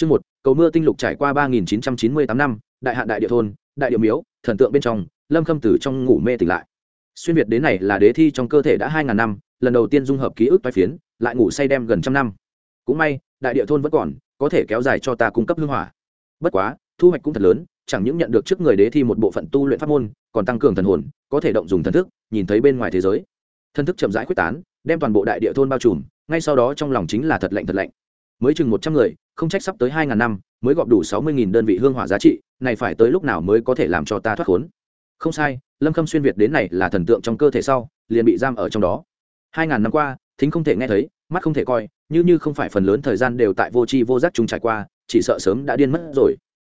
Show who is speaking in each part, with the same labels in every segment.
Speaker 1: Chương một, cầu mưa tinh lục trải qua ba nghìn chín trăm chín mươi tám năm, đại hạn đại địa thôn, đại địa miếu, thần tượng bên trong, Lâm Khâm từ trong ngủ mê tỉnh lại. Xuyên việt đến này là đế thi trong cơ thể đã hai ngàn năm, lần đầu tiên dung hợp ký ức tái phiến, lại ngủ say đem gần trăm năm. Cũng may, đại địa thôn vẫn còn, có thể kéo dài cho ta cung cấp hương hỏa. Bất quá, thu hoạch cũng thật lớn, chẳng những nhận được trước người đế thi một bộ phận tu luyện pháp môn, còn tăng cường thần hồn, có thể động dùng thần thức, nhìn thấy bên ngoài thế giới. Thần thức chậm rãi quyết tán, đem toàn bộ đại địa thôn bao trùm, ngay sau đó trong lòng chính là thật lạnh thật lạnh mới chừng một trăm người không trách sắp tới hai ngàn năm, mới gọp đủ sáu mươi nghìn đơn vị hương hỏa giá trị, này phải tới lúc nào mới có thể làm cho ta thoát khốn? Không sai, lâm khâm xuyên việt đến này là thần tượng trong cơ thể sau, liền bị giam ở trong đó. Hai ngàn năm qua, thính không thể nghe thấy, mắt không thể coi, như như không phải phần lớn thời gian đều tại vô tri vô giác chung trải qua, chỉ sợ sớm đã điên mất rồi.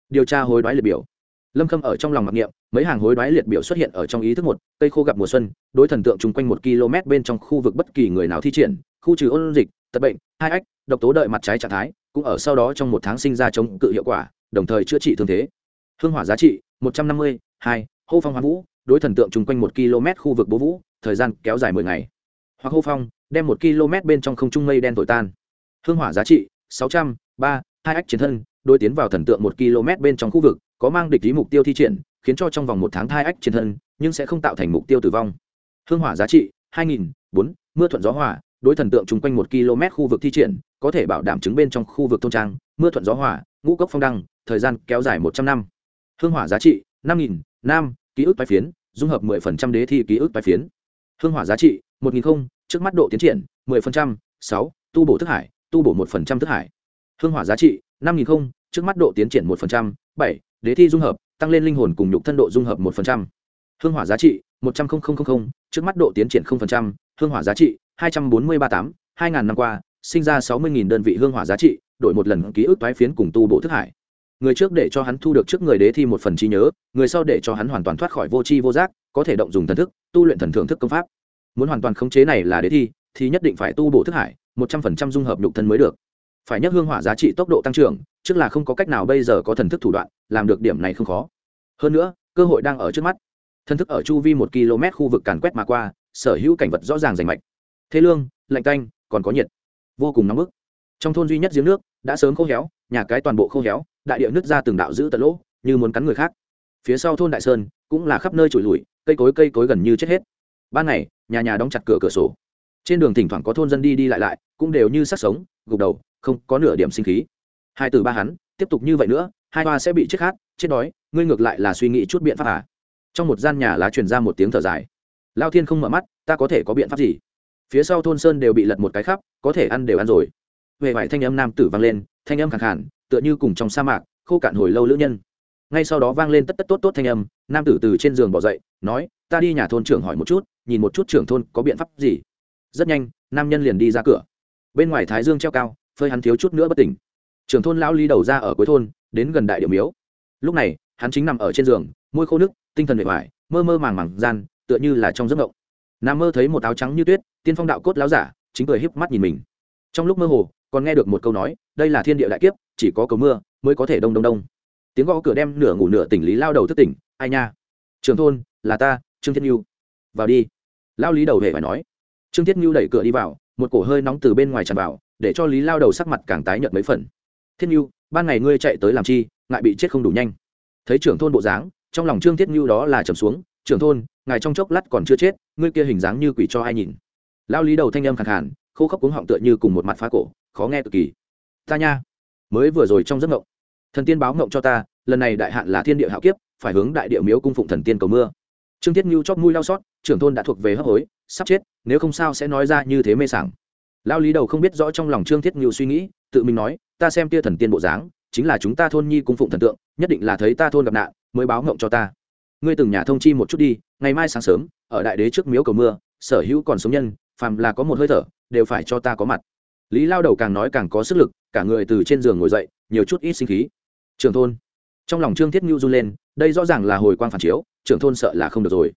Speaker 1: Điều tra hối đoái liệt biểu. Lâm khâm ở trong lòng mặc niệm, mấy hàng hối đoái liệt biểu xuất hiện ở trong ý thức một, cây khô gặp mùa xuân, đối thần tượng chung quanh một km bên trong khu vực bất kỳ người nào thi triển, khu trừ ôn dịch, tật bệnh, hai ách, độc tố đợi mặt trái trạng thái cũng ở sau đó trong một tháng sinh ra chống cự hiệu quả, đồng thời chữa trị thương thế. Hương hỏa giá trị, một trăm năm mươi, hai, hô phong hoa vũ, đối thần tượng chung quanh một km khu vực bố vũ, thời gian kéo dài mười ngày. Hoặc hô phong, đem một km bên trong không trung mây đen thổi tan. Hương hỏa giá trị, sáu trăm, ba, hai ách chiến thân, đối tiến vào thần tượng một km bên trong khu vực, có mang địch lý mục tiêu thi triển, khiến cho trong vòng một tháng thai ách chiến thân, nhưng sẽ không tạo thành mục tiêu tử vong. Hương hỏa giá trị, hai nghìn, bốn, mưa thuận gió hỏa đối thần tượng chung quanh một km khu vực thi triển có thể bảo đảm chứng bên trong khu vực thôn trang, mưa thuận gió hỏa ngũ cốc phong đăng, thời gian kéo dài một trăm năm. Hương hỏa giá trị năm nghìn, nam, ký ức bài phiến, dung hợp mười phần trăm đế thi ký ức bài phiến. Hương hỏa giá trị một nghìn không, trước mắt độ tiến triển mười phần trăm, sáu, tu bổ thức hải, tu bổ một phần trăm thức hải. Hương hỏa giá trị năm nghìn không, trước mắt độ tiến triển một phần trăm, bảy, đế thi dung hợp, tăng lên linh hồn cùng nhục thân độ dung hợp một phần trăm. Hương hỏa giá trị một trăm linh trước mắt độ tiến triển không phần trăm, hương hỏa giá trị hai trăm bốn mươi ba tám, hai ngàn năm qua sinh ra sáu mươi đơn vị hương hỏa giá trị, đổi một lần ký ức toái phiến cùng tu bộ thức hải. Người trước để cho hắn thu được trước người đế thi một phần trí nhớ, người sau để cho hắn hoàn toàn thoát khỏi vô tri vô giác, có thể động dùng thần thức, tu luyện thần thưởng thức công pháp. Muốn hoàn toàn khống chế này là đế thi, thì nhất định phải tu bổ thức hải, một trăm phần trăm dung hợp nhục thân mới được. Phải nhất hương hỏa giá trị tốc độ tăng trưởng, trước là không có cách nào bây giờ có thần thức thủ đoạn, làm được điểm này không khó. Hơn nữa, cơ hội đang ở trước mắt. Thần thức ở chu vi một km khu vực càn quét mà qua, sở hữu cảnh vật rõ ràng rành mạch. Thế lương, lạnh canh còn có nhiệt vô cùng nóng bức. Trong thôn duy nhất giếng nước, đã sớm khô héo, nhà cái toàn bộ khô héo, đại địa nước ra từng đạo giữ tận lỗ, như muốn cắn người khác. Phía sau thôn đại sơn, cũng là khắp nơi trụi lùi, cây cối cây cối gần như chết hết. Ban ngày, nhà nhà đóng chặt cửa cửa sổ. Trên đường thỉnh thoảng có thôn dân đi đi lại lại, cũng đều như sắc sống, gục đầu, không có nửa điểm sinh khí. Hai từ ba hắn, tiếp tục như vậy nữa, hai hoa sẽ bị chết khát, chết đói, ngươi ngược lại là suy nghĩ chút biện pháp à? Trong một gian nhà lá truyền ra một tiếng thở dài. Lao thiên không mở mắt, ta có thể có biện pháp gì? Phía sau thôn sơn đều bị lật một cái khắp, có thể ăn đều ăn rồi. Về vải thanh âm nam tử vang lên, thanh âm khẳng khản tựa như cùng trong sa mạc, khô cạn hồi lâu lữ nhân. Ngay sau đó vang lên tất tất tốt tốt thanh âm, nam tử từ trên giường bỏ dậy, nói, ta đi nhà thôn trưởng hỏi một chút, nhìn một chút trưởng thôn có biện pháp gì. Rất nhanh, nam nhân liền đi ra cửa. Bên ngoài thái dương treo cao, phơi hắn thiếu chút nữa bất tỉnh. Trưởng thôn lão ly đầu ra ở cuối thôn, đến gần đại điệu miếu. Lúc này, hắn chính nằm ở trên giường, môi khô nước tinh thần bề ngoài mơ mơ màng màng, gian, tựa như là trong giấc ngộng nam mơ thấy một áo trắng như tuyết, tiên phong đạo cốt láo giả, chính cười híp mắt nhìn mình. Trong lúc mơ hồ, còn nghe được một câu nói, đây là thiên địa đại kiếp, chỉ có cầu mưa mới có thể đông đông đông. Tiếng gõ cửa đem nửa ngủ nửa tỉnh lý lao đầu thức tỉnh, ai nha? Trường thôn, là ta, trương thiết nhu. Vào đi. Lao lý đầu hề phải nói. Trương thiết nhu đẩy cửa đi vào, một cổ hơi nóng từ bên ngoài tràn vào, để cho lý lao đầu sắc mặt càng tái nhợt mấy phần. Thiết nhu, ban ngày ngươi chạy tới làm chi, ngại bị chết không đủ nhanh. Thấy trưởng thôn bộ dáng, trong lòng trương thiết nhu đó là trầm xuống trưởng thôn, ngài trong chốc lát còn chưa chết, ngươi kia hình dáng như quỷ cho ai nhìn? Lao lý đầu thanh âm khẳng hẳn khô khốc cuống họng tựa như cùng một mặt phá cổ, khó nghe cực kỳ. Ta nha, mới vừa rồi trong giấc ngộng, thần tiên báo ngộng cho ta, lần này đại hạn là thiên địa hạo kiếp, phải hướng đại địa miếu cung phụng thần tiên cầu mưa. Trương thiết ngưu chót mũi lao xót trưởng thôn đã thuộc về hấp hối, sắp chết, nếu không sao sẽ nói ra như thế mê sảng. Lao lý đầu không biết rõ trong lòng trương thiết ngưu suy nghĩ, tự mình nói, ta xem tia thần tiên bộ dáng, chính là chúng ta thôn nhi cung phụng thần tượng, nhất định là thấy ta thôn gặp nạn, mới báo ngộng cho ta ngươi từng nhà thông chi một chút đi, ngày mai sáng sớm, ở đại đế trước miếu cầu mưa, sở hữu còn sống nhân, phàm là có một hơi thở, đều phải cho ta có mặt. Lý lao đầu càng nói càng có sức lực, cả người từ trên giường ngồi dậy, nhiều chút ít sinh khí. Trường thôn. Trong lòng trương thiết ngưu run lên, đây rõ ràng là hồi quang phản chiếu, trưởng thôn sợ là không được rồi.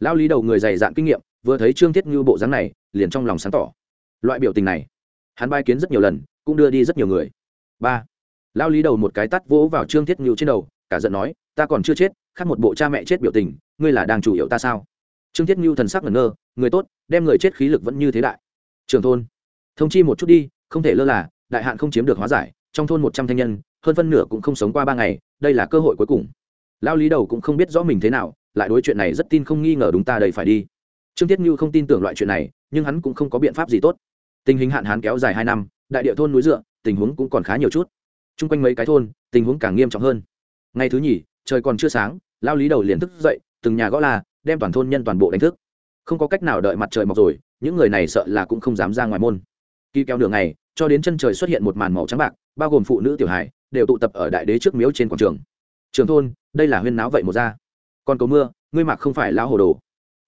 Speaker 1: Lao lý đầu người dày dạn kinh nghiệm, vừa thấy trương thiết ngưu bộ dáng này, liền trong lòng sáng tỏ. Loại biểu tình này, hắn bai kiến rất nhiều lần, cũng đưa đi rất nhiều người. Ba. Lao lý đầu một cái tắt vỗ vào trương thiết ngưu trên đầu, cả giận nói, ta còn chưa chết khác một bộ cha mẹ chết biểu tình, ngươi là đang chủ yếu ta sao? Trương thiết ngưu thần sắc ngẩn ngơ, người tốt, đem người chết khí lực vẫn như thế đại. Trường thôn, thông chi một chút đi, không thể lơ là, đại hạn không chiếm được hóa giải, trong thôn một trăm thanh nhân, hơn phân nửa cũng không sống qua ba ngày, đây là cơ hội cuối cùng. Lao lý đầu cũng không biết rõ mình thế nào, lại đối chuyện này rất tin không nghi ngờ đúng ta đây phải đi. Trương thiết như không tin tưởng loại chuyện này, nhưng hắn cũng không có biện pháp gì tốt. Tình hình hạn hán kéo dài hai năm, đại địa thôn núi dựa, tình huống cũng còn khá nhiều chút. Chung quanh mấy cái thôn, tình huống càng nghiêm trọng hơn. Ngày thứ nhì, trời còn chưa sáng lao lý đầu liền thức dậy từng nhà gõ là, đem toàn thôn nhân toàn bộ đánh thức. Không có cách nào đợi mặt trời mọc rồi những người này sợ là cũng không dám ra ngoài môn. Kỳ kéo đường ngày cho đến chân trời xuất hiện một màn màu trắng bạc bao gồm phụ nữ tiểu hải đều tụ tập ở đại đế trước miếu trên quảng trường. Trường thôn đây là huyên náo vậy một ra. Còn cầu mưa ngươi mặc không phải lao hồ đồ.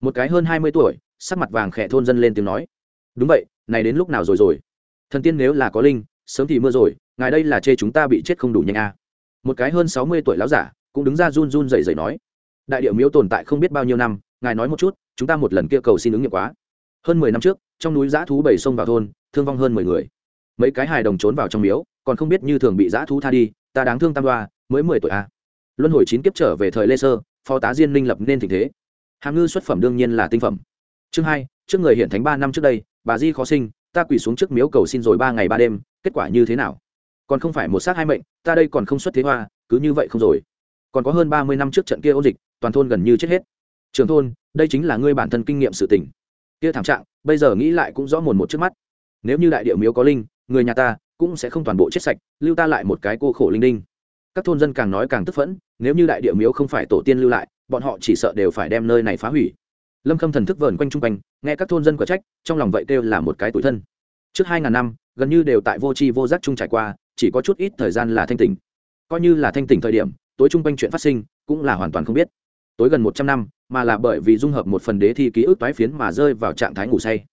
Speaker 1: Một cái hơn hai mươi tuổi sắc mặt vàng khẽ thôn dân lên tiếng nói. Đúng vậy này đến lúc nào rồi rồi? Thần tiên nếu là có linh sớm thì mưa rồi ngài đây là chê chúng ta bị chết không đủ nhanh à. một cái hơn sáu mươi tuổi lão giả cũng đứng ra run run rẩy rẩy nói, đại điệu miếu tồn tại không biết bao nhiêu năm, ngài nói một chút, chúng ta một lần kia cầu xin ứng nghiệm quá. Hơn mười năm trước, trong núi giã thú bảy sông vào thôn, thương vong hơn mười người. Mấy cái hài đồng trốn vào trong miếu, còn không biết như thường bị giã thú tha đi, ta đáng thương tam đoa, mới mười tuổi a à. luân hồi chín kiếp trở về thời lê sơ, phó tá diên minh lập nên tình thế. Hàm ngư xuất phẩm đương nhiên là tinh phẩm. Chương hai, trước người hiện thánh ba năm trước đây, bà di khó sinh, ta quỳ xuống trước miếu cầu xin rồi ba ngày ba đêm, kết quả như thế nào? Còn không phải một xác hai mệnh, ta đây còn không xuất thế hoa, cứ như vậy không rồi còn có hơn ba mươi năm trước trận kia ôn dịch, toàn thôn gần như chết hết. Trường thôn, đây chính là ngươi bản thân kinh nghiệm sự tình. Kia thảm trạng, bây giờ nghĩ lại cũng rõ mồn một trước mắt. Nếu như đại điệu miếu có linh, người nhà ta cũng sẽ không toàn bộ chết sạch, lưu ta lại một cái cô khổ linh đinh. Các thôn dân càng nói càng tức phẫn, nếu như đại địa miếu không phải tổ tiên lưu lại, bọn họ chỉ sợ đều phải đem nơi này phá hủy. Lâm khâm thần thức vờn quanh chung quanh, nghe các thôn dân quả trách, trong lòng vậy kêu là một cái tuổi thân. Trước hai ngàn năm, gần như đều tại vô tri vô giác chung trải qua, chỉ có chút ít thời gian là thanh tỉnh. Coi như là thanh tỉnh thời điểm tối chung quanh chuyện phát sinh, cũng là hoàn toàn không biết. Tối gần một trăm năm, mà là bởi vì dung hợp một phần đế thi ký ức toái phiến mà rơi vào trạng thái ngủ say.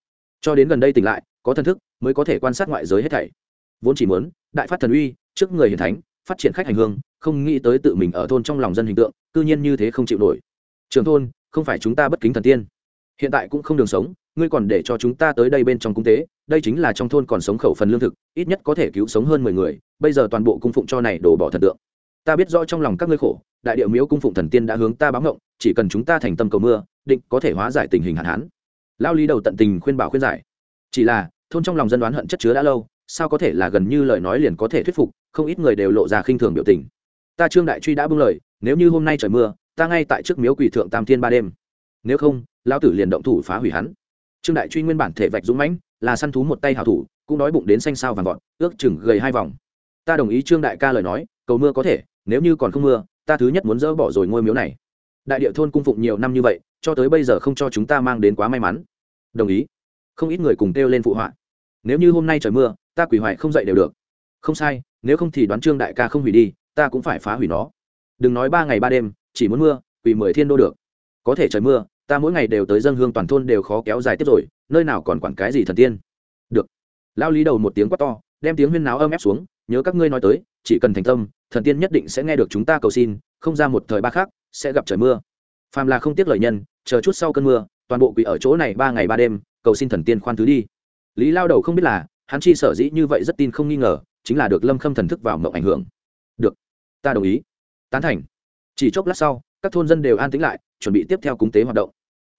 Speaker 1: Cho đến gần đây tỉnh lại, có thần thức, mới có thể quan sát ngoại giới hết thảy. Vốn chỉ muốn, đại phát thần uy, trước người hiền thánh, phát triển khách hành hương, không nghĩ tới tự mình ở thôn trong lòng dân hình tượng, cư nhiên như thế không chịu nổi. Trường thôn, không phải chúng ta bất kính thần tiên. Hiện tại cũng không đường sống, ngươi còn để cho chúng ta tới đây bên trong cung tế, đây chính là trong thôn còn sống khẩu phần lương thực, ít nhất có thể cứu sống hơn mười người, bây giờ toàn bộ cung phụng cho này đổ bỏ thần tượng ta biết rõ trong lòng các ngươi khổ, đại điệu miếu cung phụng thần tiên đã hướng ta báo ngộng, chỉ cần chúng ta thành tâm cầu mưa, định có thể hóa giải tình hình hạn hán. Lao lý đầu tận tình khuyên bảo khuyên giải. Chỉ là, thôn trong lòng dân đoán hận chất chứa đã lâu, sao có thể là gần như lời nói liền có thể thuyết phục, không ít người đều lộ ra khinh thường biểu tình. Ta trương đại truy đã bưng lời, nếu như hôm nay trời mưa, ta ngay tại trước miếu quỷ thượng tam thiên ba đêm. Nếu không, lão tử liền động thủ phá hủy hắn. Trương đại truy nguyên bản thể vạch dũng mãnh, là săn thú một tay hảo thủ, cũng đói bụng đến xanh sao vàng vọt, ước chừng gầy hai vòng. Ta đồng ý trương đại ca lời nói, cầu mưa có thể nếu như còn không mưa, ta thứ nhất muốn dỡ bỏ rồi ngôi miếu này. Đại địa thôn cung phụng nhiều năm như vậy, cho tới bây giờ không cho chúng ta mang đến quá may mắn. Đồng ý. Không ít người cùng kêu lên phụ họa. Nếu như hôm nay trời mưa, ta quỷ hoại không dậy đều được. Không sai, nếu không thì đoán trương đại ca không hủy đi, ta cũng phải phá hủy nó. Đừng nói ba ngày ba đêm, chỉ muốn mưa, quỷ mười thiên đô được. Có thể trời mưa, ta mỗi ngày đều tới dân hương toàn thôn đều khó kéo dài tiếp rồi, nơi nào còn quản cái gì thần tiên. Được. Lao lý đầu một tiếng quát to, đem tiếng huyên náo âm ép xuống nhớ các ngươi nói tới, chỉ cần thành tâm, thần tiên nhất định sẽ nghe được chúng ta cầu xin, không ra một thời ba khác, sẽ gặp trời mưa. Phàm là không tiếc lời nhân, chờ chút sau cơn mưa, toàn bộ quỷ ở chỗ này ba ngày ba đêm, cầu xin thần tiên khoan thứ đi. Lý lao đầu không biết là, hắn chi sở dĩ như vậy rất tin không nghi ngờ, chính là được lâm khâm thần thức vào mộng ảnh hưởng. Được, ta đồng ý. Tán thành. Chỉ chốc lát sau, các thôn dân đều an tĩnh lại, chuẩn bị tiếp theo cúng tế hoạt động.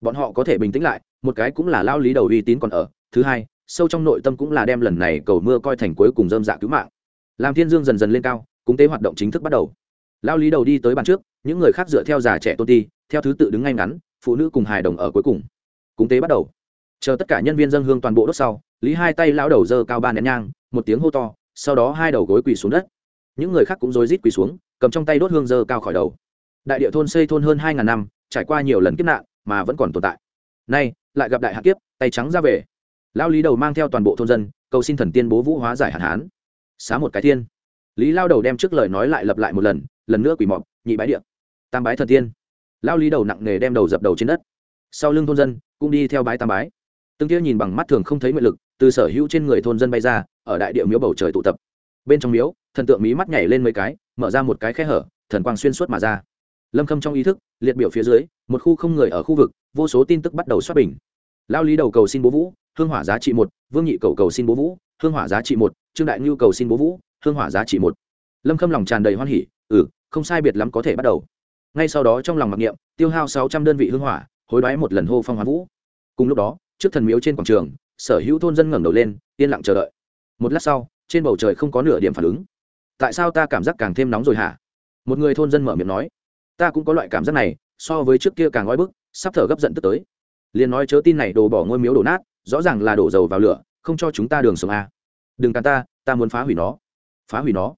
Speaker 1: Bọn họ có thể bình tĩnh lại, một cái cũng là lao lý đầu uy tín còn ở, thứ hai, sâu trong nội tâm cũng là đem lần này cầu mưa coi thành cuối cùng dơm dạ cứu mạng làm thiên dương dần dần lên cao cúng tế hoạt động chính thức bắt đầu. Lao lý đầu đi tới bàn trước, những người khác dựa theo già trẻ tôn ti, theo thứ tự đứng ngay ngắn, phụ nữ cùng hài đồng ở cuối cùng. Cúng tế bắt đầu. Chờ tất cả nhân viên dân hương toàn bộ đốt sau, lý hai tay lao đầu dơ cao ba nén nhang, một tiếng hô to, sau đó hai đầu gối quỳ xuống đất. Những người khác cũng rối rít quỳ xuống, cầm trong tay đốt hương dơ cao khỏi đầu. Đại địa thôn xây thôn hơn hai ngàn năm, trải qua nhiều lần kiếp nạn, mà vẫn còn tồn tại. Nay, lại gặp đại hạ kiếp, tay trắng ra về. Lao lý đầu mang theo toàn bộ thôn dân, cầu xin thần tiên bố vũ hóa giải hạn hán xá một cái thiên. Lý lao đầu đem trước lời nói lại lặp lại một lần lần nữa quỳ mọc nhị bái điện. Tam bái thần tiên. Lao lý đầu nặng nề đem đầu dập đầu trên đất. Sau lưng thôn dân, cũng đi theo bái tam bái. Từng tiêu nhìn bằng mắt thường không thấy nguyện lực, từ sở hữu trên người thôn dân bay ra, ở đại địa miếu bầu trời tụ tập. Bên trong miếu, thần tượng mí mắt nhảy lên mấy cái, mở ra một cái khe hở, thần quang xuyên suốt mà ra. Lâm khâm trong ý thức, liệt biểu phía dưới, một khu không người ở khu vực, vô số tin tức bắt đầu xuất bình. Lao lý đầu cầu xin bố vũ, hương hỏa giá trị một, vương nhị cầu cầu xin bố vũ, hương hỏa giá trị một trương đại nhu cầu xin bố vũ, hương hỏa giá trị một. Lâm khâm lòng tràn đầy hoan hỉ ừ không sai biệt lắm có thể bắt đầu. Ngay sau đó trong lòng mặc niệm, tiêu hao sáu trăm đơn vị hương hỏa, hối đoái một lần hô phong hoán vũ. Cùng lúc đó, trước thần miếu trên quảng trường, sở hữu thôn dân ngẩng đầu lên, yên lặng chờ đợi. Một lát sau, trên bầu trời không có nửa điểm phản ứng. Tại sao ta cảm giác càng thêm nóng rồi hả? Một người thôn dân mở miệng nói. Ta cũng có loại cảm giác này, so với trước kia càng oi bức, sắp thở gấp giận tức tới. Liền nói chớ tin này đổ bỏ ngôi miếu đổ nát, rõ ràng là đổ dầu vào lửa, không cho chúng ta đường sống a đừng cản ta ta muốn phá hủy nó. Phá hủy nó.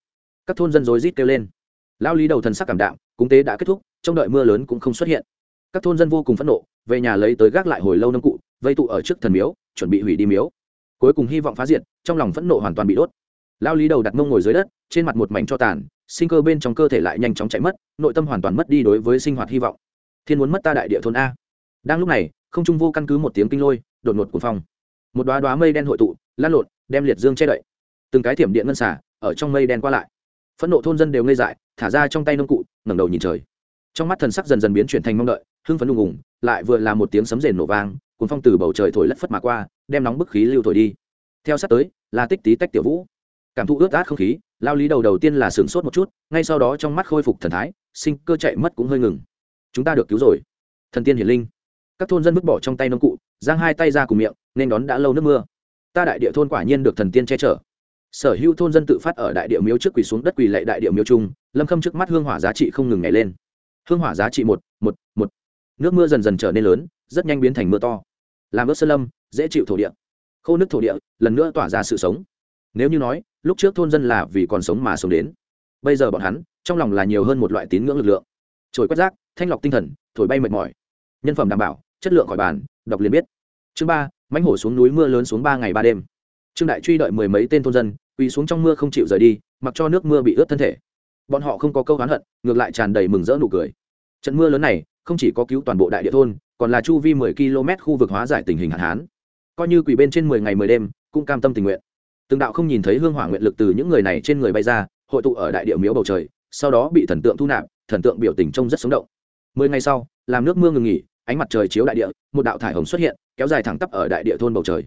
Speaker 1: Các thôn dân rối rít kêu lên. Lao lý đầu thần sắc cảm đạm, cúng tế đã kết thúc, trong đợi mưa lớn cũng không xuất hiện. Các thôn dân vô cùng phẫn nộ, về nhà lấy tới gác lại hồi lâu nông cụ, vây tụ ở trước thần miếu, chuẩn bị hủy đi miếu. Cuối cùng hy vọng phá diệt, trong lòng phẫn nộ hoàn toàn bị đốt. Lao lý đầu đặt mông ngồi dưới đất, trên mặt một mảnh cho tàn, sinh cơ bên trong cơ thể lại nhanh chóng chạy mất, nội tâm hoàn toàn mất đi đối với sinh hoạt hy vọng. Thiên muốn mất ta đại địa thôn a. Đang lúc này, không trung vô căn cứ một tiếng kinh lôi, đột ngột cuồng phong. Một đoá đoá mây đen hội tụ, lan lộn đem liệt dương che đậy. Từng cái thiểm điện ngân xả ở trong mây đen qua lại. Phẫn nộ thôn dân đều ngây dại, thả ra trong tay nông cụ, ngẩng đầu nhìn trời. Trong mắt thần sắc dần dần biến chuyển thành mong đợi, hưng phấn ùng ùng lại vừa là một tiếng sấm rền nổ vang, cuốn phong từ bầu trời thổi lất phất mà qua, đem nóng bức khí lưu thổi đi. Theo sát tới, là tích tí tách tiểu vũ. Cảm thụ ướt át không khí, lao lý đầu đầu tiên là sửng sốt một chút, ngay sau đó trong mắt khôi phục thần thái, sinh cơ chạy mất cũng hơi ngừng. Chúng ta được cứu rồi. Thần tiên hiển linh. Các thôn dân vứt bỏ trong tay nông cụ, giang hai tay ra cùng miệng, nên đón đã lâu nước mưa ta đại địa thôn quả nhiên được thần tiên che chở. Sở hữu thôn dân tự phát ở đại địa miếu trước quỳ xuống đất quỳ lệ đại địa miếu chung lâm khâm trước mắt hương hỏa giá trị không ngừng nhảy lên. Hương hỏa giá trị một một một. Nước mưa dần dần trở nên lớn, rất nhanh biến thành mưa to. Làm ướt sơn lâm, dễ chịu thổ địa. Khô nước thổ địa, lần nữa tỏa ra sự sống. Nếu như nói, lúc trước thôn dân là vì còn sống mà sống đến. Bây giờ bọn hắn, trong lòng là nhiều hơn một loại tín ngưỡng lực lượng. Trồi quét rác, thanh lọc tinh thần, thổi bay mệt mỏi. Nhân phẩm đảm bảo, chất lượng khỏi bàn, đọc liền biết. Chương ba mãnh hổ xuống núi mưa lớn xuống ba ngày ba đêm. Trương đại truy đợi mười mấy tên thôn dân, quỳ xuống trong mưa không chịu rời đi, mặc cho nước mưa bị ướt thân thể. Bọn họ không có câu oán hận, ngược lại tràn đầy mừng rỡ nụ cười. Trận mưa lớn này, không chỉ có cứu toàn bộ đại địa thôn, còn là chu vi mười km khu vực hóa giải tình hình hạn hán. Coi như quỳ bên trên mười ngày mười đêm, cũng cam tâm tình nguyện. Từng đạo không nhìn thấy hương hỏa nguyện lực từ những người này trên người bay ra, hội tụ ở đại địa miếu bầu trời, sau đó bị thần tượng thu nạp, thần tượng biểu tình trông rất sống động. Mười ngày sau, làm nước mưa ngừng nghỉ ánh mặt trời chiếu đại địa, một đạo thải hồng xuất hiện, kéo dài thẳng tắp ở đại địa thôn bầu trời.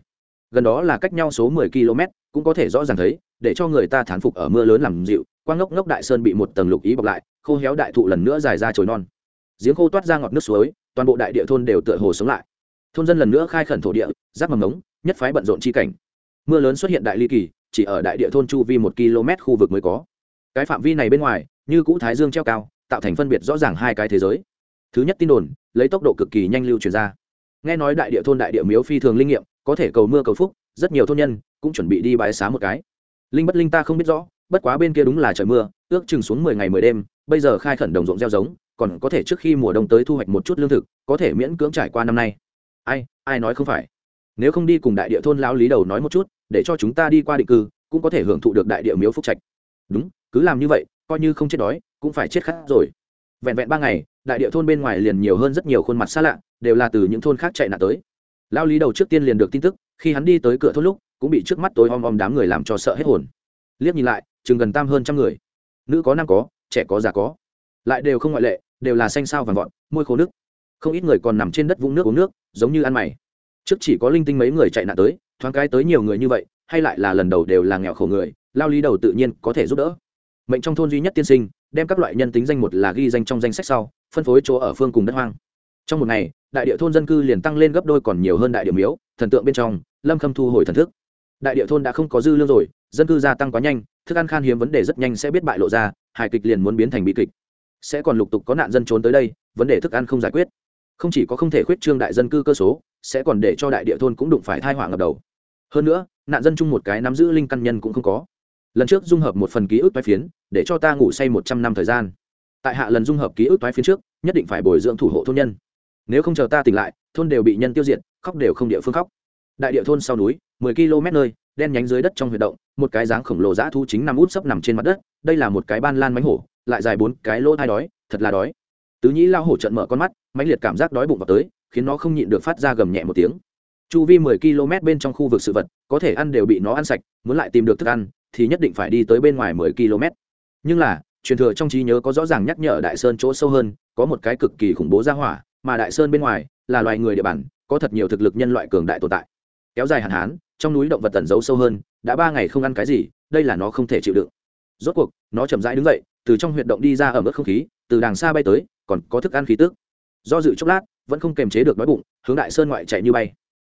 Speaker 1: Gần đó là cách nhau số mười km, cũng có thể rõ ràng thấy, để cho người ta thán phục ở mưa lớn làm dịu, quang ngốc ngốc đại sơn bị một tầng lục ý bọc lại, khô héo đại thụ lần nữa dài ra trồi non. Giếng khô toát ra ngọt nước suối, toàn bộ đại địa thôn đều tựa hồ sống lại. Thôn dân lần nữa khai khẩn thổ địa, giáp mầm ngống, nhất phái bận rộn chi cảnh. Mưa lớn xuất hiện đại ly kỳ, chỉ ở đại địa thôn chu vi một km khu vực mới có. Cái phạm vi này bên ngoài, như cũ thái dương treo cao, tạo thành phân biệt rõ ràng hai cái thế giới. Thứ nhất tin đồn lấy tốc độ cực kỳ nhanh lưu truyền ra. Nghe nói đại địa thôn đại địa miếu phi thường linh nghiệm, có thể cầu mưa cầu phúc, rất nhiều thôn nhân cũng chuẩn bị đi bái xá một cái. Linh bất linh ta không biết rõ, bất quá bên kia đúng là trời mưa, ước chừng xuống mười ngày mười đêm, bây giờ khai khẩn đồng ruộng gieo giống, còn có thể trước khi mùa đông tới thu hoạch một chút lương thực, có thể miễn cưỡng trải qua năm nay. Ai ai nói không phải? Nếu không đi cùng đại địa thôn lão lý đầu nói một chút, để cho chúng ta đi qua định cư, cũng có thể hưởng thụ được đại địa miếu phúc trạch. Đúng, cứ làm như vậy, coi như không chết đói, cũng phải chết khát rồi. Vẹn vẹn ba ngày đại địa thôn bên ngoài liền nhiều hơn rất nhiều khuôn mặt xa lạ, đều là từ những thôn khác chạy nạn tới. Lao lý đầu trước tiên liền được tin tức, khi hắn đi tới cửa thôn lúc, cũng bị trước mắt tối om om đám người làm cho sợ hết hồn. Liếc nhìn lại, chừng gần tam hơn trăm người. Nữ có nam có, trẻ có già có. Lại đều không ngoại lệ, đều là xanh sao vàng vọt, môi khô nước không ít người còn nằm trên đất vũng nước uống nước, giống như ăn mày. Trước chỉ có linh tinh mấy người chạy nạn tới, thoáng cái tới nhiều người như vậy, hay lại là lần đầu đều là nghèo khổ người, lao lý đầu tự nhiên có thể giúp đỡ. Mệnh trong thôn duy nhất tiên sinh, đem các loại nhân tính danh một là ghi danh trong danh sách sau phân phối chỗ ở phương cùng đất hoang. Trong một ngày, đại địa thôn dân cư liền tăng lên gấp đôi còn nhiều hơn đại địa miếu, thần tượng bên trong, lâm khâm thu hồi thần thức. Đại địa thôn đã không có dư lương rồi, dân cư gia tăng quá nhanh, thức ăn khan hiếm vấn đề rất nhanh sẽ biết bại lộ ra, hài kịch liền muốn biến thành bi kịch. Sẽ còn lục tục có nạn dân trốn tới đây, vấn đề thức ăn không giải quyết. Không chỉ có không thể khuyết trương đại dân cư cơ số, sẽ còn để cho đại địa thôn cũng đụng phải thai họa ngập đầu. Hơn nữa, nạn dân chung một cái nắm giữ linh căn nhân cũng không có. Lần trước dung hợp một phần ký ức toái phiến, để cho ta ngủ say một trăm năm thời gian tại hạ lần dung hợp ký ức toái phiến trước, nhất định phải bồi dưỡng thủ hộ thôn nhân. Nếu không chờ ta tỉnh lại, thôn đều bị nhân tiêu diệt, khóc đều không địa phương khóc. Đại địa thôn sau núi, mười km nơi, đen nhánh dưới đất trong huy động, một cái dáng khổng lồ dã thu chính nằm út sấp nằm trên mặt đất, đây là một cái ban lan mánh hổ, lại dài bốn cái lỗ thai đói, thật là đói. Tứ nhĩ lao hổ trận mở con mắt, mãnh liệt cảm giác đói bụng vào tới, khiến nó không nhịn được phát ra gầm nhẹ một tiếng. Chu vi mười km bên trong khu vực sự vật, có thể ăn đều bị nó ăn sạch, muốn lại tìm được thức ăn, thì nhất định phải đi tới bên ngoài mười km. Nhưng là truyền thừa trong trí nhớ có rõ ràng nhắc nhở đại sơn chỗ sâu hơn, có một cái cực kỳ khủng bố ra hỏa, mà đại sơn bên ngoài là loài người địa bàn, có thật nhiều thực lực nhân loại cường đại tồn tại. Kéo dài hạn hán, trong núi động vật tẩn giấu sâu hơn, đã ba ngày không ăn cái gì, đây là nó không thể chịu đựng. Rốt cuộc, nó chậm rãi đứng dậy, từ trong huyệt động đi ra ở mức không khí, từ đàng xa bay tới, còn có thức ăn khí tức. do dự chốc lát, vẫn không kềm chế được đói bụng, hướng đại sơn ngoại chạy như bay.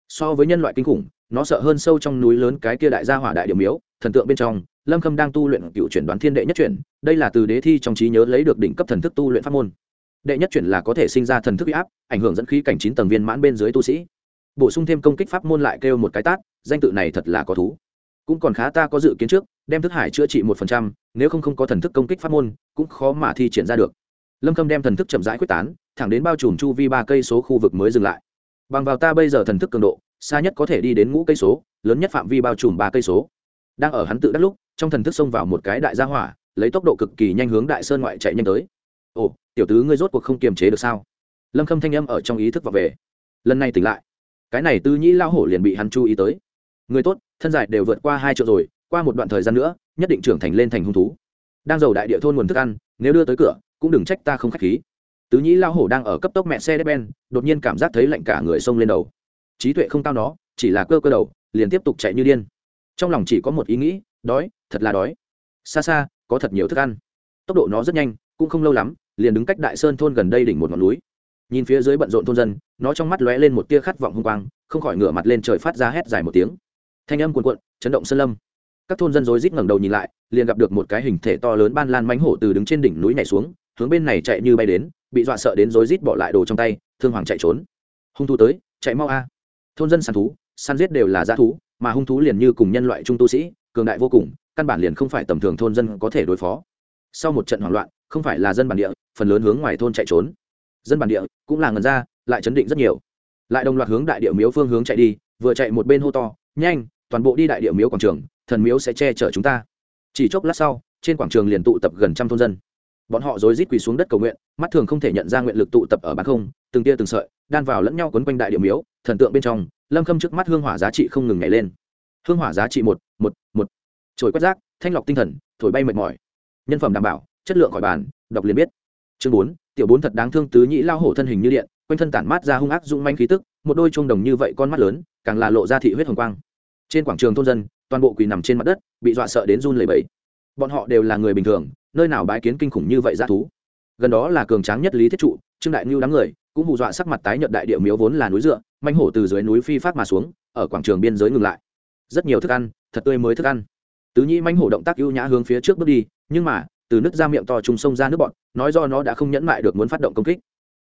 Speaker 1: So với nhân loại kinh khủng, nó sợ hơn sâu trong núi lớn cái kia đại gia hỏa đại điểm miếu thần tượng bên trong, lâm khâm đang tu luyện cựu chuyển đoán thiên đệ nhất chuyển, đây là từ đế thi trong trí nhớ lấy được đỉnh cấp thần thức tu luyện pháp môn. Đệ nhất chuyển là có thể sinh ra thần thức huy áp, ảnh hưởng dẫn khí cảnh chín tầng viên mãn bên dưới tu sĩ. Bổ sung thêm công kích pháp môn lại kêu một cái tát, danh tự này thật là có thú. Cũng còn khá ta có dự kiến trước, đem thức hải chữa trị một phần trăm, nếu không không có thần thức công kích pháp môn, cũng khó mà thi triển ra được. Lâm khâm đem thần thức chậm rãi quyết tán, thẳng đến bao trùm chu vi ba cây số khu vực mới dừng lại. Bằng vào ta bây giờ thần thức cường độ, xa nhất có thể đi đến ngũ cây số, lớn nhất phạm vi bao trùm ba cây số đang ở hắn tự đắc lúc, trong thần thức xông vào một cái đại gia hỏa, lấy tốc độ cực kỳ nhanh hướng đại sơn ngoại chạy nhanh tới. Ồ, tiểu tứ ngươi rốt cuộc không kiềm chế được sao? Lâm khâm thanh âm ở trong ý thức vào về. Lần này tỉnh lại. Cái này tư nhĩ lao hổ liền bị hắn chú ý tới. Người tốt, thân dài đều vượt qua hai triệu rồi, qua một đoạn thời gian nữa, nhất định trưởng thành lên thành hung thú. Đang giàu đại địa thôn nguồn thức ăn, nếu đưa tới cửa, cũng đừng trách ta không k h á c h khí. Tứ nhĩ lao hổ đang ở cấp tốc mẹ xe đép ben đột nhiên cảm giác thấy lạnh cả người xông lên đầu. Trí tuệ không cao nó, chỉ là cơ cơ đầu, liền tiếp tục chạy như điên trong lòng chỉ có một ý nghĩ, đói, thật là đói. Xa xa, có thật nhiều thức ăn. Tốc độ nó rất nhanh, cũng không lâu lắm, liền đứng cách đại sơn thôn gần đây đỉnh một ngọn núi. Nhìn phía dưới bận rộn thôn dân, nó trong mắt lóe lên một tia khát vọng hung quang, không khỏi ngửa mặt lên trời phát ra hét dài một tiếng. Thanh âm cuồn cuộn, chấn động sơn lâm. Các thôn dân rối rít ngẩng đầu nhìn lại, liền gặp được một cái hình thể to lớn ban lan mánh hổ từ đứng trên đỉnh núi nhảy xuống, hướng bên này chạy như bay đến, bị dọa sợ đến rối rít bỏ lại đồ trong tay, thương hoàng chạy trốn. Hung thủ tới, chạy mau a. Thôn dân săn thú, săn giết đều là g thú mà hung thú liền như cùng nhân loại trung tu sĩ, cường đại vô cùng, căn bản liền không phải tầm thường thôn dân có thể đối phó. Sau một trận hoảng loạn, không phải là dân bản địa, phần lớn hướng ngoài thôn chạy trốn. Dân bản địa cũng là ngần ra, lại chấn định rất nhiều. Lại đồng loạt hướng đại địa miếu phương hướng chạy đi, vừa chạy một bên hô to, nhanh, toàn bộ đi đại địa miếu quảng trường, thần miếu sẽ che chở chúng ta. Chỉ chốc lát sau, trên quảng trường liền tụ tập gần trăm thôn dân. Bọn họ rối rít quỳ xuống đất cầu nguyện, mắt thường không thể nhận ra nguyện lực tụ tập ở bán không, từng tia từng sợi, đan vào lẫn nhau quấn quanh đại địa miếu, thần tượng bên trong lâm khâm trước mắt hương hỏa giá trị không ngừng nhảy lên hương hỏa giá trị một một một. trồi quét rác, thanh lọc tinh thần, thổi bay mệt mỏi. nhân phẩm đảm bảo, chất lượng khỏi bàn, đọc liền biết. chương bốn, tiểu bốn thật đáng thương tứ nhĩ lao hổ thân hình như điện, quanh thân tản mát ra hung ác dũng manh khí tức, một đôi chuông đồng như vậy con mắt lớn, càng là lộ ra thị huyết hồng quang. trên quảng trường thôn dân, toàn bộ quỳ nằm trên mặt đất, bị dọa sợ đến run lẩy bẩy. bọn họ đều là người bình thường, nơi nào bái kiến kinh khủng như vậy ra thú? gần đó là cường tráng nhất lý thiết trụ trương đại ngưu đám người cũng hù dọa sắc mặt tái nhợt đại địa miếu vốn là núi dựa, manh hổ từ dưới núi phi phát mà xuống, ở quảng trường biên giới ngừng lại. Rất nhiều thức ăn, thật tươi mới thức ăn. Tứ nhĩ manh hổ động tác ưu nhã hướng phía trước bước đi, nhưng mà, từ nước ra miệng to trùng sông ra nước bọn nói do nó đã không nhẫn mại được muốn phát động công kích.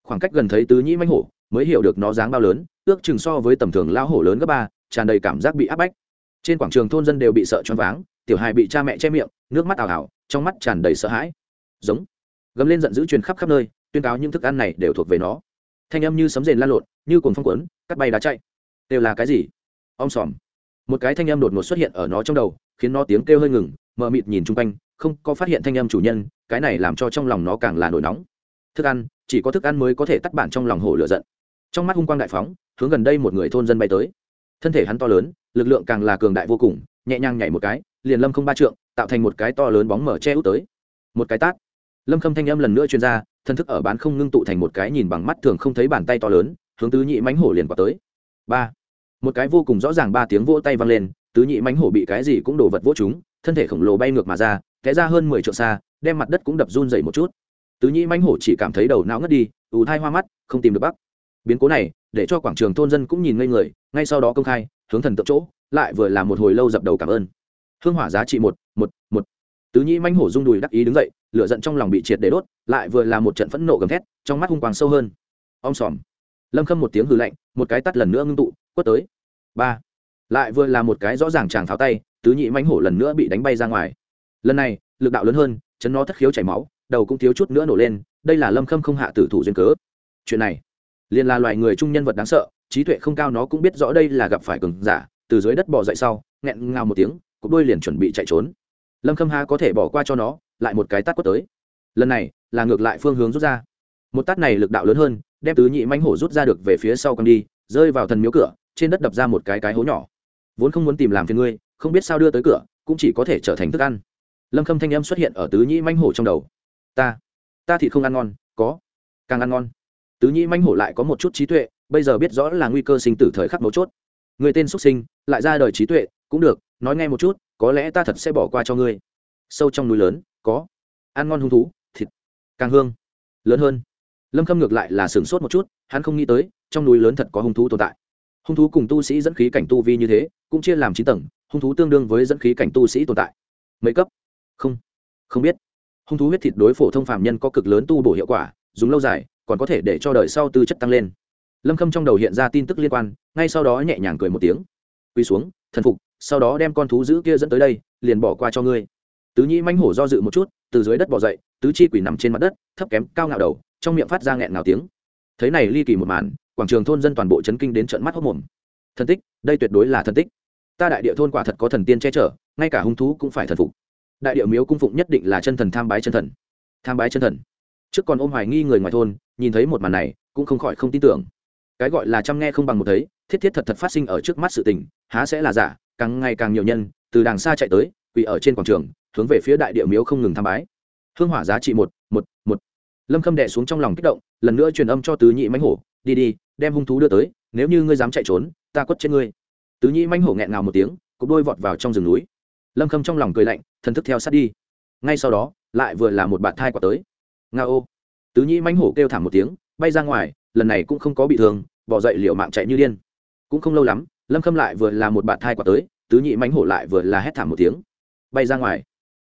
Speaker 1: Khoảng cách gần thấy tứ nhĩ manh hổ mới hiểu được nó dáng bao lớn, ước chừng so với tầm thường lao hổ lớn gấp ba, tràn đầy cảm giác bị áp bách. Trên quảng trường thôn dân đều bị sợ choáng váng, tiểu hài bị cha mẹ che miệng, nước mắt ảo ảo, trong mắt tràn đầy sợ hãi. Giống, gầm lên giận dữ truyền khắp khắp nơi tuyên cáo những thức ăn này đều thuộc về nó. Thanh âm như sấm rền lan lộn, như cuồng phong quấn cắt bay đá chạy. Đều là cái gì? Om sòm. Một cái thanh âm đột ngột xuất hiện ở nó trong đầu, khiến nó tiếng kêu hơi ngừng, mờ mịt nhìn chung quanh, không có phát hiện thanh âm chủ nhân, cái này làm cho trong lòng nó càng là nổi nóng. Thức ăn, chỉ có thức ăn mới có thể tắt bản trong lòng hổ lửa giận. Trong mắt hung quang đại phóng, hướng gần đây một người thôn dân bay tới. Thân thể hắn to lớn, lực lượng càng là cường đại vô cùng, nhẹ nhàng nhảy một cái, liền lâm không ba trượng, tạo thành một cái to lớn bóng mở che út tới. Một cái tát lâm khâm thanh âm lần nữa chuyên gia thân thức ở bán không ngưng tụ thành một cái nhìn bằng mắt thường không thấy bàn tay to lớn, hướng tứ nhị mánh hổ liền qua tới. Ba. Một cái vô cùng rõ ràng ba tiếng vỗ tay vang lên, tứ nhị mánh hổ bị cái gì cũng đổ vật vỗ chúng, thân thể khổng lồ bay ngược mà ra, té ra hơn mười triệu xa, đem mặt đất cũng đập run dậy một chút. Tứ nhị mánh hổ chỉ cảm thấy đầu não ngất đi, ù thai hoa mắt, không tìm được bắc. Biến cố này, để cho quảng trường thôn dân cũng nhìn ngây người, ngay sau đó công khai, hướng thần tượng chỗ, lại vừa làm một hồi lâu dập đầu cảm ơn. Hương hỏa giá trị một một một tứ nhĩ manh hổ rung đùi đắc ý đứng dậy, lửa giận trong lòng bị triệt để đốt, lại vừa là một trận phẫn nộ gầm thét, trong mắt hung quang sâu hơn. Om sòm. Lâm khâm một tiếng hư lạnh, một cái tắt lần nữa ngưng tụ, quất tới. Ba. Lại vừa là một cái rõ ràng chàng tháo tay, tứ nhị manh hổ lần nữa bị đánh bay ra ngoài. Lần này, lực đạo lớn hơn, chấn nó thất khiếu chảy máu, đầu cũng thiếu chút nữa nổ lên, đây là lâm khâm không hạ tử thủ duyên cớ. Chuyện này, liền là loài người trung nhân vật đáng sợ, trí tuệ không cao nó cũng biết rõ đây là gặp phải cường giả, từ dưới đất bò dậy sau, nghẹn ngào một tiếng, cục đuôi liền chuẩn bị chạy trốn lâm khâm ha có thể bỏ qua cho nó, lại một cái tát quất tới. Lần này, là ngược lại phương hướng rút ra. Một tát này lực đạo lớn hơn, đem tứ nhị manh hổ rút ra được về phía sau căng đi, rơi vào thần miếu cửa, trên đất đập ra một cái cái hố nhỏ. Vốn không muốn tìm làm phiền ngươi, không biết sao đưa tới cửa, cũng chỉ có thể trở thành thức ăn. Lâm khâm thanh âm xuất hiện ở tứ nhị manh hổ trong đầu. Ta ta thì không ăn ngon, có, càng ăn ngon. Tứ nhị manh hổ lại có một chút trí tuệ, bây giờ biết rõ là nguy cơ sinh tử thời khắc mấu chốt. Người tên xuất sinh, lại ra đời trí tuệ, cũng được, nói nghe một chút có lẽ ta thật sẽ bỏ qua cho ngươi. Sâu trong núi lớn, có. Ăn ngon hung thú, thịt, càng hương, lớn hơn. Lâm khâm ngược lại là sửng sốt một chút, hắn không nghĩ tới, trong núi lớn thật có hung thú tồn tại. Hung thú cùng tu sĩ dẫn khí cảnh tu vi như thế, cũng chia làm chín tầng, hung thú tương đương với dẫn khí cảnh tu sĩ tồn tại. Mấy cấp? Không. Không biết. Hung thú huyết thịt đối phổ thông phạm nhân có cực lớn tu bổ hiệu quả, dùng lâu dài, còn có thể để cho đời sau tư chất tăng lên. Lâm khâm trong đầu hiện ra tin tức liên quan, ngay sau đó nhẹ nhàng cười một tiếng. Quỳ xuống, thần phục sau đó đem con thú dữ kia dẫn tới đây, liền bỏ qua cho ngươi. Tứ nhĩ manh hổ do dự một chút, từ dưới đất bỏ dậy, tứ chi quỷ nằm trên mặt đất, thấp kém, cao ngạo đầu, trong miệng phát ra nghẹn ngào tiếng. Thấy này ly kỳ một màn, quảng trường thôn dân toàn bộ chấn kinh đến trận mắt hốc mồm thần tích, đây tuyệt đối là thần tích. Ta đại địa thôn quả thật có thần tiên che chở, ngay cả hung thú cũng phải thần phục. Đại địa miếu cung phụng nhất định là chân thần tham bái chân thần. Tham bái chân thần. Trước còn ôm hoài nghi người ngoài thôn, nhìn thấy một màn này, cũng không khỏi không tin tưởng. Cái gọi là chăm nghe không bằng một thấy, thiết thiết thật thật phát sinh ở trước mắt sự tình, há sẽ là giả càng ngày càng nhiều nhân từ đàng xa chạy tới, quỳ ở trên quảng trường, hướng về phía đại địa miếu không ngừng tham bái. Hương hỏa giá trị một một một. Lâm khâm đẻ xuống trong lòng kích động, lần nữa truyền âm cho tứ nhị mánh hổ, đi đi, đem hung thú đưa tới, nếu như ngươi dám chạy trốn, ta quất trên ngươi. Tứ nhị mánh hổ nghẹn ngào một tiếng, cục đôi vọt vào trong rừng núi. Lâm khâm trong lòng cười lạnh, thần thức theo sát đi. Ngay sau đó, lại vừa là một bạn thai quả tới. Nga ô. Tứ nhị mánh hổ kêu thảm một tiếng, bay ra ngoài, lần này cũng không có bị thương, bỏ dậy liệu mạng chạy như điên. Cũng không lâu lắm lâm khâm lại vừa là một bạn thai quả tới, tứ nhị mánh hổ lại vừa là hét thảm một tiếng. Bay ra ngoài.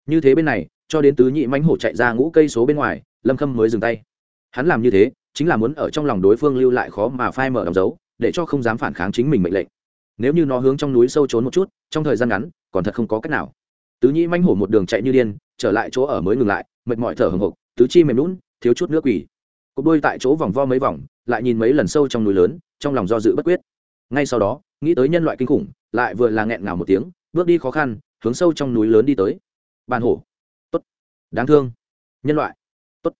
Speaker 1: Như thế bên này, cho đến tứ nhị mánh hổ chạy ra ngũ cây số bên ngoài, lâm khâm mới dừng tay. Hắn làm như thế, chính là muốn ở trong lòng đối phương lưu lại khó mà phai mở đóng dấu, để cho không dám phản kháng chính mình mệnh lệnh. Nếu như nó hướng trong núi sâu trốn một chút, trong thời gian ngắn, còn thật không có cách nào. Tứ nhị mánh hổ một đường chạy như điên, trở lại chỗ ở mới ngừng lại, mệt mỏi thở hồng hộc, tứ chi mềm lún thiếu chút nước quỷ. Cục đôi tại chỗ vòng vo mấy vòng, lại nhìn mấy lần sâu trong núi lớn, trong lòng do dự bất quyết. Ngay sau đó nghĩ tới nhân loại kinh khủng, lại vừa là nghẹn ngào một tiếng, bước đi khó khăn, hướng sâu trong núi lớn đi tới. Bàn hổ. Tốt. Đáng thương. Nhân loại. Tốt.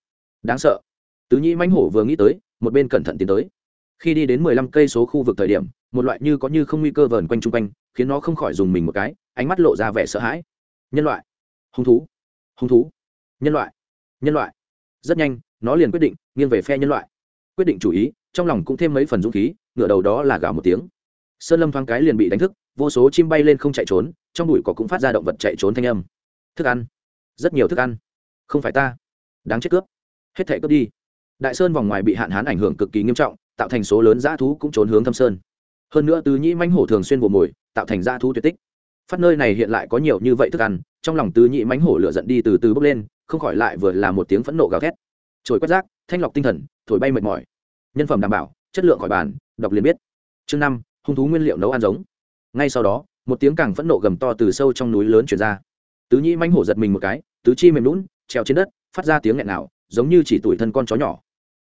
Speaker 1: Đáng sợ. Tứ nhĩ mãnh hổ vừa nghĩ tới, một bên cẩn thận tiến tới. Khi đi đến mười lăm cây số khu vực thời điểm, một loại như có như không nguy cơ vờn quanh chung quanh, khiến nó không khỏi dùng mình một cái, ánh mắt lộ ra vẻ sợ hãi. Nhân loại. Hung thú. Hung thú. Nhân loại. Nhân loại. Rất nhanh, nó liền quyết định nghiêng về phe nhân loại. Quyết định chủ ý, trong lòng cũng thêm mấy phần dũng khí ngựa đầu đó là gào một tiếng sơn lâm thoáng cái liền bị đánh thức, vô số chim bay lên không chạy trốn, trong bụi cỏ cũng phát ra động vật chạy trốn thanh âm. Thức ăn. Rất nhiều thức ăn. Không phải ta. Đáng chết cướp. Hết thể cướp đi. Đại sơn vòng ngoài bị hạn hán ảnh hưởng cực kỳ nghiêm trọng, tạo thành số lớn dã thú cũng trốn hướng thâm sơn. Hơn nữa tứ nhĩ mãnh hổ thường xuyên vồ mồi, tạo thành dã thú tuyệt tích. Phát nơi này hiện lại có nhiều như vậy thức ăn, trong lòng tứ nhĩ mãnh hổ lửa giận đi từ từ bốc lên, không khỏi lại vừa là một tiếng phẫn nộ gào thét. Trồi quét rác, thanh lọc tinh thần, thổi bay mệt mỏi. Nhân phẩm đảm bảo, chất lượng khỏi bàn, đọc liền biết. Chương năm hung thú nguyên liệu nấu ăn giống. Ngay sau đó, một tiếng càng phẫn nộ gầm to từ sâu trong núi lớn chuyển ra. Tứ nhĩ manh hổ giật mình một cái, tứ chi mềm lún treo trên đất, phát ra tiếng nghẹn nào giống như chỉ tuổi thân con chó nhỏ.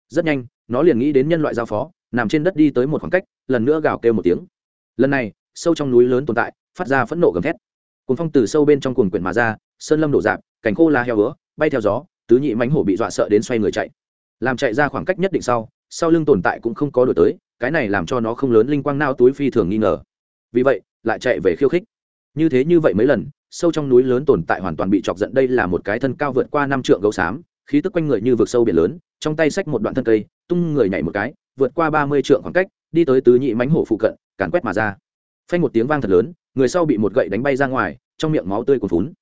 Speaker 1: Rất nhanh, nó liền nghĩ đến nhân loại giao phó, nằm trên đất đi tới một khoảng cách, lần nữa gào kêu một tiếng. Lần này, sâu trong núi lớn tồn tại, phát ra phẫn nộ gầm thét. Cuốn phong từ sâu bên trong cuồng quyển mà ra, sơn lâm đổ dạp, cành khô la heo vữa bay theo gió, tứ nhị mánh hổ bị dọa sợ đến xoay người chạy. Làm chạy ra khoảng cách nhất định sau sau lưng tồn tại cũng không có đổi tới cái này làm cho nó không lớn linh quang nao túi phi thường nghi ngờ. Vì vậy, lại chạy về khiêu khích. Như thế như vậy mấy lần, sâu trong núi lớn tồn tại hoàn toàn bị chọc giận. Đây là một cái thân cao vượt qua năm trượng gấu xám, khí tức quanh người như vực sâu biển lớn, trong tay xách một đoạn thân cây, tung người nhảy một cái, vượt qua ba mươi trượng khoảng cách, đi tới tứ nhị mánh hổ phụ cận, càn quét mà ra. Phanh một tiếng vang thật lớn, người sau bị một gậy đánh bay ra ngoài, trong miệng máu tươi cuồn phún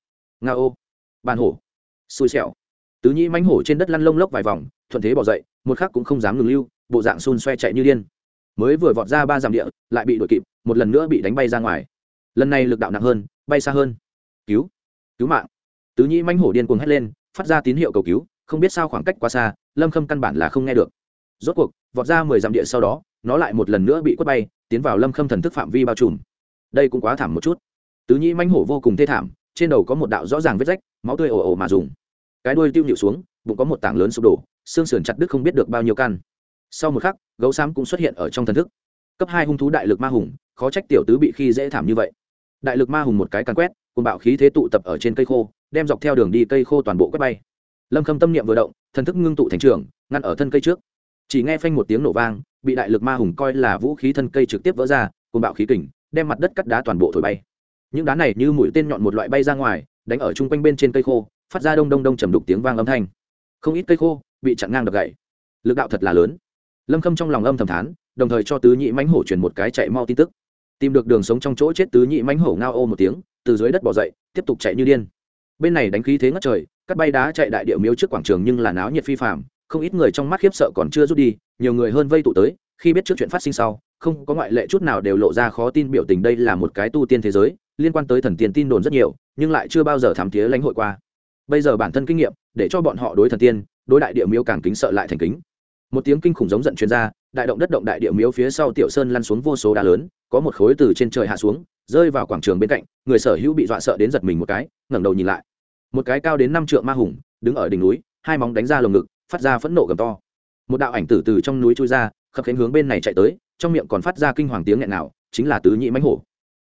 Speaker 1: nga ô. Bàn hổ. Xui xẻo. Tứ nhị mánh hổ trên đất lăn lông lốc vài vòng, thuận thế bỏ dậy, một khắc cũng không dám ngừng lưu, bộ dạng xun xoe chạy như điên mới vừa vọt ra ba dặm địa, lại bị đuổi kịp, một lần nữa bị đánh bay ra ngoài. Lần này lực đạo nặng hơn, bay xa hơn. Cứu cứu mạng. Tứ nhĩ manh hổ điên cuồng hét lên, phát ra tín hiệu cầu cứu, không biết sao khoảng cách quá xa, lâm khâm căn bản là không nghe được. Rốt cuộc, vọt ra mười dặm địa sau đó, nó lại một lần nữa bị quất bay, tiến vào lâm khâm thần thức phạm vi bao trùm. Đây cũng quá thảm một chút. Tứ nhĩ manh hổ vô cùng thê thảm, trên đầu có một đạo rõ ràng vết rách, máu tươi ồ ồ mà dùng cái đuôi tiêu nhịu xuống, bụng có một tảng lớn sụp đổ, xương sườn chặt đứt không biết được bao nhiêu căn sau một khắc, gấu xám cũng xuất hiện ở trong thần thức. Cấp hai hung thú đại lực ma hùng, khó trách tiểu tứ bị khi dễ thảm như vậy. Đại lực ma hùng một cái càn quét cùng bạo khí thế tụ tập ở trên cây khô, đem dọc theo đường đi cây khô toàn bộ quét bay. Lâm khâm tâm niệm vừa động, thần thức ngưng tụ thành trường, ngăn ở thân cây trước. Chỉ nghe phanh một tiếng nổ vang, bị đại lực ma hùng coi là vũ khí thân cây trực tiếp vỡ ra cùng bạo khí kình, đem mặt đất cắt đá toàn bộ thổi bay. Những đá này như mũi tên nhọn một loại bay ra ngoài, đánh ở chung quanh bên trên cây khô, phát ra đông đông đông trầm đục tiếng vang âm thanh. Không ít cây khô bị chặn ngang đập gậy lực đạo thật là lớn lâm khâm trong lòng âm thầm thán, đồng thời cho tứ nhị mãnh hổ truyền một cái chạy mau tin tức. Tìm được đường sống trong chỗ chết tứ nhị mãnh hổ ngao ô một tiếng, từ dưới đất bỏ dậy, tiếp tục chạy như điên. Bên này đánh khí thế ngất trời, cắt bay đá chạy đại địa miếu trước quảng trường nhưng là náo nhiệt phi phạm không ít người trong mắt khiếp sợ còn chưa rút đi, nhiều người hơn vây tụ tới, khi biết trước chuyện phát sinh sau, không có ngoại lệ chút nào đều lộ ra khó tin biểu tình đây là một cái tu tiên thế giới, liên quan tới thần tiên tin đồn rất nhiều, nhưng lại chưa bao giờ thám tía lãnh hội qua. Bây giờ bản thân kinh nghiệm, để cho bọn họ đối thần tiên, đối đại địa miếu càng kính sợ lại thành kính một tiếng kinh khủng giống giận chuyên gia đại động đất động đại địa miếu phía sau tiểu sơn lăn xuống vô số đá lớn, có một khối từ trên trời hạ xuống, rơi vào quảng trường bên cạnh, người sở hữu bị dọa sợ đến giật mình một cái, ngẩng đầu nhìn lại. Một cái cao đến năm trượng ma hùng, đứng ở đỉnh núi, hai móng đánh ra lồng ngực, phát ra phẫn nộ gầm to. Một đạo ảnh tử từ trong núi chui ra, khập khiến hướng bên này chạy tới, trong miệng còn phát ra kinh hoàng tiếng nghẹn nào chính là tứ nhị mãnh hổ.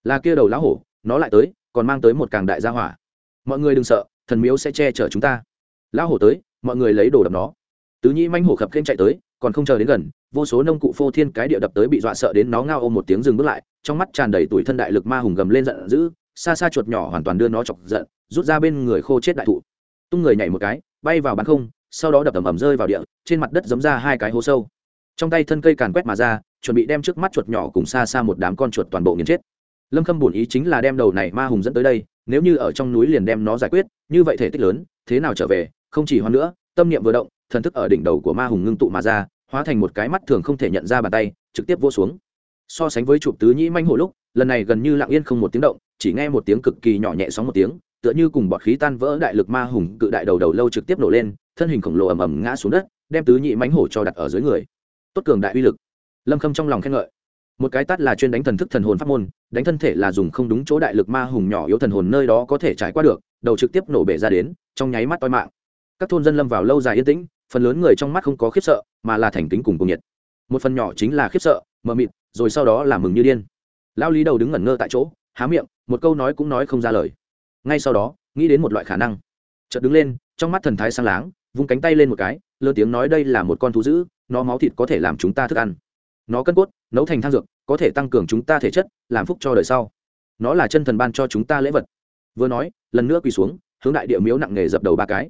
Speaker 1: Là kia đầu lá hổ, nó lại tới, còn mang tới một càng đại gia hỏa. Mọi người đừng sợ, thần miếu sẽ che chở chúng ta. Lão hổ tới, mọi người lấy đồ đập nó tứ nhị manh hổ khập kênh chạy tới, còn không chờ đến gần, vô số nông cụ phô thiên cái địa đập tới bị dọa sợ đến nó ngao ôm một tiếng dừng bước lại, trong mắt tràn đầy tuổi thân đại lực ma hùng gầm lên giận dữ, xa xa chuột nhỏ hoàn toàn đưa nó chọc giận, rút ra bên người khô chết đại thụ. Tung người nhảy một cái, bay vào bán không, sau đó đập ầm ầm rơi vào địa, trên mặt đất giấm ra hai cái hố sâu. Trong tay thân cây càn quét mà ra, chuẩn bị đem trước mắt chuột nhỏ cùng xa xa một đám con chuột toàn bộ nghiền chết. Lâm khâm bổn ý chính là đem đầu này ma hùng dẫn tới đây, nếu như ở trong núi liền đem nó giải quyết, như vậy thể tích lớn, thế nào trở về, không chỉ hoan nữa, tâm niệm vừa động thần thức ở đỉnh đầu của ma hùng ngưng tụ mà ra, hóa thành một cái mắt thường không thể nhận ra bàn tay, trực tiếp vô xuống. So sánh với chụp tứ nhĩ manh hồ lúc, lần này gần như lặng yên không một tiếng động, chỉ nghe một tiếng cực kỳ nhỏ nhẹ sóng một tiếng, tựa như cùng bọt khí tan vỡ đại lực ma hùng cự đại đầu đầu lâu trực tiếp nổ lên, thân hình khổng lồ ầm ầm ngã xuống đất, đem tứ nhị mánh hổ cho đặt ở dưới người. Tốt cường đại uy lực. Lâm khâm trong lòng khen ngợi. Một cái tát là chuyên đánh thần thức thần hồn pháp môn, đánh thân thể là dùng không đúng chỗ đại lực ma hùng nhỏ yếu thần hồn nơi đó có thể trải qua được, đầu trực tiếp nổ bể ra đến, trong nháy mắt toi mạng. Các thôn dân lâm vào lâu dài yên tĩnh phần lớn người trong mắt không có khiếp sợ, mà là thành kính cùng cùng nhiệt. Một phần nhỏ chính là khiếp sợ, mờ mịt, rồi sau đó là mừng như điên. Lao lý đầu đứng ngẩn ngơ tại chỗ, há miệng, một câu nói cũng nói không ra lời. Ngay sau đó, nghĩ đến một loại khả năng. Chợt đứng lên, trong mắt thần thái sang láng, vung cánh tay lên một cái lơ tiếng nói đây là một con thú dữ, nó máu thịt có thể làm chúng ta thức ăn. Nó cân cốt, nấu thành thang dược, có thể tăng cường chúng ta thể chất, làm phúc cho đời sau. Nó là chân thần ban cho chúng ta lễ vật. Vừa nói, lần nữa quỳ xuống, hướng đại địa miếu nặng nề dập đầu ba cái.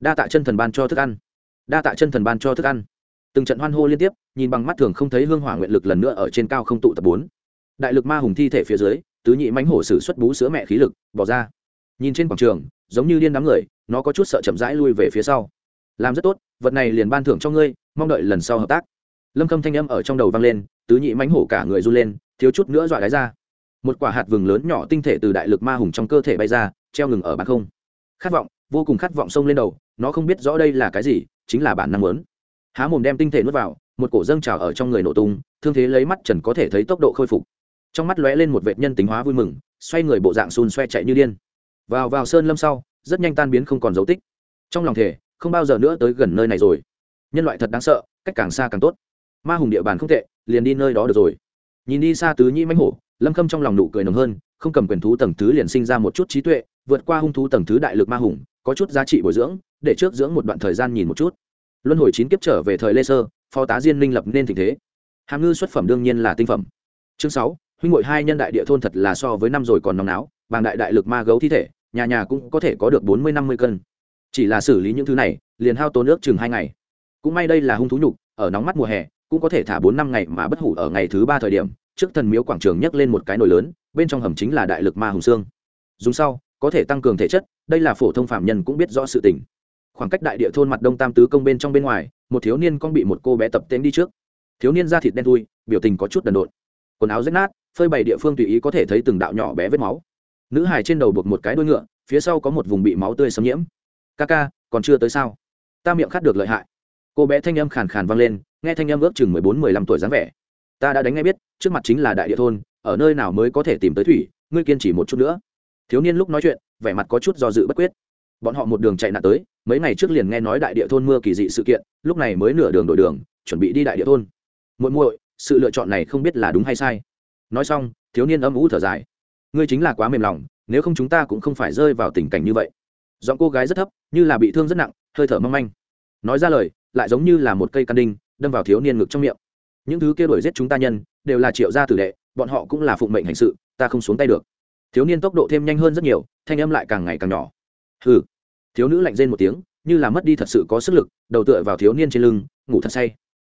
Speaker 1: Đa tạ chân thần ban cho thức ăn đa tạ chân thần ban cho thức ăn. Từng trận hoan hô liên tiếp, nhìn bằng mắt thường không thấy hương hỏa nguyện lực lần nữa ở trên cao không tụ tập bốn. Đại lực ma hùng thi thể phía dưới, tứ nhị mánh hổ sử xuất bú sữa mẹ khí lực, bỏ ra. Nhìn trên quảng trường, giống như điên đám người, nó có chút sợ chậm rãi lui về phía sau. Làm rất tốt, vật này liền ban thưởng cho ngươi, mong đợi lần sau hợp tác. Lâm khâm thanh âm ở trong đầu vang lên, tứ nhị mánh hổ cả người run lên, thiếu chút nữa dọa đáy ra. Một quả hạt vừng lớn nhỏ tinh thể từ đại lực ma hùng trong cơ thể bay ra, treo ngừng ở bàn không. Khát vọng, vô cùng khát vọng sông lên đầu, nó không biết rõ đây là cái gì chính là bản năng lớn há mồm đem tinh thể nuốt vào, một cổ dâng trào ở trong người nổ tung, thương thế lấy mắt trần có thể thấy tốc độ khôi phục. Trong mắt lóe lên một vệt nhân tính hóa vui mừng, xoay người bộ dạng xun xoe chạy như điên. Vào vào sơn lâm sau, rất nhanh tan biến không còn dấu tích. Trong lòng thể không bao giờ nữa tới gần nơi này rồi. Nhân loại thật đáng sợ, cách càng xa càng tốt. Ma hùng địa bàn không tệ, liền đi nơi đó được rồi. Nhìn đi xa tứ nhĩ mãnh hổ, lâm khâm trong lòng nụ cười nồng hơn, không cầm quyền thú tầng thứ liền sinh ra một chút trí tuệ, vượt qua hung thú tầng thứ đại lực ma hùng, có chút giá trị bồi dưỡng để trước dưỡng một đoạn thời gian nhìn một chút. Luân hồi chín kiếp trở về thời lê sơ, phó tá diên minh lập nên tình thế. Hàm ngư xuất phẩm đương nhiên là tinh phẩm. Chương sáu, huynh ngội hai nhân đại địa thôn thật là so với năm rồi còn nóng náo bằng đại đại lực ma gấu thi thể, nhà nhà cũng có thể có được bốn mươi năm mươi cân. Chỉ là xử lý những thứ này, liền hao tốn nước chừng hai ngày. Cũng may đây là hung thú nhục, ở nóng mắt mùa hè, cũng có thể thả bốn năm ngày mà bất hủ ở ngày thứ ba thời điểm, trước thần miếu quảng trường nhấc lên một cái nồi lớn, bên trong hầm chính là đại lực ma hùng xương. Dùng sau, có thể tăng cường thể chất, đây là phổ thông phạm nhân cũng biết rõ sự tình khoảng cách đại địa thôn mặt đông tam tứ công bên trong bên ngoài, một thiếu niên con bị một cô bé tập tên đi trước. Thiếu niên da thịt đen thui, biểu tình có chút đần độn. Quần áo rách nát, phơi bày địa phương tùy ý có thể thấy từng đạo nhỏ bé vết máu. Nữ hài trên đầu buộc một cái đuôi ngựa, phía sau có một vùng bị máu tươi xâm nhiễm. Ca ca, còn chưa tới sao? Ta miệng khát được lợi hại. Cô bé thanh âm khàn khàn vang lên, nghe thanh âm ước chừng mười bốn, mười lăm tuổi dáng vẻ. Ta đã đánh ngay biết, trước mặt chính là đại địa thôn, ở nơi nào mới có thể tìm tới thủy, ngươi kiên trì một chút nữa. Thiếu niên lúc nói chuyện, vẻ mặt có chút do dự bất quyết. Bọn họ một đường chạy nạn tới mấy ngày trước liền nghe nói đại địa thôn mưa kỳ dị sự kiện, lúc này mới nửa đường đổi đường, chuẩn bị đi đại địa thôn. Muội muội, sự lựa chọn này không biết là đúng hay sai. Nói xong, thiếu niên âm ủ thở dài. Ngươi chính là quá mềm lòng, nếu không chúng ta cũng không phải rơi vào tình cảnh như vậy. Giọng cô gái rất thấp, như là bị thương rất nặng, hơi thở mong manh. Nói ra lời, lại giống như là một cây căn đinh, đâm vào thiếu niên ngực trong miệng. Những thứ kia đuổi giết chúng ta nhân, đều là triệu gia tử đệ, bọn họ cũng là phụng mệnh hành sự, ta không xuống tay được. Thiếu niên tốc độ thêm nhanh hơn rất nhiều, thanh âm lại càng ngày càng nhỏ. Hừ thiếu nữ lạnh rên một tiếng, như là mất đi thật sự có sức lực, đầu tựa vào thiếu niên trên lưng, ngủ thật say.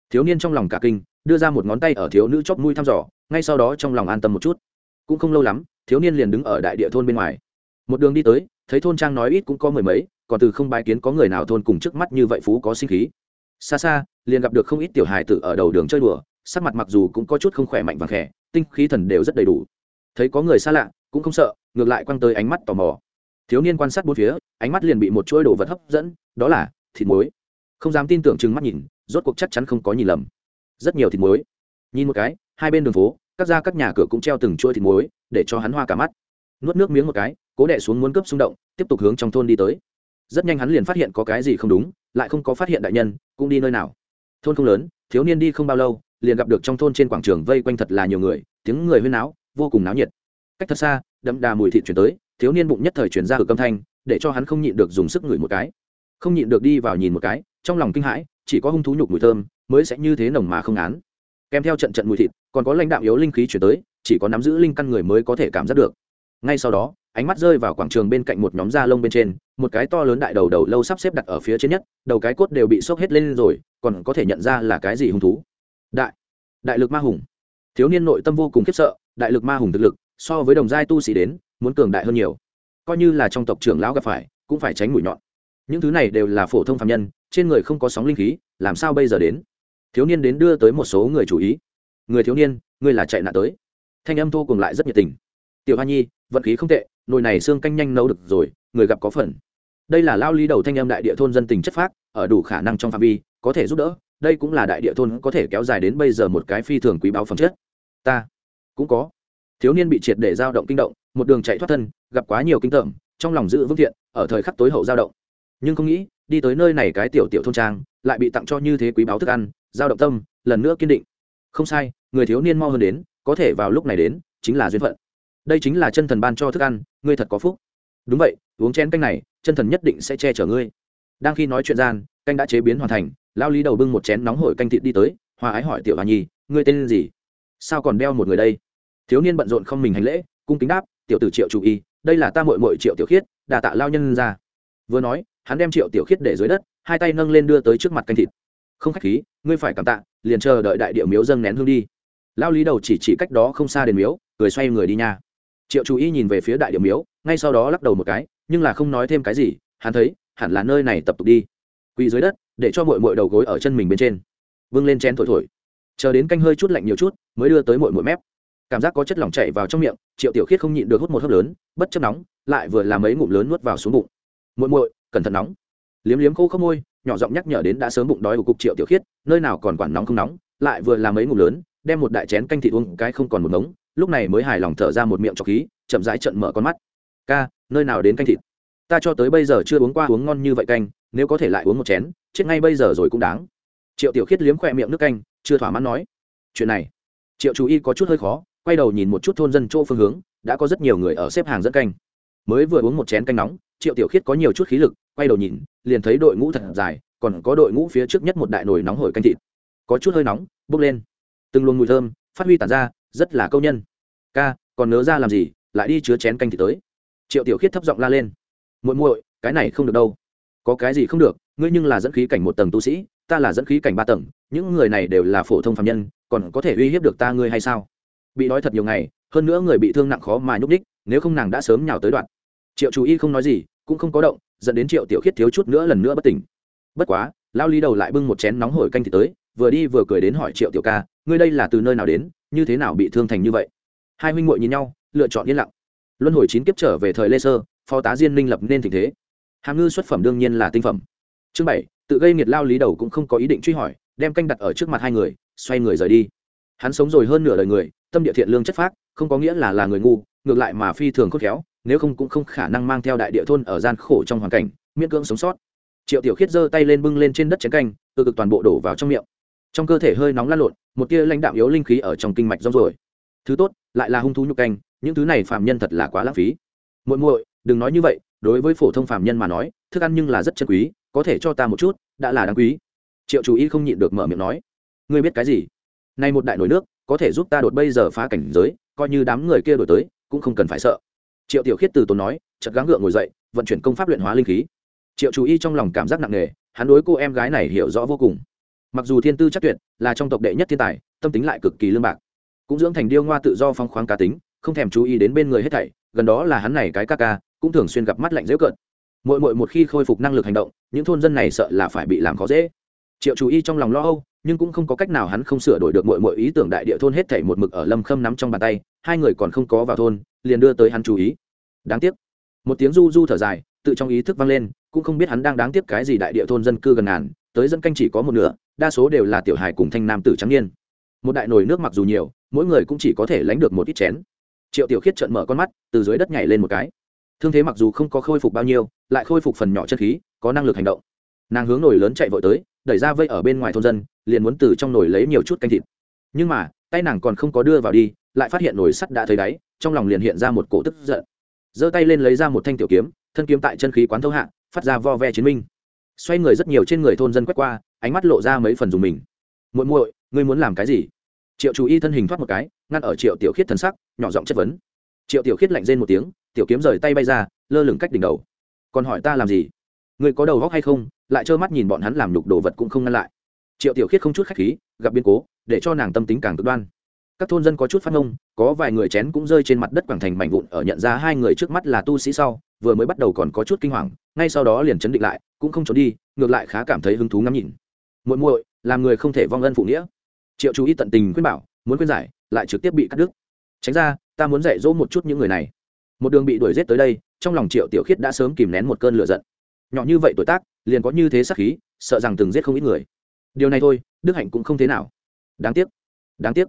Speaker 1: Thiếu niên trong lòng cả kinh, đưa ra một ngón tay ở thiếu nữ chóp mũi thăm dò, ngay sau đó trong lòng an tâm một chút. Cũng không lâu lắm, thiếu niên liền đứng ở đại địa thôn bên ngoài. Một đường đi tới, thấy thôn trang nói ít cũng có mười mấy, còn từ không bài kiến có người nào thôn cùng trước mắt như vậy phú có sinh khí. Xa xa, liền gặp được không ít tiểu hài tử ở đầu đường chơi đùa, sắc mặt mặc dù cũng có chút không khỏe mạnh và khẽ, tinh khí thần đều rất đầy đủ. Thấy có người xa lạ, cũng không sợ, ngược lại quăng tới ánh mắt tò mò. Thiếu niên quan sát bốn phía ánh mắt liền bị một chuỗi đồ vật hấp dẫn, đó là thịt muối. Không dám tin tưởng chừng mắt nhìn, rốt cuộc chắc chắn không có nhìn lầm. Rất nhiều thịt muối. Nhìn một cái, hai bên đường phố, các ra các nhà cửa cũng treo từng chuỗi thịt muối, để cho hắn hoa cả mắt. Nuốt nước miếng một cái, cố đè xuống muốn cướp xung động, tiếp tục hướng trong thôn đi tới. Rất nhanh hắn liền phát hiện có cái gì không đúng, lại không có phát hiện đại nhân, cũng đi nơi nào. Thôn không lớn, thiếu niên đi không bao lâu, liền gặp được trong thôn trên quảng trường vây quanh thật là nhiều người, tiếng người huyên náo, vô cùng náo nhiệt. Cách thật xa, đậm đà mùi thịt chuyển tới, thiếu niên bụng nhất thời chuyển ra ở âm thanh để cho hắn không nhịn được dùng sức ngửi một cái. Không nhịn được đi vào nhìn một cái, trong lòng kinh hãi, chỉ có hung thú nhục mùi thơm mới sẽ như thế nồng mà không án kèm theo trận trận mùi thịt, còn có lãnh đạo yếu linh khí chuyển tới, chỉ có nắm giữ linh căn người mới có thể cảm giác được. Ngay sau đó, ánh mắt rơi vào quảng trường bên cạnh một nhóm da lông bên trên, một cái to lớn đại đầu đầu lâu sắp xếp đặt ở phía trên nhất, đầu cái cốt đều bị sốc hết lên rồi, còn có thể nhận ra là cái gì hung thú? Đại đại lực ma hùng. Thiếu niên nội tâm vô cùng khiếp sợ, đại lực ma hùng thực lực, so với đồng giai tu sĩ đến, muốn cường đại hơn nhiều coi như là trong tộc trưởng lão gặp phải, cũng phải tránh mũi nhọn. Những thứ này đều là phổ thông phạm nhân, trên người không có sóng linh khí, làm sao bây giờ đến? Thiếu niên đến đưa tới một số người chú ý. Người thiếu niên, ngươi là chạy nạn tới. Thanh âm thô cùng lại rất nhiệt tình. Tiểu hoa nhi, vận khí không tệ, nồi này xương canh nhanh nấu được rồi, người gặp có phần. Đây là lao lý đầu thanh âm đại địa thôn dân tình chất phác, ở đủ khả năng trong phạm vi, có thể giúp đỡ, đây cũng là đại địa thôn có thể kéo dài đến bây giờ một cái phi thường quý báo phẩm chất. Ta cũng có. Thiếu niên bị triệt để dao động kinh động một đường chạy thoát thân, gặp quá nhiều kinh tởm, trong lòng giữ vững thiện, ở thời khắc tối hậu dao động. Nhưng không nghĩ, đi tới nơi này cái tiểu tiểu thôn trang, lại bị tặng cho như thế quý báo thức ăn, dao động tâm, lần nữa kiên định. Không sai, người thiếu niên mau hơn đến, có thể vào lúc này đến, chính là duyên phận. Đây chính là chân thần ban cho thức ăn, ngươi thật có phúc. Đúng vậy, uống chén canh này, chân thần nhất định sẽ che chở ngươi. Đang khi nói chuyện gian, canh đã chế biến hoàn thành lao lý đầu bưng một chén nóng hổi canh thịt đi tới, hòa ái hỏi tiểu hòa nhi, ngươi tên gì? Sao còn đeo một người đây? Thiếu niên bận rộn không mình hành lễ, cung kính đáp tiểu tử triệu chủ y, đây là ta mội mội triệu tiểu khiết, đà tạ lao nhân ra. Vừa nói, hắn đem triệu tiểu khiết để dưới đất, hai tay nâng lên đưa tới trước mặt canh thịt. Không khách khí, ngươi phải cảm tạ, liền chờ đợi đại điệu miếu dâng nén hương đi. Lao lý đầu chỉ chỉ cách đó không xa đền miếu, cười xoay người đi nha. Triệu chú ý nhìn về phía đại điệu miếu, ngay sau đó lắc đầu một cái, nhưng là không nói thêm cái gì, hắn thấy, hẳn là nơi này tập tục đi. Quỳ dưới đất, để cho mội mội đầu gối ở chân mình bên trên. Vâng lên chén thổi thổi. Chờ đến canh hơi chút lạnh nhiều chút, mới đưa tới mội mội mép cảm giác có chất lỏng chảy vào trong miệng, triệu tiểu khiết không nhịn được hút một hớp lớn, bất chấp nóng, lại vừa làm mấy ngụm lớn nuốt vào xuống bụng. Muội muội, cẩn thận nóng. Liếm liếm khô không môi, nhỏ giọng nhắc nhở đến đã sớm bụng đói của cục triệu tiểu khiết, nơi nào còn quản nóng không nóng, lại vừa làm mấy ngụm lớn, đem một đại chén canh thịt uống cái không còn một ngống, lúc này mới hài lòng thở ra một miệng trọc khí, chậm rãi trận mở con mắt. Ca, nơi nào đến canh thịt? Ta cho tới bây giờ chưa uống qua uống ngon như vậy canh, nếu có thể lại uống một chén, chết ngay bây giờ rồi cũng đáng. Triệu tiểu khiết liếm khoe miệng nước canh, chưa thỏa mãn nói. Chuyện này. Triệu chú y có chút hơi khó quay đầu nhìn một chút thôn dân chỗ phương hướng, đã có rất nhiều người ở xếp hàng dẫn canh. Mới vừa uống một chén canh nóng, triệu tiểu khiết có nhiều chút khí lực, quay đầu nhìn, liền thấy đội ngũ thật dài, còn có đội ngũ phía trước nhất một đại nồi nóng hổi canh thịt. Có chút hơi nóng, bốc lên. Từng luồng mùi thơm, phát huy tản ra, rất là câu nhân. Ca, còn nớ ra làm gì, lại đi chứa chén canh thịt tới. Triệu tiểu khiết thấp giọng la lên. Muội muội, cái này không được đâu. Có cái gì không được, ngươi nhưng là dẫn khí cảnh một tầng tu sĩ, ta là dẫn khí cảnh ba tầng, những người này đều là phổ thông phạm nhân, còn có thể uy hiếp được ta ngươi hay sao? Bị đói thật nhiều ngày, hơn nữa người bị thương nặng khó mà nhúc ních nếu không nàng đã sớm nhào tới đoạn. Triệu chú y không nói gì, cũng không có động, dẫn đến triệu tiểu khiết thiếu chút nữa lần nữa bất tỉnh. Bất quá lao lý đầu lại bưng một chén nóng hổi canh thì tới, vừa đi vừa cười đến hỏi triệu tiểu ca, ngươi đây là từ nơi nào đến, như thế nào bị thương thành như vậy? Hai huynh muội nhìn nhau, lựa chọn yên lặng. Luân hồi chín kiếp trở về thời lê sơ, phó tá diên minh lập nên tình thế. Hàm ngư xuất phẩm đương nhiên là tinh phẩm. Chương bảy, tự gây nghiệt lao lý đầu cũng không có ý định truy hỏi, đem canh đặt ở trước mặt hai người, xoay người rời đi. Hắn sống rồi hơn nửa đời người tâm địa thiện lương chất phác, không có nghĩa là là người ngu, ngược lại mà phi thường khôn khéo, nếu không cũng không khả năng mang theo đại địa thôn ở gian khổ trong hoàn cảnh, miễn cưỡng sống sót. Triệu tiểu khiết giơ tay lên bưng lên trên đất chén canh tự cực toàn bộ đổ vào trong miệng. Trong cơ thể hơi nóng lan lộn, một tia lãnh đạm yếu linh khí ở trong kinh mạch rong rồi thứ tốt, lại là hung thú nhục canh, những thứ này phạm nhân thật là quá lãng phí. Muội muội, đừng nói như vậy, đối với phổ thông phạm nhân mà nói, thức ăn nhưng là rất chân quý, có thể cho ta một chút, đã là đáng quý. Triệu chủ ý không nhịn được mở miệng nói. Ngươi biết cái gì? Nay một đại nổi nước, có thể giúp ta đột bây giờ phá cảnh giới, coi như đám người kia đổi tới, cũng không cần phải sợ. Triệu tiểu khiết từ tốn nói chật gắng gượng ngồi dậy, vận chuyển công pháp luyện hóa linh khí. Triệu chú y trong lòng cảm giác nặng nề, hắn đối cô em gái này hiểu rõ vô cùng. Mặc dù thiên tư chắc tuyệt, là trong tộc đệ nhất thiên tài, tâm tính lại cực kỳ lương bạc. Cũng dưỡng thành điêu ngoa tự do phong khoáng cá tính, không thèm chú ý đến bên người hết thảy, gần đó là hắn này cái ca ca, cũng thường xuyên gặp mắt lạnh dễ cợt. Mỗi mỗi một khi khôi phục năng lực hành động, những thôn dân này sợ là phải bị làm khó dễ. Triệu chú y trong lòng lo âu nhưng cũng không có cách nào hắn không sửa đổi được mọi mọi ý tưởng đại địa thôn hết thảy một mực ở lâm khâm nắm trong bàn tay, hai người còn không có vào thôn, liền đưa tới hắn chú ý. Đáng tiếc. Một tiếng du du thở dài, tự trong ý thức vang lên, cũng không biết hắn đang đáng tiếc cái gì đại địa thôn dân cư gần ngàn, tới dân canh chỉ có một nửa, đa số đều là tiểu hài cùng thanh nam tử trắng niên. Một đại nồi nước mặc dù nhiều, mỗi người cũng chỉ có thể lánh được một ít chén. Triệu tiểu khiết trợn mở con mắt, từ dưới đất nhảy lên một cái. Thương thế mặc dù không có khôi phục bao nhiêu, lại khôi phục phần nhỏ chân khí, có năng lực hành động. Nàng hướng nồi lớn chạy vội tới đẩy ra vây ở bên ngoài thôn dân, liền muốn từ trong nồi lấy nhiều chút canh thịt. Nhưng mà, tay nàng còn không có đưa vào đi, lại phát hiện nồi sắt đã thấy đáy, trong lòng liền hiện ra một cổ tức giận. Giơ tay lên lấy ra một thanh tiểu kiếm, thân kiếm tại chân khí quán thâu hạ, phát ra vo ve chiến minh. Xoay người rất nhiều trên người thôn dân quét qua, ánh mắt lộ ra mấy phần dùng mình. Muội muội, ngươi muốn làm cái gì? Triệu chú y thân hình thoát một cái, ngăn ở triệu tiểu khiết thần sắc, nhỏ giọng chất vấn. Triệu tiểu khiết lạnh rên một tiếng, tiểu kiếm rời tay bay ra, lơ lửng cách đỉnh đầu. Còn hỏi ta làm gì? Người có đầu góc hay không? Lại trơ mắt nhìn bọn hắn làm nhục đồ vật cũng không ngăn lại. Triệu tiểu khiết không chút khách khí, gặp biến cố, để cho nàng tâm tính càng cực đoan. Các thôn dân có chút phát ngông, có vài người chén cũng rơi trên mặt đất quảng thành mảnh vụn, ở nhận ra hai người trước mắt là tu sĩ sau, vừa mới bắt đầu còn có chút kinh hoàng, ngay sau đó liền chấn định lại, cũng không trốn đi, ngược lại khá cảm thấy hứng thú ngắm nhìn. Muội muội, làm người không thể vong ân phụ nghĩa. Triệu chú ý tận tình khuyên bảo, muốn khuyên giải, lại trực tiếp bị cắt đứt. Tránh ra, ta muốn dạy dỗ một chút những người này. Một đường bị đuổi g tới đây, trong lòng triệu tiểu khiết đã sớm kìm nén một cơn lửa giận nhỏ như vậy tuổi tác, liền có như thế sắc khí, sợ rằng từng giết không ít người. Điều này thôi, đức hạnh cũng không thế nào. Đáng tiếc đáng tiếc.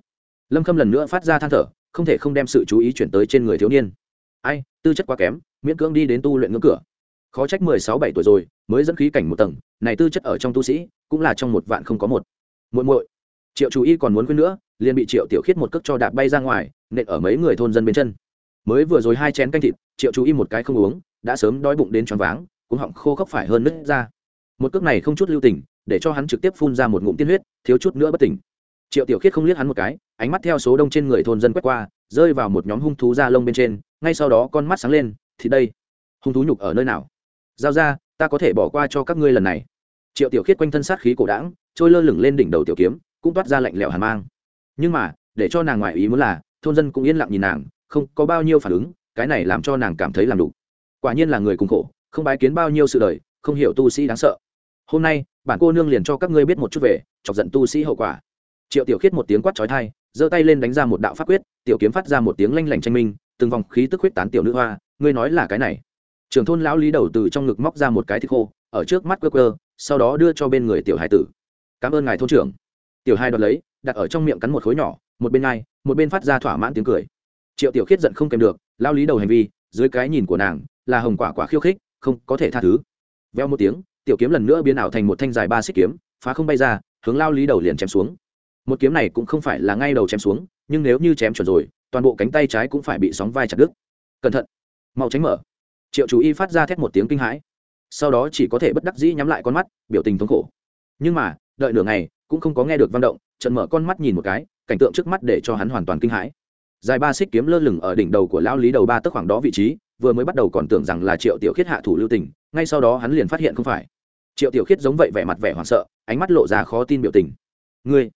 Speaker 1: Lâm khâm lần nữa phát ra than thở, không thể không đem sự chú ý chuyển tới trên người thiếu niên. Ai, tư chất quá kém, miễn cưỡng đi đến tu luyện ngưỡng cửa. Khó trách mười sáu bảy tuổi rồi, mới dẫn khí cảnh một tầng, này tư chất ở trong tu sĩ, cũng là trong một vạn không có một. Muội muội, triệu chú ý còn muốn quên nữa, liền bị triệu tiểu khiết một cước cho đạp bay ra ngoài, nện ở mấy người thôn dân bên chân. Mới vừa rồi hai chén canh thịt, triệu chú ý một cái không uống, đã sớm đói bụng đến choáng váng cũng họng khô khốc phải hơn nứt ra. Một cước này không chút lưu tình, để cho hắn trực tiếp phun ra một ngụm tiên huyết, thiếu chút nữa bất tỉnh. Triệu tiểu khiết không liếc hắn một cái, ánh mắt theo số đông trên người thôn dân quét qua, rơi vào một nhóm hung thú da lông bên trên, ngay sau đó con mắt sáng lên, thì đây. Hung thú nhục ở nơi nào? Giao ra, ta có thể bỏ qua cho các ngươi lần này. Triệu tiểu khiết quanh thân sát khí cổ đảng trôi lơ lửng lên đỉnh đầu tiểu kiếm, cũng toát ra lạnh lẽo hàn mang. Nhưng mà, để cho nàng ngoại ý muốn là, thôn dân cũng yên lặng nhìn nàng, không có bao nhiêu phản ứng, cái này làm cho nàng cảm thấy làm đủ. Quả nhiên là người cùng khổ không bái kiến bao nhiêu sự đời, không hiểu tu sĩ đáng sợ. Hôm nay, bản cô nương liền cho các ngươi biết một chút về, chọc giận tu sĩ hậu quả. Triệu tiểu khiết một tiếng quát trói thai giơ tay lên đánh ra một đạo pháp quyết, tiểu kiếm phát ra một tiếng lanh lảnh tranh minh, từng vòng khí tức huyết tán tiểu nữ hoa, ngươi nói là cái này. Trưởng thôn lão lý đầu từ trong ngực móc ra một cái thịt khô, ở trước mắt quơ quơ, sau đó đưa cho bên người tiểu hải tử. Cảm ơn ngài thôn trưởng. Tiểu hai đoạt lấy, đặt ở trong miệng cắn một khối nhỏ, một bên ngay một bên phát ra thỏa mãn tiếng cười. Triệu tiểu khiết giận không kèm được lao lý đầu hành vi, dưới cái nhìn của nàng, là hồng quả quả khiêu khích không có thể tha thứ. Veo một tiếng, tiểu kiếm lần nữa biến ảo thành một thanh dài ba xích kiếm, phá không bay ra, hướng lao lý đầu liền chém xuống. Một kiếm này cũng không phải là ngay đầu chém xuống, nhưng nếu như chém chuẩn rồi, toàn bộ cánh tay trái cũng phải bị sóng vai chặt đứt. Cẩn thận, mau tránh mở. Triệu chú y phát ra thét một tiếng kinh hãi. Sau đó chỉ có thể bất đắc dĩ nhắm lại con mắt, biểu tình thống khổ. Nhưng mà, đợi nửa ngày, cũng không có nghe được văn động trận mở con mắt nhìn một cái, cảnh tượng trước mắt để cho hắn hoàn toàn kinh hãi. Dài ba xích kiếm lơ lửng ở đỉnh đầu của lao lý đầu ba tức khoảng đó vị trí vừa mới bắt đầu còn tưởng rằng là triệu tiểu khiết hạ thủ lưu tình, ngay sau đó hắn liền phát hiện không phải. Triệu tiểu khiết giống vậy vẻ mặt vẻ hoảng sợ, ánh mắt lộ ra khó tin biểu tình. Ngươi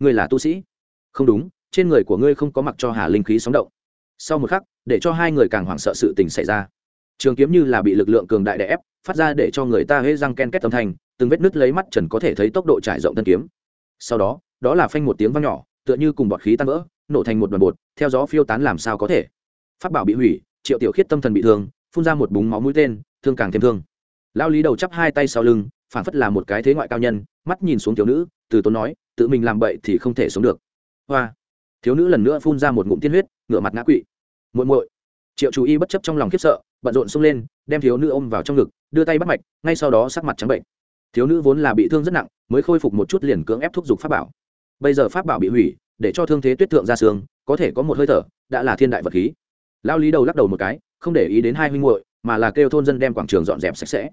Speaker 1: ngươi là tu sĩ? Không đúng, trên người của ngươi không có mặc cho hà linh khí sóng động. Sau một khắc, để cho hai người càng hoảng sợ sự tình xảy ra. Trường kiếm như là bị lực lượng cường đại đè ép, phát ra để cho người ta hễ răng ken két tâm thành từng vết nứt lấy mắt trần có thể thấy tốc độ trải rộng thân kiếm. Sau đó đó là phanh một tiếng vang nhỏ, tựa như cùng bọt khí tan vỡ, nổ thành một đoàn bột, theo gió phiêu tán làm sao có thể. Phát bảo bị hủy triệu tiểu khiết tâm thần bị thương, phun ra một búng máu mũi tên, thương càng thêm thương. Lao lý đầu chắp hai tay sau lưng phản phất là một cái thế ngoại cao nhân, mắt nhìn xuống thiếu nữ, từ tốn nói, tự mình làm bậy thì không thể sống được. Hoa. Thiếu nữ lần nữa phun ra một ngụm tiên huyết, ngửa mặt ngã quỵ. Muội muội. Triệu chú y bất chấp trong lòng khiếp sợ, bận rộn xông lên, đem thiếu nữ ôm vào trong ngực, đưa tay bắt mạch, ngay sau đó sắc mặt trắng bệnh. Thiếu nữ vốn là bị thương rất nặng, mới khôi phục một chút liền cưỡng ép thúc giục pháp bảo. Bây giờ pháp bảo bị hủy, để cho thương thế tuyết thượng ra xương, có thể có một hơi thở, đã là thiên đại vật khí lao lý đầu lắc đầu một cái, không để ý đến hai huynh muội, mà là kêu thôn dân đem quảng trường dọn dẹp sạch sẽ.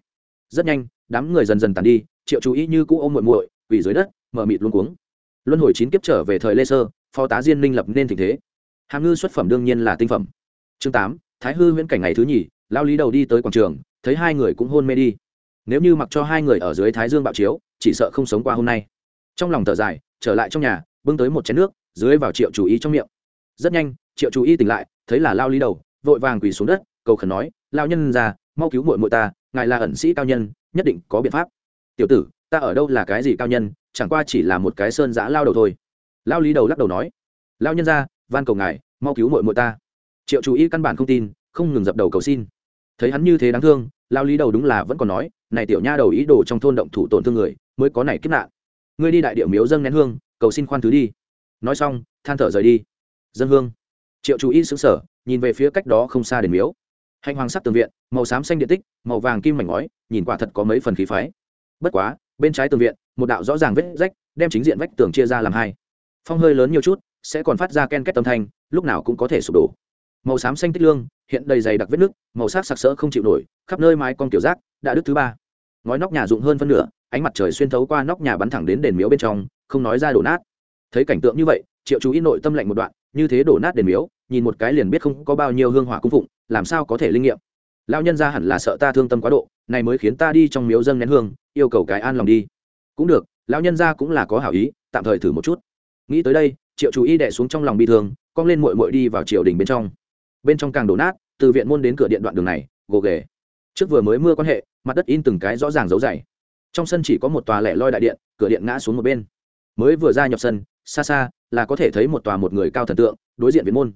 Speaker 1: Rất nhanh, đám người dần dần tàn đi, triệu chú ý như cũ ôm muội muội, quỳ dưới đất, mở mịt luôn cuống. Luân hồi chín kiếp trở về thời lê sơ, phó tá diên minh lập nên tình thế. Hàm ngư xuất phẩm đương nhiên là tinh phẩm. Chương tám, thái hư huyễn cảnh ngày thứ nhì lao lý đầu đi tới quảng trường, thấy hai người cũng hôn mê đi. Nếu như mặc cho hai người ở dưới thái dương bạo chiếu, chỉ sợ không sống qua hôm nay. Trong lòng thở dài, trở lại trong nhà, bưng tới một chén nước, dưới vào triệu chú ý trong miệng. Rất nhanh triệu chú y tỉnh lại, thấy là lao lý đầu, vội vàng quỳ xuống đất, cầu khẩn nói, lao nhân ra mau cứu muội muội ta, ngài là ẩn sĩ cao nhân, nhất định có biện pháp. Tiểu tử, ta ở đâu là cái gì cao nhân, chẳng qua chỉ là một cái sơn giã lao đầu thôi. Lao lý đầu lắc đầu nói, lao nhân ra van cầu ngài, mau cứu mội mội ta. Triệu chú ý căn bản không tin, không ngừng dập đầu cầu xin. Thấy hắn như thế đáng thương, lao lý đầu đúng là vẫn còn nói, này tiểu nha đầu ý đồ trong thôn động thủ tổn thương người, mới có này kiếp nạn. Ngươi đi đại điệu miếu dâng nén hương, cầu xin khoan thứ đi. Nói xong, than thở rời đi. Dân hương triệu chú y xứng sở nhìn về phía cách đó không xa đền miếu. Hạnh hoàng sắc tường viện, màu xám xanh điện tích, màu vàng kim mảnh ngói, nhìn quả thật có mấy phần khí phái. Bất quá, bên trái tường viện, một đạo rõ ràng vết rách, đem chính diện vách tường chia ra làm hai. Phong hơi lớn nhiều chút, sẽ còn phát ra ken két tâm thanh, lúc nào cũng có thể sụp đổ. Màu xám xanh tích lương, hiện đầy dày đặc vết nước màu sắc sặc sỡ không chịu nổi, khắp nơi mái con kiểu rác, đã đứt thứ ba. Ngói nóc nhà rụng hơn phân nửa, ánh mặt trời xuyên thấu qua nóc nhà bắn thẳng đến đền miếu bên trong, không nói ra đổ nát. Thấy cảnh tượng như vậy, triệu chú ý nội tâm lạnh một đoạn, như thế đổ nát đền miếu nhìn một cái liền biết không có bao nhiêu hương hỏa cung phụng, làm sao có thể linh nghiệm? Lão nhân ra hẳn là sợ ta thương tâm quá độ, này mới khiến ta đi trong miếu dâng nén hương, yêu cầu cái an lòng đi. Cũng được, lão nhân ra cũng là có hảo ý, tạm thời thử một chút. Nghĩ tới đây, triệu chú ý đẻ xuống trong lòng bi thương, cong lên mội mội đi vào triều đình bên trong. Bên trong càng đổ nát, từ viện môn đến cửa điện đoạn đường này, gồ ghề. Trước vừa mới mưa quan hệ, mặt đất in từng cái rõ ràng dấu dày. Trong sân chỉ có một tòa lẻ loi đại điện, cửa điện ngã xuống một bên. Mới vừa ra nhập sân, xa xa là có thể thấy một tòa một người cao thần tượng, đối diện viện môn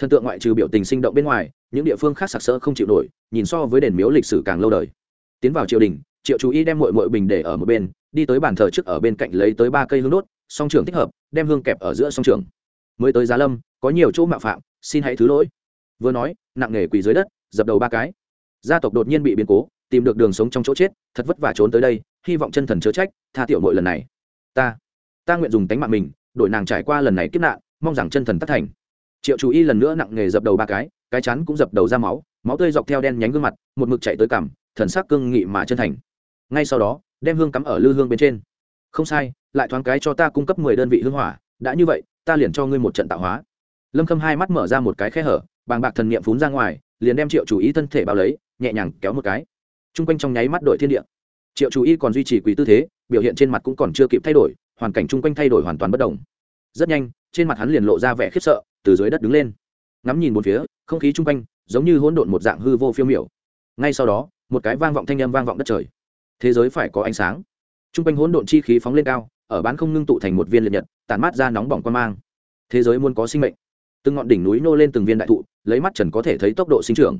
Speaker 1: thần tượng ngoại trừ biểu tình sinh động bên ngoài, những địa phương khác sặc sỡ không chịu nổi, nhìn so với đền miếu lịch sử càng lâu đời. Tiến vào triều đình, triệu chú ý đem mội mội bình để ở một bên, đi tới bàn thờ trước ở bên cạnh lấy tới ba cây hương đốt, song trường thích hợp, đem hương kẹp ở giữa song trường. Mới tới giá lâm, có nhiều chỗ mạo phạm, xin hãy thứ lỗi. Vừa nói, nặng nề quỳ dưới đất, dập đầu ba cái. Gia tộc đột nhiên bị biến cố, tìm được đường sống trong chỗ chết, thật vất vả trốn tới đây, hy vọng chân thần chớ trách, tha tiểu mội lần này. Ta ta nguyện dùng tánh mạng mình, đổi nàng trải qua lần này kiếp nạn, mong rằng chân thần tất thành triệu chú y lần nữa nặng nghề dập đầu ba cái cái chắn cũng dập đầu ra máu máu tươi dọc theo đen nhánh gương mặt, một mực chạy tới cằm thần sắc cương nghị mà chân thành. Ngay sau đó, đem hương cắm ở lư hương bên trên. Không sai, lại thoáng cái cho ta cung cấp mười đơn vị hương hỏa, đã như vậy, ta liền cho ngươi một trận tạo hóa. Lâm khâm hai mắt mở ra một cái khe hở, bàng bạc thần niệm phún ra ngoài, liền đem triệu chủ y thân thể bao lấy, nhẹ nhàng kéo một cái. T r u n g quanh trong nháy mắt đổi thiên địa. Triệu chủ y còn duy trì quỳ tư thế, biểu hiện trên mặt cũng còn chưa kịp thay đổi, hoàn cảnh chung quanh thay đổi hoàn toàn bất đồng rất nhanh, trên mặt hắn liền lộ ra vẻ khiếp sợ, từ dưới đất đứng lên. Ngắm nhìn một phía, không khí chung quanh giống như hỗn độn một dạng hư vô phiêu miểu. Ngay sau đó, một cái vang vọng thanh â m vang vọng đất trời. Thế giới phải có ánh sáng. Chung quanh hỗn độn chi khí phóng lên cao, ở bán không ngưng tụ thành một viên liệt nhật tàn mát ra nóng bỏng quan mang. Thế giới muốn có sinh mệnh. Từng ngọn đỉnh núi nô lên từng viên đại thụ, lấy mắt trần có thể thấy tốc độ sinh trưởng.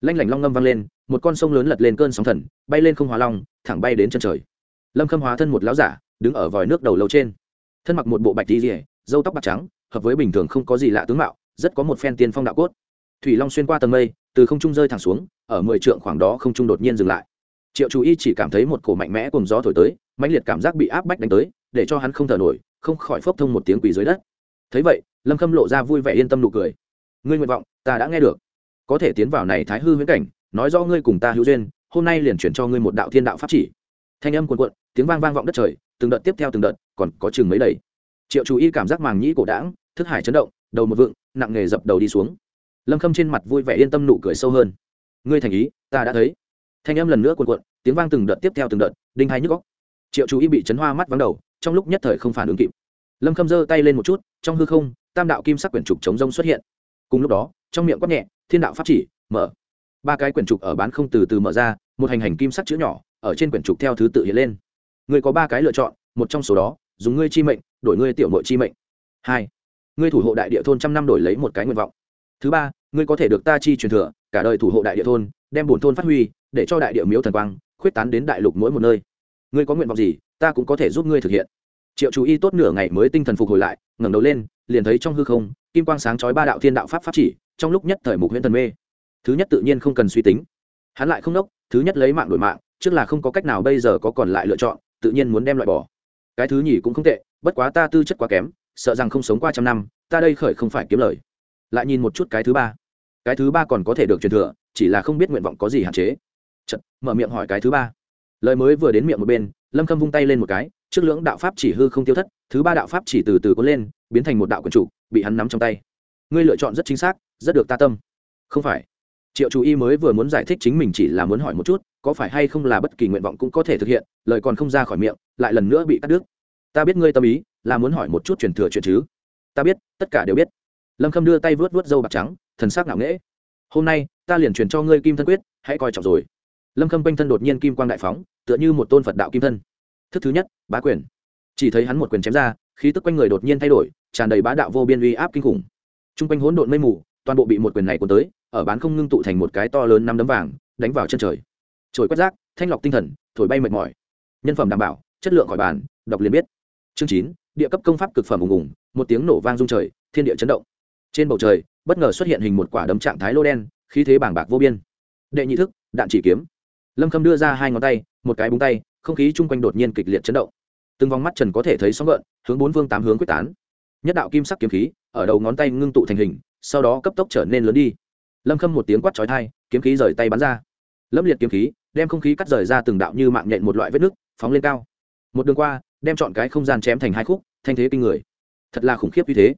Speaker 1: Lanh lảnh long ngâm vang lên, một con sông lớn lật lên cơn sóng thần, bay lên không hóa long, thẳng bay đến chân trời. Lâm khâm hóa thân một lão giả, đứng ở vòi nước đầu lâu trên thân mặc một bộ bạch đi rỉa dâu tóc bạc trắng, hợp với bình thường không có gì lạ tướng mạo, rất có một phen tiên phong đạo cốt. Thủy long xuyên qua tầng mây, từ không trung rơi thẳng xuống, ở mười trượng khoảng đó không trung đột nhiên dừng lại. Triệu chú y chỉ cảm thấy một cổ mạnh mẽ cùng gió thổi tới, mãnh liệt cảm giác bị áp bách đánh tới, để cho hắn không thở nổi, không khỏi phốc thông một tiếng quỳ dưới đất. Thấy vậy, lâm khâm lộ ra vui vẻ yên tâm nụ cười. Ngươi nguyện vọng, ta đã nghe được. Có thể tiến vào này thái hư huyễn cảnh, nói do ngươi cùng ta hữu duyên, hôm nay liền chuyển cho ngươi một đạo thiên đạo pháp chỉ thanh âm cuồn cuộn, tiếng vang vang vọng đất trời, từng đợt tiếp theo từng đợt, còn có chừng mấy đầy. Triệu chú y cảm giác màng nhĩ cổ đãng, thức hải chấn động, đầu một vựng nặng nghề dập đầu đi xuống. Lâm khâm trên mặt vui vẻ yên tâm nụ cười sâu hơn. Ngươi thành ý, ta đã thấy. Thanh âm lần nữa cuồn cuộn, tiếng vang từng đợt tiếp theo từng đợt, đinh hai nhức góc triệu chú y bị chấn hoa mắt vắng đầu, trong lúc nhất thời không phản ứng kịp. Lâm khâm giơ tay lên một chút, trong hư không, tam đạo kim sắc quyển trục chống rông xuất hiện. Cùng lúc đó, trong miệng quát nhẹ, thiên đạo pháp chỉ, mở ba cái quyển trục ở bán không từ từ mở ra, một hành hành kim sắc chữ nhỏ, ở trên quyển trục theo thứ tự hiện lên. Ngươi có ba cái lựa chọn, một trong số đó, dùng ngươi chi mệnh, đổi ngươi tiểu mội chi mệnh. Hai, ngươi thủ hộ đại địa thôn trăm năm đổi lấy một cái nguyện vọng. Thứ ba, ngươi có thể được ta chi truyền thừa, cả đời thủ hộ đại địa thôn, đem bổn thôn phát huy, để cho đại địa miếu thần quang, khuyết tán đến đại lục mỗi một nơi. Ngươi có nguyện vọng gì, ta cũng có thể giúp ngươi thực hiện. Triệu chú y tốt nửa ngày mới tinh thần phục hồi lại, ngẩng đầu lên, liền thấy trong hư không, kim quang sáng chói ba đạo thiên đạo pháp pháp chỉ, trong lúc nhất thời mục huyễn thần mê thứ nhất tự nhiên không cần suy tính. Hắn lại không đốc thứ nhất lấy mạng đổi mạng trước là không có cách nào bây giờ có còn lại lựa chọn tự nhiên muốn đem loại bỏ. Cái thứ nhì cũng không tệ bất quá ta tư chất quá kém sợ rằng không sống qua trăm năm ta đây khởi không phải kiếm lời. Lại nhìn một chút cái thứ ba. Cái thứ ba còn có thể được truyền thừa chỉ là không biết nguyện vọng có gì hạn chế. Chật, mở miệng hỏi cái thứ ba. Lời mới vừa đến miệng một bên lâm khâm vung tay lên một cái trước lưỡng đạo pháp chỉ hư không tiêu thất thứ ba đạo pháp chỉ từ từ có lên biến thành một đạo quần chủ bị hắn nắm trong tay. Ngươi lựa chọn rất chính xác rất được ta tâm. Không phải triệu chú y mới vừa muốn giải thích chính mình chỉ là muốn hỏi một chút, có phải hay không là bất kỳ nguyện vọng cũng có thể thực hiện, lời còn không ra khỏi miệng, lại lần nữa bị cắt đứt. Ta biết ngươi tâm ý, là muốn hỏi một chút truyền thừa chuyện chứ? Ta biết, tất cả đều biết. Lâm khâm đưa tay vớt vớt dâu bạc trắng, thần sắc ngạo nghễ. Hôm nay, ta liền truyền cho ngươi kim thân quyết, hãy coi trọng rồi. Lâm khâm quanh thân đột nhiên kim quang đại phóng, tựa như một tôn phật đạo kim thân. Thức thứ nhất, bá quyền. Chỉ thấy hắn một quyền chém ra, khí tức quanh người đột nhiên thay đổi, tràn đầy bá đạo vô biên uy áp kinh khủng. T r u n g quanh hỗn độn mây mù, toàn bộ bị một quyền này cuốn tới ở bán không ngưng tụ thành một cái to lớn năm đấm vàng, đánh vào chân trời. Trồi quét rác, thanh lọc tinh thần, thổi bay mệt mỏi. Nhân phẩm đảm bảo, chất lượng khỏi bàn, đọc liền biết. Chương chín, địa cấp công pháp cực phẩm ùng ùng, một tiếng nổ vang rung trời, thiên địa chấn động. Trên bầu trời, bất ngờ xuất hiện hình một quả đấm trạng thái lô đen, khí thế bảng bạc vô biên. Đệ nhị thức, đạn chỉ kiếm. Lâm khâm đưa ra hai ngón tay, một cái búng tay, không khí chung quanh đột nhiên kịch liệt chấn động. Từng vòng mắt trần có thể thấy sóng gợn, hướng bốn phương tám hướng quyết tán. Nhất đạo kim sắc kiếm khí, ở đầu ngón tay ngưng tụ thành hình, sau đó cấp tốc trở nên lớn đi lâm khâm một tiếng quát trói thai kiếm khí rời tay bắn ra. Lâm liệt kiếm khí, đem không khí cắt rời ra từng đạo như mạng nhện một loại vết nước phóng lên cao. Một đường qua, đem chọn cái không gian chém thành hai khúc, thanh thế kinh người. Thật là khủng khiếp như thế.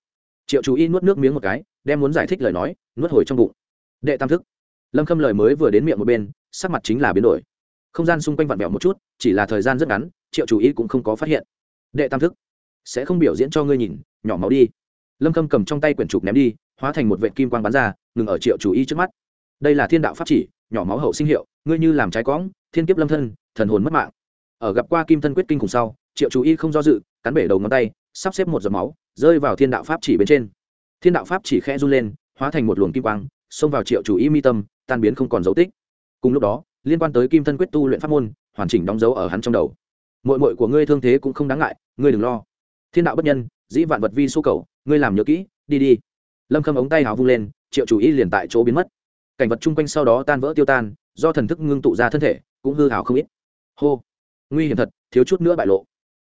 Speaker 1: Triệu chú y nuốt nước miếng một cái, đem muốn giải thích lời nói, nuốt hồi trong bụng. Đệ tam thức. Lâm khâm lời mới vừa đến miệng một bên, sắc mặt chính là biến đổi. Không gian xung quanh vặn vẹo một chút, chỉ là thời gian rất ngắn, triệu chủ ý cũng không có phát hiện. Đệ tam thức. Sẽ không biểu diễn cho ngươi nhìn, nhỏ máu đi lâm khâm cầm trong tay quyển trục ném đi, hóa thành một vệ kim quang bắn ra, ngừng ở triệu chủ y trước mắt. Đây là thiên đạo pháp chỉ, nhỏ máu hậu sinh hiệu, ngươi như làm trái cõng, thiên kiếp lâm thân, thần hồn mất mạng. Ở gặp qua kim thân quyết kinh cùng sau, triệu chủ y không do dự, cắn bể đầu ngón tay, sắp xếp một giọt máu, rơi vào thiên đạo pháp chỉ bên trên. Thiên đạo pháp chỉ khẽ run lên, hóa thành một luồng kim quang, xông vào triệu chủ y mi tâm, tan biến không còn dấu tích. Cùng lúc đó, liên quan tới kim thân quyết tu luyện pháp môn, hoàn chỉnh đóng dấu ở hắn trong đầu. Mội mội của ngươi thương thế cũng không đáng ngại, ngươi đừng lo. Thiên đạo bất nhân, dĩ vạn vật vi su cầu ngươi làm nhớ kỹ, đi đi. Lâm khâm ống tay hào vung lên, triệu chủ y liền tại chỗ biến mất. Cảnh vật chung quanh sau đó tan vỡ tiêu tan, do thần thức ngưng tụ ra thân thể, cũng hư hào không ít. Hô! Nguy hiểm thật, thiếu chút nữa bại lộ.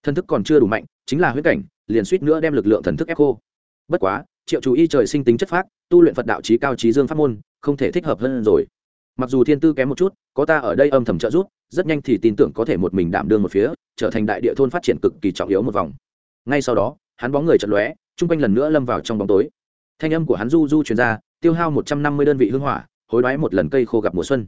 Speaker 1: Thần thức còn chưa đủ mạnh, chính là huyết cảnh, liền suýt nữa đem lực lượng thần thức ép khô. Bất quá, triệu chủ y trời sinh tính chất phác, tu luyện phật đạo trí cao trí dương pháp môn, không thể thích hợp hơn rồi. Mặc dù thiên tư kém một chút, có ta ở đây âm thầm trợ giúp, rất nhanh thì tin tưởng có thể một mình đảm đương một phía, trở thành đại địa thôn phát triển cực kỳ trọng yếu một vòng. Ngay sau đó, hắn bóng người chật lóe chung quanh lần nữa lâm vào trong bóng tối. Thanh âm của hắn du du truyền ra, tiêu hao một trăm năm mươi đơn vị hương hỏa, hối đoái một lần cây khô gặp mùa xuân.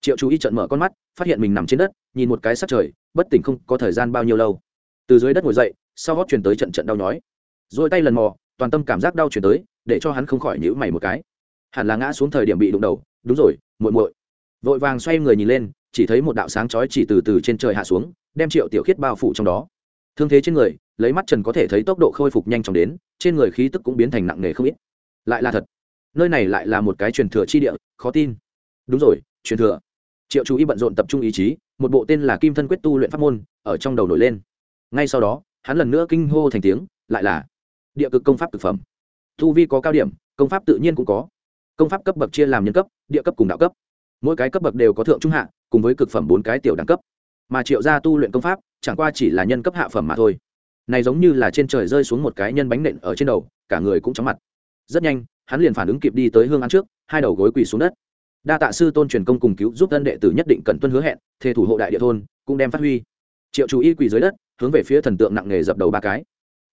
Speaker 1: Triệu chú ý trận mở con mắt, phát hiện mình nằm trên đất, nhìn một cái sắc trời, bất tỉnh không có thời gian bao nhiêu lâu. Từ dưới đất ngồi dậy, sau gót truyền tới trận trận đau nhói. Rồi tay lần mò, toàn tâm cảm giác đau truyền tới, để cho hắn không khỏi nhữ mày một cái. Hẳn là ngã xuống thời điểm bị đụng đầu, đúng rồi, muội muội. Vội vàng xoay người nhìn lên, chỉ thấy một đạo sáng chói chỉ từ từ trên trời hạ xuống, đem triệu tiểu khiết bao phủ trong đó thương thế trên người, lấy mắt trần có thể thấy tốc độ khôi phục nhanh chóng đến, trên người khí tức cũng biến thành nặng nề không ít. Lại là thật. Nơi này lại là một cái truyền thừa chi địa, khó tin. Đúng rồi, truyền thừa. Triệu chú ý bận rộn tập trung ý chí, một bộ tên là kim thân quyết tu luyện pháp môn, ở trong đầu nổi lên. Ngay sau đó, hắn lần nữa kinh hô thành tiếng, lại là địa cực công pháp thực phẩm. Thu vi có cao điểm, công pháp tự nhiên cũng có. Công pháp cấp bậc chia làm nhân cấp, địa cấp cùng đạo cấp. Mỗi cái cấp bậc đều có thượng trung hạ, cùng với cực phẩm bốn cái tiểu đẳng cấp mà triệu gia tu luyện công pháp, chẳng qua chỉ là nhân cấp hạ phẩm mà thôi. Này giống như là trên trời rơi xuống một cái nhân bánh nện ở trên đầu, cả người cũng chóng mặt. Rất nhanh, hắn liền phản ứng kịp đi tới hương ăn trước, hai đầu gối quỳ xuống đất. Đa tạ sư tôn truyền công cùng cứu giúp tân đệ tử nhất định cần tuân hứa hẹn, thề thủ hộ đại địa thôn, cũng đem phát huy. Triệu chú y quỳ dưới đất, hướng về phía thần tượng nặng nề dập đầu ba cái.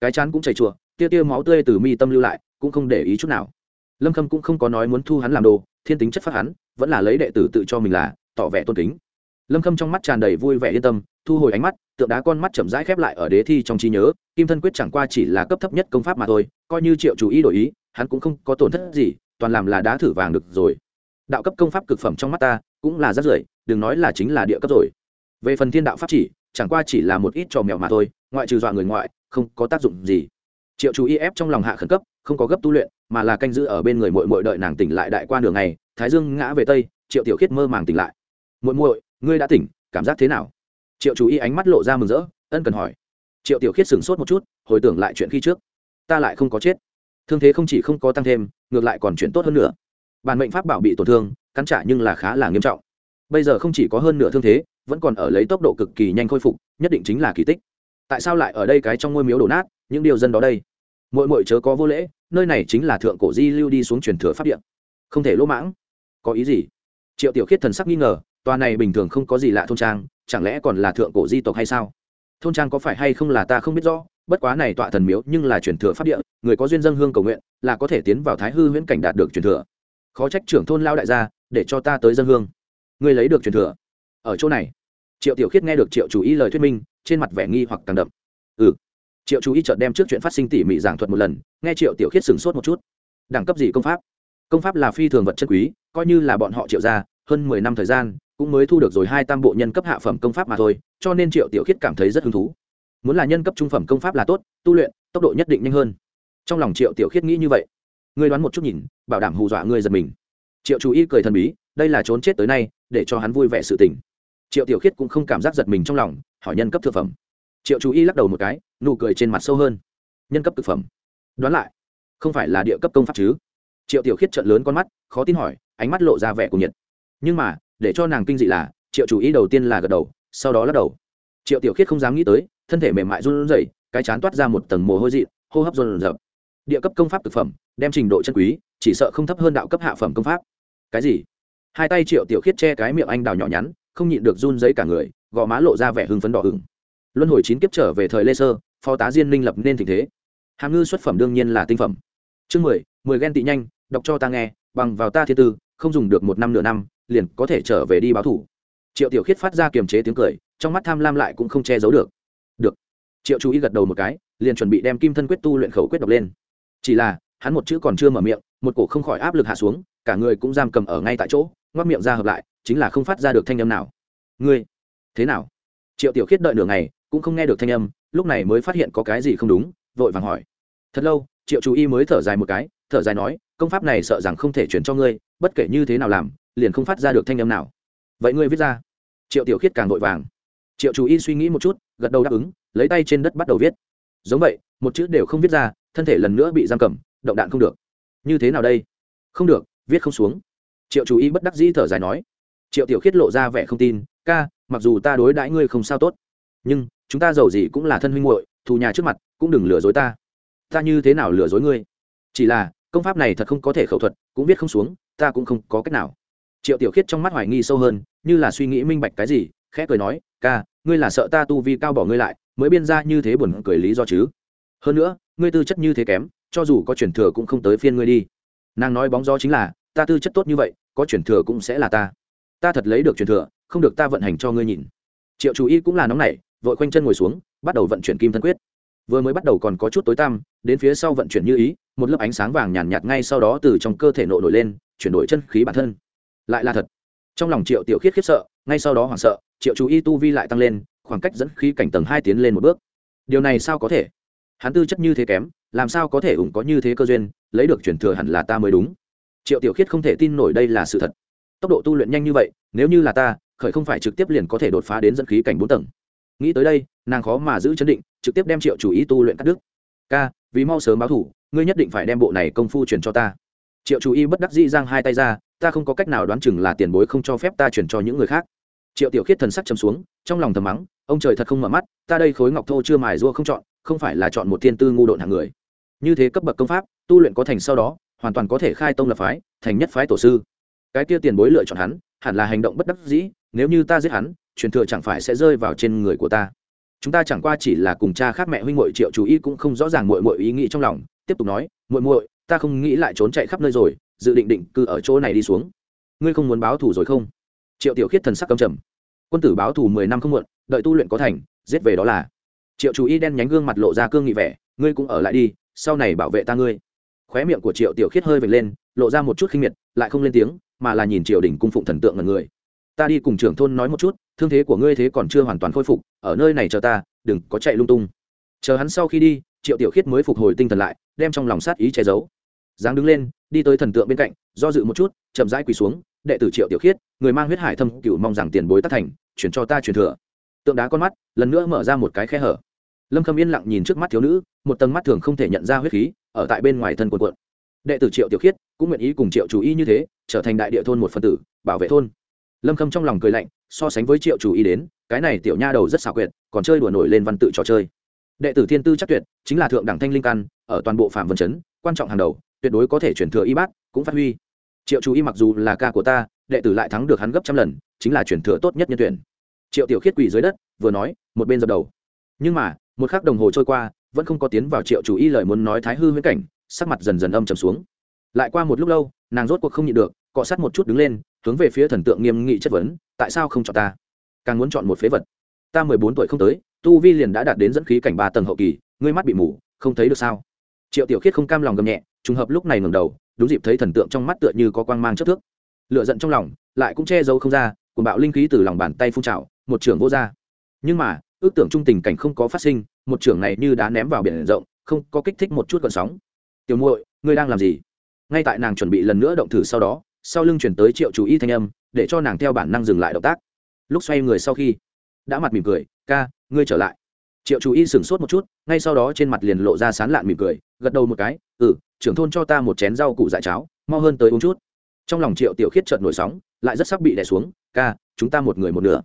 Speaker 1: Cái chán cũng chảy chùa, tia tia máu tươi từ mi tâm lưu lại, cũng không để ý chút nào. Lâm khâm cũng không có nói muốn thu hắn làm đồ, thiên tính chất phát hắn, vẫn là lấy đệ tử tự cho mình là, tỏ vẻ tôn kính lâm khâm trong mắt tràn đầy vui vẻ yên tâm, thu hồi ánh mắt tượng đá con mắt chậm rãi khép lại ở đế thi trong trí nhớ, kim thân quyết chẳng qua chỉ là cấp thấp nhất công pháp mà thôi, coi như triệu chủ ý đổi ý, hắn cũng không có tổn thất gì, toàn làm là đá thử vàng được rồi. Đạo cấp công pháp cực phẩm trong mắt ta, cũng là rất rưởi, đừng nói là chính là địa cấp rồi. Về phần thiên đạo pháp chỉ, chẳng qua chỉ là một ít trò mèo mà thôi, ngoại trừ dọa người ngoại, không có tác dụng gì. Triệu chú ý ép trong lòng hạ khẩn cấp, không có gấp tu luyện, mà là canh giữ ở bên người mội mội đợi nàng tỉnh lại đại quan đường này thái dương ngã về tây, triệu tiểu khiết mơ màng tỉnh lại. Muội muội ngươi đã tỉnh, cảm giác thế nào? Triệu chú ý ánh mắt lộ ra mừng rỡ, ân cần hỏi. Triệu tiểu khiết sửng sốt một chút, hồi tưởng lại chuyện khi trước. Ta lại không có chết. Thương thế không chỉ không có tăng thêm, ngược lại còn chuyện tốt hơn nữa. Bản mệnh pháp bảo bị tổn thương, cắn trả nhưng là khá là nghiêm trọng. Bây giờ không chỉ có hơn nửa thương thế, vẫn còn ở lấy tốc độ cực kỳ nhanh khôi phục, nhất định chính là kỳ tích. Tại sao lại ở đây cái trong ngôi miếu đổ nát, những điều dân đó đây? Mỗi mỗi chớ có vô lễ, nơi này chính là thượng cổ di lưu đi xuống truyền thừa pháp điện không thể lỗ mãng. Có ý gì? Triệu tiểu khiết thần sắc nghi ngờ tòa này bình thường không có gì lạ thôn trang, chẳng lẽ còn là thượng cổ di tộc hay sao? Thôn trang có phải hay không là ta không biết rõ, bất quá này tọa thần miếu nhưng là truyền thừa pháp địa, người có duyên dân hương cầu nguyện, là có thể tiến vào thái hư huyễn cảnh đạt được truyền thừa. Khó trách trưởng thôn lao đại gia, để cho ta tới dân hương. Người lấy được truyền thừa. Ở chỗ này. Triệu tiểu khiết nghe được triệu chủ ý lời thuyết minh, trên mặt vẻ nghi hoặc càng đậm. Ừ. Triệu chủ ý chợt đem trước chuyện phát sinh tỉ mỉ giảng thuật một lần, nghe triệu tiểu khiết sửng sốt một chút. Đẳng cấp gì công pháp? Công pháp là phi thường vật chất quý, coi như là bọn họ triệu ra hơn mười năm thời gian cũng mới thu được rồi hai tam bộ nhân cấp hạ phẩm công pháp mà thôi, cho nên triệu tiểu khiết cảm thấy rất hứng thú. Muốn là nhân cấp trung phẩm công pháp là tốt, tu luyện, tốc độ nhất định nhanh hơn. Trong lòng triệu tiểu khiết nghĩ như vậy. Ngươi đoán một chút nhìn, bảo đảm hù dọa ngươi giật mình. Triệu chú y cười thần bí, đây là trốn chết tới nay, để cho hắn vui vẻ sự tình. Triệu tiểu khiết cũng không cảm giác giật mình trong lòng, hỏi nhân cấp thực phẩm. Triệu chú y lắc đầu một cái, nụ cười trên mặt sâu hơn. Nhân cấp thực phẩm. Đoán lại, không phải là địa cấp công pháp chứ? Triệu tiểu khiết trợn lớn con mắt, khó tin hỏi, ánh mắt lộ ra vẻ của nhiệt. Nhưng mà để cho nàng kinh dị là, triệu chủ ý đầu tiên là gật đầu, sau đó lắc đầu. Triệu tiểu khiết không dám nghĩ tới, thân thể mềm mại run rẩy, cái chán toát ra một tầng mồ hôi dị, hô hấp run rợp địa cấp công pháp thực phẩm, đem trình độ chân quý, chỉ sợ không thấp hơn đạo cấp hạ phẩm công pháp. Cái gì? Hai tay triệu tiểu khiết che cái miệng anh đào nhỏ nhắn, không nhịn được run giấy cả người, gò má lộ ra vẻ hưng phấn đỏ hừng luân hồi chín kiếp trở về thời lê sơ, phó tá diên minh lập nên tình thế. Hàm ngư xuất phẩm đương nhiên là tinh phẩm. Chương mười mười ghen tị nhanh, đọc cho ta nghe, bằng vào ta thiên tư, không dùng được một năm nửa năm liền có thể trở về đi báo thủ. Triệu tiểu khiết phát ra kiềm chế tiếng cười, trong mắt tham lam lại cũng không che giấu được. Được. Triệu chú ý gật đầu một cái, liền chuẩn bị đem kim thân quyết tu luyện khẩu quyết đọc lên. Chỉ là, hắn một chữ còn chưa mở miệng, một cổ không khỏi áp lực hạ xuống, cả người cũng giam cầm ở ngay tại chỗ ngoắc miệng ra hợp lại, chính là không phát ra được thanh âm nào. Ngươi, thế nào? Triệu tiểu khiết đợi nửa ngày, cũng không nghe được thanh âm, lúc này mới phát hiện có cái gì không đúng, vội vàng hỏi. Thật lâu? Triệu chú y mới thở dài một cái, thở dài nói, công pháp này sợ rằng không thể chuyển cho ngươi, bất kể như thế nào làm liền không phát ra được thanh âm nào. Vậy ngươi viết ra. Triệu tiểu khiết càng vội vàng. Triệu chú y suy nghĩ một chút, gật đầu đáp ứng, lấy tay trên đất bắt đầu viết. Giống vậy, một chữ đều không viết ra, thân thể lần nữa bị giam cầm, động đạn không được. Như thế nào đây? Không được, viết không xuống. Triệu chú y bất đắc dĩ thở dài nói. Triệu tiểu khiết lộ ra vẻ không tin, ca, mặc dù ta đối đãi ngươi không sao tốt, nhưng chúng ta giàu gì cũng là thân huynh muội, thù nhà trước mặt cũng đừng lừa dối ta. Ta như thế nào lừa dối ngươi? Chỉ là, công pháp này thật không có thể khẩu thuật, cũng viết không xuống, ta cũng không có cách nào triệu tiểu khiết trong mắt hoài nghi sâu hơn như là suy nghĩ minh bạch cái gì khẽ cười nói ca ngươi là sợ ta tu vi cao bỏ ngươi lại mới biên ra như thế buồn cười lý do chứ? Hơn nữa ngươi tư chất như thế kém cho dù có chuyển thừa cũng không tới phiên ngươi đi. Nàng nói bóng gió chính là ta tư chất tốt như vậy có chuyển thừa cũng sẽ là ta. Ta thật lấy được chuyển thừa không được ta vận hành cho ngươi nhìn. Triệu chú ý cũng là nóng nảy vội quanh chân ngồi xuống bắt đầu vận chuyển kim thân quyết. Vừa mới bắt đầu còn có chút tối tăm đến phía sau vận chuyển như ý một lớp ánh sáng vàng nhàn nhạt, nhạt ngay sau đó từ trong cơ thể nộ nổi lên chuyển đổi chân khí bản thân lại là thật. Trong lòng triệu tiểu khiết khiếp sợ, ngay sau đó hoảng sợ, triệu chú y tu vi lại tăng lên, khoảng cách dẫn khí cảnh tầng hai tiến lên một bước. Điều này sao có thể? Hắn tư chất như thế kém, làm sao có thể ủng có như thế cơ duyên, lấy được chuyển thừa hẳn là ta mới đúng. Triệu tiểu khiết không thể tin nổi đây là sự thật. Tốc độ tu luyện nhanh như vậy, nếu như là ta, khởi không phải trực tiếp liền có thể đột phá đến dẫn khí cảnh bốn tầng. Nghĩ tới đây, nàng khó mà giữ chấn định, trực tiếp đem triệu chủ ý tu luyện cắt đứt. Ca, vì mau sớm báo thủ, ngươi nhất định phải đem bộ này công phu truyền cho ta. Triệu chủ y bất đắc dĩ giang hai tay ra ta không có cách nào đoán chừng là tiền bối không cho phép ta chuyển cho những người khác. Triệu tiểu khiết thần sắc chấm xuống, trong lòng thầm mắng, ông trời thật không mở mắt, ta đây khối ngọc thô chưa mài rua không chọn, không phải là chọn một thiên tư ngu độn hạng người. Như thế cấp bậc công pháp, tu luyện có thành sau đó, hoàn toàn có thể khai tông lập phái, thành nhất phái tổ sư. Cái kia tiền bối lựa chọn hắn, hẳn là hành động bất đắc dĩ, nếu như ta giết hắn, truyền thừa chẳng phải sẽ rơi vào trên người của ta. Chúng ta chẳng qua chỉ là cùng cha khác mẹ huynh muội triệu chú ý cũng không rõ ràng muội muội ý nghĩ trong lòng, tiếp tục nói, muội muội, ta không nghĩ lại trốn chạy khắp nơi rồi dự định định cư ở chỗ này đi xuống. Ngươi không muốn báo thù rồi không? Triệu tiểu khiết thần sắc cầm trầm. Quân tử báo thù mười năm không muộn, đợi tu luyện có thành, giết về đó là. Triệu chú ý đen nhánh gương mặt lộ ra cương nghị vẻ, ngươi cũng ở lại đi, sau này bảo vệ ta ngươi. Khóe miệng của triệu tiểu khiết hơi vệt lên, lộ ra một chút khinh miệt, lại không lên tiếng, mà là nhìn triều đình cung phụng thần tượng ngần người. Ta đi cùng trưởng thôn nói một chút, thương thế của ngươi thế còn chưa hoàn toàn khôi phục, ở nơi này chờ ta, đừng có chạy lung tung. Chờ hắn sau khi đi, triệu tiểu khiết mới phục hồi tinh thần lại, đem trong lòng sát ý che giấu giáng đứng lên, đi tới thần tượng bên cạnh, do dự một chút, chậm rãi quỳ xuống, đệ tử triệu tiểu khiết, người mang huyết hải thâm cựu mong rằng tiền bối tác thành, chuyển cho ta truyền thừa. Tượng đá con mắt, lần nữa mở ra một cái khe hở. Lâm khâm yên lặng nhìn trước mắt thiếu nữ, một tầng mắt thường không thể nhận ra huyết khí, ở tại bên ngoài thân quần quận đệ tử triệu tiểu khiết, cũng nguyện ý cùng triệu chủ y như thế, trở thành đại địa thôn một phần tử, bảo vệ thôn. Lâm khâm trong lòng cười lạnh, so sánh với triệu chủ y đến, cái này tiểu nha đầu rất xảo quyệt, còn chơi đùa nổi lên văn tự trò chơi. Đệ tử thiên tư chắc tuyệt, chính là thượng đẳng thanh linh căn, ở toàn bộ phạm vân chấn, quan trọng hàng đầu tuyệt đối có thể chuyển thừa y bát, cũng phát huy. Triệu chủ y mặc dù là ca của ta, đệ tử lại thắng được hắn gấp trăm lần, chính là chuyển thừa tốt nhất nhân tuyển. Triệu tiểu khiết quỳ dưới đất, vừa nói, một bên dập đầu. Nhưng mà, một khắc đồng hồ trôi qua, vẫn không có tiến vào triệu chủ y lời muốn nói thái hư huyễn cảnh, sắc mặt dần dần âm trầm xuống. Lại qua một lúc lâu, nàng rốt cuộc không nhịn được, cọ sát một chút đứng lên, hướng về phía thần tượng nghiêm nghị chất vấn, tại sao không chọn ta? Càng muốn chọn một phế vật. Ta mười bốn tuổi không tới, tu vi liền đã đạt đến dẫn khí cảnh ba tầng hậu kỳ, ngươi mắt bị mù, không thấy được sao? Triệu tiểu khiết không cam lòng gầm nhẹ trùng hợp lúc này ngẩng đầu, đúng dịp thấy thần tượng trong mắt tựa như có quang mang chất thước. Lựa giận trong lòng lại cũng che giấu không ra cùng bạo linh khí từ lòng bàn tay phun trào, một trưởng vô ra. Nhưng mà, ước tưởng trung tình cảnh không có phát sinh, một trưởng này như đá ném vào biển rộng, không có kích thích một chút gợn sóng. Tiểu muội, ngươi đang làm gì? Ngay tại nàng chuẩn bị lần nữa động thử sau đó, sau lưng chuyển tới triệu chú y thanh âm, để cho nàng theo bản năng dừng lại động tác. Lúc xoay người sau khi, đã mặt mỉm cười, ca, ngươi trở lại. Triệu chú y sửng sốt một chút, ngay sau đó trên mặt liền lộ ra sán lạn mỉm cười, gật đầu một cái ừ trưởng thôn cho ta một chén rau củ dại cháo, mau hơn tới uống chút. Trong lòng triệu tiểu khiết chợt nổi sóng, lại rất sắp bị đè xuống, ca, chúng ta một người một nửa.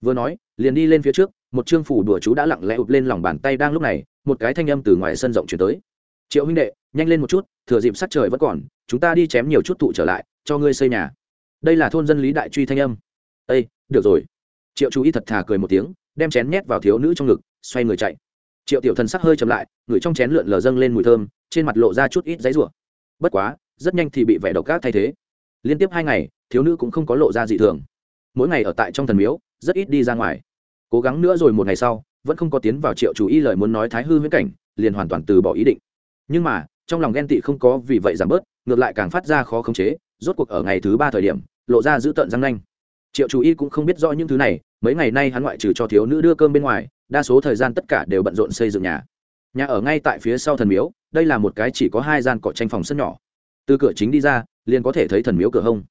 Speaker 1: Vừa nói, liền đi lên phía trước, một chương phủ đùa chú đã lặng lẽ ụp lên lòng bàn tay đang lúc này, một cái thanh âm từ ngoài sân rộng chuyển tới. Triệu huynh đệ, nhanh lên một chút, thừa dịp sắc trời vẫn còn, chúng ta đi chém nhiều chút thụ trở lại, cho ngươi xây nhà. Đây là thôn dân lý đại truy thanh âm. Ây được rồi. Triệu chú ý thật thà cười một tiếng, đem chén nhét vào thiếu nữ trong ngực, xoay người chạy triệu tiểu thần sắc hơi chậm lại ngửi trong chén lượn lờ dâng lên mùi thơm, trên mặt lộ ra chút ít giấy rủa. Bất quá, rất nhanh thì bị vẻ độc ác thay thế. Liên tiếp hai ngày, thiếu nữ cũng không có lộ ra dị thường. Mỗi ngày ở tại trong thần miếu, rất ít đi ra ngoài. Cố gắng nữa rồi một ngày sau, vẫn không có tiến vào triệu chủ y lời muốn nói thái hư huyễn cảnh, liền hoàn toàn từ bỏ ý định. Nhưng mà, trong lòng ghen tị không có vì vậy giảm bớt, ngược lại càng phát ra khó khống chế, rốt cuộc ở ngày thứ ba thời điểm, lộ ra giữ tợn răng nanh. Triệu chủ y cũng không biết rõ những thứ này, mấy ngày nay hắn ngoại trừ cho thiếu nữ đưa cơm bên ngoài đa số thời gian tất cả đều bận rộn xây dựng nhà. Nhà ở ngay tại phía sau thần miếu, đây là một cái chỉ có hai gian cỏ tranh phòng sân nhỏ. Từ cửa chính đi ra, liền có thể thấy thần miếu cửa hông.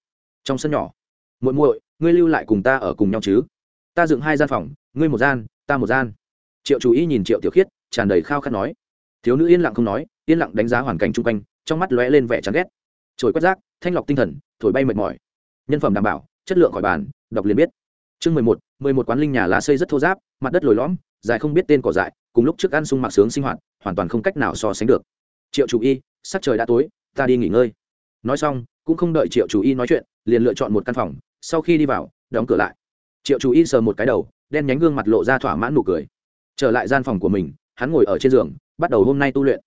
Speaker 1: Trong sân nhỏ, muội muội, ngươi lưu lại cùng ta ở cùng nhau chứ? Ta dựng hai gian phòng, ngươi một gian, ta một gian. Triệu chú ý nhìn triệu tiểu khiết, tràn đầy khao khát nói. Thiếu nữ yên lặng không nói, yên lặng đánh giá hoàn cảnh chung quanh, trong mắt lóe lên vẻ chán ghét. Trồi quét rác, thanh lọc tinh thần, thổi bay mệt mỏi. Nhân phẩm đảm bảo, chất lượng khỏi bàn, đọc liền biết. Chương mười một mười một quán linh nhà lá xây rất thô giáp, mặt đất lồi lõm, dài không biết tên cỏ dại, cùng lúc trước ăn sung mặc sướng sinh hoạt, hoàn toàn không cách nào so sánh được. Triệu chủ y sắc trời đã tối, ta đi nghỉ ngơi. Nói xong, cũng không đợi triệu chủ y nói chuyện, liền lựa chọn một căn phòng, sau khi đi vào, đóng cửa lại. Triệu chủ y sờ một cái đầu, đen nhánh gương mặt lộ ra thỏa mãn nụ cười. Trở lại gian phòng của mình, hắn ngồi ở trên giường, bắt đầu hôm nay tu luyện.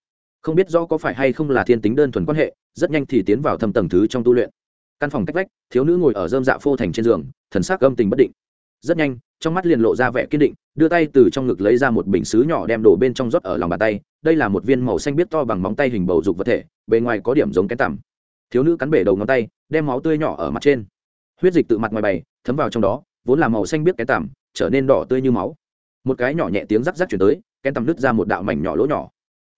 Speaker 1: Không biết rõ có phải hay không là thiên tính đơn thuần quan hệ, rất nhanh thì tiến vào thâm tầng thứ trong tu luyện. Căn phòng cách vách, thiếu nữ ngồi ở dơm dạ phô thành trên giường, thần sắc âm tình bất định rất nhanh, trong mắt liền lộ ra vẻ kiên định, đưa tay từ trong ngực lấy ra một bình xứ nhỏ đem đổ bên trong rót ở lòng bàn tay. Đây là một viên màu xanh biết to bằng móng tay hình bầu dục vật thể, bề ngoài có điểm giống cái tằm. Thiếu nữ cắn bể đầu ngón tay, đem máu tươi nhỏ ở mặt trên. Huyết dịch tự mặt ngoài bày, thấm vào trong đó, vốn là màu xanh biết cái tằm, trở nên đỏ tươi như máu. Một cái nhỏ nhẹ tiếng rắc rắc chuyển tới cái tằm nứt ra một đạo mảnh nhỏ lỗ nhỏ.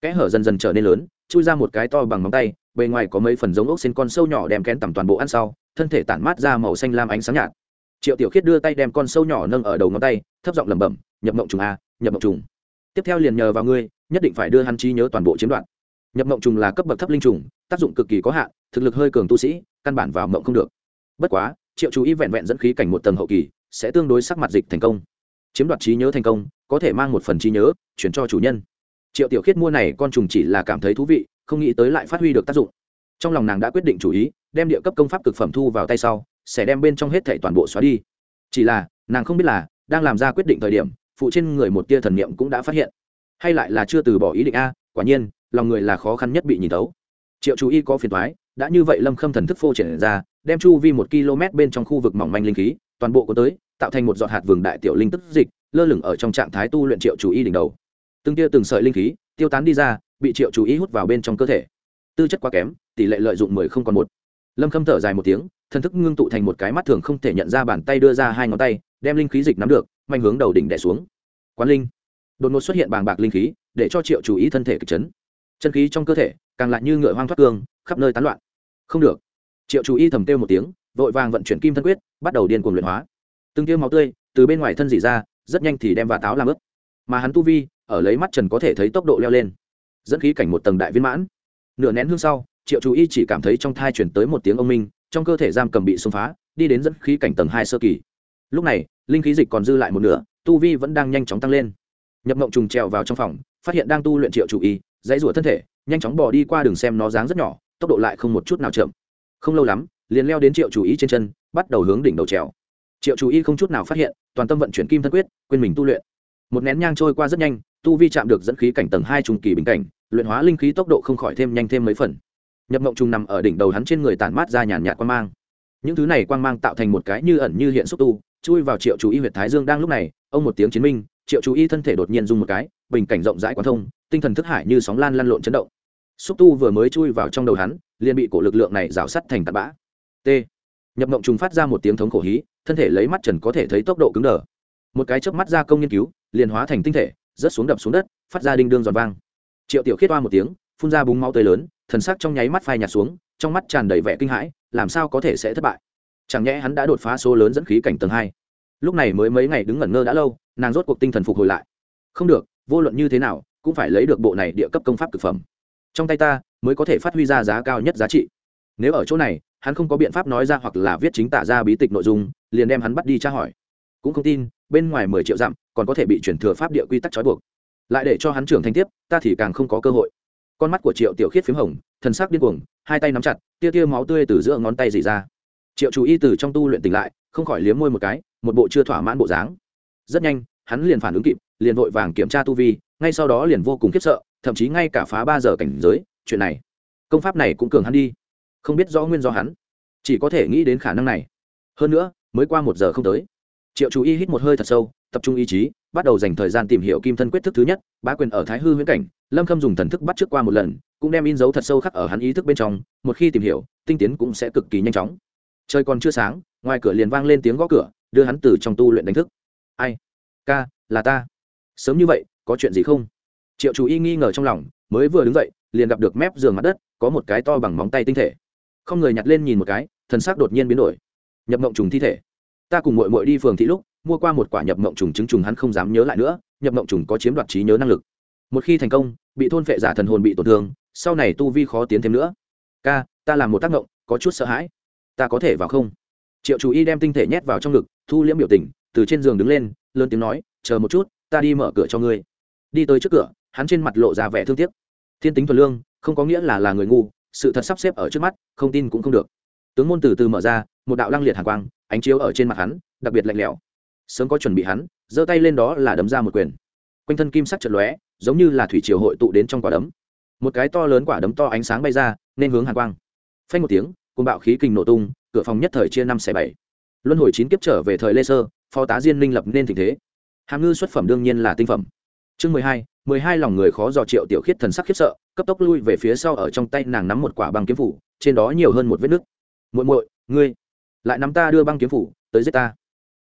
Speaker 1: Kẽ hở dần dần trở nên lớn, chui ra một cái to bằng móng tay, bề ngoài có mấy phần giống ốc xin con sâu nhỏ đem kén tằm toàn bộ ăn sau, thân thể tản mát ra màu xanh lam ánh sáng nhạt triệu tiểu khiết đưa tay đem con sâu nhỏ nâng ở đầu ngón tay, thấp giọng lẩm bẩm, nhập mộng trùng a nhập mộng trùng. Tiếp theo liền nhờ vào ngươi, nhất định phải đưa hắn trí nhớ toàn bộ chiếm đoạt. Nhập mộng trùng là cấp bậc thấp linh trùng, tác dụng cực kỳ có hạn, thực lực hơi cường tu sĩ, căn bản vào mộng không được. Bất quá, triệu chú ý vẹn vẹn dẫn khí cảnh một tầng hậu kỳ, sẽ tương đối sắc mặt dịch thành công. Chiếm đoạt trí nhớ thành công, có thể mang một phần trí nhớ, chuyển cho chủ nhân. Triệu tiểu khiết mua này con trùng chỉ là cảm thấy thú vị, không nghĩ tới lại phát huy được tác dụng. Trong lòng nàng đã quyết định chủ ý, đem địa cấp công pháp cực phẩm thu vào tay sau sẽ đem bên trong hết thảy toàn bộ xóa đi. Chỉ là, nàng không biết là, đang làm ra quyết định thời điểm, phụ trên người một tia thần niệm cũng đã phát hiện. Hay lại là chưa từ bỏ ý định a, quả nhiên, lòng người là khó khăn nhất bị nhìn thấu. Triệu chú y có phiền thoái đã như vậy lâm khâm thần thức phô triển ra, đem chu vi một km bên trong khu vực mỏng manh linh khí, toàn bộ có tới, tạo thành một giọt hạt vương đại tiểu linh tức dịch, lơ lửng ở trong trạng thái tu luyện triệu chú y đỉnh đầu. Từng tia từng sợi linh khí, tiêu tán đi ra, bị triệu chú y hút vào bên trong cơ thể. Tư chất quá kém, tỷ lệ lợi dụng mười không còn một. Lâm khâm thở dài một tiếng thần thức ngưng tụ thành một cái mắt thường không thể nhận ra bàn tay đưa ra hai ngón tay, đem linh khí dịch nắm được, manh hướng đầu đỉnh đẻ xuống. Quán linh. Đột ngột xuất hiện bàng bạc linh khí, để cho triệu chú ý thân thể kịch chấn. Chân khí trong cơ thể càng lại như ngựa hoang thoát cương, khắp nơi tán loạn. Không được. Triệu chú ý thầm kêu một tiếng, vội vàng vận chuyển kim thân quyết, bắt đầu điên cuồng luyện hóa. Từng tiêu máu tươi từ bên ngoài thân dỉ ra, rất nhanh thì đem và táo làm ướt. Mà hắn tu vi, ở lấy mắt trần có thể thấy tốc độ leo lên. Dẫn khí cảnh một tầng đại viên mãn. Nửa nén hương sau, triệu chú y chỉ cảm thấy trong thai chuyển tới một tiếng ông minh trong cơ thể giam cầm bị xông phá, đi đến dẫn khí cảnh tầng hai sơ kỳ. Lúc này, linh khí dịch còn dư lại một nửa, tu vi vẫn đang nhanh chóng tăng lên. Nhập mộng trùng trèo vào trong phòng, phát hiện đang tu luyện triệu chủ y, dãy rủa thân thể, nhanh chóng bỏ đi qua đường xem nó dáng rất nhỏ, tốc độ lại không một chút nào chậm. Không lâu lắm, liền leo đến triệu chủ y trên chân, bắt đầu hướng đỉnh đầu trèo. Triệu chủ y không chút nào phát hiện, toàn tâm vận chuyển kim thân quyết, quên mình tu luyện. Một nén nhang trôi qua rất nhanh, tu vi chạm được dẫn khí cảnh tầng hai trung kỳ bình cảnh, luyện hóa linh khí tốc độ không khỏi thêm nhanh thêm mấy phần nhập mộng trùng nằm ở đỉnh đầu hắn trên người tản mát ra nhàn nhạt quan mang. Những thứ này quang mang tạo thành một cái như ẩn như hiện xúc tu, chui vào triệu chú y huyệt thái dương đang lúc này, ông một tiếng chiến minh, triệu chú y thân thể đột nhiên dùng một cái, bình cảnh rộng rãi quán thông, tinh thần thức hải như sóng lan lăn lộn chấn động. Xúc tu vừa mới chui vào trong đầu hắn, liền bị cổ lực lượng này rào sắt thành tạt bã. T. Nhập mộng trùng phát ra một tiếng thống khổ hí, thân thể lấy mắt trần có thể thấy tốc độ cứng đờ. Một cái chớp mắt ra công nghiên cứu, liền hóa thành tinh thể, rớt xuống đập xuống đất, phát ra đinh đương giòn vang. Triệu tiểu khiết toa một tiếng, phun ra búng máu tươi lớn thần sắc trong nháy mắt phai nhạt xuống, trong mắt tràn đầy vẻ kinh hãi, làm sao có thể sẽ thất bại? Chẳng nhẽ hắn đã đột phá số lớn dẫn khí cảnh tầng hai? Lúc này mới mấy ngày đứng ngẩn ngơ đã lâu, nàng rốt cuộc tinh thần phục hồi lại. Không được, vô luận như thế nào, cũng phải lấy được bộ này địa cấp công pháp thực phẩm. Trong tay ta, mới có thể phát huy ra giá cao nhất giá trị. Nếu ở chỗ này, hắn không có biện pháp nói ra hoặc là viết chính tả ra bí tịch nội dung, liền đem hắn bắt đi tra hỏi. Cũng không tin, bên ngoài mười triệu dặm, còn có thể bị chuyển thừa pháp địa quy tắc trói buộc. Lại để cho hắn trưởng thành tiếp, ta thì càng không có cơ hội con mắt của triệu tiểu khiết p h í m hồng, thần sắc điên cuồng, hai tay nắm chặt, tia tia máu tươi từ giữa ngón tay dỉ ra. Triệu chú y từ trong tu luyện tỉnh lại, không khỏi liếm môi một cái, một bộ chưa thỏa mãn bộ dáng. Rất nhanh, hắn liền phản ứng kịp, liền vội vàng kiểm tra tu vi, ngay sau đó liền vô cùng khiếp sợ, thậm chí ngay cả phá ba giờ cảnh giới, chuyện này, công pháp này cũng cường hắn đi. Không biết rõ nguyên do hắn, chỉ có thể nghĩ đến khả năng này. Hơn nữa, mới qua một giờ không tới. Triệu chú y hít một hơi thật sâu, tập trung ý chí bắt đầu dành thời gian tìm hiểu kim thân quyết thức thứ nhất, bá quyền ở thái hư huyễn cảnh, lâm khâm dùng thần thức bắt trước qua một lần, cũng đem in dấu thật sâu khắc ở hắn ý thức bên trong, một khi tìm hiểu, tinh tiến cũng sẽ cực kỳ nhanh chóng. Trời còn chưa sáng, ngoài cửa liền vang lên tiếng gõ cửa, đưa hắn từ trong tu luyện đánh thức. Ai? Ca, là ta. Sớm như vậy, có chuyện gì không? Triệu chú y nghi ngờ trong lòng, mới vừa đứng dậy, liền gặp được mép giường mặt đất, có một cái to bằng móng tay tinh thể. Không người nhặt lên nhìn một cái, thần xác đột nhiên biến đổi. Nhập mộng trùng thi thể. Ta cùng mội mội đi phường thị lúc mua qua một quả nhập mộng trùng chứng trùng hắn không dám nhớ lại nữa, nhập mộng trùng có chiếm đoạt trí nhớ năng lực. Một khi thành công, bị thôn phệ giả thần hồn bị tổn thương, sau này tu vi khó tiến thêm nữa. Ca, ta làm một tác động có chút sợ hãi. Ta có thể vào không? Triệu chủ y đem tinh thể nhét vào trong ngực, thu liễm biểu tình, từ trên giường đứng lên, lớn tiếng nói, chờ một chút, ta đi mở cửa cho ngươi. Đi tới trước cửa, hắn trên mặt lộ ra vẻ thương tiếc. Thiên tính thuần lương, không có nghĩa là là người ngu, sự thật sắp xếp ở trước mắt, không tin cũng không được. Tướng môn từ từ mở ra, một đạo lăng liệt hàng quang, ánh chiếu ở trên mặt hắn, đặc biệt lạnh lẽo sớm có chuẩn bị hắn, giơ tay lên đó là đấm ra một quyền. Quanh thân kim sắc chật lóe, giống như là thủy triều hội tụ đến trong quả đấm. Một cái to lớn quả đấm to ánh sáng bay ra, nên hướng hàn quang. Phanh một tiếng cùng bạo khí kình nổ tung, cửa phòng nhất thời chia năm xẻ bảy. Luân hồi chín kiếp trở về thời lê sơ, phó tá diên minh lập nên tình thế. Hàm ngư xuất phẩm đương nhiên là tinh phẩm. Chương mười hai mười hai lòng người khó dò triệu tiểu khiết thần sắc khiếp sợ, cấp tốc lui về phía sau ở trong tay nàng nắm một quả băng kiếm phủ, trên đó nhiều hơn một vết nứt. Muội muội, ngươi lại nắm ta đưa băng kiếm phủ, tới giết ta.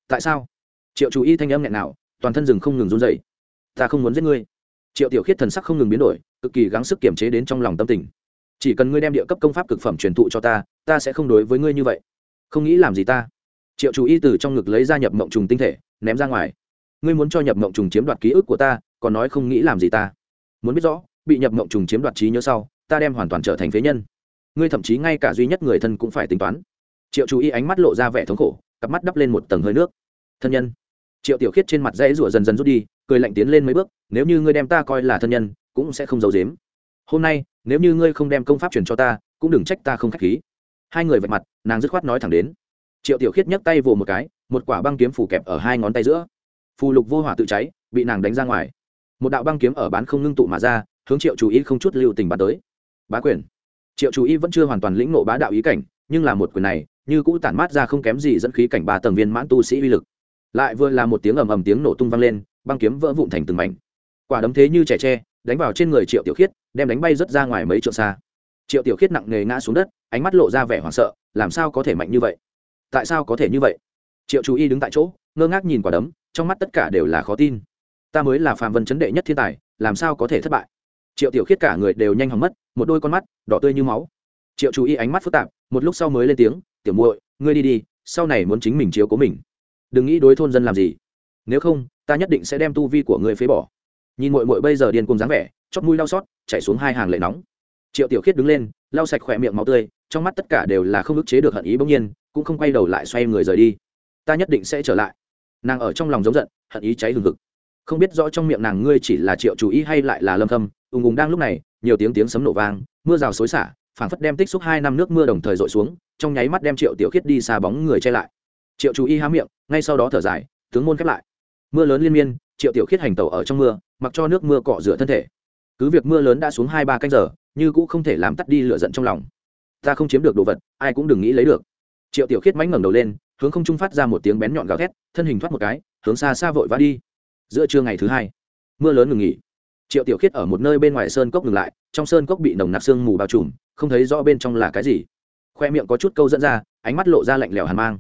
Speaker 1: Tại sao? Triệu chú y thanh âm nghẹn nào, toàn thân rừng không ngừng run dậy ta không muốn giết ngươi. Triệu tiểu khiết thần sắc không ngừng biến đổi, cực kỳ gắng sức kiềm chế đến trong lòng tâm tình. Chỉ cần ngươi đem địa cấp công pháp cực phẩm truyền thụ cho ta ta sẽ không đối với ngươi như vậy. Không nghĩ làm gì ta. Triệu chú y từ trong ngực lấy ra nhập mộng trùng tinh thể, ném ra ngoài. Ngươi muốn cho nhập mộng trùng chiếm đoạt ký ức của ta, còn nói không nghĩ làm gì ta. Muốn biết rõ, bị nhập mộng trùng chiếm đoạt trí nhớ sau, ta đem hoàn toàn trở thành phế nhân. Ngươi thậm chí ngay cả duy nhất người thân cũng phải tính toán. Triệu chú y ánh mắt lộ ra vẻ thống khổ, cặp mắt đắp lên một tầng hơi nước. Thân nhân triệu tiểu khiết trên mặt dãy rủa dần dần rút đi, cười lạnh tiến lên mấy bước, nếu như ngươi đem ta coi là thân nhân, cũng sẽ không giấu dếm hôm nay, nếu như ngươi không đem công pháp truyền cho ta, cũng đừng trách ta không k h á c h khí. Hai người vạch mặt, nàng dứt khoát nói thẳng đến. Triệu tiểu khiết nhấc tay vồ một cái, một quả băng kiếm phủ kẹp ở hai ngón tay giữa. Phù lục vô hỏa tự cháy, bị nàng đánh ra ngoài. Một đạo băng kiếm ở bán không ngưng tụ mà ra, hướng triệu chú ý không chút lưu tình bắn tới. Bá quyền. Triệu chú ý vẫn chưa hoàn toàn lĩnh nộ bá đạo ý cảnh, nhưng là một quyền này, như cũ tản mát ra không kém gì dẫn khí cảnh ba tầng viên mãn tu sĩ uy lực lại vừa là một tiếng ầm ầm tiếng nổ tung vang lên, băng kiếm vỡ vụn thành từng mảnh. Quả đấm thế như trẻ tre, đánh vào trên người triệu tiểu khiết, đem đánh bay rất ra ngoài mấy trượng xa. Triệu tiểu khiết nặng nề ngã xuống đất, ánh mắt lộ ra vẻ hoảng sợ, làm sao có thể mạnh như vậy? Tại sao có thể như vậy? Triệu chú y đứng tại chỗ, ngơ ngác nhìn quả đấm, trong mắt tất cả đều là khó tin. Ta mới là phàm vân chấn đệ nhất thiên tài, làm sao có thể thất bại? Triệu tiểu khiết cả người đều nhanh hỏng mất, một đôi con mắt, đỏ tươi như máu. Triệu chú y ánh mắt phức tạp, một lúc sau mới lên tiếng, tiểu muội, ngươi đi đi, sau này muốn chính mình chiếu cố mình đừng nghĩ đối thôn dân làm gì. Nếu không, ta nhất định sẽ đem tu vi của ngươi phế bỏ. Nhìn muội muội bây giờ điên cùng dáng vẻ, chót mũi đau xót, chảy xuống hai hàng lệ nóng. Triệu tiểu khiết đứng lên, lau sạch khỏe miệng máu tươi, trong mắt tất cả đều là không ức chế được hận ý bỗng nhiên, cũng không quay đầu lại xoay người rời đi. Ta nhất định sẽ trở lại. Nàng ở trong lòng giống giận, hận ý cháy hừng hực. Không biết rõ trong miệng nàng ngươi chỉ là triệu chủ ý hay lại là lâm thâm, ùng ùng đang lúc này, nhiều tiếng tiếng sấm nổ vang, mưa rào xối xả, phảng phất đem tích xúc hai năm nước mưa đồng thời dội xuống, trong nháy mắt đem triệu tiểu khiết đi xa bóng người che lại triệu chủ y há miệng, ngay sau đó thở dài, tướng môn khép lại. Mưa lớn liên miên, triệu tiểu khiết hành tẩu ở trong mưa, mặc cho nước mưa cọ rửa thân thể. Cứ việc mưa lớn đã xuống hai ba canh giờ, như cũng không thể làm tắt đi lửa giận trong lòng. Ta không chiếm được đồ vật, ai cũng đừng nghĩ lấy được. Triệu tiểu khiết mánh ngẩng đầu lên, hướng không trung phát ra một tiếng bén nhọn gào thét, thân hình thoát một cái, hướng xa xa vội vã đi. Giữa trưa ngày thứ hai, mưa lớn ngừng nghỉ. Triệu tiểu khiết ở một nơi bên ngoài sơn cốc ngừng lại, trong sơn cốc bị nồng nặc sương mù bao trùm, không thấy rõ bên trong là cái gì. Khoe miệng có chút câu dẫn ra, ánh mắt lộ ra lạnh lẽo hàn mang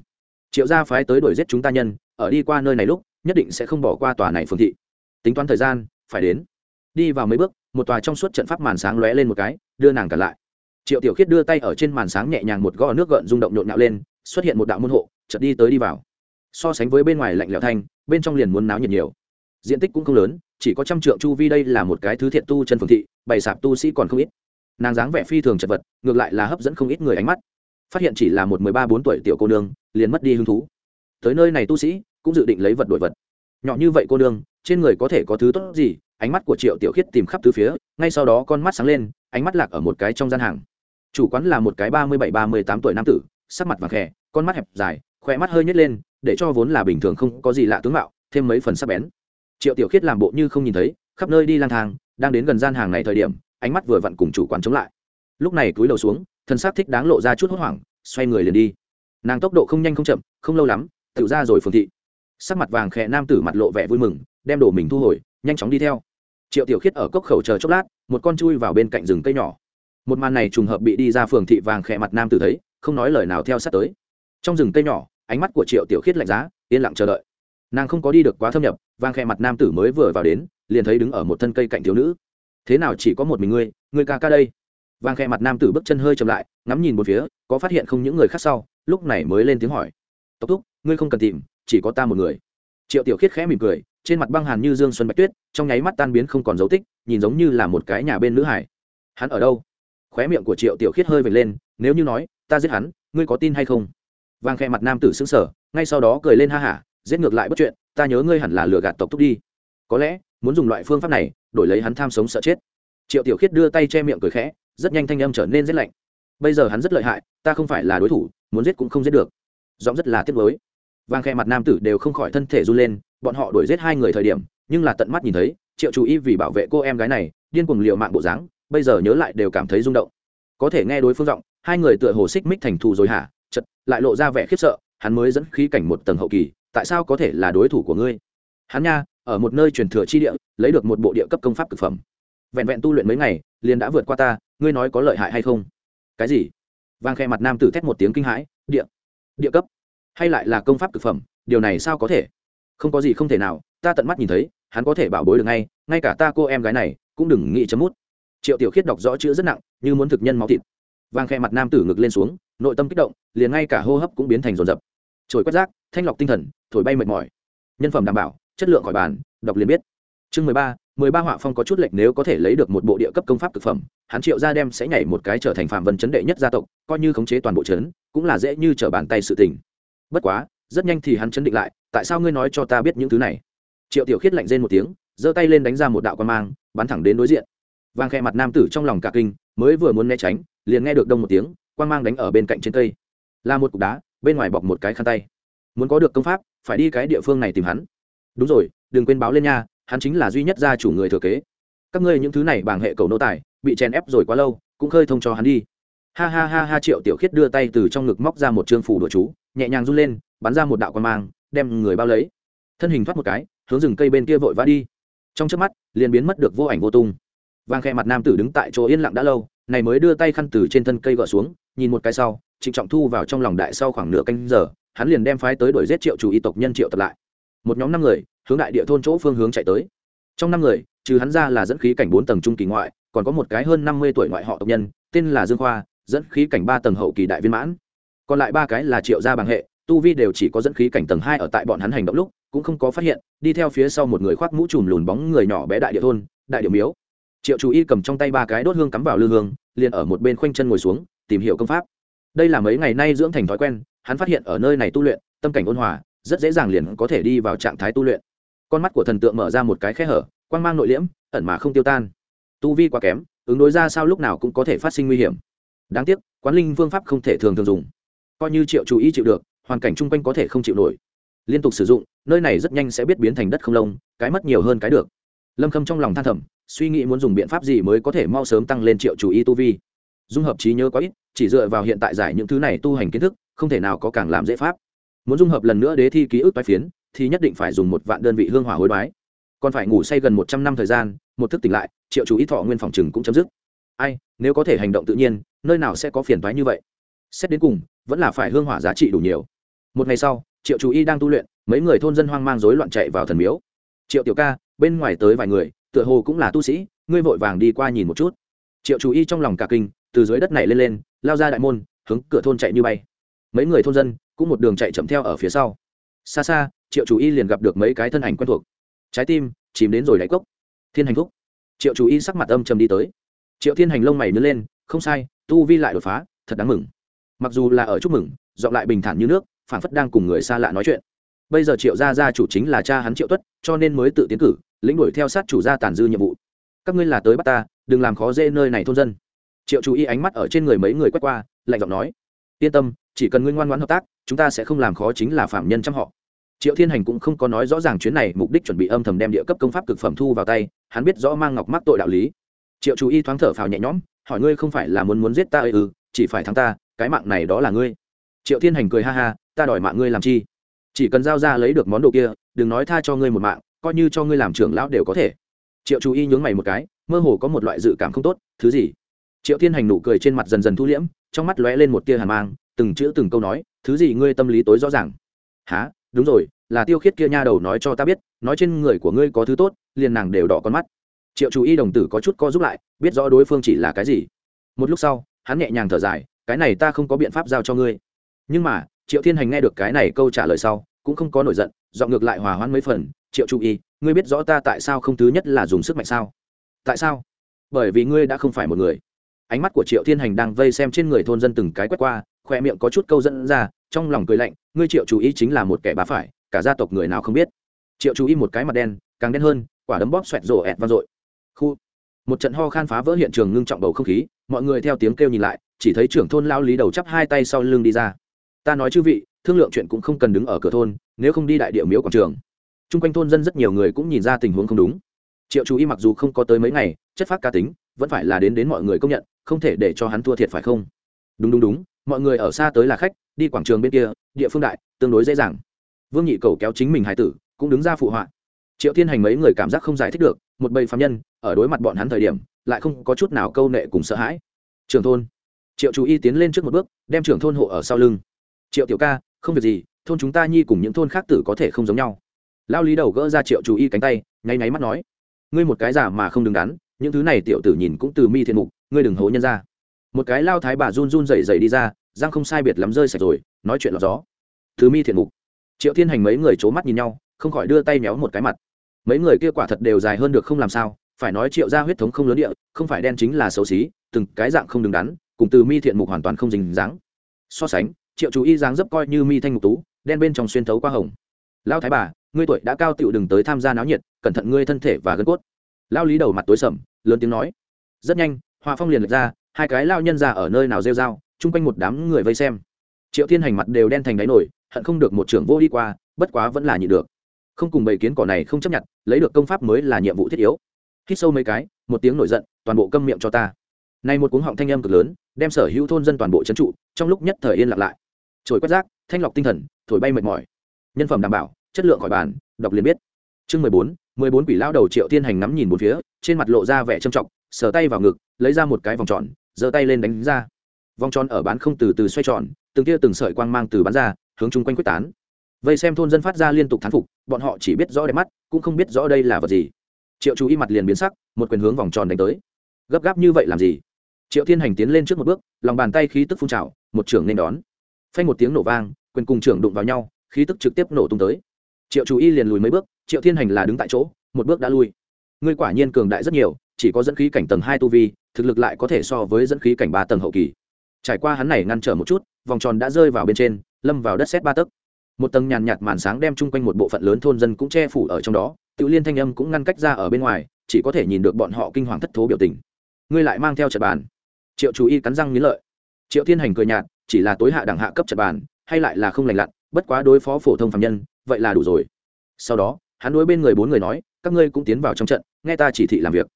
Speaker 1: triệu gia phái tới đuổi giết chúng ta nhân, ở đi qua nơi này lúc, nhất định sẽ không bỏ qua tòa này Phương thị. Tính toán thời gian, phải đến. Đi vào mấy bước, một tòa trong suốt trận pháp màn sáng lóe lên một cái, đưa nàng cả lại. Triệu tiểu khiết đưa tay ở trên màn sáng nhẹ nhàng một gò nước gợn rung động nhộn nhạo lên, xuất hiện một đạo môn hộ, chợt đi tới đi vào. So sánh với bên ngoài lạnh lẽo thanh, bên trong liền muốn náo nhiệt nhiều. Diện tích cũng không lớn, chỉ có trăm trượng chu vi đây là một cái thứ thiện tu chân phường thị, bày sạp tu sĩ còn không ít. Nàng dáng vẻ phi thường chật vật, ngược lại là hấp dẫn không ít người ánh mắt phát hiện chỉ là một mười ba bốn tuổi tiểu cô nương, liền mất đi hứng thú. Tới nơi này tu sĩ, cũng dự định lấy vật đổi vật. Nhỏ như vậy cô nương, trên người có thể có thứ tốt gì? Ánh mắt của triệu tiểu khiết tìm khắp từ phía, ngay sau đó con mắt sáng lên, ánh mắt lạc ở một cái trong gian hàng. Chủ quán là một cái ba mươi bảy, ba mươi tám tuổi nam tử, sắc mặt vàng khẽ, con mắt hẹp dài khỏe mắt hơi nhét lên, để cho vốn là bình thường không có gì lạ tướng mạo, thêm mấy phần sắc bén. Triệu tiểu khiết làm bộ như không nhìn thấy, khắp nơi đi lang thang, đang đến gần gian hàng này thời điểm, ánh mắt vừa vặn cùng chủ quán chống lại lúc này cúi đầu xuống, thân xác thích đáng lộ ra chút hốt hoảng, xoay người liền đi. Nàng tốc độ không nhanh không chậm, không lâu lắm tự ra rồi phường thị. Sắc mặt vàng khẽ nam tử mặt lộ vẻ vui mừng, đem đồ mình thu hồi, nhanh chóng đi theo. Triệu tiểu khiết ở cốc khẩu chờ chốc lát, một con chui vào bên cạnh rừng cây nhỏ. Một màn này trùng hợp bị đi ra phường thị vàng khẽ mặt nam tử thấy, không nói lời nào theo sát tới. Trong rừng cây nhỏ, ánh mắt của triệu tiểu khiết lạnh giá, yên lặng chờ đợi. Nàng không có đi được quá thâm nhập, vàng khẽ mặt nam tử mới vừa vào đến, liền thấy đứng ở một thân cây cạnh thiếu nữ. Thế nào chỉ có một mình ngươi ngươi ca ca đây? Vàng khe mặt nam tử bước chân hơi chậm lại, ngắm nhìn một phía, có phát hiện không những người khác sau, lúc này mới lên tiếng hỏi. Tốc thúc, ngươi không cần tìm, chỉ có ta một người. Triệu tiểu khiết khẽ mỉm cười, trên mặt băng hàn như dương xuân bạch tuyết, trong nháy mắt tan biến không còn dấu tích, nhìn giống như là một cái nhà bên nữ hải. Hắn ở đâu? Khóe miệng của triệu tiểu khiết hơi vệt lên, nếu như nói, ta giết hắn, ngươi có tin hay không? Vàng khe mặt nam tử xứng sở ngay sau đó cười lên ha hả, giết ngược lại bất chuyện, ta nhớ ngươi hẳn là lừa gạt tộc thúc đi. Có lẽ, muốn dùng loại phương pháp này, đổi lấy hắn tham sống sợ chết triệu tiểu khiết đưa tay che miệng cười khẽ, rất nhanh thanh âm trở nên rét lạnh. Bây giờ hắn rất lợi hại, ta không phải là đối thủ, muốn giết cũng không giết được. Giọng rất là tiếc lối vàng khe mặt nam tử đều không khỏi thân thể run lên, bọn họ đuổi giết hai người thời điểm, nhưng là tận mắt nhìn thấy, triệu chủ y vì bảo vệ cô em gái này, điên cuồng liệu mạng bộ dáng, bây giờ nhớ lại đều cảm thấy rung động. Có thể nghe đối phương giọng, hai người tựa hồ xích mích thành thù rồi hả? Chật lại lộ ra vẻ khiếp sợ, hắn mới dẫn khí cảnh một tầng hậu kỳ, tại sao có thể là đối thủ của ngươi? Hắn nha, ở một nơi truyền thừa chi địa, lấy được một bộ địa cấp công pháp thực phẩm vẹn vẹn tu luyện mấy ngày, liền đã vượt qua ta, ngươi nói có lợi hại hay không? Cái gì? Vang khe mặt nam tử thét một tiếng kinh hãi, địa địa cấp. Hay lại là công pháp thực phẩm, điều này sao có thể? Không có gì không thể nào, ta tận mắt nhìn thấy, hắn có thể bảo bối được ngay ngay cả ta cô em gái này cũng đừng nghĩ chấm mút. Triệu tiểu khiết đọc rõ chữ rất nặng, như muốn thực nhân máu thịt. Vang khe mặt nam tử ngực lên xuống, nội tâm kích động, liền ngay cả hô hấp cũng biến thành rồn rập trồi quét rác, thanh lọc tinh thần, thổi bay mệt mỏi. Nhân phẩm đảm bảo, chất lượng khỏi bàn, đọc liền biết. Chương mười ba mười ba họa phong có chút lệch nếu có thể lấy được một bộ địa cấp công pháp thực phẩm, hắn triệu gia đem sẽ nhảy một cái trở thành phạm vân chấn đệ nhất gia tộc, coi như khống chế toàn bộ chấn cũng là dễ như trở bàn tay sự tình. Bất quá, rất nhanh thì hắn chấn định lại, tại sao ngươi nói cho ta biết những thứ này? Triệu tiểu khiết lạnh rên một tiếng, giơ tay lên đánh ra một đạo quan mang, bắn thẳng đến đối diện. Vàng khe mặt nam tử trong lòng cả kinh, mới vừa muốn né tránh, liền nghe được đông một tiếng, quan mang đánh ở bên cạnh trên cây. Là một cục đá, bên ngoài bọc một cái khăn tay. Muốn có được công pháp, phải đi cái địa phương này tìm hắn. Đúng rồi, đừng quên báo lên nha hắn chính là duy nhất gia chủ người thừa kế. Các ngươi những thứ này bằng hệ cầu nô tài, bị chèn ép rồi quá lâu, cũng khơi thông cho hắn đi. Ha ha ha ha, triệu tiểu khiết đưa tay từ trong ngực móc ra một trương phủ đồ chú, nhẹ nhàng run lên, bắn ra một đạo quan mang, đem người bao lấy. Thân hình thoát một cái, hướng rừng cây bên kia vội vã đi. Trong trước mắt, liền biến mất được vô ảnh vô tung. Vàng khe mặt nam tử đứng tại chỗ yên lặng đã lâu, này mới đưa tay khăn từ trên thân cây gỡ xuống, nhìn một cái sau, trịnh trọng thu vào trong lòng đại sau khoảng nửa canh giờ, hắn liền đem phái tới đuổi giết triệu chủ y tộc nhân triệu tập lại một nhóm năm người, hướng đại địa thôn chỗ phương hướng chạy tới. Trong năm người, trừ hắn ra là dẫn khí cảnh bốn tầng trung kỳ ngoại, còn có một cái hơn năm mươi tuổi ngoại họ tộc nhân, tên là dương khoa, dẫn khí cảnh ba tầng hậu kỳ đại viên mãn. Còn lại ba cái là triệu gia bằng hệ, tu vi đều chỉ có dẫn khí cảnh tầng hai ở tại bọn hắn hành động lúc, cũng không có phát hiện, đi theo phía sau một người khoác mũ trùm lùn bóng người nhỏ bé đại địa thôn, đại địa miếu. Triệu chú y cầm trong tay ba cái đốt hương cắm vào lư hương, liền ở một bên khoanh chân ngồi xuống, tìm hiểu công pháp. Đây là mấy ngày nay dưỡng thành thói quen, hắn phát hiện ở nơi này tu luyện, tâm cảnh ôn hòa rất dễ dàng liền có thể đi vào trạng thái tu luyện. Con mắt của thần tượng mở ra một cái khe hở, quang mang nội liễm, ẩn mà không tiêu tan. Tu vi quá kém, ứng đối ra sao lúc nào cũng có thể phát sinh nguy hiểm. Đáng tiếc, quán linh phương pháp không thể thường thường dùng. Coi như triệu chú ý chịu được, hoàn cảnh chung quanh có thể không chịu nổi. Liên tục sử dụng, nơi này rất nhanh sẽ biết biến thành đất không lông, cái mất nhiều hơn cái được. Lâm khâm trong lòng than thầm, suy nghĩ muốn dùng biện pháp gì mới có thể mau sớm tăng lên triệu chủ y tu vi. Dung hợp trí nhớ quá ít, chỉ dựa vào hiện tại giải những thứ này tu hành kiến thức, không thể nào có càng làm dễ pháp muốn dung hợp lần nữa đế thi ký ức bái phiến, thì nhất định phải dùng một vạn đơn vị hương hỏa hối đoái. Còn phải ngủ say gần một trăm năm thời gian, một thức tỉnh lại, triệu chủ ý thọ nguyên phòng chừng cũng chấm dứt. Ai, nếu có thể hành động tự nhiên, nơi nào sẽ có phiền toái như vậy? Xét đến cùng, vẫn là phải hương hỏa giá trị đủ nhiều. Một ngày sau, triệu chú y đang tu luyện, mấy người thôn dân hoang mang rối loạn chạy vào thần miếu. Triệu tiểu ca, bên ngoài tới vài người, tựa hồ cũng là tu sĩ, ngươi vội vàng đi qua nhìn một chút. Triệu chú y trong lòng cả kinh, từ dưới đất này lên lên, lao ra đại môn, hướng cửa thôn chạy như bay. Mấy người thôn dân cũng một đường chạy chậm theo ở phía sau. Xa xa, triệu chủ y liền gặp được mấy cái thân ảnh quen thuộc. Trái tim chìm đến rồi đáy cốc. Thiên hành thúc. Triệu chủ y sắc mặt âm trầm đi tới. Triệu thiên hành lông mày nứt lên, không sai, tu vi lại đột phá, thật đáng mừng. Mặc dù là ở chúc mừng dọn lại bình thản như nước phản phất đang cùng người xa lạ nói chuyện. Bây giờ triệu gia gia chủ chính là cha hắn triệu tuất, cho nên mới tự tiến cử, lĩnh đuổi theo sát chủ gia tàn dư nhiệm vụ. Các ngươi là tới bắt ta, đừng làm khó dễ nơi này thôn dân. Triệu chú ý ánh mắt ở trên người mấy người quét qua, lạnh giọng nói. Yên tâm chỉ cần ngươi ngoan ngoãn hợp tác, chúng ta sẽ không làm khó chính là phạm nhân chăm họ. Triệu thiên hành cũng không có nói rõ ràng chuyến này mục đích chuẩn bị âm thầm đem địa cấp công pháp cực phẩm thu vào tay, hắn biết rõ mang ngọc mắc tội đạo lý. Triệu chú y thoáng thở phào nhẹ nhõm, hỏi ngươi không phải là muốn muốn giết ta ư ừ chỉ phải thắng ta, cái mạng này đó là ngươi. Triệu thiên hành cười ha ha, ta đòi mạng ngươi làm chi? Chỉ cần giao ra lấy được món đồ kia, đừng nói tha cho ngươi một mạng, coi như cho ngươi làm trưởng lão đều có thể. Triệu chú y nhướng mày một cái, mơ hồ có một loại dự cảm không tốt, thứ gì? Triệu thiên hành nụ cười trên mặt dần dần thu liễm, trong mắt lóe lên một tia hàn mang từng chữ từng câu nói, thứ gì ngươi tâm lý tối rõ ràng. Há đúng rồi, là tiêu khiết kia nha đầu nói cho ta biết, nói trên người của ngươi có thứ tốt, liền nàng đều đỏ con mắt. Triệu chú y đồng tử có chút co giúp lại, biết rõ đối phương chỉ là cái gì. Một lúc sau, hắn nhẹ nhàng thở dài, cái này ta không có biện pháp giao cho ngươi. Nhưng mà, triệu thiên hành nghe được cái này câu trả lời sau, cũng không có nổi giận dọn ngược lại hòa hoãn mấy phần. Triệu chú y, ngươi biết rõ ta tại sao không thứ nhất là dùng sức mạnh sao? Tại sao? Bởi vì ngươi đã không phải một người. Ánh mắt của triệu thiên hành đang vây xem trên người thôn dân từng cái quét qua khoe miệng có chút câu dẫn ra, trong lòng cười lạnh, ngươi triệu chú ý chính là một kẻ bá phải, cả gia tộc người nào không biết? Triệu chú ý một cái mặt đen, càng đen hơn, quả đấm bóp xoẹt rổ ẹt vang dội. Khu. Một trận ho khan phá vỡ hiện trường ngưng trọng bầu không khí, mọi người theo tiếng kêu nhìn lại, chỉ thấy trưởng thôn lao lý đầu chắp hai tay sau lưng đi ra. Ta nói chư vị, thương lượng chuyện cũng không cần đứng ở cửa thôn, nếu không đi đại địa miếu quảng trường. Chung quanh thôn dân rất nhiều người cũng nhìn ra tình huống không đúng. Triệu chú ý mặc dù không có tới mấy ngày, chất phát cá tính, vẫn phải là đến đến mọi người công nhận, không thể để cho hắn thua thiệt phải không? Đúng đúng đúng mọi người ở xa tới là khách, đi quảng trường bên kia, địa phương đại, tương đối dễ dàng. Vương nhị cầu kéo chính mình hải tử, cũng đứng ra phụ họa. Triệu thiên hành mấy người cảm giác không giải thích được, một bầy phạm nhân, ở đối mặt bọn hắn thời điểm, lại không có chút nào câu nệ cùng sợ hãi. Trường thôn. Triệu chú y tiến lên trước một bước, đem trưởng thôn hộ ở sau lưng. Triệu tiểu ca, không việc gì, thôn chúng ta nhi cùng những thôn khác tử có thể không giống nhau. Lao lý đầu gỡ ra triệu chú y cánh tay, nháy nháy mắt nói, ngươi một cái giả mà không đứng đắn, những thứ này tiểu tử nhìn cũng từ mi thiện mục, ngươi đừng hố nhân ra. Một cái lao thái bà run run rẩy rẩy đi ra giang không sai biệt lắm rơi sạch rồi, nói chuyện lọt gió. Từ mi thiện mục. Triệu thiên hành mấy người c h ố mắt nhìn nhau, không khỏi đưa tay méo một cái mặt. Mấy người kia quả thật đều dài hơn được không làm sao, phải nói triệu ra huyết thống không lớn địa, không phải đen chính là xấu xí, từng cái dạng không đứng đắn, cùng từ mi thiện mục hoàn toàn không dình dáng. So sánh, triệu chú y dáng dấp coi như mi thanh ngục tú, đen bên trong xuyên thấu qua hồng. Lao thái bà, ngươi tuổi đã cao tựu đừng tới tham gia náo nhiệt, cẩn thận ngươi thân thể và gân cốt. Lao lý đầu mặt tối sầm, lớn tiếng nói. Rất nhanh, hoa phong liền lật ra, hai cái lao nhân ra ở nơi nào rêu dao chung quanh một đám người vây xem. Triệu thiên hành mặt đều đen thành đáy nổi hận không được một trưởng vô đi qua, bất quá vẫn là nhị được. Không cùng bầy kiến cỏ này không chấp nhận, lấy được công pháp mới là nhiệm vụ thiết yếu. Hít sâu mấy cái, một tiếng nổi giận, toàn bộ câm miệng cho ta. Này một cuống họng thanh âm cực lớn, đem sở hữu thôn dân toàn bộ trấn trụ, trong lúc nhất thời yên lặng lại. Trồi quét rác, thanh lọc tinh thần, thổi bay mệt mỏi. Nhân phẩm đảm bảo, chất lượng khỏi bàn, đọc liền biết. Chương mười bốn mười bốn quỷ lao đầu triệu thiên hành ngắm nhìn một phía, trên mặt lộ ra vẻ trầm trọng, sờ tay vào ngực, lấy ra một cái vòng tròn, giơ tay lên đánh ra vòng tròn ở bán không từ từ xoay tròn, từng tia từng sợi quang mang từ bán ra, hướng chung quanh quyết tán. Vây xem thôn dân phát ra liên tục thán phục, bọn họ chỉ biết rõ đẹp mắt, cũng không biết rõ đây là vật gì. Triệu chú ý mặt liền biến sắc, một quyền hướng vòng tròn đánh tới. Gấp gáp như vậy làm gì? Triệu thiên hành tiến lên trước một bước, lòng bàn tay khí tức phun trào, một trưởng nên đón. Phanh một tiếng nổ vang, quyền cùng trưởng đụng vào nhau, khí tức trực tiếp nổ tung tới. Triệu chú y liền lùi mấy bước, triệu thiên hành là đứng tại chỗ, một bước đã lui. Ngươi quả nhiên cường đại rất nhiều, chỉ có dẫn khí cảnh tầng hai tu vi, thực lực lại có thể so với dẫn khí cảnh ba tầng hậu kỳ trải qua hắn này ngăn trở một chút, vòng tròn đã rơi vào bên trên, lâm vào đất xét ba tấc. Một tầng nhàn nhạt màn sáng đem chung quanh một bộ phận lớn thôn dân cũng che phủ ở trong đó tự liên thanh âm cũng ngăn cách ra ở bên ngoài, chỉ có thể nhìn được bọn họ kinh hoàng thất thố biểu tình. Ngươi lại mang theo trận bàn. Triệu chú y cắn răng nghĩ lợi. Triệu thiên hành cười nhạt, chỉ là tối hạ đẳng hạ cấp trật bàn, hay lại là không lành lặn, bất quá đối phó phổ thông phạm nhân, vậy là đủ rồi. Sau đó, hắn đối bên người bốn người nói, các ngươi cũng tiến vào trong trận, nghe ta chỉ thị làm việc.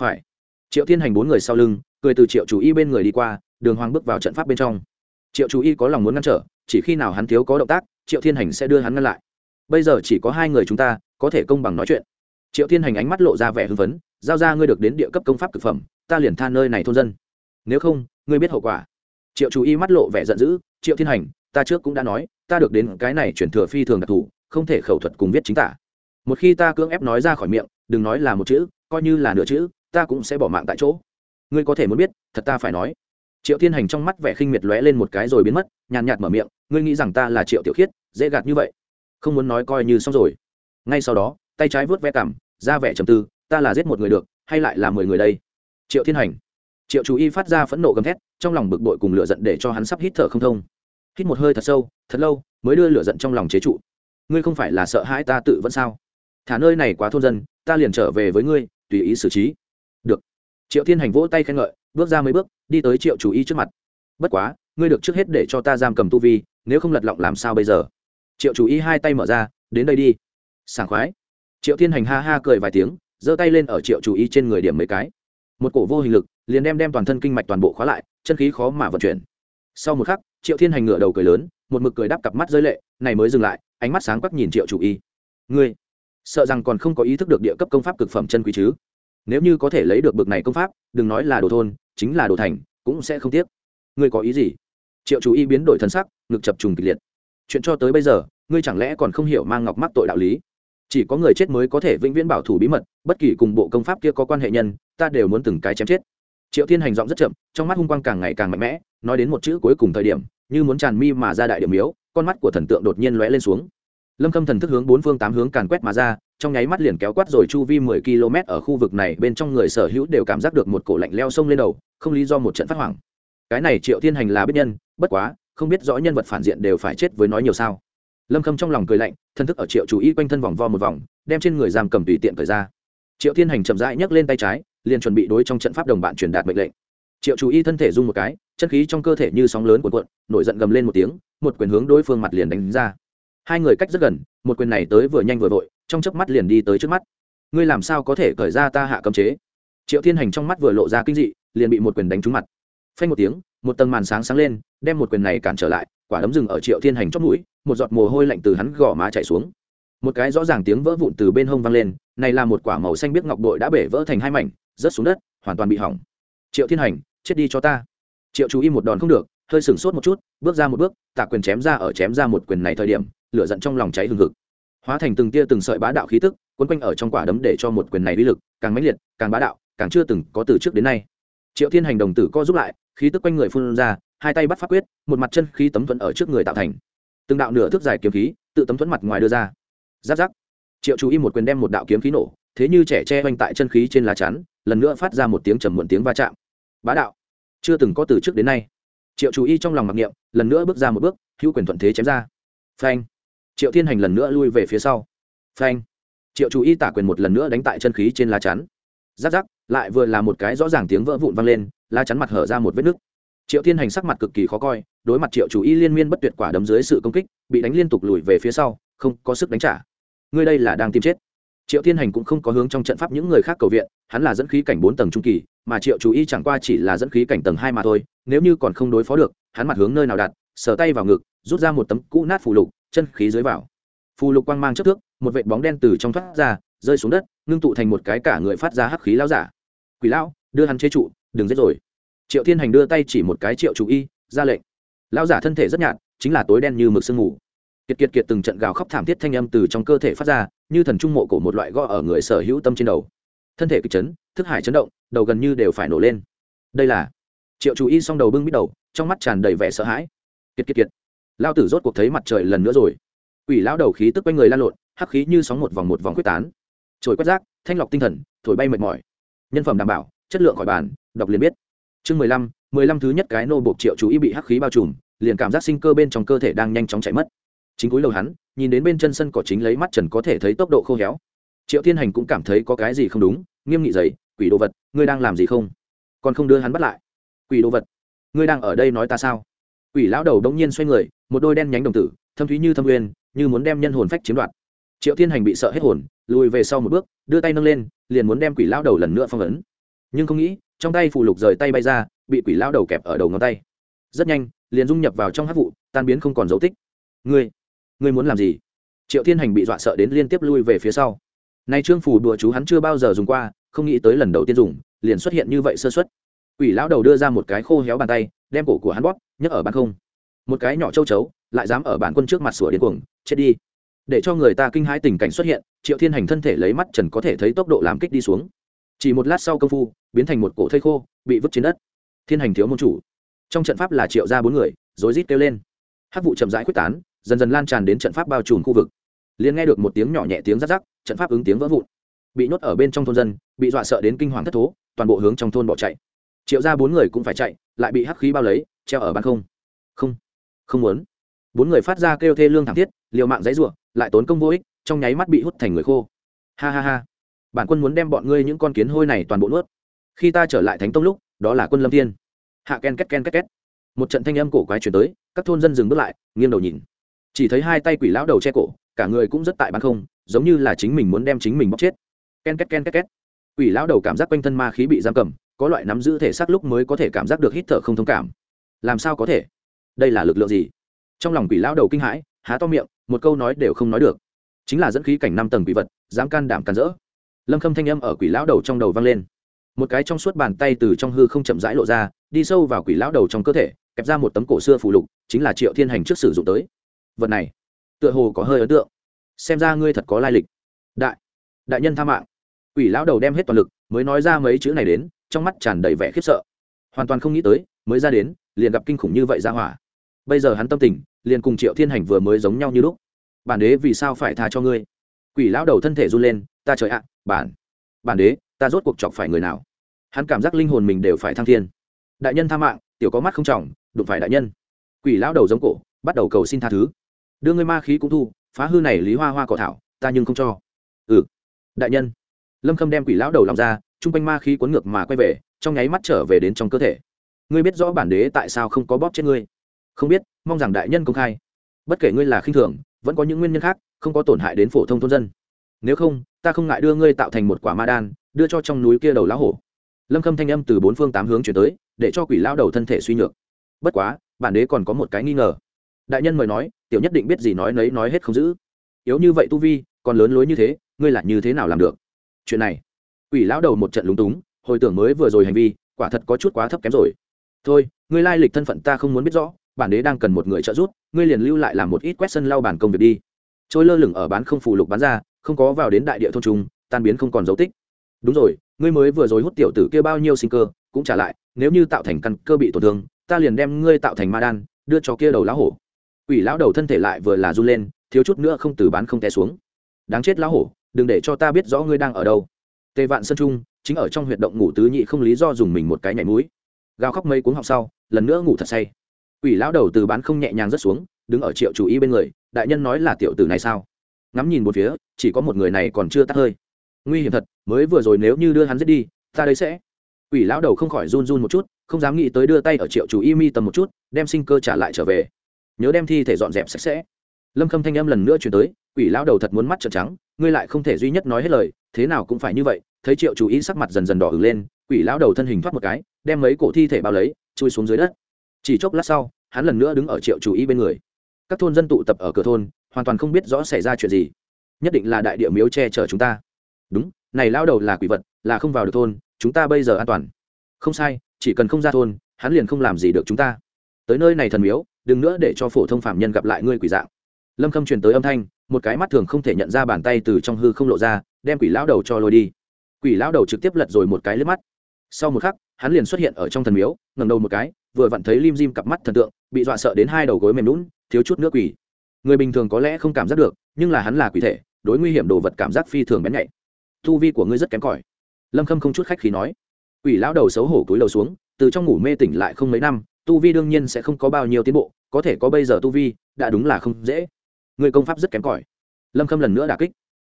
Speaker 1: Phải. Triệu thiên hành bốn người sau lưng, cười từ triệu chủ y bên người đi qua đường hoàng bước vào trận pháp bên trong. Triệu chú y có lòng muốn ngăn trở, chỉ khi nào hắn thiếu có động tác, triệu thiên hành sẽ đưa hắn ngăn lại. Bây giờ chỉ có hai người chúng ta, có thể công bằng nói chuyện. Triệu thiên hành ánh mắt lộ ra vẻ hưng phấn, giao ra ngươi được đến địa cấp công pháp thực phẩm, ta liền tha nơi này thôn dân. Nếu không, ngươi biết hậu quả. Triệu chú y mắt lộ vẻ giận dữ, triệu thiên hành, ta trước cũng đã nói, ta được đến cái này chuyển thừa phi thường đặc thù, không thể khẩu thuật cùng viết chính tả. Một khi ta cưỡng ép nói ra khỏi miệng, đừng nói là một chữ, coi như là nửa chữ, ta cũng sẽ bỏ mạng tại chỗ. Ngươi có thể muốn biết, thật ta phải nói triệu thiên hành trong mắt vẻ khinh miệt lóe lên một cái rồi biến mất, nhàn nhạt mở miệng, ngươi nghĩ rằng ta là triệu tiểu khiết, dễ gạt như vậy? Không muốn nói coi như xong rồi. Ngay sau đó, tay trái vớt ve cảm ra vẻ trầm tư, ta là giết một người được, hay lại là mười người đây? Triệu thiên hành. Triệu chú y phát ra phẫn nộ gầm thét, trong lòng bực bội cùng lửa giận để cho hắn sắp hít thở không thông. Hít một hơi thật sâu, thật lâu, mới đưa lửa giận trong lòng chế trụ. Ngươi không phải là sợ hãi ta tự vẫn sao? Thả nơi này quá thôn dân, ta liền trở về với ngươi, tùy ý xử trí. Được. Triệu thiên hành vỗ tay khen ngợi, bước ra mấy bước đi tới triệu chủ y trước mặt. Bất quá, ngươi được trước hết để cho ta giam cầm tu vi, nếu không lật lọng làm sao bây giờ? Triệu chủ y hai tay mở ra, đến đây đi. Sảng khoái. Triệu thiên hành ha ha cười vài tiếng, giơ tay lên ở triệu chủ y trên người điểm mấy cái. Một cổ vô hình lực, liền đem đem toàn thân kinh mạch toàn bộ khóa lại, chân khí khó mà vận chuyển. Sau một khắc, triệu thiên hành ngửa đầu cười lớn, một mực cười đắp cặp mắt rơi lệ, này mới dừng lại, ánh mắt sáng quắc nhìn triệu chủ y. Ngươi, sợ rằng còn không có ý thức được địa cấp công pháp cực phẩm chân quý chứ? Nếu như có thể lấy được bực này công pháp, đừng nói là đồ thôn chính là đồ thành, cũng sẽ không tiếc. Ngươi có ý gì? Triệu chú y biến đổi thân sắc, ngực chập trùng kịch liệt. Chuyện cho tới bây giờ, ngươi chẳng lẽ còn không hiểu mang ngọc mắc tội đạo lý? Chỉ có người chết mới có thể vĩnh viễn bảo thủ bí mật, bất kỳ cùng bộ công pháp kia có quan hệ nhân, ta đều muốn từng cái chém chết. Triệu thiên hành giọng rất chậm, trong mắt hung quang càng ngày càng mạnh mẽ, nói đến một chữ cuối cùng thời điểm, như muốn tràn mi mà ra đại điểm yếu, con mắt của thần tượng đột nhiên lóe lên xuống. Lâm khâm thần thức hướng bốn phương tám hướng càn quét mà ra trong nháy mắt liền kéo quát rồi chu vi mười km ở khu vực này, bên trong người sở hữu đều cảm giác được một cổ lạnh leo sông lên đầu, không lý do một trận phát hoảng. Cái này triệu thiên hành là biết nhân, bất quá, không biết rõ nhân vật phản diện đều phải chết với nói nhiều sao. Lâm khâm trong lòng cười lạnh, thân thức ở triệu chủ y quanh thân vòng vo một vòng, đem trên người giam cầm tùy tiện thời ra. Triệu thiên hành chậm rãi nhấc lên tay trái, liền chuẩn bị đối trong trận pháp đồng bạn truyền đạt mệnh lệnh. Triệu chủ y thân thể rung một cái, chân khí trong cơ thể như sóng lớn cuộn cuộn, nổi giận gầm lên một tiếng, một quyền hướng đối phương mặt liền đánh ra hai người cách rất gần, một quyền này tới vừa nhanh vừa vội, trong chớp mắt liền đi tới trước mắt. Ngươi làm sao có thể cởi ra ta hạ cấm chế? Triệu thiên hành trong mắt vừa lộ ra kinh dị, liền bị một quyền đánh trúng mặt. Phanh một tiếng, một tầng màn sáng sáng lên, đem một quyền này cản trở lại, quả đấm rừng ở triệu thiên hành chót mũi, một giọt mồ hôi lạnh từ hắn gò má chảy xuống. Một cái rõ ràng tiếng vỡ vụn từ bên hông vang lên, này là một quả màu xanh biếc ngọc bội đã bể vỡ thành hai mảnh, rớt xuống đất, hoàn toàn bị hỏng. Triệu thiên hành, chết đi cho ta. Triệu chú im một đòn không được, hơi sửng sốt một chút, bước ra một bước tạ quyền chém ra ở chém ra một quyền này thời điểm lửa giận trong lòng cháy hừng hực. Hóa thành từng tia từng sợi bá đạo khí tức quấn quanh ở trong quả đấm để cho một quyền này uy lực càng mãnh liệt, càng bá đạo, càng chưa từng có từ trước đến nay. Triệu thiên hành đồng tử co giúp lại, khí tức quanh người phun ra, hai tay bắt phát quyết, một mặt chân khí tấm thuẫn ở trước người tạo thành. Từng đạo nửa thước dài kiếm khí, tự tấm thuẫn mặt ngoài đưa ra. Giáp giáp. Triệu chú y một quyền đem một đạo kiếm khí nổ, thế như trẻ che oanh tại chân khí trên lá chắn, lần nữa phát ra một tiếng trầm muộn tiếng va chạm. Bá đạo. Chưa từng có từ trước đến nay. Triệu chú y trong lòng mặc niệm, lần nữa bước ra một bước, hữu quyền thuận thế chém ra. Phanh triệu thiên hành lần nữa lui về phía sau. Phanh. Triệu chú Y tả quyền một lần nữa đánh tại chân khí trên lá chắn. Giáp giáp lại vừa là một cái rõ ràng tiếng vỡ vụn vang lên, lá chắn mặt hở ra một vết nứt. Triệu thiên hành sắc mặt cực kỳ khó coi, đối mặt triệu chú Y liên miên bất tuyệt quả đấm dưới sự công kích, bị đánh liên tục lùi về phía sau, không có sức đánh trả. Ngươi đây là đang tìm chết. Triệu thiên hành cũng không có hướng trong trận pháp những người khác cầu viện, hắn là dẫn khí cảnh bốn tầng trung kỳ, mà triệu chú Y chẳng qua chỉ là dẫn khí cảnh tầng hai mà thôi, nếu như còn không đối phó được, hắn mặt hướng nơi nào đặt, sờ tay vào ngực, rút ra một tấm cũ nát phù lục chân khí dưới vào. Phù lục quang mang chất thước, một vệt bóng đen từ trong thoát ra, rơi xuống đất, ngưng tụ thành một cái cả người phát ra hắc khí lao giả. Quỷ lão, đưa hắn chế trụ, đừng giết rồi. Triệu thiên hành đưa tay chỉ một cái triệu chủ y, ra lệnh. Lao giả thân thể rất nhạt, chính là tối đen như mực sương mù. Kiệt kiệt kiệt từng trận gào khóc thảm thiết thanh âm từ trong cơ thể phát ra, như thần trung mộ cổ một loại gõ ở người sở hữu tâm trên đầu. Thân thể kịch chấn, thức hải chấn động, đầu gần như đều phải nổ lên. Đây là triệu chủ y song đầu bưng bít đầu, trong mắt tràn đầy vẻ sợ hãi. Kiệt kiệt kiệt lao tử rốt cuộc thấy mặt trời lần nữa rồi. Quỷ lao đầu khí tức quanh người lan lộn, hắc khí như sóng một vòng một vòng quyết tán. Trồi quét rác, thanh lọc tinh thần, thổi bay mệt mỏi. Nhân phẩm đảm bảo, chất lượng khỏi bàn, đọc liền biết. Chương mười lăm mười lăm thứ nhất cái nô buộc triệu chú ý bị hắc khí bao trùm, liền cảm giác sinh cơ bên trong cơ thể đang nhanh chóng chạy mất. Chính cúi đầu hắn, nhìn đến bên chân sân cỏ chính lấy mắt trần có thể thấy tốc độ khô héo. Triệu thiên hành cũng cảm thấy có cái gì không đúng, nghiêm nghị dày quỷ đồ vật, ngươi đang làm gì không? Còn không đưa hắn bắt lại. Quỷ đồ vật, ngươi đang ở đây nói ta sao? Quỷ lão đầu đông nhiên xoay người, một đôi đen nhánh đồng tử, thâm thúy như thâm uyên như muốn đem nhân hồn phách chiếm đoạt. Triệu thiên hành bị sợ hết hồn, lùi về sau một bước, đưa tay nâng lên, liền muốn đem quỷ lão đầu lần nữa phong ấn. Nhưng không nghĩ, trong tay phù lục rời tay bay ra, bị quỷ lão đầu kẹp ở đầu ngón tay. Rất nhanh, liền dung nhập vào trong hát vụ, tan biến không còn dấu tích. Ngươi ngươi muốn làm gì? Triệu thiên hành bị dọa sợ đến liên tiếp lui về phía sau. Nay trương phù đùa chú hắn chưa bao giờ dùng qua, không nghĩ tới lần đầu tiên dùng, liền xuất hiện như vậy sơ xuất quỷ lão đầu đưa ra một cái khô héo bàn tay đem cổ của hắn bóp, nhấc ở bàn không. Một cái nhỏ châu chấu, lại dám ở bản quân trước mặt sủa đến cuồng, chết đi. Để cho người ta kinh hãi tình cảnh xuất hiện, triệu thiên hành thân thể lấy mắt trần có thể thấy tốc độ làm kích đi xuống. Chỉ một lát sau công phu, biến thành một cổ thây khô, bị vứt trên đất. Thiên hành thiếu môn chủ. Trong trận pháp là triệu ra bốn người, rối rít kêu lên. Hát vụ chậm rãi quyết tán, dần dần lan tràn đến trận pháp bao trùm khu vực. Liền nghe được một tiếng nhỏ nhẹ tiếng rắc rắc, trận pháp ứng tiếng vỡ vụn. Bị nhốt ở bên trong thôn dân, bị dọa sợ đến kinh hoàng thất thố, toàn bộ hướng trong thôn bỏ chạy triệu ra bốn người cũng phải chạy, lại bị hắc khí bao lấy, treo ở ban không. Không không muốn. Bốn người phát ra kêu thê lương thảm thiết, liều mạng dãy ruộng lại tốn công vô ích, trong nháy mắt bị hút thành người khô. Ha ha ha. Bản quân muốn đem bọn ngươi những con kiến hôi này toàn bộ nuốt. Khi ta trở lại thánh tông lúc, đó là quân lâm thiên. Hạ ken két ken két két. Một trận thanh âm cổ quái chuyển tới, các thôn dân dừng bước lại, nghiêng đầu nhìn. Chỉ thấy hai tay quỷ lão đầu che cổ, cả người cũng rất tại bán không, giống như là chính mình muốn đem chính mình bóc chết. Ken két ken két két. Quỷ lão đầu cảm giác quanh thân ma khí bị giam cầm có loại nắm giữ thể xác lúc mới có thể cảm giác được hít thở không thông cảm. Làm sao có thể? Đây là lực lượng gì? Trong lòng quỷ lão đầu kinh hãi, há to miệng, một câu nói đều không nói được. Chính là dẫn khí cảnh năm tầng quỷ vật, dám can đảm can dỡ. Lâm khâm thanh âm ở quỷ lão đầu trong đầu vang lên. Một cái trong suốt bàn tay từ trong hư không chậm rãi lộ ra, đi sâu vào quỷ lão đầu trong cơ thể, kẹp ra một tấm cổ xưa phù lục, chính là triệu thiên hành trước sử dụng tới. Vật này, tựa hồ có hơi ấn tượng. Xem ra ngươi thật có lai lịch. Đại đại nhân tha mạng. Quỷ lão đầu đem hết toàn lực, mới nói ra mấy chữ này đến trong mắt tràn đầy vẻ khiếp sợ. Hoàn toàn không nghĩ tới, mới ra đến, liền gặp kinh khủng như vậy ra hỏa. Bây giờ hắn tâm tình, liền cùng triệu thiên hành vừa mới giống nhau như lúc. Bản đế vì sao phải tha cho ngươi? Quỷ lão đầu thân thể run lên, ta trời ạ à, bản bản đế, ta rốt cuộc chọc phải người nào? Hắn cảm giác linh hồn mình đều phải thăng thiên. Đại nhân tha mạng, tiểu có mắt không trọng, đụng phải đại nhân. Quỷ lão đầu giống cổ, bắt đầu cầu xin tha thứ. Đưa ngươi ma khí cũng thu, phá hư này lý hoa hoa cỏ thảo, ta nhưng không cho. Ừ đại nhân. Lâm khâm đem quỷ lão đầu làm ra chung quanh ma khí cuốn ngược mà quay về, trong nháy mắt trở về đến trong cơ thể. Ngươi biết rõ bản đế tại sao không có bóp chết ngươi? Không biết, mong rằng đại nhân công khai. Bất kể ngươi là khinh thường, vẫn có những nguyên nhân khác, không có tổn hại đến phổ thông thôn dân. Nếu không, ta không ngại đưa ngươi tạo thành một quả ma đan, đưa cho trong núi kia đầu lão hổ. Lâm khâm thanh âm từ bốn phương tám hướng chuyển tới, để cho quỷ lao đầu thân thể suy nhược. Bất quá, bản đế còn có một cái nghi ngờ. Đại nhân mời nói, tiểu nhất định biết gì nói nấy nói hết không giữ. Yếu như vậy tu vi, còn lớn lối như thế, ngươi là như thế nào làm được? Chuyện này quỷ lão đầu một trận lúng túng, hồi tưởng mới vừa rồi hành vi, quả thật có chút quá thấp kém rồi. Thôi, ngươi lai lịch thân phận ta không muốn biết rõ, bản đế đang cần một người trợ giúp, ngươi liền lưu lại làm một ít quét sân lau bản công việc đi. Trôi lơ lửng ở bán không phù lục bán ra, không có vào đến đại địa thôn trung tan biến không còn dấu tích. Đúng rồi, ngươi mới vừa rồi hút tiểu tử kia bao nhiêu sinh cơ, cũng trả lại, nếu như tạo thành căn cơ bị tổn thương, ta liền đem ngươi tạo thành ma đan, đưa cho kia đầu lão hổ. Quỷ lão đầu thân thể lại vừa là run lên, thiếu chút nữa không từ bán không té xuống. Đáng chết lão hổ, đừng để cho ta biết rõ ngươi đang ở đâu tề vạn sơn trung, chính ở trong huyệt động ngủ tứ nhị không lý do dùng mình một cái nhảy mũi. Gào khóc mây cuống học sau, lần nữa ngủ thật say. Ủy lão đầu từ bán không nhẹ nhàng rất xuống, đứng ở triệu chủ y bên người, đại nhân nói là tiểu tử này sao? Ngắm nhìn một phía, chỉ có một người này còn chưa tắt hơi. Nguy hiểm thật, mới vừa rồi nếu như đưa hắn giết đi, ta đây sẽ. Ủy lão đầu không khỏi run run một chút, không dám nghĩ tới đưa tay ở triệu chủ y mi tầm một chút, đem sinh cơ trả lại trở về. Nhớ đem thi thể dọn dẹp sạch sẽ. Lâm khâm thanh âm lần nữa chuyển tới quỷ lão đầu thật muốn mắt trợn trắng, ngươi lại không thể duy nhất nói hết lời, thế nào cũng phải như vậy, thấy triệu chủ ý sắc mặt dần dần đỏ ửng lên, quỷ lão đầu thân hình thoát một cái, đem mấy cổ thi thể bao lấy, chui xuống dưới đất. Chỉ chốc lát sau, hắn lần nữa đứng ở triệu chủ ý bên người. Các thôn dân tụ tập ở cửa thôn, hoàn toàn không biết rõ xảy ra chuyện gì. Nhất định là đại địa miếu che chở chúng ta. Đúng, này lao đầu là quỷ vật, là không vào được thôn, chúng ta bây giờ an toàn. Không sai, chỉ cần không ra thôn, hắn liền không làm gì được chúng ta. Tới nơi này thần miếu, đừng nữa để cho phổ thông phạm nhân gặp lại ngươi quỷ dạng. Lâm khâm truyền tới âm thanh một cái mắt thường không thể nhận ra bàn tay từ trong hư không lộ ra, đem quỷ lão đầu cho lôi đi. Quỷ lão đầu trực tiếp lật rồi một cái lướt mắt. Sau một khắc, hắn liền xuất hiện ở trong thần miếu ngầm đầu một cái, vừa vặn thấy lim dim cặp mắt thần tượng, bị dọa sợ đến hai đầu gối mềm lún thiếu chút nước quỷ. Người bình thường có lẽ không cảm giác được, nhưng là hắn là quỷ thể, đối nguy hiểm đồ vật cảm giác phi thường bén nhạy. Thu vi của ngươi rất kém cỏi. Lâm khâm không chút khách khí nói. Quỷ lão đầu xấu hổ túi đầu xuống, từ trong ngủ mê tỉnh lại không mấy năm, tu vi đương nhiên sẽ không có bao nhiêu tiến bộ, có thể có bây giờ tu vi, đã đúng là không dễ người công pháp rất kém cỏi. Lâm khâm lần nữa đà kích.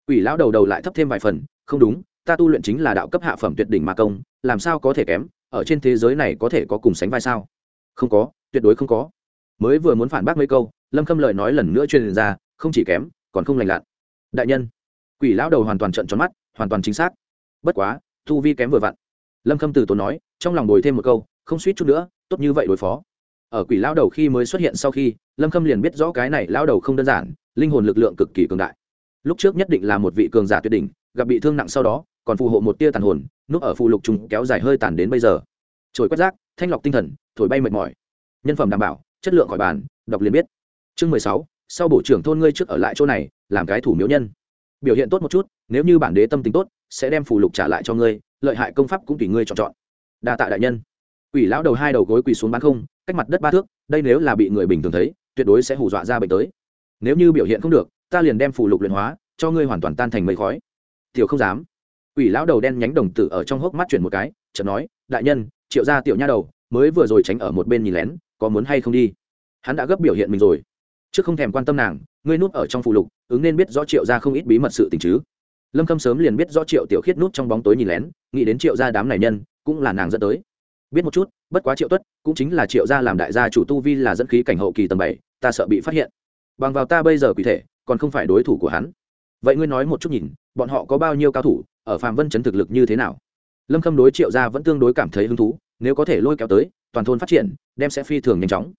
Speaker 1: Quỷ lão đầu đầu lại thấp thêm vài phần, không đúng, ta tu luyện chính là đạo cấp hạ phẩm tuyệt đỉnh ma công, làm sao có thể kém, ở trên thế giới này có thể có cùng sánh vai sao? Không có, tuyệt đối không có. Mới vừa muốn phản bác mấy câu, lâm khâm lời nói lần nữa truyền ra, không chỉ kém, còn không lành lặn. Đại nhân, quỷ lão đầu hoàn toàn trận tròn mắt, hoàn toàn chính xác. Bất quá thu vi kém vừa vặn. Lâm khâm từ tốn nói, trong lòng bồi thêm một câu, không suýt chút nữa, tốt như vậy đối phó ở quỷ lão đầu khi mới xuất hiện sau khi, lâm khâm liền biết rõ cái này lão đầu không đơn giản, linh hồn lực lượng cực kỳ cường đại. Lúc trước nhất định là một vị cường giả tuyệt đỉnh, gặp bị thương nặng sau đó, còn phù hộ một tia tàn hồn, núp ở phù lục trùng kéo dài hơi tàn đến bây giờ. Trồi quét rác, thanh lọc tinh thần, thổi bay mệt mỏi. Nhân phẩm đảm bảo, chất lượng khỏi bàn, đọc liền biết. Chương mười sáu, sau bộ trưởng thôn ngươi trước ở lại chỗ này, làm cái thủ miếu nhân. Biểu hiện tốt một chút, nếu như bản đế tâm tính tốt, sẽ đem phù lục trả lại cho ngươi, lợi hại công pháp cũng tùy ngươi chọn chọn. Đa tạ đại nhân. Quỷ lão đầu hai đầu gối quỳ xuống bán không, cách mặt đất ba thước, đây nếu là bị người bình thường thấy, tuyệt đối sẽ hù dọa ra bệnh tới. Nếu như biểu hiện không được, ta liền đem phù lục luyện hóa, cho ngươi hoàn toàn tan thành mây khói. Tiểu không dám. Quỷ lão đầu đen nhánh đồng tử ở trong hốc mắt chuyển một cái, chợt nói, đại nhân, triệu gia tiểu nha đầu, mới vừa rồi tránh ở một bên nhìn lén, có muốn hay không đi? Hắn đã gấp biểu hiện mình rồi, trước không thèm quan tâm nàng, ngươi núp ở trong phù lục, ứng nên biết rõ triệu gia không ít bí mật sự tình chứ. Lâm Khâm sớm liền biết rõ triệu tiểu khiết núp trong bóng tối nhìn lén, nghĩ đến triệu gia đám này nhân, cũng là nàng dẫn tới biết một chút, bất quá triệu tuất cũng chính là triệu gia làm đại gia chủ tu vi là dẫn khí cảnh hậu kỳ tầng bảy, ta sợ bị phát hiện. Bằng vào ta bây giờ quỷ thể, còn không phải đối thủ của hắn. Vậy ngươi nói một chút nhìn, bọn họ có bao nhiêu cao thủ, ở phạm vân chấn thực lực như thế nào? Lâm khâm đối triệu gia vẫn tương đối cảm thấy hứng thú, nếu có thể lôi kéo tới, toàn thôn phát triển, đem sẽ phi thường nhanh chóng.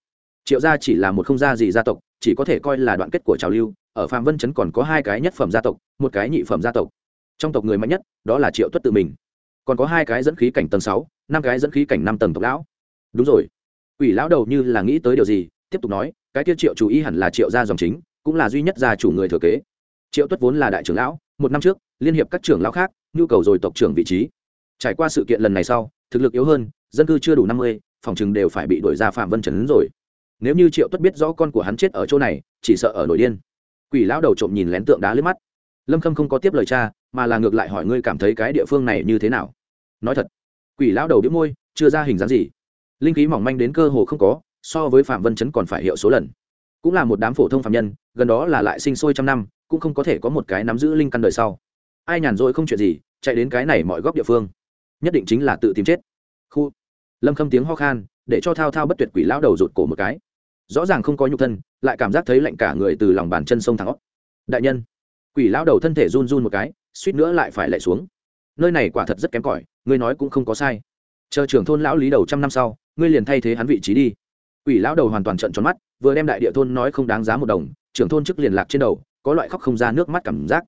Speaker 1: Triệu gia chỉ là một không gia gì gia tộc, chỉ có thể coi là đoạn kết của trào lưu, ở phạm vân chấn còn có hai cái nhất phẩm gia tộc, một cái nhị phẩm gia tộc. Trong tộc người mạnh nhất, đó là triệu tuất tự mình còn có hai cái dẫn khí cảnh tầng sáu, năm cái dẫn khí cảnh năm tầng tộc lão. Đúng rồi. Ủy lão đầu như là nghĩ tới điều gì, tiếp tục nói, cái kia triệu chủ y hẳn là triệu gia dòng chính, cũng là duy nhất gia chủ người thừa kế. Triệu tuất vốn là đại trưởng lão, một năm trước, liên hiệp các trưởng lão khác, nhu cầu rồi tộc trưởng vị trí. Trải qua sự kiện lần này sau, thực lực yếu hơn, dân cư chưa đủ năm mươi, phòng chừng đều phải bị đổi ra phạm vân trấn rồi. Nếu như triệu tuất biết rõ con của hắn chết ở chỗ này, chỉ sợ ở nổi điên. Quỷ lão đầu trộm nhìn lén tượng đá lướt mắt. Lâm khâm không có tiếp lời cha mà là ngược lại hỏi ngươi cảm thấy cái địa phương này như thế nào? Nói thật, quỷ lão đầu đĩu môi, chưa ra hình dáng gì. Linh khí mỏng manh đến cơ hồ không có, so với phạm vân chấn còn phải hiệu số lần. Cũng là một đám phổ thông phạm nhân, gần đó là lại sinh sôi trăm năm, cũng không có thể có một cái nắm giữ linh căn đời sau. Ai nhàn rỗi không chuyện gì, chạy đến cái này mọi góc địa phương. Nhất định chính là tự tìm chết. Khu. Lâm khâm tiếng ho khan, để cho thao thao bất tuyệt quỷ lão đầu rụt cổ một cái. Rõ ràng không có nhục thân, lại cảm giác thấy lạnh cả người từ lòng bàn chân sông thẳng óc. Đại nhân, quỷ lão đầu thân thể run run một cái suýt nữa lại phải lệ xuống. Nơi này quả thật rất kém cỏi, ngươi nói cũng không có sai. Chờ trưởng thôn lão lý đầu trăm năm sau, ngươi liền thay thế hắn vị trí đi. Quỷ lão đầu hoàn toàn trận tròn mắt, vừa đem đại địa thôn nói không đáng giá một đồng, trưởng thôn chức liền lạc trên đầu, có loại khóc không ra nước mắt cảm giác.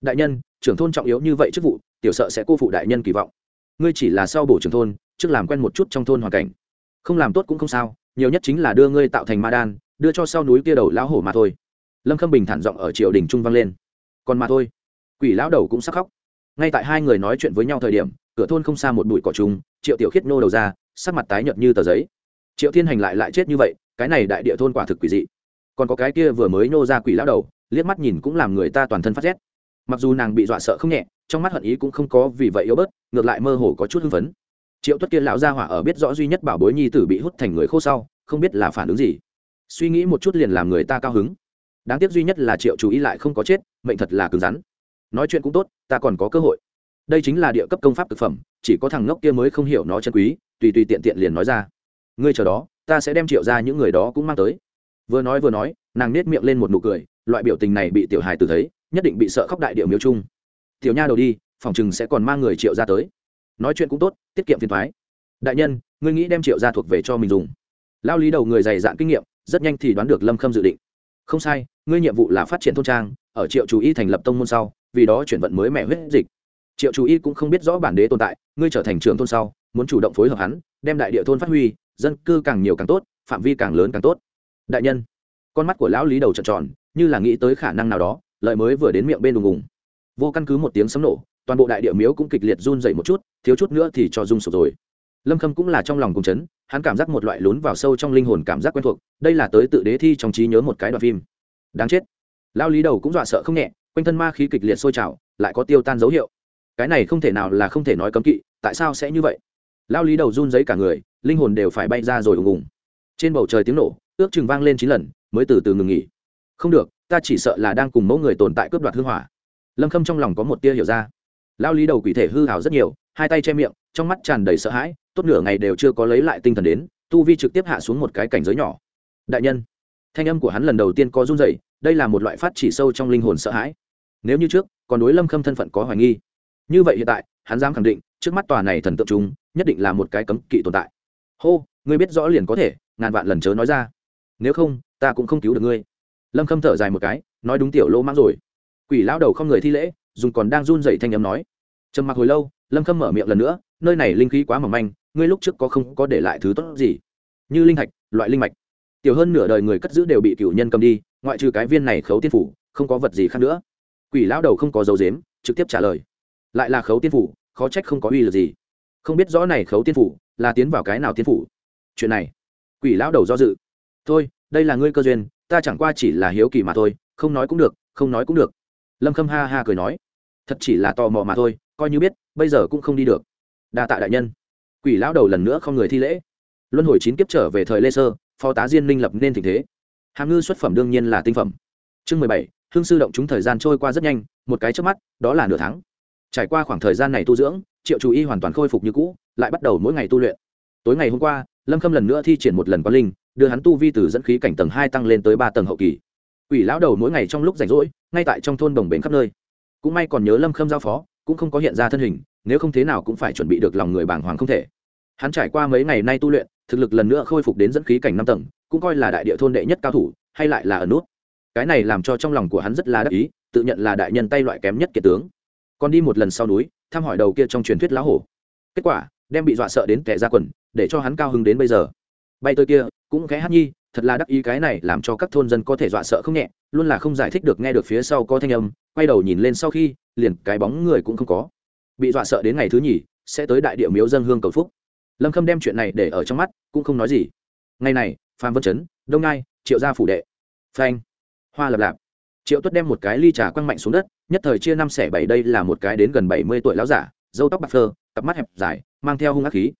Speaker 1: Đại nhân, trưởng thôn trọng yếu như vậy chức vụ, tiểu sợ sẽ cô phụ đại nhân kỳ vọng. Ngươi chỉ là sau bổ trưởng thôn, trước làm quen một chút trong thôn hoàn cảnh. Không làm tốt cũng không sao, nhiều nhất chính là đưa ngươi tạo thành ma đan, đưa cho sau núi kia đầu lão hổ mà thôi. Lâm khâm bình thản giọng ở triều đình trung vang lên. Còn mà thôi quỷ lão đầu cũng sắc khóc. Ngay tại hai người nói chuyện với nhau thời điểm, cửa thôn không xa một bụi cỏ trùng, triệu tiểu khiết nô đầu ra, sắc mặt tái nhợt như tờ giấy. Triệu thiên hành lại lại chết như vậy, cái này đại địa thôn quả thực quỷ dị. Còn có cái kia vừa mới nô ra quỷ lão đầu, liếc mắt nhìn cũng làm người ta toàn thân phát rét. Mặc dù nàng bị dọa sợ không nhẹ, trong mắt hận ý cũng không có vì vậy yếu bớt, ngược lại mơ hồ có chút hưng phấn. Triệu tuất kia lão gia hỏa ở biết rõ duy nhất bảo bối nhi tử bị hút thành người khô sau, không biết là phản ứng gì. Suy nghĩ một chút liền làm người ta cao hứng. Đáng tiếc duy nhất là triệu chú ý lại không có chết, mệnh thật là cứng rắn nói chuyện cũng tốt, ta còn có cơ hội. Đây chính là địa cấp công pháp thực phẩm, chỉ có thằng ngốc kia mới không hiểu nó chân quý, tùy tùy tiện tiện liền nói ra. Ngươi chờ đó, ta sẽ đem triệu ra những người đó cũng mang tới. Vừa nói vừa nói, nàng nết miệng lên một nụ cười, loại biểu tình này bị tiểu hài tử thấy, nhất định bị sợ khóc đại điệu miếu chung tiểu nha đầu đi, phòng chừng sẽ còn mang người triệu ra tới. Nói chuyện cũng tốt, tiết kiệm phiền thoái đại nhân, ngươi nghĩ đem triệu ra thuộc về cho mình dùng. Lao lý đầu người dày dạn kinh nghiệm, rất nhanh thì đoán được lâm khâm dự định. Không sai, ngươi nhiệm vụ là phát triển thôn trang, ở triệu chú y thành lập tông môn sau vì đó chuyển vận mới mẹ huyết dịch. Triệu chủ y cũng không biết rõ bản đế tồn tại, ngươi trở thành trưởng thôn sau, muốn chủ động phối hợp hắn, đem đại địa thôn phát huy, dân cư càng nhiều càng tốt, phạm vi càng lớn càng tốt. Đại nhân, con mắt của lão lý đầu trợn tròn, như là nghĩ tới khả năng nào đó lợi mới vừa đến miệng bên đùng ùng vô căn cứ một tiếng sấm nổ, toàn bộ đại địa miếu cũng kịch liệt run dậy một chút, thiếu chút nữa thì cho rung sụp rồi. Lâm khâm cũng là trong lòng cùng chấn, hắn cảm giác một loại lún vào sâu trong linh hồn cảm giác quen thuộc, đây là tới tự đế thi trong trí nhớ một cái đoạn phim. Đáng chết. Lao lý đầu cũng dọa sợ không nhẹ quanh thân ma khí kịch liệt sôi trào, lại có tiêu tan dấu hiệu. Cái này không thể nào là không thể nói cấm kỵ, tại sao sẽ như vậy? Lao lý đầu run giấy cả người, linh hồn đều phải bay ra rồi ùng ùng. Trên bầu trời tiếng nổ, ước chừng vang lên chín lần, mới từ từ ngừng nghỉ. Không được, ta chỉ sợ là đang cùng mẫu người tồn tại cướp đoạt hư hỏa. Lâm khâm trong lòng có một tia hiểu ra. Lao lý đầu quỷ thể hư hào rất nhiều, hai tay che miệng, trong mắt tràn đầy sợ hãi, tốt nửa ngày đều chưa có lấy lại tinh thần đến, tu vi trực tiếp hạ xuống một cái cảnh giới nhỏ. Đại nhân, thanh âm của hắn lần đầu tiên có run dậy đây là một loại phát chỉ sâu trong linh hồn sợ hãi. Nếu như trước, còn đối lâm khâm thân phận có hoài nghi, như vậy hiện tại, hắn dám khẳng định, trước mắt tòa này thần tượng chúng, nhất định là một cái cấm kỵ tồn tại. Hô, ngươi biết rõ liền có thể, ngàn vạn lần chớ nói ra. Nếu không, ta cũng không cứu được ngươi. Lâm khâm thở dài một cái, nói đúng tiểu lỗ mãng rồi. Quỷ lão đầu không người thi lễ, dùng còn đang run dậy thanh âm nói. Trầm mặc hồi lâu, lâm khâm mở miệng lần nữa, nơi này linh khí quá mỏng manh, ngươi lúc trước có không có để lại thứ tốt gì? Như linh thạch, loại linh mạch. Tiểu hơn nửa đời người cất giữ đều bị cựu nhân cầm đi ngoại trừ cái viên này khấu tiên phủ, không có vật gì khác nữa. Quỷ lão đầu không có dấu dếm trực tiếp trả lời. Lại là khấu tiên phủ, khó trách không có uy lực gì. Không biết rõ này khấu tiên phủ là tiến vào cái nào tiên phủ. Chuyện này, quỷ lão đầu do dự. Thôi, đây là ngươi cơ duyên, ta chẳng qua chỉ là hiếu kỳ mà thôi, không nói cũng được, không nói cũng được. Lâm khâm ha ha cười nói. Thật chỉ là tò mò mà thôi, coi như biết, bây giờ cũng không đi được. Đa tạ đại nhân. Quỷ lão đầu lần nữa không người thi lễ. Luân hồi chín kiếp trở về thời lê sơ, phó tá diên minh lập nên tình thế hàm ngư xuất phẩm đương nhiên là tinh phẩm chương mười bảy hương sư động chúng thời gian trôi qua rất nhanh một cái trước mắt đó là nửa tháng trải qua khoảng thời gian này tu dưỡng triệu chú y hoàn toàn khôi phục như cũ lại bắt đầu mỗi ngày tu luyện tối ngày hôm qua lâm khâm lần nữa thi triển một lần Quan linh đưa hắn tu vi từ dẫn khí cảnh tầng hai tăng lên tới ba tầng hậu kỳ Quỷ lão đầu mỗi ngày trong lúc rảnh rỗi, ngay tại trong thôn đồng bến khắp nơi. Cũng may còn nhớ Lâm Khâm giao phó, cũng không có hiện ra thân hình, nếu không thế nào cũng phải chuẩn bị được lòng người bàng hoàng không thể. Hắn trải qua mấy ngày nay tu luyện, thực lực lần nữa khôi phục đến dẫn khí cảnh năm tầng, cũng coi là đại địa thôn đệ nhất cao thủ, hay lại là ở nút. Cái này làm cho trong lòng của hắn rất là đắc ý, tự nhận là đại nhân tay loại kém nhất kiệt tướng. Còn đi một lần sau núi, thăm hỏi đầu kia trong truyền thuyết lá hổ. Kết quả, đem bị dọa sợ đến kẻ ra quần, để cho hắn cao hứng đến bây giờ. Bay tới kia, cũng khẽ hát nhi, thật là đắc ý cái này làm cho các thôn dân có thể dọa sợ không nhẹ luôn là không giải thích được nghe được phía sau có thanh âm quay đầu nhìn lên sau khi liền cái bóng người cũng không có bị dọa sợ đến ngày thứ nhì sẽ tới đại địa miếu dân hương cầu phúc lâm khâm đem chuyện này để ở trong mắt cũng không nói gì ngày này phan vân chấn, đông nai triệu gia phủ đệ. Phanh. Hoa lập lạp. Triệu tuất đem một cái ly trà quăng mạnh xuống đất, nhất thời chia năm xẻ bảy đây là một cái đến gần bảy mươi tuổi láo giả dâu tóc bạc phơ, cặp mắt hẹp dài, mang theo hung ác khí.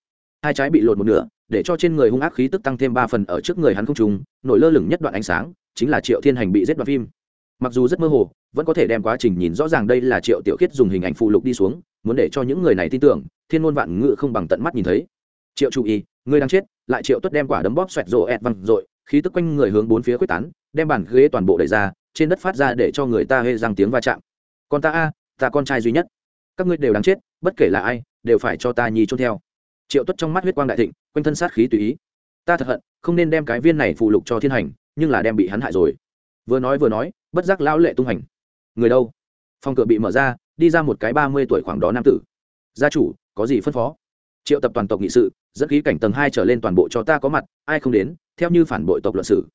Speaker 1: Hai trái bị lột một nửa, để cho trên người hung ác khí tức tăng thêm ba phần ở trước người hắn không trùng, nổi lơ lửng nhất đoạn ánh sáng, chính là triệu thiên hành bị giết đoạn phim. Mặc dù rất mơ hồ, vẫn có thể đem quá trình nhìn rõ ràng đây là triệu tiểu khiết dùng hình ảnh phụ lục đi xuống, muốn để cho những người này tin tưởng, thiên môn vạn ngự không bằng tận mắt nhìn thấy. Triệu chú ý người đang chết, lại triệu tuất đem quả đấm bóp xoẹt rổ ẹt văng rồi khí tức quanh người hướng bốn phía quyết tán, đem bàn ghế toàn bộ đẩy ra, trên đất phát ra để cho người ta hê răng tiếng va chạm. Con ta a, ta con trai duy nhất. Các ngươi đều đáng chết, bất kể là ai, đều phải cho ta nhi trôn theo. Triệu tuất trong mắt huyết quang đại thịnh, quanh thân sát khí tùy ý. Ta thật hận, không nên đem cái viên này phụ lục cho thiên hành, nhưng là đem bị hắn hại rồi. Vừa nói vừa nói, bất giác lão lệ tung hành. Người đâu? Phòng cửa bị mở ra, đi ra một cái ba mươi tuổi khoảng đó nam tử. Gia chủ, có gì phân phó? Triệu tập toàn tộc nghị sự, dẫn khí cảnh tầng hai trở lên toàn bộ cho ta có mặt, ai không đến, theo như phản bội tộc luận sử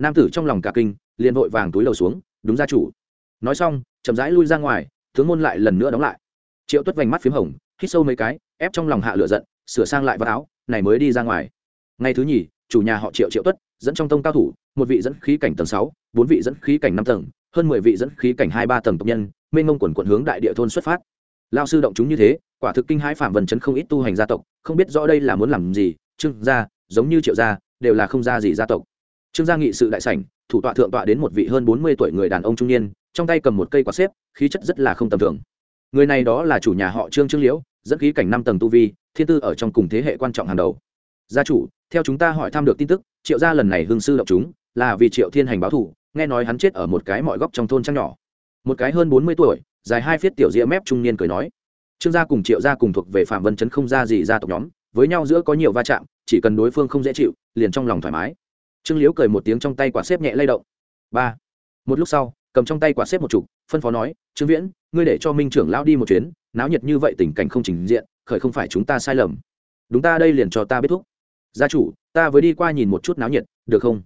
Speaker 1: nam tử trong lòng cả kinh, liền vội vàng túi lầu xuống, đúng gia chủ. Nói xong, chậm rãi lui ra ngoài, tướng môn lại lần nữa đóng lại. Triệu tuất vành mắt p h í m hồng, hít sâu mấy cái, ép trong lòng hạ lửa giận, sửa sang lại vào áo, này mới đi ra ngoài. Ngày thứ nhì, chủ nhà họ triệu triệu tuất, dẫn trong tông cao thủ, một vị dẫn khí cảnh tầng sáu, bốn vị dẫn khí cảnh năm tầng, hơn mười vị dẫn khí cảnh hai ba tầng tộc nhân, mênh mông quần quận hướng đại địa thôn xuất phát lao sư động chúng như thế, quả thực kinh hãi phạm vần chấn không ít tu hành gia tộc, không biết rõ đây là muốn làm gì, trương gia, giống như triệu gia, đều là không gia gì gia tộc. Trương gia nghị sự đại sảnh, thủ tọa thượng tọa đến một vị hơn bốn mươi tuổi người đàn ông trung niên, trong tay cầm một cây quạt xếp, khí chất rất là không tầm thường. Người này đó là chủ nhà họ trương trương liễu, dẫn khí cảnh năm tầng tu vi, thiên tư ở trong cùng thế hệ quan trọng hàng đầu. Gia chủ, theo chúng ta hỏi thăm được tin tức, triệu gia lần này hương sư động chúng, là vì triệu thiên hành báo thù nghe nói hắn chết ở một cái mọi góc trong thôn trăng nhỏ. Một cái hơn bốn mươi tuổi dài hai phiết tiểu ria mép trung niên cười nói. Trương gia cùng triệu gia cùng thuộc về phạm vân chấn không ra gì gia tộc nhóm, với nhau giữa có nhiều va chạm, chỉ cần đối phương không dễ chịu, liền trong lòng thoải mái. Trương liễu cười một tiếng trong tay quả xếp nhẹ lay động. Ba. Một lúc sau, cầm trong tay quả xếp một chục, phân phó nói, trương viễn, ngươi để cho minh trưởng lão đi một chuyến, náo nhiệt như vậy tình cảnh không trình diện, khởi không phải chúng ta sai lầm. Đúng ta đây liền cho ta biết thúc. Gia chủ, ta với đi qua nhìn một chút náo nhiệt, được không?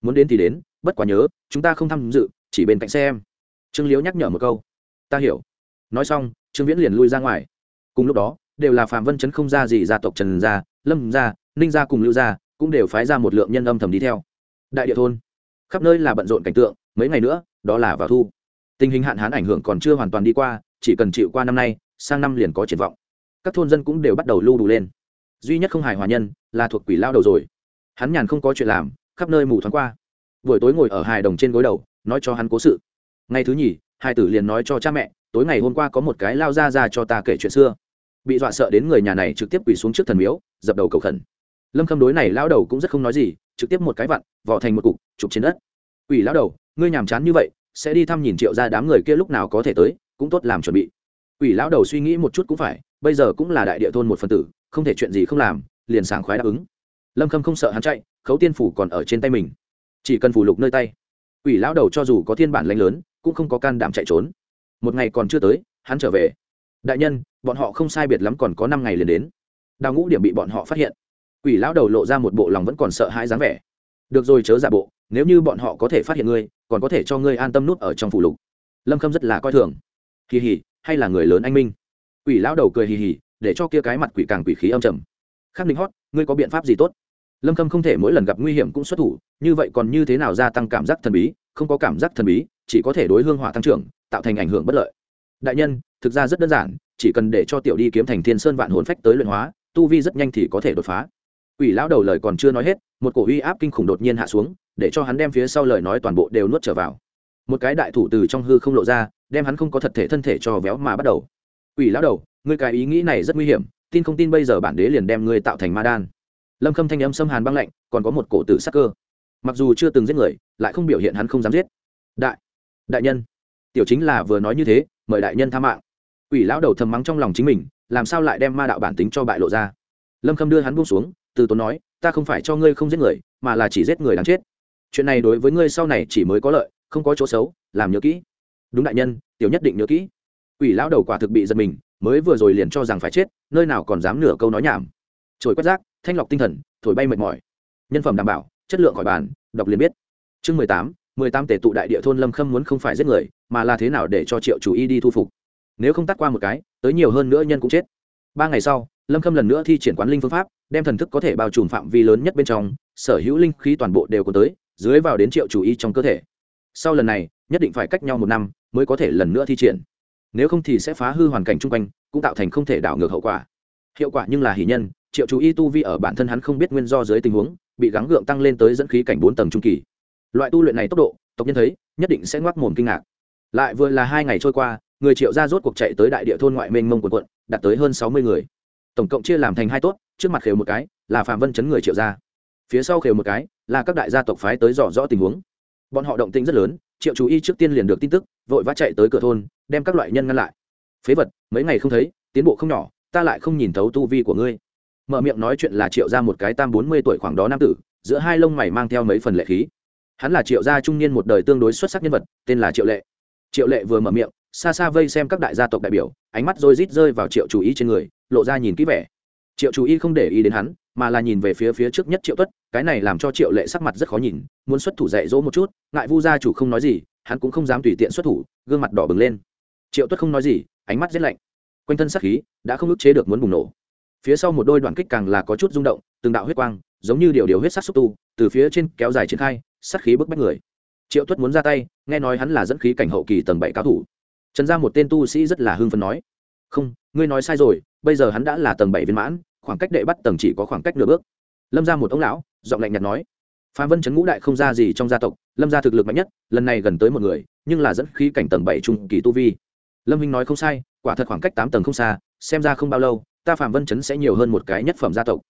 Speaker 1: Muốn đến thì đến, bất quá nhớ, chúng ta không tham dự, chỉ bên cạnh xe em trương liếu nhắc nhở một câu ta hiểu. Nói xong, trương viễn liền lui ra ngoài. Cùng lúc đó, đều là phạm vân chấn không ra gì, gia tộc trần gia, lâm gia, ninh gia cùng lưu gia cũng đều phái ra một lượng nhân âm thầm đi theo. Đại địa thôn, khắp nơi là bận rộn cảnh tượng, mấy ngày nữa, đó là vào thu. Tình hình hạn hán ảnh hưởng còn chưa hoàn toàn đi qua, chỉ cần chịu qua năm nay, sang năm liền có triển vọng. Các thôn dân cũng đều bắt đầu lưu đủ lên. Duy nhất không hài hòa nhân là thuộc quỷ lao đầu rồi. Hắn nhàn không có chuyện làm, khắp nơi mù thoáng qua. Buổi tối ngồi ở hài đồng trên gối đầu, nói cho hắn cố sự. Ngày thứ nhì hai tử liền nói cho cha mẹ, tối ngày hôm qua có một cái lao ra ra cho ta kể chuyện xưa. Bị dọa sợ đến người nhà này trực tiếp quỳ xuống trước thần miếu, dập đầu cầu khẩn. Lâm khâm đối này lao đầu cũng rất không nói gì, trực tiếp một cái vặn vỏ thành một cục, chụp trên đất. Quỷ lao đầu, ngươi nhàm chán như vậy, sẽ đi thăm nhìn triệu ra đám người kia lúc nào có thể tới, cũng tốt làm chuẩn bị. Quỷ lão đầu suy nghĩ một chút cũng phải, bây giờ cũng là đại địa thôn một phần tử, không thể chuyện gì không làm, liền sảng khoái đáp ứng. Lâm khâm không sợ hắn chạy, khấu tiên phủ còn ở trên tay mình. Chỉ cần phủ lục nơi tay. Quỷ lão đầu cho dù có thiên bản lãnh lớn cũng không có can đảm chạy trốn. Một ngày còn chưa tới, hắn trở về. Đại nhân, bọn họ không sai biệt lắm còn có năm ngày liền đến. Đào ngũ điểm bị bọn họ phát hiện. Quỷ lão đầu lộ ra một bộ lòng vẫn còn sợ hãi dáng vẻ. Được rồi chớ giả bộ, nếu như bọn họ có thể phát hiện ngươi, còn có thể cho ngươi an tâm nút ở trong phủ lục. Lâm khâm rất là coi thường. Kỳ hỉ hay là người lớn anh minh. Quỷ lão đầu cười hì hì, để cho kia cái mặt quỷ càng quỷ khí âm trầm. Khắc định hót, ngươi có biện pháp gì tốt? Lâm khâm không thể mỗi lần gặp nguy hiểm cũng xuất thủ, như vậy còn như thế nào gia tăng cảm giác thần bí? Không có cảm giác thần bí chỉ có thể đối hương hỏa tăng trưởng tạo thành ảnh hưởng bất lợi đại nhân thực ra rất đơn giản chỉ cần để cho tiểu đi kiếm thành thiên sơn vạn hồn phách tới luyện hóa tu vi rất nhanh thì có thể đột phá Quỷ lão đầu lời còn chưa nói hết, một cổ uy áp kinh khủng đột nhiên hạ xuống, để cho hắn đem phía sau lời nói toàn bộ đều nuốt trở vào. Một cái đại thủ từ trong hư không lộ ra, đem hắn không có thật thể thân thể cho véo mà bắt đầu. Quỷ lão đầu, ngươi cái ý nghĩ này rất nguy hiểm, tin không tin bây giờ bản đế liền đem ngươi tạo thành ma đan. Lâm Khâm thanh âm xâm hàn băng lạnh, còn có một cổ tử sắc cơ. Mặc dù chưa từng giết người, lại không biểu hiện hắn không dám giết. Đại, đại nhân, tiểu chính là vừa nói như thế, mời đại nhân tha mạng. Quỷ lão đầu thầm mắng trong lòng chính mình, làm sao lại đem ma đạo bản tính cho bại lộ ra. Lâm Khâm đưa hắn buông xuống, từ tốn nói ta không phải cho ngươi không giết người mà là chỉ giết người đáng chết chuyện này đối với ngươi sau này chỉ mới có lợi không có chỗ xấu làm nhớ kỹ đúng đại nhân tiểu nhất định nhớ kỹ Quỷ lão đầu quả thực bị giật mình mới vừa rồi liền cho rằng phải chết nơi nào còn dám nửa câu nói nhảm trồi quét rác thanh lọc tinh thần thổi bay mệt mỏi nhân phẩm đảm bảo chất lượng khỏi bàn, đọc liền biết. Chương mười tám mười tám tể tụ đại địa thôn lâm khâm muốn không phải giết người, mà là thế nào để cho triệu chủ y đi thu phục. Nếu không tắt qua một cái, tới nhiều hơn nữa nhân cũng chết. Ba ngày sau, lâm khâm lần nữa thi triển quán linh phương pháp, đem thần thức có thể bao trùm phạm vi lớn nhất bên trong, sở hữu linh khí toàn bộ đều có tới, dưới vào đến triệu chủ y trong cơ thể. Sau lần này, nhất định phải cách nhau một năm mới có thể lần nữa thi triển. Nếu không thì sẽ phá hư hoàn cảnh chung quanh, cũng tạo thành không thể đảo ngược hậu quả. Hiệu quả nhưng là hỷ nhân, triệu chú y tu vi ở bản thân hắn không biết nguyên do dưới tình huống bị gắng gượng tăng lên tới dẫn khí cảnh bốn tầng trung kỳ. Loại tu luyện này tốc độ, tộc nhân thấy, nhất định sẽ ngoác mồm kinh ngạc. Lại vừa là hai ngày trôi qua, người triệu ra rốt cuộc chạy tới đại địa thôn ngoại mênh mông quần quận, đạt tới hơn sáu mươi người. Tổng cộng chia làm thành hai tốt, trước mặt khều một cái, là phạm vân chấn người triệu gia. Phía sau khều một cái, là các đại gia tộc phái tới dò rõ tình huống. Bọn họ động tĩnh rất lớn, triệu chú y trước tiên liền được tin tức, vội vã chạy tới cửa thôn, đem các loại nhân ngăn lại. Phế vật, mấy ngày không thấy, tiến bộ không nhỏ, ta lại không nhìn thấu tu vi của ngươi mở miệng nói chuyện là triệu ra một cái tam bốn mươi tuổi khoảng đó nam tử, giữa hai lông mày mang theo mấy phần lệ khí. Hắn là triệu gia trung niên một đời tương đối xuất sắc nhân vật, tên là triệu lệ. Triệu lệ vừa mở miệng, xa xa vây xem các đại gia tộc đại biểu, ánh mắt rồi rít rơi vào triệu chủ ý trên người, lộ ra nhìn kỹ vẻ. Triệu chủ ý không để ý đến hắn, mà là nhìn về phía phía trước nhất triệu tuất, cái này làm cho triệu lệ sắc mặt rất khó nhìn, muốn xuất thủ dạy dỗ một chút, ngại vu gia chủ không nói gì, hắn cũng không dám tùy tiện xuất thủ, gương mặt đỏ bừng lên. Triệu tuất không nói gì, ánh mắt rét lạnh. Quanh thân sắc khí đã không ức chế được muốn bùng nổ phía sau một đôi đoạn kích càng là có chút rung động, từng đạo huyết quang, giống như điều điều huyết sắc xúc tu, từ phía trên kéo dài triển khai sắc khí bức bách người. Triệu tuất muốn ra tay, nghe nói hắn là dẫn khí cảnh hậu kỳ tầng bảy cao thủ. Trần ra một tên tu sĩ rất là hưng phấn nói, không, ngươi nói sai rồi, bây giờ hắn đã là tầng bảy viên mãn, khoảng cách đệ bắt tầng chỉ có khoảng cách nửa bước. Lâm ra một ông lão, giọng lạnh nhạt nói phạm vân chấn ngũ đại không ra gì trong gia tộc, lâm ra thực lực mạnh nhất, lần này gần tới một người, nhưng là dẫn khí cảnh tầng bảy trung kỳ tu vi. Lâm minh nói không sai, quả thật khoảng cách tám tầng không xa, xem ra không bao lâu ta phạm vân chấn sẽ nhiều hơn một cái nhất phẩm gia tộc.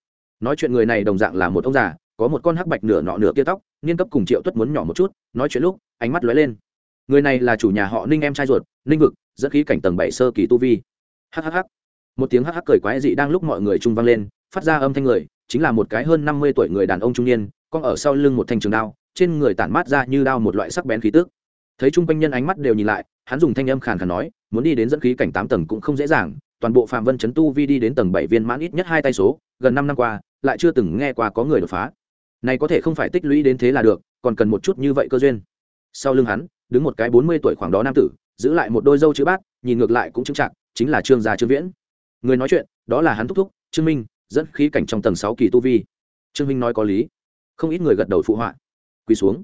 Speaker 1: Nói chuyện người này đồng dạng là một ông già, có một con hắc bạch nửa nọ nửa kia tóc, niên cấp cùng triệu tuất muốn nhỏ một chút, nói chuyện lúc, ánh mắt lóe lên. Người này là chủ nhà họ ninh em trai ruột, ninh vực, dẫn khí cảnh tầng bảy sơ kỳ tu vi. Hhh một tiếng hhh cười quái dị đang lúc mọi người trung vang lên, phát ra âm thanh người, chính là một cái hơn năm mươi tuổi người đàn ông trung niên, con ở sau lưng một thanh trường đao, trên người tản mát ra như đao một loại sắc bén khí tước thấy chung quanh nhân ánh mắt đều nhìn lại, hắn dùng thanh âm khàn khàn nói, muốn đi đến dẫn khí cảnh tám tầng cũng không dễ dàng toàn bộ phạm vân chấn tu vi đi đến tầng bảy viên mãn ít nhất hai tay số, gần năm năm qua, lại chưa từng nghe qua có người đột phá. Này có thể không phải tích lũy đến thế là được, còn cần một chút như vậy cơ duyên. Sau lưng hắn, đứng một cái bốn mươi tuổi khoảng đó nam tử, giữ lại một đôi dâu chữ bát, nhìn ngược lại cũng chứng trạng chính là trương gia trương viễn. Người nói chuyện, đó là hắn thúc thúc, trương minh, dẫn khí cảnh trong tầng sáu kỳ tu vi. Trương minh nói có lý. Không ít người gật đầu phụ họa. Quỳ xuống.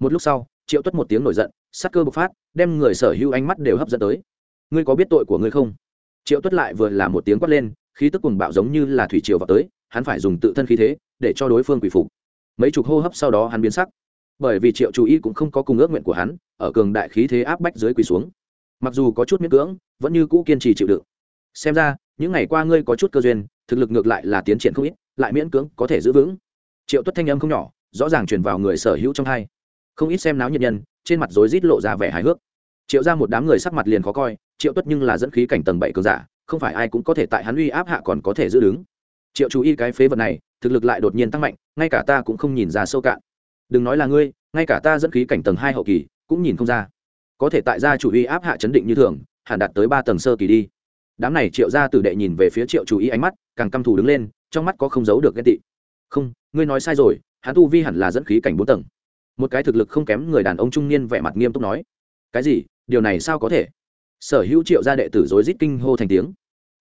Speaker 1: Một lúc sau, triệu tuất một tiếng nổi giận sắc cơ bộc phát, đem người sở hữu ánh mắt đều hấp dẫn tới. Ngươi có biết tội của ngươi không? Triệu tuất lại vừa là một tiếng quát lên, khí tức cùng bạo giống như là thủy triều vào tới, hắn phải dùng tự thân khí thế để cho đối phương quỳ phục. Mấy chục hô hấp sau đó hắn biến sắc. Bởi vì triệu chú ý cũng không có cùng ước nguyện của hắn, ở cường đại khí thế áp bách dưới quỳ xuống. Mặc dù có chút miễn cưỡng, vẫn như cũ kiên trì chịu đựng. Xem ra, những ngày qua ngươi có chút cơ duyên, thực lực ngược lại là tiến triển không ít, lại miễn cưỡng có thể giữ vững. Triệu tuất thanh âm không nhỏ, rõ ràng truyền vào người sở hữu trong hai. Không ít xem náo nhiệt nhân, trên mặt rối rít lộ ra vẻ hài hước triệu ra một đám người sắc mặt liền khó coi, triệu tuất nhưng là dẫn khí cảnh tầng bảy cường giả, không phải ai cũng có thể tại hắn uy áp hạ còn có thể giữ đứng. Triệu chú ý cái phế vật này, thực lực lại đột nhiên tăng mạnh, ngay cả ta cũng không nhìn ra sâu cạn. Đừng nói là ngươi, ngay cả ta dẫn khí cảnh tầng hai hậu kỳ, cũng nhìn không ra. Có thể tại gia chủ y áp hạ chấn định như thường, hẳn đạt tới ba tầng sơ kỳ đi. Đám này triệu gia tử đệ nhìn về phía triệu chủ ý ánh mắt, càng căm thù đứng lên, trong mắt có không giấu được ghen tị. Không, ngươi nói sai rồi, hắn tu vi hẳn là dẫn khí cảnh bốn tầng. Một cái thực lực không kém người đàn ông trung niên vẻ mặt nghiêm túc nói. Cái gì? Điều này sao có thể? Sở hữu triệu gia đệ tử rối rít kinh hô thành tiếng.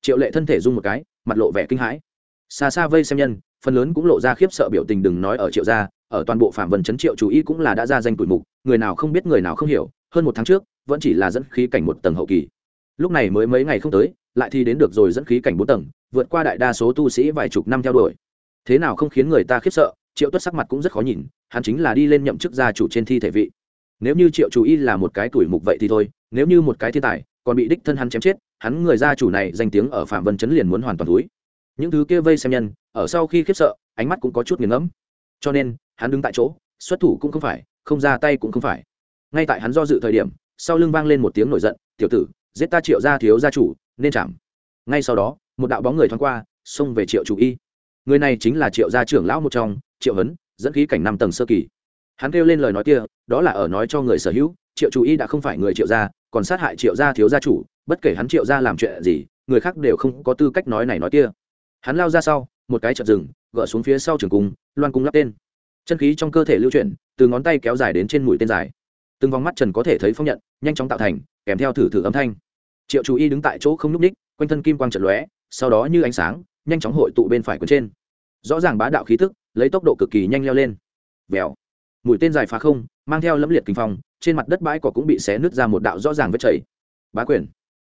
Speaker 1: Triệu lệ thân thể rung một cái, mặt lộ vẻ kinh hãi. Xa xa vây xem nhân, phần lớn cũng lộ ra khiếp sợ biểu tình đừng nói ở triệu gia, ở toàn bộ phạm vân chấn triệu chú ý cũng là đã ra danh tuổi mục, người nào không biết người nào không hiểu, hơn một tháng trước, vẫn chỉ là dẫn khí cảnh một tầng hậu kỳ. Lúc này mới mấy ngày không tới, lại thì đến được rồi dẫn khí cảnh bốn tầng, vượt qua đại đa số tu sĩ vài chục năm theo đuổi. Thế nào không khiến người ta khiếp sợ, triệu tuất sắc mặt cũng rất khó nhìn, hắn chính là đi lên nhậm chức gia chủ trên thi thể vị nếu như triệu chú y là một cái tuổi mục vậy thì thôi, nếu như một cái thiên tài, còn bị đích thân hắn chém chết, hắn người gia chủ này danh tiếng ở phạm vân chấn liền muốn hoàn toàn túi những thứ kia vây xem nhân, ở sau khi khiếp sợ, ánh mắt cũng có chút nghiền ngẫm. Cho nên, hắn đứng tại chỗ, xuất thủ cũng không phải, không ra tay cũng không phải. Ngay tại hắn do dự thời điểm, sau lưng vang lên một tiếng nổi giận, tiểu tử, giết ta triệu gia thiếu gia chủ, nên chạm. Ngay sau đó, một đạo bóng người thoáng qua, xông về triệu chủ y. Người này chính là triệu gia trưởng lão một trong, triệu hấn, dẫn khí cảnh năm tầng sơ kỳ hắn kêu lên lời nói kia, đó là ở nói cho người sở hữu, triệu chủ y đã không phải người triệu gia, còn sát hại triệu gia thiếu gia chủ, bất kể hắn triệu gia làm chuyện gì, người khác đều không có tư cách nói này nói kia. Hắn lao ra sau, một cái chợt rừng gỡ xuống phía sau trường cung, loan cung lắp tên. Chân khí trong cơ thể lưu chuyển, từ ngón tay kéo dài đến trên mũi tên dài. Từng vòng mắt trần có thể thấy phong nhận, nhanh chóng tạo thành, kèm theo thử thử âm thanh. Triệu chủ y đứng tại chỗ không n ú c ních, quanh thân kim quang trận lóe, sau đó như ánh sáng, nhanh chóng hội tụ bên phải quần trên. Rõ ràng bá đạo khí thức lấy tốc độ cực kỳ nhanh leo lên. Vèo mũi tên dài phá không, mang theo lẫm liệt kinh phong, trên mặt đất bãi cỏ cũng bị xé nứt ra một đạo rõ ràng vết chảy. Bá quyền.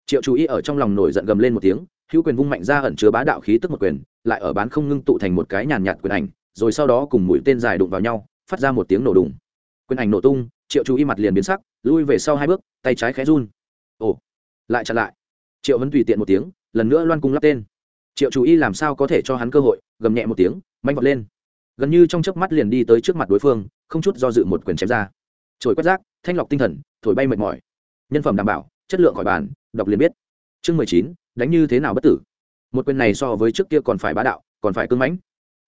Speaker 1: Triệu chú ý ở trong lòng nổi giận gầm lên một tiếng, hữu quyền vung mạnh ra ẩn chứa bá đạo khí tức một quyền, lại ở bán không ngưng tụ thành một cái nhàn nhạt quyền ảnh, rồi sau đó cùng mũi tên dài đụng vào nhau, phát ra một tiếng nổ đùng. Quyền ảnh nổ tung, triệu chú ý mặt liền biến sắc, lui về sau hai bước, tay trái khẽ run. Ồ, lại chặn lại. Triệu vẫn tùy tiện một tiếng, lần nữa loan cung lắp tên. Triệu chú ý làm sao có thể cho hắn cơ hội, gầm nhẹ một tiếng, manh vọt lên. Gần như trong chớp mắt liền đi tới trước mặt đối phương không chút do dự một quyền chém ra. Trồi quét rác, thanh lọc tinh thần, thổi bay mệt mỏi. Nhân phẩm đảm bảo, chất lượng khỏi bàn, đọc liền biết. Chương mười chín, đánh như thế nào bất tử? Một quyền này so với trước kia còn phải bá đạo, còn phải cưng mãnh.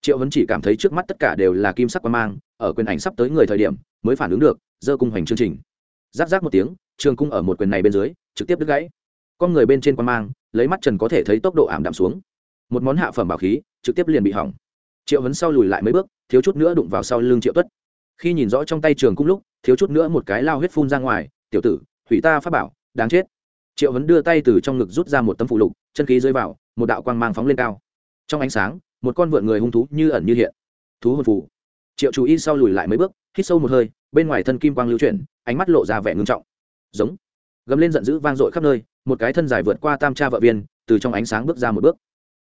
Speaker 1: Triệu hấn chỉ cảm thấy trước mắt tất cả đều là kim sắc quan mang, ở quyền ảnh sắp tới người thời điểm, mới phản ứng được, dơ cung hoành chương trình. Giáp giáp một tiếng, trường cung ở một quyền này bên dưới, trực tiếp đứt gãy. Con người bên trên quan mang, lấy mắt trần có thể thấy tốc độ ảm đạm xuống. Một món hạ phẩm bảo khí, trực tiếp liền bị hỏng. Triệu hấn sau lùi lại mấy bước, thiếu chút nữa đụng vào sau lưng triệu tuất khi nhìn rõ trong tay trường cung lúc, thiếu chút nữa một cái lao huyết phun ra ngoài, tiểu tử, hủy ta pháp bảo, đáng chết. Triệu hấn đưa tay từ trong ngực rút ra một tấm phụ lục, chân khí rơi vào, một đạo quang mang phóng lên cao. Trong ánh sáng, một con vượn người hung thú như ẩn như hiện. Thú hồn phù. Triệu chú ý sau lùi lại mấy bước, hít sâu một hơi, bên ngoài thân kim quang lưu chuyển, ánh mắt lộ ra vẻ ngưng trọng. Giống. Gầm lên giận dữ vang dội khắp nơi, một cái thân dài vượt qua tam cha vợ viên, từ trong ánh sáng bước ra một bước.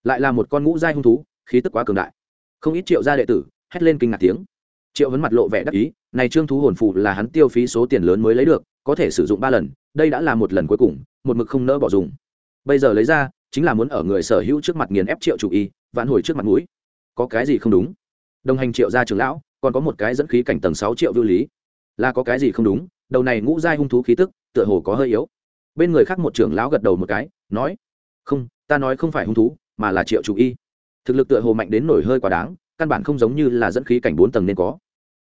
Speaker 1: Lại là một con ngũ giai hung thú, khí tức quá cường đại. Không ít triệu gia đệ tử, hét lên kinh ngạc tiếng triệu vấn mặt lộ vẻ đắc ý, này trương thú hồn phụ là hắn tiêu phí số tiền lớn mới lấy được, có thể sử dụng ba lần, đây đã là một lần cuối cùng, một mực không nỡ bỏ dùng. Bây giờ lấy ra, chính là muốn ở người sở hữu trước mặt nghiền ép triệu chủ y, vạn hồi trước mặt mũi. Có cái gì không đúng? Đồng hành triệu gia trưởng lão, còn có một cái dẫn khí cảnh tầng sáu triệu vưu lý. Là có cái gì không đúng? Đầu này ngũ giai hung thú khí tức, tựa hồ có hơi yếu. Bên người khác một trưởng lão gật đầu một cái, nói, không, ta nói không phải hung thú, mà là triệu chủ y. Thực lực tựa hồ mạnh đến nổi hơi quá đáng căn bản không giống như là dẫn khí cảnh bốn tầng nên có.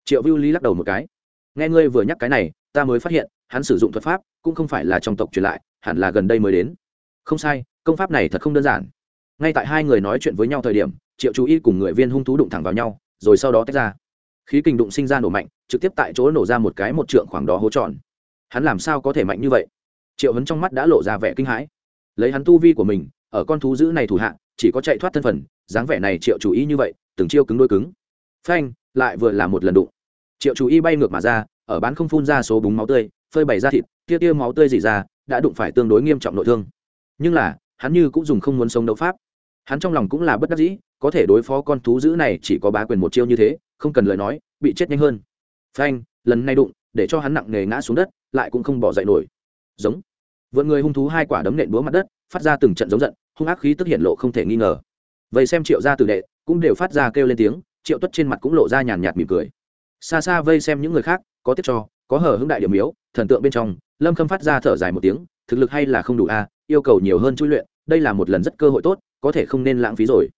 Speaker 1: Triệu vưu lý lắc đầu một cái. Nghe ngươi vừa nhắc cái này, ta mới phát hiện, hắn sử dụng thuật pháp cũng không phải là trong tộc truyền lại, hẳn là gần đây mới đến. Không sai, công pháp này thật không đơn giản. Ngay tại hai người nói chuyện với nhau thời điểm, triệu chú y cùng người viên hung thú đụng thẳng vào nhau, rồi sau đó tách ra. Khí kình đụng sinh ra nổ mạnh, trực tiếp tại chỗ nổ ra một cái một trượng khoảng đó hố tròn. Hắn làm sao có thể mạnh như vậy? Triệu hấn trong mắt đã lộ ra vẻ kinh hãi. Lấy hắn tu vi của mình, ở con thú dữ này thủ hạ, chỉ có chạy thoát thân phần dáng vẻ này triệu chú ý như vậy từng chiêu cứng đôi cứng. Phanh, lại vừa là một lần đụng. Triệu chú y bay ngược mà ra, ở bán không phun ra số búng máu tươi, phơi bày ra thịt, tia tia máu tươi dỉ ra, đã đụng phải tương đối nghiêm trọng nội thương. Nhưng là, hắn như cũng dùng không muốn sống đấu pháp. Hắn trong lòng cũng là bất đắc dĩ, có thể đối phó con thú dữ này chỉ có bá quyền một chiêu như thế, không cần lời nói, bị chết nhanh hơn. Phanh, lần này đụng, để cho hắn nặng nề ngã xuống đất, lại cũng không bỏ dậy nổi. Giống. Vượn người hung thú hai quả đấm nện búa mặt đất, phát ra từng trận giống giận, hung ác khí tức hiện lộ không thể nghi ngờ. Vậy xem triệu gia tử đệ cũng đều phát ra kêu lên tiếng triệu tuất trên mặt cũng lộ ra nhàn nhạt mỉm cười. Xa xa vây xem những người khác có tiếp cho có hở hững đại điểm yếu, thần tượng bên trong lâm khâm phát ra thở dài một tiếng thực lực hay là không đủ a yêu cầu nhiều hơn chui luyện đây là một lần rất cơ hội tốt có thể không nên lãng phí rồi.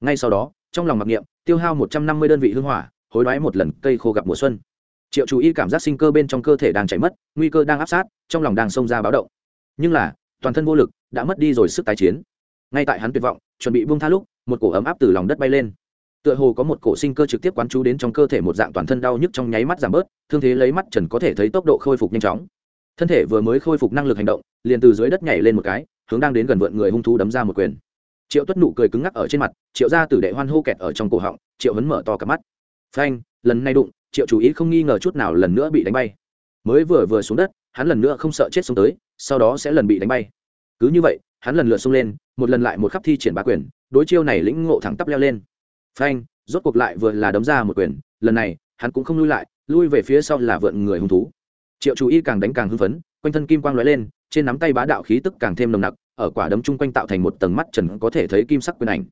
Speaker 1: Ngay sau đó trong lòng mặc niệm tiêu hao một trăm năm mươi đơn vị hương hỏa hối đoái một lần cây khô gặp mùa xuân. Triệu chú ý cảm giác sinh cơ bên trong cơ thể đang chảy mất nguy cơ đang áp sát trong lòng đang xông ra báo động. Nhưng là toàn thân vô lực đã mất đi rồi sức tái chiến. Ngay tại hắn tuyệt vọng chuẩn bị buông tha lúc một cổ ấm áp từ lòng đất bay lên. Tựa hồ có một cổ sinh cơ trực tiếp quán chú đến trong cơ thể một dạng toàn thân đau nhức trong nháy mắt giảm bớt, thương thế lấy mắt trần có thể thấy tốc độ khôi phục nhanh chóng. Thân thể vừa mới khôi phục năng lực hành động, liền từ dưới đất nhảy lên một cái, hướng đang đến gần vượn người hung thú đấm ra một quyền. Triệu tuất nụ cười cứng ngắc ở trên mặt, triệu ra tử đệ hoan hô kẹt ở trong cổ họng, triệu hấn mở to cả mắt. Phanh, lần này đụng, triệu chú ý không nghi ngờ chút nào lần nữa bị đánh bay. Mới vừa vừa xuống đất, hắn lần nữa không sợ chết xuống tới, sau đó sẽ lần bị đánh bay. Cứ như vậy hắn lần lượt xông lên, một lần lại một khắp thi triển bá quyền, đối chiêu này lĩnh ngộ thẳng tắp leo lên. Phanh, rốt cuộc lại vừa là đấm ra một quyền, lần này, hắn cũng không lui lại, lui về phía sau là vượn người hung thú. Triệu chú y càng đánh càng hưng phấn, quanh thân kim quang lóe lên, trên nắm tay bá đạo khí tức càng thêm nồng nặc, ở quả đấm chung quanh tạo thành một tầng mắt trần có thể thấy kim sắc quyền ảnh.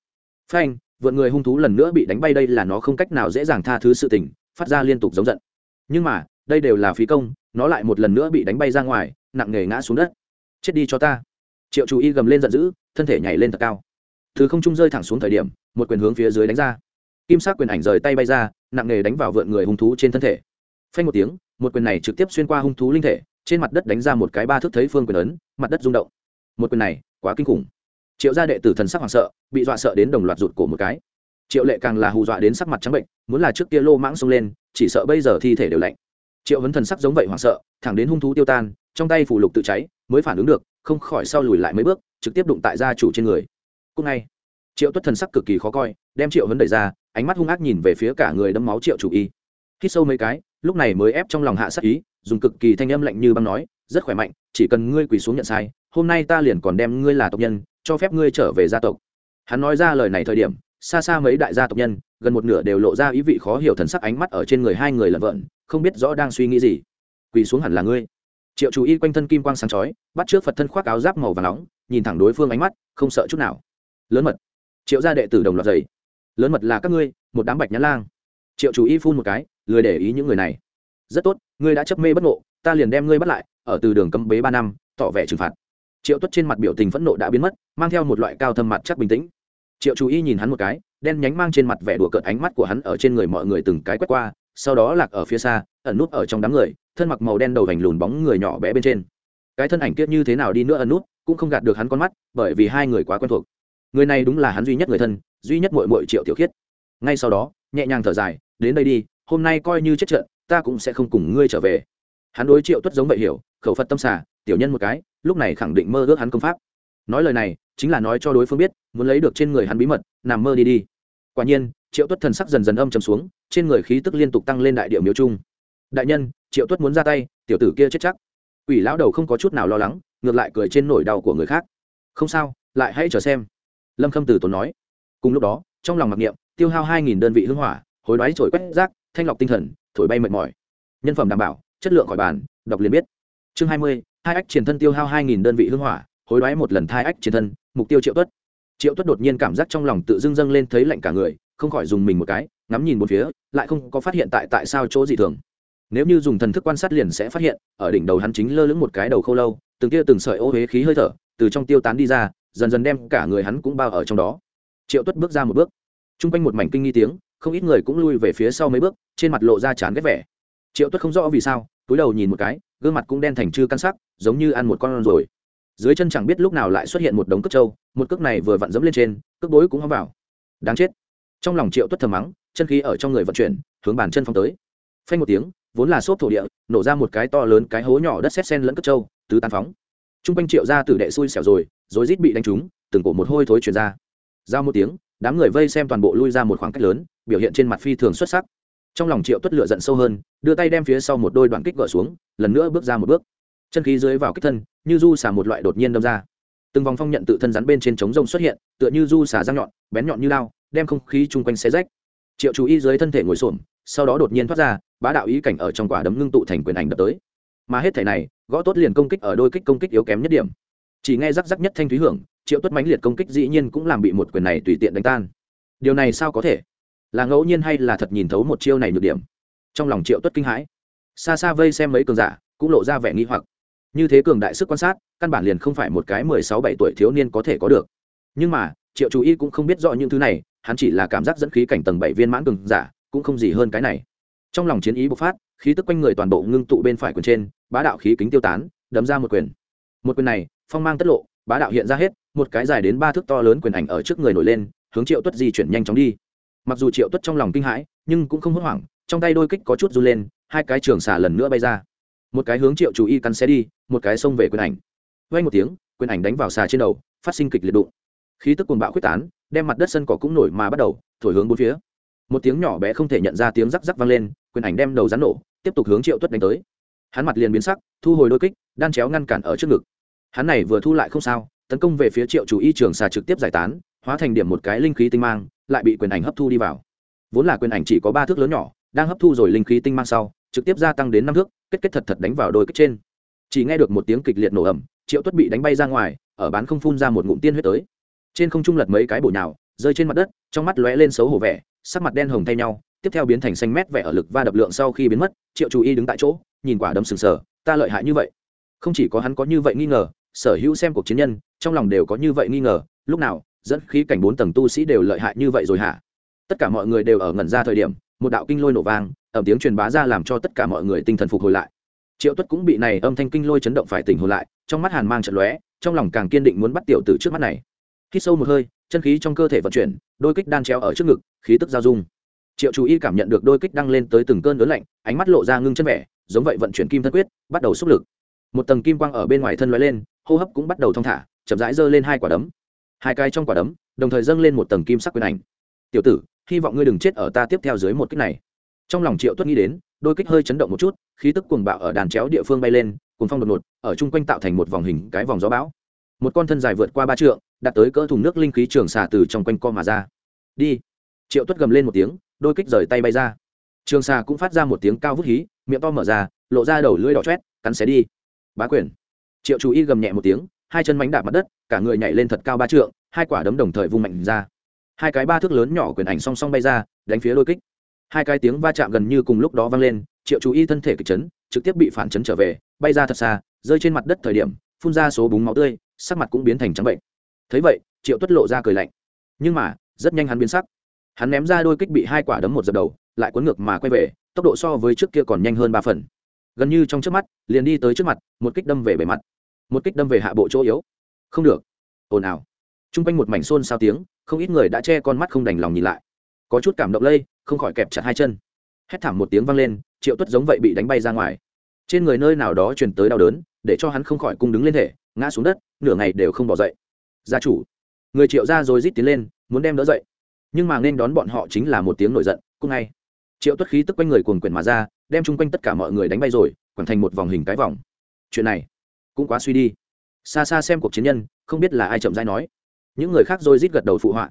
Speaker 1: Phanh, vượn người hung thú lần nữa bị đánh bay đây là nó không cách nào dễ dàng tha thứ sự tình, phát ra liên tục giống giận. Nhưng mà, đây đều là phí công, nó lại một lần nữa bị đánh bay ra ngoài, nặng nề ngã xuống đất. Chết đi cho ta triệu chú y gầm lên giận dữ, thân thể nhảy lên thật cao. Thứ không trung rơi thẳng xuống thời điểm, một quyền hướng phía dưới đánh ra. Kim sắc quyền ảnh rời tay bay ra, nặng nề đánh vào vượn người hung thú trên thân thể. Phanh một tiếng, một quyền này trực tiếp xuyên qua hung thú linh thể, trên mặt đất đánh ra một cái ba thước thấy phương quyền ấn, mặt đất rung động. Một quyền này, quá kinh khủng. Triệu gia đệ tử thần sắc hoảng sợ, bị dọa sợ đến đồng loạt rụt cổ một cái. Triệu lệ càng là hù dọa đến sắc mặt trắng bệnh, muốn là trước kia lô mãng xông lên, chỉ sợ bây giờ thi thể đều lạnh. Triệu vấn thần sắc giống vậy hoảng sợ, thẳng đến hung thú tiêu tan, trong tay phủ lục tự cháy, mới phản ứng được không khỏi sau lùi lại mấy bước, trực tiếp đụng tại gia chủ trên người. Cúc ngay, triệu tuất thần sắc cực kỳ khó coi, đem triệu vấn đẩy ra, ánh mắt hung ác nhìn về phía cả người đâm máu triệu chủ y. Hít sâu mấy cái, lúc này mới ép trong lòng hạ sắc ý, dùng cực kỳ thanh âm lạnh như băng nói, rất khỏe mạnh, chỉ cần ngươi quỳ xuống nhận sai, hôm nay ta liền còn đem ngươi là tộc nhân, cho phép ngươi trở về gia tộc. Hắn nói ra lời này thời điểm, xa xa mấy đại gia tộc nhân, gần một nửa đều lộ ra ý vị khó hiểu thần sắc ánh mắt ở trên người hai người lợn vợn không biết rõ đang suy nghĩ gì. Quỳ xuống hẳn là ngươi triệu chú y quanh thân kim quang sáng chói, bắt trước phật thân khoác áo giáp màu và nóng, nhìn thẳng đối phương ánh mắt, không sợ chút nào. Lớn mật. Triệu gia đệ tử đồng loạt dày lớn mật là các ngươi, một đám bạch nhã lang. Triệu chú y phun một cái, lười để ý những người này. Rất tốt, ngươi đã chấp mê bất ngộ, ta liền đem ngươi bắt lại, ở từ đường cấm bế ba năm, tỏ vẻ trừng phạt. Triệu tuất trên mặt biểu tình phẫn nộ đã biến mất, mang theo một loại cao thâm mặt chắc bình tĩnh. Triệu chú ý nhìn hắn một cái, đen nhánh mang trên mặt vẻ đùa cợt ánh mắt của hắn ở trên người mọi người từng cái quét qua, sau đó lạc ở phía xa, ẩn nút ở trong đám người thân mặc màu đen đầu vành lùn bóng người nhỏ bé bên trên. Cái thân ảnh kiết như thế nào đi nữa ẩn nút, cũng không gạt được hắn con mắt, bởi vì hai người quá quen thuộc. Người này đúng là hắn duy nhất người thân, duy nhất mội mội triệu tiểu khiết. Ngay sau đó, nhẹ nhàng thở dài, đến đây đi, hôm nay coi như chết trận, ta cũng sẽ không cùng ngươi trở về. Hắn đối triệu tuất giống vậy hiểu, khẩu phật tâm xả tiểu nhân một cái, lúc này khẳng định mơ ước hắn công pháp. Nói lời này, chính là nói cho đối phương biết, muốn lấy được trên người hắn bí mật, nằm mơ đi đi. Quả nhiên, triệu tuất thần sắc dần dần âm chầm xuống, trên người khí tức liên tục tăng lên đại điệu miếu trung đại nhân, triệu tuất muốn ra tay, tiểu tử kia chết chắc. Ủy lão đầu không có chút nào lo lắng, ngược lại cười trên nỗi đau của người khác. Không sao, lại hãy chờ xem. Lâm khâm tử tốn nói. Cùng lúc đó, trong lòng mặc niệm, tiêu hao hai nghìn đơn vị hưng hỏa, hối đoái trổi quét rác, thanh lọc tinh thần, thổi bay mệt mỏi. Nhân phẩm đảm bảo, chất lượng khỏi bàn, đọc liền biết. Chương hai mươi hai ách triển thân tiêu hao hai nghìn đơn vị hưng hỏa, hối đoái một lần thai ách triển thân, mục tiêu triệu tuất. Triệu tuất đột nhiên cảm giác trong lòng tự dưng dâng lên thấy lạnh cả người, không khỏi dùng mình một cái, ngắm nhìn một phía, lại không có phát hiện tại tại sao chỗ gì thường nếu như dùng thần thức quan sát liền sẽ phát hiện, ở đỉnh đầu hắn chính lơ lửng một cái đầu khâu lâu, từng tia từng sợi ô huế khí hơi thở, từ trong tiêu tán đi ra, dần dần đem cả người hắn cũng bao ở trong đó. Triệu tuất bước ra một bước. T r u n g quanh một mảnh kinh nghi tiếng, không ít người cũng lui về phía sau mấy bước, trên mặt lộ ra chán ghét vẻ. Triệu tuất không rõ vì sao, túi đầu nhìn một cái, gương mặt cũng đen thành chư căn sắc, giống như ăn một con rồi. Dưới chân chẳng biết lúc nào lại xuất hiện một đống cước trâu, một cước này vừa vặn dẫm lên trên, cước bối cũng hóng vào. Đáng chết. Trong lòng triệu tuất thầm mắng, chân khí ở trong người vận chuyển, hướng bàn chân phong tới. Phanh một tiếng vốn là xốp thổ địa, nổ ra một cái to lớn cái hố nhỏ đất xét sen lẫn cất trâu, tứ tan phóng. T r u n g quanh triệu ra tử đệ xui xẻo rồi rồi rít bị đánh trúng, từng cổ một hôi thối chuyển ra. Giao một tiếng, đám người vây xem toàn bộ lui ra một khoảng cách lớn, biểu hiện trên mặt phi thường xuất sắc. Trong lòng triệu tuất lựa giận sâu hơn, đưa tay đem phía sau một đôi đoạn kích gỡ xuống, lần nữa bước ra một bước. Chân khí dưới vào kích thân, như du xả một loại đột nhiên đâm ra. Từng vòng phong nhận tự thân rắn bên trên trống rông xuất hiện, tựa như du xả răng nhọn, bén nhọn như lao đem không khí chung quanh xé rách. Triệu chú ý dưới thân thể ngồi xổm, sau đó đột nhiên thoát ra bá đạo ý cảnh ở trong quả đấm ngưng tụ thành quyền ảnh đập tới. Mà hết thể này, gõ tốt liền công kích ở đôi kích công kích yếu kém nhất điểm. Chỉ nghe rắc rắc nhất thanh thúy hưởng, triệu tuất mãnh liệt công kích dĩ nhiên cũng làm bị một quyền này tùy tiện đánh tan. Điều này sao có thể? Là ngẫu nhiên hay là thật nhìn thấu một chiêu này nhược điểm? Trong lòng triệu tuất kinh hãi. Xa xa vây xem mấy cường giả, cũng lộ ra vẻ nghi hoặc. Như thế cường đại sức quan sát, căn bản liền không phải một cái mười sáu bảy tuổi thiếu niên có thể có được. Nhưng mà, triệu chú y cũng không biết rõ những thứ này, hắn chỉ là cảm giác dẫn khí cảnh tầng bảy viên mãn cường giả, cũng không gì hơn cái này trong lòng chiến ý bộc phát, khí tức quanh người toàn bộ ngưng tụ bên phải quyền trên, bá đạo khí kính tiêu tán, đấm ra một quyền. Một quyền này, phong mang tất lộ, bá đạo hiện ra hết, một cái dài đến ba thước to lớn quyền ảnh ở trước người nổi lên, hướng triệu tuất di chuyển nhanh chóng đi. Mặc dù triệu tuất trong lòng kinh hãi, nhưng cũng không hốt hoảng, trong tay đôi kích có chút run lên, hai cái trường xả lần nữa bay ra. Một cái hướng triệu chú y cắn xe đi, một cái xông về quyền ảnh. Vay một tiếng, quyền ảnh đánh vào xà trên đầu, phát sinh kịch liệt đụng. Khí tức cuồng bạo quyết tán, đem mặt đất sân cỏ cũng nổi mà bắt đầu, thổi hướng bốn phía một tiếng nhỏ bé không thể nhận ra tiếng rắc rắc vang lên, quyền ảnh đem đầu rắn nổ, tiếp tục hướng triệu tuất đánh tới. Hắn mặt liền biến sắc, thu hồi đôi kích, đan chéo ngăn cản ở trước ngực. Hắn này vừa thu lại không sao, tấn công về phía triệu chủ y trường xà trực tiếp giải tán, hóa thành điểm một cái linh khí tinh mang, lại bị quyền ảnh hấp thu đi vào. Vốn là quyền ảnh chỉ có ba thước lớn nhỏ, đang hấp thu rồi linh khí tinh mang sau, trực tiếp gia tăng đến năm thước, kết kết thật thật đánh vào đôi kích trên. Chỉ nghe được một tiếng kịch liệt nổ ẩm triệu tuất bị đánh bay ra ngoài, ở bán không phun ra một ngụm tiên huyết tới. Trên không trung lật mấy cái bổ nhào, rơi trên mặt đất, trong mắt lóe lên xấu hổ vẻ sắc mặt đen hồng thay nhau, tiếp theo biến thành xanh mét vẻ ở lực va đập lượng sau khi biến mất, triệu chú y đứng tại chỗ, nhìn quả đấm sừng sờ, ta lợi hại như vậy? Không chỉ có hắn có như vậy nghi ngờ, sở hữu xem cuộc chiến nhân, trong lòng đều có như vậy nghi ngờ, lúc nào, dẫn khí cảnh bốn tầng tu sĩ đều lợi hại như vậy rồi hả? Tất cả mọi người đều ở ngẩn ra thời điểm, một đạo kinh lôi nổ vang ẩm tiếng truyền bá ra làm cho tất cả mọi người tinh thần phục hồi lại. Triệu tuất cũng bị này âm thanh kinh lôi chấn động phải tỉnh hồi lại, trong mắt hàn mang trận lóe, trong lòng càng kiên định muốn bắt tiểu tử trước mắt này. Khi sâu một hơi chân khí trong cơ thể vận chuyển, đôi kích đan treo ở trước ngực, khí tức giao dung. Triệu chú y cảm nhận được đôi kích đăng lên tới từng cơn lớn lạnh, ánh mắt lộ ra ngưng chân vẻ, giống vậy vận chuyển kim thân quyết, bắt đầu xúc lực. Một tầng kim quang ở bên ngoài thân loại lên, hô hấp cũng bắt đầu thong thả, chậm rãi giơ lên hai quả đấm. Hai cái trong quả đấm, đồng thời dâng lên một tầng kim sắc quyền ảnh. Tiểu tử, hy vọng ngươi đừng chết ở ta tiếp theo dưới một kích này. Trong lòng triệu tuất nghĩ đến, đôi kích hơi chấn động một chút, khí tức cuồng bạo ở đàn chéo địa phương bay lên cùng phong đột ngột, ở chung quanh tạo thành một vòng hình cái vòng gió bão. Một con thân dài vượt qua ba trượng đặt tới cỡ thùng nước linh khí trường xà từ trong quanh co mà ra. Đi. Triệu tuất gầm lên một tiếng, đôi kích rời tay bay ra. Trường xà cũng phát ra một tiếng cao vút hí, miệng to mở ra, lộ ra đầu lưỡi đỏ chét cắn xé đi. Bá quyền. Triệu chú y gầm nhẹ một tiếng, hai chân mánh đạp mặt đất, cả người nhảy lên thật cao ba trượng, hai quả đấm đồng thời vung mạnh ra. Hai cái ba thước lớn nhỏ quyền ảnh song song bay ra, đánh phía đôi kích. Hai cái tiếng va chạm gần như cùng lúc đó vang lên, triệu chú y thân thể kịch chấn, trực tiếp bị phản chấn trở về, bay ra thật xa, rơi trên mặt đất thời điểm, phun ra số búng máu tươi, sắc mặt cũng biến thành trắng bệnh thấy vậy, triệu tuất lộ ra cười lạnh. Nhưng mà, rất nhanh hắn biến sắc. Hắn ném ra đôi kích bị hai quả đấm một dập đầu, lại cuốn ngược mà quay về, tốc độ so với trước kia còn nhanh hơn ba phần. Gần như trong trước mắt, liền đi tới trước mặt, một kích đâm về bề mặt. Một kích đâm về hạ bộ chỗ yếu. Không được. Ồn ào. T r u n g quanh một mảnh xôn xao tiếng, không ít người đã che con mắt không đành lòng nhìn lại. Có chút cảm động lây, không khỏi kẹp chặt hai chân. Hét thảm một tiếng vang lên, triệu tuất giống vậy bị đánh bay ra ngoài. Trên người nơi nào đó truyền tới đau đớn, để cho hắn không khỏi cung đứng lên thể, ngã xuống đất, nửa ngày đều không bỏ dậy gia chủ. Người triệu ra rồi rít tiến lên, muốn đem đỡ dậy. Nhưng mà nên đón bọn họ chính là một tiếng nổi giận, cũng ngay. Triệu tuất khí tức quanh người cuồng quyển mà ra, đem chung quanh tất cả mọi người đánh bay rồi, quẳng thành một vòng hình cái vòng. Chuyện này cũng quá suy đi. Xa xa xem cuộc chiến nhân, không biết là ai chậm dai nói. Những người khác rồi rít gật đầu phụ họa.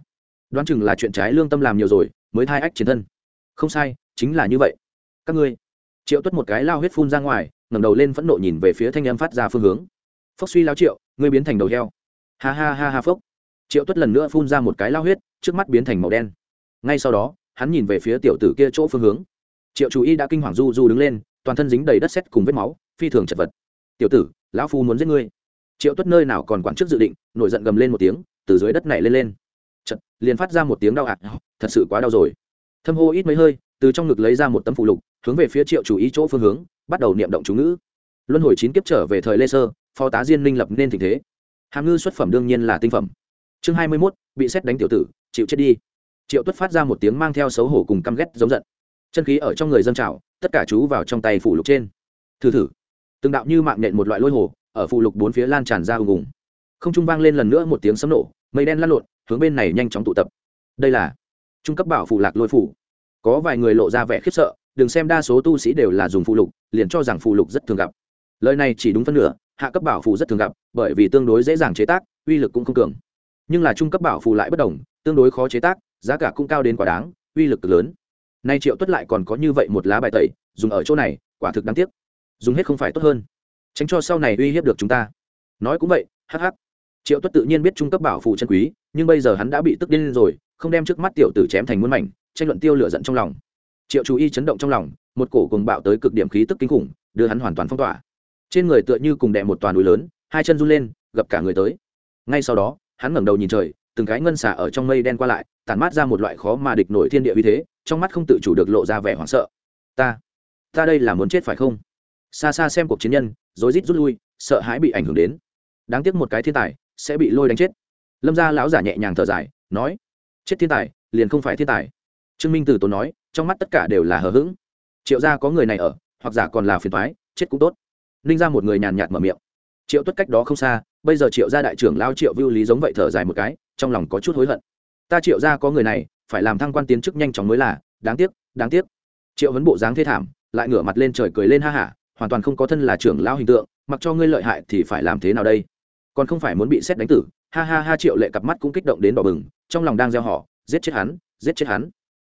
Speaker 1: Đoán chừng là chuyện trái lương tâm làm nhiều rồi, mới thai ách chiến thân. Không sai, chính là như vậy. Các ngươi. Triệu tuất một cái lao huyết phun ra ngoài, ngẩng đầu lên phẫn nộ nhìn về phía thanh em phát ra phương hướng. Phốc suy lao triệu, ngươi biến thành đầu heo ha ha ha ha phốc triệu tuất lần nữa phun ra một cái lao huyết, trước mắt biến thành màu đen. Ngay sau đó, hắn nhìn về phía tiểu tử kia chỗ phương hướng. Triệu chú y đã kinh hoàng du du đứng lên, toàn thân dính đầy đất xét cùng vết máu, phi thường chật vật. Tiểu tử, lão phu muốn giết ngươi. Triệu tuất nơi nào còn quản trước dự định, nổi giận gầm lên một tiếng, từ dưới đất này lên lên. Chật, liền phát ra một tiếng đau ạt. Thật sự quá đau rồi. Thâm hô ít mấy hơi, từ trong ngực lấy ra một tấm phụ lục, hướng về phía triệu chủ ý chỗ phương hướng, bắt đầu niệm động chú ngữ. Luân hồi chín kiếp trở về thời lê sơ, phó tá diên minh lập nên tình thế hàm ngư xuất phẩm đương nhiên là tinh phẩm. Chương hai mươi mốt, bị xét đánh tiểu tử, chịu chết đi. Triệu tuất phát ra một tiếng mang theo xấu hổ cùng căm ghét giống giận. Chân khí ở trong người dân trào, tất cả chú vào trong tay phủ lục trên. Thử thử. Từng đạo như mạng nện một loại lôi hồ, ở phụ lục bốn phía lan tràn ra ùng ùng. Không trung vang lên lần nữa một tiếng sấm nổ, mây đen lăn lộn, hướng bên này nhanh chóng tụ tập. Đây là trung cấp bảo phụ lạc lôi phủ. Có vài người lộ ra vẻ khiếp sợ, đừng xem đa số tu sĩ đều là dùng phụ lục, liền cho rằng phụ lục rất thường gặp. Lời này chỉ đúng phân nửa hạ cấp bảo phù rất thường gặp, bởi vì tương đối dễ dàng chế tác, uy lực cũng không cường. Nhưng là trung cấp bảo phù lại bất đồng, tương đối khó chế tác, giá cả cũng cao đến quá đáng, uy lực cực lớn. Nay triệu tuất lại còn có như vậy một lá bài tẩy, dùng ở chỗ này, quả thực đáng tiếc. Dùng hết không phải tốt hơn. Tránh cho sau này uy hiếp được chúng ta. Nói cũng vậy, hắc hắc. Triệu tuất tự nhiên biết trung cấp bảo phù chân quý, nhưng bây giờ hắn đã bị tức điên rồi, không đem trước mắt tiểu tử chém thành muôn mảnh, tranh luận tiêu lửa giận trong lòng. Triệu chú y chấn động trong lòng, một cổ cùng bạo tới cực điểm khí tức kinh khủng, đưa hắn hoàn toàn phong tỏa trên người tựa như cùng đè một toàn núi lớn, hai chân run lên gặp cả người tới. Ngay sau đó, hắn ngẩng đầu nhìn trời, từng cái ngân xả ở trong mây đen qua lại, tản mát ra một loại khó mà địch nổi thiên địa uy thế, trong mắt không tự chủ được lộ ra vẻ hoảng sợ. Ta ta đây là muốn chết phải không? Xa xa xem cuộc chiến nhân, rối rít rút lui, sợ hãi bị ảnh hưởng đến. Đáng tiếc một cái thiên tài sẽ bị lôi đánh chết. Lâm gia lão giả nhẹ nhàng thở dài, nói, chết thiên tài, liền không phải thiên tài. Trương minh từ tốn nói, trong mắt tất cả đều là hờ hững. Triệu gia có người này ở, hoặc giả còn là phiền thoái chết cũng tốt ninh ra một người nhàn nhạt mở miệng. Triệu tuất cách đó không xa, bây giờ triệu gia đại trưởng lao triệu vưu lý giống vậy thở dài một cái, trong lòng có chút hối hận. Ta triệu gia có người này, phải làm thăng quan tiến chức nhanh chóng mới là, đáng tiếc đáng tiếc. Triệu vấn bộ dáng thê thảm, lại ngửa mặt lên trời cười lên ha hả, hoàn toàn không có thân là trưởng lao hình tượng, mặc cho ngươi lợi hại thì phải làm thế nào đây? Còn không phải muốn bị xét đánh tử, ha ha ha triệu lệ cặp mắt cũng kích động đến đỏ bừng, trong lòng đang gieo họ, giết chết hắn, giết chết hắn.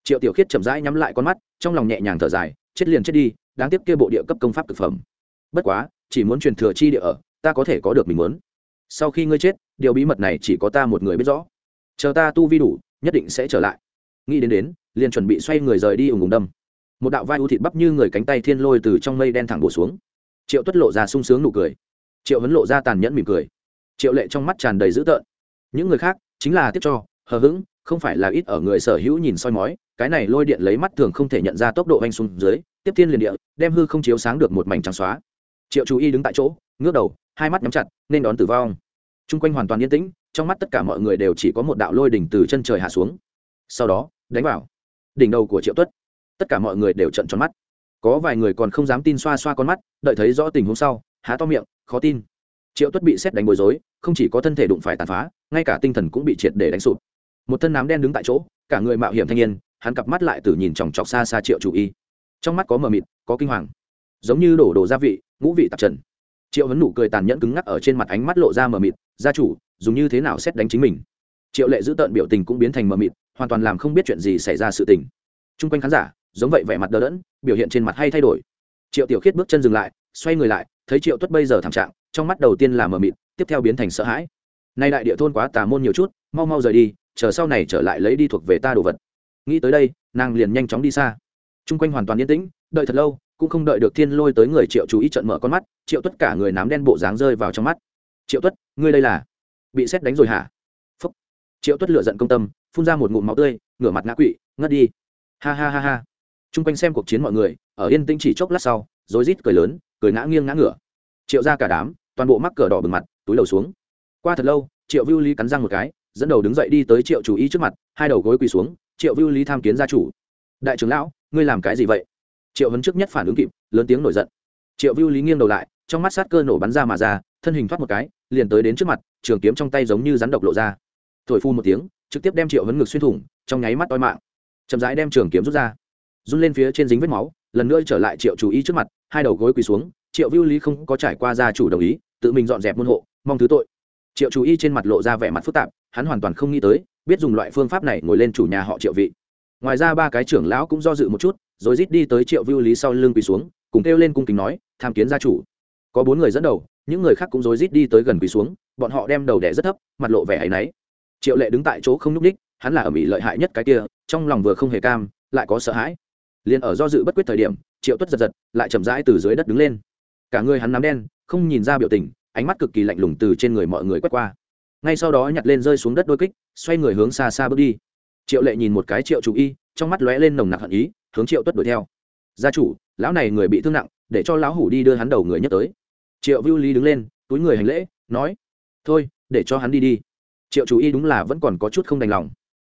Speaker 1: Triệu tiểu khiết chậm rãi nhắm lại con mắt, trong lòng nhẹ nhàng thở dài, chết liền chết đi, đáng tiếc kia bộ địa cấp công pháp thực phẩm bất quá, chỉ muốn truyền thừa chi địa ở, ta có thể có được mình muốn. Sau khi ngươi chết, điều bí mật này chỉ có ta một người biết rõ. Chờ ta tu vi đủ, nhất định sẽ trở lại. Nghĩ đến đến, liền chuẩn bị xoay người rời đi ủng ủng đâm. Một đạo vai u thịt bắp như người cánh tay thiên lôi từ trong mây đen thẳng bổ xuống. Triệu tuất lộ ra sung sướng nụ cười. Triệu hấn lộ ra tàn nhẫn mỉm cười. Triệu lệ trong mắt tràn đầy dữ tợn. Những người khác, chính là tiếp cho, hờ hững, không phải là ít ở người sở hữu nhìn soi mói, cái này lôi điện lấy mắt thường không thể nhận ra tốc độ anh xuống dưới, tiếp thiên liền địa, đem hư không chiếu sáng được một mảnh trắng xóa triệu chú y đứng tại chỗ, ngước đầu, hai mắt nhắm chặt, nên đón tử vong. T r u n g quanh hoàn toàn yên tĩnh, trong mắt tất cả mọi người đều chỉ có một đạo lôi đỉnh từ chân trời hạ xuống. Sau đó, đánh vào đỉnh đầu của triệu tuất. Tất cả mọi người đều trận tròn mắt. Có vài người còn không dám tin xoa xoa con mắt, đợi thấy rõ tình huống sau, há to miệng, khó tin. Triệu tuất bị xét đánh bối rối, không chỉ có thân thể đụng phải tàn phá, ngay cả tinh thần cũng bị triệt để đánh sụp. Một thân nám đen đứng tại chỗ, cả người mạo hiểm thanh niên, hắn cặp mắt lại từ nhìn chòng chọc xa xa triệu chủ y. Trong mắt có mờ mịt, có kinh hoàng. Giống như đổ đồ gia vị ngũ vị tạp trần. Triệu hấn nụ cười tàn nhẫn cứng ngắc ở trên mặt ánh mắt lộ ra mờ mịt, gia chủ, dùng như thế nào xét đánh chính mình? Triệu lệ giữ tợn biểu tình cũng biến thành mờ mịt, hoàn toàn làm không biết chuyện gì xảy ra sự tình. T r u n g quanh khán giả, giống vậy vẻ mặt đờ đẫn, biểu hiện trên mặt hay thay đổi. Triệu tiểu khiết bước chân dừng lại, xoay người lại, thấy triệu tuất bây giờ thảm trạng, trong mắt đầu tiên là mờ mịt, tiếp theo biến thành sợ hãi. Nay đại địa thôn quá tà môn nhiều chút, mau mau rời đi, chờ sau này trở lại lấy đi thuộc về ta đồ vật. Nghĩ tới đây, nàng liền nhanh chóng đi xa. T r u n g quanh hoàn toàn yên tĩnh, đợi thật lâu cũng không đợi được thiên lôi tới người triệu chú ý trận mở con mắt, triệu tuất cả người nám đen bộ dáng rơi vào trong mắt. Triệu tuất, ngươi đây là bị xét đánh rồi hả? Phúc. Triệu tuất lựa giận công tâm, phun ra một ngụm máu tươi, ngửa mặt ngã quỵ, ngất đi. Ha ha ha ha. T r u n g quanh xem cuộc chiến mọi người, ở yên tĩnh chỉ chốc lát sau, rối rít cười lớn, cười ngã nghiêng ngã ngửa. Triệu ra cả đám, toàn bộ mắc cờ đỏ bừng mặt, túi đầu xuống. Qua thật lâu, triệu vưu lý cắn răng một cái, dẫn đầu đứng dậy đi tới triệu chủ ý trước mặt, hai đầu gối quỳ xuống, triệu vưu lý tham kiến gia chủ. Đại trưởng lão, ngươi làm cái gì vậy? Triệu hấn trước nhất phản ứng kịp, lớn tiếng nổi giận. Triệu vưu lý nghiêng đầu lại, trong mắt sát cơ nổ bắn ra mà ra, thân hình thoát một cái, liền tới đến trước mặt, trường kiếm trong tay giống như rắn độc lộ ra. Thổi phu một tiếng, trực tiếp đem triệu hấn ngực xuyên thủng, trong nháy mắt toi mạng. Chậm rãi đem trường kiếm rút ra, run lên phía trên dính vết máu, lần nữa trở lại triệu chủ ý trước mặt, hai đầu gối quỳ xuống, triệu vưu lý không có trải qua gia chủ đồng ý, tự mình dọn dẹp môn hộ, mong thứ tội. Triệu chủ y trên mặt lộ ra vẻ mặt phức tạp, hắn hoàn toàn không nghĩ tới, biết dùng loại phương pháp này ngồi lên chủ nhà họ triệu vị ngoài ra ba cái trưởng lão cũng do dự một chút, rồi rít đi tới triệu vưu lý sau lưng quỳ xuống, cùng kêu lên cung kính nói, tham kiến gia chủ. Có bốn người dẫn đầu, những người khác cũng rối rít đi tới gần quỳ xuống, bọn họ đem đầu đẻ rất thấp, mặt lộ vẻ áy náy. Triệu lệ đứng tại chỗ không nhúc ních hắn là ở mỹ lợi hại nhất cái kia, trong lòng vừa không hề cam, lại có sợ hãi. Liền ở do dự bất quyết thời điểm, triệu tuất giật giật, lại chậm rãi từ dưới đất đứng lên. Cả người hắn nắm đen, không nhìn ra biểu tình, ánh mắt cực kỳ lạnh lùng từ trên người mọi người quét qua. Ngay sau đó nhặt lên rơi xuống đất đôi kích, xoay người hướng xa xa bước đi triệu lệ nhìn một cái triệu chủ y, trong mắt lóe lên nồng nặc hận ý, hướng triệu tuất đuổi theo. Gia chủ, lão này người bị thương nặng, để cho lão hủ đi đưa hắn đầu người nhất tới. Triệu vưu lý đứng lên, túi người hành lễ, nói, thôi, để cho hắn đi đi. Triệu chủ y đúng là vẫn còn có chút không đành lòng.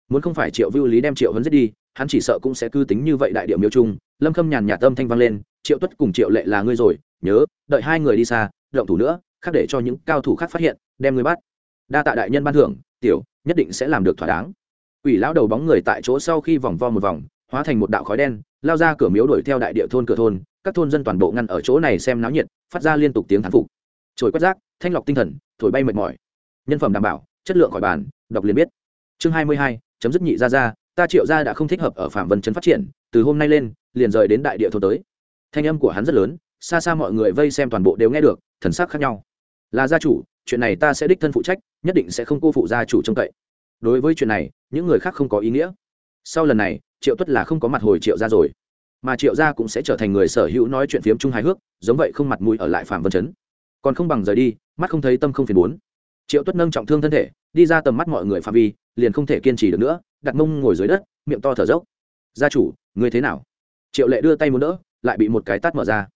Speaker 1: Muốn không phải triệu vưu lý đem triệu hấn giết đi, hắn chỉ sợ cũng sẽ cư tính như vậy đại điệu miêu trung. Lâm khâm nhàn nhạt tâm thanh vang lên, triệu tuất cùng triệu lệ là ngươi rồi, nhớ, đợi hai người đi xa, động thủ nữa, khác để cho những cao thủ khác phát hiện, đem ngươi bắt. Đa tạ đại nhân ban thưởng, tiểu, nhất định sẽ làm được thỏa đáng. Quỷ lão đầu bóng người tại chỗ sau khi vòng vo một vòng, hóa thành một đạo khói đen, lao ra cửa miếu đuổi theo đại địa thôn cửa thôn, các thôn dân toàn bộ ngăn ở chỗ này xem náo nhiệt, phát ra liên tục tiếng thán phục. Trồi quét rác, thanh lọc tinh thần, thổi bay mệt mỏi. Nhân phẩm đảm bảo, chất lượng khỏi bàn, đọc liền biết. Chương hai mươi hai, chấm dứt nhị ra ra ta triệu ra đã không thích hợp ở phạm vân chấn phát triển, từ hôm nay lên, liền rời đến đại địa thôn tới. Thanh âm của hắn rất lớn, xa xa mọi người vây xem toàn bộ đều nghe được, thần sắc khác nhau. Là gia chủ, chuyện này ta sẽ đích thân phụ trách, nhất định sẽ không cô phụ gia chủ trông cậy đối với chuyện này, những người khác không có ý nghĩa. Sau lần này, triệu tuất là không có mặt hồi triệu ra rồi. Mà triệu gia cũng sẽ trở thành người sở hữu nói chuyện phiếm chung hài hước, giống vậy không mặt mũi ở lại phạm vân chấn. Còn không bằng rời đi, mắt không thấy tâm không phiền muốn. Triệu tuất nâng trọng thương thân thể, đi ra tầm mắt mọi người phạm vi, liền không thể kiên trì được nữa, đặt mông ngồi dưới đất, miệng to thở dốc. Gia chủ, ngươi thế nào? Triệu lệ đưa tay muốn đỡ, lại bị một cái tát mở ra.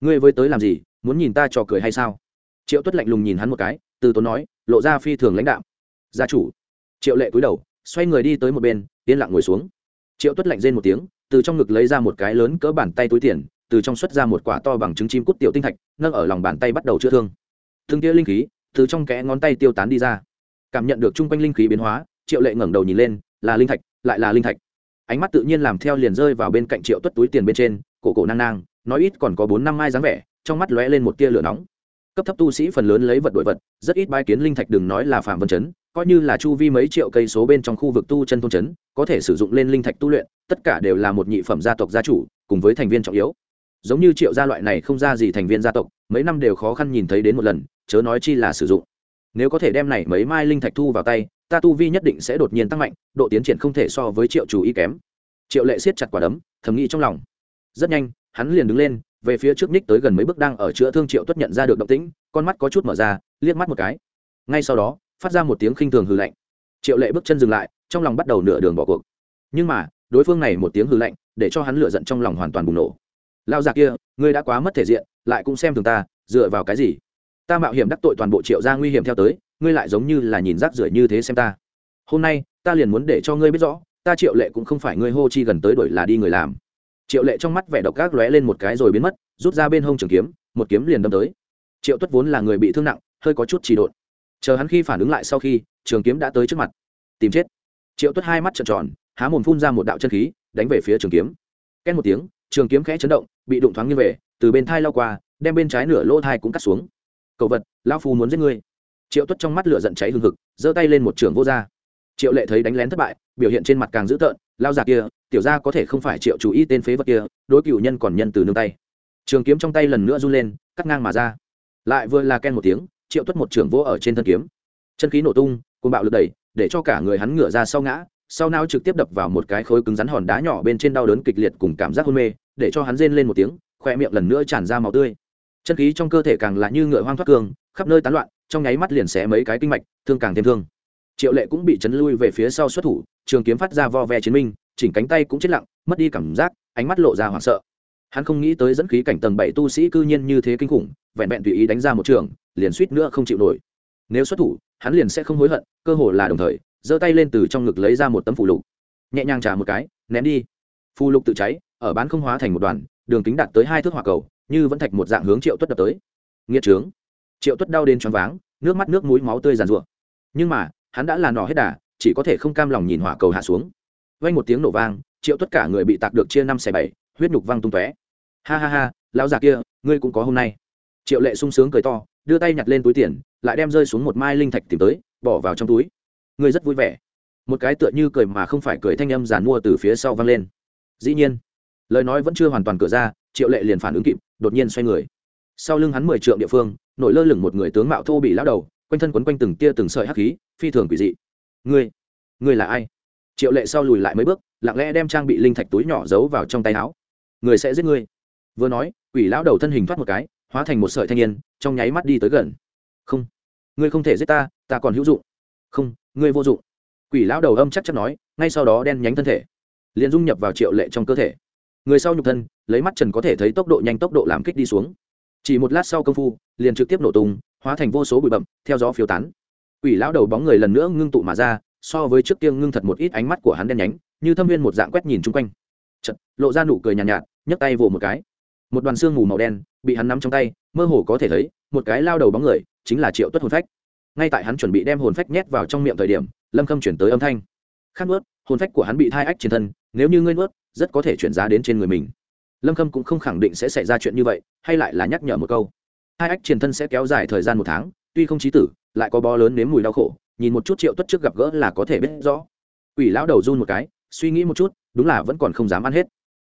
Speaker 1: Ngươi với tới làm gì, muốn nhìn ta trò cười hay sao? Triệu tuất lạnh lùng nhìn hắn một cái, từ tốn nói, lộ ra phi thường lãnh đạo gia chủ triệu lệ cúi đầu, xoay người đi tới một bên, yên lặng ngồi xuống. Triệu tuất lạnh rên một tiếng, từ trong ngực lấy ra một cái lớn cỡ bàn tay túi tiền, từ trong xuất ra một quả to bằng trứng chim cút tiểu tinh thạch, nâng ở lòng bàn tay bắt đầu chữa thương. Thương kia linh khí từ trong kẽ ngón tay tiêu tán đi ra. Cảm nhận được chung quanh linh khí biến hóa, triệu lệ ngẩng đầu nhìn lên, là linh thạch, lại là linh thạch. Ánh mắt tự nhiên làm theo liền rơi vào bên cạnh triệu tuất túi tiền bên trên, cổ cổ nang nang, nói ít còn có bốn năm mai dáng vẻ, trong mắt lóe lên một tia lửa nóng. Cấp thấp tu sĩ phần lớn lấy vật đổi vật, rất ít bái kiến linh thạch đừng nói là phạm vân chấn coi như là chu vi mấy triệu cây số bên trong khu vực tu chân thôn chấn có thể sử dụng lên linh thạch tu luyện, tất cả đều là một nhị phẩm gia tộc gia chủ, cùng với thành viên trọng yếu. Giống như triệu gia loại này không ra gì thành viên gia tộc, mấy năm đều khó khăn nhìn thấy đến một lần, chớ nói chi là sử dụng. Nếu có thể đem này mấy mai linh thạch thu vào tay, ta tu vi nhất định sẽ đột nhiên tăng mạnh, độ tiến triển không thể so với triệu chủ y kém. Triệu lệ siết chặt quả đấm, thầm nghĩ trong lòng. Rất nhanh, hắn liền đứng lên, về phía trước ních tới gần mấy bước đang ở chữa thương triệu tuất nhận ra được động tĩnh, con mắt có chút mở ra, liếc mắt một cái. Ngay sau đó phát ra một tiếng khinh thường hư lạnh. Triệu lệ bước chân dừng lại, trong lòng bắt đầu nửa đường bỏ cuộc. Nhưng mà, đối phương này một tiếng hư lạnh, để cho hắn lựa giận trong lòng hoàn toàn bùng nổ. Lao già kia, ngươi đã quá mất thể diện, lại cũng xem thường ta, dựa vào cái gì? Ta mạo hiểm đắc tội toàn bộ triệu gia nguy hiểm theo tới, ngươi lại giống như là nhìn rác rưởi như thế xem ta. Hôm nay, ta liền muốn để cho ngươi biết rõ, ta triệu lệ cũng không phải ngươi hô chi gần tới đổi là đi người làm. Triệu lệ trong mắt vẻ độc gác lóe lên một cái rồi biến mất, rút ra bên hông trường kiếm, một kiếm liền đâm tới. Triệu tuất vốn là người bị thương nặng, hơi có chút trì độn chờ hắn khi phản ứng lại sau khi, trường kiếm đã tới trước mặt. Tìm chết. Triệu tuất hai mắt trợn tròn, há mồm phun ra một đạo chân khí, đánh về phía trường kiếm. Két một tiếng, trường kiếm khẽ chấn động, bị đụng thoáng như về, từ bên thai lao qua, đem bên trái nửa lỗ thai cũng cắt xuống. Cậu vật lao phu muốn giết ngươi. Triệu tuất trong mắt lửa giận cháy hừng hực, giơ tay lên một trường vô r triệu lệ thấy đánh lén thất bại, biểu hiện trên mặt càng dữ tợn lao già kia, tiểu ra có thể không phải triệu chủ ý tên phế vật kia, đối cựu nhân còn nhân từ nương tay. Trường kiếm trong tay lần nữa run lên, cắt ngang mà ra. Lại vừa là ken một tiếng triệu tuất một trưởng vỗ ở trên thân kiếm. Chân khí nổ tung côn bạo lực đẩy để cho cả người hắn ngửa ra sau ngã sau não trực tiếp đập vào một cái khối cứng rắn hòn đá nhỏ bên trên đau đớn kịch liệt cùng cảm giác hôn mê để cho hắn rên lên một tiếng khoe miệng lần nữa tràn ra màu tươi. Chân khí trong cơ thể càng là như ngựa hoang thoát cường, khắp nơi tán loạn trong nháy mắt liền xé mấy cái kinh mạch thương càng thêm thương. Triệu lệ cũng bị chấn lui về phía sau xuất thủ trường kiếm phát ra vo ve chiến minh chỉnh cánh tay cũng chết lặng mất đi cảm giác ánh mắt lộ ra hoảng sợ hắn không nghĩ tới dẫn khí cảnh tầng bảy tu sĩ cư nhiên như thế kinh khủng, vẹn vẹn tùy ý đánh ra một trường, liền suýt nữa không chịu nổi. Nếu xuất thủ, hắn liền sẽ không hối hận, cơ hồ là đồng thời, giơ tay lên từ trong ngực lấy ra một tấm phù lục. Nhẹ nhàng trả một cái, ném đi. Phù lục tự cháy, ở bán không hóa thành một đoàn, đường kính đạt tới hai thước hỏa cầu, như vẫn thạch một dạng hướng triệu tuất đập tới. Nghĩa trướng. Triệu tuất đau đến choáng váng, nước mắt nước mũi máu tươi giàn rụa nhưng mà, hắn đã là nỏ hết đà, chỉ có thể không cam lòng nhìn hỏa cầu hạ xuống. Vay một tiếng nổ vang, triệu tất cả người bị tạc được chia năm xẻ bảy huyết nhục văng tung tóe. Ha ha ha, lão già kia, ngươi cũng có hôm nay. Triệu lệ sung sướng cười to, đưa tay nhặt lên túi tiền, lại đem rơi xuống một mai linh thạch tìm tới, bỏ vào trong túi. Ngươi rất vui vẻ. Một cái tựa như cười mà không phải cười thanh âm giàn mua từ phía sau vang lên. Dĩ nhiên, lời nói vẫn chưa hoàn toàn cửa ra, triệu lệ liền phản ứng kịp, đột nhiên xoay người. Sau lưng hắn mười trượng địa phương, nổi lơ lửng một người tướng mạo thô bị lão đầu, quanh thân quấn quanh từng tia từng sợi hắc khí, phi thường quỷ dị. Ngươi ngươi là ai? Triệu lệ sau lùi lại mấy bước, lặng lẽ đem trang bị linh thạch túi nhỏ giấu vào trong tay áo người sẽ giết ngươi. Vừa nói, quỷ lão đầu thân hình thoát một cái, hóa thành một sợi thanh niên, trong nháy mắt đi tới gần. Không, ngươi không thể giết ta ta còn hữu dụng. Không, ngươi vô dụng. Quỷ lão đầu âm chắc chắn nói, ngay sau đó đen nhánh thân thể, liền dung nhập vào triệu lệ trong cơ thể. Người sau nhục thân, lấy mắt trần có thể thấy tốc độ nhanh tốc độ làm kích đi xuống. Chỉ một lát sau công phu, liền trực tiếp nổ tung, hóa thành vô số bụi bậm theo gió phiêu tán. Quỷ lão đầu bóng người lần nữa ngưng tụ mà ra, so với trước kia ngưng thật một ít ánh mắt của hắn đen nhánh, như thâm viên một dạng quét nhìn chung quanh. Chật, lộ ra nụ cười nhàn nhạt, nhạt nhấc tay vỗ một cái. Một đoàn xương mù màu đen bị hắn nắm trong tay mơ hồ có thể thấy một cái lao đầu bóng người chính là triệu tuất hồn phách. Ngay tại hắn chuẩn bị đem hồn phách nhét vào trong miệng thời điểm lâm khâm chuyển tới âm thanh. Khát nuốt hồn phách của hắn bị thai ách trên thân nếu như ngươi nuốt rất có thể chuyển giá đến trên người mình. Lâm khâm cũng không khẳng định sẽ xảy ra chuyện như vậy hay lại là nhắc nhở một câu. Hai ách truyền thân sẽ kéo dài thời gian một tháng tuy không trí tử lại có bó lớn nếm mùi đau khổ nhìn một chút triệu tuất trước gặp gỡ là có thể biết rõ. Quỷ lão đầu run một cái suy nghĩ một chút đúng là vẫn còn không dám ăn hết.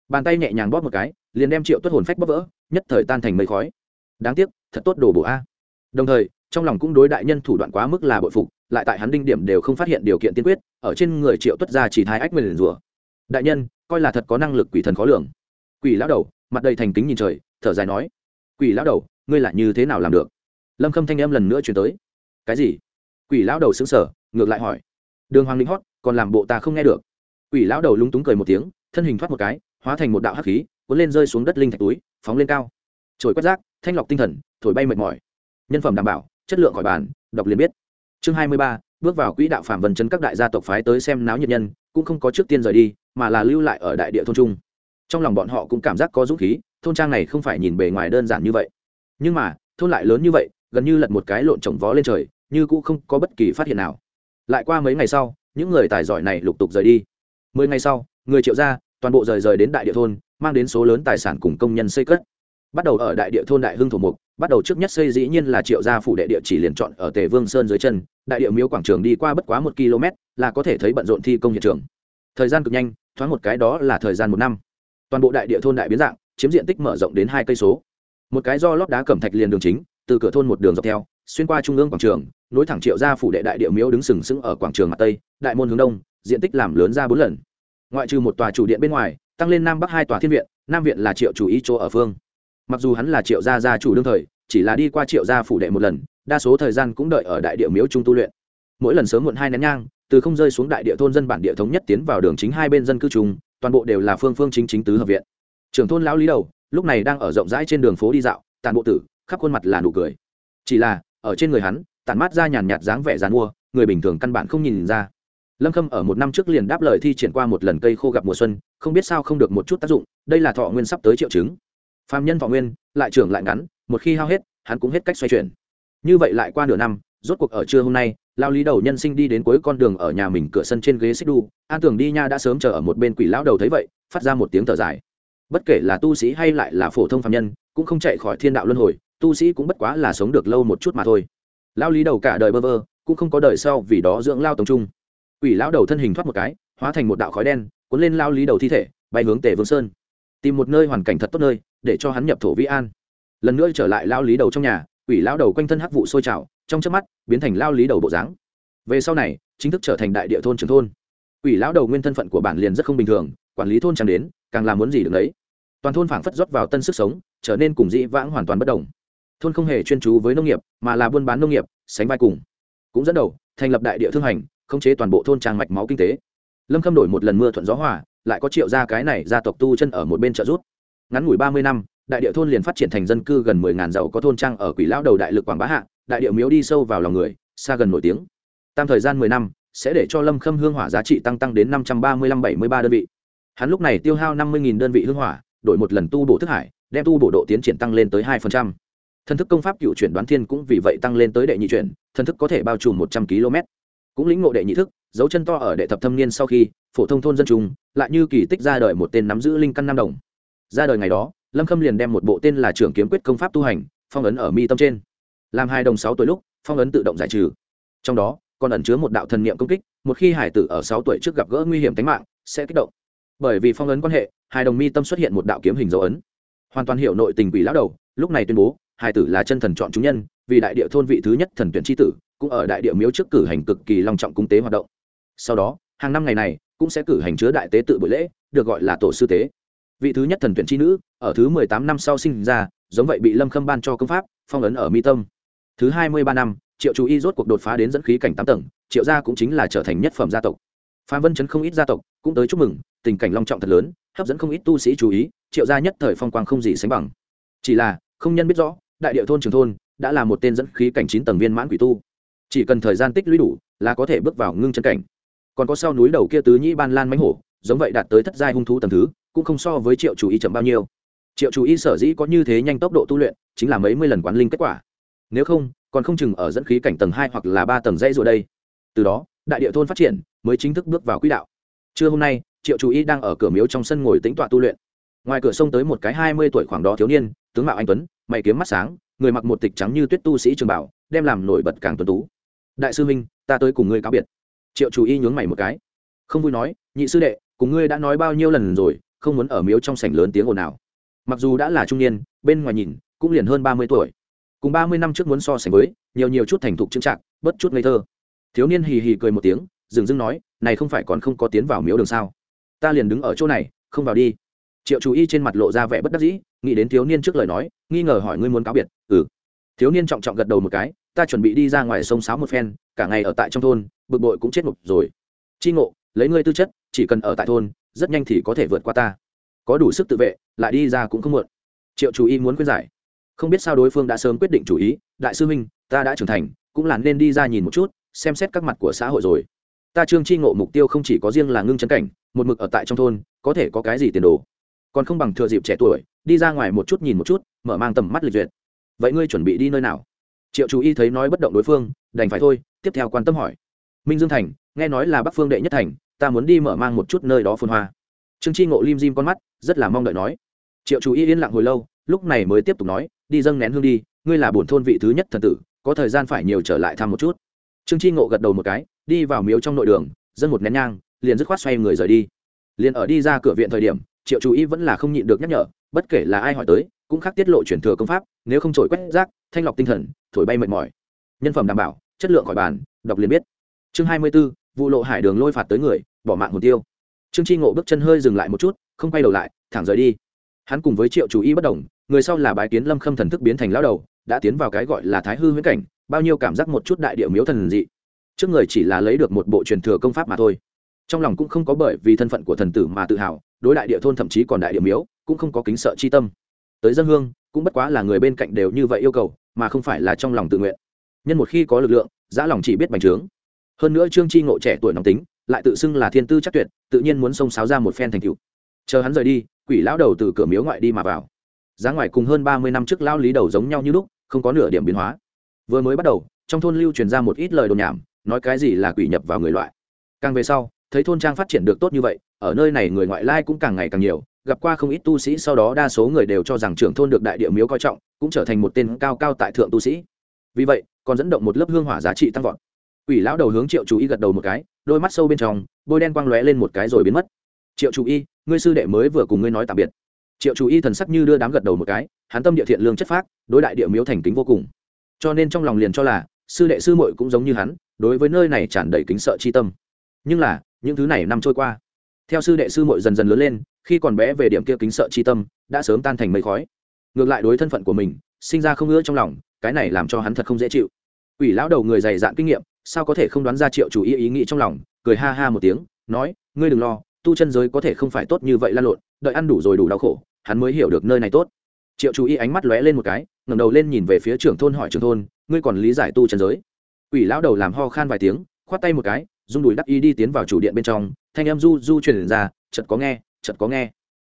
Speaker 1: Bàn tay nhẹ nhàng bóp một cái, liền đem triệu tuất hồn phách bóp vỡ, nhất thời tan thành mây khói. Đáng tiếc, thật tốt đồ bổ a. Đồng thời, trong lòng cũng đối đại nhân thủ đoạn quá mức là bội phục, lại tại hắn đinh điểm đều không phát hiện điều kiện tiên quyết, ở trên người triệu tuất ra chỉ thái ách nguyền rùa. đại nhân, coi là thật có năng lực quỷ thần khó lường. Quỷ lão đầu, mặt đầy thành kính nhìn trời, thở dài nói. Quỷ lão đầu, ngươi lại như thế nào làm được? Lâm khâm thanh em lần nữa chuyển tới. Cái gì? Quỷ lão đầu xứng sở ngược lại hỏi. Đường hoàng linh hót, còn làm bộ ta không nghe được quỷ lão đầu lúng túng cười một tiếng, thân hình thoát một cái, hóa thành một đạo hắc khí, cuốn lên rơi xuống đất linh thạch túi, phóng lên cao. Trồi quét rác, thanh lọc tinh thần, thổi bay mệt mỏi. Nhân phẩm đảm bảo, chất lượng khỏi bàn, đọc liền biết. Chương hai mươi ba, bước vào quỹ đạo phạm vân chấn các đại gia tộc phái tới xem náo nhiệt nhân, cũng không có trước tiên rời đi, mà là lưu lại ở đại địa thôn trung. Trong lòng bọn họ cũng cảm giác có dũng khí, thôn trang này không phải nhìn bề ngoài đơn giản như vậy. Nhưng mà, thôn lại lớn như vậy, gần như lật một cái lộn trồng vó lên trời, như cũng không có bất kỳ phát hiện nào. Lại qua mấy ngày sau, những người tài giỏi này lục tục rời đi mười ngày sau người triệu gia, toàn bộ rời rời đến đại địa thôn mang đến số lớn tài sản cùng công nhân xây cất. Bắt đầu ở đại địa thôn đại hưng thổ mục bắt đầu trước nhất xây dĩ nhiên là triệu gia phủ đệ địa chỉ liền chọn ở tề vương sơn dưới chân đại địa miếu quảng trường đi qua bất quá một km là có thể thấy bận rộn thi công hiện trường. Thời gian cực nhanh thoáng một cái đó là thời gian một năm. Toàn bộ đại địa thôn đại biến dạng chiếm diện tích mở rộng đến hai cây số. Một cái do lót đá cẩm thạch liền đường chính từ cửa thôn một đường dọc theo xuyên qua trung ương quảng trường nối thẳng triệu gia phủ đệ đại địa miếu đứng sừng sững ở quảng trường mặt tây đại môn hướng đông diện tích làm lớn ra bốn lần. Ngoại trừ một tòa chủ điện bên ngoài, tăng lên nam bắc hai tòa thiên viện, nam viện là triệu chủ ý chỗ ở phương. Mặc dù hắn là triệu gia gia chủ đương thời, chỉ là đi qua triệu gia phủ đệ một lần, đa số thời gian cũng đợi ở đại địa miếu trung tu luyện. Mỗi lần sớm muộn hai nén nhang, từ không rơi xuống đại địa thôn dân bản địa thống nhất tiến vào đường chính hai bên dân cư chung, toàn bộ đều là phương phương chính chính tứ hợp viện. Trưởng thôn lão lý đầu, lúc này đang ở rộng rãi trên đường phố đi dạo, tàn bộ tử, khắp khuôn mặt là nụ cười. Chỉ là, ở trên người hắn tàn mát ra nhàn nhạt dáng vẻ dán mua, người bình thường căn bản không nhìn ra lâm khâm ở một năm trước liền đáp lời thi triển qua một lần cây khô gặp mùa xuân, không biết sao không được một chút tác dụng, đây là thọ nguyên sắp tới triệu chứng. Phạm nhân thọ nguyên, lại trưởng lại ngắn, một khi hao hết, hắn cũng hết cách xoay chuyển. Như vậy lại qua nửa năm, rốt cuộc ở trưa hôm nay lao lý đầu nhân sinh đi đến cuối con đường ở nhà mình cửa sân trên ghế xích đu, an tưởng đi nha đã sớm chờ ở một bên quỷ lão đầu thấy vậy, phát ra một tiếng thở dài. Bất kể là tu sĩ hay lại là phổ thông phạm nhân, cũng không chạy khỏi thiên đạo luân hồi, tu sĩ cũng bất quá là sống được lâu một chút mà thôi. Lao lý đầu cả đời bơ vơ, cũng không có đời sau vì đó dưỡng lao tống trung quỷ lão đầu thân hình thoát một cái, hóa thành một đạo khói đen, cuốn lên lao lý đầu thi thể, bay hướng tề vương sơn. Tìm một nơi hoàn cảnh thật tốt nơi, để cho hắn nhập thổ vĩ an. Lần nữa trở lại lao lý đầu trong nhà, quỷ lão đầu quanh thân hắc vụ sôi trào, trong chớp mắt, biến thành lao lý đầu bộ dáng. Về sau này, chính thức trở thành đại địa thôn trưởng thôn. Quỷ lão đầu nguyên thân phận của bản liền rất không bình thường, quản lý thôn chẳng đến, càng làm muốn gì được đấy toàn thôn phảng phất rót vào tân sức sống, trở nên cùng dĩ vãng hoàn toàn bất đồng. Thôn không hề chuyên chú với nông nghiệp, mà là buôn bán nông nghiệp, sánh vai cùng. Cũng dẫn đầu, thành lập đại địa thương hành khống chế toàn bộ thôn trang mạch máu kinh tế. Lâm khâm đổi một lần mưa thuận gió hòa, lại có triệu gia cái này gia tộc tu chân ở một bên trợ rút ngắn ngủi ba mươi năm, đại địa thôn liền phát triển thành dân cư gần mười ngàn giàu có thôn trang ở quỷ lão đầu đại lực quảng bá hạ, đại địa miếu đi sâu vào lòng người, xa gần nổi tiếng. Tam thời gian mười năm, sẽ để cho lâm khâm hương hỏa giá trị tăng tăng đến năm trăm ba mươi lăm bảy mươi ba đơn vị. Hắn lúc này tiêu hao năm mươi đơn vị hương hỏa, đổi một lần tu bổ thức hải, đem tu bổ độ tiến triển tăng lên tới hai phần trăm. Thần thức công pháp cựu chuyển đoán thiên cũng vì vậy tăng lên tới đệ nhị chuyển thần thức có thể bao trùm một trăm km cũng lĩnh ngộ đệ nhị thức, dấu chân to ở đệ thập thâm niên sau khi, phổ thông thôn dân trung lại như kỳ tích ra đời một tên nắm giữ linh căn nam đồng. Ra đời ngày đó, lâm khâm liền đem một bộ tên là trưởng kiếm quyết công pháp tu hành, phong ấn ở mi tâm trên. Làm hai đồng sáu tuổi lúc, phong ấn tự động giải trừ. Trong đó, còn ẩn chứa một đạo thần niệm công kích, một khi hải tử ở sáu tuổi trước gặp gỡ nguy hiểm tính mạng, sẽ kích động. Bởi vì phong ấn quan hệ, hai đồng mi tâm xuất hiện một đạo kiếm hình dấu ấn. Hoàn toàn hiểu nội tình quỷ lão đầu, lúc này tuyên bố, hải tử là chân thần chọn chúng nhân, vì đại địa thôn vị thứ nhất thần tuyển tri tử cũng ở đại địa miếu trước cử hành cực kỳ long trọng cung tế hoạt động. Sau đó, hàng năm ngày này, cũng sẽ cử hành chứa đại tế tự buổi lễ, được gọi là tổ sư tế. Vị thứ nhất thần tuyển tri nữ, ở thứ mười tám năm sau sinh ra, giống vậy bị lâm khâm ban cho công pháp, phong ấn ở mi tâm. Thứ hai mươi ba năm, triệu chú y rốt cuộc đột phá đến dẫn khí cảnh tám tầng, triệu gia cũng chính là trở thành nhất phẩm gia tộc. Phan vân chấn không ít gia tộc cũng tới chúc mừng, tình cảnh long trọng thật lớn, hấp dẫn không ít tu sĩ chú ý, triệu gia nhất thời phong quang không gì sánh bằng. Chỉ là, không nhân biết rõ, đại địa thôn trường thôn đã là một tên dẫn khí cảnh chín tầng viên mãn quỷ tu chỉ cần thời gian tích lũy đủ là có thể bước vào ngưng chân cảnh. Còn có sau núi đầu kia tứ nhĩ ban lan mánh hổ, giống vậy đạt tới thất giai hung thú tầng thứ, cũng không so với triệu chủ y chậm bao nhiêu. Triệu chủ y sở dĩ có như thế nhanh tốc độ tu luyện, chính là mấy mươi lần quán linh kết quả. Nếu không, còn không chừng ở dẫn khí cảnh tầng hai hoặc là ba tầng dây rồi đây. Từ đó, đại địa thôn phát triển mới chính thức bước vào quỹ đạo. Trưa hôm nay, triệu chủ y đang ở cửa miếu trong sân ngồi tính tọa tu luyện. Ngoài cửa sông tới một cái hai mươi tuổi khoảng đó thiếu niên, tướng mạo anh tuấn, mày kiếm mắt sáng, người mặc một tịch trắng như tuyết tu sĩ trường bảo, đem làm nổi bật càng tuấn tú đại sư minh ta tới cùng ngươi cáo biệt. Triệu chủ y nhướng mày một cái. Không vui nói, nhị sư đệ, cùng ngươi đã nói bao nhiêu lần rồi, không muốn ở miếu trong sảnh lớn tiếng ồn nào mặc dù đã là trung niên, bên ngoài nhìn, cũng liền hơn ba mươi tuổi. Cùng ba mươi năm trước muốn so sánh với, nhiều nhiều chút thành thục chững chạc bất chút ngây thơ. Thiếu niên hì hì cười một tiếng, dừng dưng nói, này không phải còn không có tiến vào miếu đường sao? Ta liền đứng ở chỗ này, không vào đi. Triệu chú y trên mặt lộ ra vẻ bất đắc dĩ, nghĩ đến thiếu niên trước lời nói, nghi ngờ hỏi ngươi muốn cáo biệt ừ. Thiếu niên trọng trọng gật đầu một cái ta chuẩn bị đi ra ngoài sông sáo một phen, cả ngày ở tại trong thôn, bực bội cũng chết ngục rồi. Chi ngộ, lấy ngươi tư chất, chỉ cần ở tại thôn, rất nhanh thì có thể vượt qua ta. Có đủ sức tự vệ, lại đi ra cũng không muộn. Triệu chú y muốn khuyên giải. Không biết sao đối phương đã sớm quyết định chủ ý, đại sư huynh, ta đã trưởng thành, cũng là nên đi ra nhìn một chút, xem xét các mặt của xã hội rồi. Ta trương chi ngộ mục tiêu không chỉ có riêng là ngưng chân cảnh, một mực ở tại trong thôn, có thể có cái gì tiền đồ? Còn không bằng thừa dịp trẻ tuổi, đi ra ngoài một chút nhìn một chút, mở mang tầm mắt lịch duyệt. Vậy ngươi chuẩn bị đi nơi nào? Triệu chú y thấy nói bất động đối phương, đành phải thôi, tiếp theo quan tâm hỏi. Minh dương thành, nghe nói là bắc phương đệ nhất thành, ta muốn đi mở mang một chút nơi đó phun hoa. Trương chi ngộ lim dim con mắt, rất là mong đợi nói. Triệu chú y yên lặng hồi lâu, lúc này mới tiếp tục nói, đi dâng nén hương đi, ngươi là bổn thôn vị thứ nhất thần tử, có thời gian phải nhiều trở lại thăm một chút. Trương chi ngộ gật đầu một cái, đi vào miếu trong nội đường, dâng một nén nhang, liền dứt khoát xoay người rời đi. Liền ở đi ra cửa viện thời điểm, triệu chú y vẫn là không nhịn được nhắc nhở bất kể là ai hỏi tới, cũng khác tiết lộ chuyển thừa công pháp, nếu không trổi quét rác, thanh lọc tinh thần, thổi bay mệt mỏi. Nhân phẩm đảm bảo, chất lượng khỏi bàn, đọc liền biết. Chương hai mươi b ố vụ lộ hải đường lôi phạt tới người, bỏ mạng hồn tiêu. Trương tri ngộ bước chân hơi dừng lại một chút, không quay đầu lại, thẳng rời đi. Hắn cùng với triệu chú ý bất đồng, người sau là bái kiến lâm khâm thần thức biến thành lão đầu, đã tiến vào cái gọi là thái hư huyễn cảnh, bao nhiêu cảm giác một chút đại địa miếu thần dị. Trước người chỉ là lấy được một bộ truyền thừa công pháp mà thôi. Trong lòng cũng không có bởi vì thân phận của thần tử mà tự hào đối đại địa thôn thậm chí còn đại địa miếu, cũng không có kính sợ chi tâm. Tới dân hương, cũng bất quá là người bên cạnh đều như vậy yêu cầu, mà không phải là trong lòng tự nguyện. Nhân một khi có lực lượng giã lòng chỉ biết bành trướng. Hơn nữa trương chi ngộ trẻ tuổi nóng tính, lại tự xưng là thiên tư chắc tuyệt, tự nhiên muốn xông sáo ra một phen thành cựu chờ hắn rời đi, quỷ lão đầu từ cửa miếu ngoại đi mà vào. Giá ngoài cùng hơn ba mươi năm trước lao lý đầu giống nhau như lúc, không có nửa điểm biến hóa. Vừa mới bắt đầu, trong thôn lưu truyền ra một ít lời đồn nhảm, nói cái gì là quỷ nhập vào người loại. Càng về sau, thấy thôn trang phát triển được tốt như vậy ở nơi này người ngoại lai cũng càng ngày càng nhiều gặp qua không ít tu sĩ sau đó đa số người đều cho rằng trưởng thôn được đại địa miếu coi trọng cũng trở thành một tên cao cao tại thượng tu sĩ vì vậy còn dẫn động một lớp hương hỏa giá trị tăng vọt Quỷ lão đầu hướng Triệu Chủ Y gật đầu một cái, đôi mắt sâu bên trong, bôi đen quang lóe lên một cái rồi biến mất. Triệu Chủ Y, ngươi sư đệ mới vừa cùng ngươi nói tạm biệt. Triệu Chủ Y thần sắc như đưa đám gật đầu một cái, hắn tâm địa thiện lương chất phác, đối đại địa miếu thành kính vô cùng. Cho nên trong lòng liền cho là, sư đệ sư muội cũng giống như hắn, đối với nơi này tràn đầy kính sợ chi tâm. Nhưng là, những thứ này năm trôi qua, theo sư đệ sư muội dần dần lớn lên, khi còn bé về điểm kia kính sợ chi tâm, đã sớm tan thành mây khói. Ngược lại đối thân phận của mình, sinh ra không ưa trong lòng, cái này làm cho hắn thật không dễ chịu. Quỷ lão đầu người dày dạn kinh nghiệm, sao có thể không đoán ra triệu chủ ý ý nghĩ trong lòng cười ha ha một tiếng nói ngươi đừng lo tu chân giới có thể không phải tốt như vậy lan lộn đợi ăn đủ rồi đủ đau khổ hắn mới hiểu được nơi này tốt triệu chủ ý ánh mắt lóe lên một cái ngẩng đầu lên nhìn về phía trưởng thôn hỏi trưởng thôn ngươi còn lý giải tu chân giới quỷ lão đầu làm ho khan vài tiếng khoát tay một cái rung đùi đắc y đi tiến vào chủ điện bên trong thanh em du du truyền ra chật có nghe chật có nghe.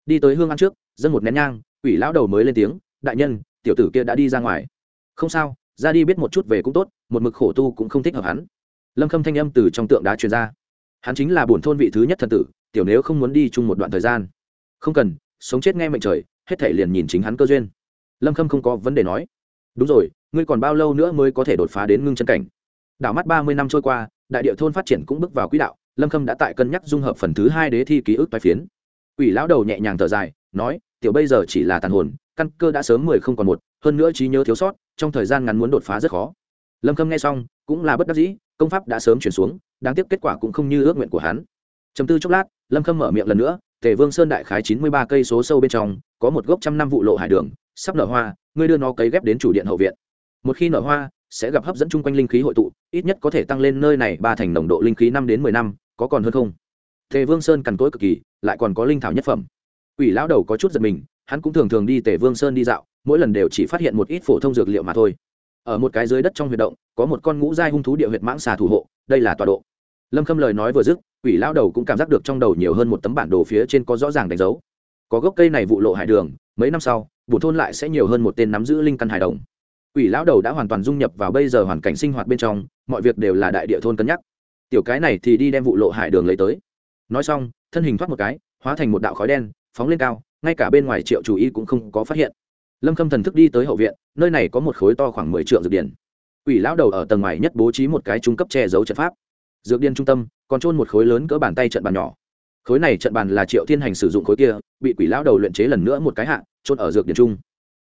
Speaker 1: Đi tới hương ăn trước, dân một nén nhang, quỷ lão đầu mới lên tiếng, đại nhân, tiểu tử kia đã đi ra ngoài. Không sao, ra đi biết một chút về cũng tốt, một mực khổ tu cũng không thích hợp hắn. Lâm khâm thanh âm từ trong tượng đá truyền ra. Hắn chính là bổn thôn vị thứ nhất thần tử, tiểu nếu không muốn đi chung một đoạn thời gian. Không cần, sống chết nghe mệnh trời, hết thể liền nhìn chính hắn cơ duyên. Lâm khâm không có vấn đề nói. Đúng rồi, ngươi còn bao lâu nữa mới có thể đột phá đến ngưng chân cảnh? Đảo mắt ba mươi năm trôi qua, đại địa thôn phát triển cũng bước vào quỹ đạo lâm khâm đã tại cân nhắc dung hợp phần thứ hai đế thi ký ức toái phiến. Quỷ lão đầu nhẹ nhàng thở dài, nói, tiểu bây giờ chỉ là tàn hồn, căn cơ đã sớm mười không còn một, hơn nữa trí nhớ thiếu sót, trong thời gian ngắn muốn đột phá rất khó. Lâm khâm nghe xong, cũng là bất đắc dĩ, công pháp đã sớm chuyển xuống, đáng tiếc kết quả cũng không như ước nguyện của hắn. Chấm tư chốc lát, lâm khâm mở miệng lần nữa, tề vương sơn đại khái chín mươi ba cây số sâu bên trong, có một gốc trăm năm vụ lộ hải đường, sắp nở hoa, ngươi đưa nó cấy ghép đến chủ điện hậu viện. Một khi nở hoa, sẽ gặp hấp dẫn chung quanh linh khí hội tụ, ít nhất có thể tăng lên nơi này ba thành nồng độ linh khí năm đến mười năm có còn hơn không? Tề vương sơn cằn cỗi cực kỳ, lại còn có linh thảo nhất phẩm. Ủy lão đầu có chút giật mình, hắn cũng thường thường đi tề vương sơn đi dạo, mỗi lần đều chỉ phát hiện một ít phổ thông dược liệu mà thôi. Ở một cái dưới đất trong huyệt động, có một con ngũ giai hung thú địa huyệt mãng xà thủ hộ, đây là tọa độ. Lâm khâm lời nói vừa dứt, quỷ Lão đầu cũng cảm giác được trong đầu nhiều hơn một tấm bản đồ phía trên có rõ ràng đánh dấu. Có gốc cây này vụ lộ hải đường, mấy năm sau bùn thôn lại sẽ nhiều hơn một tên nắm giữ linh căn hải đồng. Quỷ lão đầu đã hoàn toàn dung nhập vào bây giờ hoàn cảnh sinh hoạt bên trong, mọi việc đều là đại địa thôn cân nhắc tiểu cái này thì đi đem vụ lộ hải đường lấy tới. Nói xong, thân hình thoát một cái, hóa thành một đạo khói đen, phóng lên cao, ngay cả bên ngoài triệu chủ y cũng không có phát hiện. Lâm khâm thần thức đi tới hậu viện, nơi này có một khối to khoảng mười triệu dược điển ủy lão đầu ở tầng ngoài nhất bố trí một cái trung cấp che giấu trận pháp. Dược điển trung tâm, còn trôn một khối lớn cỡ bàn tay trận bàn nhỏ. Khối này trận bàn là triệu thiên hành sử dụng khối kia, bị quỷ lão đầu luyện chế lần nữa một cái hạ trôn ở dược điển trung.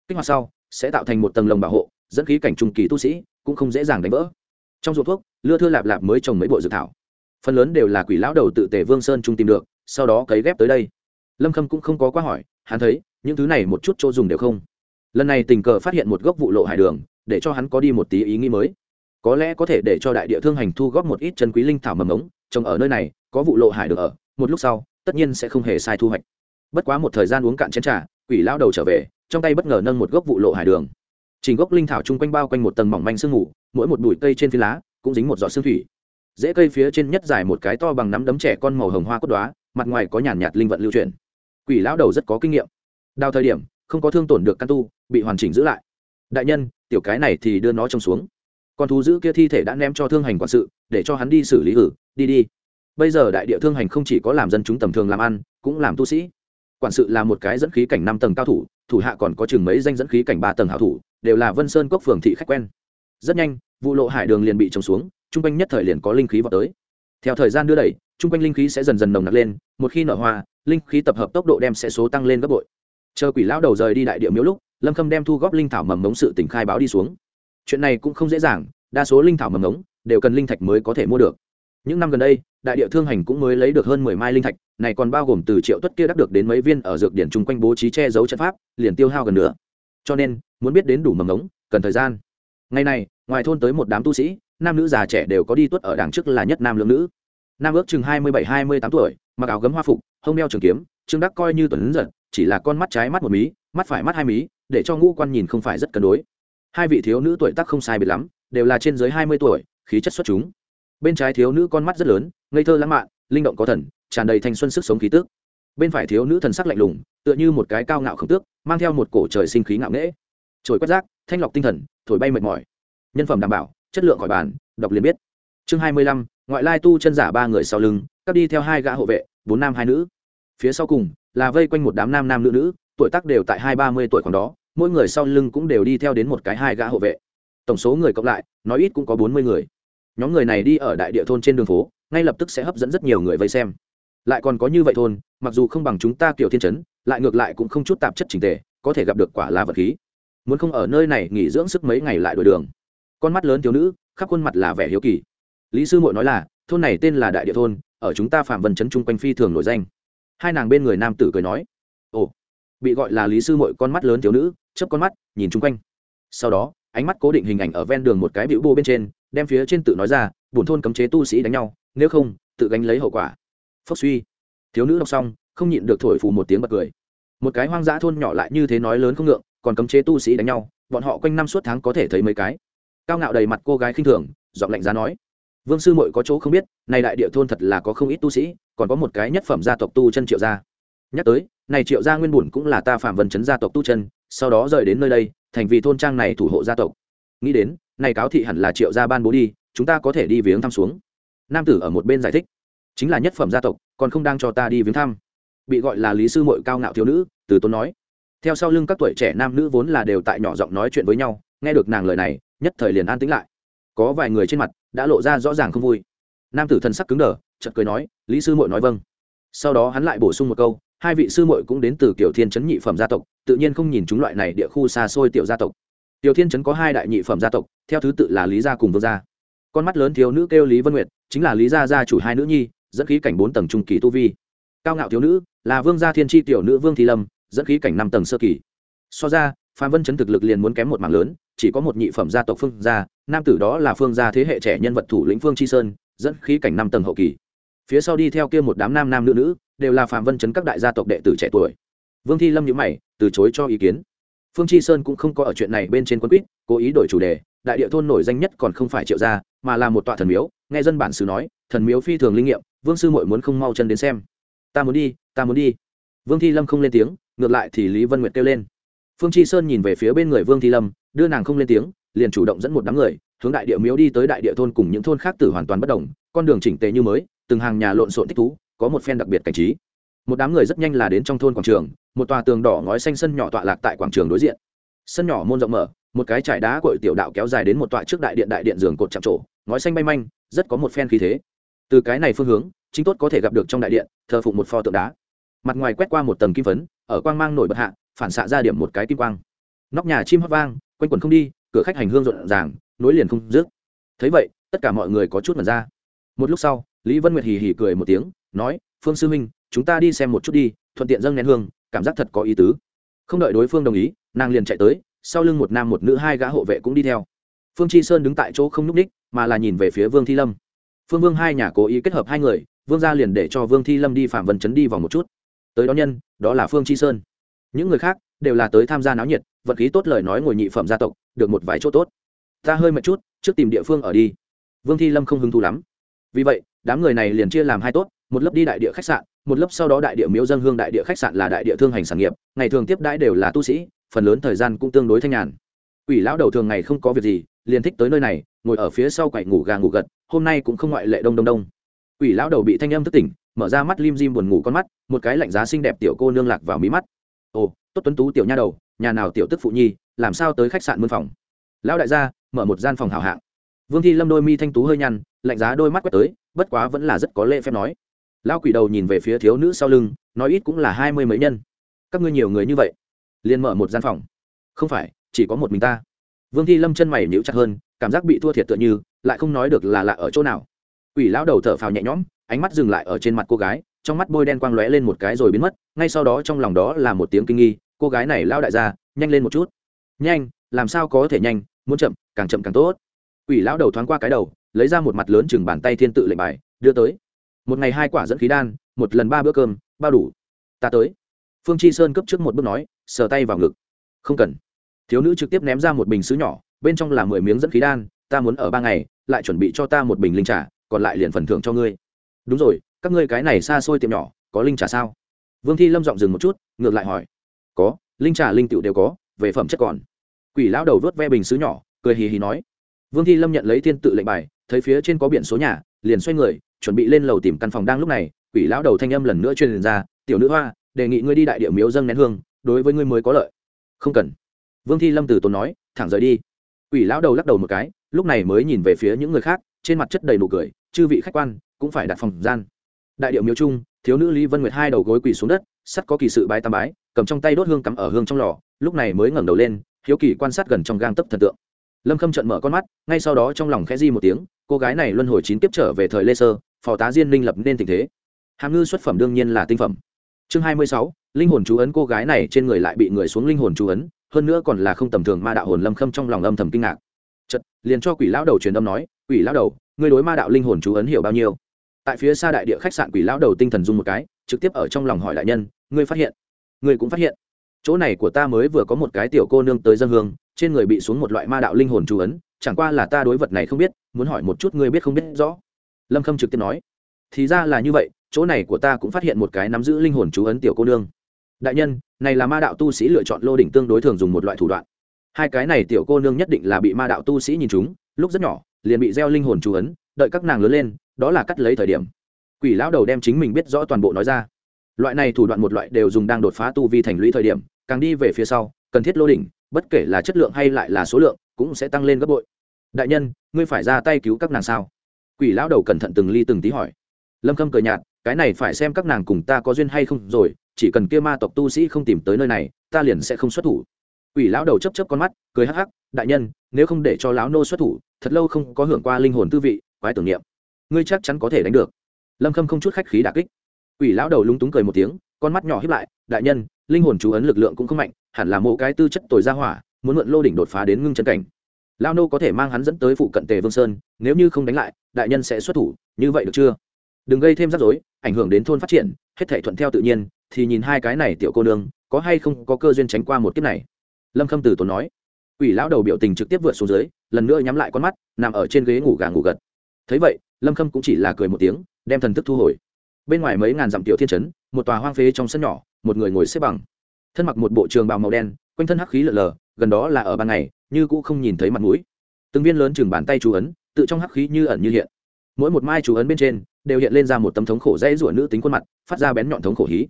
Speaker 1: Kích hoạt sau, sẽ tạo thành một tầng lồng bảo hộ, dẫn khí cảnh trung kỳ tu sĩ, cũng không dễ dàng đánh vỡ trong ruộng thuốc, lưa thưa lạp lạp mới trồng mấy bộ dự thảo. Phần lớn đều là quỷ lão đầu tự tề vương sơn trung tìm được, sau đó cấy ghép tới đây. Lâm khâm cũng không có quá hỏi, hắn thấy, những thứ này một chút chỗ dùng đều không. Lần này tình cờ phát hiện một gốc vụ lộ hải đường, để cho hắn có đi một tí ý nghĩ mới. Có lẽ có thể để cho đại địa thương hành thu góp một ít chân quý linh thảo mầm ống, trồng ở nơi này, có vụ lộ hải được ở, một lúc sau, tất nhiên sẽ không hề sai thu hoạch. Bất quá một thời gian uống cạn chén trà, quỷ lão đầu trở về, trong tay bất ngờ nâng một gốc vụ lộ hải đường. Trình gốc linh thảo chung quanh bao quanh một tầng mỏng manh sương mù mỗi một bụi cây trên phi lá cũng dính một giọt sương thủy. Dễ cây phía trên nhất dài một cái to bằng nắm đấm trẻ con màu hồng hoa cốt đoá, mặt ngoài có nhàn nhạt linh vận lưu truyền. Quỷ lão đầu rất có kinh nghiệm. Đào thời điểm, không có thương tổn được căn tu, bị hoàn chỉnh giữ lại. Đại nhân, tiểu cái này thì đưa nó trông xuống. Con thú giữ kia thi thể đã ném cho thương hành quản sự, để cho hắn đi xử lý ử đi đi. Bây giờ đại địa thương hành không chỉ có làm dân chúng tầm thường làm ăn, cũng làm tu sĩ. Quản sự là một cái dẫn khí cảnh năm tầng cao thủ thủ hạ còn có chừng mấy danh dẫn khí cảnh ba tầng hảo thủ, đều là vân sơn cốc phường thị khách quen rất nhanh, vụ lộ hải đường liền bị trồng xuống, chung quanh nhất thời liền có linh khí vào tới. Theo thời gian đưa đẩy, chung quanh linh khí sẽ dần dần nồng nặc lên, một khi nở hoa, linh khí tập hợp tốc độ đem sẽ số tăng lên gấp bội. Chờ quỷ lão đầu rời đi đại địa miếu lúc, lâm khâm đem thu góp linh thảo mầm ngống sự tỉnh khai báo đi xuống. Chuyện này cũng không dễ dàng, đa số linh thảo mầm ngống đều cần linh thạch mới có thể mua được. Những năm gần đây, đại địa thương hành cũng mới lấy được hơn mười mai linh thạch, này còn bao gồm từ triệu tuất kia đắc được đến mấy viên ở dược điển chung quanh bố trí che giấu trận pháp, liền tiêu hao gần nữa cho nên, muốn biết đến đủ mầm ngống, cần thời gian. Ngày này ngoài thôn tới một đám tu sĩ, nam nữ già trẻ đều có đi tuất ở đằng trước là nhất nam lượng nữ. Nam ước chừng hai mươi bảy, hai mươi tám tuổi, mặc áo gấm hoa phục, hông đeo trường kiếm, trương đắc coi như tuấn giật, chỉ là con mắt trái mắt một mí, mắt phải mắt hai mí, để cho ngũ quan nhìn không phải rất cân đối. Hai vị thiếu nữ tuổi tác không sai biệt lắm, đều là trên dưới hai mươi tuổi, khí chất xuất chúng. Bên trái thiếu nữ con mắt rất lớn, ngây thơ lãng mạn, linh động có thần, tràn đầy thanh xuân sức sống khí tước. Bên phải thiếu nữ thần sắc lạnh lùng, tựa như một cái cao ngạo khổng tước, mang theo một cổ trời sinh khí ngạo nghễ. Trồi quét rác, thanh lọc tinh thần, thổi bay mệt mỏi nhân phẩm đảm bảo, chất lượng khỏi bàn, đọc liền biết. Chương hai mươi lăm, ngoại lai tu chân giả ba người sau lưng các đi theo hai gã hộ vệ, bốn nam hai nữ. Phía sau cùng, là vây quanh một đám nam nam nữ nữ, tuổi tác đều tại hai ba mươi tuổi khoảng đó, mỗi người sau lưng cũng đều đi theo đến một cái hai gã hộ vệ. Tổng số người cộng lại, nói ít cũng có bốn mươi người. Nhóm người này đi ở đại địa thôn trên đường phố, ngay lập tức sẽ hấp dẫn rất nhiều người vây xem. Lại còn có như vậy thôn, mặc dù không bằng chúng ta kiểu thiên chấn lại ngược lại cũng không chút tạp chất trình tề, có thể gặp được quả là vật khí. Muốn không ở nơi này nghỉ dưỡng sức mấy ngày lại đổi đường con mắt lớn thiếu nữ, khắp khuôn mặt là vẻ hiếu kỳ. Lý sư muội nói là, thôn này tên là đại địa thôn, ở chúng ta phạm vân chấn chung quanh phi thường nổi danh. Hai nàng bên người nam tử cười nói, ồ, bị gọi là lý sư muội con mắt lớn thiếu nữ, chớp con mắt, nhìn chung quanh. Sau đó, ánh mắt cố định hình ảnh ở ven đường một cái biểu bô bên trên, đem phía trên tự nói ra, bổn thôn cấm chế tu sĩ đánh nhau, nếu không, tự gánh lấy hậu quả. Phốc suy. Thiếu nữ đọc xong, không nhịn được thổi phù một tiếng bật cười. Một cái hoang dã thôn nhỏ lại như thế nói lớn không ngượng, còn cấm chế tu sĩ đánh nhau, bọn họ quanh năm suốt tháng có thể thấy mấy cái cao ngạo đầy mặt cô gái khinh thường, giọng lạnh giá nói, vương sư mội có chỗ không biết, này đại địa thôn thật là có không ít tu sĩ, còn có một cái nhất phẩm gia tộc tu chân triệu gia. Nhắc tới, này triệu gia nguyên bùn cũng là ta phạm vân chấn gia tộc tu chân, sau đó rời đến nơi đây, thành vì thôn trang này thủ hộ gia tộc. Nghĩ đến, này cáo thị hẳn là triệu gia ban bố đi, chúng ta có thể đi viếng thăm xuống. Nam tử ở một bên giải thích, chính là nhất phẩm gia tộc, còn không đang cho ta đi viếng thăm. Bị gọi là lý sư mội cao ngạo thiếu nữ, từ tốn nói, theo sau lưng các tuổi trẻ nam nữ vốn là đều tại nhỏ giọng nói chuyện với nhau, nghe được nàng lời này nhất thời liền an tĩnh lại. Có vài người trên mặt đã lộ ra rõ ràng không vui. Nam tử thần sắc cứng đờ, chợt cười nói, lý sư mội nói vâng. Sau đó hắn lại bổ sung một câu, hai vị sư mội cũng đến từ kiểu thiên chấn nhị phẩm gia tộc, tự nhiên không nhìn chúng loại này địa khu xa xôi tiểu gia tộc. Tiểu thiên chấn có hai đại nhị phẩm gia tộc, theo thứ tự là lý gia cùng vương gia. Con mắt lớn thiếu nữ kêu lý vân nguyệt, chính là lý gia gia chủ hai nữ nhi, dẫn khí cảnh bốn tầng trung kỳ tu vi. Cao ngạo thiếu nữ là vương gia thiên tri tiểu nữ vương thi lâm, dẫn khí cảnh năm tầng sơ kỳ. So ra, phạm vân chấn thực lực liền muốn kém một mảng lớn chỉ có một nhị phẩm gia tộc phương gia, nam tử đó là phương gia thế hệ trẻ nhân vật thủ lĩnh phương chi sơn, dẫn khí cảnh năm tầng hậu kỳ. Phía sau đi theo kia một đám nam nam nữ nữ, đều là phạm vân chấn các đại gia tộc đệ tử trẻ tuổi. Vương thi lâm nhữ mày, từ chối cho ý kiến. Phương chi sơn cũng không có ở chuyện này bên trên quân quýt cố ý đổi chủ đề, đại địa thôn nổi danh nhất còn không phải triệu gia, mà là một tọa thần miếu, nghe dân bản xứ nói, thần miếu phi thường linh nghiệm, vương sư mội muốn không mau chân đến xem. Ta muốn đi, ta muốn đi. Vương thi lâm không lên tiếng, ngược lại thì lý vân nguyệt kêu lên. Phương chi sơn nhìn về phía bên người vương thi lâm đưa nàng không lên tiếng, liền chủ động dẫn một đám người, hướng đại địa miếu đi tới đại địa thôn cùng những thôn khác tử hoàn toàn bất đồng, con đường chỉnh tề như mới, từng hàng nhà lộn xộn thích thú, có một phen đặc biệt cảnh trí. Một đám người rất nhanh là đến trong thôn quảng trường, một tòa tường đỏ ngói xanh sân nhỏ tọa lạc tại quảng trường đối diện. Sân nhỏ môn rộng mở, một cái trải đá cội tiểu đạo kéo dài đến một tọa trước đại điện đại điện giường cột chạm trổ, ngói xanh bay manh, rất có một phen khí thế. Từ cái này phương hướng, chính tốt có thể gặp được trong đại điện, thờ phụng một pho tượng đá. Mặt ngoài quét qua một tầng kim phấn, ở quang mang nổi bật hạ, phản xạ ra điểm một cái kim quang. Nóc nhà chim hót vang quanh quần không đi, cửa khách hành hương rộn ràng, nối liền không dứt. Thấy vậy, tất cả mọi người có chút mật ra. Một lúc sau, lý vân nguyệt hì hì cười một tiếng, nói, phương sư huynh, chúng ta đi xem một chút đi, thuận tiện dâng nén hương, cảm giác thật có ý tứ. Không đợi đối phương đồng ý, nàng liền chạy tới, sau lưng một nam một nữ hai gã hộ vệ cũng đi theo. Phương chi sơn đứng tại chỗ không nhúc ních, mà là nhìn về phía vương thi lâm. Phương vương hai nhà cố ý kết hợp hai người, vương gia liền để cho vương thi lâm đi phạm vân chấn đi vòng một chút. Tới đó nhân, đó là phương chi sơn. Những người khác đều là tới tham gia náo nhiệt, vật khí tốt lời nói ngồi nhị phẩm gia tộc, được một vài chỗ tốt. Ta hơi mệt chút, trước tìm địa phương ở đi. Vương thi lâm không hứng thú lắm. Vì vậy, đám người này liền chia làm hai tốt, một lớp đi đại địa khách sạn, một lớp sau đó đại địa miếu dân hương đại địa khách sạn là đại địa thương hành sản nghiệp, ngày thường tiếp đãi đều là tu sĩ, phần lớn thời gian cũng tương đối thanh nhàn. Ủy lão đầu thường ngày không có việc gì, liền thích tới nơi này, ngồi ở phía sau quậy ngủ gà ngủ gật, hôm nay cũng không ngoại lệ đông đông đông. Ủy lão đầu bị thanh âm thức tỉnh, mở ra mắt lim dim buồn ngủ con mắt, một cái lạnh giá xinh đẹp tiểu cô nương lạc vào mí mắt. Ồ tốt tuấn tú tiểu nha đầu, nhà nào tiểu tức phụ nhi, làm sao tới khách sạn mương phòng? Lão đại gia, mở một gian phòng hảo hạng. Vương thi lâm đôi mi thanh tú hơi nhăn, lạnh giá đôi mắt quét tới, bất quá vẫn là rất có lễ phép nói. Lão quỷ đầu nhìn về phía thiếu nữ sau lưng, nói ít cũng là hai mươi mấy nhân. Các ngươi nhiều người như vậy, liền mở một gian phòng. Không phải, chỉ có một mình ta. Vương thi lâm chân mày níu chặt hơn, cảm giác bị thua thiệt tựa như, lại không nói được là lạ ở chỗ nào. Quỷ lão đầu thở phào nhẹ nhõm, ánh mắt dừng lại ở trên mặt cô gái trong mắt bôi đen quang lóe lên một cái rồi biến mất, ngay sau đó trong lòng đó là một tiếng kinh nghi, cô gái này lao đại gia, nhanh lên một chút. Nhanh, làm sao có thể nhanh, muốn chậm, càng chậm càng tốt. Quỷ lão đầu thoáng qua cái đầu, lấy ra một mặt lớn chừng bàn tay thiên tự lệnh bài, đưa tới. Một ngày hai quả dẫn khí đan, một lần ba bữa cơm, bao đủ. Ta tới. Phương chi sơn cấp trước một bước nói, sờ tay vào ngực. Không cần. Thiếu nữ trực tiếp ném ra một bình xứ nhỏ, bên trong là mười miếng dẫn khí đan, ta muốn ở ba ngày, lại chuẩn bị cho ta một bình linh trà, còn lại liền phần thưởng cho ngươi. Đúng rồi các ngươi cái này xa xôi tiệm nhỏ, có linh trà sao? Vương thi lâm giọng dừng một chút, ngược lại hỏi. Có, linh trà linh tựu đều có, về phẩm chất còn. Quỷ lão đầu vớt ve bình xứ nhỏ, cười hì hì nói. Vương thi lâm nhận lấy thiên tự lệnh bài, thấy phía trên có biển số nhà, liền xoay người, chuẩn bị lên lầu tìm căn phòng đang lúc này, quỷ lão đầu thanh âm lần nữa truyền ra, tiểu nữ hoa, đề nghị ngươi đi đại địa miếu dâng nén hương, đối với ngươi mới có lợi. Không cần. Vương thi lâm từ tốn nói, thẳng rời đi. Quỷ lão đầu lắc đầu một cái, lúc này mới nhìn về phía những người khác, trên mặt chất đầy nụ cười, chư vị khách quan, cũng phải đặt phòng gian đại điệu miếu trung, thiếu nữ lý vân nguyệt hai đầu gối quỳ xuống đất, sắt có kỳ sự bái tam bái, cầm trong tay đốt hương cắm ở hương trong lò, lúc này mới ngẩng đầu lên, hiếu kỳ quan sát gần trong gang tấp thần tượng. Lâm khâm trận mở con mắt, ngay sau đó trong lòng khẽ di một tiếng, cô gái này luân hồi chín kiếp trở về thời lê sơ, phò tá diên linh lập nên tình thế. Hàm ngư xuất phẩm đương nhiên là tinh phẩm. Chương hai mươi sáu, linh hồn chú ấn cô gái này trên người lại bị người xuống linh hồn chú ấn, hơn nữa còn là không tầm thường ma đạo hồn lâm khâm trong lòng âm thầm kinh ngạc. Chật liền cho quỷ lão đầu truyền âm nói, quỷ lão đầu, ngươi đối ma đạo linh hồn chú ấn hiểu bao nhiêu? Tại phía xa đại địa khách sạn quỷ lão đầu tinh thần dung một cái, trực tiếp ở trong lòng hỏi đại nhân, ngươi phát hiện? Ngươi cũng phát hiện. Chỗ này của ta mới vừa có một cái tiểu cô nương tới dân hương, trên người bị xuống một loại ma đạo linh hồn chú ấn, chẳng qua là ta đối vật này không biết, muốn hỏi một chút ngươi biết không biết rõ. Lâm khâm trực tiếp nói. Thì ra là như vậy, chỗ này của ta cũng phát hiện một cái nắm giữ linh hồn chú ấn tiểu cô nương. Đại nhân, này là ma đạo tu sĩ lựa chọn lô đỉnh tương đối thường dùng một loại thủ đoạn. Hai cái này tiểu cô nương nhất định là bị ma đạo tu sĩ nhìn chúng, lúc rất nhỏ, liền bị gieo linh hồn chú ấn, đợi các nàng lớn lên đó là cắt lấy thời điểm. Quỷ lão đầu đem chính mình biết rõ toàn bộ nói ra. Loại này thủ đoạn một loại đều dùng đang đột phá tu vi thành lũy thời điểm, càng đi về phía sau, cần thiết lô đỉnh, bất kể là chất lượng hay lại là số lượng, cũng sẽ tăng lên gấp bội. Đại nhân, ngươi phải ra tay cứu các nàng sao? Quỷ lão đầu cẩn thận từng ly từng tí hỏi. Lâm khâm cười nhạt, cái này phải xem các nàng cùng ta có duyên hay không rồi, chỉ cần kia ma tộc tu sĩ không tìm tới nơi này, ta liền sẽ không xuất thủ. Quỷ lão đầu chấp chấp con mắt, cười hắc hắc, đại nhân, nếu không để cho lão nô xuất thủ, thật lâu không có hưởng qua linh hồn tư vị, quái tưởng niệm ngươi chắc chắn có thể đánh được. Lâm khâm không chút khách khí đà kích. Quỷ lão đầu lúng túng cười một tiếng, con mắt nhỏ hiếp lại, đại nhân, linh hồn chú ấn lực lượng cũng không mạnh, hẳn là mộ cái tư chất tồi ra hỏa, muốn mượn lô đỉnh đột phá đến ngưng chân cảnh. Lao nô có thể mang hắn dẫn tới phụ cận tề vương sơn, nếu như không đánh lại, đại nhân sẽ xuất thủ, như vậy được chưa? Đừng gây thêm rắc rối, ảnh hưởng đến thôn phát triển, hết thể thuận theo tự nhiên, thì nhìn hai cái này tiểu cô nương, có hay không có cơ duyên tránh qua một kiếp này? Lâm khâm từ tốn nói. Quỷ lão đầu biểu tình trực tiếp vượt xuống dưới, lần nữa nhắm lại con mắt, nằm ở trên ghế ngủ gà ngủ gật. Thấy vậy lâm khâm cũng chỉ là cười một tiếng, đem thần thức thu hồi. Bên ngoài mấy ngàn dặm tiểu thiên trấn, một tòa hoang phế trong sân nhỏ, một người ngồi xếp bằng. Thân mặc một bộ trường bào màu đen, quanh thân hắc khí lợn lờ, gần đó là ở ban ngày, như cũ không nhìn thấy mặt mũi. Từng viên lớn chừng bàn tay chú ấn, tự trong hắc khí như ẩn như hiện. Mỗi một mai chú ấn bên trên, đều hiện lên ra một tấm thống khổ dãy rủa nữ tính khuôn mặt, phát ra bén nhọn thống khổ hí.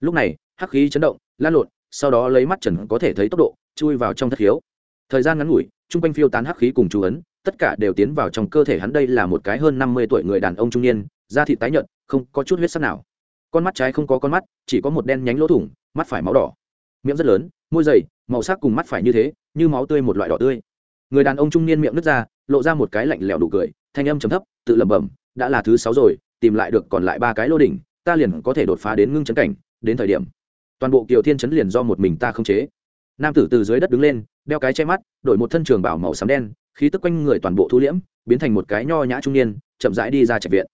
Speaker 1: Lúc này, hắc khí chấn động, lan lộn, sau đó lấy mắt trần có thể thấy tốc độ, chui vào trong thất khiếu. Thời gian ngắn ngủi, chung quanh phiêu tán hắc khí cùng chú ấn tất cả đều tiến vào trong cơ thể hắn, đây là một cái hơn năm mươi tuổi người đàn ông trung niên, da thịt tái nhợt, không có chút huyết sắc nào. Con mắt trái không có con mắt, chỉ có một đen nhánh lỗ thủng, mắt phải máu đỏ. Miệng rất lớn, môi dày, màu sắc cùng mắt phải như thế, như máu tươi một loại đỏ tươi. Người đàn ông trung niên miệng nứt ra, lộ ra một cái lạnh lẽo đủ cười, thanh âm chấm thấp, tự lẩm bẩm, đã là thứ sáu rồi, tìm lại được còn lại ba cái lô đỉnh, ta liền có thể đột phá đến ngưng chấn cảnh, đến thời điểm. Toàn bộ kiều thiên chấn liền do một mình ta không chế nam tử từ dưới đất đứng lên, đeo cái che mắt, đổi một thân trường bảo màu xám đen, khí tức quanh người toàn bộ thu liễm, biến thành một cái nho nhã trung niên, chậm rãi đi ra trạch viện.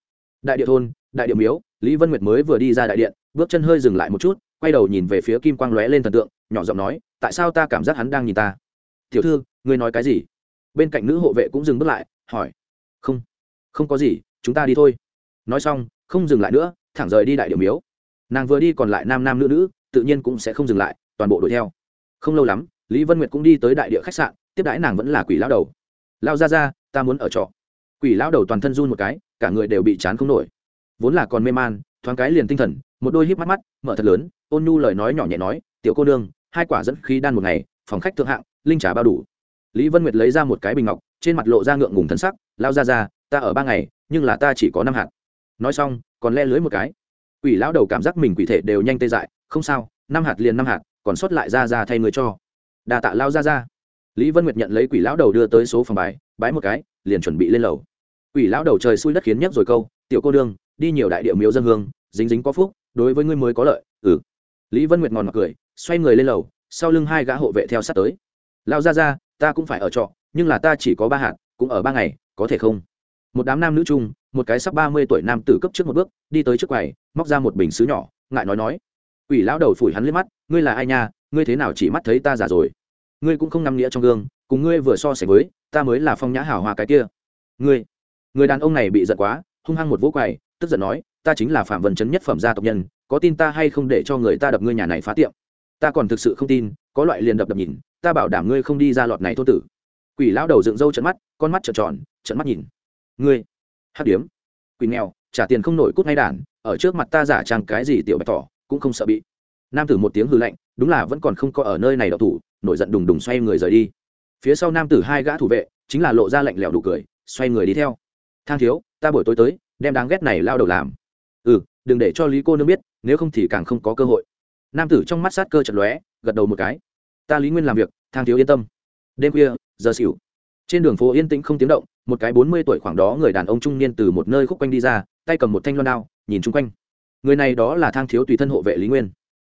Speaker 1: Đại địa thôn, đại điệu miếu, lý vân nguyệt mới vừa đi ra đại điện, bước chân hơi dừng lại một chút, quay đầu nhìn về phía kim quang lóe lên thần tượng, nhỏ giọng nói, tại sao ta cảm giác hắn đang nhìn ta? Tiểu thư, ngươi nói cái gì? Bên cạnh nữ hộ vệ cũng dừng bước lại, hỏi, không không có gì, chúng ta đi thôi. Nói xong, không dừng lại nữa, thẳng rời đi đại điệu miếu. Nàng vừa đi còn lại nam nam nữ nữ, tự nhiên cũng sẽ không dừng lại, toàn bộ đuổi theo không lâu lắm, lý vân nguyệt cũng đi tới đại địa khách sạn, tiếp đãi nàng vẫn là quỷ lão đầu. Lao ra ra ta muốn ở trọ. Quỷ lão đầu toàn thân run một cái, cả người đều bị chán không nổi. Vốn là còn mê man, thoáng cái liền tinh thần, một đôi híp mắt mắt, mở thật lớn, ôn nhu lời nói nhỏ nhẹ nói, tiểu cô nương, hai quả dẫn khí đan một ngày, phòng khách thượng hạng, linh trà bao đủ. Lý vân nguyệt lấy ra một cái bình ngọc, trên mặt lộ ra ngượng ngùng thân sắc lao ra ra ta ở ba ngày, nhưng là ta chỉ có năm hạt. Nói xong, còn le lưới một cái. Quỷ lão đầu cảm giác mình quỷ thể đều nhanh tê dại, không sao, năm hạt liền năm hạt còn sót lại ra ra thay người cho. Đà tạ lao ra ra. Lý vân nguyệt nhận lấy quỷ lão đầu đưa tới số phòng bài, bái một cái, liền chuẩn bị lên lầu. Quỷ lão đầu trời xui đất khiến nhấc rồi câu, tiểu cô đương, đi nhiều đại địa miếu dân hương, dính dính có phúc, đối với ngươi mới có lợi. Ừ. Lý vân nguyệt ngòn mặc cười, xoay người lên lầu, sau lưng hai gã hộ vệ theo sát tới. Lao ra ra, ta cũng phải ở trọ, nhưng là ta chỉ có ba hạt, cũng ở ba ngày, có thể không? Một đám nam nữ chung, một cái sắp ba mươi tuổi nam tử cấp trước một bước, đi tới trước quầy, móc ra một bình xứ nhỏ, ngại nói nói. Quỷ lão đầu phủi hắn lên mắt, ngươi là ai nha? Ngươi thế nào chỉ mắt thấy ta già rồi? Ngươi cũng không nằm nghĩa trong gương, cùng ngươi vừa so sánh với, ta mới là phong nhã hảo hòa cái kia. Ngươi, người đàn ông này bị giận quá, hung hăng một vỗ quầy, tức giận nói, ta chính là phạm vân chấn nhất phẩm gia tộc nhân, có tin ta hay không để cho người ta đập ngươi nhà này phá tiệm? Ta còn thực sự không tin, có loại liền đập đập nhìn, ta bảo đảm ngươi không đi ra lọt này thô tử. Quỷ lão đầu dựng râu trận mắt, con mắt trợn tròn trận mắt nhìn. Ngươi hát điếm, quỷ nghèo, trả tiền không nổi cút ngay đản ở trước mặt ta giả trang cái gì tiểu bạch tỏ cũng không sợ bị. Nam tử một tiếng hư lạnh, đúng là vẫn còn không có ở nơi này đậu thủ, nổi giận đùng đùng xoay người rời đi. Phía sau nam tử hai gã thủ vệ, chính là lộ ra lạnh lẽo đủ cười, xoay người đi theo. Thang thiếu, ta buổi tối tới, đem đáng ghét này lao đầu làm. Ừ đừng để cho lý cô nương biết, nếu không thì càng không có cơ hội. Nam tử trong mắt sát cơ chật lóe, gật đầu một cái. Ta lý nguyên làm việc, thang thiếu yên tâm. Đêm khuya, giờ xỉu. Trên đường phố yên tĩnh không tiếng động, một cái bốn mươi tuổi khoảng đó người đàn ông trung niên từ một nơi khúc quanh đi ra, tay cầm một thanh loan đao, nhìn chung quanh người này đó là thang thiếu tùy thân hộ vệ lý nguyên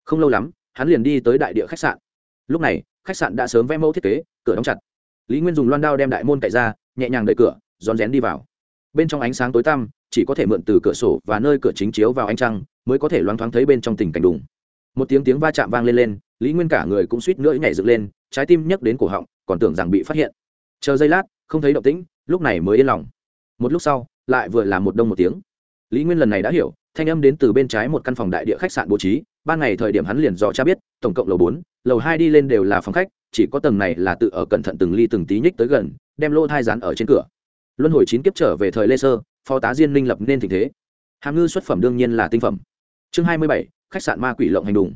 Speaker 1: không lâu lắm hắn liền đi tới đại địa khách sạn lúc này khách sạn đã sớm vẽ mẫu thiết kế cửa đóng chặt lý nguyên dùng loan đao đem đại môn cậy ra nhẹ nhàng đẩy cửa rón rén đi vào bên trong ánh sáng tối tăm chỉ có thể mượn từ cửa sổ và nơi cửa chính chiếu vào ánh trăng mới có thể loáng thoáng thấy bên trong tình cảnh đùng một tiếng tiếng va chạm vang lên lên lý nguyên cả người cũng suýt nữa nhảy dựng lên trái tim nhấc đến cổ họng còn tưởng rằng bị phát hiện chờ giây lát không thấy động tĩnh lúc này mới yên lòng một lúc sau lại vừa là một đông một tiếng lý nguyên lần này đã hiểu, thanh âm đến từ bên trái một căn phòng đại địa khách sạn bố trí, ban ngày thời điểm hắn liền dò cha biết, tổng cộng lầu bốn, lầu hai đi lên đều là phòng khách, chỉ có tầng này là tự ở cẩn thận từng ly từng tí nhích tới gần, đem lô thai rán ở trên cửa. Luân hồi chín kiếp trở về thời lê sơ, phó tá diên minh lập nên tình thế. Hàm ngư xuất phẩm đương nhiên là tinh phẩm. Chương hai mươi bảy, khách sạn ma quỷ lộng hành đùng.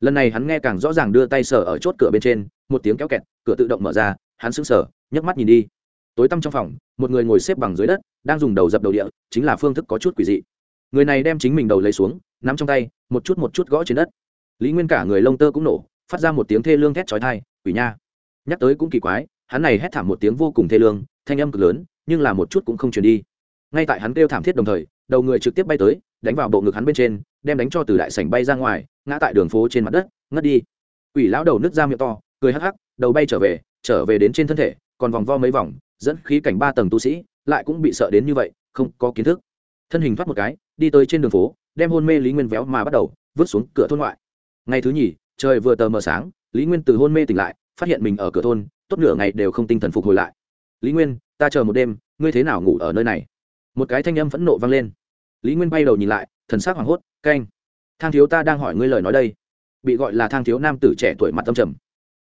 Speaker 1: Lần này hắn nghe càng rõ ràng đưa tay sờ ở chốt cửa bên trên, một tiếng kéo kẹt, cửa tự động mở ra, hắn sững sờ, nhấc mắt nhìn đi tối tăm trong phòng, một người ngồi xếp bằng dưới đất, đang dùng đầu dập đầu địa, chính là phương thức có chút quỷ dị. Người này đem chính mình đầu lấy xuống, nắm trong tay, một chút một chút gõ trên đất. Lý nguyên cả người lông tơ cũng nổ, phát ra một tiếng thê lương thét trói thai quỷ nha! Nhắc tới cũng kỳ quái, hắn này hét thảm một tiếng vô cùng thê lương, thanh âm cực lớn, nhưng là một chút cũng không truyền đi. Ngay tại hắn kêu thảm thiết đồng thời, đầu người trực tiếp bay tới, đánh vào bộ ngực hắn bên trên, đem đánh cho từ đại sảnh bay ra ngoài, ngã tại đường phố trên mặt đất, ngất đi. Quỷ lão đầu nứt ra miệng to, cười hắc hắc, đầu bay trở về trở về đến trên thân thể, còn vòng vo mấy vòng dẫn khí cảnh ba tầng tu sĩ, lại cũng bị sợ đến như vậy, không có kiến thức. Thân hình thoát một cái, đi tới trên đường phố, đem hôn mê lý nguyên véo mà bắt đầu, vứt xuống cửa thôn ngoại. Ngày thứ nhì, trời vừa tờ mờ sáng, lý nguyên từ hôn mê tỉnh lại, phát hiện mình ở cửa thôn, tốt nửa ngày đều không tinh thần phục hồi lại. Lý nguyên, ta chờ một đêm, ngươi thế nào ngủ ở nơi này? Một cái thanh âm phẫn nộ vang lên. Lý nguyên bay đầu nhìn lại, thần s c hoảng hốt, canh, thang thiếu ta đang hỏi ngươi lời nói đây. Bị gọi là thang thiếu nam tử trẻ tuổi mặt tâm trầm.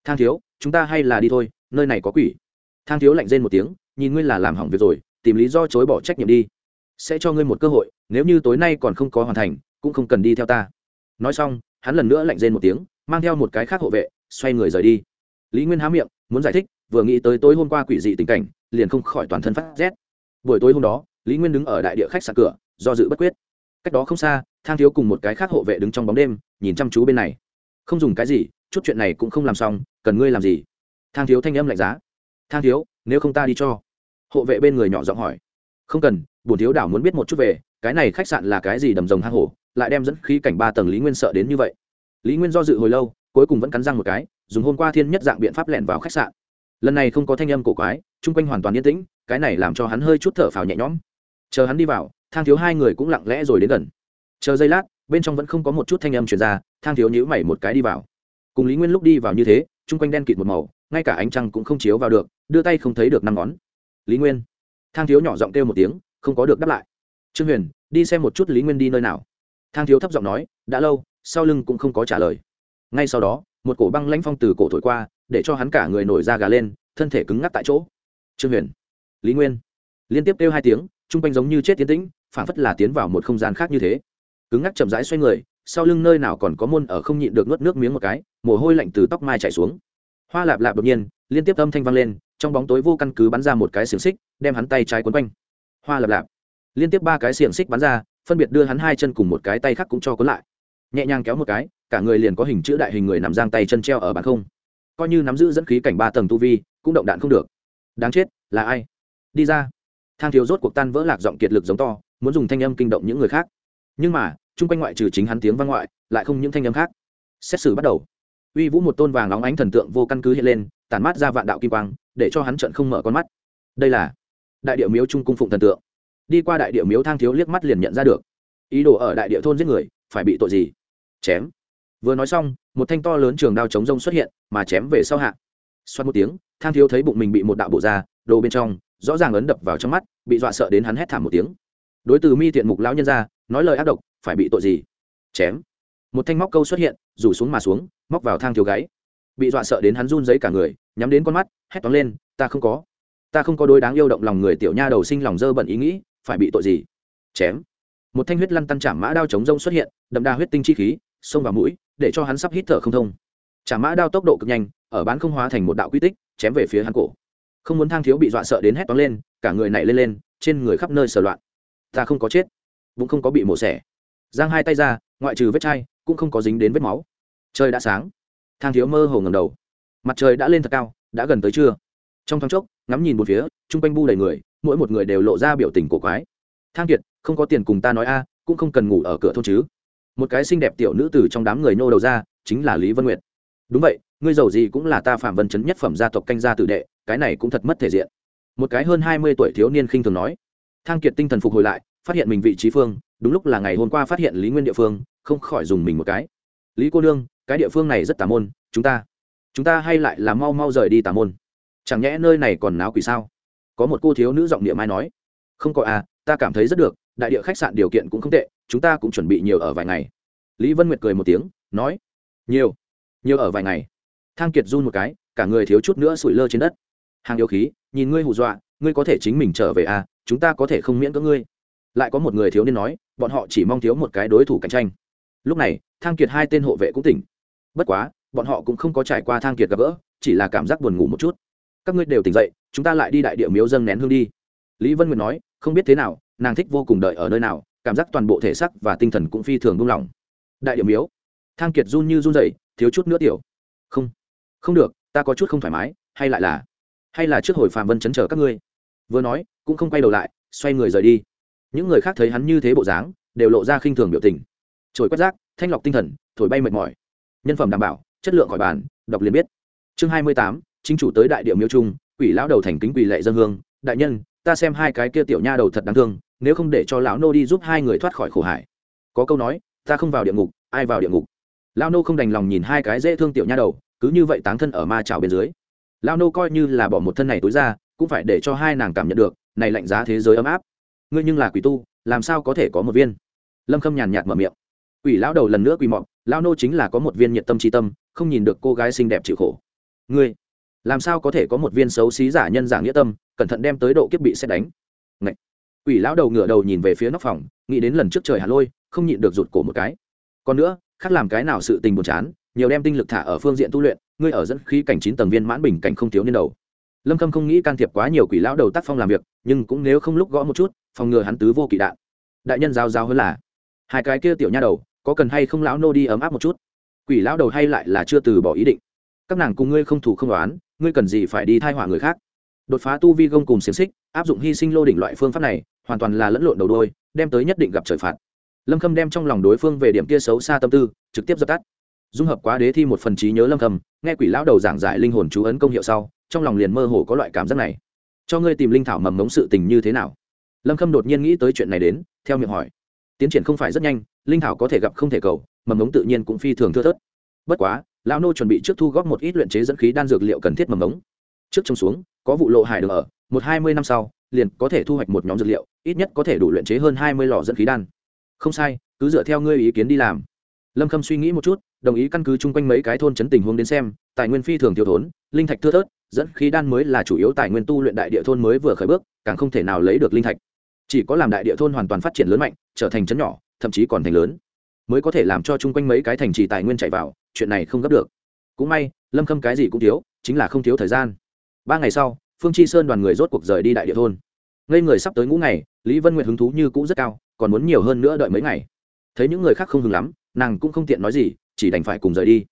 Speaker 1: Thang thiếu, chúng ta hay là đi thôi, nơi này có quỷ thang thiếu lạnh rên một tiếng, nhìn ngươi là làm hỏng việc rồi, tìm lý do chối bỏ trách nhiệm đi. Sẽ cho ngươi một cơ hội, nếu như tối nay còn không có hoàn thành, cũng không cần đi theo ta. Nói xong, hắn lần nữa lạnh rên một tiếng, mang theo một cái khác hộ vệ, xoay người rời đi. Lý nguyên há miệng, muốn giải thích, vừa nghĩ tới tối hôm qua quỷ dị tình cảnh, liền không khỏi toàn thân phát rét. Buổi tối hôm đó, lý nguyên đứng ở đại địa khách sạn cửa, do dự bất quyết. Cách đó không xa, thang thiếu cùng một cái khác hộ vệ đứng trong bóng đêm, nhìn chăm chú bên này. Không dùng cái gì, chút chuyện này cũng không làm xong, cần ngươi làm gì. Thang thiếu thanh âm lạnh giá thang thiếu, nếu không ta đi cho. Hộ vệ bên người nhỏ giọng hỏi. Không cần, bổn thiếu đảo muốn biết một chút về, cái này khách sạn là cái gì đầm rồng hang hổ, lại đem dẫn khí cảnh ba tầng lý nguyên sợ đến như vậy. Lý nguyên do dự hồi lâu, cuối cùng vẫn cắn răng một cái, dùng hôm qua thiên nhất dạng biện pháp lẻn vào khách sạn. Lần này không có thanh âm cổ quái, chung quanh hoàn toàn yên tĩnh, cái này làm cho hắn hơi chút thở phào nhẹ nhõm. Chờ hắn đi vào, thang thiếu hai người cũng lặng lẽ rồi đến gần. Chờ giây lát, bên trong vẫn không có một chút thanh âm truyền ra, thang thiếu nhữ mày một cái đi vào. Cùng lý nguyên lúc đi vào như thế, chung quanh đen kịt một màu, ngay cả ánh trăng cũng không chiếu vào được đưa tay không thấy được năm ngón. Lý nguyên. Thang thiếu nhỏ giọng kêu một tiếng, không có được đáp lại. Trương huyền, đi xem một chút lý nguyên đi nơi nào. Thang thiếu thấp giọng nói, đã lâu, sau lưng cũng không có trả lời. Ngay sau đó, một cổ băng lãnh phong từ cổ thổi qua, để cho hắn cả người nổi da gà lên, thân thể cứng ngắc tại chỗ. Trương huyền. Lý nguyên. Liên tiếp kêu hai tiếng, chung quanh giống như chết tiến tĩnh phản phất là tiến vào một không gian khác như thế. Cứng ngắc chậm rãi xoay người, sau lưng nơi nào còn có môn ở không nhịn được nuốt nước miếng một cái, mồ hôi lạnh từ tóc mai chảy xuống. Hoa lạp lạp đột nhiên, liên tiếp âm thanh vang lên trong bóng tối vô căn cứ bắn ra một cái xiềng xích, đem hắn tay trái quấn quanh. Hoa lập lạp. Liên tiếp ba cái xiềng xích bắn ra, phân biệt đưa hắn hai chân cùng một cái tay khác cũng cho cuốn lại. Nhẹ nhàng kéo một cái, cả người liền có hình chữ đại hình người nằm giang tay chân treo ở bàn không. Coi như nắm giữ dẫn khí cảnh ba tầng tu vi, cũng động đạn không được. Đáng chết, là ai? Đi ra. Thang thiếu rốt cuộc tan vỡ lạc giọng kiệt lực giống to, muốn dùng thanh âm kinh động những người khác. Nhưng mà, chung quanh ngoại trừ chính hắn tiếng văn ngoại, lại không những thanh âm khác. Xét xử bắt đầu. Uy vũ một tôn vàng óng ánh thần tượng vô căn cứ hiện lên tản mát ra vạn đạo kim quang, để cho hắn trận không mở con mắt. Đây là đại điệu miếu trung cung phụng thần tượng. Đi qua đại điệu miếu thang thiếu liếc mắt liền nhận ra được. Ý đồ ở đại địa thôn giết người, phải bị tội gì? Chém. Vừa nói xong, một thanh to lớn trường đao chống rông xuất hiện, mà chém về sau hạ. Xoát một tiếng, thang thiếu thấy bụng mình bị một đạo bộ ra, đồ bên trong, rõ ràng ấn đập vào trong mắt, bị dọa sợ đến hắn hét thảm một tiếng. Đối từ mi tiện mục lão nhân ra, nói lời ác độc, phải bị tội gì? Chém. Một thanh móc câu xuất hiện, rủ xuống mà xuống, móc vào thang thiếu gáy bị dọa sợ đến hắn run giấy cả người, nhắm đến con mắt, hét toán lên, ta không có. Ta không có đôi đáng yêu động lòng người tiểu nha đầu sinh lòng dơ bẩn ý nghĩ, phải bị tội gì? Chém. Một thanh huyết lăn tăn chạm mã đao chống rông xuất hiện, đậm đà huyết tinh chi khí, xông vào mũi, để cho hắn sắp hít thở không thông. Chạm mã đao tốc độ cực nhanh, ở bán không hóa thành một đạo quy tích, chém về phía hắn cổ. Không muốn thang thiếu bị dọa sợ đến hét toán lên, cả người này lên lên, trên người khắp nơi sờ loạn. Ta không có chết, cũng không có bị mổ xẻ. Giang hai tay ra, ngoại trừ vết chai, cũng không có dính đến vết máu. Trời đã sáng thang thiếu mơ hồ ngầm đầu. Mặt trời đã lên thật cao, đã gần tới trưa. Trong thoáng chốc, ngắm nhìn một phía, chung quanh bu đầy người, mỗi một người đều lộ ra biểu tình cổ quái. Thang kiệt, không có tiền cùng ta nói a, cũng không cần ngủ ở cửa thôn chứ. Một cái xinh đẹp tiểu nữ từ trong đám người nô đầu ra, chính là lý vân nguyệt. Đúng vậy, ngươi giàu gì cũng là ta phạm vân chấn nhất phẩm gia tộc canh gia tử đệ, cái này cũng thật mất thể diện. Một cái hơn hai mươi tuổi thiếu niên khinh thường nói. Thang kiệt tinh thần phục hồi lại, phát hiện mình vị trí phương, đúng lúc là ngày hôm qua phát hiện lý nguyên địa phương, không khỏi dùng mình một cái. Lý cô nương cái địa phương này rất tà môn, chúng ta chúng ta hay lại là mau mau rời đi tà môn. Chẳng nhẽ nơi này còn náo quỷ sao? Có một cô thiếu nữ giọng địa mai nói. Không có à ta cảm thấy rất được, đại địa khách sạn điều kiện cũng không tệ, chúng ta cũng chuẩn bị nhiều ở vài ngày. Lý vân nguyệt cười một tiếng, nói. Nhiều nhiều ở vài ngày. Thang kiệt run một cái, cả người thiếu chút nữa sủi lơ trên đất. Hàng yêu khí, nhìn ngươi hù dọa, ngươi có thể chính mình trở về à chúng ta có thể không miễn cỡ ngươi. Lại có một người thiếu niên nói, bọn họ chỉ mong thiếu một cái đối thủ cạnh tranh. Lúc này, thang kiệt hai tên hộ vệ cũng tỉnh bất quá, bọn họ cũng không có trải qua thang kiệt gặp gỡ, chỉ là cảm giác buồn ngủ một chút. Các ngươi đều tỉnh dậy, chúng ta lại đi đại địa miếu dâng nén hương đi. Lý vân nguyệt nói, không biết thế nào, nàng thích vô cùng đợi ở nơi nào, cảm giác toàn bộ thể sắc và tinh thần cũng phi thường buông lỏng. Đại địa miếu. Thang kiệt run như run dậy thiếu chút nữa tiểu. Không không được, ta có chút không thoải mái, hay lại là, hay là trước hồi phạm vân chấn trở các ngươi. Vừa nói, cũng không quay đầu lại, xoay người rời đi. Những người khác thấy hắn như thế bộ dáng, đều lộ ra khinh thường biểu tình. Trồi quét rác, thanh lọc tinh thần, thổi bay mệt mỏi nhân phẩm đảm bảo, chất lượng khỏi bàn, đọc liền biết. Chương hai mươi tám, chính chủ tới đại địa miêu trung, quỷ lão đầu thành kính quỷ lệ dân hương. Đại nhân, ta xem hai cái kia tiểu nha đầu thật đáng thương, nếu không để cho lão nô đi giúp hai người thoát khỏi khổ hải có câu nói, ta không vào địa ngục, ai vào địa ngục? Lão nô không đành lòng nhìn hai cái dễ thương tiểu nha đầu, cứ như vậy táng thân ở ma trào bên dưới. Lão nô coi như là bỏ một thân này tối ra, cũng phải để cho hai nàng cảm nhận được, này lạnh giá thế giới ấm áp. Ngươi nhưng là quỷ tu, làm sao có thể có một viên? Lâm khâm nhàn nhạt mở miệng quỷ lão đầu lần nữa quỳ mọc lão nô chính là có một viên nhiệt tâm tri tâm, không nhìn được cô gái xinh đẹp chịu khổ. Ngươi, làm sao có thể có một viên xấu xí giả nhân giả nghĩa tâm, cẩn thận đem tới độ kiếp bị xét đánh? Ngậy! quỷ lão đầu ngửa đầu nhìn về phía nóc phòng, nghĩ đến lần trước trời hà lôi, không nhịn được rụt cổ một cái. Còn nữa, khác làm cái nào sự tình buồn chán, nhiều đem tinh lực thả ở phương diện tu luyện, ngươi ở dẫn khí cảnh chín tầng viên mãn bình cảnh không thiếu niên đầu. Lâm khâm không nghĩ can thiệp quá nhiều quỷ lão đầu tác phong làm việc, nhưng cũng nếu không lúc gõ một chút, phòng ngừa hắn tứ vô kỵ đạn. Đại nhân giao giao hơn là, hai cái kia tiểu nha đầu có cần hay không lão nô đi ấm áp một chút? Quỷ lão đầu hay lại là chưa từ bỏ ý định. Các nàng cùng ngươi không thủ không đoán ngươi cần gì phải đi thai họa người khác? Đột phá tu vi gông cùng xiềng xích, áp dụng hy sinh lô đỉnh loại phương pháp này, hoàn toàn là lẫn lộn đầu đôi, đem tới nhất định gặp trời phạt. Lâm khâm đem trong lòng đối phương về điểm kia xấu xa tâm tư, trực tiếp dập tắt. Dung hợp quá đế thi một phần trí nhớ lâm khâm, nghe quỷ lão đầu giảng giải linh hồn chú ấn công hiệu sau, trong lòng liền mơ hồ có loại cảm giác này. Cho ngươi tìm linh thảo mầm mống sự tình như thế nào? Lâm khâm đột nhiên nghĩ tới chuyện này đến, theo miệng hỏi tiến triển không phải rất nhanh, linh thảo có thể gặp không thể cầu, mầm ống tự nhiên cũng phi thường thưa thớt. Bất quá, lão nô chuẩn bị trước thu góp một ít luyện chế dẫn khí đan dược liệu cần thiết mầm ống. Trước trông xuống, có vụ lộ hải đường ở, một hai mươi năm sau, liền có thể thu hoạch một nhóm dược liệu, ít nhất có thể đủ luyện chế hơn hai mươi lò dẫn khí đan. Không sai, cứ dựa theo ngươi ý kiến đi làm. Lâm khâm suy nghĩ một chút, đồng ý căn cứ chung quanh mấy cái thôn chấn tình huống đến xem, tài nguyên phi thường thiếu thốn, linh thạch thưa thớt, dẫn khí đan mới là chủ yếu tài nguyên tu luyện đại địa thôn mới vừa khởi bước, càng không thể nào lấy được linh thạch chỉ có làm đại địa thôn hoàn toàn phát triển lớn mạnh, trở thành chấn nhỏ, thậm chí còn thành lớn. Mới có thể làm cho chung quanh mấy cái thành trì tài nguyên chạy vào, chuyện này không gấp được. Cũng may, lâm khâm cái gì cũng thiếu, chính là không thiếu thời gian. Ba ngày sau, phương chi sơn đoàn người rốt cuộc rời đi đại địa thôn. Ngây người sắp tới ngũ ngày, lý vân nguyệt hứng thú như cũ rất cao, còn muốn nhiều hơn nữa đợi mấy ngày. Thấy những người khác không hứng lắm, nàng cũng không tiện nói gì, chỉ đành phải cùng rời đi.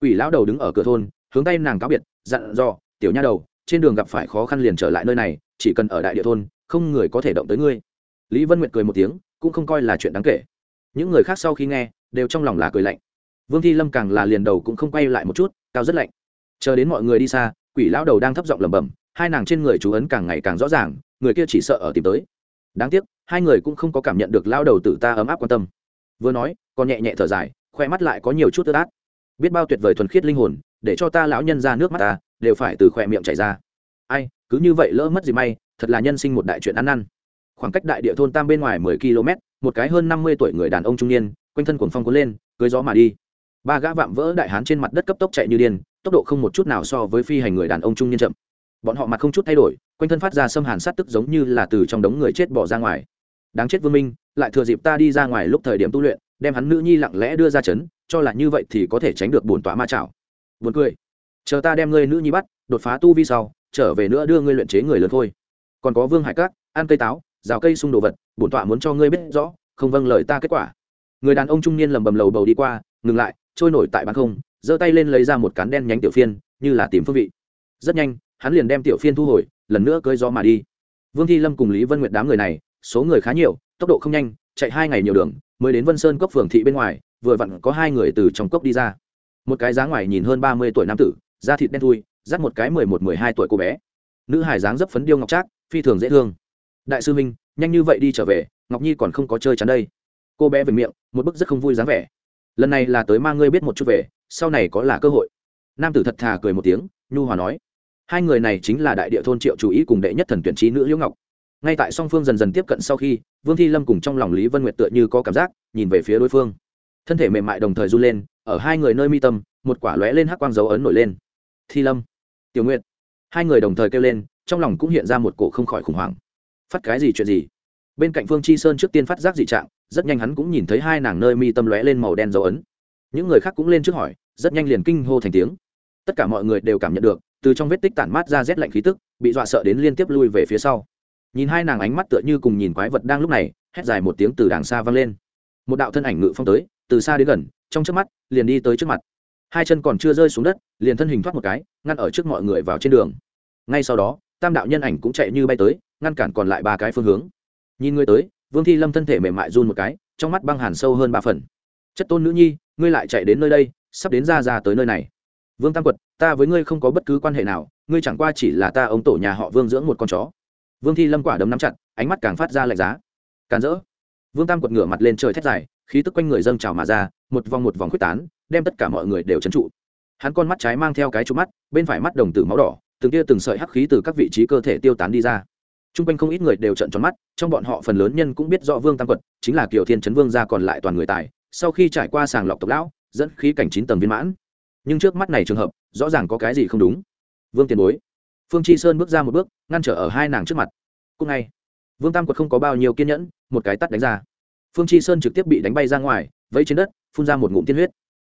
Speaker 1: Quỷ lão đầu đứng ở cửa thôn, hướng tay nàng cáo biệt, dặn dò, tiểu nha đầu, trên đường gặp phải khó khăn liền trở lại nơi này chỉ cần ở đại địa thôn, không người có thể động tới ngươi. Lý vân nguyệt cười một tiếng, cũng không coi là chuyện đáng kể. Những người khác sau khi nghe, đều trong lòng là cười lạnh. Vương thi lâm càng là liền đầu cũng không quay lại một chút, cao rất lạnh. Chờ đến mọi người đi xa, quỷ lão đầu đang thấp giọng lẩm bẩm, hai nàng trên người chú ấn càng ngày càng rõ ràng, người kia chỉ sợ ở tìm tới. Đáng tiếc, hai người cũng không có cảm nhận được lao đầu tử ta ấm áp quan tâm. Vừa nói, còn nhẹ nhẹ thở dài khoe mắt lại có nhiều chút tơ tát. Biết bao tuyệt vời thuần khiết linh hồn, để cho ta lão nhân ra nước mắt ta, đều phải từ khoe miệng chảy ra ai, cứ như vậy lỡ mất gì may, thật là nhân sinh một đại chuyện ăn năn. Khoảng cách đại địa thôn tam bên ngoài mười km, một cái hơn năm mươi tuổi người đàn ông trung niên, quanh thân cuồng phong cuốn lên, cưới gió mà đi. Ba gã vạm vỡ đại hán trên mặt đất cấp tốc chạy như điên, tốc độ không một chút nào so với phi hành người đàn ông trung niên chậm. Bọn họ mặt không chút thay đổi, quanh thân phát ra xâm hàn sát tức giống như là từ trong đống người chết bỏ ra ngoài. Đáng chết vương minh, lại thừa dịp ta đi ra ngoài lúc thời điểm tu luyện, đem hắn nữ nhi lặng lẽ đưa ra chấn, cho là như vậy thì có thể tránh được bổn tỏa ma chảo. Buồn cười. Chờ ta đem ngươi nữ nhi bắt, đột phá tu vi sau trở về nữa đưa ngươi luyện chế người lớn thôi. Còn có vương hải cát ăn cây táo, rào cây sung đồ vật, bổn tọa muốn cho ngươi biết rõ, không vâng lời ta kết quả. Người đàn ông trung niên lầm bầm lầu bầu đi qua, ngừng lại, trôi nổi tại bán không, giơ tay lên lấy ra một cán đen nhánh tiểu phiên, như là tìm phương vị. Rất nhanh, hắn liền đem tiểu phiên thu hồi, lần nữa cơi gió mà đi. Vương thi lâm cùng lý vân nguyệt đám người này, số người khá nhiều, tốc độ không nhanh, chạy hai ngày nhiều đường, mới đến vân sơn cốc phường thị bên ngoài, vừa vặn có hai người từ trong cốc đi ra. Một cái dáng ngoài nhìn hơn ba mươi tuổi nam tử, da thịt đen thui dắt một cái mười một, mười hai tuổi cô bé. Nữ hải dáng dấp phấn điêu ngọc trác, phi thường dễ thương. Đại sư minh, nhanh như vậy đi trở về, ngọc nhi còn không có chơi chắn đây. Cô bé về miệng, một bức rất không vui dáng vẻ. Lần này là tới mang ngươi biết một chút về, sau này có là cơ hội. Nam tử thật thà cười một tiếng, nhu hòa nói. Hai người này chính là đại địa thôn triệu chủ ý cùng đệ nhất thần tuyển trí nữ liễu ngọc. Ngay tại song phương dần dần tiếp cận sau khi, vương thi lâm cùng trong lòng lý vân nguyệt tựa như có cảm giác, nhìn về phía đối phương. Thân thể mềm mại đồng thời run lên, ở hai người nơi mi tâm, một quả lóe lên hắc quang dấu ấn nổi lên. Thi lâm tiểu nguyệt. Hai người đồng thời kêu lên, trong lòng cũng hiện ra một cổ không khỏi khủng hoảng. Phát cái gì chuyện gì? Bên cạnh phương chi sơn trước tiên phát giác dị trạng, rất nhanh hắn cũng nhìn thấy hai nàng nơi mi tâm lóe lên màu đen dấu ấn. Những người khác cũng lên trước hỏi, rất nhanh liền kinh hô thành tiếng. Tất cả mọi người đều cảm nhận được, từ trong vết tích tản mát ra rét lạnh khí tức, bị dọa sợ đến liên tiếp lui về phía sau. Nhìn hai nàng ánh mắt tựa như cùng nhìn quái vật đang lúc này, hét dài một tiếng từ đàng xa vang lên. Một đạo thân ảnh ngự phong tới, từ xa đến gần, trong trước mắt, liền đi tới trước mặt hai chân còn chưa rơi xuống đất, liền thân hình thoát một cái, ngăn ở trước mọi người vào trên đường. Ngay sau đó, tam đạo nhân ảnh cũng chạy như bay tới, ngăn cản còn lại ba cái phương hướng. Nhìn ngươi tới, vương thi lâm thân thể mềm mại run một cái, trong mắt băng hàn sâu hơn ba phần. Chất tôn nữ nhi, ngươi lại chạy đến nơi đây, sắp đến ra ra tới nơi này. Vương tam quật, ta với ngươi không có bất cứ quan hệ nào, ngươi chẳng qua chỉ là ta ông tổ nhà họ vương dưỡng một con chó. Vương thi lâm quả đấm nắm chặt, ánh mắt càng phát ra lạnh giá. Càn rỡ. Vương tam quật ngửa mặt lên trời thét dài khí tức quanh người dâng trào mà ra, một vòng một vòng quyết tán, đem tất cả mọi người đều trấn trụ. Hắn con mắt trái mang theo cái trụ mắt, bên phải mắt đồng tử máu đỏ, từng tia từng sợi hắc khí từ các vị trí cơ thể tiêu tán đi ra. T r u n g quanh không ít người đều trận tròn mắt, trong bọn họ phần lớn nhân cũng biết rõ vương tam quật, chính là kiều thiên trấn vương ra còn lại toàn người tài, sau khi trải qua sàng lọc tộc lão, dẫn khí cảnh chín tầng viên mãn. Nhưng trước mắt này trường hợp, rõ ràng có cái gì không đúng. Vương tiền bối, phương chi sơn bước ra một bước, ngăn trở ở hai nàng trước mặt. Cúc ngay, vương tam quật không có bao nhiêu kiên nhẫn, một cái tắt đánh ra phương chi sơn trực tiếp bị đánh bay ra ngoài, vẫy trên đất, phun ra một ngụm tiên huyết.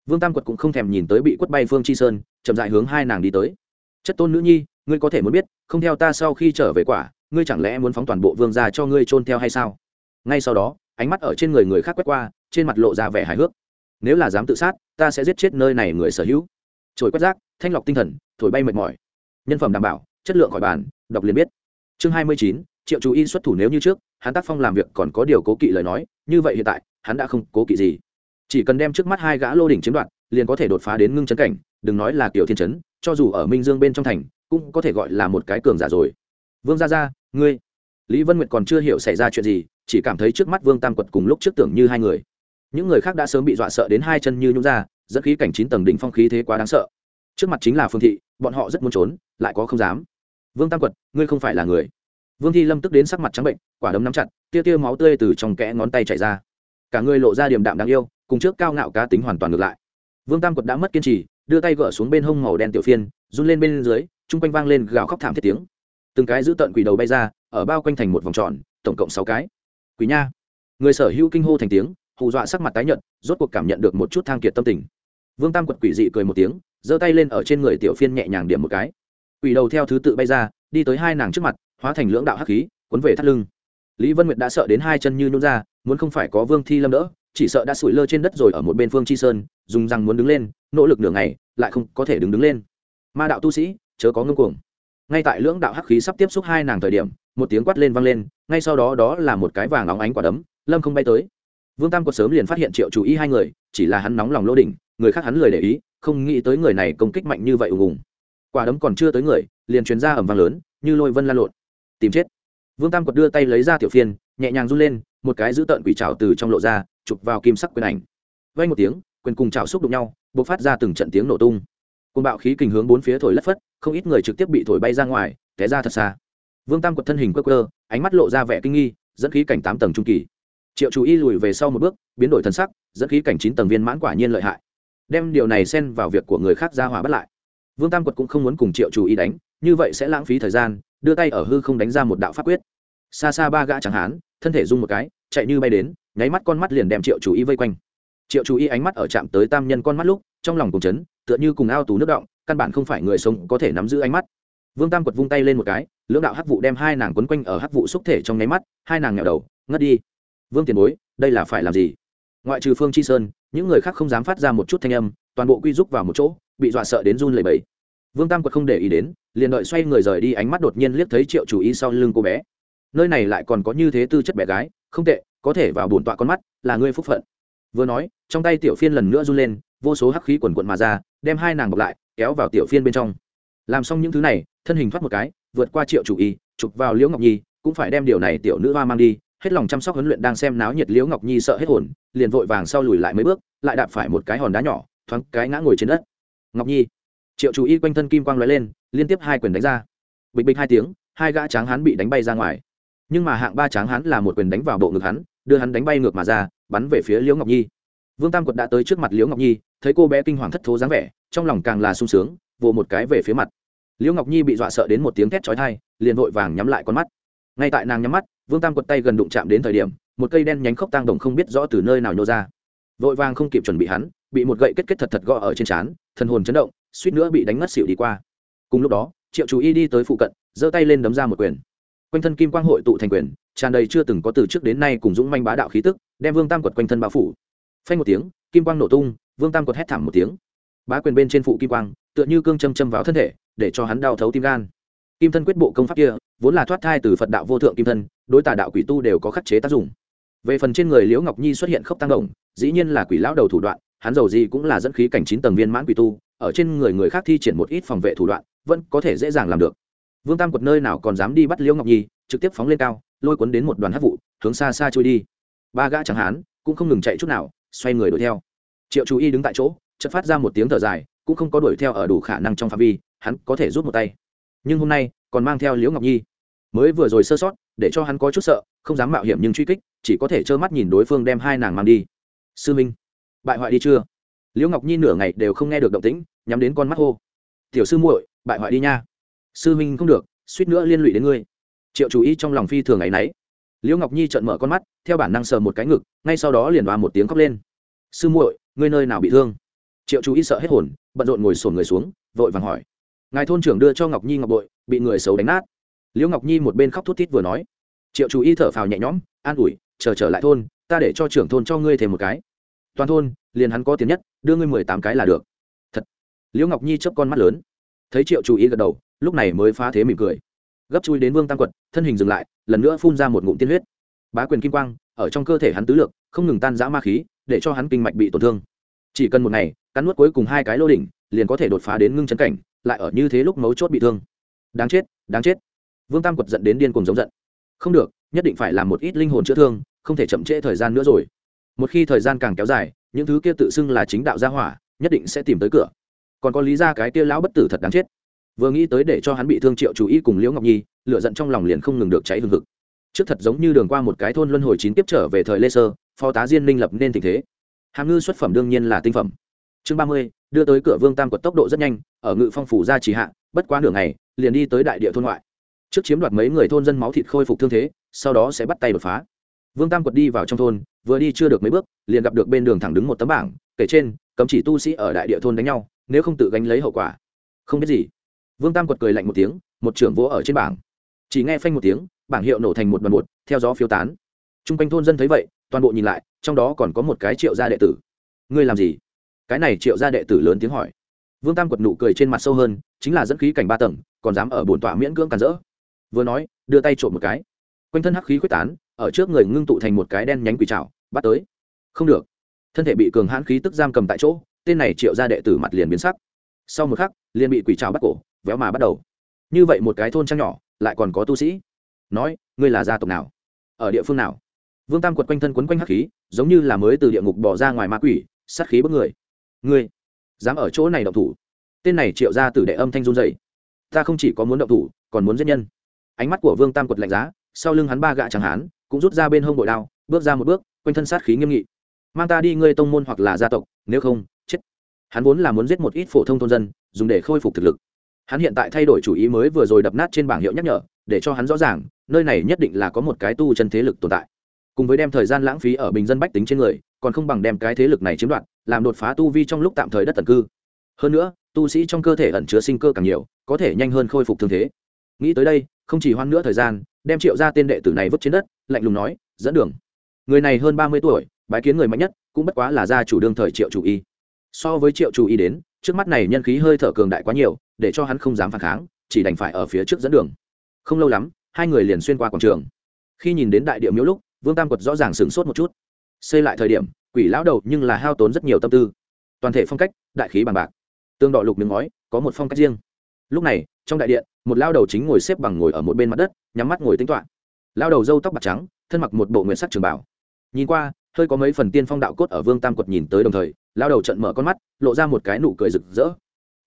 Speaker 1: Vương tam quật cũng không thèm nhìn tới bị quất bay phương chi sơn, chậm dại hướng hai nàng đi tới. Chất tôn nữ nhi, ngươi có thể muốn biết, không theo ta sau khi trở về quả, ngươi chẳng lẽ muốn phóng toàn bộ vương ra cho ngươi trôn theo hay sao? Ngay sau đó, ánh mắt ở trên người người khác quét qua, trên mặt lộ ra vẻ hài hước. Nếu là dám tự sát, ta sẽ giết chết nơi này người sở hữu. Trồi quét rác, thanh lọc tinh thần, thổi bay mệt mỏi. Nhân phẩm đảm bảo, chất lượng khỏi bàn, đọc liền biết. Chương hai mươi chín, triệu chú y xuất thủ nếu như trước hắn tác phong làm việc còn có điều cố kỵ lời nói, như vậy hiện tại, hắn đã không cố kỵ gì. Chỉ cần đem trước mắt hai gã lô đỉnh chiếm đoạt, liền có thể đột phá đến ngưng chấn cảnh, đừng nói là kiểu thiên chấn, cho dù ở minh dương bên trong thành, cũng có thể gọi là một cái cường giả rồi. Vương gia gia, ngươi. Lý vân nguyệt còn chưa hiểu xảy ra chuyện gì, chỉ cảm thấy trước mắt vương tam quật cùng lúc trước tưởng như hai người. Những người khác đã sớm bị dọa sợ đến hai chân như nhún ra, dẫn khí cảnh chín tầng đỉnh phong khí thế quá đáng sợ. Trước mặt chính là phương thị, bọn họ rất muốn trốn, lại có không dám. Vương tam quật, ngươi không phải là người vương thi lâm tức đến sắc mặt trắng bệnh, quả đấm nắm chặt, tia tia máu tươi từ trong kẽ ngón tay chảy ra. Cả người lộ ra điểm đạm đáng yêu, cùng trước cao ngạo cá tính hoàn toàn ngược lại. Vương tam quật đã mất kiên trì, đưa tay gỡ xuống bên hông màu đen tiểu phiên, run lên bên dưới, chung quanh vang lên gào khóc thảm thiết tiếng. Từng cái giữ tận quỷ đầu bay ra, ở bao quanh thành một vòng tròn, tổng cộng sáu cái. Quỷ nha. Người sở hữu kinh hô thành tiếng, hù dọa sắc mặt tái nhợt, rốt cuộc cảm nhận được một chút thang kiệt tâm tình. Vương tam quật quỷ dị cười một tiếng, giơ tay lên ở trên người tiểu phiên nhẹ nhàng điểm một cái quỷ đầu theo thứ tự bay ra, đi tới hai nàng trước mặt, hóa thành lưỡng đạo hắc khí, cuốn về thắt lưng. Lý vân nguyệt đã sợ đến hai chân như nhún ra, muốn không phải có vương thi lâm đỡ, chỉ sợ đã sủi lơ trên đất rồi ở một bên phương chi sơn, dùng răng muốn đứng lên, nỗ lực nửa ngày, lại không có thể đứng đứng lên. Ma đạo tu sĩ, chớ có ngưng cuồng. Ngay tại lưỡng đạo hắc khí sắp tiếp xúc hai nàng thời điểm, một tiếng quát lên vang lên, ngay sau đó đó là một cái vàng óng ánh quả đấm, lâm không bay tới. Vương tam quật sớm liền phát hiện triệu chú ý hai người, chỉ là hắn nóng lòng lô đỉnh, người khác hắn lười để ý, không nghĩ tới người này công kích mạnh như vậy ùng ùng quả đấm còn chưa tới người, liền truyền ra ẩm vang lớn, như lôi vân lan lộn. Tìm chết. Vương tam quật đưa tay lấy ra tiểu phiên, nhẹ nhàng run lên, một cái giữ tợn quỷ trào từ trong lộ ra, chụp vào kim sắc quyền ảnh. Vay một tiếng, quyền cùng trào xúc đụng nhau b ộ c phát ra từng trận tiếng nổ tung. Côn bạo khí kình hướng bốn phía thổi lất phất, không ít người trực tiếp bị thổi bay ra ngoài, té ra thật xa. Vương tam quật thân hình quơ quơ, ánh mắt lộ ra vẻ kinh nghi, dẫn khí cảnh tám tầng trung kỳ. Triệu chú y lùi về sau một bước, biến đổi thân sắc, dẫn khí cảnh chín tầng viên mãn quả nhiên lợi hại. Đem điều này xen vào việc của người khác ra hỏa bất lại vương tam quật cũng không muốn cùng triệu chủ y đánh, như vậy sẽ lãng phí thời gian, đưa tay ở hư không đánh ra một đạo pháp quyết. Xa xa ba gã chẳng hán, thân thể rung một cái, chạy như bay đến, nháy mắt con mắt liền đem triệu chủ y vây quanh. Triệu chủ y ánh mắt ở chạm tới tam nhân con mắt lúc, trong lòng cùng chấn, tựa như cùng ao tù nước động, căn bản không phải người sống có thể nắm giữ ánh mắt. Vương tam quật vung tay lên một cái, lưỡng đạo hắc vụ đem hai nàng quấn quanh ở hắc vụ xúc thể trong nháy mắt, hai nàng nghèo đầu, ngất đi. Vương tiền bối, đây là phải làm gì? Ngoại trừ phương chi sơn, những người khác không dám phát ra một chút thanh âm, toàn bộ quy rúc vào một chỗ bị dọa sợ đến run lẩy bẩy. Vương tam quật không để ý đến, liền đợi xoay người rời đi, ánh mắt đột nhiên liếc thấy triệu chủ ý sau lưng cô bé. Nơi này lại còn có như thế tư chất bé gái, không tệ, có thể vào bổn tọa con mắt, là ngươi phúc phận. Vừa nói, trong tay tiểu phiên lần nữa run lên, vô số hắc khí quần quận mà ra, đem hai nàng bọc lại, kéo vào tiểu phiên bên trong. Làm xong những thứ này, thân hình thoát một cái, vượt qua triệu chủ y, chụp vào liễu ngọc nhi, cũng phải đem điều này tiểu nữ hoa mang đi, hết lòng chăm sóc huấn luyện đang xem náo nhiệt liễu ngọc nhi sợ hết hồn, liền vội vàng sau lùi lại mấy bước, lại đạp phải một cái hòn đá nhỏ, thoáng cái ngã ngồi trên đất ngọc nhi. Triệu chủ y quanh thân kim quang lóe lên, liên tiếp hai quyền đánh ra. Bịch bịch hai tiếng, hai gã tráng hán bị đánh bay ra ngoài. Nhưng mà hạng ba tráng hán là một quyền đánh vào bộ ngực hắn, đưa hắn đánh bay ngược mà ra, bắn về phía liễu ngọc nhi. Vương tam quật đã tới trước mặt liễu ngọc nhi, thấy cô bé kinh hoàng thất thố dáng vẻ, trong lòng càng là sung sướng, vồ một cái về phía mặt. Liễu ngọc nhi bị dọa sợ đến một tiếng thét chói thai liền vội vàng nhắm lại con mắt. Ngay tại nàng nhắm mắt, vương tam quật tay gần đụng chạm đến thời điểm, một cây đen nhánh khốc tang đồng không biết rõ từ nơi nào nhô ra. Vội vàng không kịp chuẩn bị hắn bị một gậy kết kết thật thật gõ ở trên trán, thần hồn chấn động, suýt nữa bị đánh ngất xỉu đi qua. Cùng lúc đó, triệu chú y đi tới phụ cận, giơ tay lên đấm ra một quyền. Quanh thân kim quang hội tụ thành quyền, tràn đầy chưa từng có từ trước đến nay cùng dũng manh bá đạo khí tức, đem vương tam quật quanh thân bao phủ. Phanh một tiếng, kim quang nổ tung, vương tam quật hét thảm một tiếng. Bá quyền bên trên phụ kim quang, tựa như cương châm châm vào thân thể, để cho hắn đau thấu tim gan. Kim thân quyết bộ công pháp kia, vốn là thoát thai từ phật đạo vô thượng kim thân, đối tà đạo quỷ tu đều có khắc chế tác dụng. Về phần trên người liễu ngọc nhi xuất hiện khốc tăng động, dĩ nhiên là quỷ lão đầu thủ đoạn hắn giàu gì cũng là dẫn khí cảnh chín tầng viên mãn quỷ tu, ở trên người người khác thi triển một ít phòng vệ thủ đoạn, vẫn có thể dễ dàng làm được. Vương tam quật nơi nào còn dám đi bắt liễu ngọc nhi, trực tiếp phóng lên cao, lôi cuốn đến một đoàn hát vụ, hướng xa xa trôi đi. Ba gã chẳng hán cũng không ngừng chạy chút nào, xoay người đuổi theo. Triệu chú y đứng tại chỗ, chợt phát ra một tiếng thở dài, cũng không có đuổi theo ở đủ khả năng trong phạm vi, hắn có thể rút một tay. Nhưng hôm nay còn mang theo liễu ngọc nhi. Mới vừa rồi sơ sót, để cho hắn có chút sợ, không dám mạo hiểm nhưng truy kích, chỉ có thể trơ mắt nhìn đối phương đem hai nàng mang đi. Sư minh bại hoại đi chưa? Liễu ngọc nhi nửa ngày đều không nghe được động tĩnh, nhắm đến con mắt hô. Tiểu sư muội, bại hoại đi nha. Sư minh không được, suýt nữa liên lụy đến ngươi. Triệu chú ý trong lòng phi thường ấ y liễu ngọc nhi trợn mở con mắt, theo bản năng sờ một cái ngực, ngay sau đó liền đoà một tiếng khóc lên. Sư muội, ngươi nơi nào bị thương? Triệu chú ý sợ hết hồn, bận rộn ngồi sổn người xuống, vội vàng hỏi. Ngài thôn trưởng đưa cho ngọc nhi ngọc bội, bị người xấu đánh nát. Liễu ngọc nhi một bên khóc thút thít vừa nói. Triệu chú ý thở phào nhẹ nhõm, an ủi, chờ trở lại thôn, ta để cho trưởng thôn cho ngươi thêm một cái toàn thôn, liền hắn có tiền nhất, đưa ngươi mười tám cái là được. Thật. Liễu ngọc nhi chớp con mắt lớn. Thấy triệu chú ý gật đầu, lúc này mới phá thế mỉm cười. Gấp chui đến vương tam quật, thân hình dừng lại, lần nữa phun ra một ngụm tiên huyết. Bá quyền kim quang, ở trong cơ thể hắn tứ lược, không ngừng tan giã ma khí, để cho hắn kinh mạch bị tổn thương. Chỉ cần một ngày, cắn nuốt cuối cùng hai cái lô đỉnh, liền có thể đột phá đến ngưng chấn cảnh, lại ở như thế lúc mấu chốt bị thương. Đáng chết đáng chết. Vương tam quật giận đến điên cùng giống giận. Không được, nhất định phải làm một ít linh hồn chữa thương, không thể chậm trễ thời gian nữa rồi một khi thời gian càng kéo dài, những thứ kia tự xưng là chính đạo gia hỏa, nhất định sẽ tìm tới cửa. Còn có lý ra cái kia lão bất tử thật đáng chết. Vừa nghĩ tới để cho hắn bị thương triệu chú ý cùng liễu ngọc nhi lựa giận trong lòng liền không ngừng được cháy hừng hực. Trước thật giống như đường qua một cái thôn luân hồi chín tiếp trở về thời lê sơ, phó tá diên minh lập nên tình thế. Hàm ngư xuất phẩm đương nhiên là tinh phẩm. Chương ba mươi, đưa tới cửa vương tam quật tốc độ rất nhanh, ở ngự phong phủ ra trì hạ, bất quá nửa ngày, liền đi tới đại địa thôn ngoại. Trước chiếm đoạt mấy người thôn dân máu thịt khôi phục thương thế, sau đó sẽ bắt tay đột phá vương tam quật đi vào trong thôn, vừa đi chưa được mấy bước, liền gặp được bên đường thẳng đứng một tấm bảng, kể trên, cấm chỉ tu sĩ ở đại địa thôn đánh nhau, nếu không tự gánh lấy hậu quả. Không biết gì. Vương tam quật cười lạnh một tiếng, một trưởng vỗ ở trên bảng. Chỉ nghe phanh một tiếng, bảng hiệu nổ thành một đoàn bột, theo gió phiêu tán. T r u n g quanh thôn dân thấy vậy, toàn bộ nhìn lại, trong đó còn có một cái triệu gia đệ tử. Ngươi làm gì? Cái này triệu gia đệ tử lớn tiếng hỏi. Vương tam quật nụ cười trên mặt sâu hơn, chính là dẫn khí cảnh ba tầng, còn dám ở bồn tọa miễn cưỡng cản rỡ. Vừa nói, đưa tay trộm một cái. Quanh thân hắc khí quyết tán ở trước người ngưng tụ thành một cái đen nhánh quỷ trảo, bắt tới. Không được. Thân thể bị cường hãn khí tức giam cầm tại chỗ, tên này triệu gia đệ tử mặt liền biến sắc. Sau một khắc, liền bị quỷ trào bắt cổ, véo mà bắt đầu. Như vậy một cái thôn trang nhỏ, lại còn có tu sĩ. Nói, ngươi là gia tộc nào? Ở địa phương nào? Vương tam quật quanh thân quấn quanh hắc khí, giống như là mới từ địa ngục bỏ ra ngoài ma quỷ, sát khí bất người. Ngươi, dám ở chỗ này động thủ? Tên này triệu ra từ đệ âm thanh run dày ta không chỉ có muốn động thủ, còn muốn giết nhân. Ánh mắt của vương tam quật lạnh giá sau lưng hắn ba gạ chẳng hán, cũng rút ra bên hông bội đao, bước ra một bước, quanh thân sát khí nghiêm nghị. Mang ta đi ngươi tông môn hoặc là gia tộc, nếu không, chết. Hắn vốn là muốn giết một ít phổ thông thôn dân, dùng để khôi phục thực lực. Hắn hiện tại thay đổi chủ ý mới vừa rồi đập nát trên bảng hiệu nhắc nhở, để cho hắn rõ ràng, nơi này nhất định là có một cái tu chân thế lực tồn tại. Cùng với đem thời gian lãng phí ở bình dân bách tính trên người, còn không bằng đem cái thế lực này chiếm đoạt, làm đột phá tu vi trong lúc tạm thời đất tần cư. Hơn nữa, tu sĩ trong cơ thể ẩn chứa sinh cơ càng nhiều, có thể nhanh hơn khôi phục thương thế. Nghĩ tới đây, không chỉ hoan nữa thời gian đem triệu ra tên đệ tử này vứt trên đất, lạnh lùng nói, dẫn đường. Người này hơn ba mươi tuổi, bái kiến người mạnh nhất, cũng bất quá là gia chủ đương thời triệu chủ y. So với triệu chủ y đến, trước mắt này nhân khí hơi thở cường đại quá nhiều, để cho hắn không dám phản kháng, chỉ đành phải ở phía trước dẫn đường. Không lâu lắm, hai người liền xuyên qua quảng trường. Khi nhìn đến đại địa miếu lúc, vương tam quật rõ ràng sửng sốt một chút. Xây lại thời điểm, quỷ lão đầu nhưng là hao tốn rất nhiều tâm tư. Toàn thể phong cách, đại khí bằng bạc. Tương đọ lục miếng ngói, có một phong cách riêng. Lúc này trong đại điện, một lao đầu chính ngồi xếp bằng ngồi ở một bên mặt đất, nhắm mắt ngồi tính toạ lao đầu râu tóc bạc trắng, thân mặc một bộ nguyện sắc trường bảo. Nhìn qua, hơi có mấy phần tiên phong đạo cốt ở vương tam quật nhìn tới đồng thời, lao đầu trận mở con mắt, lộ ra một cái nụ cười rực rỡ.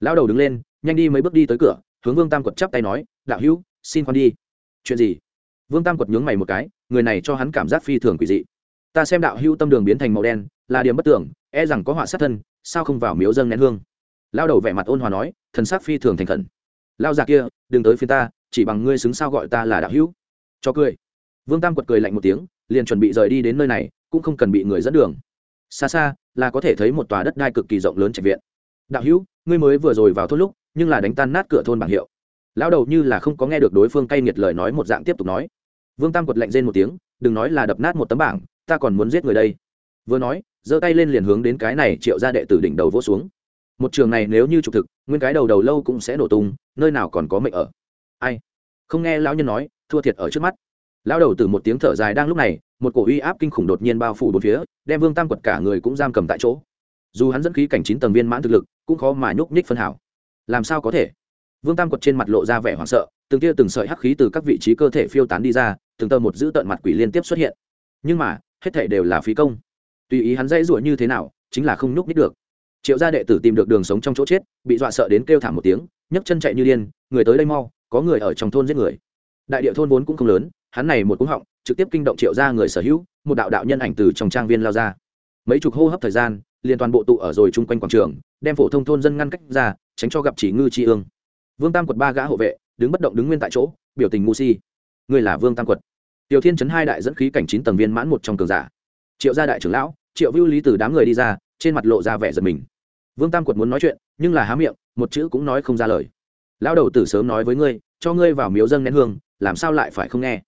Speaker 1: Lao đầu đứng lên, nhanh đi mấy bước đi tới cửa, hướng vương tam quật chắp tay nói, đạo hữu, xin khoan đi. Chuyện gì? Vương tam quật nhướng mày một cái, người này cho hắn cảm giác phi thường quỷ dị. Ta xem đạo hữu tâm đường biến thành màu đen, là điểm bất tưởng e rằng có họa sát thân, sao không vào miếu dâng nén hương? Lao đầu vẻ mặt ôn hòa nói, thần sắc phi thường thành khẩn lao già kia, đừng tới phiên ta, chỉ bằng ngươi xứng sao gọi ta là đạo hữu. Cho cười. Vương tam quật cười lạnh một tiếng, liền chuẩn bị rời đi đến nơi này, cũng không cần bị người dẫn đường. Xa xa, là có thể thấy một tòa đất đai cực kỳ rộng lớn trạch viện. Đạo hữu, ngươi mới vừa rồi vào thôn lúc, nhưng là đánh tan nát cửa thôn bảng hiệu. Lão đầu như là không có nghe được đối phương cay nghiệt lời nói một dạng tiếp tục nói. Vương tam quật lạnh rên một tiếng, đừng nói là đập nát một tấm bảng, ta còn muốn giết người đây. Vừa nói, giơ tay lên liền hướng đến cái này triệu ra đệ tử đỉnh đầu vỗ xuống một trường này nếu như trục thực, nguyên cái đầu đầu lâu cũng sẽ nổ tung, nơi nào còn có mệnh ở. Ai? Không nghe lão nhân nói, thua thiệt ở trước mắt. Lão đầu từ một tiếng thở dài đang lúc này, một cổ uy áp kinh khủng đột nhiên bao phủ bốn phía, đem vương tam quật cả người cũng giam cầm tại chỗ. Dù hắn dẫn khí cảnh chín tầng viên mãn thực lực, cũng khó mà nhúc nhích phân hảo. Làm sao có thể? Vương tam quật trên mặt lộ ra vẻ hoảng sợ, từng tia từng sợi hắc khí từ các vị trí cơ thể phiêu tán đi ra, từng tờ một giữ tận mặt quỷ liên tiếp xuất hiện. Nhưng mà, hết thể đều là phí công. Tùy ý hắn dãy rủa như thế nào, chính là không nhúc nhích được triệu gia đệ tử tìm được đường sống trong chỗ chết, bị dọa sợ đến kêu thảm một tiếng, nhấc chân chạy như điên, người tới đây mau, có người ở trong thôn giết người. Đại địa thôn vốn cũng không lớn, hắn này một cúng họng, trực tiếp kinh động triệu gia người sở hữu, một đạo đạo nhân ảnh từ trong trang viên lao ra. Mấy chục hô hấp thời gian, liền toàn bộ tụ ở rồi chung quanh quảng trường, đem phổ thông thôn dân ngăn cách ra, tránh cho gặp chỉ ngư tri ương. Vương tam quật ba gã hộ vệ, đứng bất động đứng nguyên tại chỗ, biểu tình ngu si. Người là vương tam quật. Tiểu thiên Trấn hai đại dẫn khí cảnh chín tầng viên mãn một trong cường giả. Triệu gia đại trưởng lão, triệu vưu lý từ đám người đi ra trên mặt lộ ra vẻ giật mình. Vương tam quật muốn nói chuyện, nhưng là há miệng, một chữ cũng nói không ra lời. Lão đầu tử sớm nói với ngươi, cho ngươi vào miếu dâng nén hương, làm sao lại phải không nghe?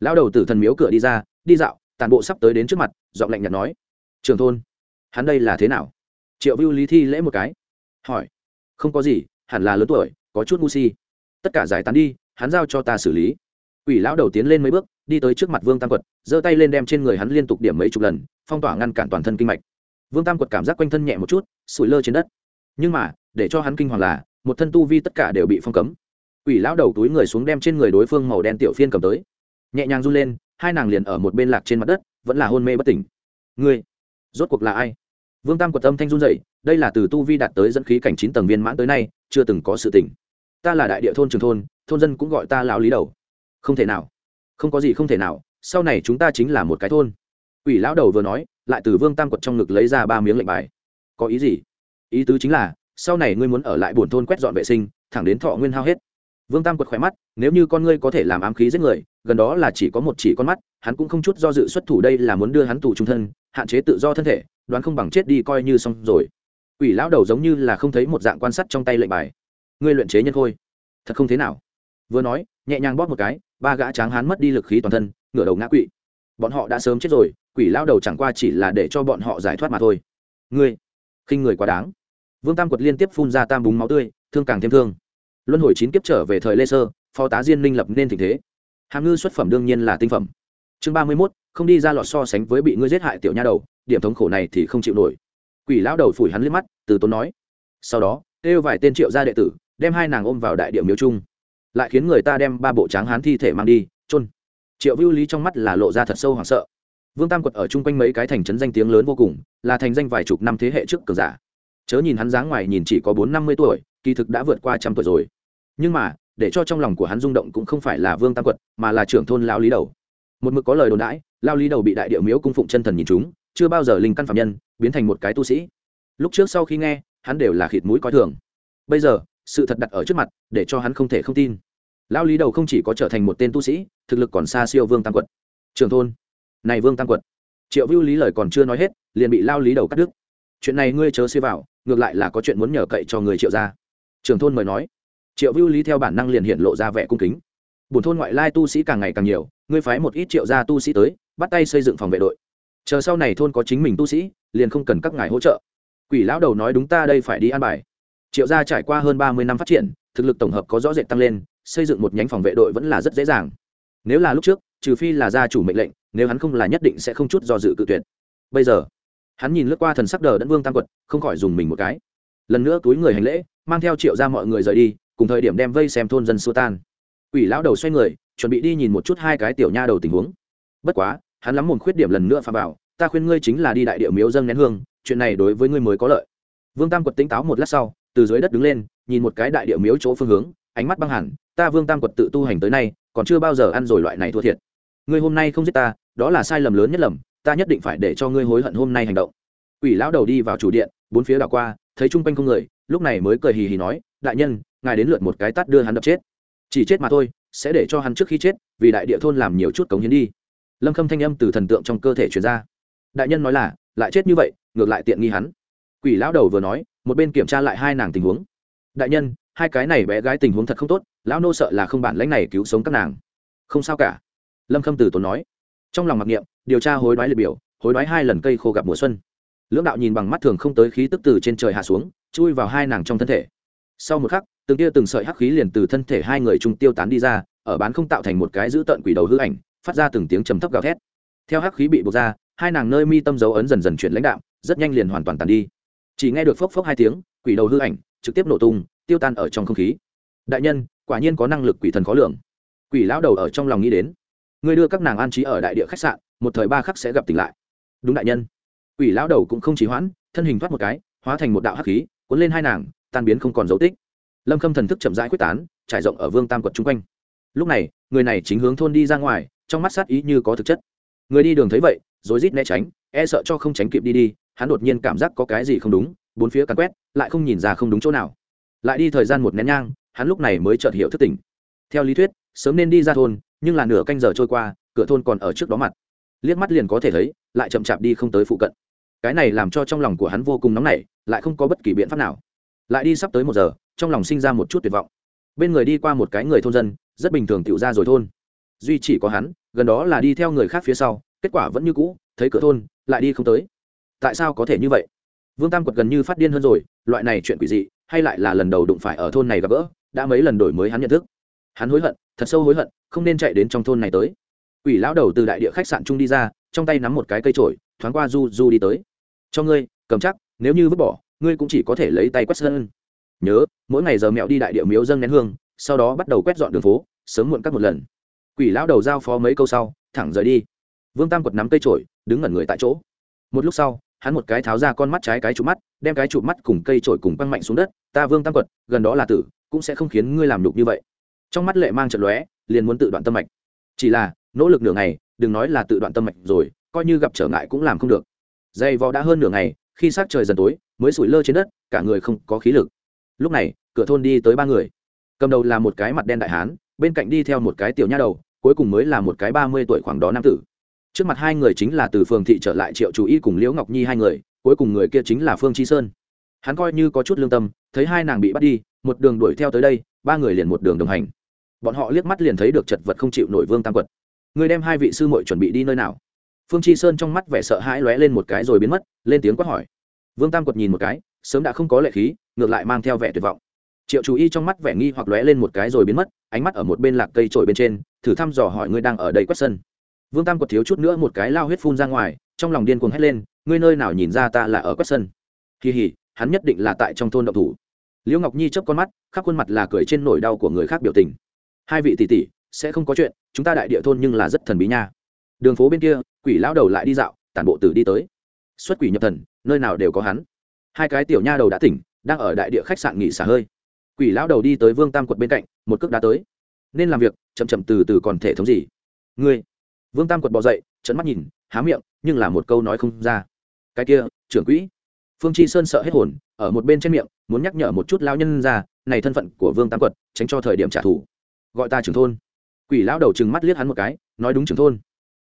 Speaker 1: Lão đầu tử thần miếu cửa đi ra, đi dạo, tàn bộ sắp tới đến trước mặt, giọng lạnh nhạt nói. Trường thôn, hắn đây là thế nào? Triệu vưu lý thi lễ một cái. Hỏi. Không có gì, hẳn là lớn tuổi, có chút ngu si. Tất cả giải tán đi, hắn giao cho ta xử lý. Quỷ lão đầu tiến lên mấy bước, đi tới trước mặt vương tam quật, giơ tay lên đem trên người hắn liên tục điểm mấy chục lần, phong tỏa ngăn cản toàn thân kinh mạch vương tam quật cảm giác quanh thân nhẹ một chút, sủi lơ trên đất. Nhưng mà, để cho hắn kinh hoàng là, một thân tu vi tất cả đều bị phong cấm. Quỷ lão đầu túi người xuống đem trên người đối phương màu đen tiểu phiên cầm tới. Nhẹ nhàng run lên, hai nàng liền ở một bên lạc trên mặt đất, vẫn là hôn mê bất tỉnh. Ngươi, rốt cuộc là ai? Vương tam quật âm thanh run dậy đây là từ tu vi đạt tới dẫn khí cảnh chín tầng viên mãn tới nay, chưa từng có sự tỉnh ta là đại địa thôn trường thôn thôn dân cũng gọi ta lão lý đầu. Không thể nào, không có gì không thể nào, sau này chúng ta chính là một cái thôn. Quỷ lão đầu vừa nói lại từ vương tam quật trong ngực lấy ra ba miếng lệnh bài. Có ý gì? Ý tứ chính là, sau này ngươi muốn ở lại buồn thôn quét dọn vệ sinh, thẳng đến thọ nguyên hao hết. Vương tam quật khỏe mắt, nếu như con ngươi có thể làm ám khí giết người, gần đó là chỉ có một chỉ con mắt, hắn cũng không chút do dự xuất thủ đây là muốn đưa hắn tù trung thân, hạn chế tự do thân thể, đoán không bằng chết đi coi như xong rồi. Quỷ lão đầu giống như là không thấy một dạng quan sát trong tay lệnh bài. Ngươi luyện chế nhân khôi. Thật không thế nào? Vừa nói, nhẹ nhàng bóp một cái, ba gã tráng hán mất đi lực khí toàn thân, ngửa đầu ngã quỵ. Bọn họ đã sớm chết rồi quỷ lão đầu chẳng qua chỉ là để cho bọn họ giải thoát mà thôi. Ngươi khinh người quá đáng. Vương tam quật liên tiếp phun ra tam búng máu tươi thương càng thêm thương. Luân hồi chín kiếp trở về thời lê sơ phó tá diên minh lập nên tình thế. Hàm ngư xuất phẩm đương nhiên là tinh phẩm. Chương ba mươi mốt không đi ra lọt so sánh với bị ngươi giết hại tiểu nha đầu điểm thống khổ này thì không chịu nổi. Quỷ lão đầu phủi hắn liếc mắt từ tốn nói. Sau đó kêu vài tên triệu gia đệ tử đem hai nàng ôm vào đại điệu miếu trung, lại khiến người ta đem ba bộ tráng hán thi thể mang đi chôn. Triệu vưu lý trong mắt là lộ ra thật sâu hoảng sợ vương tam quật ở chung quanh mấy cái thành trấn danh tiếng lớn vô cùng, là thành danh vài chục năm thế hệ trước cường giả. Chớ nhìn hắn dáng ngoài nhìn chỉ có bốn năm mươi tuổi, kỳ thực đã vượt qua trăm tuổi rồi. Nhưng mà, để cho trong lòng của hắn rung động cũng không phải là vương tam quật, mà là trưởng thôn lao lý đầu. Một mực có lời đồn đãi lao lý đầu bị đại điệu miếu cung phụng chân thần nhìn chúng, chưa bao giờ linh căn phạm nhân, biến thành một cái tu sĩ. Lúc trước sau khi nghe, hắn đều là khịt mũi coi thường. Bây giờ, sự thật đặt ở trước mặt, để cho hắn không thể không tin. Lao lý đầu không chỉ có trở thành một tên tu sĩ, thực lực còn xa siêu vương tam quật. Trường thôn này vương tam quật. Triệu vưu lý lời còn chưa nói hết, liền bị lao lý đầu cắt đứt. Chuyện này ngươi chớ xê vào, ngược lại là có chuyện muốn nhờ cậy cho người triệu ra trường thôn mời nói. Triệu vưu lý theo bản năng liền hiện lộ ra vẻ cung kính. Bùn thôn ngoại lai tu sĩ càng ngày càng nhiều, ngươi phái một ít triệu gia tu sĩ tới, bắt tay xây dựng phòng vệ đội. Chờ sau này thôn có chính mình tu sĩ, liền không cần các ngài hỗ trợ. Quỷ lão đầu nói đúng ta đây phải đi an bài. Triệu gia trải qua hơn ba mươi năm phát triển, thực lực tổng hợp có rõ rệt tăng lên, xây dựng một nhánh phòng vệ đội vẫn là rất dễ dàng. Nếu là lúc trước trừ phi là gia chủ mệnh lệnh, nếu hắn không là nhất định sẽ không chút do dự cự tuyệt. Bây giờ, hắn nhìn lướt qua thần sắc đờ đẫn vương tam quật, không khỏi dùng mình một cái. Lần nữa túi người hành lễ, mang theo triệu ra mọi người rời đi, cùng thời điểm đem vây xem thôn dân xua tan. Ủy lão đầu xoay người, chuẩn bị đi nhìn một chút hai cái tiểu nha đầu tình huống. Bất quá, hắn lắm một khuyết điểm lần nữa phà bảo, ta khuyên ngươi chính là đi đại điệu miếu dâng nén hương, chuyện này đối với ngươi mới có lợi. Vương tam quật tỉnh táo một lát sau, từ dưới đất đứng lên, nhìn một cái đại điệu miếu chỗ phương hướng, ánh mắt băng hẳn, ta vương tam quật tự tu hành tới nay còn chưa bao giờ ăn rồi loại này thua thiệt. Ngươi hôm nay không giết ta, đó là sai lầm lớn nhất lầm, ta nhất định phải để cho ngươi hối hận hôm nay hành động. Quỷ lão đầu đi vào chủ điện, bốn phía đảo qua, thấy chung quanh không người, lúc này mới cười hì hì nói, đại nhân, ngài đến lượt một cái tắt đưa hắn đập chết. Chỉ chết mà thôi, sẽ để cho hắn trước khi chết, vì đại địa thôn làm nhiều chút cống hiến đi. Lâm khâm thanh âm từ thần tượng trong cơ thể truyền ra. Đại nhân nói là, lại chết như vậy, ngược lại tiện nghi hắn. Quỷ lão đầu vừa nói, một bên kiểm tra lại hai nàng tình huống. Đại nhân hai cái này bé gái tình huống thật không tốt, lão nô sợ là không bản lãnh này cứu sống các nàng. Không sao cả. Lâm khâm tử tốn nói. Trong lòng mặc niệm, điều tra hối đoái liệt biểu, hối đoái hai lần cây khô gặp mùa xuân. Lưỡng đạo nhìn bằng mắt thường không tới khí tức từ trên trời hạ xuống, chui vào hai nàng trong thân thể. Sau một khắc, từng tia từng sợi hắc khí liền từ thân thể hai người trung tiêu tán đi ra, ở bán không tạo thành một cái giữ tận quỷ đầu hư ảnh, phát ra từng tiếng trầm thấp gào thét. Theo hắc khí bị buộc ra, hai nàng nơi mi tâm dấu ấn dần dần chuyển lãnh đạo rất nhanh liền hoàn toàn tàn đi. Chỉ nghe được phốc phốc hai tiếng, quỷ đầu hư ảnh trực tiếp nổ tung tiêu tan ở trong không khí. Đại nhân, quả nhiên có năng lực quỷ thần khó lường. Quỷ lão đầu ở trong lòng nghĩ đến người đưa các nàng an trí ở đại địa khách sạn, một thời ba khắc sẽ gặp tỉnh lại. Đúng đại nhân. Quỷ lão đầu cũng không chỉ hoãn, thân hình thoát một cái, hóa thành một đạo hắc khí, cuốn lên hai nàng, tan biến không còn dấu tích. Lâm khâm thần thức chậm rãi quyết tán, trải rộng ở vương tam quật chung quanh. Lúc này, người này chính hướng thôn đi ra ngoài, trong mắt sát ý như có thực chất. Người đi đường thấy vậy, rối rít né tránh e sợ cho không tránh kịp đi đi, hắn đột nhiên cảm giác có cái gì không đúng, bốn phía cắn quét, lại không nhìn ra không đúng chỗ nào lại đi thời gian một nén nhang, hắn lúc này mới chợt hiểu thức tỉnh. Theo lý thuyết, sớm nên đi ra thôn, nhưng là nửa canh giờ trôi qua, cửa thôn còn ở trước đó mặt. Liếc mắt liền có thể thấy, lại chậm chạp đi không tới phụ cận. Cái này làm cho trong lòng của hắn vô cùng nóng nảy, lại không có bất kỳ biện pháp nào. Lại đi sắp tới một giờ, trong lòng sinh ra một chút tuyệt vọng. Bên người đi qua một cái người thôn dân, rất bình thường tiểu ra rồi thôn. Duy chỉ có hắn, gần đó là đi theo người khác phía sau, kết quả vẫn như cũ, thấy cửa thôn, lại đi không tới. Tại sao có thể như vậy? Vương tam quật gần như phát điên hơn rồi, loại này chuyện quỷ dị hay lại là lần đầu đụng phải ở thôn này gặp gỡ, đã mấy lần đổi mới hắn nhận thức. Hắn hối hận, thật sâu hối hận, không nên chạy đến trong thôn này tới. Quỷ lão đầu từ đại địa khách sạn trung đi ra, trong tay nắm một cái cây trổi thoáng qua du du đi tới. Cho ngươi, cầm chắc, nếu như vứt bỏ, ngươi cũng chỉ có thể lấy tay quét sân nhớ, mỗi ngày giờ mẹo đi đại địa miếu dâng nén hương, sau đó bắt đầu quét dọn đường phố, sớm muộn cắt một lần. Quỷ lão đầu giao phó mấy câu sau, thẳng rời đi. Vương tam quật nắm cây trổi đứng ngẩn người tại chỗ. Một lúc sau hắn một cái tháo ra con mắt trái cái trụ mắt, đem cái trụ mắt cùng cây trổi cùng băng mạnh xuống đất, ta vương tam quật, gần đó là tử, cũng sẽ không khiến ngươi làm nhục như vậy. Trong mắt lệ mang trận lóe, liền muốn tự đoạn tâm mạch. Chỉ là, nỗ lực nửa ngày, đừng nói là tự đoạn tâm mạch rồi, coi như gặp trở ngại cũng làm không được. Dây vò đã hơn nửa ngày, khi sát trời dần tối, mới sủi lơ trên đất, cả người không có khí lực. Lúc này, cửa thôn đi tới ba người. Cầm đầu là một cái mặt đen đại hán, bên cạnh đi theo một cái tiểu nha đầu, cuối cùng mới là một cái ba mươi tuổi khoảng đó nam tử trước mặt hai người chính là từ phường thị trở lại triệu chủ y cùng liễu ngọc nhi hai người, cuối cùng người kia chính là phương chi sơn. Hắn coi như có chút lương tâm, thấy hai nàng bị bắt đi, một đường đuổi theo tới đây, ba người liền một đường đồng hành. Bọn họ liếc mắt liền thấy được chật vật không chịu nổi vương tam quật. Người đem hai vị sư muội chuẩn bị đi nơi nào? Phương chi sơn trong mắt vẻ sợ hãi lóe lên một cái rồi biến mất, lên tiếng quát hỏi. Vương tam quật nhìn một cái, sớm đã không có lệ khí, ngược lại mang theo vẻ tuyệt vọng. Triệu chú y trong mắt vẻ nghi hoặc lóe lên một cái rồi biến mất, ánh mắt ở một bên lạc cây trổi bên trên, thử thăm dò hỏi ngươi đang ở đây quét sân vương tam quật thiếu chút nữa một cái lao huyết phun ra ngoài, trong lòng điên cuồng hét lên, ngươi nơi nào nhìn ra ta là ở quét sân kỳ hỉ, hắn nhất định là tại trong thôn động thủ. Liễu ngọc nhi chớp con mắt, khắp khuôn mặt là cười trên nỗi đau của người khác biểu tình. Hai vị tỷ tỷ, sẽ không có chuyện, chúng ta đại địa thôn nhưng là rất thần bí nha. Đường phố bên kia, quỷ lão đầu lại đi dạo, tản bộ tử đi tới. Xuất quỷ nhập thần, nơi nào đều có hắn. Hai cái tiểu nha đầu đã tỉnh, đang ở đại địa khách sạn nghỉ xả hơi. Quỷ lão đầu đi tới vương tam quật bên cạnh, một cước đá tới. Nên làm việc, chậm chậm từ từ còn thể thống gì? Ngươi vương tam quật bỏ dậy trấn mắt nhìn, há miệng, nhưng là một câu nói không ra. Cái kia, trưởng quỹ. Phương chi sơn sợ hết hồn, ở một bên trên miệng, muốn nhắc nhở một chút lao nhân ra, này thân phận của vương tam quật, tránh cho thời điểm trả thù. Gọi ta trưởng thôn. Quỷ lão đầu chừng mắt liếc hắn một cái, nói đúng trưởng thôn.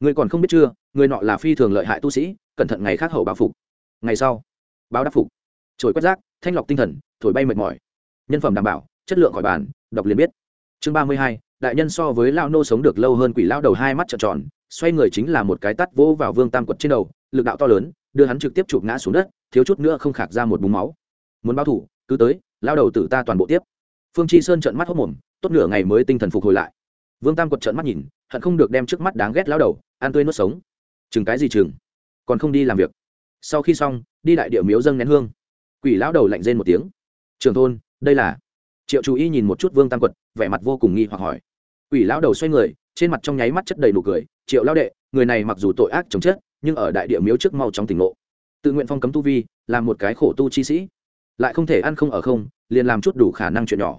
Speaker 1: Người còn không biết chưa, người nọ là phi thường lợi hại tu sĩ, cẩn thận ngày khác hậu báo phục. Ngày sau, báo đáp phục. Trồi quét rác, thanh lọc tinh thần, thổi bay mệt mỏi. Nhân phẩm đảm bảo, chất lượng khỏi bàn, đọc liền biết. Chương ba mươi hai đại nhân so với lao nô sống được lâu hơn quỷ lao đầu hai mắt trợn tròn, xoay người chính là một cái tắt vỗ vào vương tam quật trên đầu, lực đạo to lớn, đưa hắn trực tiếp chụp ngã xuống đất, thiếu chút nữa không khạc ra một búng máu. Muốn báo thủ, cứ tới lao đầu tử ta toàn bộ tiếp. Phương chi sơn trợn mắt hốc mồm, tốt nửa ngày mới tinh thần phục hồi lại. Vương tam quật trợn mắt nhìn, hận không được đem trước mắt đáng ghét lao đầu, ăn tươi nuốt sống. Chừng cái gì chừng? Còn không đi làm việc. Sau khi xong, đi đại địa miếu dâng nén hương. Quỷ lão đầu lạnh rên một tiếng. Trường thôn, đây là. Triệu chú y nhìn một chút vương tam quật, vẻ mặt vô cùng nghi hoặc hỏi quỷ lão đầu xoay người trên mặt trong nháy mắt chất đầy nụ cười triệu Lão đệ người này mặc dù tội ác chồng chất, nhưng ở đại địa miếu trước mau chóng tỉnh ngộ. Tự nguyện phong cấm tu vi làm một cái khổ tu chi sĩ. Lại không thể ăn không ở không liền làm chút đủ khả năng chuyện nhỏ.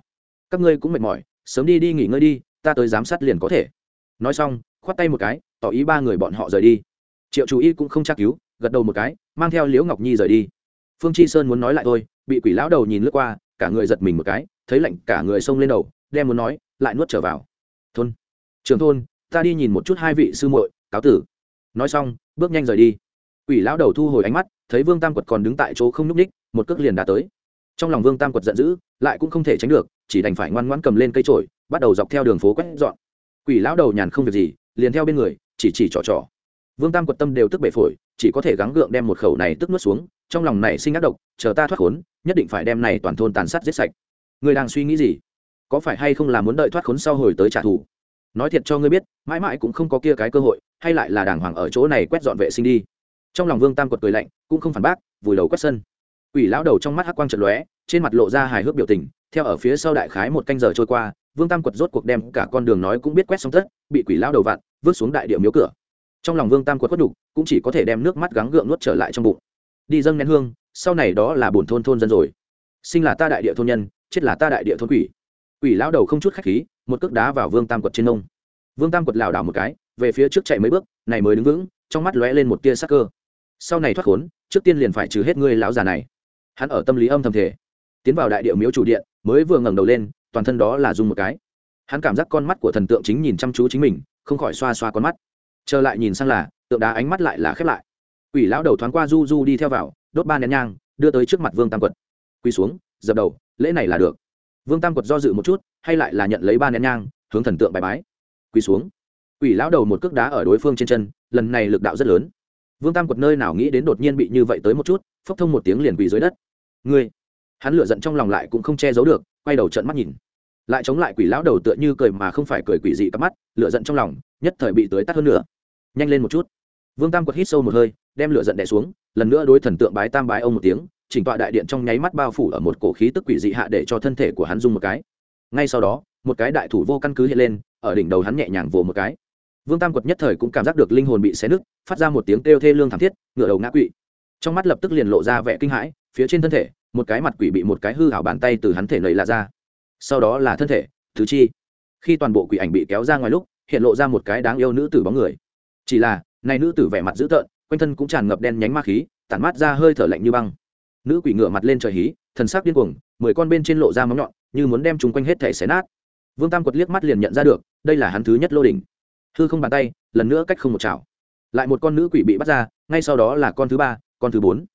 Speaker 1: Các ngươi cũng mệt mỏi sớm đi đi nghỉ ngơi đi ta tới giám sát liền có thể. Nói xong khoát tay một cái tỏ ý ba người bọn họ rời đi. Triệu chủ y cũng không tra cứu gật đầu một cái mang theo liễu ngọc nhi rời đi. Phương chi sơn muốn nói lại thôi bị quỷ lão đầu nhìn lướt qua cả người giật mình một cái thấy lạnh cả người xông lên đầu đem muốn nói lại nuốt trở vào thôn. Trường thôn, ta đi nhìn một chút hai vị sư muội, cáo tử. Nói xong, bước nhanh rời đi. Quỷ lão đầu thu hồi ánh mắt, thấy vương tam quật còn đứng tại chỗ không nhúc ních một cước liền đã tới. Trong lòng vương tam quật giận dữ, lại cũng không thể tránh được, chỉ đành phải ngoan ngoãn cầm lên cây trổi bắt đầu dọc theo đường phố quét dọn. Quỷ lão đầu nhàn không việc gì, liền theo bên người, chỉ chỉ trò trò. Vương tam quật tâm đều tức bể phổi, chỉ có thể gắng gượng đem một khẩu này tức nuốt xuống, trong lòng này sinh ác độc, chờ ta thoát khốn, nhất định phải đem này toàn thôn tàn sát giết sạch. Người đang suy nghĩ gì? Có phải hay không là muốn đợi thoát khốn sau hồi tới trả thù? Nói thiệt cho ngươi biết, mãi mãi cũng không có kia cái cơ hội, hay lại là đàng hoàng ở chỗ này quét dọn vệ sinh đi. Trong lòng vương tam quật cười lạnh, cũng không phản bác, vùi đầu quét sân. Quỷ lão đầu trong mắt hắc quang trận lóe, trên mặt lộ ra hài hước biểu tình, theo ở phía sau đại khái một canh giờ trôi qua, vương tam quật rốt cuộc đem cả con đường nói cũng biết quét xong tất, bị quỷ lão đầu vặn, vứt xuống đại địa miếu cửa. Trong lòng vương tam quật quất đục cũng chỉ có thể đem nước mắt gắng gượng nuốt trở lại trong bụng. Đi dâng nén hương, sau này đó là bổn thôn thôn dân rồi. Sinh là ta đại địa thôn nhân, chết là ta đại địa thôn quỷ quỷ lão đầu không chút khách khí, một cước đá vào vương tam quật trên nông. Vương tam quật lảo đảo một cái, về phía trước chạy mấy bước, này mới đứng vững, trong mắt lóe lên một tia sắc cơ. Sau này thoát khốn, trước tiên liền phải trừ hết ngươi lão già này. Hắn ở tâm lý âm thầm thể tiến vào đại địa miếu chủ điện, mới vừa ngẩng đầu lên, toàn thân đó là dùng một cái. Hắn cảm giác con mắt của thần tượng chính nhìn chăm chú chính mình, không khỏi xoa xoa con mắt. Trở lại nhìn sang là, tượng đá ánh mắt lại là khép lại. Quỷ lão đầu thoáng qua du du đi theo vào, đốt ba nén nhang, đưa tới trước mặt vương tam quật. Quỳ xuống, dập đầu, lễ này là được vương tam quật do dự một chút, hay lại là nhận lấy ba nén nhang, hướng thần tượng bài bái. Quỳ xuống. Quỷ lão đầu một cước đá ở đối phương trên chân, lần này lực đạo rất lớn. Vương tam quật nơi nào nghĩ đến đột nhiên bị như vậy tới một chút, phốc thông một tiếng liền quỳ dưới đất. Ngươi! Hắn lửa giận trong lòng lại cũng không che giấu được, quay đầu trận mắt nhìn. Lại chống lại quỷ lão đầu tựa như cười mà không phải cười quỷ dị cắp mắt, lửa giận trong lòng, nhất thời bị tới tắt hơn nữa. Nhanh lên một chút. Vương tam quật hít sâu một hơi, đem lửa giận đè xuống, lần nữa đối thần tượng bái tam bái ông một tiếng chỉnh tọa đại điện trong nháy mắt bao phủ ở một cổ khí tức quỷ dị hạ để cho thân thể của hắn rung một cái. Ngay sau đó, một cái đại thủ vô căn cứ hiện lên, ở đỉnh đầu hắn nhẹ nhàng vồ một cái. Vương tam quật nhất thời cũng cảm giác được linh hồn bị xé nứt, phát ra một tiếng kêu thê lương thảm thiết ngựa đầu ngã quỵ. Trong mắt lập tức liền lộ ra vẻ kinh hãi, phía trên thân thể, một cái mặt quỷ bị một cái hư hảo bàn tay từ hắn thể nầy lạ ra. Sau đó là thân thể, thứ chi. Khi toàn bộ quỷ ảnh bị kéo ra ngoài lúc, hiện lộ ra một cái đáng yêu nữ tử bóng người. Chỉ là, này nữ tử vẻ mặt dữ tợn, quanh thân cũng tràn ngập đen nhánh ma khí, tản mát ra hơi thở lạnh như băng nữ quỷ ngựa mặt lên trời hí, thần sắc điên cuồng, mười con bên trên lộ ra móng nhọn, như muốn đem chúng quanh hết thể xé nát. Vương tam quật liếc mắt liền nhận ra được, đây là hắn thứ nhất lô đỉnh. Hư không bàn tay, lần nữa cách không một chảo. Lại một con nữ quỷ bị bắt ra, ngay sau đó là con thứ ba, con thứ bốn.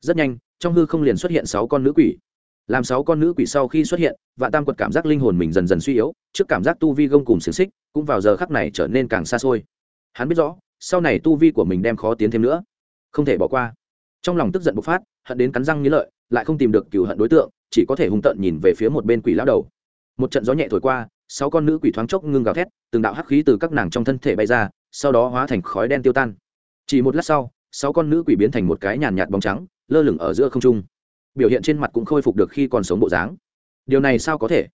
Speaker 1: Rất nhanh, trong hư không liền xuất hiện sáu con nữ quỷ. Làm sáu con nữ quỷ sau khi xuất hiện, vạn tam quật cảm giác linh hồn mình dần dần suy yếu, trước cảm giác tu vi gông cùng xiềng xích, cũng vào giờ khắc này trở nên càng xa xôi. Hắn biết rõ, sau này tu vi của mình đem khó tiến thêm nữa, không thể bỏ qua trong lòng tức giận bộc phát hận đến cắn răng nghĩ lợi lại không tìm được cựu hận đối tượng chỉ có thể hung tợn nhìn về phía một bên quỷ lão đầu. Một trận gió nhẹ thổi qua sáu con nữ quỷ thoáng chốc ngưng gào thét từng đạo hắc khí từ các nàng trong thân thể bay ra sau đó hóa thành khói đen tiêu tan. Chỉ một lát sau sáu con nữ quỷ biến thành một cái nhàn nhạt bóng trắng lơ lửng ở giữa không trung. Biểu hiện trên mặt cũng khôi phục được khi còn sống bộ dáng. Điều này sao có thể?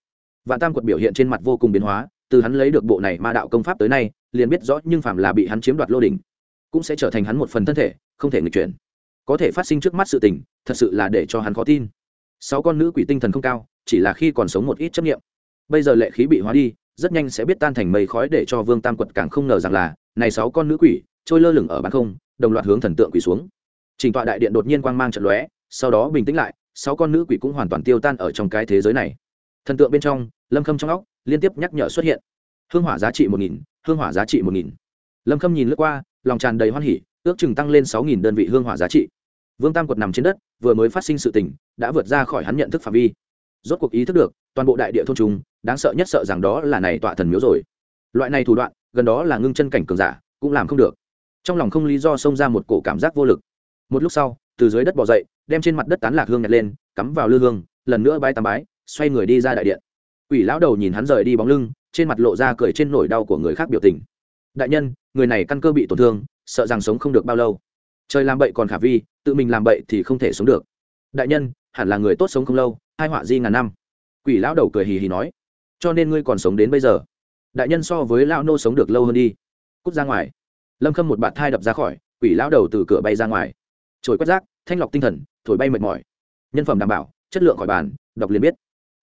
Speaker 1: Vạn tam quật biểu hiện trên mặt vô cùng biến hóa từ hắn lấy được bộ này ma đạo công pháp tới nay liền biết rõ nhưng phạm là bị hắn chiếm đoạt lô đình, cũng sẽ trở thành hắn một phần thân thể không thể nghịch chuyển có thể phát sinh trước mắt sự tình, thật sự là để cho hắn khó tin. Sáu con nữ quỷ tinh thần không cao, chỉ là khi còn sống một ít chấp nghiệm bây giờ lệ khí bị hóa đi, rất nhanh sẽ biết tan thành mây khói để cho vương tam quật càng không ngờ rằng là, này sáu con nữ quỷ, trôi lơ lửng ở bán không, đồng loạt hướng thần tượng quỷ xuống. Trình tọa đại điện đột nhiên quang mang trận lóe, sau đó bình tĩnh lại, sáu con nữ quỷ cũng hoàn toàn tiêu tan ở trong cái thế giới này. Thần tượng bên trong, lâm khâm trong óc liên tiếp nhắc nhở xuất hiện. Hương hỏa giá trị một nghìn, hương hỏa giá trị một nghìn. Lâm khâm nhìn lướt qua, lòng tràn đầy hoan hỉ, ước chừng tăng lên sáu nghìn đơn vị hương hỏa giá trị vương tam quật nằm trên đất, vừa mới phát sinh sự tình, đã vượt ra khỏi hắn nhận thức phạm vi. Rốt cuộc ý thức được, toàn bộ đại địa thôn trùng, đáng sợ nhất sợ rằng đó là này tọa thần miếu rồi. Loại này thủ đoạn, gần đó là ngưng chân cảnh cường giả, cũng làm không được. Trong lòng không lý do xông ra một cổ cảm giác vô lực. Một lúc sau, từ dưới đất bỏ dậy, đem trên mặt đất tán lạc hương nhặt lên, cắm vào lư hương, lần nữa bái tam bái, xoay người đi ra đại điện. Quỷ lão đầu nhìn hắn rời đi bóng lưng, trên mặt lộ ra cười trên nỗi đau của người khác biểu tình. Đại nhân, người này căn cơ bị tổn thương, sợ rằng sống không được bao lâu. Trời làm bậy còn khả vi tự mình làm bậy thì không thể sống được. Đại nhân, hẳn là người tốt sống không lâu, hai họa di ngàn năm. Quỷ lão đầu cười hì hì nói, cho nên ngươi còn sống đến bây giờ. Đại nhân so với lão nô sống được lâu hơn đi. Cút ra ngoài. Lâm khâm một bạt thai đập ra khỏi, quỷ lão đầu từ cửa bay ra ngoài. Trồi quét rác, thanh lọc tinh thần, thổi bay mệt mỏi. Nhân phẩm đảm bảo, chất lượng khỏi bàn, đọc liền biết.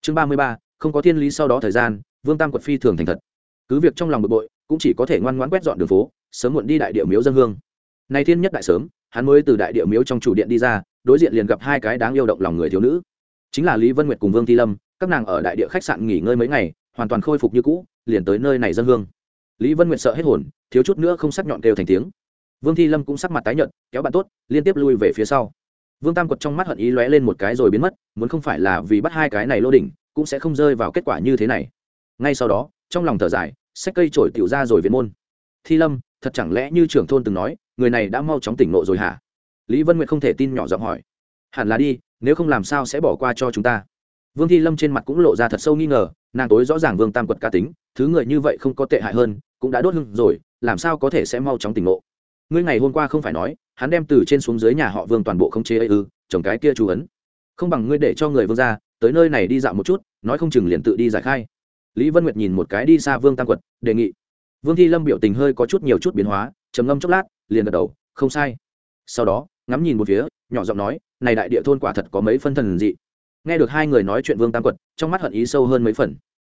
Speaker 1: Chương ba mươi ba, không có thiên lý sau đó thời gian, vương tam quật phi thường thành thật. Cứ việc trong lòng bực bội, cũng chỉ có thể ngoan ngoãn quét dọn đường phố, sớm muộn đi đại địa miếu dân hương nay thiên nhất đại sớm, hắn mới từ đại địa miếu trong chủ điện đi ra, đối diện liền gặp hai cái đáng yêu động lòng người thiếu nữ. Chính là lý vân nguyệt cùng vương thi lâm, các nàng ở đại địa khách sạn nghỉ ngơi mấy ngày, hoàn toàn khôi phục như cũ, liền tới nơi này dân hương. Lý vân nguyệt sợ hết hồn, thiếu chút nữa không sắc nhọn kêu thành tiếng. Vương thi lâm cũng sắc mặt tái nhợt, kéo bạn tốt, liên tiếp lui về phía sau. Vương tam quật trong mắt hận ý lóe lên một cái rồi biến mất, muốn không phải là vì bắt hai cái này lô đỉnh, cũng sẽ không rơi vào kết quả như thế này. Ngay sau đó, trong lòng thở dài, xách cây trổi tiểu ra rồi viện môn. Thi lâm, thật chẳng lẽ như trưởng thôn từng nói người này đã mau chóng tỉnh nộ rồi hả? Lý vân nguyệt không thể tin nhỏ giọng hỏi. Hẳn là đi, nếu không làm sao sẽ bỏ qua cho chúng ta? Vương thi lâm trên mặt cũng lộ ra thật sâu nghi ngờ, nàng tối rõ ràng vương tam quật ca tính, thứ người như vậy không có tệ hại hơn, cũng đã đốt hưng rồi, làm sao có thể sẽ mau chóng tỉnh ngộ? Ngươi ngày hôm qua không phải nói, hắn đem từ trên xuống dưới nhà họ vương toàn bộ không chế ấy ư, chồng cái kia chú ấn. Không bằng ngươi để cho người vương ra, tới nơi này đi dạo một chút, nói không chừng liền tự đi giải khai. Lý vân nguyệt nhìn một cái đi xa vương tam quật, đề nghị. Vương thi lâm biểu tình hơi có chút nhiều chút biến hóa, trầm ngâm chốc lát liền gật đầu, không sai. Sau đó, ngắm nhìn một phía, nhỏ giọng nói, này đại địa thôn quả thật có mấy phân thần dị. Nghe được hai người nói chuyện vương tam quật, trong mắt hận ý sâu hơn mấy phần.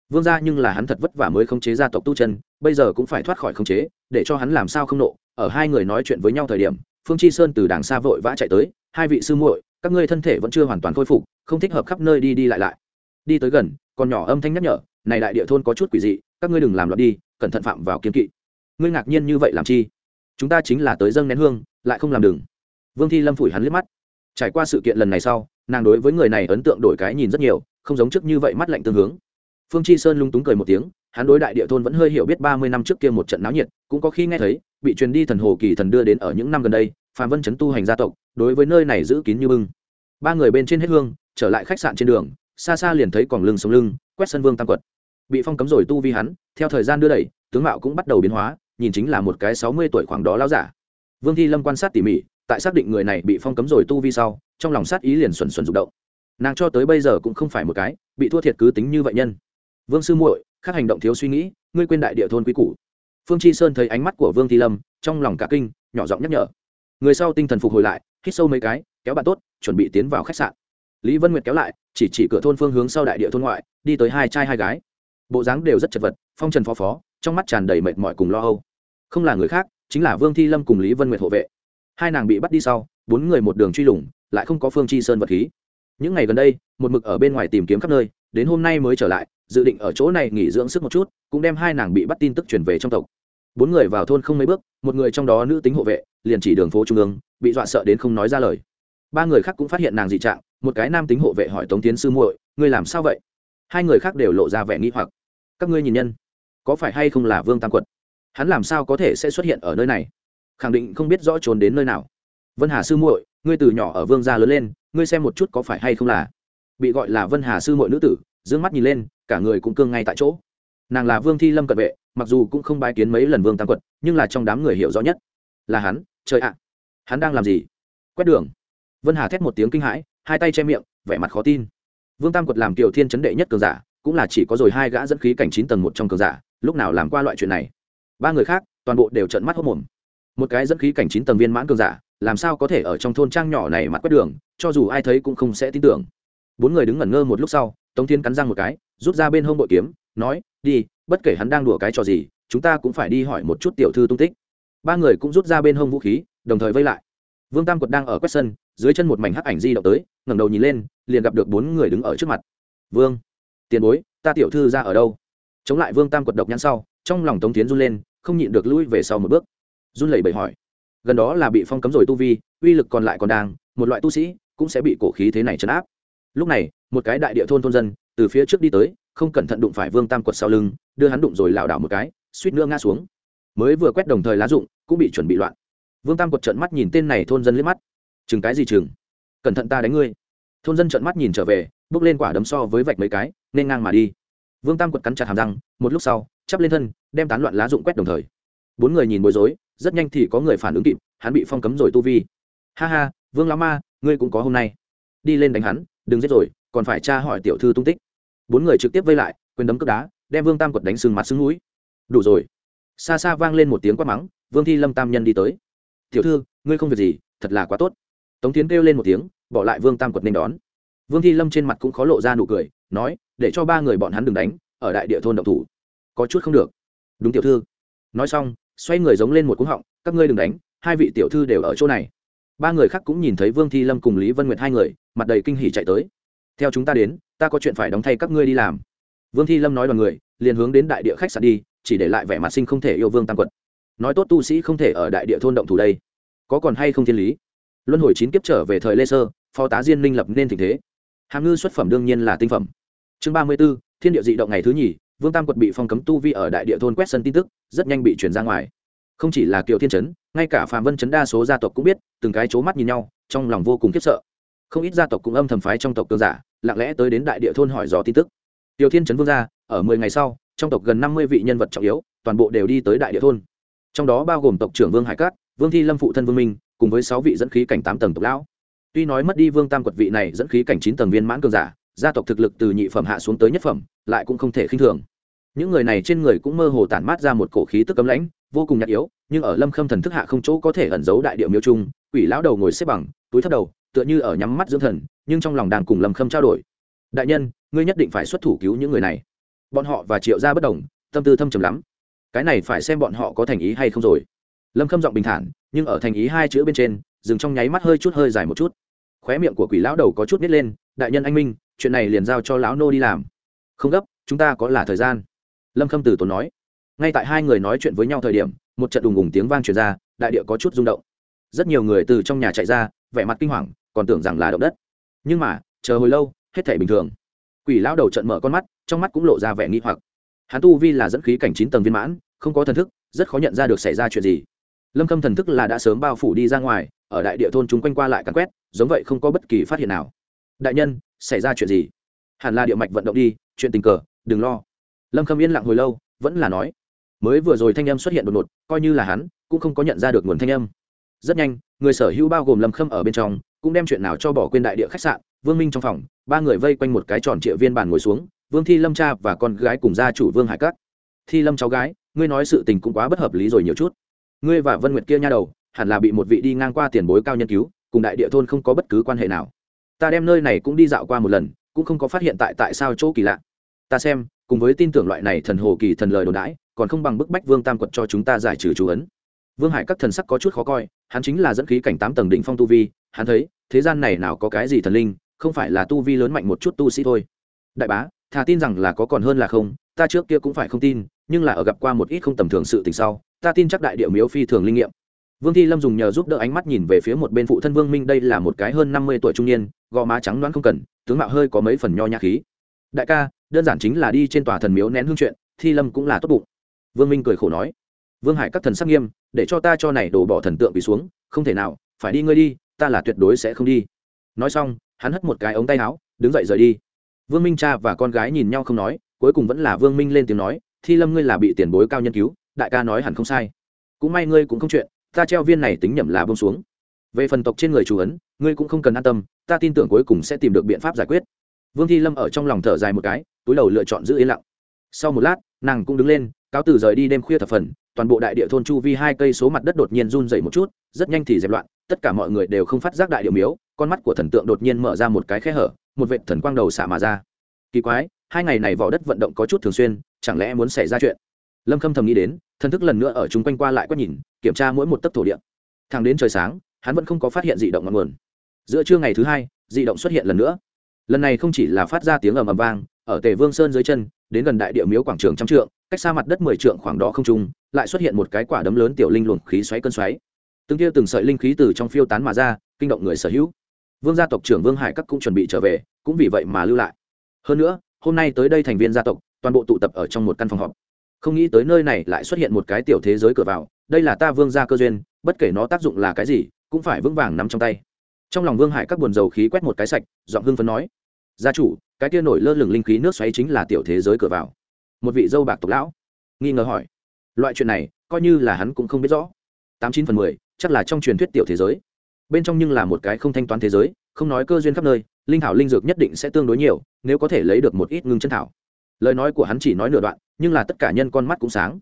Speaker 1: Vương gia nhưng là hắn thật vất vả mới khống chế gia tộc tu chân, bây giờ cũng phải thoát khỏi khống chế, để cho hắn làm sao không nộ. Ở hai người nói chuyện với nhau thời điểm, phương chi sơn từ đàng xa vội vã chạy tới, hai vị sư muội, các ngươi thân thể vẫn chưa hoàn toàn khôi phục, không thích hợp khắp nơi đi đi lại lại. Đi tới gần, còn nhỏ âm thanh nhắc nhở, này đại địa thôn có chút quỷ dị, các ngươi đừng làm loạn đi, cẩn thận phạm vào kiếm kỵ. Ngươi ngạc nhiên như vậy làm chi? Chúng ta chính là tới dâng nén hương, lại không làm đừng vương thi lâm phủi hắn liếc mắt. Trải qua sự kiện lần này sau, nàng đối với người này ấn tượng đổi cái nhìn rất nhiều, không giống trước như vậy mắt lạnh tương hướng. Phương chi sơn lung túng cười một tiếng, hắn đối đại địa thôn vẫn hơi hiểu biết ba mươi năm trước kia một trận náo nhiệt, cũng có khi nghe thấy, bị truyền đi thần hồ kỳ thần đưa đến ở những năm gần đây, phạm vân chấn tu hành gia tộc, đối với nơi này giữ kín như bưng. Ba người bên trên hết hương, trở lại khách sạn trên đường, xa xa liền thấy còn lưng sống lưng, quét sân vương tam quật. Bị phong cấm rồi tu vi hắn, theo thời gian đưa đẩy, tướng mạo cũng bắt đầu biến hóa nhìn chính là một cái sáu mươi tuổi khoảng đó lão giả. Vương thi lâm quan sát tỉ mỉ, tại xác định người này bị phong cấm rồi tu vi sau, trong lòng sát ý liền xuẩn xuẩn rụng động. Nàng cho tới bây giờ cũng không phải một cái bị thua thiệt cứ tính như vậy nhân. Vương sư muội, khác hành động thiếu suy nghĩ, ngươi quên đại địa thôn quý cũ phương chi sơn thấy ánh mắt của vương thi lâm, trong lòng cả kinh, nhỏ giọng nhắc nhở. Người sau tinh thần phục hồi lại, hít sâu mấy cái, kéo bạn tốt, chuẩn bị tiến vào khách sạn. Lý vân nguyệt kéo lại, chỉ chỉ cửa thôn phương hướng sau đại địa thôn ngoại, đi tới hai trai hai gái. Bộ dáng đều rất chật vật, phong trần phó phó trong mắt tràn đầy mệt mỏi cùng lo âu. Không là người khác, chính là vương thi lâm cùng lý vân nguyệt hộ vệ. Hai nàng bị bắt đi sau, bốn người một đường truy lùng, lại không có phương chi sơn vật khí. Những ngày gần đây, một mực ở bên ngoài tìm kiếm khắp nơi, đến hôm nay mới trở lại, dự định ở chỗ này nghỉ dưỡng sức một chút, cũng đem hai nàng bị bắt tin tức chuyển về trong tộc. Bốn người vào thôn không mấy bước, một người trong đó nữ tính hộ vệ, liền chỉ đường phố trung ương, bị dọa sợ đến không nói ra lời. Ba người khác cũng phát hiện nàng dị trạng, một cái nam tính hộ vệ hỏi tống tiến sư muội, ngươi làm sao vậy? Hai người khác đều lộ ra vẻ nghi hoặc. Các ngươi nhìn nhân có phải hay không là vương tam quật? Hắn làm sao có thể sẽ xuất hiện ở nơi này? Khẳng định không biết rõ trốn đến nơi nào. Vân hà sư muội, ngươi từ nhỏ ở vương gia lớn lên, ngươi xem một chút có phải hay không là bị gọi là vân hà sư muội nữ tử d ư ơ n g mắt nhìn lên, cả người cũng cương ngay tại chỗ. Nàng là vương thi lâm cận vệ, mặc dù cũng không bái kiến mấy lần vương tam quật, nhưng là trong đám người hiểu rõ nhất là hắn. Trời ạ, hắn đang làm gì? Quét đường. Vân hà thét một tiếng kinh hãi, hai tay che miệng, vẻ mặt khó tin. Vương tam quật làm kiều thiên chấn đệ nhất cường giả, cũng là chỉ có rồi hai gã dẫn khí cảnh chín tầng một trong cường giả lúc nào làm qua loại chuyện này? Ba người khác, toàn bộ đều trận mắt hốc mồm một cái dẫn khí cảnh chín tầng viên mãn cường giả, làm sao có thể ở trong thôn trang nhỏ này mặt quét đường, cho dù ai thấy cũng không sẽ tin tưởng. Bốn người đứng ngẩn ngơ một lúc sau, tống thiên cắn răng một cái, rút ra bên hông bội kiếm, nói, đi, bất kể hắn đang đùa cái trò gì, chúng ta cũng phải đi hỏi một chút tiểu thư tung tích. Ba người cũng rút ra bên hông vũ khí, đồng thời vây lại. Vương tam quật đang ở quét sân, dưới chân một mảnh hắc ảnh di động tới, ngẩng đầu nhìn lên, liền gặp được bốn người đứng ở trước mặt. Vương, tiền bối, ta tiểu thư ra ở đâu? Chống lại vương tam quật độc nhãn sau, trong lòng tống tiến run lên, không nhịn được lui về sau một bước. Run lẩy bẩy hỏi, gần đó là bị phong cấm rồi tu vi, uy lực còn lại còn đang, một loại tu sĩ cũng sẽ bị cổ khí thế này chấn áp. Lúc này, một cái đại địa thôn thôn dân từ phía trước đi tới, không cẩn thận đụng phải vương tam quật sau lưng, đưa hắn đụng rồi lảo đảo một cái, suýt nữa ngã xuống. Mới vừa quét đồng thời lá dụng, cũng bị chuẩn bị loạn. Vương tam quật trợn mắt nhìn tên này thôn dân liếc mắt. Chừng cái gì chừng? Cẩn thận ta đánh ngươi. Thôn dân trợn mắt nhìn trở về, bước lên quả đấm so với vạch mấy cái, nên ngang mà đi vương tam quật cắn chặt hàm răng, một lúc sau, chắp lên thân, đem tán loạn lá dụng quét đồng thời. Bốn người nhìn bối rối, rất nhanh thì có người phản ứng kịp, hắn bị phong cấm rồi tu vi. Ha ha, vương lão ma, ngươi cũng có hôm nay. Đi lên đánh hắn, đừng giết rồi, còn phải tra hỏi tiểu thư tung tích. Bốn người trực tiếp vây lại, quyền đấm cướp đá, đem vương tam quật đánh sưng mặt sưng núi đủ rồi. Xa xa vang lên một tiếng quát mắng, vương thi lâm tam nhân đi tới. Tiểu thư, ngươi không việc gì, thật là quá tốt. Tống tiến kêu lên một tiếng, bỏ lại vương tam quật nên đón vương thi lâm trên mặt cũng khó lộ ra nụ cười, nói, để cho ba người bọn hắn đừng đánh, ở đại địa thôn động thủ. Có chút không được. Đúng tiểu thư. Nói xong, xoay người giống lên một cúng họng, các ngươi đừng đánh, hai vị tiểu thư đều ở chỗ này. Ba người khác cũng nhìn thấy vương thi lâm cùng lý vân nguyệt hai người, mặt đầy kinh hỉ chạy tới. Theo chúng ta đến, ta có chuyện phải đóng thay các ngươi đi làm. Vương thi lâm nói đoàn người, liền hướng đến đại địa khách sạn đi, chỉ để lại vẻ mặt sinh không thể yêu vương tam quật nói tốt tu sĩ không thể ở đại địa thôn động thủ đây. Có còn hay không thiên lý? Luân hồi chín kiếp trở về thời lê sơ, phó tá diên minh lập nên tình thế hàm ngư xuất phẩm đương nhiên là tinh phẩm. Chương ba mươi b ố thiên địa dị động ngày thứ nhì, vương tam quật bị phong cấm tu vi ở đại địa thôn quét sân tin tức, rất nhanh bị chuyển ra ngoài. Không chỉ là kiều thiên trấn ngay cả phạm vân trấn đa số gia tộc cũng biết, từng cái c mắt nhìn nhau, trong lòng vô cùng khiếp sợ. Không ít gia tộc cũng âm thầm phái trong tộc cường giả, lặng lẽ tới đến đại địa thôn hỏi dò tin tức. Kiều thiên trấn vương gia, ở mười ngày sau, trong tộc gần năm mươi vị nhân vật trọng yếu, toàn bộ đều đi tới đại địa thôn. Trong đó bao gồm tộc trưởng vương hải cát, vương thi lâm phụ thân vương minh, cùng với sáu vị dẫn khí cảnh tám tầng tộc lão tuy nói mất đi vương tam quật vị này dẫn khí cảnh chín tầng viên mãn cường giả, gia tộc thực lực từ nhị phẩm hạ xuống tới nhất phẩm, lại cũng không thể khinh thường. Những người này trên người cũng mơ hồ tản mát ra một cổ khí tức cấm lãnh, vô cùng nhạt yếu, nhưng ở lâm khâm thần thức hạ không chỗ có thể ẩn giấu đại điệu miêu trung, quỷ lão đầu ngồi xếp bằng, túi thấp đầu, tựa như ở nhắm mắt dưỡng thần, nhưng trong lòng đang cùng lâm khâm trao đổi. Đại nhân, ngươi nhất định phải xuất thủ cứu những người này. Bọn họ và triệu gia bất đồng, tâm tư thâm trầm lắm. Cái này phải xem bọn họ có thành ý hay không rồi. Lâm khâm giọng bình thản, nhưng ở thành ý hai chữ bên trên, dừng trong nháy mắt hơi chút hơi dài một chút khóe miệng của quỷ lão đầu có chút nít lên, đại nhân anh minh, chuyện này liền giao cho lão nô đi làm. Không gấp, chúng ta có là thời gian. Lâm khâm Tử tốn nói. Ngay tại hai người nói chuyện với nhau thời điểm, một trận đùng ùng tiếng vang truyền ra, đại địa có chút rung động. Rất nhiều người từ trong nhà chạy ra, vẻ mặt kinh hoàng, còn tưởng rằng là động đất. Nhưng mà, chờ hồi lâu, hết thể bình thường. Quỷ lão đầu trận mở con mắt, trong mắt cũng lộ ra vẻ nghi hoặc. Hắn tu vi là dẫn khí cảnh chín tầng viên mãn, không có thần thức, rất khó nhận ra được xảy ra chuyện gì. Lâm khâm thần thức là đã sớm bao phủ đi ra ngoài, ở đại địa thôn chúng quanh qua lại cắn quét giống vậy không có bất kỳ phát hiện nào. Đại nhân, xảy ra chuyện gì? Hẳn là địa mạch vận động đi, chuyện tình cờ, đừng lo. Lâm khâm yên lặng hồi lâu, vẫn là nói. Mới vừa rồi thanh âm xuất hiện đột ngột, coi như là hắn, cũng không có nhận ra được nguồn thanh âm. Rất nhanh, người sở hữu bao gồm lâm khâm ở bên trong, cũng đem chuyện nào cho bỏ quên đại địa khách sạn, vương minh trong phòng, ba người vây quanh một cái tròn trịa viên bàn ngồi xuống, vương thi lâm cha và con gái cùng gia chủ vương hải cát thi lâm cháu gái, ngươi nói sự tình cũng quá bất hợp lý rồi nhiều chút. Ngươi và vân nguyệt kia nha đầu, hẳn là bị một vị đi ngang qua tiền bối cao nhân cứu cùng đại địa thôn không có bất cứ quan hệ nào. Ta đem nơi này cũng đi dạo qua một lần, cũng không có phát hiện tại tại sao chỗ kỳ lạ. Ta xem, cùng với tin tưởng loại này thần hồ kỳ thần lời đồn đãi, còn không bằng bức bách vương tam quật cho chúng ta giải trừ chú ấn. Vương hải các thần sắc có chút khó coi, hắn chính là dẫn khí cảnh tám tầng đỉnh phong tu vi, hắn thấy, thế gian này nào có cái gì thần linh, không phải là tu vi lớn mạnh một chút tu sĩ thôi. Đại bá, thà tin rằng là có còn hơn là không, ta trước kia cũng phải không tin, nhưng là ở gặp qua một ít không tầm thường sự tình sau, ta tin chắc đại điệu miếu phi thường linh nghiệm vương thi lâm dùng nhờ giúp đỡ ánh mắt nhìn về phía một bên phụ thân vương minh, đây là một cái hơn năm mươi tuổi trung niên, gò má trắng đoán không cần, tướng mạo hơi có mấy phần nho nhã khí. Đại ca, đơn giản chính là đi trên tòa thần miếu nén hương chuyện, thi lâm cũng là tốt bụng. Vương minh cười khổ nói, vương hải các thần sắc nghiêm, để cho ta cho này đổ bỏ thần tượng bị xuống, không thể nào, phải đi ngươi đi, ta là tuyệt đối sẽ không đi. Nói xong, hắn hất một cái ống tay áo, đứng dậy rời đi. Vương minh cha và con gái nhìn nhau không nói, cuối cùng vẫn là vương minh lên tiếng nói, thi lâm ngươi là bị tiền bối cao nhân cứu, đại ca nói hẳn không sai. Cũng may ngươi cũng không chuyện ta treo viên này tính nhầm là bông xuống. Về phần tộc trên người chủ ấn, ngươi cũng không cần an tâm, ta tin tưởng cuối cùng sẽ tìm được biện pháp giải quyết. Vương thi lâm ở trong lòng thở dài một cái, túi đầu lựa chọn giữ yên lặng. Sau một lát, nàng cũng đứng lên, cáo từ rời đi đêm khuya thập phần, toàn bộ đại địa thôn chu vi hai cây số mặt đất đột nhiên run dày một chút, rất nhanh thì dẹp loạn, tất cả mọi người đều không phát giác đại điệu miếu, con mắt của thần tượng đột nhiên mở ra một cái khe hở, một vệ thần quang đầu xả mà ra. Kỳ quái, hai ngày này vỏ đất vận động có chút thường xuyên, chẳng lẽ muốn xảy ra chuyện? Lâm khâm thầm nghĩ đến thân thức lần nữa ở chung quanh qua lại quét nhìn, kiểm tra mỗi một tấc thổ địa. Thẳng đến trời sáng, hắn vẫn không có phát hiện dị động ngọn nguồn. Giữa trưa ngày thứ hai, dị động xuất hiện lần nữa. Lần này không chỉ là phát ra tiếng ầm ầm vang, ở tề vương sơn dưới chân, đến gần đại địa miếu quảng trường trăm trượng, cách xa mặt đất mười trượng khoảng đó không trung, lại xuất hiện một cái quả đấm lớn tiểu linh luồng khí xoáy cơn xoáy. Từng tia từng sợi linh khí từ trong phiêu tán mà ra, kinh động người sở hữu. Vương gia tộc trưởng vương hải các cũng chuẩn bị trở về, cũng vì vậy mà lưu lại. Hơn nữa, hôm nay tới đây thành viên gia tộc, toàn bộ tụ tập ở trong một căn phòng họp không nghĩ tới nơi này lại xuất hiện một cái tiểu thế giới cửa vào, đây là ta vương gia cơ duyên, bất kể nó tác dụng là cái gì, cũng phải vững vàng nắm trong tay. Trong lòng vương hải các buồn dầu khí quét một cái sạch, giọng hưng phấn nói, gia chủ, cái kia nổi lơ lửng linh khí nước xoáy chính là tiểu thế giới cửa vào. Một vị dâu bạc tộc lão nghi ngờ hỏi, loại chuyện này, coi như là hắn cũng không biết rõ. Tám chín phần mười, chắc là trong truyền thuyết tiểu thế giới. Bên trong nhưng là một cái không thanh toán thế giới, không nói cơ duyên khắp nơi, linh thảo linh dược nhất định sẽ tương đối nhiều, nếu có thể lấy được một ít ngưng chân thảo. Lời nói của hắn chỉ nói nửa đoạn nhưng là tất cả nhân con mắt cũng sáng.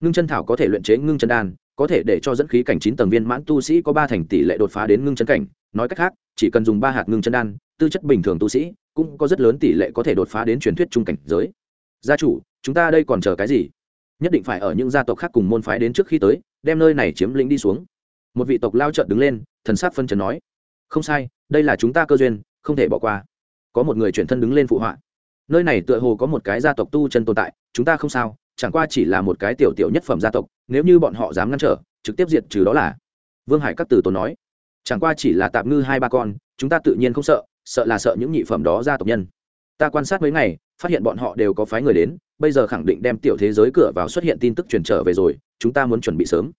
Speaker 1: Ngưng chân thảo có thể luyện chế ngưng chân đan, có thể để cho dẫn khí cảnh chín tầng viên mãn tu sĩ có ba thành tỷ lệ đột phá đến ngưng chân cảnh. Nói cách khác, chỉ cần dùng ba hạt ngưng chân đan, tư chất bình thường tu sĩ cũng có rất lớn tỷ lệ có thể đột phá đến truyền thuyết trung cảnh giới. Gia chủ, chúng ta đây còn chờ cái gì? Nhất định phải ở những gia tộc khác cùng môn phái đến trước khi tới, đem nơi này chiếm lĩnh đi xuống. Một vị tộc lao trợn đứng lên, thần sát phân trần nói, không sai, đây là chúng ta cơ duyên, không thể bỏ qua. Có một người chuyển thân đứng lên phụ họa nơi này tựa hồ có một cái gia tộc tu chân tồn tại, chúng ta không sao, chẳng qua chỉ là một cái tiểu tiểu nhất phẩm gia tộc, nếu như bọn họ dám ngăn trở, trực tiếp diệt trừ đó là. Vương hải các từ tốn nói. Chẳng qua chỉ là tạm ngư hai ba con, chúng ta tự nhiên không sợ sợ là sợ những nhị phẩm đó gia tộc nhân. Ta quan sát mấy ngày, phát hiện bọn họ đều có phái người đến, bây giờ khẳng định đem tiểu thế giới cửa vào xuất hiện tin tức truyền trở về rồi, chúng ta muốn chuẩn bị sớm.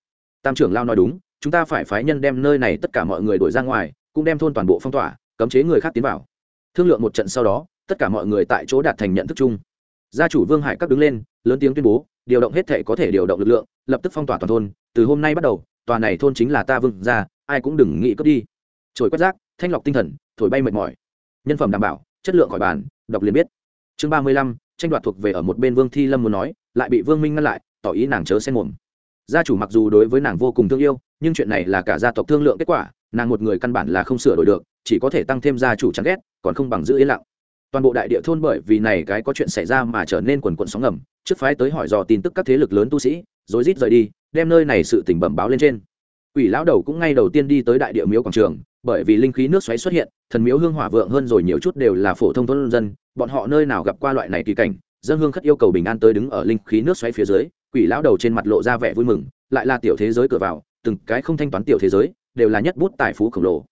Speaker 1: Tam trưởng lao nói đúng, chúng ta phải phái nhân đem nơi này tất cả mọi người đuổi ra ngoài, cũng đem thôn toàn bộ phong tỏa, cấm chế người khác tiến vào. Thương lượng một trận sau đó tất cả mọi người tại chỗ đạt thành nhận thức chung. Gia chủ vương hải các đứng lên, lớn tiếng tuyên bố, điều động hết thể có thể điều động lực lượng, lập tức phong tỏa toàn thôn. Từ hôm nay bắt đầu, tòa này thôn chính là ta vương ra ai cũng đừng nghĩ cướp đi. Trồi quét rác, thanh lọc tinh thần, thổi bay mệt mỏi. Nhân phẩm đảm bảo, chất lượng khỏi bàn, đọc liền biết. Chương ba mươi lăm, tranh đoạt thuộc về ở một bên vương thi lâm muốn nói, lại bị vương minh ngăn lại, tỏ ý nàng chớ xen mồm. Gia chủ mặc dù đối với nàng vô cùng thương yêu, nhưng chuyện này là cả gia tộc thương lượng kết quả, nàng một người căn bản là không sửa đổi được, chỉ có thể tăng thêm gia chủ chán ghét, còn không bằng giữ yên lặng toàn bộ đại địa thôn bởi vì này cái có chuyện xảy ra mà trở nên quần quận sóng ngầm trước phái tới hỏi dò tin tức các thế lực lớn tu sĩ rồi rít rời đi đem nơi này sự tỉnh bẩm báo lên trên Quỷ lão đầu cũng ngay đầu tiên đi tới đại địa miếu quảng trường, bởi vì linh khí nước xoáy xuất hiện, thần miếu hương hỏa vượng hơn rồi nhiều chút đều là phổ thông thôn dân, bọn họ nơi nào gặp qua loại này kỳ cảnh, dân hương khất yêu cầu bình an tới đứng ở linh khí nước xoáy phía dưới, quỷ lão đầu trên mặt lộ ra vẻ vui mừng, lại là tiểu thế giới cửa vào, từng cái không thanh toán tiểu thế giới, đều là nhất bút tài phú khổng lồ.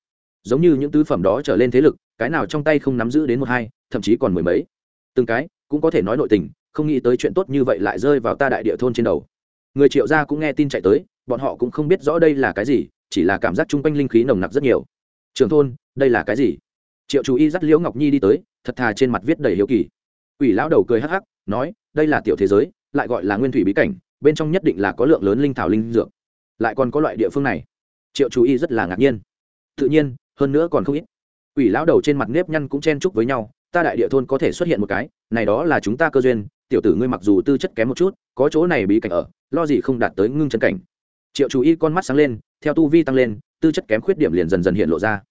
Speaker 1: Giống như những tứ phẩm đó trở lên thế lực, cái nào trong tay không nắm giữ đến một hai, thậm chí còn mười mấy. Từng cái cũng có thể nói nội tình, không nghĩ tới chuyện tốt như vậy lại rơi vào ta đại địa thôn trên đầu. Người triệu gia cũng nghe tin chạy tới, bọn họ cũng không biết rõ đây là cái gì chỉ là cảm giác chung quanh linh khí nồng nặc rất nhiều. Trường thôn đây là cái gì? Triệu chú y dắt liễu ngọc nhi đi tới thật thà trên mặt viết đầy hiếu kỳ. Ủy lão đầu cười hắc hắc nói đây là tiểu thế giới lại gọi là nguyên thủy bí cảnh bên trong nhất định là có lượng lớn linh thảo linh dược. Lại còn có loại địa phương này. Triệu chú y rất là ngạc nhiên. Tự nhiên hơn nữa còn không ít. Quỷ lão đầu trên mặt nếp nhăn cũng chen chúc với nhau, ta đại địa thôn có thể xuất hiện một cái, này đó là chúng ta cơ duyên, tiểu tử ngươi mặc dù tư chất kém một chút, có chỗ này bí cảnh ở, lo gì không đạt tới ngưng chân cảnh. Triệu chú y con mắt sáng lên, theo tu vi tăng lên, tư chất kém khuyết điểm liền dần dần hiện lộ ra.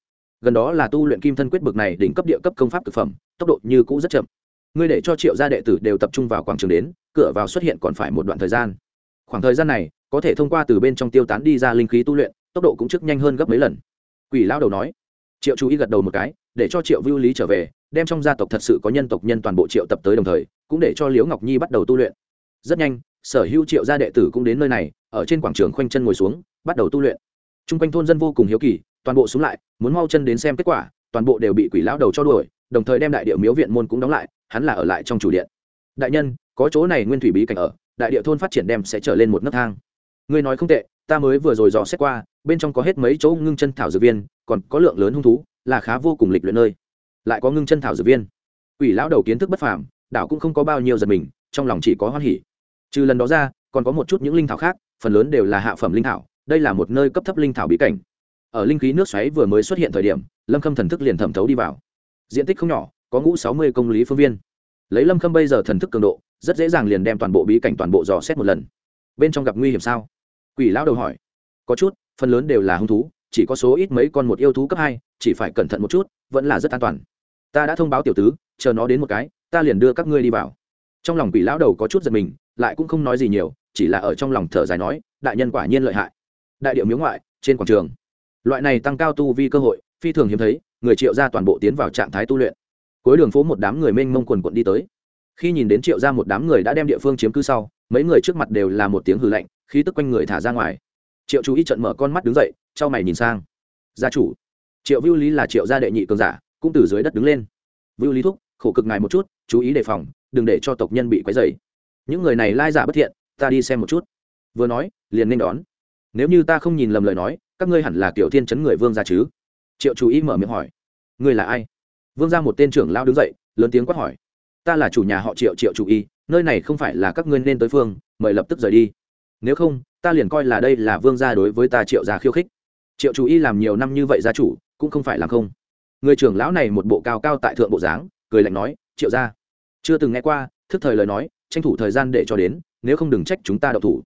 Speaker 1: Gần đó là tu luyện kim thân quyết bực này đỉnh cấp địa cấp công pháp thực phẩm, tốc độ như cũ rất chậm. Ngươi để cho triệu gia đệ tử đều tập trung vào quảng trường đến, cửa vào xuất hiện còn phải một đoạn thời gian. Khoảng thời gian này, có thể thông qua từ bên trong tiêu tán đi ra linh khí tu luyện, tốc độ cũng trước nhanh hơn gấp mấy lần. Quỷ lao đầu nói triệu chú ý gật đầu một cái, để cho triệu vưu lý trở về, đem trong gia tộc thật sự có nhân tộc nhân toàn bộ triệu tập tới đồng thời, cũng để cho liễu ngọc nhi bắt đầu tu luyện. Rất nhanh, sở hữu triệu gia đệ tử cũng đến nơi này, ở trên quảng trường khoanh chân ngồi xuống, bắt đầu tu luyện. T r u n g quanh thôn dân vô cùng hiếu kỳ, toàn bộ xuống lại, muốn mau chân đến xem kết quả, toàn bộ đều bị quỷ lão đầu cho đuổi, đồng thời đem đại địa miếu viện môn cũng đóng lại, hắn là ở lại trong chủ điện. Đại nhân, có chỗ này nguyên thủy bí cảnh ở, đại địa thôn phát triển đem sẽ trở lên một nấc thang. Ngươi nói không tệ, ta mới vừa rồi dò xét qua bên trong có hết mấy chỗ ngưng chân thảo dược viên, còn có lượng lớn hung thú, là khá vô cùng lịch luyện nơi. Lại có ngưng chân thảo dược viên. Ủy lão đầu kiến thức bất phàm, đảo cũng không có bao nhiêu giật mình, trong lòng chỉ có hoan hỉ. Trừ lần đó ra, còn có một chút những linh thảo khác, phần lớn đều là hạ phẩm linh thảo, đây là một nơi cấp thấp linh thảo bí cảnh. Ở linh khí nước xoáy vừa mới xuất hiện thời điểm, lâm khâm thần thức liền thẩm thấu đi vào. Diện tích không nhỏ, có ngũ sáu mươi công lý phương viên. Lấy lâm khâm bây giờ thần thức cường độ, rất dễ dàng liền đem toàn bộ bí cảnh toàn bộ dò xét một lần. Bên trong gặp nguy hiểm sao? Quỷ lão đầu hỏi. Có chút phần lớn đều là hung thú, chỉ có số ít mấy con một yêu thú cấp hai, chỉ phải cẩn thận một chút, vẫn là rất an toàn. Ta đã thông báo tiểu tứ, chờ nó đến một cái, ta liền đưa các ngươi đi vào. Trong lòng quỷ lão đầu có chút giật mình, lại cũng không nói gì nhiều, chỉ là ở trong lòng thở dài nói, đại nhân quả nhiên lợi hại. Đại điệu miếu ngoại, trên quảng trường. Loại này tăng cao tu vi cơ hội, phi thường hiếm thấy, người triệu ra toàn bộ tiến vào trạng thái tu luyện. Cuối đường phố một đám người mênh mông quần quận đi tới. Khi nhìn đến triệu ra một đám người đã đem địa phương chiếm cứ sau, mấy người trước mặt đều là một tiếng hư lạnh, khí tức quanh người thả ra ngoài triệu chú ý trận mở con mắt đứng dậy, trao mày nhìn sang. Gia chủ. Triệu vưu lý là triệu gia đệ nhị cường giả, cũng từ dưới đất đứng lên. Vưu lý thúc, khổ cực ngài một chút, chú ý đề phòng, đừng để cho tộc nhân bị quấy dày những người này lai giả bất thiện, ta đi xem một chút. Vừa nói, liền nên đón. Nếu như ta không nhìn lầm lời nói, các ngươi hẳn là kiểu thiên chấn người vương gia chứ? Triệu chú ý mở miệng hỏi. Ngươi là ai? Vương gia một tên trưởng lao đứng dậy, lớn tiếng quát hỏi. Ta là chủ nhà họ triệu triệu chủ y, nơi này không phải là các ngươi nên tới phương, mời lập tức rời đi. Nếu không ta liền coi là đây là vương gia đối với ta triệu gia khiêu khích. Triệu chủ y làm nhiều năm như vậy gia chủ, cũng không phải làm không. Người trưởng lão này một bộ cao cao tại thượng bộ dáng, cười lạnh nói, triệu gia, chưa từng nghe qua, thức thời lời nói, tranh thủ thời gian để cho đến, nếu không đừng trách chúng ta đậu thủ.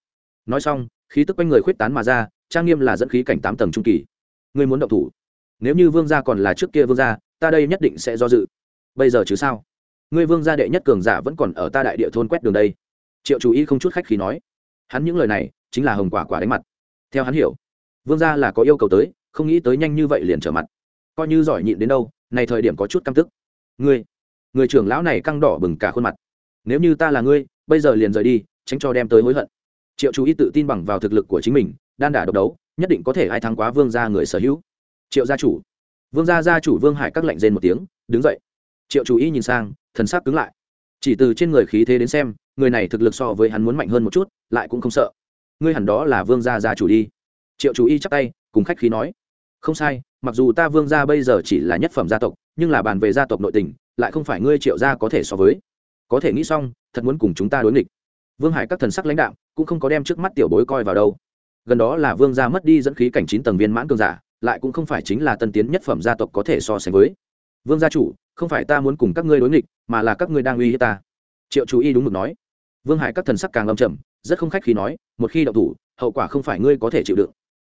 Speaker 1: Nói xong, khí tức quanh người khuyết tán mà ra, trang nghiêm là dẫn khí cảnh tám tầng trung kỳ. Ngươi muốn đậu thủ? Nếu như vương gia còn là trước kia vương gia, ta đây nhất định sẽ do dự. Bây giờ chứ sao? Ngươi vương gia đệ nhất cường giả vẫn còn ở ta đại địa thôn quét đường đây. Triệu chú ý không chút khách khí nói. Hắn những lời này chính là hồng quả quả đánh mặt. Theo hắn hiểu, vương gia là có yêu cầu tới, không nghĩ tới nhanh như vậy liền trở mặt. Coi như giỏi nhịn đến đâu, này thời điểm có chút căm tức. Ngươi, người trưởng lão này căng đỏ bừng cả khuôn mặt. Nếu như ta là ngươi, bây giờ liền rời đi, tránh cho đem tới hối hận. Triệu chú ý tự tin bằng vào thực lực của chính mình, đan đả độc đấu, nhất định có thể ai thắng quá vương gia người sở hữu. Triệu gia chủ. Vương gia gia chủ vương hải các lệnh rên một tiếng, đứng dậy. Triệu chú ý nhìn sang, thần sắc cứng lại. Chỉ từ trên người khí thế đến xem, người này thực lực so với hắn muốn mạnh hơn một chút, lại cũng không sợ ngươi hẳn đó là vương gia gia chủ đi. Triệu chú y chắc tay, cùng khách khí nói. Không sai, mặc dù ta vương gia bây giờ chỉ là nhất phẩm gia tộc, nhưng là bàn về gia tộc nội tình, lại không phải ngươi triệu gia có thể so với. Có thể nghĩ xong, thật muốn cùng chúng ta đối nghịch. Vương hải các thần sắc lãnh đạo cũng không có đem trước mắt tiểu bối coi vào đâu. Gần đó là vương gia mất đi dẫn khí cảnh chín tầng viên mãn cường giả, lại cũng không phải chính là tân tiến nhất phẩm gia tộc có thể so sánh với. Vương gia chủ, không phải ta muốn cùng các ngươi đối nghịch, mà là các ngươi đang uy hiếp ta. Triệu chú y đúng mực nói. Vương hải các thần sắc càng lâm trầm rất không khách khi nói, một khi đậu thủ, hậu quả không phải ngươi có thể chịu đựng.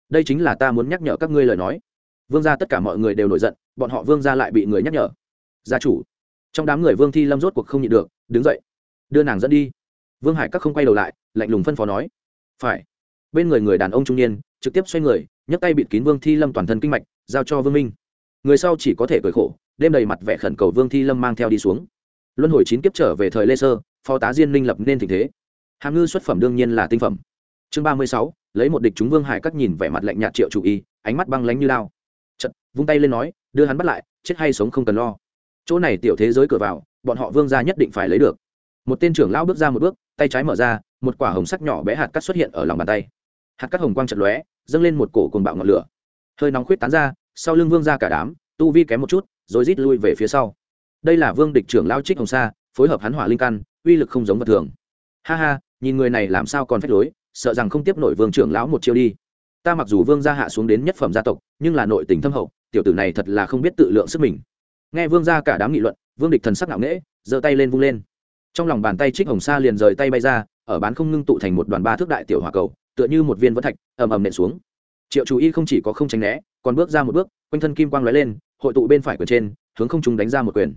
Speaker 1: Đây chính là ta muốn nhắc nhở các ngươi lời nói. Vương gia tất cả mọi người đều nổi giận, bọn họ vương gia lại bị người nhắc nhở. Gia chủ. Trong đám người vương thi lâm rốt cuộc không nhịn được, đứng dậy, đưa nàng dẫn đi. Vương hải các không quay đầu lại, lạnh lùng phân phó nói, phải. Bên người người đàn ông trung niên, trực tiếp xoay người, nhấc tay bịt kín vương thi lâm toàn thân kinh mạch, giao cho vương minh. Người sau chỉ có thể cười khổ, đêm đầy mặt vẻ khẩn cầu vương thi lâm mang theo đi xuống. Luân hồi chín kiếp trở về thời lê sơ, phó tá diên minh lập nên tình thế hàm ngư xuất phẩm đương nhiên là tinh phẩm. Chương ba mươi sáu, lấy một địch chúng vương hải các nhìn vẻ mặt lạnh nhạt triệu chủ y, ánh mắt băng lánh như lao chật vung tay lên nói, đưa hắn bắt lại, chết hay sống không cần lo. Chỗ này tiểu thế giới cửa vào, bọn họ vương gia nhất định phải lấy được. Một tên trưởng lão bước ra một bước, tay trái mở ra, một quả hồng sắc nhỏ bé hạt cắt xuất hiện ở lòng bàn tay. Hạt cắt hồng quang chật lóe, dâng lên một cổ cồn bạo ngọn lửa. Hơi nóng khuyết tán ra, sau lưng vương ra cả đám, tu vi kém một chút, rồi rít lui về phía sau. Đây là vương địch trưởng lao trích hồng sa, phối hợp hắn hỏa linh căn, uy lực không giống vật thường. Ha ha nhìn người này làm sao còn phép lối, sợ rằng không tiếp nổi vương trưởng lão một chiêu đi. Ta mặc dù vương gia hạ xuống đến nhất phẩm gia tộc, nhưng là nội tình thâm hậu, tiểu tử này thật là không biết tự lượng sức mình. Nghe vương gia cả đám nghị luận, vương địch thần sắc ngạo nghễ, giơ tay lên vung lên. Trong lòng bàn tay trích hồng sa liền rời tay bay ra, ở bán không ngưng tụ thành một đoàn ba thước đại tiểu hỏa cầu, tựa như một viên vẫn thạch, ầm ầm nện xuống. Triệu chú y không chỉ có không tránh né, còn bước ra một bước, quanh thân kim quang lóe lên, hội tụ bên phải quyền trên, hướng không trung đánh ra một quyền.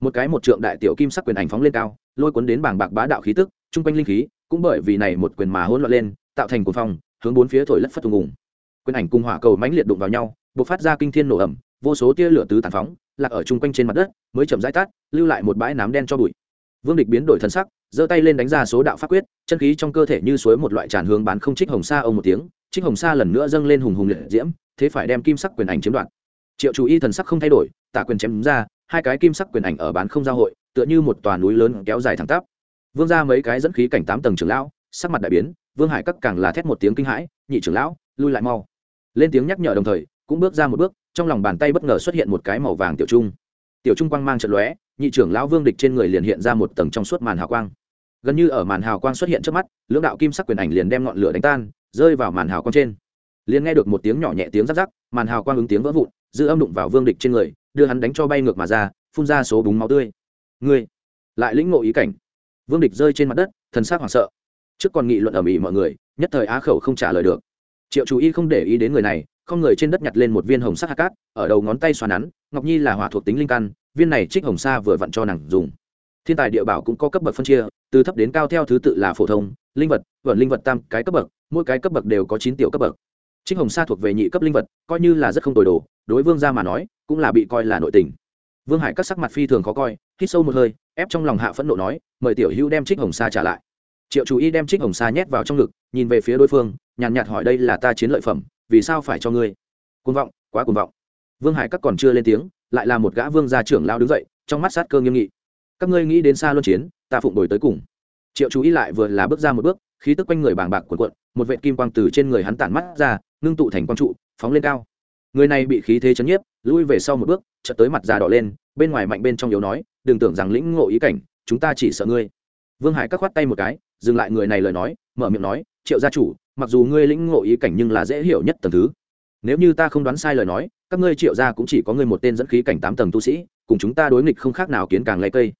Speaker 1: Một cái một trượng đại tiểu kim sắc quyền ảnh phóng lên cao, lôi cuốn đến bảng bạc bá đạo khí tức, chung quanh linh khí cũng bởi vì này một quyền mà hỗn loạn lên, tạo thành cuồng phong, hướng bốn phía thổi lất phất tung ùng quyền ảnh cùng hỏa cầu mãnh liệt đụng vào nhau, bộc phát ra kinh thiên nổ ẩm, vô số tia lửa tứ tàn phóng, lạc ở chung quanh trên mặt đất, mới chậm rãi tắt, lưu lại một bãi nám đen cho bụi. Vương địch biến đổi thân sắc, giơ tay lên đánh ra số đạo pháp quyết, chân khí trong cơ thể như suối một loại tràn hướng bán không trích hồng sa ông một tiếng, trích hồng sa lần nữa dâng lên hùng hùng liệt diễm, thế phải đem kim sắc quyền ảnh chiếm đoạt. Triệu chủ y thần sắc không thay đổi, tả quyền chém ra, hai cái kim sắc quyền ảnh ở bán không giao hội, tựa như một tòa núi lớn kéo dài thẳng tắp vương ra mấy cái dẫn khí cảnh tám tầng trưởng lão, sắc mặt đại biến, vương hải các càng là thét một tiếng kinh hãi, nhị trưởng lão, lui lại mau. Lên tiếng nhắc nhở đồng thời, cũng bước ra một bước, trong lòng bàn tay bất ngờ xuất hiện một cái màu vàng tiểu trung. Tiểu trung quang mang trận lóe, nhị trưởng lão vương địch trên người liền hiện ra một tầng trong suốt màn hào quang. Gần như ở màn hào quang xuất hiện trước mắt, lưỡng đạo kim sắc quyền ảnh liền đem ngọn lửa đánh tan, rơi vào màn hào quang trên. Liền nghe được một tiếng nhỏ nhẹ tiếng rắc rắc, màn hào quang ứng tiếng vỡ vụn dư âm đụng vào vương địch trên người, đưa hắn đánh cho bay ngược mà ra, phun ra số búng máu tươi. Ngươi! Lại lĩnh ngộ ý cảnh vương địch rơi trên mặt đất, thần sắc hoảng sợ. Trước còn nghị luận ở ĩ mọi người, nhất thời á khẩu không trả lời được. Triệu chú y không để ý đến người này, không người trên đất nhặt lên một viên hồng sắc hạt cát, ở đầu ngón tay xoa nắn, ngọc nhi là hỏa thuộc tính linh căn, viên này trích hồng sa vừa vặn cho nàng dùng. Thiên tài địa bảo cũng có cấp bậc phân chia, từ thấp đến cao theo thứ tự là phổ thông, linh vật vận linh vật tam cái cấp bậc, mỗi cái cấp bậc đều có chín tiểu cấp bậc. Trích hồng sa thuộc về nhị cấp linh vật, coi như là rất không tồi đồ, đối vương gia mà nói, cũng là bị coi là nội tình. Vương hải các sắc mặt phi thường khó coi, hít sâu một hơi ép trong lòng hạ phẫn nộ nói, mời tiểu hữu đem trích hồng sa trả lại. Triệu chú y đem trích hồng sa nhét vào trong ngực, nhìn về phía đối phương, nhàn nhạt hỏi, đây là ta chiến lợi phẩm, vì sao phải cho ngươi? Côn vọng, quá côn vọng. Vương hải các còn chưa lên tiếng, lại là một gã vương gia trưởng lao đứng dậy, trong mắt sát cơ nghiêm nghị. Các ngươi nghĩ đến xa luân chiến, ta phụng đổi tới cùng. Triệu chú ý lại vừa là bước ra một bước, khí tức quanh người bàng bạc cuộn cuộn, một vệ kim quang từ trên người hắn tản mắt ra, ngưng tụ thành quang trụ, phóng lên cao. Người này bị khí thế chấn nhiếp, lui về sau một bước, chợt tới mặt già đỏ lên, bên ngoài mạnh bên trong yếu nói đừng tưởng rằng lĩnh ngộ ý cảnh, chúng ta chỉ sợ ngươi. Vương hải các khoát tay một cái, dừng lại người này lời nói, mở miệng nói, triệu gia chủ, mặc dù ngươi lĩnh ngộ ý cảnh nhưng là dễ hiểu nhất tầng thứ. Nếu như ta không đoán sai lời nói, các ngươi triệu gia cũng chỉ có ngươi một tên dẫn khí cảnh tám tầng tu sĩ, cùng chúng ta đối nghịch không khác nào kiến càng lấy cây.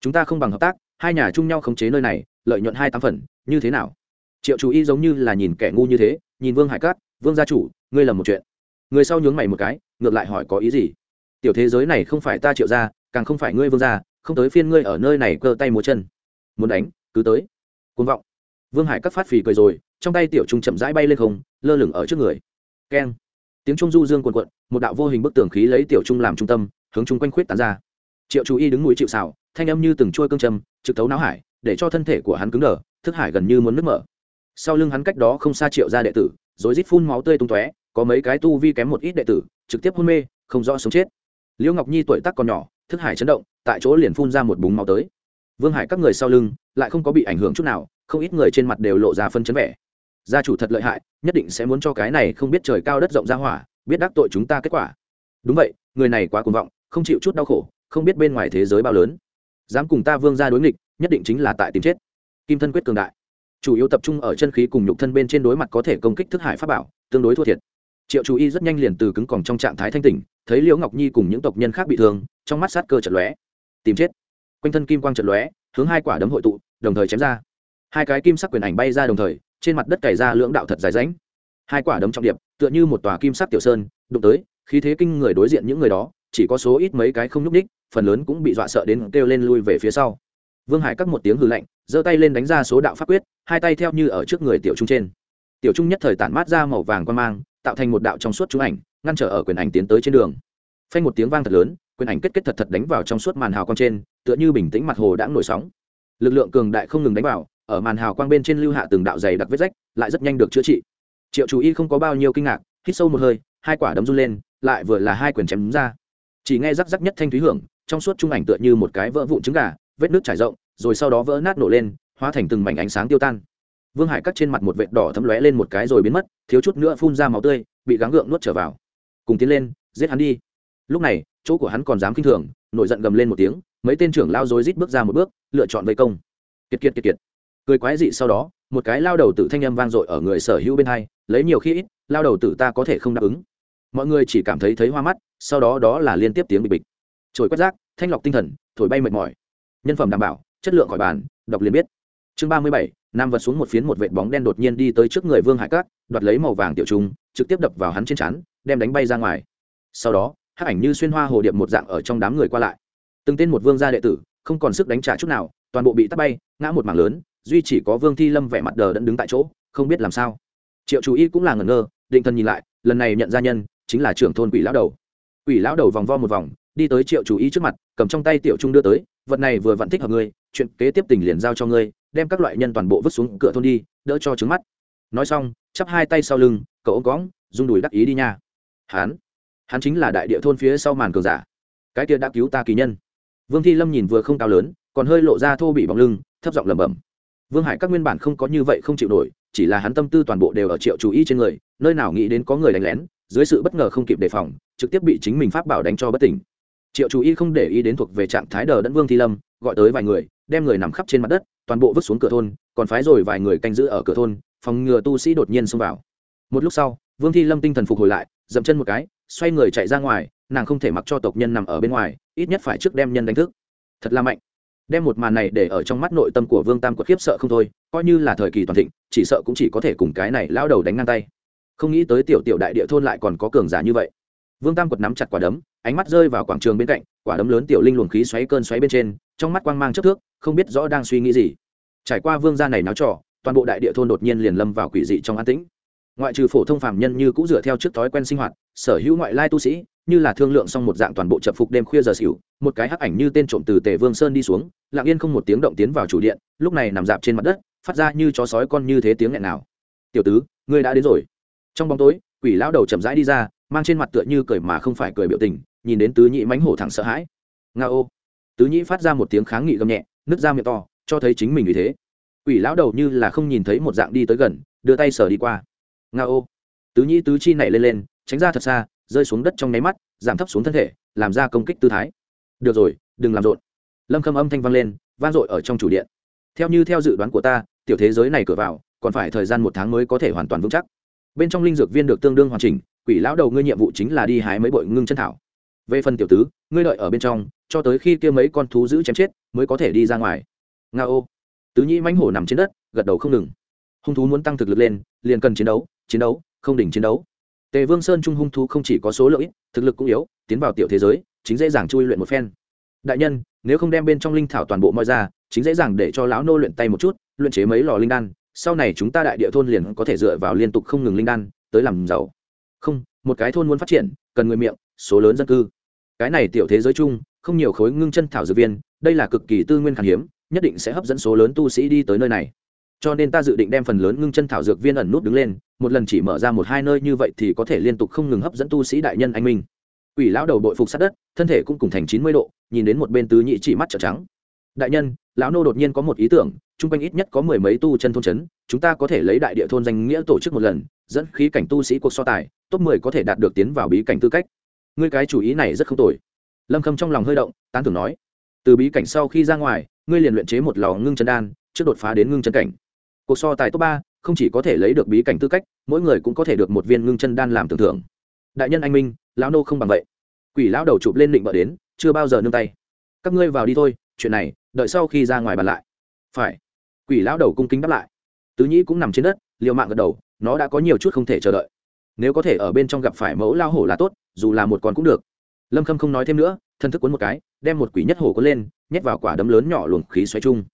Speaker 1: Chúng ta không bằng hợp tác, hai nhà chung nhau khống chế nơi này, lợi nhuận hai tám phần, như thế nào? Triệu chú y giống như là nhìn kẻ ngu như thế, nhìn vương hải cát vương gia chủ, ngươi lầm một chuyện. Người sau nhướng mày một cái, ngược lại hỏi, có ý gì? Tiểu thế giới này không phải ta triệu gia càng không phải ngươi vương gia, không tới phiên ngươi ở nơi này cơ tay múa chân. Muốn đánh, cứ tới. Côn vọng. Vương hải cắt phát phì cười rồi, trong tay tiểu trung chậm rãi bay lên không, lơ lửng ở trước người. Keng. Tiếng trung du dương quần quận một đạo vô hình bức tường khí lấy tiểu trung làm trung tâm, hướng chung quanh khuyết tán ra. Triệu chú y đứng núi chịu xào thanh âm như từng trôi cương châm, trực tấu não hải, để cho thân thể của hắn cứng đờ, thức hải gần như muốn nứt mở. Sau lưng hắn cách đó không xa triệu ra đệ tử rồi rít phun máu tươi tung tóe, có mấy cái tu vi kém một ít đệ tử, trực tiếp hôn mê, không rõ sống chết. Liễu ngọc nhi tuổi tác còn nhỏ thức hải chấn động, tại chỗ liền phun ra một búng máu tới. Vương hải các người sau lưng lại không có bị ảnh hưởng chút nào, không ít người trên mặt đều lộ ra phân chấn vẻ. Gia chủ thật lợi hại, nhất định sẽ muốn cho cái này không biết trời cao đất rộng ra hỏa, biết đắc tội chúng ta kết quả. Đúng vậy, người này quá cuồng vọng, không chịu chút đau khổ, không biết bên ngoài thế giới bao lớn. Dám cùng ta vương ra đối nghịch, nhất định chính là tại tìm chết. Kim thân quyết cường đại. Chủ yếu tập trung ở chân khí cùng nhục thân bên trên đối mặt có thể công kích thức hải pháp bảo, tương đối thua thiệt. Triệu chú y rất nhanh liền từ cứng còn trong trạng thái thanh tỉnh, thấy liễu ngọc nhi cùng những tộc nhân khác bị thương trong mắt sát cơ chật lóe. Tìm chết. Quanh thân kim quang chật lóe, hướng hai quả đấm hội tụ, đồng thời chém ra. Hai cái kim sắc quyền ảnh bay ra đồng thời, trên mặt đất cày ra lưỡng đạo thật dài ránh hai quả đấm trọng điệp, tựa như một tòa kim sắc tiểu sơn, đụng tới, khí thế kinh người đối diện những người đó, chỉ có số ít mấy cái không nhúc ních phần lớn cũng bị dọa sợ đến kêu lên lui về phía sau. Vương hải cắt một tiếng hư lạnh, giơ tay lên đánh ra số đạo pháp quyết, hai tay theo như ở trước người tiểu trung trên. Tiểu trung nhất thời tản mát ra màu vàng quan mang, tạo thành một đạo trong suốt trung ảnh, ngăn trở ở quyền ảnh tiến tới trên đường. Phanh một tiếng vang thật lớn quyền ảnh kết kết thật thật đánh vào trong suốt màn hào quang trên, tựa như bình tĩnh mặt hồ đã nổi sóng. Lực lượng cường đại không ngừng đánh vào, ở màn hào quang bên trên lưu hạ từng đạo dày đặc vết rách, lại rất nhanh được chữa trị. Triệu chú y không có bao nhiêu kinh ngạc, hít sâu một hơi, hai quả đấm run lên, lại vừa là hai quyền chém ra. Chỉ nghe rắc rắc nhất thanh thúy hưởng, trong suốt trung ảnh tựa như một cái vỡ vụn trứng gà, vết nước trải rộng, rồi sau đó vỡ nát nổ lên, hóa thành từng mảnh ánh sáng tiêu tan. Vương hải cắt trên mặt một vệt đỏ thấm lóe lên một cái rồi biến mất, thiếu chút nữa phun ra máu tươi, bị gắng gượng nuốt trở vào. Cùng tiến lên, giết hắn đi. Lúc này chỗ của hắn còn dám kinh thường, nổi giận gầm lên một tiếng, mấy tên trưởng lao dối rít bước ra một bước, lựa chọn vây công. Kiệt kiệt kiệt kiệt. Cười quái dị sau đó, một cái lao đầu tử thanh âm vang dội ở người sở hữu bên hai, lấy nhiều khi ít, lao đầu tử ta có thể không đáp ứng. Mọi người chỉ cảm thấy thấy hoa mắt, sau đó đó là liên tiếp tiếng bịch bịch. Trồi quét rác, thanh lọc tinh thần, thổi bay mệt mỏi. Nhân phẩm đảm bảo, chất lượng khỏi bàn, đọc liền biết. Chương ba mươi bảy, nam vật xuống một phiến một vệt bóng đen đột nhiên đi tới trước người vương hải cát đoạt lấy màu vàng tiểu trung, trực tiếp đập vào hắn trên chắn đem đánh bay ra ngoài. Sau đó hắc ảnh như xuyên hoa hồ điệp một dạng ở trong đám người qua lại. Từng tên một vương gia đệ tử, không còn sức đánh trả chút nào, toàn bộ bị tắt bay, ngã một mảng lớn, duy chỉ có vương thi lâm vẻ mặt đờ đẫn đứng tại chỗ, không biết làm sao. Triệu chú y cũng là ngẩn ngơ, định thần nhìn lại, lần này nhận ra nhân, chính là trưởng thôn quỷ lão đầu. Quỷ lão đầu vòng vo một vòng, đi tới triệu chú y trước mặt, cầm trong tay tiểu trung đưa tới, vật này vừa vặn thích hợp ngươi, chuyện kế tiếp tình liền giao cho ngươi, đem các loại nhân toàn bộ vứt xuống cửa thôn đi, đỡ cho trứng mắt. Nói xong, chắp hai tay sau lưng, cậu ông cõng, rung đùi đắc ý đi nha. Hán hắn chính là đại địa thôn phía sau màn cường giả. Cái kia đã cứu ta kỳ nhân. Vương thi lâm nhìn vừa không cao lớn, còn hơi lộ ra thô bị bóng lưng, thấp giọng lẩm bẩm. Vương hải các nguyên bản không có như vậy không chịu nổi, chỉ là hắn tâm tư toàn bộ đều ở triệu chú ý trên người, nơi nào nghĩ đến có người đánh lén, dưới sự bất ngờ không kịp đề phòng, trực tiếp bị chính mình pháp bảo đánh cho bất tỉnh. Triệu chú ý không để ý đến thuộc về trạng thái đờ đẫn vương thi lâm, gọi tới vài người, đem người nằm khắp trên mặt đất, toàn bộ vứt xuống cửa thôn, còn phái rồi vài người canh giữ ở cửa thôn, phòng ngừa tu sĩ đột nhiên xông vào. Một lúc sau, vương thi lâm tinh thần phục hồi lại, dậm chân một cái xoay người chạy ra ngoài, nàng không thể mặc cho tộc nhân nằm ở bên ngoài, ít nhất phải trước đem nhân đánh thức. Thật là mạnh. Đem một màn này để ở trong mắt nội tâm của vương tam quật khiếp sợ không thôi, coi như là thời kỳ toàn thịnh, chỉ sợ cũng chỉ có thể cùng cái này lao đầu đánh ngang tay. Không nghĩ tới tiểu tiểu đại địa thôn lại còn có cường giả như vậy. Vương tam quật nắm chặt quả đấm, ánh mắt rơi vào quảng trường bên cạnh, quả đấm lớn tiểu linh luồng khí xoáy cơn xoáy bên trên, trong mắt quang mang chất thước, không biết rõ đang suy nghĩ gì. Trải qua vương gia này náo trò, toàn bộ đại địa thôn đột nhiên liền lâm vào quỷ dị trong an tĩnh ngoại trừ phổ thông phàm nhân như cũ dựa theo trước thói quen sinh hoạt, sở hữu ngoại lai tu sĩ, như là thương lượng xong một dạng toàn bộ chập phục đêm khuya giờ xỉu, một cái hắc ảnh như tên trộm từ tề vương sơn đi xuống, lặng yên không một tiếng động tiến vào chủ điện, lúc này nằm dạp trên mặt đất, phát ra như chó sói con như thế tiếng nghẹn nào. Tiểu tứ, ngươi đã đến rồi. Trong bóng tối, quỷ lão đầu chậm rãi đi ra, mang trên mặt tựa như cười mà không phải cười biểu tình, nhìn đến tứ nhị mánh hổ thẳng sợ hãi. Nga ô. Tứ nhị phát ra một tiếng kháng nghị gầm nhẹ, nứt ra miệng to, cho thấy chính mình như thế. Quỷ lão đầu như là không nhìn thấy một dạng đi tới gần, đưa tay sờ đi qua nga ô. Tứ nhị tứ chi nảy lên lên, tránh ra thật xa, rơi xuống đất trong nháy mắt, giảm thấp xuống thân thể, làm ra công kích tư thái. Được rồi, đừng làm rộn. Lâm khâm âm thanh vang lên, vang dội ở trong chủ điện. Theo như theo dự đoán của ta, tiểu thế giới này cửa vào, còn phải thời gian một tháng mới có thể hoàn toàn vững chắc. Bên trong linh dược viên được tương đương hoàn chỉnh, quỷ lão đầu ngươi nhiệm vụ chính là đi hái mấy bội ngưng chân thảo. Về phần tiểu tứ, ngươi đợi ở bên trong, cho tới khi kia mấy con thú giữ chém chết, mới có thể đi ra ngoài. Nga ô. Tứ nhĩ mãnh hổ nằm trên đất, gật đầu không ngừng. Hung thú muốn tăng thực lực lên, liền cần chiến đấu chiến đấu, không đỉnh chiến đấu. Tề vương sơn trung hung thú không chỉ có số lượng ít, thực lực cũng yếu, tiến vào tiểu thế giới, chính dễ dàng chui luyện một phen. Đại nhân, nếu không đem bên trong linh thảo toàn bộ moi ra, chính dễ dàng để cho lão nô luyện tay một chút, luyện chế mấy lò linh đan, sau này chúng ta đại địa thôn liền có thể dựa vào liên tục không ngừng linh đan, tới làm giàu. Không, một cái thôn muốn phát triển, cần người miệng, số lớn dân cư. Cái này tiểu thế giới chung, không nhiều khối ngưng chân thảo dược viên, đây là cực kỳ tư nguyên khan hiếm, nhất định sẽ hấp dẫn số lớn tu sĩ đi tới nơi này cho nên ta dự định đem phần lớn ngưng chân thảo dược viên ẩn nút đứng lên, một lần chỉ mở ra một hai nơi như vậy thì có thể liên tục không ngừng hấp dẫn tu sĩ đại nhân anh minh. Quỷ lão đầu bội phục sát đất, thân thể cũng cùng thành chín mươi độ, nhìn đến một bên tứ nhị chỉ mắt trợn trắng. Đại nhân, lão nô đột nhiên có một ý tưởng, chung quanh ít nhất có mười mấy tu chân thôn trấn, chúng ta có thể lấy đại địa thôn danh nghĩa tổ chức một lần, dẫn khí cảnh tu sĩ cuộc so tài, top mười có thể đạt được tiến vào bí cảnh tư cách. Ngươi cái chủ ý này rất không tồi. Lâm khâm trong lòng hơi động, tán tưởng nói. Từ bí cảnh sau khi ra ngoài, ngươi liền luyện chế một lò ngưng chân đan, trước đột phá đến ngưng chân cảnh cuộc so tài top ba, không chỉ có thể lấy được bí cảnh tư cách, mỗi người cũng có thể được một viên ngưng chân đan làm tưởng thưởng. Đại nhân anh minh, lão nô không bằng vậy. Quỷ lão đầu chụp lên định bợ đến, chưa bao giờ nương tay. Các ngươi vào đi thôi, chuyện này, đợi sau khi ra ngoài bàn lại. Phải. Quỷ lão đầu cung kính đáp lại. Tứ nhĩ cũng nằm trên đất, liều mạng gật đầu, nó đã có nhiều chút không thể chờ đợi. Nếu có thể ở bên trong gặp phải mẫu lao hổ là tốt, dù là một con cũng được. Lâm khâm không nói thêm nữa, thân thức cuốn một cái, đem một quỷ nhất hổ có lên, nhét vào quả đấm lớn nhỏ luồng khí xoáy chung.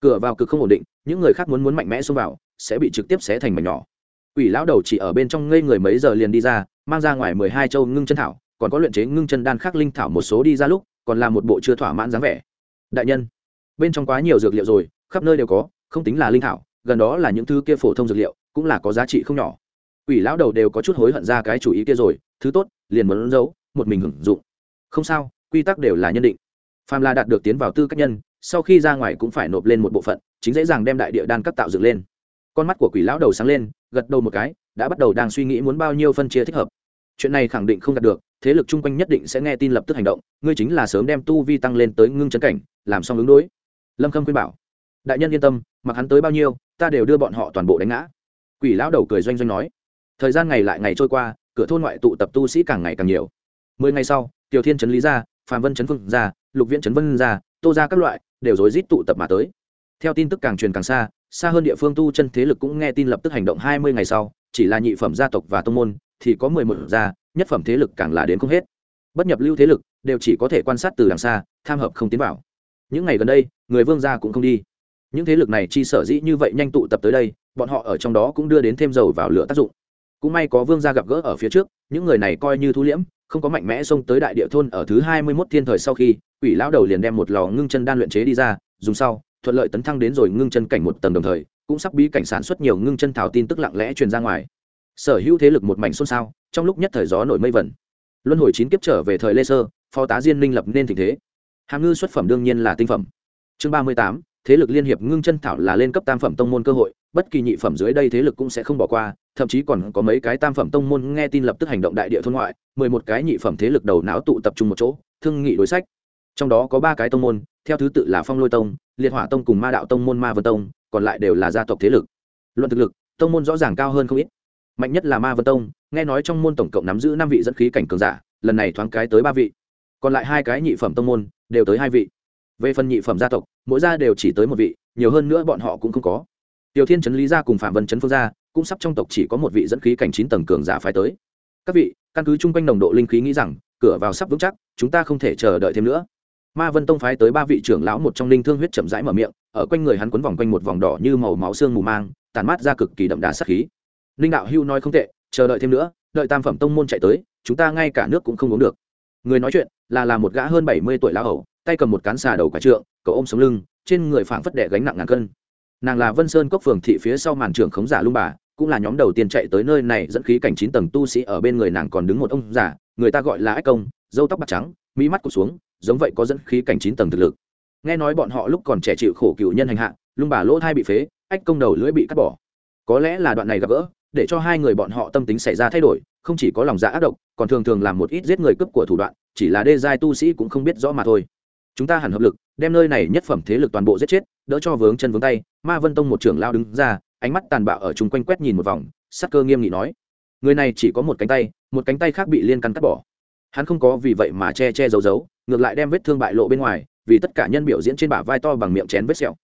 Speaker 1: Cửa vào cực không ổn định những người khác muốn muốn mạnh mẽ xông vào sẽ bị trực tiếp xé thành mảnh nhỏ quỷ lão đầu chỉ ở bên trong ngây người mấy giờ liền đi ra mang ra ngoài mười hai châu ngưng chân thảo còn có luyện chế ngưng chân đan khắc linh thảo một số đi ra lúc còn là một bộ chưa thỏa mãn dáng vẻ đại nhân bên trong quá nhiều dược liệu rồi khắp nơi đều có không tính là linh thảo gần đó là những thứ kia phổ thông dược liệu cũng là có giá trị không nhỏ Quỷ lão đầu đều có chút hối hận ra cái chủ ý kia rồi, thứ tốt, liền muốn giấu, một mình hưởng dụng. Không sao, quy tắc đều là nhân định. Phàm là đạt được tiến vào tư cách nhân, sau khi ra ngoài cũng phải nộp lên một bộ phận, chính dễ dàng đem đại địa đan cấp tạo dựng lên. Con mắt của quỷ lão đầu sáng lên, gật đầu một cái, đã bắt đầu đang suy nghĩ muốn bao nhiêu phân chia thích hợp. Chuyện này khẳng định không đạt được, thế lực chung quanh nhất định sẽ nghe tin lập tức hành động, ngươi chính là sớm đem tu vi tăng lên tới ngưng chấn cảnh, làm xong ứng đối. Lâm Khâm khuyên bảo, đại nhân yên tâm, mặc hắn tới bao nhiêu, ta đều đưa bọn họ toàn bộ đánh ngã. Quỷ lão đầu cười doanh doanh nói, thời gian ngày lại ngày trôi qua cửa thôn ngoại tụ tập tu sĩ càng ngày càng nhiều mười ngày sau tiểu thiên trấn lý gia phạm vân trấn phương gia lục viễn trấn vân gia tô gia các loại đều rối rít tụ tập mà tới theo tin tức càng truyền càng xa xa hơn địa phương tu chân thế lực cũng nghe tin lập tức hành động hai mươi ngày sau, chỉ là nhị phẩm gia tộc và tông môn, thì có mười một gia, nhất phẩm thế lực càng là đến không hết. Bất nhập lưu thế lực, đều chỉ có thể quan sát từ đằng xa, tham hợp không tiến vào. Những ngày gần đây, người vương gia cũng không đi. Những thế lực này chi sở dĩ như vậy nhanh tụ tập tới đây, bọn họ ở trong đó cũng đưa đến thêm dầu vào lửa tác dụng. Cũng may có vương gia gặp gỡ ở phía trước, những người này coi như thu liễm, không có mạnh mẽ xông tới đại địa thôn ở thứ hai mươi mốt thiên thời sau khi, quỷ lão đầu liền đem một lò ngưng chân đan luyện chế đi ra, dùng sau thuận lợi tấn thăng đến rồi ngưng chân cảnh một tầng đồng thời, cũng sắp bí cảnh sản xuất nhiều ngưng chân thảo tin tức lặng lẽ truyền ra ngoài. Sở hữu thế lực một mảnh xôn xao, trong lúc nhất thời gió nổi mây vẩn. Luân hồi chín kiếp trở về thời lê sơ, phó tá diên minh lập nên tình thế. Hàm ngư xuất phẩm đương nhiên là tinh phẩm. Chương ba mươi tám, thế lực liên hiệp ngưng chân thảo là lên cấp tam phẩm tông môn cơ hội, bất kỳ nhị phẩm dưới đây thế lực cũng sẽ không bỏ qua, thậm chí còn có mấy cái tam phẩm tông môn nghe tin lập tức hành động đại địa thôn ngoại, mười một cái nhị phẩm thế lực đầu não tụ tập trung một chỗ, thương nghị đối sách. Trong đó có ba cái tông môn, theo thứ tự là phong lôi tông liệt hỏa tông cùng ma đạo tông môn ma vân tông, còn lại đều là gia tộc thế lực. Luận thực lực, tông môn rõ ràng cao hơn không ít. Mạnh nhất là ma vân tông, nghe nói trong môn tổng cộng nắm giữ năm vị dẫn khí cảnh cường giả, lần này thoáng cái tới ba vị. Còn lại hai cái nhị phẩm tông môn, đều tới hai vị. Về phần nhị phẩm gia tộc, mỗi gia đều chỉ tới một vị, nhiều hơn nữa bọn họ cũng không có. Tiểu thiên trấn lý gia cùng phạm vân trấn phương gia, cũng sắp trong tộc chỉ có một vị dẫn khí cảnh chín tầng cường giả phải tới. Các vị, căn cứ chung quanh nồng độ linh khí nghĩ rằng, cửa vào sắp vững chắc, chúng ta không thể chờ đợi thêm nữa ma vân tông phái tới ba vị trưởng lão một trong linh thương huyết chậm rãi mở miệng, ở quanh người hắn quấn vòng quanh một vòng đỏ như màu máu xương mù mang tàn mát ra cực kỳ đậm đà sắc khí. Linh đạo hưu nói không tệ, chờ đợi thêm nữa, đợi tam phẩm tông môn chạy tới, chúng ta ngay cả nước cũng không uống được. Người nói chuyện, là là một gã hơn bảy mươi tuổi lão hầu, tay cầm một cán xà đầu quả trượng, cậu ôm sống lưng, trên người phảng phất đệ gánh nặng ngàn cân. Nàng là vân sơn cốc phường thị phía sau màn trưởng khống giả lung bà, cũng là nhóm đầu tiên chạy tới nơi này dẫn khí cảnh chín tầng tu sĩ ở bên người nàng còn đứng một ông giả người ta gọi là ách công dâu tóc bạc trắng, mỹ mắt cụt xuống giống vậy có dẫn khí cảnh chín tầng thực lực. Nghe nói bọn họ lúc còn trẻ chịu khổ cựu nhân hành hạ, lung bà lỗ thai bị phế, ách công đầu lưỡi bị cắt bỏ. Có lẽ là đoạn này gặp gỡ, để cho hai người bọn họ tâm tính xảy ra thay đổi, không chỉ có lòng dạ ác độc, còn thường thường làm một ít giết người cướp của thủ đoạn, chỉ là đê giai tu sĩ cũng không biết rõ mà thôi. Chúng ta hẳn hợp lực, đem nơi này nhất phẩm thế lực toàn bộ giết chết, đỡ cho vướng chân vướng tay, ma vân tông một trưởng lao đứng ra, ánh mắt tàn bạo ở chung quanh quét nhìn một vòng, sắc cơ nghiêm nghị nói. Người này chỉ có một cánh tay, một cánh tay khác bị liên căn cắt bỏ. Hắn không có vì vậy mà che che giấu giấu ngược lại đem vết thương bại lộ bên ngoài, vì tất cả nhân biểu diễn trên bả vai to bằng miệng chén vết sẹo.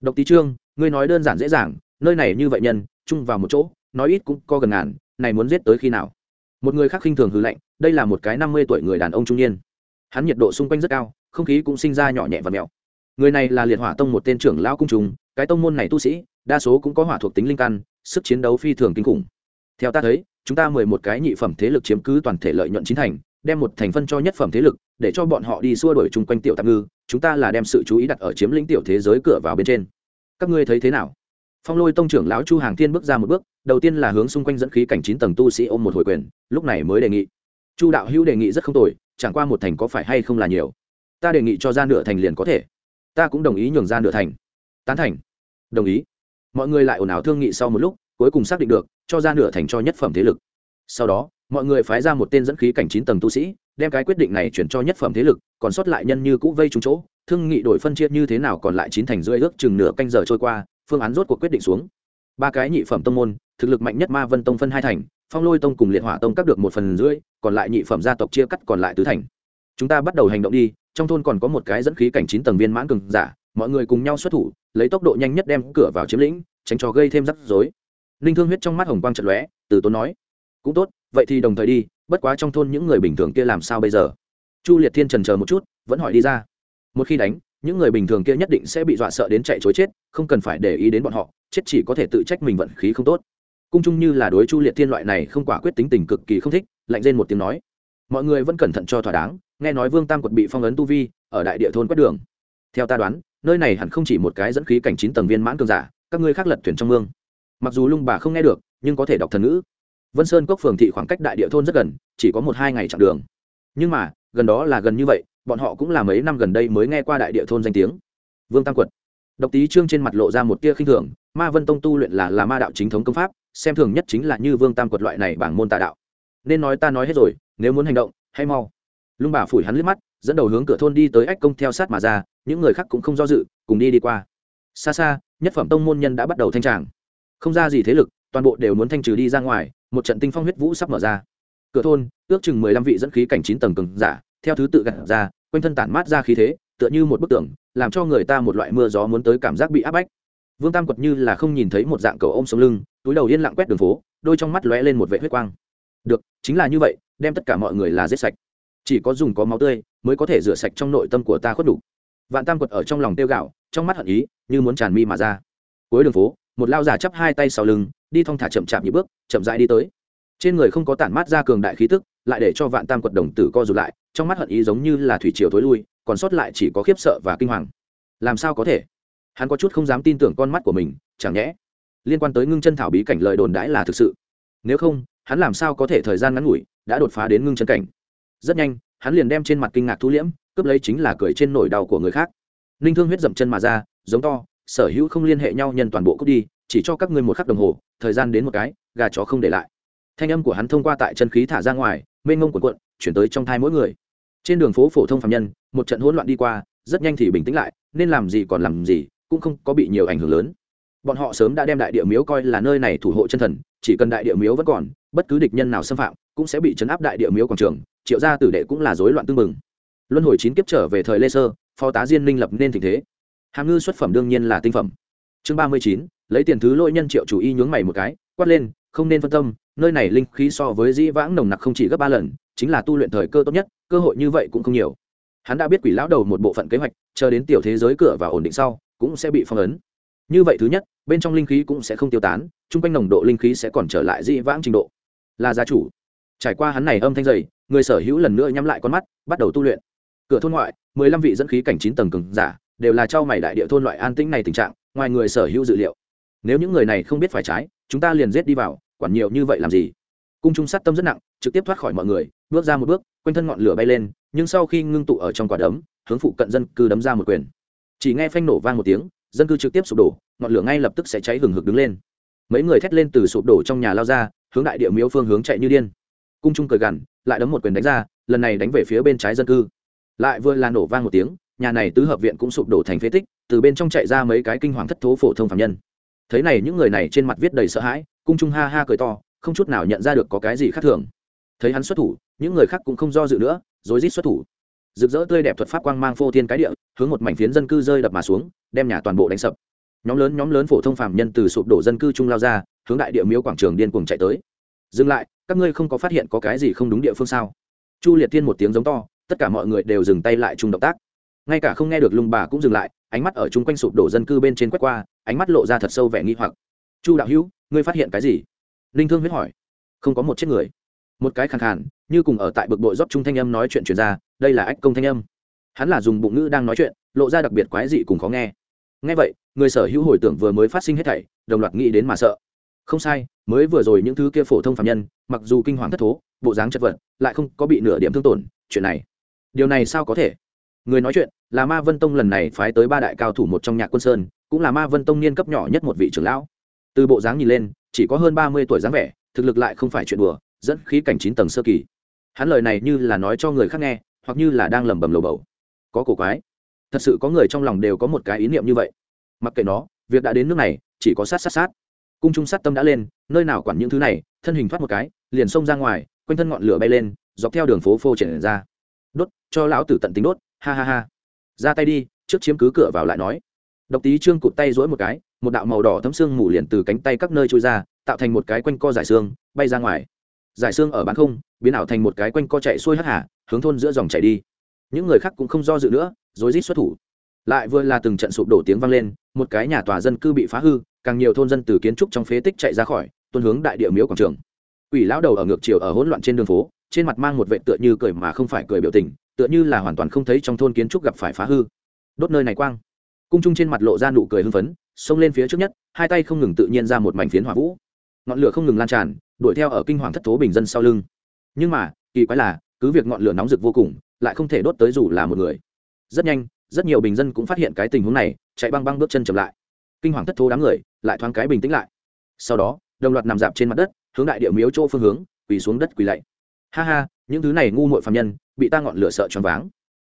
Speaker 1: Độc tí trương, ngươi nói đơn giản dễ dàng, nơi này như vậy nhân, chung vào một chỗ, nói ít cũng co gần ngàn, này muốn giết tới khi nào? Một người khác khinh thường hư lạnh, đây là một cái năm mươi tuổi người đàn ông trung niên. Hắn nhiệt độ xung quanh rất cao, không khí cũng sinh ra nhỏ nhẹ và mèo người này là liệt hỏa tông một tên trưởng lão cung trùng, cái tông môn này tu sĩ, đa số cũng có hỏa thuộc tính linh căn, sức chiến đấu phi thường kinh khủng. Theo ta thấy, chúng ta mười một cái nhị phẩm thế lực chiếm cứ toàn thể lợi nhuận chính thành đem một thành phân cho nhất phẩm thế lực, để cho bọn họ đi xua đuổi chung quanh tiểu tạm ngư, chúng ta là đem sự chú ý đặt ở chiếm lĩnh tiểu thế giới cửa vào bên trên. Các ngươi thấy thế nào? Phong lôi tông trưởng lão chu hàng thiên bước ra một bước, đầu tiên là hướng xung quanh dẫn khí cảnh chín tầng tu sĩ ôm một hồi quyền, lúc này mới đề nghị. Chu đạo hữu đề nghị rất không tồi, chẳng qua một thành có phải hay không là nhiều? Ta đề nghị cho ra nửa thành liền có thể. Ta cũng đồng ý nhường ra nửa thành. Tán thành. Đồng ý. Mọi người lại ồn ào thương nghị sau một lúc, cuối cùng xác định được, cho ra nửa thành cho nhất phẩm thế lực. Sau đó mọi người phái ra một tên dẫn khí cảnh chín tầng tu sĩ, đem cái quyết định này chuyển cho nhất phẩm thế lực, còn sót lại nhân như cũ vây trúng chỗ, thương nghị đổi phân chia như thế nào còn lại chín thành rưỡi ước chừng nửa canh giờ trôi qua, phương án rốt cuộc quyết định xuống. Ba cái nhị phẩm tông môn, thực lực mạnh nhất ma vân tông phân hai thành, phong lôi tông cùng liệt hỏa tông các được một phần rưỡi, còn lại nhị phẩm gia tộc chia cắt còn lại tứ thành. Chúng ta bắt đầu hành động đi, trong thôn còn có một cái dẫn khí cảnh chín tầng viên mãn cường giả, mọi người cùng nhau xuất thủ, lấy tốc độ nhanh nhất đem cửa vào chiếm lĩnh, tránh cho gây thêm rắc rối. Linh thương huyết trong mắt hồng quang trận lóe, từ tốn nói, cũng tốt vậy thì đồng thời đi, bất quá trong thôn những người bình thường kia làm sao bây giờ? Chu liệt thiên trần chờ một chút, vẫn hỏi đi ra. Một khi đánh, những người bình thường kia nhất định sẽ bị dọa sợ đến chạy chối chết, không cần phải để ý đến bọn họ, chết chỉ có thể tự trách mình vận khí không tốt. Cung chung như là đối chu liệt thiên loại này không quả quyết tính tình cực kỳ không thích, lạnh lên một tiếng nói. Mọi người vẫn cẩn thận cho thỏa đáng, nghe nói vương tam quật bị phong ấn tu vi, ở đại địa thôn quét đường. Theo ta đoán, nơi này hẳn không chỉ một cái dẫn khí cảnh chín tầng viên mãn cường giả, các ngươi khác lật thuyền trong mương. Mặc dù lung bà không nghe được, nhưng có thể đọc thần ngữ vân sơn cốc phường thị khoảng cách đại địa thôn rất gần, chỉ có một hai ngày chặng đường. Nhưng mà, gần đó là gần như vậy, bọn họ cũng là mấy năm gần đây mới nghe qua đại địa thôn danh tiếng. Vương tam quật. Độc tý trương trên mặt lộ ra một tia khinh thường, ma vân tông tu luyện là là ma đạo chính thống công pháp, xem thường nhất chính là như vương tam quật loại này bảng môn tà đạo. Nên nói ta nói hết rồi, nếu muốn hành động, hay mau. Lung bà phủi hắn liếc mắt, dẫn đầu hướng cửa thôn đi tới ách công theo sát mà ra, những người khác cũng không do dự, cùng đi đi qua. Xa xa, nhất phẩm tông môn nhân đã bắt đầu thanh tràng. Không ra gì thế lực, toàn bộ đều muốn thanh trừ đi ra ngoài một trận tinh phong huyết vũ sắp mở ra. Cửa thôn, ước chừng mười lăm vị dẫn khí cảnh chín tầng cường giả, theo thứ tự gặt ra, quanh thân tản mát ra khí thế, tựa như một bức tường, làm cho người ta một loại mưa gió muốn tới cảm giác bị áp bách. Vương tam quật như là không nhìn thấy một dạng cầu ôm sống lưng, túi đầu yên lặng quét đường phố, đôi trong mắt lóe lên một vệ huyết quang. Được, chính là như vậy, đem tất cả mọi người là giết sạch. Chỉ có dùng có máu tươi mới có thể rửa sạch trong nội tâm của ta khuất đủ. Vạn tam quật ở trong lòng tiêu gạo, trong mắt hận ý, như muốn tràn mi mà ra. Cuối đường phố, một lao giả chắp hai tay sau lưng đi thong thả chậm chạp như bước, chậm rãi đi tới. Trên người không có tản mát ra cường đại khí tức, lại để cho vạn tam quật đồng tử co rụt lại, trong mắt hận ý giống như là thủy triều thối lui, còn sót lại chỉ có khiếp sợ và kinh hoàng. Làm sao có thể? Hắn có chút không dám tin tưởng con mắt của mình, chẳng nhẽ liên quan tới ngưng chân thảo bí cảnh lời đồn đãi là thực sự? Nếu không, hắn làm sao có thể thời gian ngắn ngủi đã đột phá đến ngưng chân cảnh? Rất nhanh, hắn liền đem trên mặt kinh ngạc thu liễm, cướp lấy chính là cười trên nổi đau của người khác. Ninh thương huyết dậm chân mà ra, giống to, sở hữu không liên hệ nhau nhân toàn bộ cút đi chỉ cho các ngươi một khắc đồng hồ, thời gian đến một cái, gà chó không để lại. Thanh âm của hắn thông qua tại chân khí thả ra ngoài, mênh ngông quần quận chuyển tới trong thai mỗi người. Trên đường phố phổ thông phạm nhân, một trận hỗn loạn đi qua, rất nhanh thì bình tĩnh lại, nên làm gì còn làm gì, cũng không có bị nhiều ảnh hưởng lớn. Bọn họ sớm đã đem đại địa miếu coi là nơi này thủ hộ chân thần, chỉ cần đại địa miếu vẫn còn, bất cứ địch nhân nào xâm phạm, cũng sẽ bị chấn áp đại địa miếu quảng trường, triệu gia tử đệ cũng là rối loạn tương mừng luân hồi chín kiếp trở về thời lê sơ, phó tá diên minh lập nên tình thế. Hàm ngư xuất phẩm đương nhiên là tinh phẩm. Chương ba mươi chín lấy tiền thứ lỗi nhân triệu chủ y nhướng mày một cái, quát lên, không nên phân tâm, nơi này linh khí so với dĩ vãng nồng nặc không chỉ gấp ba lần, chính là tu luyện thời cơ tốt nhất, cơ hội như vậy cũng không nhiều. Hắn đã biết quỷ lão đầu một bộ phận kế hoạch, chờ đến tiểu thế giới cửa và ổn định sau, cũng sẽ bị phong ấn. Như vậy thứ nhất, bên trong linh khí cũng sẽ không tiêu tán, chung quanh nồng độ linh khí sẽ còn trở lại dĩ vãng trình độ. Là gia chủ. Trải qua hắn này âm thanh dày, người sở hữu lần nữa nhắm lại con mắt, bắt đầu tu luyện. Cửa thôn ngoại, mười lăm vị dẫn khí cảnh chín tầng cường giả, đều là trao mày đại địa thôn loại an tĩnh này tình trạng, ngoài người sở hữu dự liệu nếu những người này không biết phải trái, chúng ta liền giết đi vào, quản nhiều như vậy làm gì? Cung trung sát tâm rất nặng, trực tiếp thoát khỏi mọi người, bước ra một bước, quanh thân ngọn lửa bay lên, nhưng sau khi ngưng tụ ở trong quả đấm, hướng phụ cận dân cư đấm ra một quyền. Chỉ nghe phanh nổ vang một tiếng, dân cư trực tiếp sụp đổ, ngọn lửa ngay lập tức sẽ cháy hừng hực đứng lên. Mấy người thét lên từ sụp đổ trong nhà lao ra, hướng đại địa miếu phương hướng chạy như điên. Cung trung cười gằn, lại đấm một quyền đánh ra, lần này đánh về phía bên trái dân cư. Lại vừa là nổ vang một tiếng, nhà này tứ hợp viện cũng sụp đổ thành phế tích, từ bên trong chạy ra mấy cái kinh hoàng thất thố phổ thông phạm nhân thấy này những người này trên mặt viết đầy sợ hãi, cung trung ha ha cười to, không chút nào nhận ra được có cái gì khác thường. Thấy hắn xuất thủ, những người khác cũng không do dự nữa, rối rít xuất thủ. Rực rỡ tươi đẹp thuật pháp quang mang phô thiên cái địa, hướng một mảnh phiến dân cư rơi đập mà xuống, đem nhà toàn bộ đánh sập. Nhóm lớn nhóm lớn phổ thông phạm nhân từ sụp đổ dân cư trung lao ra, hướng đại địa miếu quảng trường điên cuồng chạy tới. Dừng lại, các ngươi không có phát hiện có cái gì không đúng địa phương sao? Chu liệt thiên một tiếng giống to, tất cả mọi người đều dừng tay lại chung động tác. Ngay cả không nghe được lung bà cũng dừng lại ánh mắt ở chung quanh sụp đổ dân cư bên trên quét qua, ánh mắt lộ ra thật sâu vẻ nghi hoặc. Chu đạo hữu, ngươi phát hiện cái gì? Linh thương huyết hỏi. Không có một chết người. Một cái khàn khàn, như cùng ở tại bực bội dốc trung thanh âm nói chuyện chuyển ra, đây là ách công thanh âm. Hắn là dùng bụng ngữ đang nói chuyện, lộ ra đặc biệt quái dị cùng khó nghe. Nghe vậy, người sở hữu hồi tưởng vừa mới phát sinh hết thảy, đồng loạt nghĩ đến mà sợ. Không sai, mới vừa rồi những thứ kia phổ thông phạm nhân, mặc dù kinh hoàng thất thố, bộ dáng chất vật, lại không có bị nửa điểm thương tổn, chuyện này, điều này sao có thể? Người nói chuyện, là ma vân tông lần này phái tới ba đại cao thủ một trong nhạc quân sơn, cũng là ma vân tông niên cấp nhỏ nhất một vị trưởng lão. Từ bộ dáng nhìn lên, chỉ có hơn ba mươi tuổi dáng vẻ, thực lực lại không phải chuyện đùa, dẫn khí cảnh chín tầng sơ kỳ. Hắn lời này như là nói cho người khác nghe, hoặc như là đang lẩm bẩm lầu bầu. Có cổ quái. Thật sự có người trong lòng đều có một cái ý niệm như vậy. Mặc kệ nó, việc đã đến nước này, chỉ có sát sát sát. Cung trung sát tâm đã lên, nơi nào quản những thứ này, thân hình thoát một cái, liền xông ra ngoài, quanh thân ngọn lửa bay lên, dọc theo đường phố phô triển ra. Đốt, cho lão tử tận tính đốt ha ha ha. Ra tay đi, trước chiếm cứ cửa vào lại nói. Độc tý trương cụt tay dỗi một cái, một đạo màu đỏ thấm xương mù liền từ cánh tay các nơi trôi ra, tạo thành một cái quanh co giải xương, bay ra ngoài. Giải xương ở bán không, biến ảo thành một cái quanh co chạy xuôi hắc hà, hướng thôn giữa dòng chạy đi. Những người khác cũng không do dự nữa, rối rít xuất thủ. Lại vừa là từng trận sụp đổ tiếng vang lên, một cái nhà tòa dân cư bị phá hư, càng nhiều thôn dân từ kiến trúc trong phế tích chạy ra khỏi tuân hướng đại địa miếu quảng trường. Quỷ lão đầu ở ngược chiều ở hỗn loạn trên đường phố, trên mặt mang một vệ tựa như cười mà không phải cười biểu tình tựa như là hoàn toàn không thấy trong thôn kiến trúc gặp phải phá hư. Đốt nơi này quang. Cung trung trên mặt lộ ra nụ cười hưng phấn, xông lên phía trước nhất, hai tay không ngừng tự nhiên ra một mảnh phiến hỏa vũ. Ngọn lửa không ngừng lan tràn, đuổi theo ở kinh hoàng thất thố bình dân sau lưng. Nhưng mà, kỳ quái là, cứ việc ngọn lửa nóng rực vô cùng, lại không thể đốt tới dù là một người. Rất nhanh, rất nhiều bình dân cũng phát hiện cái tình huống này, chạy băng băng bước chân chậm lại. Kinh hoàng thất thố đám người lại thoáng cái bình tĩnh lại. Sau đó, đồng loạt nằm dạp trên mặt đất, hướng đại địa miếu chỗ phương hướng, quỳ xuống đất quỳ lạy. Ha ha những thứ này ngu muội phàm nhân, bị ta ngọn lửa sợ choáng váng.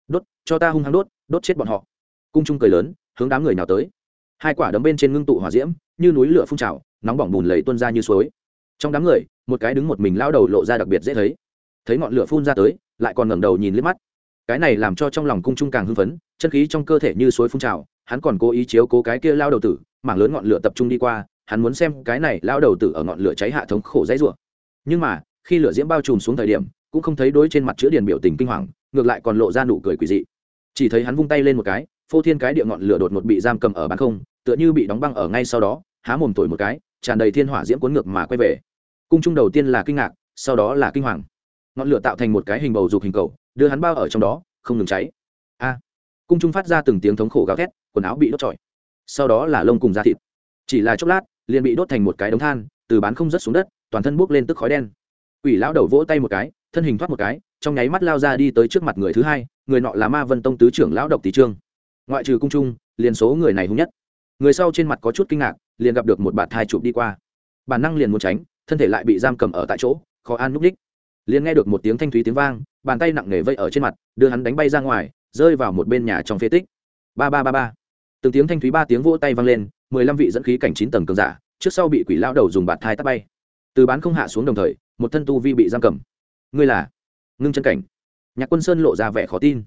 Speaker 1: Đốt, cho ta hung hăng đốt đốt chết bọn họ. Cung trung cười lớn, hướng đám người nào tới. Hai quả đấm bên trên ngưng tụ hỏa diễm, như núi lửa phun trào, nóng bỏng bùn lầy tuôn ra như suối. Trong đám người, một cái đứng một mình lao đầu lộ ra đặc biệt dễ thấy. Thấy ngọn lửa phun ra tới, lại còn ngẩng đầu nhìn liếc mắt. Cái này làm cho trong lòng cung trung càng hưng phấn, chân khí trong cơ thể như suối phun trào, hắn còn cố ý chiếu cố cái kia lao đầu tử, mảng lớn ngọn lửa tập trung đi qua, hắn muốn xem cái này lao đầu tử ở ngọn lửa cháy hạ thống khổ dãy rủa. Nhưng mà, khi lửa diễm bao trùm xuống thời điểm cũng không thấy đối trên mặt chữ điền biểu tình kinh hoàng, ngược lại còn lộ ra nụ cười quỷ dị. Chỉ thấy hắn vung tay lên một cái, phô thiên cái địa ngọn lửa đột một bị giam cầm ở bán không, tựa như bị đóng băng ở ngay sau đó, há mồm thổi một cái, tràn đầy thiên hỏa diễm cuốn ngược mà quay về. Cung trung đầu tiên là kinh ngạc, sau đó là kinh hoàng. Ngọn lửa tạo thành một cái hình bầu dục hình cầu, đưa hắn bao ở trong đó, không ngừng cháy. A! Cung trung phát ra từng tiếng thống khổ gào thét, quần áo bị đốt trọi. Sau đó là lông cùng da thịt. Chỉ là chốc lát, liền bị đốt thành một cái đống than, từ bán không rớt xuống đất, toàn thân bốc lên tức khói đen. Ủy lão đầu vỗ tay một cái thân hình thoát một cái, trong nháy mắt lao ra đi tới trước mặt người thứ hai, người nọ là ma vân tông tứ trưởng lão độc tý trương. Ngoại trừ cung trung, liền số người này hung nhất. Người sau trên mặt có chút kinh ngạc, liền gặp được một bạt thai chụp đi qua. Bản năng liền muốn tránh, thân thể lại bị giam cầm ở tại chỗ, khó an núp đích. Liền nghe được một tiếng thanh thúy tiếng vang, bàn tay nặng nề vây ở trên mặt, đưa hắn đánh bay ra ngoài, rơi vào một bên nhà trong phế tích. Ba ba ba ba. Từng tiếng thanh thúy ba tiếng vỗ tay vang lên, mười lăm vị dẫn khí cảnh chín tầng cường giả, trước sau bị quỷ lao đầu dùng bạt thai tắt bay. Từ bán không hạ xuống đồng thời, một thân tu vi bị giam cầm ngươi là ngưng chân cảnh nhạc quân sơn lộ ra vẻ khó tin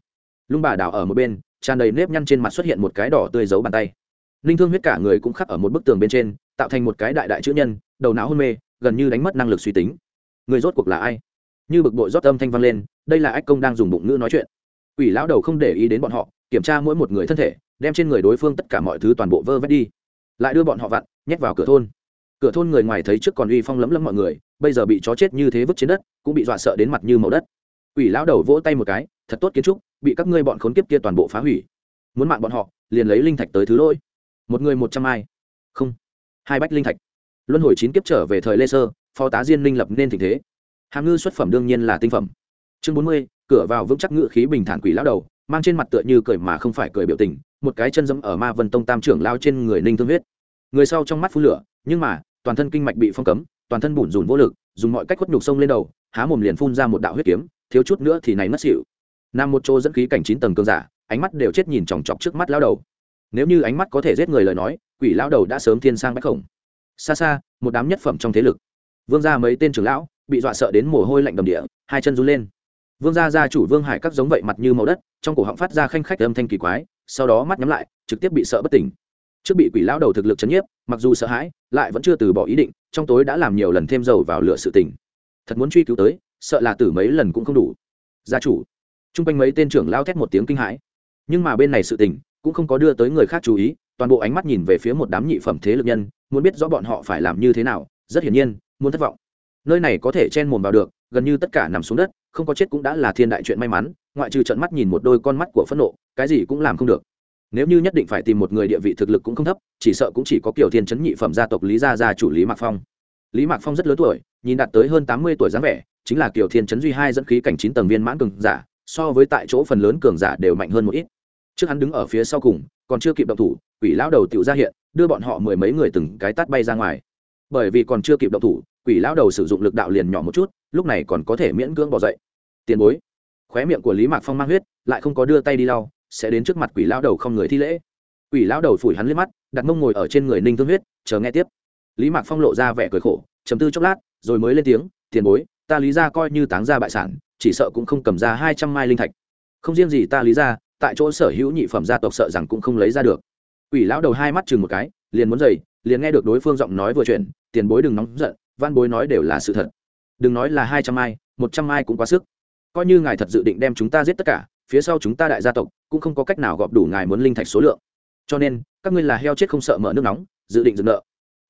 Speaker 1: lung bà đảo ở một bên tràn đầy nếp nhăn trên mặt xuất hiện một cái đỏ tươi giấu bàn tay linh thương huyết cả người cũng khắc ở một bức tường bên trên tạo thành một cái đại đại chữ nhân đầu não hôn mê gần như đánh mất năng lực suy tính người rốt cuộc là ai như bực bội rót âm thanh vang lên đây là ách công đang dùng bụng ngữ nói chuyện ủy lão đầu không để ý đến bọn họ kiểm tra mỗi một người thân thể đem trên người đối phương tất cả mọi thứ toàn bộ vơ vét đi lại đưa bọn họ vặn nhét vào cửa thôn cửa thôn người ngoài thấy trước còn uy phong lấm lấm mọi người bây giờ bị chó chết như thế vứt trên đất cũng bị dọa sợ đến mặt như màu đất. Quỷ lão đầu vỗ tay một cái, thật tốt kiến trúc, bị các ngươi bọn khốn kiếp kia toàn bộ phá hủy. Muốn mạng bọn họ, liền lấy linh thạch tới thứ lỗi. Một người một trăm ai? Không, hai bách linh thạch. Luân hồi chín kiếp trở về thời lê sơ, phó tá diên minh lập nên tình thế. Hàm ngư xuất phẩm đương nhiên là tinh phẩm. Chương bốn mươi, cửa vào vững chắc ngự khí bình thản quỷ lão đầu, mang trên mặt tựa như cười mà không phải cười biểu tình, một cái chân dẫm ở ma vân tông tam trưởng lao trên người ninh thương huyết. Người sau trong mắt phun lửa, nhưng mà, toàn thân kinh mạch bị phong cấm, toàn thân bủn rủn vô lực dùng mọi cách khuất nhục sông lên đầu, há mồm liền phun ra một đạo huyết kiếm, thiếu chút nữa thì này mất xịu nam một chỗ dẫn khí cảnh chín tầng cường giả, ánh mắt đều chết nhìn chòng chọc trước mắt lao đầu. Nếu như ánh mắt có thể giết người lời nói, quỷ lao đầu đã sớm thiên sang bách khổng. Xa xa, một đám nhất phẩm trong thế lực. Vương ra mấy tên trưởng lão bị dọa sợ đến mồ hôi lạnh đầm địa, hai chân run lên. Vương gia gia chủ vương hải các giống vậy mặt như màu đất, trong cổ họng phát ra khanh khách âm thanh kỳ quái, sau đó mắt nhắm lại, trực tiếp bị sợ bất tỉnh. Trước bị quỷ lão đầu thực lực chấn nhiếp, mặc dù sợ hãi, lại vẫn chưa từ bỏ ý định trong tối đã làm nhiều lần thêm dầu vào lửa sự tỉnh thật muốn truy cứu tới, sợ là tử mấy lần cũng không đủ. Gia chủ trung quanh mấy tên trưởng lao thét một tiếng kinh hãi. Nhưng mà bên này sự tình, cũng không có đưa tới người khác chú ý, toàn bộ ánh mắt nhìn về phía một đám nhị phẩm thế lực nhân, muốn biết rõ bọn họ phải làm như thế nào, rất hiển nhiên, muốn thất vọng. Nơi này có thể chen mồm vào được, gần như tất cả nằm xuống đất, không có chết cũng đã là thiên đại chuyện may mắn, ngoại trừ trận mắt nhìn một đôi con mắt của phẫn nộ, cái gì cũng làm không được nếu như nhất định phải tìm một người địa vị thực lực cũng không thấp, chỉ sợ cũng chỉ có kiểu thiên chấn nhị phẩm gia tộc lý gia gia chủ lý mạc phong. Lý mạc phong rất lớn tuổi, nhìn đạt tới hơn tám mươi tuổi dáng vẻ, chính là kiểu thiên chấn duy hai dẫn khí cảnh chín tầng viên mãn cường giả, so với tại chỗ phần lớn cường giả đều mạnh hơn một ít. Trước hắn đứng ở phía sau cùng, còn chưa kịp động thủ, quỷ lão đầu tự ra hiện, đưa bọn họ mười mấy người từng cái tát bay ra ngoài. Bởi vì còn chưa kịp động thủ, quỷ lão đầu sử dụng lực đạo liền nhỏ một chút, lúc này còn có thể miễn cưỡng bỏ dậy. Tiền bối. Khóe miệng của lý mạc phong mang huyết, lại không có đưa tay đi lau sẽ đến trước mặt quỷ lão đầu không người thi lễ. Quỷ lão đầu phủi hắn lên mắt đặt mông ngồi ở trên người ninh thương huyết chờ nghe tiếp. Lý mạc phong lộ ra vẻ cười khổ chấm tư chốc lát rồi mới lên tiếng tiền bối ta lý ra coi như táng ra bại sản chỉ sợ cũng không cầm ra hai trăm mai linh thạch. Không riêng gì ta lý ra tại chỗ sở hữu nhị phẩm gia tộc sợ rằng cũng không lấy ra được. Quỷ lão đầu hai mắt chừng một cái liền muốn dày liền nghe được đối phương giọng nói vừa chuyển tiền bối đừng nóng giận văn bối nói đều là sự thật. Đừng nói là hai trăm mai, một trăm mai cũng quá sức. Coi như ngài thật dự định đem chúng ta giết tất cả phía sau chúng ta đại gia tộc cũng không có cách nào gọp đủ ngài muốn linh thạch số lượng. Cho nên, các ngươi là heo chết không sợ mở nước nóng, dự định dừng nợ.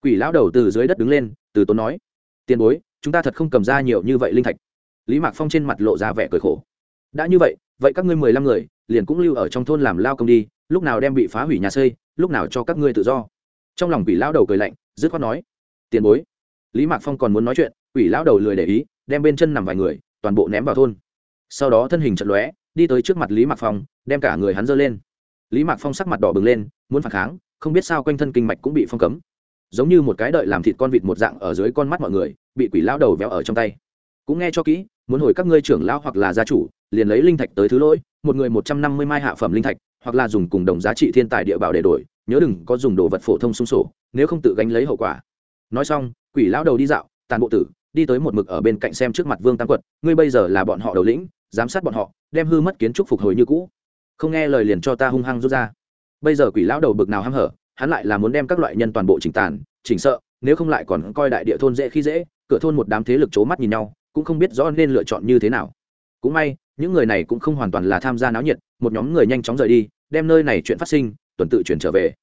Speaker 1: Quỷ lão đầu từ dưới đất đứng lên, từ tốn nói, tiền bối, chúng ta thật không cầm ra nhiều như vậy linh thạch. Lý mạc phong trên mặt lộ ra vẻ cười khổ. Đã như vậy vậy các ngươi mười lăm người liền cũng lưu ở trong thôn làm lao công đi, lúc nào đem bị phá hủy nhà xây, lúc nào cho các ngươi tự do. Trong lòng quỷ lão đầu cười lạnh, dứt khoát nói, tiền bối. Lý mạc phong còn muốn nói chuyện, quỷ lão đầu lười để ý, đem bên chân nằm vài người, toàn bộ ném vào thôn. Sau đó thân hình chật lóe đi tới trước mặt lý mạc phong, đem cả người hắn giơ lên. Lý mạc phong sắc mặt đỏ bừng lên, muốn phản kháng, không biết sao quanh thân kinh mạch cũng bị phong cấm. Giống như một cái đợi làm thịt con vịt một dạng ở dưới con mắt mọi người, bị quỷ lão đầu véo ở trong tay. Cũng nghe cho kỹ, muốn hồi các ngươi trưởng lão hoặc là gia chủ, liền lấy linh thạch tới thứ lỗi, một người một trăm năm mươi mai hạ phẩm linh thạch, hoặc là dùng cùng đồng giá trị thiên tài địa bảo để đổi, nhớ đừng có dùng đồ vật phổ thông xung sổ, nếu không tự gánh lấy hậu quả. Nói xong, quỷ lão đầu đi dạo, tàn bộ tử, đi tới một mực ở bên cạnh xem trước mặt vương tam quật, ngươi bây giờ là bọn họ đầu lĩnh, giám sát bọn họ đem hư mất kiến trúc phục hồi như cũ. Không nghe lời liền cho ta hung hăng rút ra. Bây giờ quỷ lão đầu bực nào hăm hở, hắn lại là muốn đem các loại nhân toàn bộ chỉnh tàn, chỉnh sợ, nếu không lại còn coi đại địa thôn dễ khi dễ, cửa thôn một đám thế lực c mắt nhìn nhau, cũng không biết rõ nên lựa chọn như thế nào. Cũng may, những người này cũng không hoàn toàn là tham gia náo nhiệt, một nhóm người nhanh chóng rời đi, đem nơi này chuyện phát sinh, tuần tự chuyển trở về.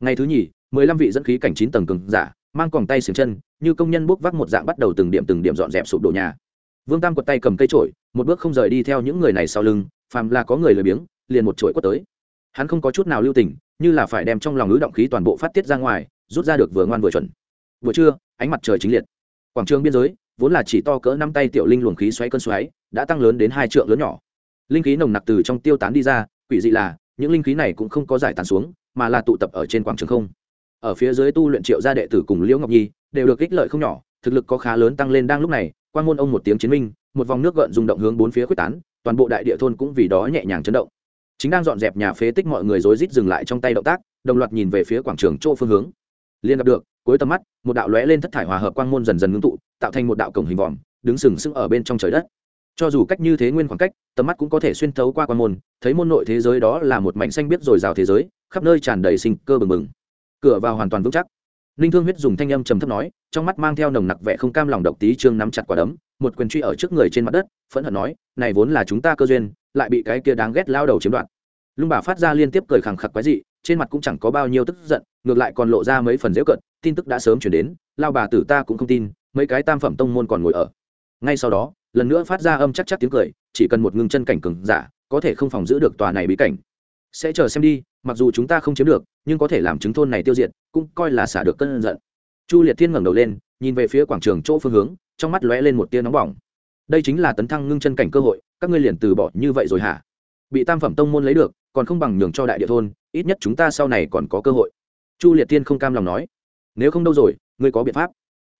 Speaker 1: Ngày thứ nhì, mười lăm vị dẫn khí cảnh chín tầng cường giả, mang còng tay xiềng chân, như công nhân bốc vác một dạng bắt đầu từng điểm từng điểm dọn dẹp sụp đổ nhà vương tam quật tay cầm cây trổi một bước không rời đi theo những người này sau lưng, phàm là có người lười biếng, liền một trổi quất tới. Hắn không có chút nào lưu tình, như là phải đem trong lòng ngữ động khí toàn bộ phát tiết ra ngoài, rút ra được vừa ngoan vừa chuẩn. Vừa trưa, ánh mặt trời chính liệt. Quảng trường biên giới, vốn là chỉ to cỡ năm tay tiểu linh luồng khí xoáy cơn xoáy, đã tăng lớn đến hai trượng lớn nhỏ. Linh khí nồng nặc từ trong tiêu tán đi ra, quỷ dị là, những linh khí này cũng không có giải tán xuống, mà là tụ tập ở trên quảng trường không. Ở phía dưới tu luyện triệu gia đệ tử cùng liễu ngọc nhi, đều được ích lợi không nhỏ, thực lực có khá lớn tăng lên đang lúc này quan môn ông một tiếng chiến minh, một vòng nước gợn rung động hướng bốn phía quyết tán, toàn bộ đại địa thôn cũng vì đó nhẹ nhàng chấn động. Chính đang dọn dẹp nhà phế tích mọi người rối rít dừng lại trong tay động tác, đồng loạt nhìn về phía quảng trường chỗ phương hướng. Liên gặp được, cuối tầm mắt, một đạo lóe lên thất thải hòa hợp quang môn dần dần ngưng tụ, tạo thành một đạo cổng hình vòm, đứng sừng sững ở bên trong trời đất. Cho dù cách như thế nguyên khoảng cách, tầm mắt cũng có thể xuyên thấu qua quan môn, thấy môn nội thế giới đó là một mảnh xanh biết rồi rào thế giới, khắp nơi tràn đầy sinh cơ bừng bừng. Cửa vào hoàn toàn vững chắc ninh thương huyết dùng thanh âm trầm thấp nói, trong mắt mang theo nồng nặc vẻ không cam lòng độc tí trương nắm chặt quả đấm, một quyền truy ở trước người trên mặt đất, phẫn hận nói, này vốn là chúng ta cơ duyên, lại bị cái kia đáng ghét lao đầu chiếm đoạt. Lung bà phát ra liên tiếp cười khẳng khặc quái dị, trên mặt cũng chẳng có bao nhiêu tức giận, ngược lại còn lộ ra mấy phần dễ cận tin tức đã sớm chuyển đến, lao bà tử ta cũng không tin, mấy cái tam phẩm tông môn còn ngồi ở. Ngay sau đó, lần nữa phát ra âm chắc chắc tiếng cười, chỉ cần một ngưng chân cảnh cừng giả, có thể không phòng giữ được tòa này bí cảnh. Sẽ chờ xem đi, mặc dù chúng ta không chiếm được nhưng có thể làm chứng thôn này tiêu diệt cũng coi là xả được cơn giận. Chu liệt thiên ngẩng đầu lên nhìn về phía quảng trường chỗ phương hướng trong mắt lóe lên một tia nóng bỏng. Đây chính là tấn thăng ngưng chân cảnh cơ hội các ngươi liền từ bỏ như vậy rồi hả? Bị tam phẩm tông môn lấy được còn không bằng nhường cho đại địa thôn ít nhất chúng ta sau này còn có cơ hội. Chu liệt Thiên không cam lòng nói. Nếu không đâu rồi ngươi có biện pháp.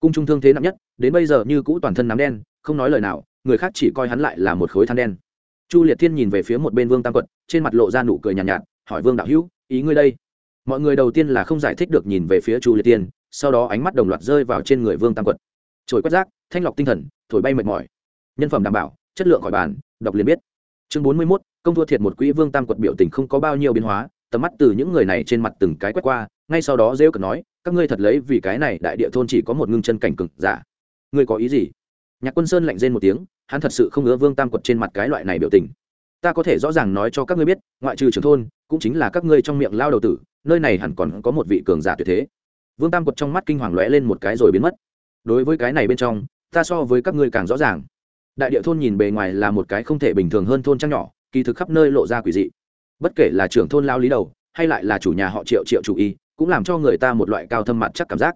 Speaker 1: Cung trung thương thế nặng nhất đến bây giờ như cũ toàn thân nắm đen không nói lời nào người khác chỉ coi hắn lại là một khối than đen. Chu liệt thiên nhìn về phía một bên vương tam quật trên mặt lộ ra nụ cười nhàn nhạt, nhạt hỏi vương đạo hữu ý ngươi đây? Mọi người đầu tiên là không giải thích được nhìn về phía chu liệt tiên, sau đó ánh mắt đồng loạt rơi vào trên người vương tam quật. Trồi quét rác, thanh lọc tinh thần, thổi bay mệt mỏi. Nhân phẩm đảm bảo, chất lượng khỏi bàn, đọc liền biết. Chương bốn mươi mốt, công thua thiệt một quỹ vương tam quật biểu tình không có bao nhiêu biến hóa, tầm mắt từ những người này trên mặt từng cái quét qua, ngay sau đó rêu cần nói, các ngươi thật lấy vì cái này đại địa thôn chỉ có một ngưng chân cảnh cực giả. Ngươi có ý gì? Nhạc quân sơn lạnh rên một tiếng, hắn thật sự không ngớ vương tam quật trên mặt cái loại này biểu tình. Ta có thể rõ ràng nói cho các ngươi biết, ngoại trừ trưởng thôn cũng chính là các ngươi trong miệng lao đầu tử, nơi này hẳn còn có một vị cường giả tuyệt thế. Vương tam quật trong mắt kinh hoàng lóe lên một cái rồi biến mất. Đối với cái này bên trong, ta so với các ngươi càng rõ ràng. Đại địa thôn nhìn bề ngoài là một cái không thể bình thường hơn thôn trang nhỏ, kỳ thực khắp nơi lộ ra quỷ dị. Bất kể là trưởng thôn lao lý đầu, hay lại là chủ nhà họ triệu triệu chủ y, cũng làm cho người ta một loại cao thâm mặt chắc cảm giác.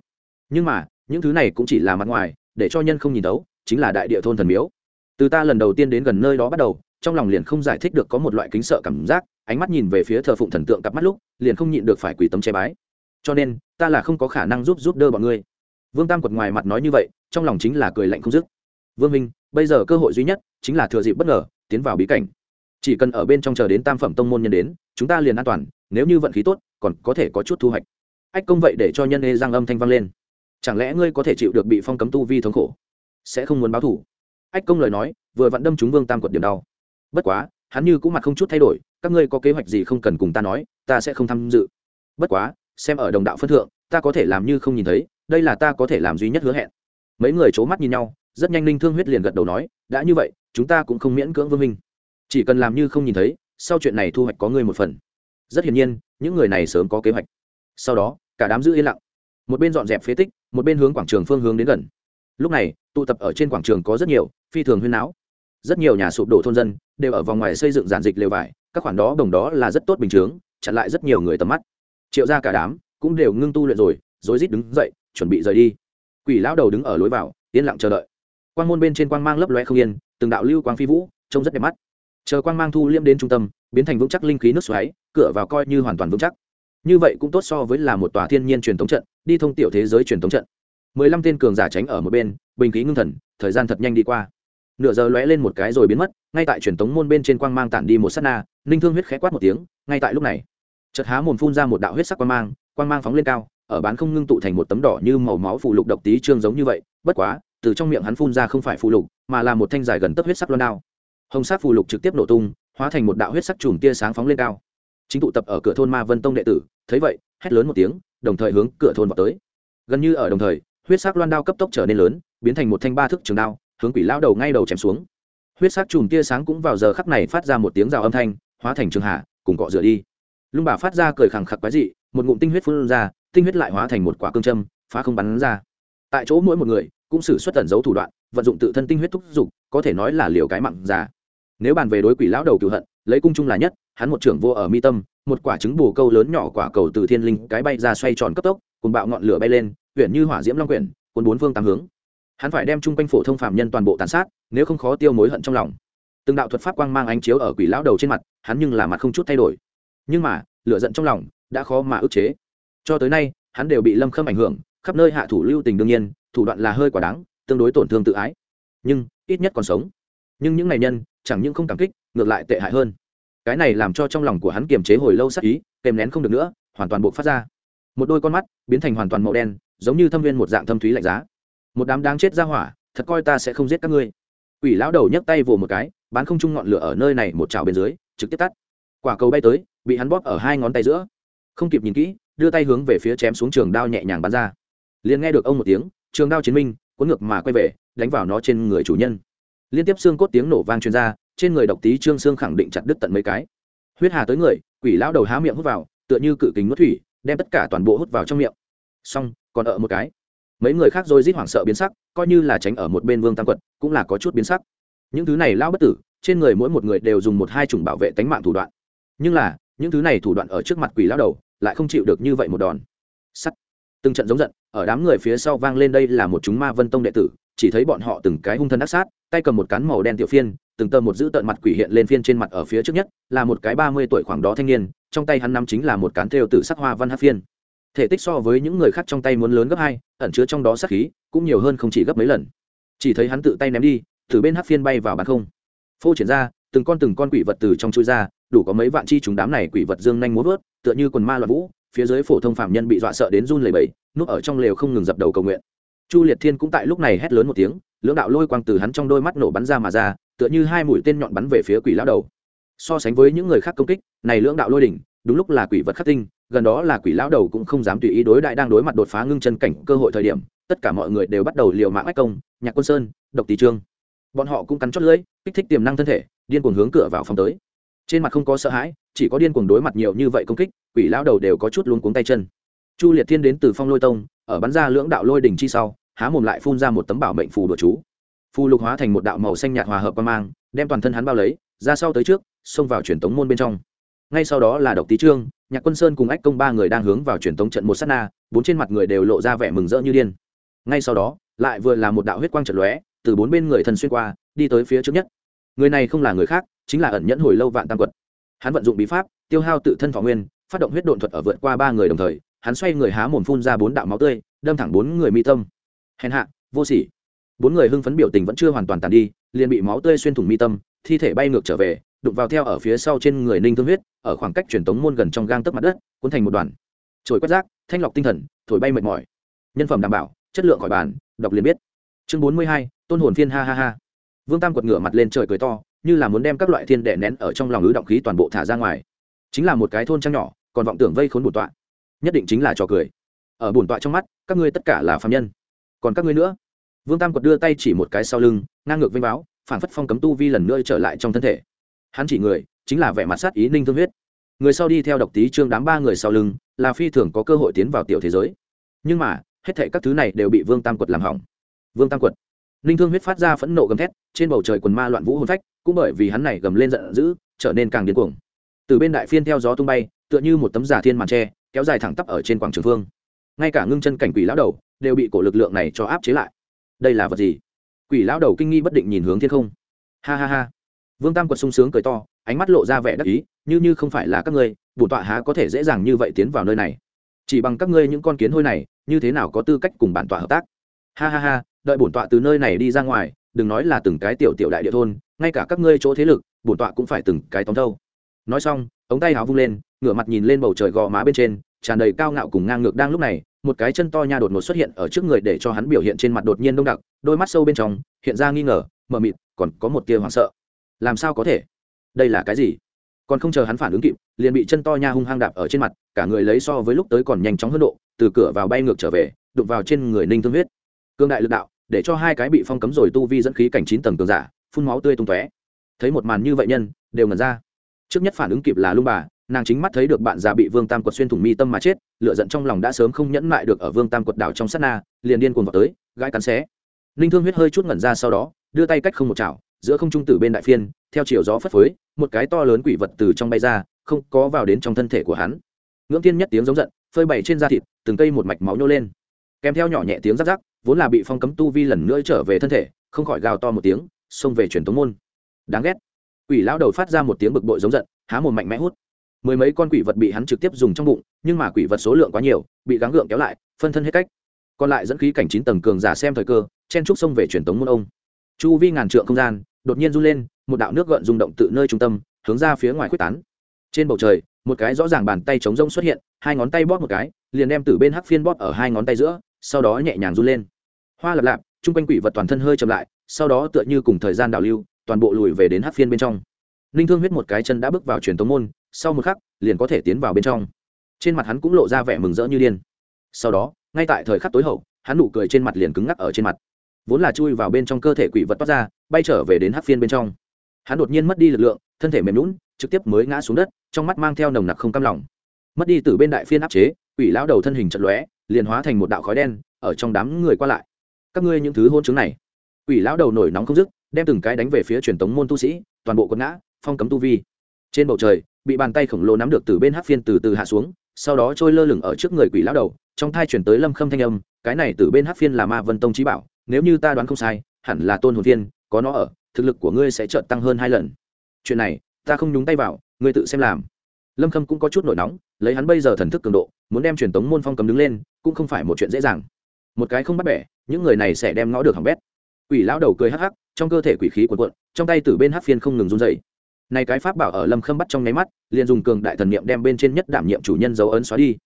Speaker 1: Nhưng mà, những thứ này cũng chỉ là mặt ngoài, để cho nhân không nhìn đấu chính là đại địa thôn thần miếu. Từ ta lần đầu tiên đến gần nơi đó bắt đầu trong lòng liền không giải thích được có một loại kính sợ cảm giác, ánh mắt nhìn về phía thờ phụng thần tượng cặp mắt lúc, liền không nhịn được phải quỳ tấm che bái. Cho nên, ta là không có khả năng giúp giúp đỡ bọn ngươi. Vương tam quật ngoài mặt nói như vậy, trong lòng chính là cười lạnh không dứt. Vương minh, bây giờ cơ hội duy nhất chính là thừa dịp bất ngờ, tiến vào bí cảnh. Chỉ cần ở bên trong chờ đến tam phẩm tông môn nhân đến, chúng ta liền an toàn, nếu như vận khí tốt, còn có thể có chút thu hoạch. Ách công vậy để cho nhân ê giang âm thanh vang lên. Chẳng lẽ ngươi có thể chịu được bị phong cấm tu vi thống khổ? Sẽ không muốn báo thủ ách công lời nói, vừa vặn đâm chúng vương tam quật điểm đau bất quá, hắn như cũng mặt không chút thay đổi, các ngươi có kế hoạch gì không cần cùng ta nói, ta sẽ không tham dự. Bất quá, xem ở đồng đạo phân thượng, ta có thể làm như không nhìn thấy, đây là ta có thể làm duy nhất hứa hẹn. Mấy người c h ố mắt nhìn nhau, rất nhanh linh thương huyết liền gật đầu nói, đã như vậy, chúng ta cũng không miễn cưỡng vương minh. Chỉ cần làm như không nhìn thấy, sau chuyện này thu hoạch có ngươi một phần. Rất hiển nhiên, những người này sớm có kế hoạch. Sau đó, cả đám giữ yên lặng. Một bên dọn dẹp phế tích, một bên hướng quảng trường phương hướng đến gần. Lúc này, tụ tập ở trên quảng trường có rất nhiều phi thường huyên não rất nhiều nhà sụp đổ thôn dân đều ở vòng ngoài xây dựng giản dịch lều vải, các khoản đó đồng đó là rất tốt bình chướng, chặn lại rất nhiều người tầm mắt. Triệu ra cả đám cũng đều ngưng tu luyện rồi, rối rít đứng dậy, chuẩn bị rời đi. Quỷ lão đầu đứng ở lối vào, yên lặng chờ đợi. Quang môn bên trên quang mang lấp loe không yên, từng đạo lưu quang phi vũ, trông rất đẹp mắt. Chờ quang mang thu liêm đến trung tâm, biến thành vững chắc linh khí nước xoáy, cửa vào coi như hoàn toàn vững chắc. Như vậy cũng tốt so với là một tòa thiên nhiên truyền thống trận, đi thông tiểu thế giới truyền thống trận. Mười lăm tên cường giả tránh ở một bên, bình khí ngưng thần, thời gian thật nhanh đi qua nửa giờ lóe lên một cái rồi biến mất, ngay tại truyền thống môn bên trên quang mang tản đi một s á t na, ninh thương huyết khẽ quát một tiếng, ngay tại lúc này, chợt há mồm phun ra một đạo huyết sắc quang mang quang mang phóng lên cao, ở bán không ngưng tụ thành một tấm đỏ như màu máu phụ lục độc tí trương giống như vậy, bất quá, từ trong miệng hắn phun ra không phải phụ lục, mà là một thanh dài gần tấp huyết sắc loan đao. Hồng sắc phụ lục trực tiếp nổ tung, hóa thành một đạo huyết sắc chùm tia sáng phóng lên cao. Chính tụ tập ở cửa thôn ma vân tông đệ tử, thấy vậy, hét lớn một tiếng, đồng thời hướng cửa thôn vào tới. Gần như ở đồng thời, huyết sắc loan đao cấp tốc trở nên lớn, biến thành một thanh ba thước trường đao hướng quỷ lão đầu ngay đầu chém xuống. Huyết sắc chùm tia sáng cũng vào giờ khắc này phát ra một tiếng rào âm thanh, hóa thành trường hạ cùng cọ rửa đi. Lung bà phát ra cười khẳng khặc quái dị, một ngụm tinh huyết phun ra, tinh huyết lại hóa thành một quả cương châm, phá không bắn ra. Tại chỗ mỗi một người cũng xử xuất tẩn giấu thủ đoạn, vận dụng tự thân tinh huyết thúc giục có thể nói là liều cái mặn già. Nếu bàn về đối quỷ lão đầu cựu hận, lấy cung trung là nhất, hắn một trưởng vô ở mi tâm, một quả trứng bù câu lớn nhỏ quả cầu từ thiên linh cái bay ra xoay tròn cấp tốc cùng bạo ngọn lửa bay lên huyện như hỏa diễm long quyển, cuốn bốn phương tám hướng hắn phải đem chung quanh phổ thông phạm nhân toàn bộ tàn sát, nếu không khó tiêu mối hận trong lòng. Từng đạo thuật pháp quang mang ánh chiếu ở quỷ lão đầu trên mặt, hắn nhưng là mặt không chút thay đổi. Nhưng mà, lửa giận trong lòng đã khó mà ức chế. Cho tới nay, hắn đều bị lâm khâm ảnh hưởng, khắp nơi hạ thủ lưu tình đương nhiên, thủ đoạn là hơi quả đáng, tương đối tổn thương tự ái. Nhưng, ít nhất còn sống. Nhưng những ngày nhân, chẳng những không cảm kích, ngược lại tệ hại hơn. Cái này làm cho trong lòng của hắn kiềm chế hồi lâu sắc ý, kèm nén không được nữa, hoàn toàn buộc phát ra. Một đôi con mắt, biến thành hoàn toàn màu đen, giống như thâm viên một dạng thâm thúy lạnh giá một đám đáng chết ra hỏa, thật coi ta sẽ không giết các ngươi. Quỷ lão đầu nhấc tay vồ một cái, bán không trung ngọn lửa ở nơi này một trào bên dưới, trực tiếp tắt. Quả cầu bay tới, bị hắn bóp ở hai ngón tay giữa. Không kịp nhìn kỹ, đưa tay hướng về phía chém xuống trường đao nhẹ nhàng bắn ra. Liền nghe được ông một tiếng, trường đao chiến minh, cuốn ngược mà quay về, đánh vào nó trên người chủ nhân. Liên tiếp xương cốt tiếng nổ vang truyền ra, trên người độc tí trương xương khẳng định chặt đứt tận mấy cái. Huyết hà tới người, quỷ lão đầu há miệng hút vào, tựa như cự kính nuốt thủy, đem tất cả toàn bộ hút vào trong miệng. Xong, còn ở một cái mấy người khác rồi rít hoảng sợ biến sắc, coi như là tránh ở một bên vương tam quật, cũng là có chút biến sắc. Những thứ này lao bất tử, trên người mỗi một người đều dùng một hai chủng bảo vệ tánh mạng thủ đoạn. Nhưng là, những thứ này thủ đoạn ở trước mặt quỷ lao đầu, lại không chịu được như vậy một đòn. Sắt. Từng trận giống giận, ở đám người phía sau vang lên đây là một chúng ma vân tông đệ tử, chỉ thấy bọn họ từng cái hung thân ác sát, tay cầm một cán màu đen tiểu phiên, từng tơ một giữ tợn mặt quỷ hiện lên phiên trên mặt ở phía trước nhất, là một cái ba mươi tuổi khoảng đó thanh niên, trong tay hắn nắm chính là một cán thêu tử sắc hoa văn hát phiên thể tích so với những người khác trong tay muốn lớn gấp hai, ẩn chứa trong đó sát khí, cũng nhiều hơn không chỉ gấp mấy lần. Chỉ thấy hắn tự tay ném đi, từ bên hát phiên bay vào bàn không. Phô triển ra, từng con từng con quỷ vật từ trong chui ra, đủ có mấy vạn chi chúng đám này quỷ vật dương nhanh múa vớt, tựa như quần ma loạn vũ, phía dưới phổ thông phạm nhân bị dọa sợ đến run lẩy bẩy, núp ở trong lều không ngừng dập đầu cầu nguyện. Chu liệt thiên cũng tại lúc này hét lớn một tiếng, lưỡng đạo lôi quang từ hắn trong đôi mắt nổ bắn ra mà ra, tựa như hai mũi tên nhọn bắn về phía quỷ lão đầu. So sánh với những người khác công kích, này lưỡng đạo lôi đỉnh đúng lúc là quỷ vật khắc tinh, gần đó là quỷ lão đầu cũng không dám tùy ý đối đại đang đối mặt đột phá ngưng chân cảnh cơ hội thời điểm, tất cả mọi người đều bắt đầu liều mạng ách công, nhạc quân sơn, độc tỷ trương. Bọn họ cũng cắn chót lưỡi, kích thích tiềm năng thân thể, điên cuồng hướng cửa vào phòng tới. Trên mặt không có sợ hãi, chỉ có điên cuồng đối mặt nhiều như vậy công kích, quỷ lão đầu đều có chút luống cuống tay chân. Chu liệt thiên đến từ phong lôi tông, ở bắn ra lưỡng đạo lôi đỉnh chi sau, há mồm lại phun ra một tấm bảo mệnh phù đồ chú. Phù lục hóa thành một đạo màu xanh nhạt hòa hợp qua mang, đem toàn thân hắn bao lấy, ra sau tới trước, xông vào truyền tống môn bên trong ngay sau đó là độc tý trương, nhạc quân sơn cùng ách công ba người đang hướng vào truyền tống trận một sát na, bốn trên mặt người đều lộ ra vẻ mừng rỡ như điên. Ngay sau đó, lại vừa là một đạo huyết quang trận lóe, từ bốn bên người thần xuyên qua, đi tới phía trước nhất. Người này không là người khác, chính là ẩn nhẫn hồi lâu vạn tam quật. Hắn vận dụng bí pháp, tiêu hao tự thân thọ nguyên, phát động huyết độn thuật ở vượt qua ba người đồng thời, hắn xoay người há mồm phun ra bốn đạo máu tươi, đâm thẳng bốn người mi tâm. Hèn hạ, vô sỉ. Bốn người hưng phấn biểu tình vẫn chưa hoàn toàn tàn đi, liền bị máu tươi xuyên thủng mi tâm, thi thể bay ngược trở về đụng vào theo ở phía sau trên người ninh thương huyết, ở khoảng cách truyền tống môn gần trong gang tấc mặt đất, cuốn thành một đoàn. Trồi quét rác, thanh lọc tinh thần, thổi bay mệt mỏi. Nhân phẩm đảm bảo, chất lượng khỏi bàn, đọc liền biết. Chương bốn mươi hai, tôn hồn phiên ha ha ha. Vương tam quật ngửa mặt lên trời cười to, như là muốn đem các loại thiên đệ nén ở trong lòng ứ động khí toàn bộ thả ra ngoài. Chính là một cái thôn trang nhỏ, còn vọng tưởng vây khốn bổn tọa. Nhất định chính là trò cười. Ở bổn tọa trong mắt, các ngươi tất cả là phạm nhân. Còn các ngươi nữa? Vương tam quật đưa tay chỉ một cái sau lưng, ngang ngược vênh báo phản phất phong cấm tu vi lần nữa trở lại trong thân thể hắn chỉ người, chính là vẻ mặt sát ý ninh thương huyết. Người sau đi theo độc tí trương đám ba người sau lưng, là phi thường có cơ hội tiến vào tiểu thế giới. Nhưng mà, hết thệ các thứ này đều bị vương tam quật làm hỏng. Vương tam quật. Ninh thương huyết phát ra phẫn nộ gầm thét, trên bầu trời quần ma loạn vũ hôn phách, cũng bởi vì hắn này gầm lên giận dữ, trở nên càng điên cuồng. Từ bên đại phiên theo gió tung bay, tựa như một tấm giả thiên màn tre, kéo dài thẳng tắp ở trên quảng trường phương. Ngay cả ngưng chân cảnh quỷ lão đầu, đều bị cổ lực lượng này cho áp chế lại. Đây là vật gì? Quỷ lão đầu kinh nghi bất định nhìn hướng thiên không. Ha ha ha vương tam quật sung sướng cười to, ánh mắt lộ ra vẻ đắc ý, như như không phải là các ngươi, bổn tọa há có thể dễ dàng như vậy tiến vào nơi này. Chỉ bằng các ngươi những con kiến hôi này, như thế nào có tư cách cùng bản tọa hợp tác? Ha ha ha, đợi bổn tọa từ nơi này đi ra ngoài, đừng nói là từng cái tiểu tiểu đại địa thôn, ngay cả các ngươi chỗ thế lực, bổn tọa cũng phải từng cái tóm thâu. Nói xong, ống tay áo vung lên, ngửa mặt nhìn lên bầu trời gò má bên trên, tràn đầy cao ngạo cùng ngang ngược đang lúc này, một cái chân to nha đột ngột xuất hiện ở trước người để cho hắn biểu hiện trên mặt đột nhiên đông đặc, đôi mắt sâu bên trong, hiện ra nghi ngờ mờ mịt, còn có một tia hoảng sợ làm sao có thể? Đây là cái gì? Còn không chờ hắn phản ứng kịp, liền bị chân to nha hung hăng đạp ở trên mặt, cả người lấy so với lúc tới còn nhanh chóng hơn độ, từ cửa vào bay ngược trở về, đụng vào trên người ninh thương huyết. Cương đại lực đạo, để cho hai cái bị phong cấm rồi tu vi dẫn khí cảnh chín tầng cường giả, phun máu tươi tung tóe. Thấy một màn như vậy nhân, đều ngẩn ra. Trước nhất phản ứng kịp là lung bà, nàng chính mắt thấy được bạn già bị vương tam quật xuyên thủng mi tâm mà chết lựa giận trong lòng đã sớm không nhẫn mại được ở vương tam quật đảo trong sát na, liền điên cuồng vào tới, gãi cắn xé. Ninh thương huyết hơi chút ngẩn ra sau đó, đưa tay cách không một chảo giữa không trung tử bên đại phiên, theo chiều gió phất phới, một cái to lớn quỷ vật từ trong bay ra, không có vào đến trong thân thể của hắn. Ngưỡng tiên nhất tiếng giống giận, phơi bày trên da thịt, từng cây một mạch máu nhô lên. Kèm theo nhỏ nhẹ tiếng rắc rắc, vốn là bị phong cấm tu vi lần nữa trở về thân thể, không khỏi gào to một tiếng, xông về truyền tống môn. Đáng ghét. Quỷ lão đầu phát ra một tiếng bực bội giống giận, há một mạnh mẽ hút. Mười mấy con quỷ vật bị hắn trực tiếp dùng trong bụng, nhưng mà quỷ vật số lượng quá nhiều, bị gắng gượng kéo lại, phân thân hết cách. Còn lại dẫn khí cảnh chín tầng cường giả xem thời cơ, chen trúc xông về truyền tống môn ông. Chu vi ngàn trượng không gian đột nhiên run lên, một đạo nước gợn rung động tự nơi trung tâm, hướng ra phía ngoài quyết tán. Trên bầu trời, một cái rõ ràng bàn tay chống rông xuất hiện, hai ngón tay bóp một cái, liền đem từ bên hắc phiên bóp ở hai ngón tay giữa, sau đó nhẹ nhàng run lên. Hoa lập lạp, chung quanh quỷ vật toàn thân hơi chậm lại, sau đó tựa như cùng thời gian đảo lưu, toàn bộ lùi về đến hắc phiên bên trong. Ninh thương huyết một cái chân đã bước vào truyền tống môn, sau một khắc, liền có thể tiến vào bên trong. Trên mặt hắn cũng lộ ra vẻ mừng rỡ như điên. Sau đó, ngay tại thời khắc tối hậu, hắn nụ cười trên mặt liền cứng ngắc ở trên mặt vốn là chui vào bên trong cơ thể quỷ vật toát ra, bay trở về đến hắc phiên bên trong. Hắn đột nhiên mất đi lực lượng, thân thể mềm lún trực tiếp mới ngã xuống đất, trong mắt mang theo nồng nặc không cam lòng. Mất đi từ bên đại phiên áp chế, quỷ lão đầu thân hình trận lóe, liền hóa thành một đạo khói đen, ở trong đám người qua lại. Các ngươi những thứ hôn chứng này. Quỷ lão đầu nổi nóng không dứt, đem từng cái đánh về phía truyền tống môn tu sĩ, toàn bộ quần ngã, phong cấm tu vi. Trên bầu trời, bị bàn tay khổng lồ nắm được từ bên hát phiên từ từ hạ xuống, sau đó trôi lơ lửng ở trước người quỷ lão đầu, trong thai chuyển tới lâm khâm thanh âm, cái này từ bên hát phiên là ma vân tông trí bảo nếu như ta đoán không sai, hẳn là tôn hồn viên có nó ở, thực lực của ngươi sẽ chợt tăng hơn hai lần. Chuyện này, ta không nhúng tay vào, ngươi tự xem làm. Lâm khâm cũng có chút nổi nóng, lấy hắn bây giờ thần thức cường độ, muốn đem truyền tống môn phong cầm đứng lên, cũng không phải một chuyện dễ dàng. Một cái không bắt bẻ, những người này sẽ đem ngõ được hỏng bét. Quỷ lão đầu cười hắc hắc, trong cơ thể quỷ khí cuộn cuộn, trong tay từ bên hắc phiên không ngừng run dày này cái pháp bảo ở lâm khâm bắt trong nháy mắt, liền dùng cường đại thần niệm đem bên trên nhất đảm nhiệm chủ nhân dấu ấn xóa đi.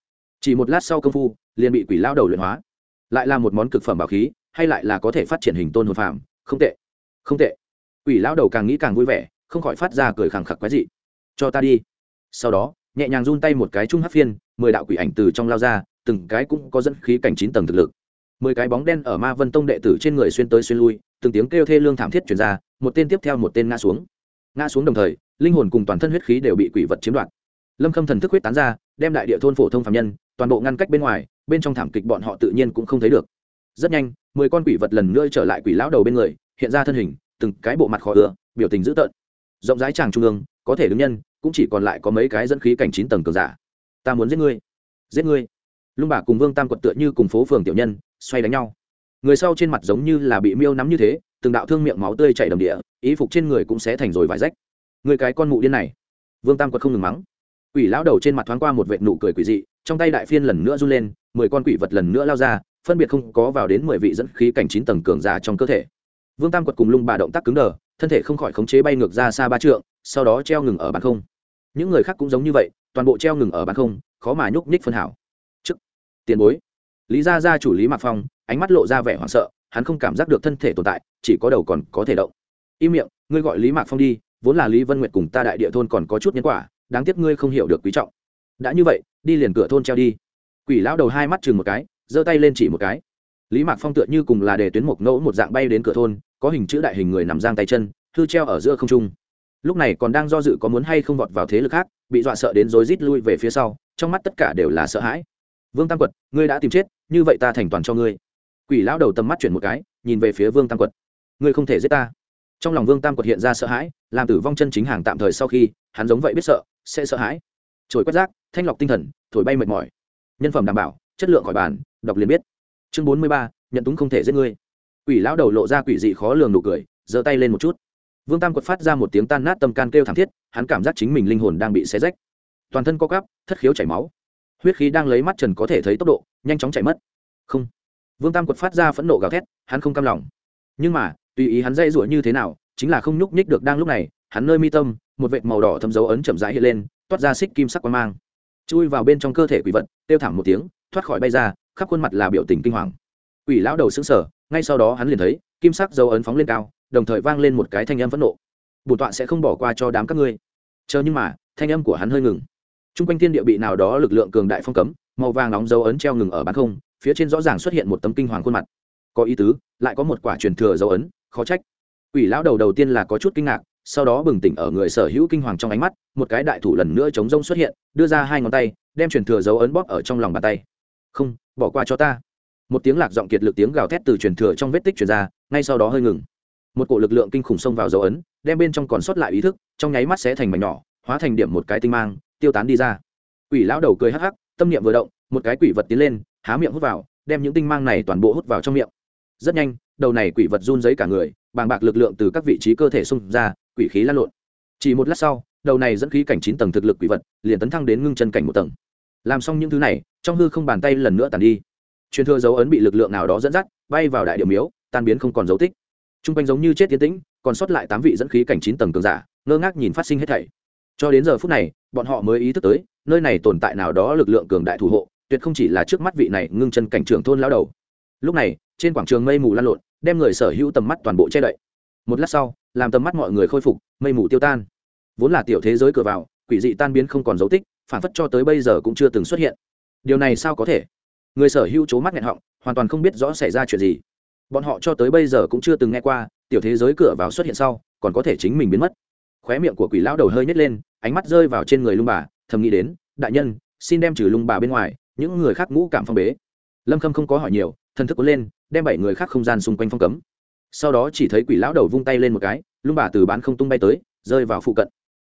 Speaker 1: Chỉ một lát sau công phu, liền bị quỷ lão đầu luyện hóa. Lại là một món cực phẩm bảo khí hay lại là có thể phát triển hình tôn hồn phàm, không tệ không tệ. Quỷ lão đầu càng nghĩ càng vui vẻ không khỏi phát ra cười khẳng khặc quái dị. Cho ta đi. Sau đó nhẹ nhàng run tay một cái trung hát phiên mười đạo quỷ ảnh từ trong lao ra từng cái cũng có dẫn khí cảnh chín tầng thực lực. Mười cái bóng đen ở ma vân tông đệ tử trên người xuyên tới xuyên lui từng tiếng kêu thê lương thảm thiết chuyển ra một tên tiếp theo một tên ngã xuống. Ngã xuống đồng thời linh hồn cùng toàn thân huyết khí đều bị quỷ vật chiếm đoạt. Lâm khâm thần thức huyết tán ra đem đại địa thôn phổ thông phạm nhân toàn bộ ngăn cách bên ngoài bên trong thảm kịch bọn họ tự nhiên cũng không thấy được rất nhanh, mười con quỷ vật lần nữa trở lại quỷ lão đầu bên người, hiện ra thân hình, từng cái bộ mặt khó ưa, biểu tình dữ tợn. Rộng rãi tràng trung ương, có thể đứng nhân, cũng chỉ còn lại có mấy cái dẫn khí cảnh chín tầng cường giả. Ta muốn giết ngươi. Giết ngươi. Lung bà cùng vương tam quật tựa như cùng phố phường tiểu nhân, xoay đánh nhau. Người sau trên mặt giống như là bị miêu nắm như thế, từng đạo thương miệng máu tươi chảy đầm địa, ý phục trên người cũng sẽ thành rồi vải rách. Người cái con mụ điên này. Vương tam quật không ngừng mắng. Quỷ lão đầu trên mặt thoáng qua một vệt nụ cười quỷ dị, trong tay đại phiên lần nữa run lên, mười con quỷ vật lần nữa lao ra phân biệt không có vào đến mười vị dẫn khí cảnh chín tầng cường giả trong cơ thể. Vương tam quật cùng lung bà động tác cứng đờ, thân thể không khỏi khống chế bay ngược ra xa ba trượng, sau đó treo ngừng ở bàn không. Những người khác cũng giống như vậy, toàn bộ treo ngừng ở bàn không, khó mà nhúc nhích phân hảo. Chức tiền bối. Lý gia gia chủ lý mạc phong, ánh mắt lộ ra vẻ hoảng sợ, hắn không cảm giác được thân thể tồn tại, chỉ có đầu còn có thể động. Im miệng, ngươi gọi lý mạc phong đi, vốn là lý vân nguyệt cùng ta đại địa thôn còn có chút nhân quả, đáng tiếc ngươi không hiểu được quý trọng. Đã như vậy, đi liền cửa thôn treo đi. Quỷ lão đầu hai mắt chừng một cái giơ tay lên chỉ một cái. Lý mạc phong tựa như cùng là để tuyến mộc ngẫu một dạng bay đến cửa thôn, có hình chữ đại hình người nằm giang tay chân thư treo ở giữa không trung. Lúc này còn đang do dự có muốn hay không vọt vào thế lực khác, bị dọa sợ đến rối rít lui về phía sau, trong mắt tất cả đều là sợ hãi. Vương tam quật, ngươi đã tìm chết, như vậy ta thành toàn cho ngươi. Quỷ lão đầu tầm mắt chuyển một cái, nhìn về phía vương tam quật. Ngươi không thể giết ta. Trong lòng vương tam quật hiện ra sợ hãi, làm tử vong chân chính hàng tạm thời sau khi, hắn giống vậy biết sợ, sẽ sợ hãi. Trồi quét rác, thanh lọc tinh thần, thổi bay mệt mỏi. Nhân phẩm đảm bảo, chất lượng khỏi bàn đọc liền biết. Chương bốn mươi ba, nhận túng không thể giết ngươi. Quỷ lão đầu lộ ra quỷ dị khó lường nụ cười, giơ tay lên một chút. Vương tam quật phát ra một tiếng tan nát tâm can kêu thảm thiết, hắn cảm giác chính mình linh hồn đang bị xé rách. Toàn thân co cắp thất khiếu chảy máu. Huyết khí đang lấy mắt trần có thể thấy tốc độ, nhanh chóng chảy mất. Không. Vương tam quật phát ra phẫn nộ gào thét, hắn không cam lòng. Nhưng mà, tùy ý hắn dây rủa như thế nào, chính là không nhúc nhích được đang lúc này, hắn nơi mi tâm, một vệt màu đỏ thâm dấu ấn chậm rãi hiện lên, toát ra xích kim sắc quang mang. Chui vào bên trong cơ thể quỷ vật tiêu thảm một tiếng, thoát khỏi bay ra khắp khuôn mặt là biểu tình kinh hoàng. Quỷ lão đầu sững sờ, ngay sau đó hắn liền thấy, kim sắc dấu ấn phóng lên cao, đồng thời vang lên một cái thanh âm phẫn nộ. Bổn tọa sẽ không bỏ qua cho đám các ngươi. Chờ nhưng mà, thanh âm của hắn hơi ngừng. T r u n g quanh thiên địa bị nào đó lực lượng cường đại phong cấm, màu vàng nóng dấu ấn treo ngừng ở bán không, phía trên rõ ràng xuất hiện một tấm kinh hoàng khuôn mặt. Có ý tứ, lại có một quả truyền thừa dấu ấn, khó trách. Quỷ lão đầu đầu tiên là có chút kinh ngạc, sau đó bừng tỉnh ở người sở hữu kinh hoàng trong ánh mắt, một cái đại thủ lần nữa chống rông xuất hiện, đưa ra hai ngón tay, đem truyền thừa dấu ấn bóp ở trong lòng bàn tay. Không bỏ qua cho ta. Một tiếng lạc giọng kiệt lực tiếng gào thét từ truyền thừa trong vết tích truyền ra, ngay sau đó hơi ngừng. Một cổ lực lượng kinh khủng xông vào dấu ấn, đem bên trong còn sót lại ý thức, trong nháy mắt sẽ thành mảnh nhỏ, hóa thành điểm một cái tinh mang, tiêu tán đi ra. Quỷ lão đầu cười hắc hắc, tâm niệm vừa động, một cái quỷ vật tiến lên, há miệng hút vào, đem những tinh mang này toàn bộ hút vào trong miệng. Rất nhanh, đầu này quỷ vật run giấy cả người, bàng bạc lực lượng từ các vị trí cơ thể xung ra, quỷ khí lan lộn. Chỉ một lát sau, đầu này dẫn khí cảnh chín tầng thực lực quỷ vật, liền tấn thăng đến ngưng chân cảnh một tầng làm xong những thứ này, trong hư không bàn tay lần nữa tàn đi. Truyền thừa dấu ấn bị lực lượng nào đó dẫn dắt, bay vào đại điệu miếu, tan biến không còn dấu tích. T r u n g quanh giống như chết tiến tĩnh, còn sót lại tám vị dẫn khí cảnh chín tầng cường giả, ngơ ngác nhìn phát sinh hết thảy. Cho đến giờ phút này, bọn họ mới ý thức tới, nơi này tồn tại nào đó lực lượng cường đại thủ hộ, tuyệt không chỉ là trước mắt vị này ngưng chân cảnh trưởng thôn lao đầu. Lúc này, trên quảng trường mây mù lan lộn, đem người sở hữu tầm mắt toàn bộ che đậy. Một lát sau, làm tầm mắt mọi người khôi phục, mây mù tiêu tan. Vốn là tiểu thế giới cửa vào, quỷ dị tan biến không còn dấu tích phản phất cho tới bây giờ cũng chưa từng xuất hiện. Điều này sao có thể? Người sở hữu c mắt nghẹn họng, hoàn toàn không biết rõ xảy ra chuyện gì. Bọn họ cho tới bây giờ cũng chưa từng nghe qua, tiểu thế giới cửa vào xuất hiện sau, còn có thể chính mình biến mất. Khóe miệng của quỷ lão đầu hơi nhét lên, ánh mắt rơi vào trên người lung bà, thầm nghĩ đến, đại nhân, xin đem trừ lung bà bên ngoài, những người khác ngũ cảm phong bế. Lâm khâm không có hỏi nhiều thân thức cuốn lên, đem bảy người khác không gian xung quanh phong cấm. Sau đó chỉ thấy quỷ lão đầu vung tay lên một cái, lung bà từ bán không tung bay tới, rơi vào phụ cận.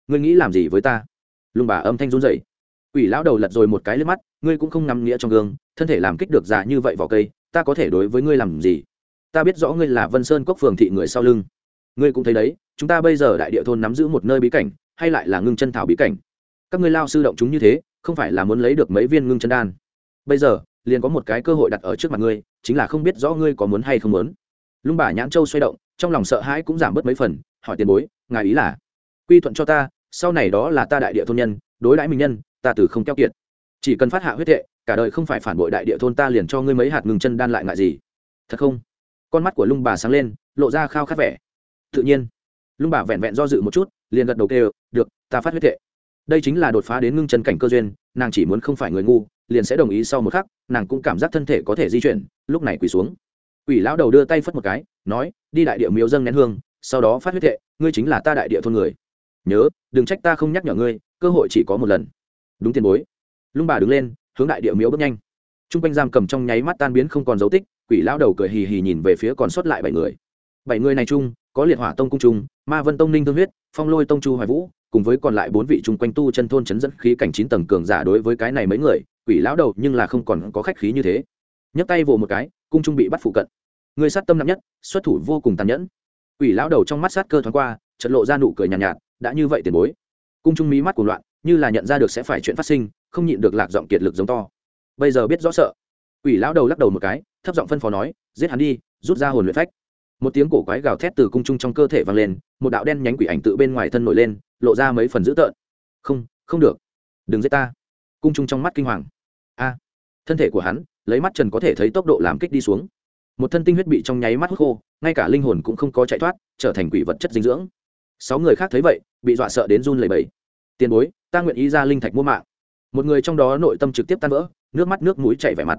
Speaker 1: Ngươi nghĩ làm gì với ta? Lung bà âm thanh run rẩy. Quỷ lão đầu lật rồi một cái lên mắt, ngươi cũng không ngắm nghĩa trong gương, thân thể làm kích được giả như vậy vào cây, ta có thể đối với ngươi làm gì? Ta biết rõ ngươi là vân sơn cốc phường thị người sau lưng. Ngươi cũng thấy đấy, chúng ta bây giờ đại địa thôn nắm giữ một nơi bí cảnh, hay lại là ngưng chân thảo bí cảnh? Các ngươi lao sư động chúng như thế, không phải là muốn lấy được mấy viên ngưng chân đan? Bây giờ, liền có một cái cơ hội đặt ở trước mặt ngươi, chính là không biết rõ ngươi có muốn hay không muốn. Lung bà nhãn châu xoay động, trong lòng sợ hãi cũng giảm bớt mấy phần, hỏi tiền bối, ngài ý là, quy thuận cho ta sau này đó là ta đại địa thôn nhân, đối đãi minh nhân, ta từ không keo kiệt. Chỉ cần phát hạ huyết thệ, cả đời không phải phản bội đại địa thôn ta liền cho ngươi mấy hạt ngừng chân đan lại ngại gì. Thật không? Con mắt của lung bà sáng lên, lộ ra khao khát vẻ. Tự nhiên. Lung bà vẹn vẹn do dự một chút, liền gật đầu kêu, được, ta phát huyết thệ. Đây chính là đột phá đến ngưng chân cảnh cơ duyên, nàng chỉ muốn không phải người ngu, liền sẽ đồng ý sau một khắc, nàng cũng cảm giác thân thể có thể di chuyển, lúc này quỳ xuống. Quỷ lão đầu đưa tay phất một cái, nói, đi đại địa miếu dâng nén hương, sau đó phát huyết thệ, ngươi chính là ta đại địa thôn người nhớ đừng trách ta không nhắc nhở ngươi cơ hội chỉ có một lần. Đúng tiền bối. Lung bà đứng lên hướng đại địa miếu bước nhanh. T r u n g quanh giam cầm trong nháy mắt tan biến không còn dấu tích quỷ lão đầu cười hì hì nhìn về phía còn sót lại bảy người. Bảy người này chung có liệt hỏa tông cung trung ma vân tông ninh thương huyết phong lôi tông chu hoài vũ cùng với còn lại bốn vị chung quanh tu chân thôn chấn dẫn khí cảnh chín tầng cường giả đối với cái này mấy người quỷ lão đầu nhưng là không còn có khách khí như thế. Nhấc tay vồ một cái cung trung bị bắt phụ cận. Người sát tâm nặng nhất xuất thủ vô cùng tàn nhẫn. Quỷ lão đầu trong mắt sát cơ thoáng qua trận lộ ra nụ cười nhàn nhạt, nhạt đã như vậy tiền bối. Cung trung mí mắt cuồng loạn, như là nhận ra được sẽ phải chuyện phát sinh, không nhịn được lạc giọng kiệt lực giống to. Bây giờ biết rõ sợ. Quỷ lão đầu lắc đầu một cái, thấp giọng phân phó nói, giết hắn đi, rút ra hồn luyện phách. Một tiếng cổ quái gào thét từ cung trung trong cơ thể vang lên, một đạo đen nhánh quỷ ảnh tự bên ngoài thân nổi lên, lộ ra mấy phần dữ tợn. Không không được. Đừng giết ta. Cung trung trong mắt kinh hoàng. A. Thân thể của hắn, lấy mắt trần có thể thấy tốc độ làm kích đi xuống. Một thân tinh huyết bị trong nháy mắt hút khô, ngay cả linh hồn cũng không có chạy thoát, trở thành quỷ vật chất dinh dưỡng sáu người khác thấy vậy, bị dọa sợ đến run lẩy bẩy. Tiền bối, ta nguyện ý ra linh thạch mua mạng. Một người trong đó nội tâm trực tiếp tan vỡ, nước mắt nước mũi chảy vẻ mặt.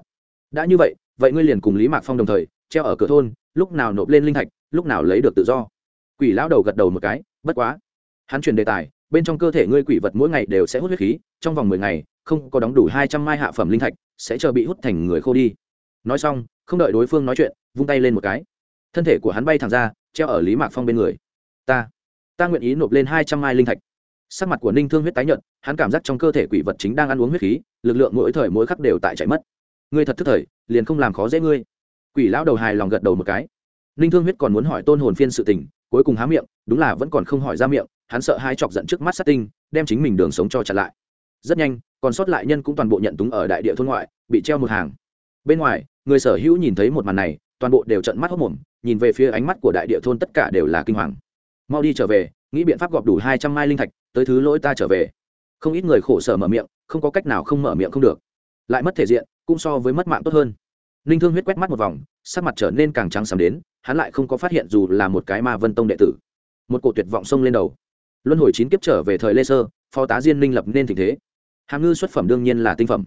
Speaker 1: Đã như vậy vậy ngươi liền cùng lý mạc phong đồng thời, treo ở cửa thôn, lúc nào nộp lên linh thạch, lúc nào lấy được tự do. Quỷ lão đầu gật đầu một cái, bất quá. Hắn truyền đề tài, bên trong cơ thể ngươi quỷ vật mỗi ngày đều sẽ hút huyết khí, trong vòng mười ngày, không có đóng đủ hai trăm mai hạ phẩm linh thạch, sẽ chờ bị hút thành người khô đi. Nói xong, không đợi đối phương nói chuyện, vung tay lên một cái. Thân thể của hắn bay thẳng ra, treo ở lý mạc phong bên người. Ta ta nguyện ý nộp lên hai trăm mai linh thạch. Sắc mặt của ninh thương huyết tái nhợt, hắn cảm giác trong cơ thể quỷ vật chính đang ăn uống huyết khí, lực lượng mỗi thời mỗi khắc đều tại chạy mất. Ngươi thật thức thời, liền không làm khó dễ ngươi. Quỷ lão đầu hài lòng gật đầu một cái. Ninh thương huyết còn muốn hỏi tôn hồn phiên sự tình, cuối cùng há miệng, đúng là vẫn còn không hỏi ra miệng, hắn sợ hai chọc giận trước mắt sát tinh, đem chính mình đường sống cho chặn lại. Rất nhanh, còn sót lại nhân cũng toàn bộ nhận túng ở đại địa thôn ngoại, bị treo một hàng. Bên ngoài, người sở hữu nhìn thấy một màn này, toàn bộ đều trận mắt hốc mồm, nhìn về phía ánh mắt của đại địa thôn tất cả đều là kinh hoàng mau đi trở về, nghĩ biện pháp gọp đủ hai trăm mai linh thạch, tới thứ lỗi ta trở về. Không ít người khổ sở mở miệng, không có cách nào không mở miệng không được. Lại mất thể diện, cũng so với mất mạng tốt hơn. Ninh thương huyết quét mắt một vòng, sắc mặt trở nên càng trắng sắm đến, hắn lại không có phát hiện dù là một cái ma vân tông đệ tử. Một cổ tuyệt vọng xông lên đầu. Luân hồi chín kiếp trở về thời lê sơ, phó tá diên minh lập nên tình thế. Hàm ngư xuất phẩm đương nhiên là tinh phẩm.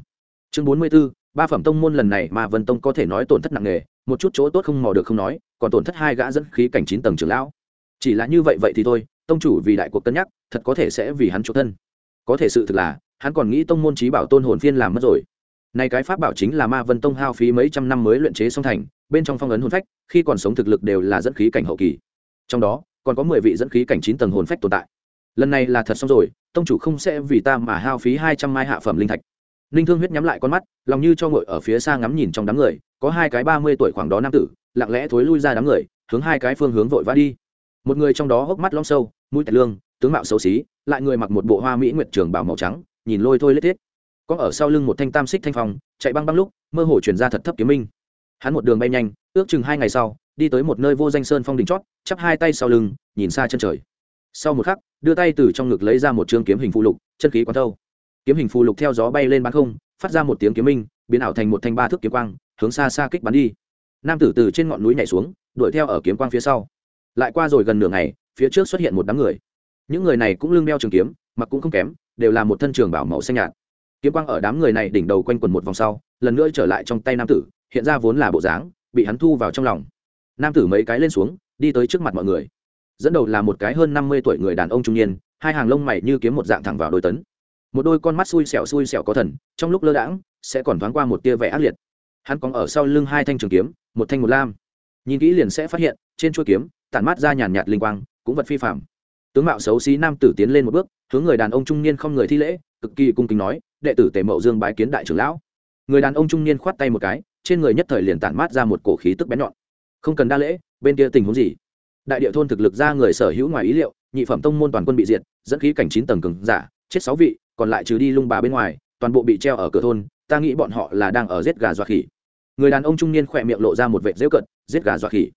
Speaker 1: Chương bốn mươi b ố ba phẩm tông môn lần này mà vân tông có thể nói tổn thất nặng nề, một chút chỗ tốt không mò được không nói, còn tổn thất hai gã dẫn khí cảnh chín tầng trưởng lão chỉ là như vậy vậy thì thôi, tông chủ vì đại cuộc cân nhắc, thật có thể sẽ vì hắn chỗ thân. Có thể sự thực là, hắn còn nghĩ tông môn trí bảo tôn hồn phiên làm mất rồi. Này cái pháp bảo chính là ma vân tông hao phí mấy trăm năm mới luyện chế song thành, bên trong phong ấn hồn phách, khi còn sống thực lực đều là dẫn khí cảnh hậu kỳ. Trong đó, còn có mười vị dẫn khí cảnh chín tầng hồn phách tồn tại. Lần này là thật xong rồi, tông chủ không sẽ vì ta mà hao phí hai trăm mai hạ phẩm linh thạch. Ninh thương huyết nhắm lại con mắt, lòng như cho ngồi ở phía xa ngắm nhìn trong đám người, có hai cái ba mươi tuổi khoảng đó nam tử, lặng lẽ thối lui ra đám người, hướng hai cái phương hướng vội vã đi một người trong đó hốc mắt long sâu, mũi tẹt lương, tướng mạo xấu xí, lại người mặc một bộ hoa mỹ nguyệt trường bảo màu trắng, nhìn lôi thôi lết thiết. Có ở sau lưng một thanh tam xích thanh phong, chạy băng băng lúc, mơ hồ chuyển ra thật thấp kiếm minh. Hắn một đường bay nhanh, ước chừng hai ngày sau, đi tới một nơi vô danh sơn phong đỉnh chót, chắp hai tay sau lưng, nhìn xa chân trời. Sau một khắc, đưa tay từ trong ngực lấy ra một chương kiếm hình phụ lục, chân khí quán thâu. Kiếm hình phù lục theo gió bay lên bán không, phát ra một tiếng kiếm minh, biến ảo thành một thanh ba thước kiếm quang, hướng xa xa kích bắn đi. Nam tử từ trên ngọn núi nhảy xuống, đuổi theo ở kiếm quang phía sau lại qua rồi gần nửa ngày, phía trước xuất hiện một đám người. Những người này cũng lưng đeo trường kiếm, mặc cũng không kém, đều là một thân trường bảo màu xanh nhạt. Kiếm quang ở đám người này đỉnh đầu quanh quần một vòng sau, lần nữa trở lại trong tay nam tử, hiện ra vốn là bộ dáng, bị hắn thu vào trong lòng. Nam tử mấy cái lên xuống, đi tới trước mặt mọi người. Dẫn đầu là một cái hơn năm mươi tuổi người đàn ông trung niên, hai hàng lông mày như kiếm một dạng thẳng vào đôi tấn. Một đôi con mắt xui xẻo xui xẻo có thần, trong lúc lơ đãng, sẽ còn thoáng qua một tia vẻ ác liệt. Hắn còn ở sau lưng hai thanh trường kiếm, một thanh một lam. Nhìn kỹ liền sẽ phát hiện, trên chuôi kiếm tản mát ra nhàn nhạt linh quang, cũng vật phi phạm tướng mạo xấu xí nam tử tiến lên một bước, hướng người đàn ông trung niên không người thi lễ, cực kỳ cung kính nói, đệ tử tề mậu dương bái kiến đại trưởng lão. Người đàn ông trung niên khoát tay một cái, trên người nhất thời liền tản mát ra một cổ khí tức bén nhọn. Không cần đa lễ, bên kia tình huống gì? Đại địa thôn thực lực ra người sở hữu ngoài ý liệu, nhị phẩm tông môn toàn quân bị diệt, dẫn khí cảnh chín tầng cường giả, chết sáu vị, còn lại trừ đi lung bà bên ngoài, toàn bộ bị treo ở cửa thôn, ta nghĩ bọn họ là đang ở giết gà dọa khỉ. Người đàn ông trung niên khỏe miệng lộ ra một vệt dễu cận giết gà dọa khỉ.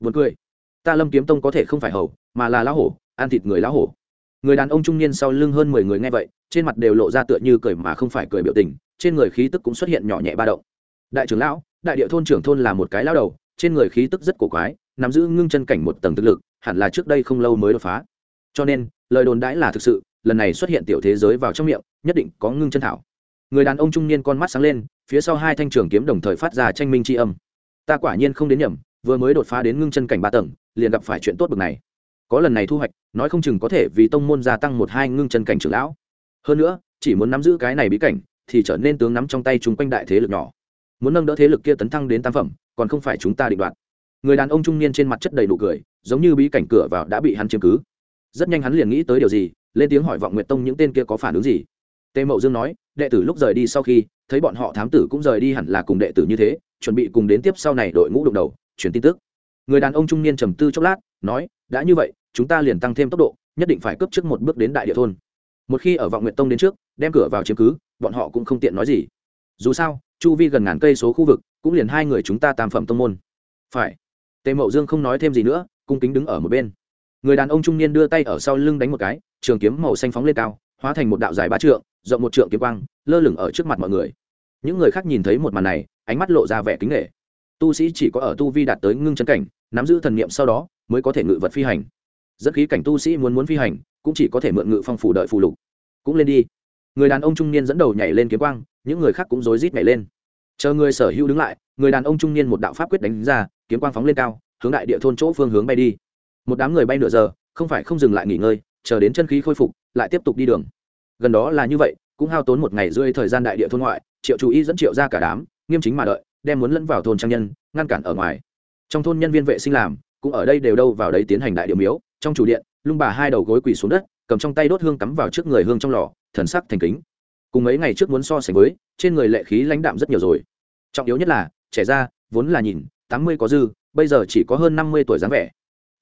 Speaker 1: Vượt cười ta lâm kiếm tông có thể không phải hầu, mà là lão hổ, ăn thịt người lão hổ. Người đàn ông trung niên sau lưng hơn mười người nghe vậy, trên mặt đều lộ ra tựa như cười mà không phải cười biểu tình, trên người khí tức cũng xuất hiện nhỏ nhẹ ba động. Đại trưởng lão, đại địa thôn trưởng thôn là một cái lão đầu, trên người khí tức rất cổ quái, nắm giữ ngưng chân cảnh một tầng thực lực, hẳn là trước đây không lâu mới đột phá. Cho nên, lời đồn đãi là thực sự, lần này xuất hiện tiểu thế giới vào trong miệng, nhất định có ngưng chân thảo. Người đàn ông trung niên con mắt sáng lên, phía sau hai thanh trường kiếm đồng thời phát ra tranh minh tri âm. Ta quả nhiên không đến nhầm, vừa mới đột phá đến ngưng chân cảnh ba tầng liền gặp phải chuyện tốt bực này. Có lần này thu hoạch, nói không chừng có thể vì tông môn gia tăng một hai ngưng chân cảnh trưởng lão. Hơn nữa, chỉ muốn nắm giữ cái này bí cảnh, thì trở nên tướng nắm trong tay chúng quanh đại thế lực nhỏ. Muốn nâng đỡ thế lực kia tấn thăng đến tam phẩm, còn không phải chúng ta định đoạt. Người đàn ông trung niên trên mặt chất đầy nụ cười, giống như bí cảnh cửa vào đã bị hắn chiếm cứ. Rất nhanh hắn liền nghĩ tới điều gì, lên tiếng hỏi vọng nguyệt tông những tên kia có phản ứng gì. Tề mậu dương nói, đệ tử lúc rời đi sau khi, thấy bọn họ thám tử cũng rời đi hẳn là cùng đệ tử như thế, chuẩn bị cùng đến tiếp sau này đội ngũ đụng đầu, truyền tin tức người đàn ông trung niên trầm tư chốc lát, nói, đã như vậy, chúng ta liền tăng thêm tốc độ, nhất định phải cướp trước một bước đến đại địa thôn. Một khi ở vọng nguyện tông đến trước, đem cửa vào chiếm cứ, bọn họ cũng không tiện nói gì. Dù sao, chu vi gần ngàn cây số khu vực, cũng liền hai người chúng ta tam phẩm tông môn. Phải. Tề mậu dương không nói thêm gì nữa, cung kính đứng ở một bên. Người đàn ông trung niên đưa tay ở sau lưng đánh một cái, trường kiếm màu xanh phóng lên cao, hóa thành một đạo dài ba trượng, rộng một trượng kiếm quang, lơ lửng ở trước mặt mọi người. Những người khác nhìn thấy một màn này, ánh mắt lộ ra vẻ kính nghệ tu sĩ chỉ có ở tu vi đạt tới ngưng chân cảnh nắm giữ thần niệm sau đó mới có thể ngự vật phi hành. Dẫn khí cảnh tu sĩ muốn muốn phi hành, cũng chỉ có thể mượn ngự phong phủ đợi phù lục. Cũng lên đi. Người đàn ông trung niên dẫn đầu nhảy lên kiếm quang, những người khác cũng rối rít nhảy lên. Chờ người sở hữu đứng lại, người đàn ông trung niên một đạo pháp quyết đánh ra, kiếm quang phóng lên cao, hướng đại địa thôn chỗ phương hướng bay đi. Một đám người bay nửa giờ, không phải không dừng lại nghỉ ngơi, chờ đến chân khí khôi phục, lại tiếp tục đi đường. Gần đó là như vậy, cũng hao tốn một ngày rưỡi thời gian đại địa thôn ngoại, triệu chú ý dẫn triệu ra cả đám, nghiêm chính mà đợi, đem muốn lẫn vào thôn trang nhân, ngăn cản ở ngoài trong thôn nhân viên vệ sinh làm, cũng ở đây đều đâu vào đấy tiến hành đại điệu miếu, trong chủ điện, lung bà hai đầu gối quỳ xuống đất, cầm trong tay đốt hương cắm vào trước người hương trong lò, thần sắc thành kính. Cùng mấy ngày trước muốn so sánh với, trên người lệ khí lãnh đạm rất nhiều rồi. Trọng yếu nhất là, trẻ ra, vốn là nhìn, tám mươi có dư, bây giờ chỉ có hơn năm mươi tuổi dáng vẻ.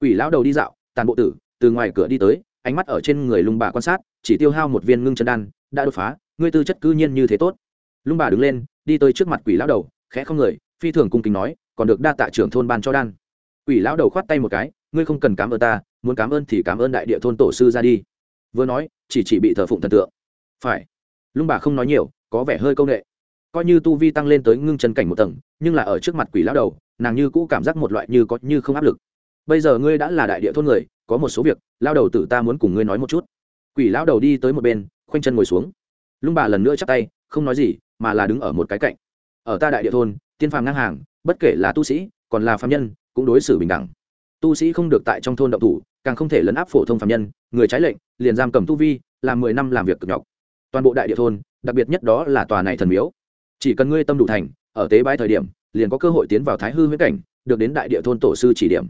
Speaker 1: Quỷ lão đầu đi dạo, tàn bộ tử, từ ngoài cửa đi tới, ánh mắt ở trên người lung bà quan sát, chỉ tiêu hao một viên ngưng chân đan, đã đột phá, ngươi tư chất cư nhiên như thế tốt. Lung bà đứng lên, đi tới trước mặt quỷ lão đầu, khẽ không người, phi thường cung kính nói còn được đa tạ trưởng thôn ban cho đan. Quỷ lão đầu khoát tay một cái, ngươi không cần cảm ơn ta, muốn cảm ơn thì cảm ơn đại địa thôn tổ sư ra đi. Vừa nói, chỉ chỉ bị thờ phụng thần tượng. Phải. Lung bà không nói nhiều, có vẻ hơi công nghệ coi như tu vi tăng lên tới ngưng chân cảnh một tầng, nhưng là ở trước mặt quỷ lão đầu, nàng như cũ cảm giác một loại như có như không áp lực. Bây giờ ngươi đã là đại địa thôn người, có một số việc lao đầu tử ta muốn cùng ngươi nói một chút. Quỷ lão đầu đi tới một bên, khoanh chân ngồi xuống. Lung bà lần nữa chắp tay, không nói gì, mà là đứng ở một cái cạnh. Ở ta đại địa thôn, tiên phàm ngang hàng bất kể là tu sĩ, còn là phạm nhân, cũng đối xử bình đẳng. Tu sĩ không được tại trong thôn động thủ, càng không thể lấn áp phổ thông phạm nhân. Người trái lệnh, liền giam cầm tu vi làm mười năm làm việc cực nhọc. Toàn bộ đại địa thôn, đặc biệt nhất đó là tòa này thần miếu. Chỉ cần ngươi tâm đủ thành, ở tế bái thời điểm, liền có cơ hội tiến vào thái hư huyết cảnh, được đến đại địa thôn tổ sư chỉ điểm.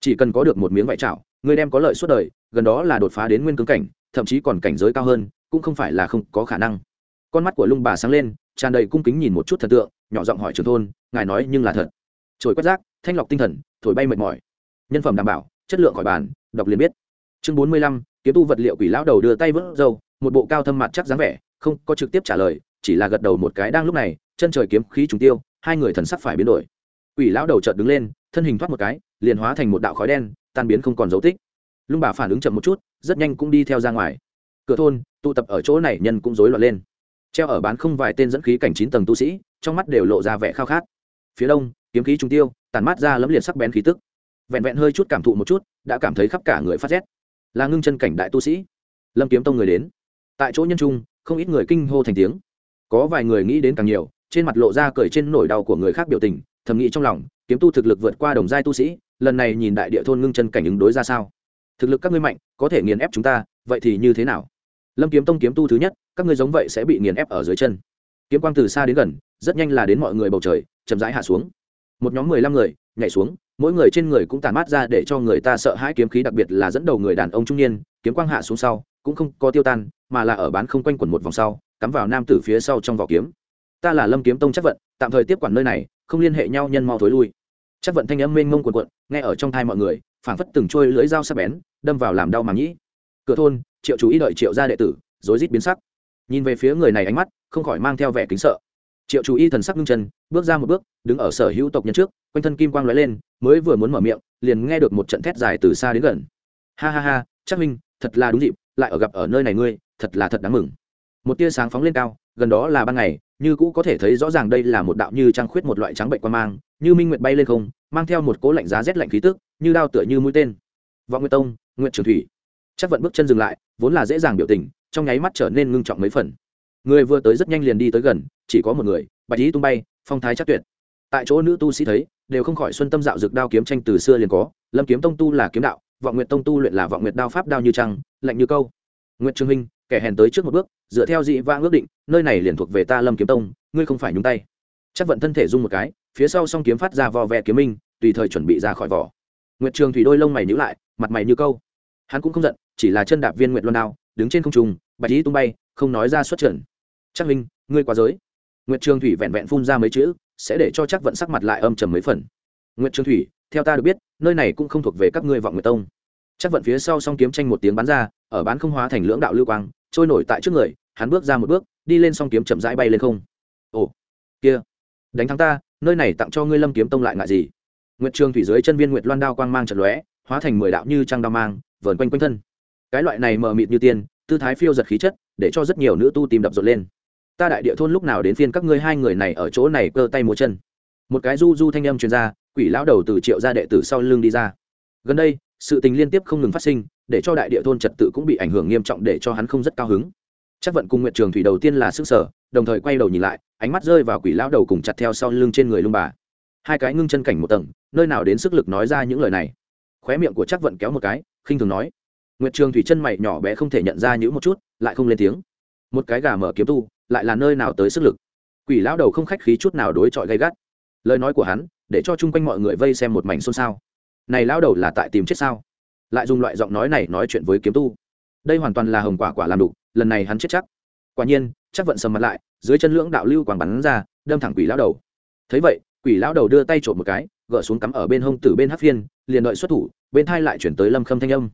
Speaker 1: Chỉ cần có được một miếng vải trạo ngươi đem có lợi suốt đời, gần đó là đột phá đến nguyên cứng cảnh, thậm chí còn cảnh giới cao hơn, cũng không phải là không có khả năng con mắt của lung bà sáng lên, tràn đầy cung kính nhìn một chút thần tượng, nhỏ giọng hỏi trường thôn, ngài nói nhưng là thật? Trồi quét rác, thanh lọc tinh thần, thổi bay mệt mỏi. Nhân phẩm đảm bảo, chất lượng khỏi bàn, đọc liền biết. Chương bốn mươi lăm, kiếm tu vật liệu quỷ lão đầu đưa tay vớt dâu một bộ cao thâm mặt chắc dáng vẻ, không có trực tiếp trả lời, chỉ là gật đầu một cái đang lúc này, chân trời kiếm khí trùng tiêu, hai người thần sắc phải biến đổi. Quỷ lão đầu chợt đứng lên, thân hình thoát một cái, liền hóa thành một đạo khói đen, tan biến không còn dấu tích. Lung bà phản ứng chậm một chút, rất nhanh cũng đi theo ra ngoài. Cửa thôn, tụ tập ở chỗ này nhân cũng rối loạn lên treo ở bán không vài tên dẫn khí cảnh chín tầng tu sĩ, trong mắt đều lộ ra vẻ khao khát. Phía đông, kiếm khí trung tiêu tàn mát ra lấm liệt sắc bén khí tức. Vẹn vẹn hơi chút cảm thụ một chút, đã cảm thấy khắp cả người phát rét. Là ngưng chân cảnh đại tu sĩ. Lâm kiếm tông người đến. Tại chỗ nhân trung, không ít người kinh hô thành tiếng. Có vài người nghĩ đến càng nhiều, trên mặt lộ ra cởi trên nỗi đau của người khác biểu tình, thầm nghĩ trong lòng, kiếm tu thực lực vượt qua đồng giai tu sĩ, lần này nhìn đại địa thôn ngưng chân cảnh ứng đối ra sao? Thực lực các ngươi mạnh, có thể nghiền ép chúng ta, vậy thì như thế nào? Lâm kiếm tông kiếm tu thứ nhất, các ngươi giống vậy sẽ bị nghiền ép ở dưới chân. Kiếm quang từ xa đến gần, rất nhanh là đến mọi người bầu trời, chậm rãi hạ xuống. Một nhóm mười lăm người nhảy xuống, mỗi người trên người cũng tàn mát ra để cho người ta sợ hãi kiếm khí đặc biệt là dẫn đầu người đàn ông trung niên, kiếm quang hạ xuống sau, cũng không có tiêu tan, mà là ở bán không quanh quẩn một vòng sau, cắm vào nam tử phía sau trong vỏ kiếm. Ta là lâm kiếm tông chắc vận, tạm thời tiếp quản nơi này, không liên hệ nhau nhân mau thối lui. Chắc vận thanh âm mênh mông quần quận nghe ở trong thai mọi người, phảng phất từng trôi lưỡi dao sắc bén, đâm vào làm đau mà nhĩ. Cửa thôn triệu chú ý đợi triệu gia đệ tử, rối rít biến sắc. Nhìn về phía người này ánh mắt, không khỏi mang theo vẻ kính sợ. Triệu chú ý thần sắc ngưng chân, bước ra một bước, đứng ở sở hữu tộc nhân trước, quanh thân kim quang lóe lên, mới vừa muốn mở miệng, liền nghe được một trận thét dài từ xa đến gần. Ha ha ha, chắc minh thật là đúng dịp, lại ở gặp ở nơi này ngươi, thật là thật đáng mừng. Một tia sáng phóng lên cao, gần đó là ban ngày, như cũ có thể thấy rõ ràng đây là một đạo như trăng khuyết một loại trắng bệnh quan mang, như minh nguyệt bay lên không, mang theo một cố lạnh giá rét lạnh khí tức, như đao tựa như mũi tên. Vọng nguyệt tông, nguyệt trường thủy. Chắc vận bước chân dừng lại vốn là dễ dàng biểu tình, trong nháy mắt trở nên ngưng trọng mấy phần. Người vừa tới rất nhanh liền đi tới gần, chỉ có một người, bạch lý tung bay, phong thái chắc tuyệt. Tại chỗ nữ tu sĩ thấy, đều không khỏi xuân tâm dạo dược đao kiếm tranh từ xưa liền có, lâm kiếm tông tu là kiếm đạo, vọng nguyện tông tu luyện là vọng nguyện đao pháp đao như trăng, lạnh như câu. Nguyệt trương minh, kẻ hèn tới trước một bước, dựa theo dị vãng ước định, nơi này liền thuộc về ta lâm kiếm tông, ngươi không phải nhúng tay. Chắc vận thân thể dung một cái, phía sau song kiếm phát ra vò vẹ kiếm minh, tùy thời chuẩn bị ra khỏi vỏ. Nguyệt trường thủy đôi lông mày nhữ lại, mặt mày như câu. Hắn cũng không giận chỉ là chân đạp viên nguyệt loan đao, đứng trên không trung, bạch lý tung bay, không nói ra xuất trận. Chắc minh ngươi quá giới. Nguyệt trường thủy vẹn vẹn phun ra mấy chữ, sẽ để cho chắc vận sắc mặt lại âm trầm mấy phần. Nguyệt trường thủy, theo ta được biết, nơi này cũng không thuộc về các ngươi vọng nguyệt tông. Chắc vận phía sau song kiếm tranh một tiếng bắn ra, ở bán không hóa thành lưỡng đạo lưu quang, trôi nổi tại trước người, hắn bước ra một bước, đi lên song kiếm chậm rãi bay lên không. Ồ, kia, đánh thắng ta, nơi này tặng cho ngươi lâm kiếm tông lại ngại gì? Nguyệt trường thủy dưới chân viên nguyệt loan đao quang mang trận lóe, hóa thành mười đạo như trăng đao mang, vờn quanh quanh thân cái loại này mờ mịt như tiên, tư thái phiêu giật khí chất, để cho rất nhiều nữ tu tìm đập rộn lên. Ta đại địa thôn lúc nào đến phiên các ngươi hai người này ở chỗ này cơ tay múa chân. Một cái du du thanh âm truyền ra, quỷ lão đầu từ triệu gia đệ tử sau lưng đi ra. Gần đây, sự tình liên tiếp không ngừng phát sinh, để cho đại địa thôn trật tự cũng bị ảnh hưởng nghiêm trọng để cho hắn không rất cao hứng. Chắc vận cùng nguyện trường thủy đầu tiên là sức sở, đồng thời quay đầu nhìn lại, ánh mắt rơi vào quỷ lão đầu cùng chặt theo sau lưng trên người lung bà. Hai cái ngưng chân cảnh một tầng, nơi nào đến sức lực nói ra những lời này. Khóe miệng của chắc vận kéo một cái, khinh thường nói nguyệt trường thủy chân mày nhỏ bé không thể nhận ra những một chút, lại không lên tiếng. Một cái gà mở kiếm tu, lại là nơi nào tới sức lực? Quỷ lão đầu không khách khí chút nào đối chọi gay gắt. Lời nói của hắn, để cho chung quanh mọi người vây xem một mảnh xôn xao. Này lão đầu là tại tìm chết sao? Lại dùng loại giọng nói này nói chuyện với kiếm tu. Đây hoàn toàn là hồng quả quả làm đủ lần này hắn chết chắc. Quả nhiên, chắc vận sầm mặt lại, dưới chân lưỡng đạo lưu quảng bắn ra, đâm thẳng quỷ lão đầu. Thấy vậy, quỷ lão đầu đưa tay trộm một cái, gỡ xuống cắm ở bên hông tử bên hát phiên, liền đợi xuất thủ, bên thai lại chuyển tới lâm khâm thanh âm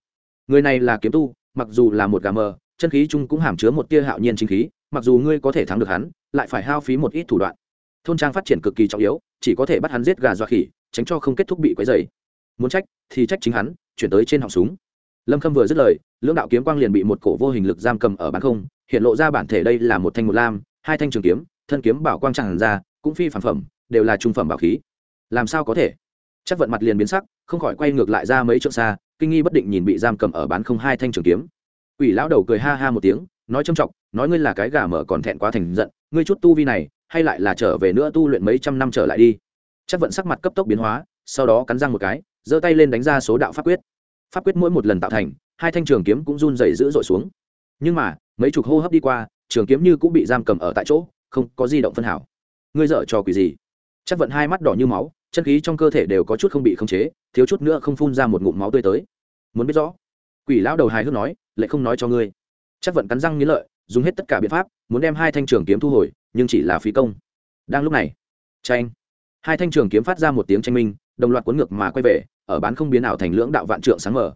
Speaker 1: người này là kiếm tu, mặc dù là một gà mờ, chân khí chung cũng hàm chứa một tia hạo nhiên chính khí, mặc dù ngươi có thể thắng được hắn, lại phải hao phí một ít thủ đoạn. Thôn trang phát triển cực kỳ trọng yếu, chỉ có thể bắt hắn giết gà dọa khỉ, tránh cho không kết thúc bị quấy dày muốn trách, thì trách chính hắn, chuyển tới trên họng súng. Lâm khâm vừa dứt lời, lưỡng đạo kiếm quang liền bị một cổ vô hình lực giam cầm ở bán không, hiện lộ ra bản thể đây là một thanh một lam, hai thanh trường kiếm, thân kiếm bảo quang tràn ra, cũng phi phản phẩm, đều là trung phẩm bảo khí. Làm sao có thể? Chắc vận mặt liền biến sắc, không khỏi quay ngược lại ra mấy trượng xa kinh nghi bất định nhìn bị giam cầm ở bán không hai thanh trường kiếm. Quỷ lão đầu cười ha ha một tiếng, nói trâm trọng, nói ngươi là cái gà mở còn thẹn quá thành giận, ngươi chút tu vi này, hay lại là trở về nữa tu luyện mấy trăm năm trở lại đi. Chắc vận sắc mặt cấp tốc biến hóa, sau đó cắn răng một cái, giơ tay lên đánh ra số đạo pháp quyết. Pháp quyết mỗi một lần tạo thành, hai thanh trường kiếm cũng run dày dữ dội xuống. Nhưng mà, mấy chục hô hấp đi qua, trường kiếm như cũng bị giam cầm ở tại chỗ, không có di động phân hảo. Ngươi dở trò quỷ gì? Chắc vận hai mắt đỏ như máu chân khí trong cơ thể đều có chút không bị khống chế, thiếu chút nữa không phun ra một ngụm máu tươi tới. Muốn biết rõ? Quỷ lão đầu hài hước nói, lại không nói cho ngươi. Chắc vận cắn răng nghĩ lợi, dùng hết tất cả biện pháp, muốn đem hai thanh trường kiếm thu hồi, nhưng chỉ là phí công. Đang lúc này tranh hai thanh trường kiếm phát ra một tiếng tranh minh, đồng loạt cuốn ngược mà quay về, ở bán không biến ảo thành lưỡng đạo vạn trượng sáng mở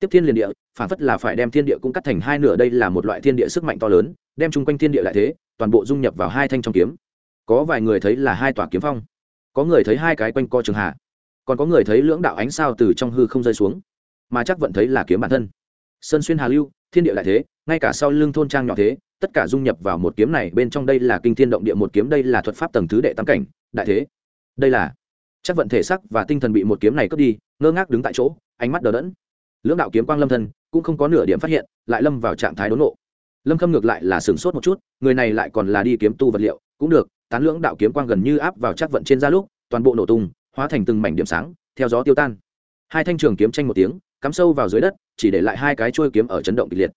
Speaker 1: tiếp thiên liền địa, phản phất là phải đem thiên địa cũng cắt thành hai nửa, đây là một loại thiên địa sức mạnh to lớn, đem chung quanh thiên địa lại thế, toàn bộ dung nhập vào hai thanh trong kiếm. Có vài người thấy là hai tòa kiếm phong có người thấy hai cái quanh co trường hạ còn có người thấy lưỡng đạo ánh sao từ trong hư không rơi xuống, mà chắc vẫn thấy là kiếm bản thân. Sơn xuyên hà lưu, thiên địa lại thế, ngay cả sau lưng thôn trang nhỏ thế, tất cả dung nhập vào một kiếm này, bên trong đây là kinh thiên động địa một kiếm, đây là thuật pháp tầng thứ đệ tam cảnh, đại thế. Đây là, chắc vận thể sắc và tinh thần bị một kiếm này cướp đi, ngơ ngác đứng tại chỗ, ánh mắt đờ đẫn. Lưỡng đạo kiếm quang lâm thân cũng không có nửa điểm phát hiện, lại lâm vào trạng thái đốn nộ. Lâm khâm ngược lại là sửng sốt một chút, người này lại còn là đi kiếm tu vật liệu, cũng được tán lưỡng đạo kiếm quang gần như áp vào chắc vận trên da lúc, toàn bộ nổ tung, hóa thành từng mảnh điểm sáng, theo gió tiêu tan. Hai thanh trường kiếm tranh một tiếng, cắm sâu vào dưới đất, chỉ để lại hai cái trôi kiếm ở chấn động kịch liệt.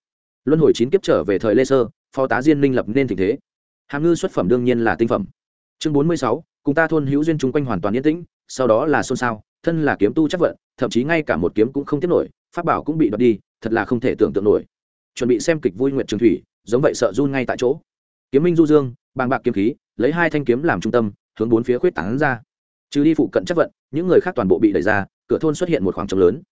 Speaker 1: Luân hồi chín kiếp trở về thời lê sơ phó tá diên minh lập nên tình thế. Hàm ngư xuất phẩm đương nhiên là tinh phẩm. Chương bốn mươi sáu, cùng ta thôn hữu duyên chung quanh hoàn toàn yên tĩnh, sau đó là xôn xao, thân là kiếm tu chắc vận, thậm chí ngay cả một kiếm cũng không tiếp nổi, pháp bảo cũng bị đoạt đi, thật là không thể tưởng tượng nổi. Chuẩn bị xem kịch vui nguyện trường thủy, giống vậy sợ run ngay tại chỗ. Kiếm minh du dương bàng bạc kiếm khí, lấy hai thanh kiếm làm trung tâm, hướng bốn phía khuyết tán ra. Trừ đi phụ cận chắc vận, những người khác toàn bộ bị đẩy ra, cửa thôn xuất hiện một khoảng trống lớn.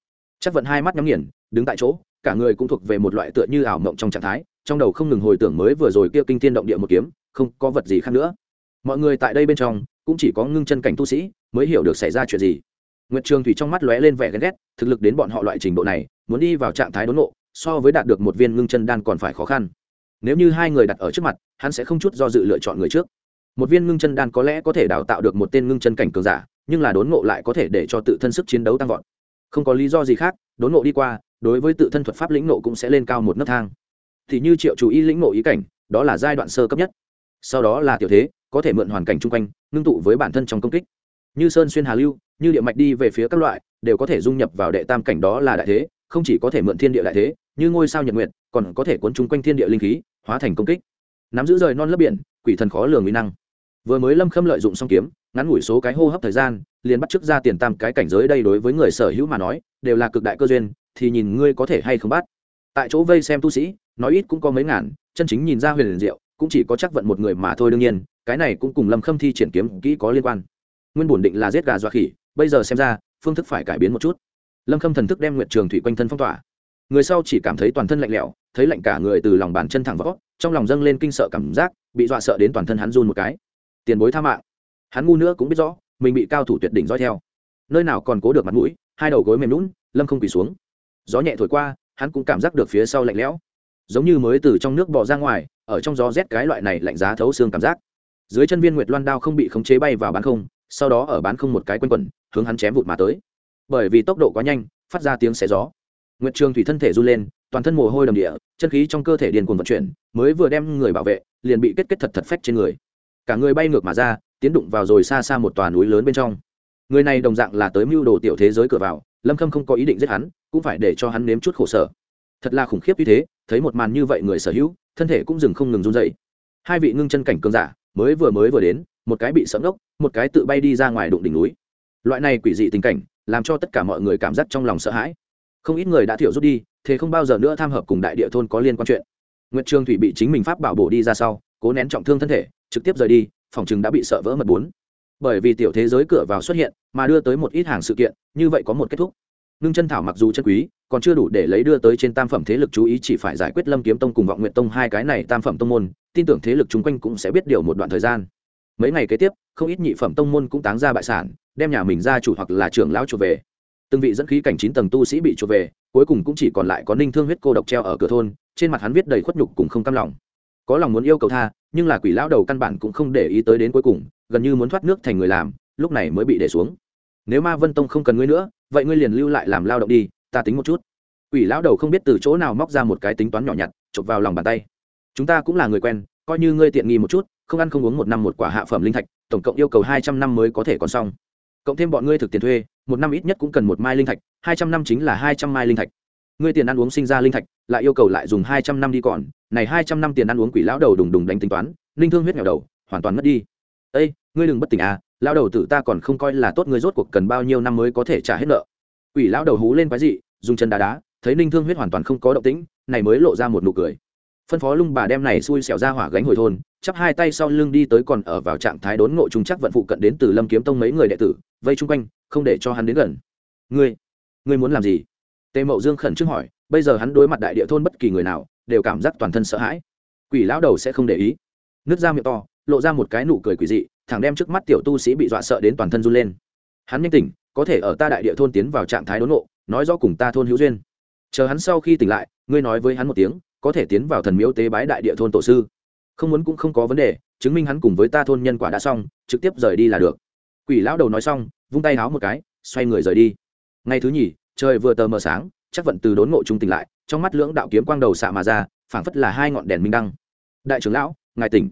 Speaker 1: Chắc vận hai mắt nhắm nghiền, đứng tại chỗ, cả người cũng thuộc về một loại tựa như ảo mộng trong trạng thái, trong đầu không ngừng hồi tưởng mới vừa rồi kia kinh thiên động địa một kiếm, không có vật gì khác nữa. Mọi người tại đây bên trong, cũng chỉ có ngưng chân cảnh tu sĩ mới hiểu được xảy ra chuyện gì. Nguyệt trường thủy trong mắt lóe lên vẻ ghen ghét, thực lực đến bọn họ loại trình độ này, muốn đi vào trạng thái đốn nộ so với đạt được một viên ngưng chân đan còn phải khó khăn nếu như hai người đặt ở trước mặt, hắn sẽ không chút do dự lựa chọn người trước. Một viên ngưng chân đan có lẽ có thể đào tạo được một tên ngưng chân cảnh cường giả, nhưng là đốn ngộ lại có thể để cho tự thân sức chiến đấu tăng vọt. Không có lý do gì khác, đốn ngộ đi qua, đối với tự thân thuật pháp lĩnh ngộ cũng sẽ lên cao một nấc thang. Thì như triệu chú ý lĩnh ngộ ý cảnh, đó là giai đoạn sơ cấp nhất. Sau đó là tiểu thế, có thể mượn hoàn cảnh chung quanh, ngưng tụ với bản thân trong công kích. Như sơn xuyên hà lưu, như địa mạch đi về phía các loại, đều có thể dung nhập vào đệ tam cảnh đó là đại thế không chỉ có thể mượn thiên địa đại thế, như ngôi sao nhật nguyệt, còn có thể cuốn chung quanh thiên địa linh khí, hóa thành công kích. Nắm giữ rời non lấp biển, quỷ thần khó lường nguy năng. Vừa mới lâm khâm lợi dụng song kiếm, ngắn ngủi số cái hô hấp thời gian, liền bắt trước ra tiền tam cái cảnh giới đây đối với người sở hữu mà nói, đều là cực đại cơ duyên, thì nhìn ngươi có thể hay không bắt. Tại chỗ vây xem tu sĩ, nói ít cũng có mấy ngàn, chân chính nhìn ra huyền liền diệu, cũng chỉ có chắc vận một người mà thôi đương nhiên, cái này cũng cùng lâm khâm thi triển kiếm kỹ có liên quan. Nguyên bổn định là giết gà dọa khỉ, bây giờ xem ra, phương thức phải cải biến một chút lâm khâm thần thức đem nguyệt trường thủy quanh thân phong tỏa. Người sau chỉ cảm thấy toàn thân lạnh lẽo, thấy lạnh cả người từ lòng bàn chân thẳng võ trong lòng dâng lên kinh sợ cảm giác, bị dọa sợ đến toàn thân hắn run một cái. Tiền bối tha mạng. Hắn ngu nữa cũng biết rõ, mình bị cao thủ tuyệt đỉnh dõi theo. Nơi nào còn cố được mặt mũi, hai đầu gối mềm lún lâm không quỳ xuống. Gió nhẹ thổi qua, hắn cũng cảm giác được phía sau lạnh lẽo. Giống như mới từ trong nước bò ra ngoài, ở trong gió rét cái loại này lạnh giá thấu xương cảm giác. Dưới chân viên nguyệt loan đao không bị khống chế bay vào bán không, sau đó ở bán không một cái quanh quẩn, hướng hắn chém vụt mà tới bởi vì tốc độ quá nhanh, phát ra tiếng xé gió. Nguyệt trường thủy thân thể run lên, toàn thân mồ hôi đầm địa, chân khí trong cơ thể điền cuồng vận chuyển, mới vừa đem người bảo vệ, liền bị kết kết thật thật phách trên người. Cả người bay ngược mà ra, tiến đụng vào rồi xa xa một tòa núi lớn bên trong. Người này đồng dạng là tới mưu đồ tiểu thế giới cửa vào, lâm khâm không có ý định giết hắn, cũng phải để cho hắn nếm chút khổ sở. Thật là khủng khiếp như thế, thấy một màn như vậy người sở hữu, thân thể cũng dừng không ngừng run dậy hai vị ngưng chân cảnh cường giả, mới vừa mới vừa đến, một cái bị sẫm ngốc, một cái tự bay đi ra ngoài đụng đỉnh núi. Loại này quỷ dị tình cảnh làm cho tất cả mọi người cảm giác trong lòng sợ hãi. Không ít người đã thiểu rút đi, thế không bao giờ nữa tham hợp cùng đại địa thôn có liên quan chuyện. Nguyệt trương thủy bị chính mình pháp bảo bổ đi ra sau, cố nén trọng thương thân thể, trực tiếp rời đi, phòng chừng đã bị sợ vỡ mật bốn. Bởi vì tiểu thế giới cửa vào xuất hiện, mà đưa tới một ít hàng sự kiện, như vậy có một kết thúc. Ngưng chân thảo mặc dù chân quý, còn chưa đủ để lấy đưa tới trên tam phẩm thế lực chú ý, chỉ phải giải quyết lâm kiếm tông cùng vọng nguyện tông hai cái này tam phẩm tông môn, tin tưởng thế lực chung quanh cũng sẽ biết điều một đoạn thời gian. Mấy ngày kế tiếp, không ít nhị phẩm tông môn cũng táng ra bại sản đem nhà mình ra chủ hoặc là trưởng lão chủ về. Từng vị dẫn khí cảnh chín tầng tu sĩ bị chủ về, cuối cùng cũng chỉ còn lại có ninh thương huyết cô độc treo ở cửa thôn, trên mặt hắn viết đầy khuất nhục cùng không cam lòng. Có lòng muốn yêu cầu tha, nhưng là quỷ lão đầu căn bản cũng không để ý tới đến cuối cùng, gần như muốn thoát nước thành người làm, lúc này mới bị để xuống. Nếu ma vân tông không cần ngươi nữa, vậy ngươi liền lưu lại làm lao động đi, ta tính một chút. Quỷ lão đầu không biết từ chỗ nào móc ra một cái tính toán nhỏ nhặt, chụp vào lòng bàn tay. Chúng ta cũng là người quen, coi như ngươi tiện nghi một chút, không ăn không uống một năm một quả hạ phẩm linh thạch, tổng cộng yêu cầu hai trăm năm mới có thể còn xong cộng thêm bọn ngươi thực tiền thuê, một năm ít nhất cũng cần một mai linh thạch, hai trăm năm chính là hai trăm mai linh thạch. Ngươi tiền ăn uống sinh ra linh thạch, lại yêu cầu lại dùng hai trăm năm đi còn, này hai trăm năm tiền ăn uống quỷ lão đầu đùng đùng đánh tính toán, linh thương huyết nghèo đầu, hoàn toàn mất đi. Ây ngươi đừng bất tỉnh à lão đầu tử ta còn không coi là tốt ngươi rốt cuộc cần bao nhiêu năm mới có thể trả hết nợ. Quỷ lão đầu hú lên quái dị, dùng chân đá đá, thấy ninh thương huyết hoàn toàn không có động tĩnh, này mới lộ ra một nụ cười. Phân phó lung bà đem này xui xẻo ra hỏa gánh hồi thôn chắp hai tay sau lưng đi tới còn ở vào trạng thái đốn ngộ trung chắc vận phụ cận đến từ lâm kiếm tông mấy người đệ tử, vây chung quanh, không để cho hắn đến gần. Ngươi ngươi muốn làm gì? Tề mậu dương khẩn trương hỏi, bây giờ hắn đối mặt đại địa thôn bất kỳ người nào, đều cảm giác toàn thân sợ hãi. Quỷ lão đầu sẽ không để ý. Nước ra miệng to, lộ ra một cái nụ cười quỷ dị, thẳng đem trước mắt tiểu tu sĩ bị dọa sợ đến toàn thân run lên. Hắn nhanh tỉnh, có thể ở ta đại địa thôn tiến vào trạng thái đốn ngộ, nói rõ cùng ta thôn hữu duyên. Chờ hắn sau khi tỉnh lại, ngươi nói với hắn một tiếng, có thể tiến vào thần miếu tế bái đại địa thôn tổ sư không muốn cũng không có vấn đề, chứng minh hắn cùng với ta thôn nhân quả đã xong, trực tiếp rời đi là được. Quỷ lão đầu nói xong, vung tay háo một cái, xoay người rời đi. Ngày thứ nhì, trời vừa tờ mờ sáng, chắc vận từ đốn ngộ trung tỉnh lại, trong mắt lưỡng đạo kiếm quang đầu xạ mà ra, phảng phất là hai ngọn đèn minh đăng. Đại trưởng lão, ngài tỉnh.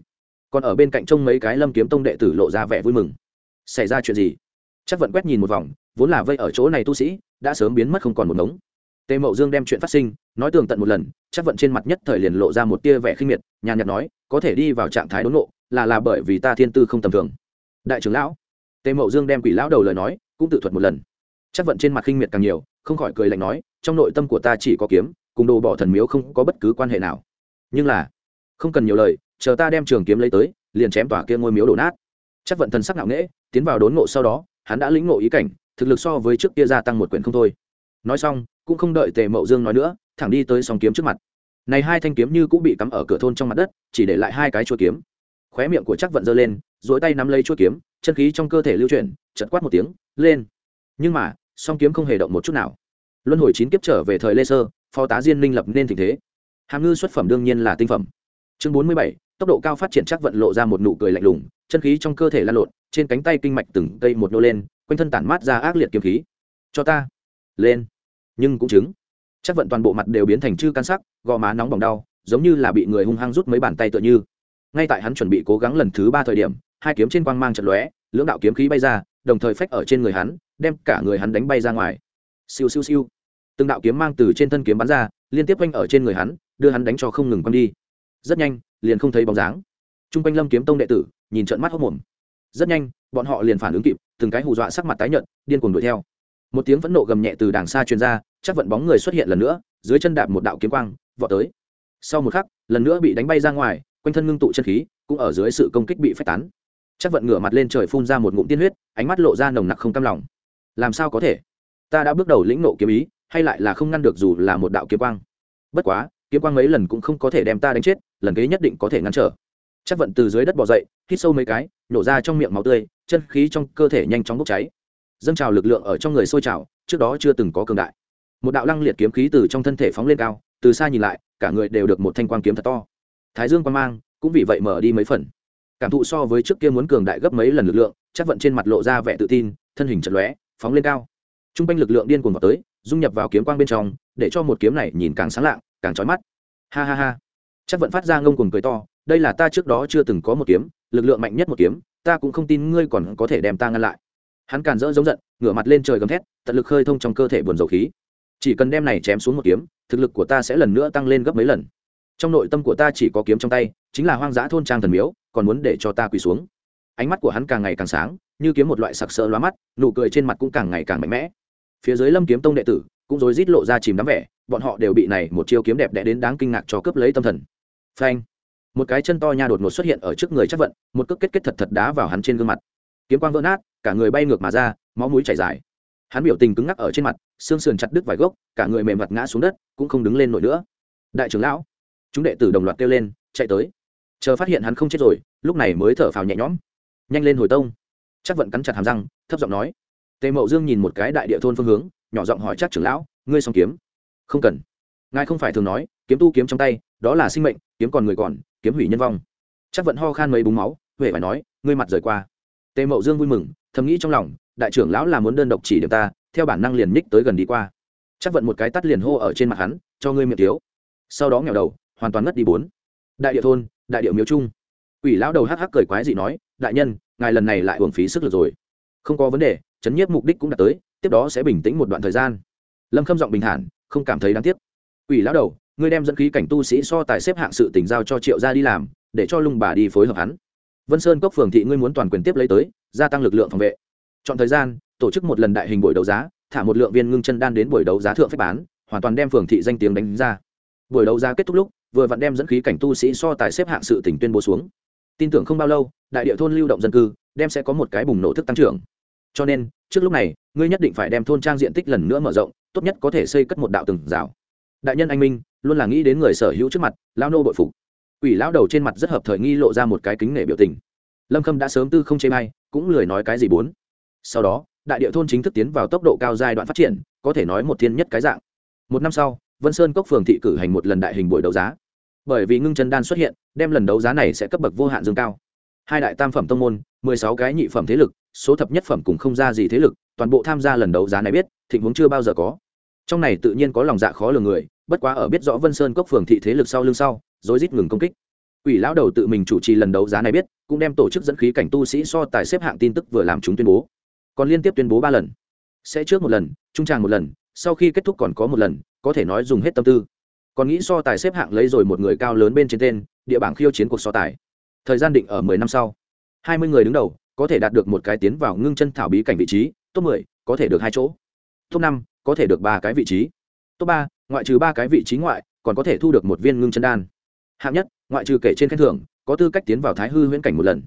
Speaker 1: Còn ở bên cạnh trông mấy cái lâm kiếm tông đệ tử lộ ra vẻ vui mừng. Xảy ra chuyện gì? Chắc vận quét nhìn một vòng, vốn là vây ở chỗ này tu sĩ, đã sớm biến mất không còn một ngống tề mậu dương đem chuyện phát sinh, nói tường tận một lần, chắc vận trên mặt nhất thời liền lộ ra một tia vẻ khinh miệt, nhàn nhạt nói, có thể đi vào trạng thái đốn nộ là là bởi vì ta thiên tư không tầm thường. Đại trưởng lão, tề mậu dương đem quỷ lão đầu lời nói, cũng tự thuật một lần. Chắc vận trên mặt khinh miệt càng nhiều, không khỏi cười lạnh nói, trong nội tâm của ta chỉ có kiếm, cùng đồ bỏ thần miếu không có bất cứ quan hệ nào. Nhưng là, không cần nhiều lời, chờ ta đem trường kiếm lấy tới, liền chém tỏa kia ngôi miếu đổ nát. Chắc vận thần sắc nặng nễ tiến vào đốn ngộ sau đó, hắn đã lĩnh ngộ ý cảnh, thực lực so với trước kia gia tăng một quyển không thôi. Nói xong cũng không đợi tề mậu dương nói nữa, thẳng đi tới song kiếm trước mặt. Này hai thanh kiếm như cũng bị cắm ở cửa thôn trong mặt đất, chỉ để lại hai cái chuôi kiếm. Khóe miệng của chắc vận giơ lên dối tay nắm lấy chuôi kiếm, chân khí trong cơ thể lưu chuyển chật quát một tiếng, lên! Nhưng mà, song kiếm không hề động một chút nào. Luân hồi chín kiếp trở về thời lê sơ, phó tá diên minh lập nên tình thế. Hàm ngư xuất phẩm đương nhiên là tinh phẩm. Chương bốn mươi bảy, tốc độ cao phát triển chắc vận lộ ra một nụ cười lạnh lùng, chân khí trong cơ thể lan lộn, trên cánh tay kinh mạch từng cây một nô lên, quanh thân tản mát ra ác liệt kiếm khí. Cho ta! Lên! Nhưng cũng chứng. Chắc vận toàn bộ mặt đều biến thành chư can sắc, gò má nóng bỏng đau, giống như là bị người hung hăng rút mấy bàn tay tựa như. Ngay tại hắn chuẩn bị cố gắng lần thứ ba thời điểm, hai kiếm trên quang mang trận lóe, lưỡng đạo kiếm khí bay ra, đồng thời phách ở trên người hắn, đem cả người hắn đánh bay ra ngoài. Siêu siêu siêu. Từng đạo kiếm mang từ trên thân kiếm bắn ra, liên tiếp quanh ở trên người hắn, đưa hắn đánh cho không ngừng quăng đi. Rất nhanh, liền không thấy bóng dáng. T r u n g quanh lâm kiếm tông đệ tử, nhìn trận mắt hốc mồm rất nhanh, bọn họ liền phản ứng kịp, từng cái hù dọa sắc mặt tái nhợt, điên cuồng đuổi theo một tiếng phẫn nộ gầm nhẹ từ đàng xa truyền ra, chắc vận bóng người xuất hiện lần nữa, dưới chân đạp một đạo kiếm quang, vọt tới. Sau một khắc, lần nữa bị đánh bay ra ngoài, quanh thân ngưng tụ chân khí, cũng ở dưới sự công kích bị phách tán. Chắc vận ngửa mặt lên trời phun ra một ngụm tiên huyết, ánh mắt lộ ra nồng nặc không cam lòng. Làm sao có thể? Ta đã bước đầu lĩnh nộ kiếm ý, hay lại là không ngăn được dù là một đạo kiếm quang? Bất quá, kiếm quang mấy lần cũng không có thể đem ta đánh chết, lần kế nhất định có thể ngăn trở. Chắc vận từ dưới đất bỏ dậy, hít sâu mấy cái, nổ ra trong miệng máu tươi, chân khí trong cơ thể nhanh chóng bốc cháy dâng trào lực lượng ở trong người sôi trào, trước đó chưa từng có cường đại. Một đạo lăng liệt kiếm khí từ trong thân thể phóng lên cao, từ xa nhìn lại, cả người đều được một thanh quang kiếm thật to. Thái dương quan mang, cũng vì vậy mở đi mấy phần. Cảm thụ so với trước kia muốn cường đại gấp mấy lần lực lượng, chắc vận trên mặt lộ ra vẻ tự tin, thân hình chật lóe, phóng lên cao. T r u n g quanh lực lượng điên cuồng vào tới, dung nhập vào kiếm quang bên trong, để cho một kiếm này nhìn càng sáng lạng, càng trói mắt. Ha ha ha. Chắc Vận phát ra ngông cuồng cười to, đây là ta trước đó chưa từng có một kiếm, lực lượng mạnh nhất một kiếm, ta cũng không tin ngươi còn có thể đem ta ngăn lại hắn càn rỡ giống giận, ngửa mặt lên trời gầm thét, tận lực khơi thông trong cơ thể buồn dầu khí. Chỉ cần đem này chém xuống một kiếm, thực lực của ta sẽ lần nữa tăng lên gấp mấy lần. Trong nội tâm của ta chỉ có kiếm trong tay, chính là hoang dã thôn trang thần miếu, còn muốn để cho ta quỳ xuống. Ánh mắt của hắn càng ngày càng sáng, như kiếm một loại sặc sỡ lóa mắt, nụ cười trên mặt cũng càng ngày càng mạnh mẽ. Phía dưới lâm kiếm tông đệ tử cũng rối rít lộ ra chìm đắm vẻ, bọn họ đều bị này một chiêu kiếm đẹp đẽ đến đáng kinh ngạc cho cướp lấy tâm thần. Phanh! Một cái chân to nha đột ngột xuất hiện ở trước người chắc vận, một cước kết kết thật thật đá vào hắn trên gương mặt. Kiếm quang vỡ nát cả người bay ngược mà ra, máu mũi chảy dài. Hắn biểu tình cứng ngắc ở trên mặt, xương sườn chặt đứt vài gốc, cả người mềm mặt ngã xuống đất, cũng không đứng lên nổi nữa. Đại trưởng lão, chúng đệ tử đồng loạt kêu lên, chạy tới. Chờ phát hiện hắn không chết rồi, lúc này mới thở phào nhẹ nhõm. Nhanh lên hồi tông. Chắc vận cắn chặt hàm răng, thấp giọng nói. Tề mậu dương nhìn một cái đại địa thôn phương hướng, nhỏ giọng hỏi chắc trưởng lão, ngươi xong kiếm? Không cần. Ngài không phải thường nói, kiếm tu kiếm trong tay, đó là sinh mệnh, kiếm còn người còn, kiếm hủy nhân vong. Chắc vận ho khan mấy búng máu, huệ phải nói, ngươi mặt rời qua. Tề mậu dương vui mừng thầm nghĩ trong lòng, đại trưởng lão là muốn đơn độc chỉ điểm ta, theo bản năng liền ních tới gần đi qua. Chắc vận một cái tắt liền hô ở trên mặt hắn, cho ngươi miệng thiếu. Sau đó nghèo đầu, hoàn toàn ngất đi bốn. Đại địa thôn, đại địa miếu trung. Ủy lão đầu hắc hắc cười quái dị nói, đại nhân, ngài lần này lại hưởng phí sức lực rồi. Không có vấn đề, chấn nhiếp mục đích cũng đã tới, tiếp đó sẽ bình tĩnh một đoạn thời gian. Lâm khâm giọng bình thản, không cảm thấy đáng tiếc. Ủy lão đầu, ngươi đem dẫn khí cảnh tu sĩ so tài xếp hạng sự tỉnh giao cho triệu gia đi làm, để cho lung bà đi phối hợp hắn. Vân sơn cốc phường thị ngươi muốn toàn quyền tiếp lấy tới gia tăng lực lượng phòng vệ. Chọn thời gian, tổ chức một lần đại hình buổi đấu giá, thả một lượng viên ngưng chân đan đến buổi đấu giá thượng phép bán, hoàn toàn đem phường thị danh tiếng đánh ra. Buổi đấu giá kết thúc lúc, vừa vặn đem dẫn khí cảnh tu sĩ so tài xếp hạng sự tỉnh tuyên bố xuống. Tin tưởng không bao lâu, đại địa thôn lưu động dân cư, đem sẽ có một cái bùng nổ thức tăng trưởng. Cho nên, trước lúc này, ngươi nhất định phải đem thôn trang diện tích lần nữa mở rộng, tốt nhất có thể xây cất một đạo từng rào. Đại nhân anh minh, luôn là nghĩ đến người sở hữu trước mặt lao nô bội phục. Ủy lão đầu trên mặt rất hợp thời nghi lộ ra một cái kính nể biểu tình. Lâm khâm đã sớm tư không chê bay cũng lười nói cái gì bốn. Sau đó, đại địa thôn chính thức tiến vào tốc độ cao giai đoạn phát triển, có thể nói một thiên nhất cái dạng. Một năm sau, vân sơn cốc phường thị cử hành một lần đại hình buổi đấu giá. Bởi vì ngưng chân đan xuất hiện, đem lần đấu giá này sẽ cấp bậc vô hạn dương cao. Hai đại tam phẩm tông môn, mười sáu cái nhị phẩm thế lực, số thập nhất phẩm cùng không ra gì thế lực, toàn bộ tham gia lần đấu giá này biết, thịnh huống chưa bao giờ có. Trong này tự nhiên có lòng dạ khó lường người, bất quá ở biết rõ vân sơn cốc phường thị thế lực sau lưng sau, rối rít ngừng công kích. Quỷ lão đầu tự mình chủ trì lần đấu giá này biết, cũng đem tổ chức dẫn khí cảnh tu sĩ so tài xếp hạng tin tức vừa làm chúng tuyên bố. Còn liên tiếp tuyên bố ba lần. Sẽ trước một lần, trung tràng một lần, sau khi kết thúc còn có một lần, có thể nói dùng hết tâm tư. Còn nghĩ so tài xếp hạng lấy rồi một người cao lớn bên trên tên, địa bảng khiêu chiến cuộc so tài. Thời gian định ở mười năm sau. Hai mươi người đứng đầu, có thể đạt được một cái tiến vào ngưng chân thảo bí cảnh vị trí, top mười, có thể được hai chỗ. Top năm, có thể được ba cái vị trí. Top ba, ngoại trừ ba cái vị trí ngoại, còn có thể thu được một viên ngưng chân đan hạng nhất ngoại trừ kể trên khen thưởng có tư cách tiến vào thái hư huyễn cảnh một lần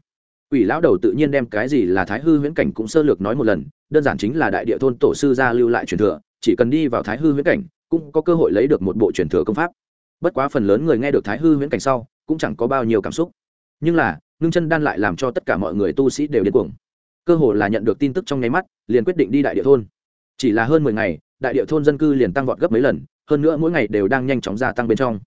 Speaker 1: Quỷ lão đầu tự nhiên đem cái gì là Thái hư huyễn cảnh cũng sơ lược nói một lần, đơn giản chính là đại địa thôn tổ sư gia lưu lại truyền thừa, chỉ cần đi vào Thái hư huyễn cảnh, cũng có cơ hội lấy được một bộ truyền thừa công pháp. Bất quá phần lớn người nghe được Thái hư huyễn cảnh sau, cũng chẳng có bao nhiêu cảm xúc. Nhưng là, ngưng chân đan lại làm cho tất cả mọi người tu sĩ đều điên cuồng. Cơ hội là nhận được tin tức trong nháy mắt, liền quyết định đi đại địa thôn. Chỉ là hơn mười ngày, đại địa thôn dân cư liền tăng vọt gấp mấy lần, hơn nữa mỗi ngày đều đang nhanh chóng gia tăng bên trong.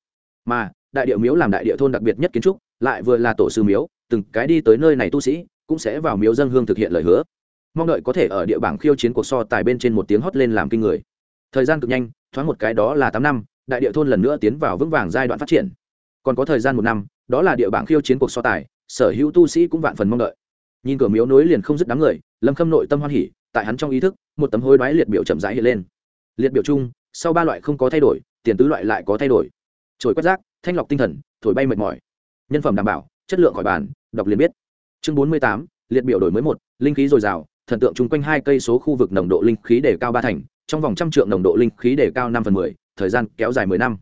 Speaker 1: Mà, đại địa miếu làm đại địa thôn đặc biệt nhất kiến trúc, lại vừa là tổ sư miếu, từng cái đi tới nơi này tu sĩ cũng sẽ vào miếu dân hương thực hiện lời hứa. Mong đợi có thể ở địa bảng khiêu chiến cuộc so tài bên trên một tiếng hót lên làm kinh người. Thời gian cực nhanh thoáng một cái đó là tám năm đại địa thôn lần nữa tiến vào vững vàng giai đoạn phát triển. Còn có thời gian một năm đó là địa bảng khiêu chiến cuộc so tài sở hữu tu sĩ cũng vạn phần mong đợi. Nhìn cửa miếu nối liền không dứt đám người lâm khâm nội tâm hoan hỉ tại hắn trong ý thức một tấm hối đoái liệt biểu chậm rãi hiện lên. Liệt biểu chung sau ba loại không có thay đổi tiền tứ loại lại có thay đổi. Trồi quét rác thanh lọc tinh thần, thổi bay mệt mỏi. Nhân phẩm đảm bảo, chất lượng khỏi bàn, đọc liền biết. Chương bốn mươi tám, liệt biểu đổi mới một, linh khí dồi dào, thần tượng chung quanh hai cây số khu vực nồng độ linh khí để cao ba thành, trong vòng trăm trượng nồng độ linh khí để cao năm phần mười, thời gian kéo dài mười năm.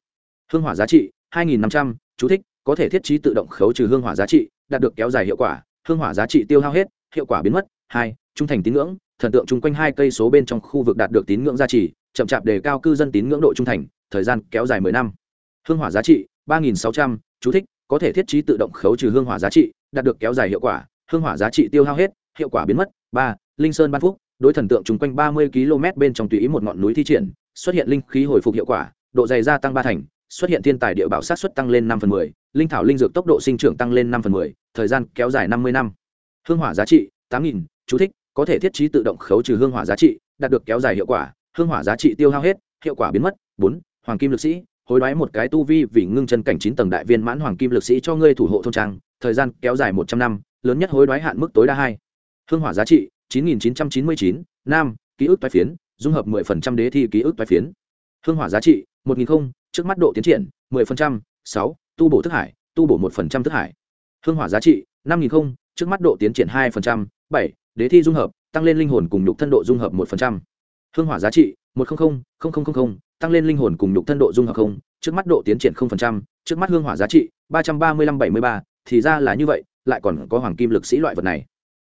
Speaker 1: Hương hỏa giá trị, hai nghìn năm trăm, chú thích, có thể thiết trí tự động khấu trừ hương hỏa giá trị, đạt được kéo dài hiệu quả, hương hỏa giá trị tiêu hao hết, hiệu quả biến mất. Hai, trung thành tín ngưỡng, thần tượng chung quanh hai cây số bên trong khu vực đạt được tín ngưỡng giá trị, chậm chạp đề cao cư dân tín ngưỡng độ trung thành, thời gian kéo dài mười năm. Hương hỏa giá trị ba nghìn sáu trăm, chú thích, có thể thiết trí tự động khấu trừ hương hỏa giá trị, đạt được kéo dài hiệu quả, hương hỏa giá trị tiêu hao hết, hiệu quả biến mất. Ba, linh sơn ban phúc, đối thần tượng chung quanh ba mươi km bên trong tùy ý một ngọn núi thi triển, xuất hiện linh khí hồi phục hiệu quả, độ dày gia tăng ba thành, xuất hiện thiên tài địa bảo sát xuất tăng lên năm phần mười, linh thảo linh dược tốc độ sinh trưởng tăng lên năm phần mười, thời gian kéo dài năm mươi năm. Hương hỏa giá trị, tám nghìn, chú thích, có thể thiết trí tự động khấu trừ hương hỏa giá trị, đạt được kéo dài hiệu quả, hương hỏa giá trị tiêu hao hết, hiệu quả biến mất. Bốn, hoàng kim lực sĩ hối đoái một cái tu vi vì ngưng chân cảnh chín tầng đại viên mãn hoàng kim lực sĩ cho ngươi thủ hộ thôn trang, thời gian kéo dài một trăm năm, lớn nhất hối đoái hạn mức tối đa hai. Hương hỏa giá trị, chín nghìn chín trăm chín mươi chín, nam, ký ức toái phiến, dung hợp mười phần trăm đế thi ký ức toái phiến. Hương hỏa giá trị, một nghìn không, trước mắt độ tiến triển, mười phần trăm, sáu, tu bổ thức hải, tu bổ một phần trăm thức hải. Hương hỏa giá trị, năm nghìn không, trước mắt độ tiến triển hai phần trăm, bảy, đế thi dung hợp, tăng lên linh hồn cùng nhục thân độ dung hợp một phần trăm. Hương hỏa giá trị, một trăm linh tăng lên linh hồn cùng nhục thân độ dung hợp không, trước mắt độ tiến triển không phần trăm, trước mắt hương hỏa giá trị ba trăm ba mươi lăm bảy mươi ba, thì ra là như vậy, lại còn có hoàng kim lực sĩ loại vật này.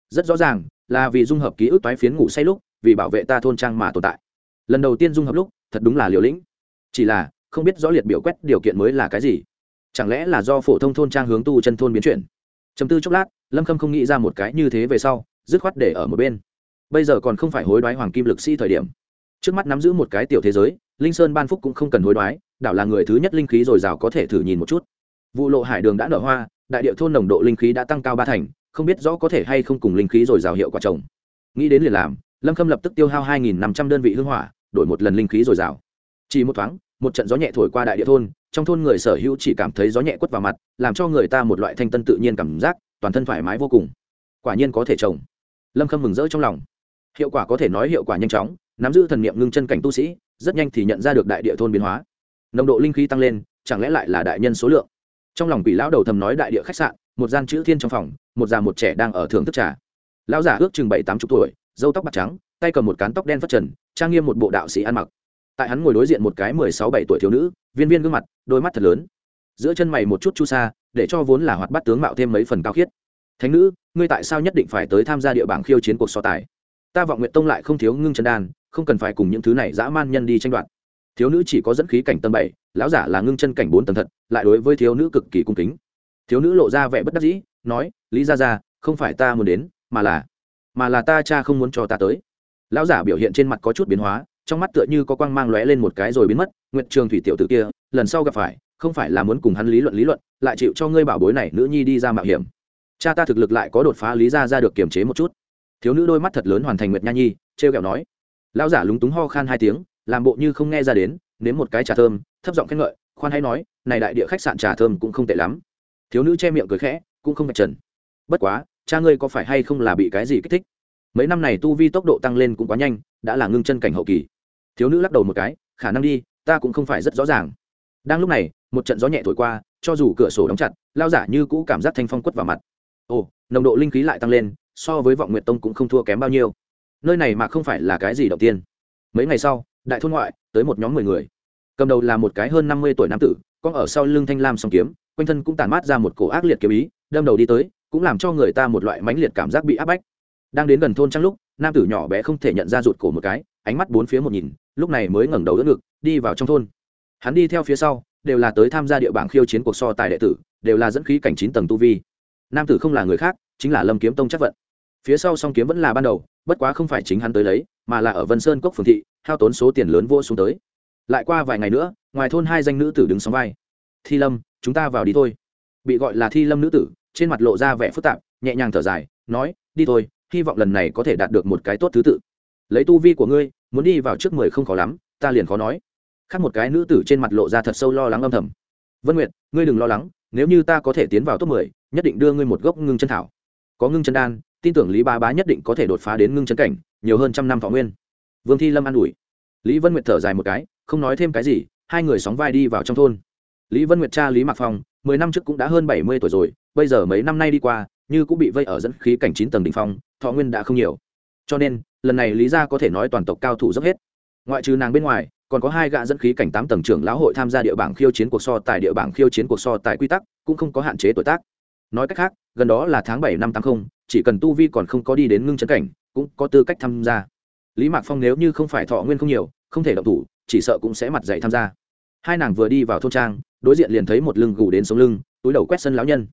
Speaker 1: Rất rõ ràng, là vì dung hợp ký ức toái phiến ngủ say lúc, vì bảo vệ ta thôn trang mà tồn tại. Lần đầu tiên dung hợp lúc, thật đúng là liều lĩnh. Chỉ là, không biết rõ liệt biểu quét điều kiện mới là cái gì. Chẳng lẽ là do phổ thông thôn trang hướng tu chân thôn biến chuyển? Chấm tư chốc lát, lâm khâm không nghĩ ra một cái như thế về sau, dứt khoát để ở một bên. Bây giờ còn không phải hối đoái hoàng kim lực sĩ thời điểm trước mắt nắm giữ một cái tiểu thế giới, linh sơn ban phúc cũng không cần hối đoái, đảo là người thứ nhất linh khí dồi dào có thể thử nhìn một chút. Vụ lộ hải đường đã nở hoa, đại địa thôn nồng độ linh khí đã tăng cao ba thành, không biết rõ có thể hay không cùng linh khí dồi dào hiệu quả trồng nghĩ đến liền làm, lâm khâm lập tức tiêu hao hai nghìn năm trăm đơn vị hương hỏa, đổi một lần linh khí dồi dào. Chỉ một thoáng, một trận gió nhẹ thổi qua đại địa thôn, trong thôn người sở hữu chỉ cảm thấy gió nhẹ quất vào mặt, làm cho người ta một loại thanh tân tự nhiên cảm giác, toàn thân thoải mái vô cùng. Quả nhiên có thể trồng lâm khâm mừng rỡ trong lòng. Hiệu quả có thể nói hiệu quả nhanh chóng nắm giữ thần niệm ngưng chân cảnh tu sĩ, rất nhanh thì nhận ra được đại địa thôn biến hóa. Nồng độ linh khí tăng lên, chẳng lẽ lại là đại nhân số lượng? Trong lòng quỷ lão đầu thầm nói đại địa khách sạn, một gian chữ thiên trong phòng, một già một trẻ đang ở thưởng thức trà. Lão giả ước chừng bảy tám chục tuổi dâu tóc bạc trắng, tay cầm một cán tóc đen phất trần, trang nghiêm một bộ đạo sĩ ăn mặc. Tại hắn ngồi đối diện một cái mười sáu bảy tuổi thiếu nữ, viên viên gương mặt, đôi mắt thật lớn. Giữa chân mày một chút chu sa, để cho vốn là hoạt bát tướng mạo thêm mấy phần cao khiết. Thánh nữ, ngươi tại sao nhất định phải tới tham gia địa bảng khiêu chiến cuộc so tài? Ta vọng nguyện tông lại không thiếu ngưng chân đan không cần phải cùng những thứ này dã man nhân đi tranh đoạt. Thiếu nữ chỉ có dẫn khí cảnh tầng bảy, lão giả là ngưng chân cảnh bốn tầng thật, lại đối với thiếu nữ cực kỳ cung kính. Thiếu nữ lộ ra vẻ bất đắc dĩ, nói, lý ra ra không phải ta muốn đến, mà là mà là ta cha không muốn cho ta tới. Lão giả biểu hiện trên mặt có chút biến hóa, trong mắt tựa như có quang mang lóe lên một cái rồi biến mất, nguyệt trường thủy tiểu tử kia, lần sau gặp phải, không phải là muốn cùng hắn lý luận lý luận, lại chịu cho ngươi bảo bối này nữ nhi đi ra mạo hiểm. Cha ta thực lực lại có đột phá, lý ra ra được kiềm chế một chút. Thiếu nữ đôi mắt thật lớn hoàn thành nguyệt nha nhi, trêu kẹo nói lão giả lúng túng ho khan hai tiếng, làm bộ như không nghe ra đến, nếm một cái trà thơm, thấp giọng khen ngợi, khoan hay nói, này đại địa khách sạn trà thơm cũng không tệ lắm. Thiếu nữ che miệng cười khẽ, cũng không vạch trần. Bất quá, cha ngươi có phải hay không là bị cái gì kích thích? Mấy năm này tu vi tốc độ tăng lên cũng quá nhanh, đã là ngưng chân cảnh hậu kỳ. Thiếu nữ lắc đầu một cái, khả năng đi, ta cũng không phải rất rõ ràng. Đang lúc này, một trận gió nhẹ thổi qua, cho dù cửa sổ đóng chặt lao giả như cũ cảm giác thanh phong quất vào mặt. Ồ, nồng độ linh khí lại tăng lên, so với vọng nguyệt tông cũng không thua kém bao nhiêu nơi này mà không phải là cái gì đầu tiên. Mấy ngày sau, đại thôn ngoại, tới một nhóm mười người. Cầm đầu là một cái hơn năm mươi tuổi nam tử con ở sau lưng thanh lam song kiếm, quanh thân cũng tàn mát ra một cổ ác liệt kiếm ý, đâm đầu đi tới, cũng làm cho người ta một loại mãnh liệt cảm giác bị áp bách. Đang đến gần thôn trăng lúc, nam tử nhỏ bé không thể nhận ra rụt cổ một cái, ánh mắt bốn phía một nhìn, lúc này mới ngẩng đầu đỡ ngực, đi vào trong thôn. Hắn đi theo phía sau, đều là tới tham gia địa bảng khiêu chiến cuộc so tài đệ tử, đều là dẫn khí cảnh chín tầng tu vi. Nam tử không là người khác, chính là lâm kiếm tông chắc vận phía sau song kiếm vẫn là ban đầu, bất quá không phải chính hắn tới lấy, mà là ở vân sơn cốc phường thị, hao tốn số tiền lớn vô xuống tới. Lại qua vài ngày nữa, ngoài thôn hai danh nữ tử đứng sóng vai. Thi lâm, chúng ta vào đi thôi. Bị gọi là thi lâm nữ tử, trên mặt lộ ra vẻ phức tạp, nhẹ nhàng thở dài, nói, đi thôi, hy vọng lần này có thể đạt được một cái tốt thứ tự. Lấy tu vi của ngươi, muốn đi vào trước mười không khó lắm, ta liền khó nói. Khác một cái nữ tử trên mặt lộ ra thật sâu lo lắng âm thầm. Vân nguyệt, ngươi đừng lo lắng, nếu như ta có thể tiến vào top mười, nhất định đưa ngươi một gốc ngưng chân thảo. Có ngưng chân đan tin tưởng lý ba bá nhất định có thể đột phá đến ngưng chân cảnh, nhiều hơn trăm năm thọ nguyên. Vương thi lâm an ủi. Lý vân nguyệt thở dài một cái, không nói thêm cái gì, hai người sóng vai đi vào trong thôn. Lý vân nguyệt cha lý mạc phong, mười năm trước cũng đã hơn bảy mươi tuổi rồi, bây giờ mấy năm nay đi qua, như cũng bị vây ở dẫn khí cảnh chín tầng đ ỉ n h phong, thọ nguyên đã không nhiều. Cho nên, lần này lý gia có thể nói toàn tộc cao thủ dốc hết. Ngoại trừ nàng bên ngoài, còn có hai gã dẫn khí cảnh tám tầng trưởng lão hội tham gia địa bảng khiêu chiến cuộc so tại địa bảng khiêu chiến cuộc so tại quy tắc, cũng không có hạn chế tuổi tác. Nói cách khác, gần đó là tháng bảy năm tám mươi chỉ cần tu vi còn không có đi đến ngưng chấn cảnh, cũng có tư cách tham gia. Lý mạc phong nếu như không phải thọ nguyên không nhiều, không thể động thủ, chỉ sợ cũng sẽ mặt dạy tham gia. Hai nàng vừa đi vào thôn trang, đối diện liền thấy một lưng gù đến sống lưng, túi đầu quét sân lão nhân.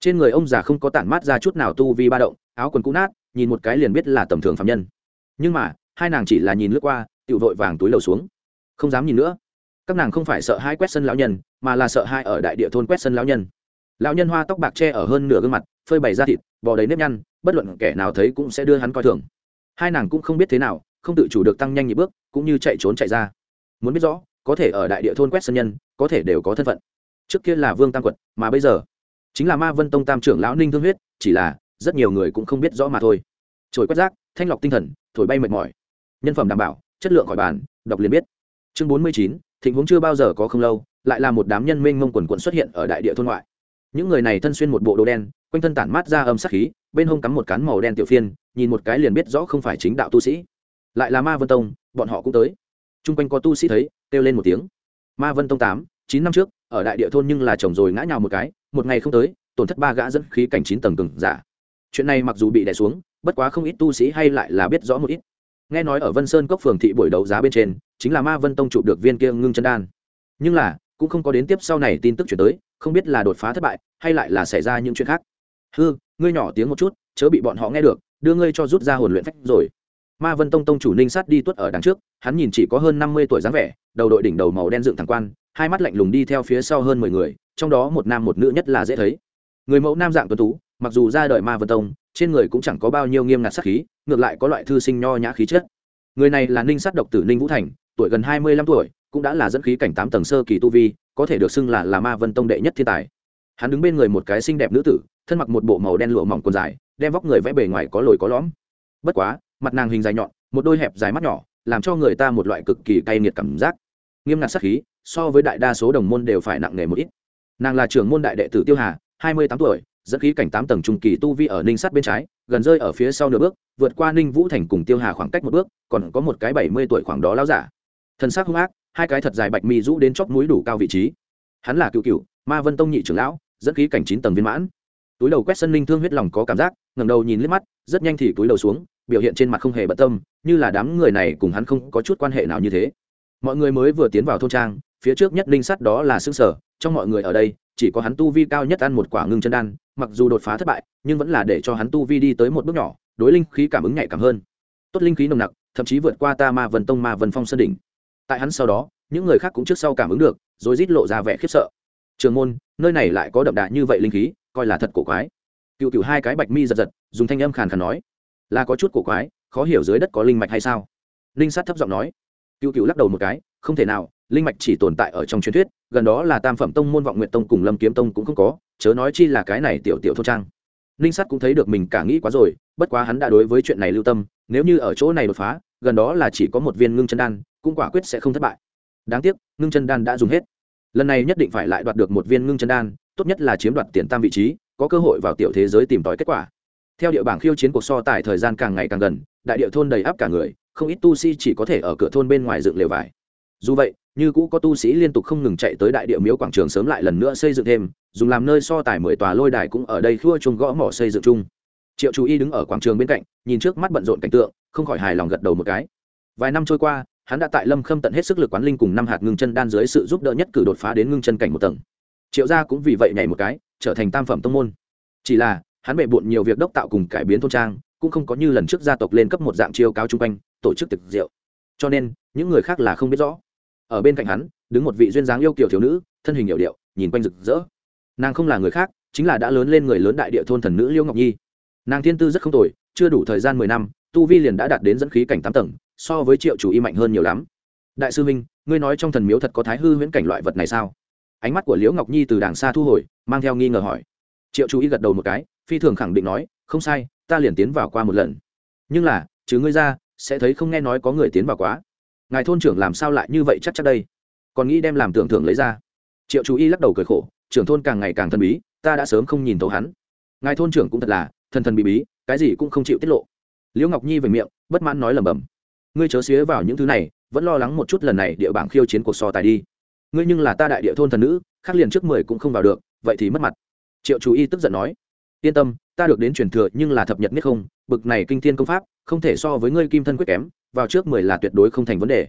Speaker 1: Trên người ông già không có tản mát ra chút nào tu vi ba động, áo quần cũ nát, nhìn một cái liền biết là tầm thường phạm nhân. Nhưng mà, hai nàng chỉ là nhìn lướt qua tự vội vàng túi lầu xuống. Không dám nhìn nữa. Các nàng không phải sợ hai quét sân lão nhân, mà là sợ hai ở đại địa thôn quét sân lão nhân. Lão nhân hoa tóc bạc tre ở hơn nửa gương mặt, phơi bày ra thịt bò đầy nếp nhăn, bất luận kẻ nào thấy cũng sẽ đưa hắn coi thường. Hai nàng cũng không biết thế nào, không tự chủ được tăng nhanh nhịp bước, cũng như chạy trốn chạy ra. Muốn biết rõ, có thể ở đại địa thôn quét sân nhân, có thể đều có thân phận. Trước kia là vương tam quật, mà bây giờ, chính là ma vân tông tam trưởng lão ninh thương huyết, chỉ là rất nhiều người cũng không biết rõ mà thôi. Trồi quét rác, thanh lọc tinh thần, thổi bay mệt mỏi. Nhân phẩm đảm bảo, chất lượng khỏi bàn, đọc liền biết. Chương bốn mươi chín, thịnh huống chưa bao giờ có không lâu, lại là một đám nhân mênh mông quần quận xuất hiện ở đại địa thôn ngoại. Những người này thân xuyên một bộ đồ đen quanh thân tản mát ra âm sắc khí, bên hông cắm một cán màu đen tiểu phiên, nhìn một cái liền biết rõ không phải chính đạo tu sĩ. Lại là ma vân tông, bọn họ cũng tới. T r u n g quanh có tu sĩ thấy, kêu lên một tiếng. Ma vân tông tám, chín năm trước, ở đại địa thôn nhưng là chồng rồi ngã nhào một cái, một ngày không tới, tổn thất ba gã dẫn khí cảnh chín tầng cừng giả. Chuyện này mặc dù bị đẻ xuống, bất quá không ít tu sĩ hay lại là biết rõ một ít. Nghe nói ở vân sơn cốc phường thị buổi đấu giá bên trên, chính là ma vân tông chụp được viên kia ngưng chân đan. Nhưng là, cũng không có đến tiếp sau này tin tức chuyển tới, không biết là đột phá thất bại, hay lại là xảy ra những chuyện khác hư, ngươi nhỏ tiếng một chút, chớ bị bọn họ nghe được, đưa ngươi cho rút ra hồn luyện phách rồi. Ma vân tông tông chủ ninh sát đi tuất ở đằng trước, hắn nhìn chỉ có hơn năm mươi tuổi dáng vẻ, đầu đội đỉnh đầu màu đen dựng thẳng quan, hai mắt lạnh lùng đi theo phía sau hơn mười người, trong đó một nam một nữ nhất là dễ thấy. Người mẫu nam dạng tuấn tú, mặc dù ra đời ma vân tông, trên người cũng chẳng có bao nhiêu nghiêm ngặt sắc khí, ngược lại có loại thư sinh nho nhã khí chất. Người này là ninh sát độc tử ninh vũ thành, tuổi gần hai mươi lăm tuổi, cũng đã là dẫn khí cảnh tám tầng sơ kỳ tu vi, có thể được xưng là là ma vân tông đệ nhất thiên tài. Hắn đứng bên người một cái xinh đẹp nữ tử thân mặc một bộ màu đen lụa mỏng quần dài, đem vóc người vẽ bề ngoài có lồi có lõm. Bất quá, mặt nàng hình dài nhọn, một đôi hẹp dài mắt nhỏ, làm cho người ta một loại cực kỳ cay nghiệt cảm giác. Nghiêm ngặt sắc khí, so với đại đa số đồng môn đều phải nặng nề một ít. Nàng là trưởng môn đại đệ tử tiêu hà, hai mươi tám tuổi, dẫn khí cảnh tám tầng trung kỳ tu vi ở ninh sát bên trái, gần rơi ở phía sau nửa bước, vượt qua ninh vũ thành cùng tiêu hà khoảng cách một bước, còn có một cái bảy mươi tuổi khoảng đó lao giả. Thân xác hung ác, hai cái thật dài bạch mi rũ đến chóp mũi đủ cao vị trí. Hắn là cựu cựu, ma vân tông nhị trưởng lão, dẫn khí cảnh chín tầng viên mãn túi đầu quét sân linh thương huyết lòng có cảm giác ngầm đầu nhìn liếc mắt, rất nhanh thì túi đầu xuống, biểu hiện trên mặt không hề bận tâm, như là đám người này cùng hắn không có chút quan hệ nào như thế. Mọi người mới vừa tiến vào thôn trang, phía trước nhất linh sắt đó là xương sở, trong mọi người ở đây, chỉ có hắn tu vi cao nhất ăn một quả ngưng chân đan, mặc dù đột phá thất bại, nhưng vẫn là để cho hắn tu vi đi tới một bước nhỏ, đối linh khí cảm ứng nhạy cảm hơn. Tốt linh khí nồng nặc, thậm chí vượt qua ta ma vần tông ma vần phong sơn đỉnh. Tại hắn sau đó, những người khác cũng trước sau cảm ứng được, rồi rít lộ ra vẻ khiếp sợ. Trường môn, nơi này lại có đậm đà như vậy linh khí coi là thật cổ quái. Cựu cựu hai cái bạch mi giật giật, dùng thanh âm khàn khàn nói, là có chút cổ quái, khó hiểu dưới đất có linh mạch hay sao? Linh sát thấp giọng nói. Cựu cựu lắc đầu một cái, không thể nào, linh mạch chỉ tồn tại ở trong truyền thuyết, gần đó là tam phẩm tông, môn vọng nguyện tông cùng lâm kiếm tông cũng không có, chớ nói chi là cái này tiểu tiểu thô trang. Ninh sắt cũng thấy được mình cả nghĩ quá rồi, bất quá hắn đã đối với chuyện này lưu tâm, nếu như ở chỗ này đột phá, gần đó là chỉ có một viên ngưng chân đan, cũng quả quyết sẽ không thất bại. Đáng tiếc, ngưng chân đan đã dùng hết. Lần này nhất định phải lại đoạt được một viên ngưng chân đan tốt nhất là chiếm đoạt tiền tam vị trí, có cơ hội vào tiểu thế giới tìm tòi kết quả. Theo địa bảng khiêu chiến cuộc so tài thời gian càng ngày càng gần, đại địa thôn đầy áp cả người, không ít tu sĩ chỉ có thể ở cửa thôn bên ngoài dựng lều vải. Dù vậy, như cũ có tu sĩ liên tục không ngừng chạy tới đại địa miếu quảng trường sớm lại lần nữa xây dựng thêm, dùng làm nơi so tài mười tòa lôi đài cũng ở đây khua chung gõ mỏ xây dựng chung. Triệu chú y đứng ở quảng trường bên cạnh, nhìn trước mắt bận rộn cảnh tượng, không khỏi hài lòng gật đầu một cái. Vài năm trôi qua, hắn đã tại lâm khâm tận hết sức lực quán linh cùng năm hạt ngưng chân đan dưới sự giúp đỡ nhất cử đột phá đến ngưng chân cảnh một tầng triệu gia cũng vì vậy nhảy một cái, trở thành tam phẩm tông môn. Chỉ là, hắn bệ bộn nhiều việc đốc tạo cùng cải biến thôn trang, cũng không có như lần trước gia tộc lên cấp một dạng chiêu cáo chung quanh, tổ chức thực rượu cho nên, những người khác là không biết rõ. Ở bên cạnh hắn, đứng một vị duyên dáng yêu kiểu thiếu nữ, thân hình hiệu điệu, nhìn quanh rực rỡ. Nàng không là người khác, chính là đã lớn lên người lớn đại địa thôn thần nữ liêu ngọc nhi. Nàng thiên tư rất không tồi, chưa đủ thời gian mười năm, tu vi liền đã đạt đến dẫn khí cảnh tám tầng, so với triệu chủ y mạnh hơn nhiều lắm. Đại sư minh, ngươi nói trong thần miếu thật có thái hư huyễn cảnh loại vật này sao? Ánh mắt của liễu ngọc nhi từ đàng xa thu hồi mang theo nghi ngờ hỏi. Triệu chú ý gật đầu một cái phi thường khẳng định nói không sai ta liền tiến vào qua một lần. Nhưng là chứ ngươi ra sẽ thấy không nghe nói có người tiến vào quá. Ngài thôn trưởng làm sao lại như vậy chắc chắc đây? Còn nghĩ đem làm tưởng thưởng lấy ra. Triệu chú y lắc đầu cười khổ trưởng thôn càng ngày càng thần bí ta đã sớm không nhìn thấu hắn. Ngài thôn trưởng cũng thật là thần thần bí bí cái gì cũng không chịu tiết lộ. Liễu ngọc nhi về miệng bất mãn nói lẩm bẩm, ngươi chớ xía vào những thứ này vẫn lo lắng một chút lần này địa bảng khiêu chiến cuộc so tài đi ngươi nhưng là ta đại địa thôn thần nữ, khác liền trước mười cũng không vào được, vậy thì mất mặt. Triệu chú y tức giận nói, yên tâm, ta được đến truyền thừa nhưng là thập nhật nhất không, bực này kinh thiên công pháp, không thể so với ngươi kim thân quyết kém, vào trước mười là tuyệt đối không thành vấn đề.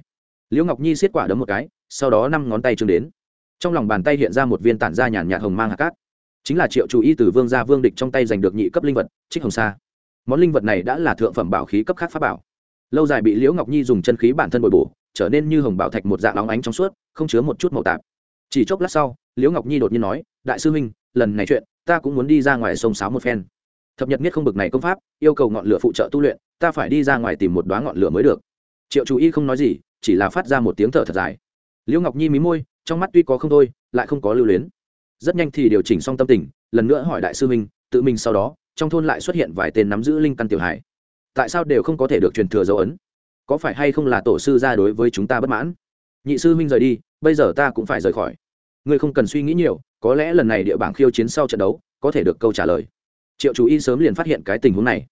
Speaker 1: Liễu ngọc nhi xiết quả đấm một cái, sau đó năm ngón tay trương đến. Trong lòng bàn tay hiện ra một viên tản da nhàn nhạt hồng mang hạt cát. Chính là triệu chú y từ vương gia vương địch trong tay giành được nhị cấp linh vật, trích hồng sa. Món linh vật này đã là thượng phẩm bảo khí cấp khác pháp bảo. Lâu dài bị liễu ngọc nhi dùng chân khí bản thân bồi bổ trở nên như hồng bảo thạch một dạng óng ánh trong suốt, không chứa một chút màu tạp. Chỉ chốc lát sau, liễu ngọc nhi đột nhiên nói, đại sư huynh, lần này chuyện, ta cũng muốn đi ra ngoài sông sáo một phen. Thập nhật nhất không bực này công pháp, yêu cầu ngọn lửa phụ trợ tu luyện, ta phải đi ra ngoài tìm một đoá ngọn lửa mới được. Triệu chú y không nói gì, chỉ là phát ra một tiếng thở thật dài. Liễu ngọc nhi mí môi, trong mắt tuy có không thôi, lại không có lưu luyến. Rất nhanh thì điều chỉnh xong tâm tình, lần nữa hỏi đại sư minh tự mình sau đó, trong thôn lại xuất hiện vài tên nắm giữ linh căn tiểu hải tại sao đều không có thể được truyền thừa dấu ấn? Có phải hay không là tổ sư ra đối với chúng ta bất mãn? Nhị sư minh rời đi, bây giờ ta cũng phải rời khỏi. Ngươi không cần suy nghĩ nhiều, có lẽ lần này địa bảng khiêu chiến sau trận đấu, có thể được câu trả lời. Triệu chú y sớm liền phát hiện cái tình huống này.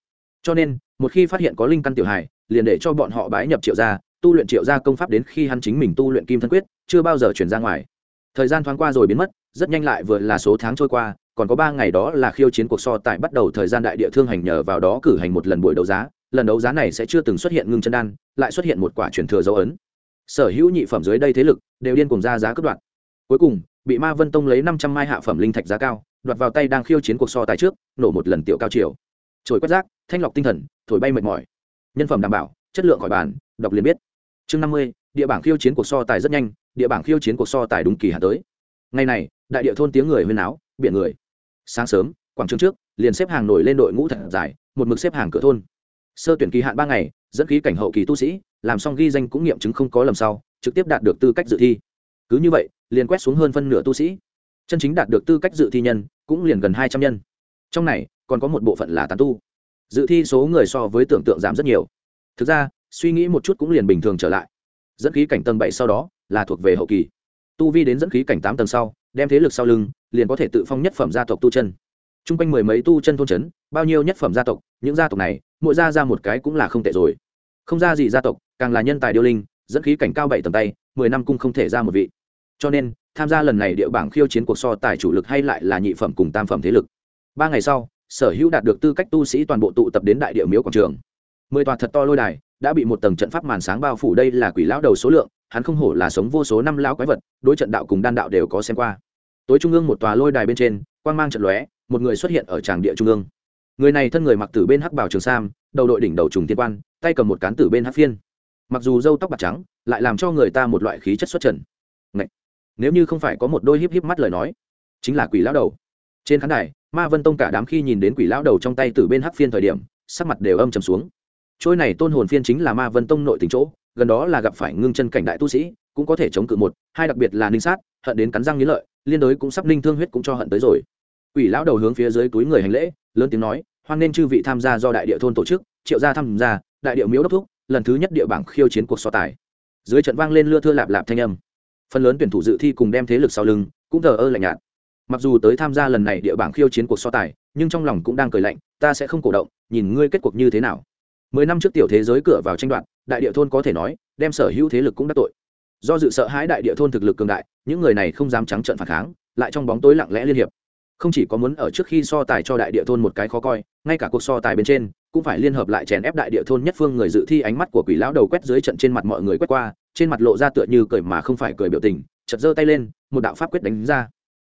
Speaker 1: Cho nên, một khi phát hiện có linh căn tiểu hài, liền để cho bọn họ bái nhập triệu gia, tu luyện triệu gia công pháp đến khi hắn chính mình tu luyện kim thân quyết, chưa bao giờ chuyển ra ngoài. Thời gian thoáng qua rồi biến mất, rất nhanh lại vừa là số tháng trôi qua, còn có ba ngày đó là khiêu chiến cuộc so tại bắt đầu thời gian đại địa thương hành nhờ vào đó cử hành một lần buổi đấu giá lần đấu giá này sẽ chưa từng xuất hiện ngưng chân đan, lại xuất hiện một quả truyền thừa dấu ấn. Sở hữu nhị phẩm dưới đây thế lực đều điên cùng ra giá cướp đoạt. Cuối cùng, bị ma vân tông lấy năm trăm mai hạ phẩm linh thạch giá cao, đoạt vào tay đang khiêu chiến cuộc so tài trước, nổ một lần tiểu cao chiều trồi quét rác, thanh lọc tinh thần, thổi bay mệt mỏi. Nhân phẩm đảm bảo, chất lượng khỏi bàn, đọc liền biết. Chương năm mươi, địa bảng khiêu chiến cuộc so tài rất nhanh, địa bảng khiêu chiến cuộc so tài đúng kỳ hạ tới. Ngày này, đại địa thôn tiếng người huyên áo biển người. Sáng sớm, quảng trường trước, liền xếp hàng nổi lên đội ngũ thật dài, một mực xếp hàng cửa thôn sơ tuyển kỳ hạn ba ngày, dẫn khí cảnh hậu kỳ tu sĩ, làm xong ghi danh cũng nghiệm chứng không có lầm sau, trực tiếp đạt được tư cách dự thi. Cứ như vậy, liền quét xuống hơn phân nửa tu sĩ. Chân chính đạt được tư cách dự thi nhân, cũng liền gần hai trăm nhân. Trong này, còn có một bộ phận là tán tu. Dự thi số người so với tưởng tượng giảm rất nhiều. Thực ra, suy nghĩ một chút cũng liền bình thường trở lại. Dẫn khí cảnh tầng bảy sau đó, là thuộc về hậu kỳ. Tu vi đến dẫn khí cảnh tám tầng sau, đem thế lực sau lưng, liền có thể tự phong nhất phẩm gia tộc tu chân chung quanh mười mấy tu chân thôn trấn, bao nhiêu nhất phẩm gia tộc, những gia tộc này, mỗi gia ra một cái cũng là không tệ rồi. Không ra gì gia tộc, càng là nhân tài điêu linh, dẫn khí cảnh cao bảy tầng tay, mười năm cung không thể ra một vị. Cho nên, tham gia lần này địa bảng khiêu chiến cuộc so tài chủ lực hay lại là nhị phẩm cùng tam phẩm thế lực. Ba ngày sau, sở hữu đạt được tư cách tu sĩ toàn bộ tụ tập đến đại địa miếu quảng trường. Mười tòa thật to lôi đài, đã bị một tầng trận pháp màn sáng bao phủ đây là quỷ lão đầu số lượng, hắn không hổ là sống vô số năm lão quái vật, đối trận đạo cùng đan đạo đều có xem qua. Tối trung ương một tòa lôi đài bên trên, quang mang trận lóe một người xuất hiện ở tràng địa trung ương. Người này thân người mặc tử bên hắc bảo trường sam, đầu đội đỉnh đầu trùng tiên quan, tay cầm một cán tử bên hắc phiên. Mặc dù râu tóc bạc trắng, lại làm cho người ta một loại khí chất xuất trần. Ngậy! nếu như không phải có một đôi híp híp mắt lời nói, chính là quỷ lão đầu. Trên khán đài, ma vân tông cả đám khi nhìn đến quỷ lão đầu trong tay từ bên hắc phiên thời điểm, sắc mặt đều âm trầm xuống. Trôi này tôn hồn phiên chính là ma vân tông nội tình chỗ, gần đó là gặp phải ngưng chân cảnh đại tu sĩ, cũng có thể chống cự một, hai đặc biệt là ninh sát, hận đến cắn răng nghĩ lợi, liên đối cũng sắp ninh thương huyết cũng cho hận tới rồi quỷ lão đầu hướng phía dưới túi người hành lễ, lớn tiếng nói, hoan nên chư vị tham gia do đại địa thôn tổ chức, triệu gia tham gia, đại địa miếu đốc thúc, lần thứ nhất địa bảng khiêu chiến cuộc so tài. Dưới trận vang lên lưa thưa lạp lạp thanh âm. Phần lớn tuyển thủ dự thi cùng đem thế lực sau lưng, cũng thờ ơ lạnh nhạt. Mặc dù tới tham gia lần này địa bảng khiêu chiến cuộc so tài, nhưng trong lòng cũng đang cười lạnh, ta sẽ không cổ động, nhìn ngươi kết cuộc như thế nào. Mười năm trước tiểu thế giới cửa vào tranh đoạt, đại địa thôn có thể nói, đem sở hữu thế lực cũng đắc tội. Do dự sợ hãi đại địa thôn thực lực cường đại, những người này không dám trắng trận phản kháng, lại trong bóng tối lặng lẽ liên hiệp không chỉ có muốn ở trước khi so tài cho đại địa thôn một cái khó coi, ngay cả cuộc so tài bên trên, cũng phải liên hợp lại chèn ép đại địa thôn nhất phương người dự thi ánh mắt của quỷ lão đầu quét dưới trận trên mặt mọi người quét qua, trên mặt lộ ra tựa như cười mà không phải cười biểu tình chật giơ tay lên, một đạo pháp quyết đánh ra.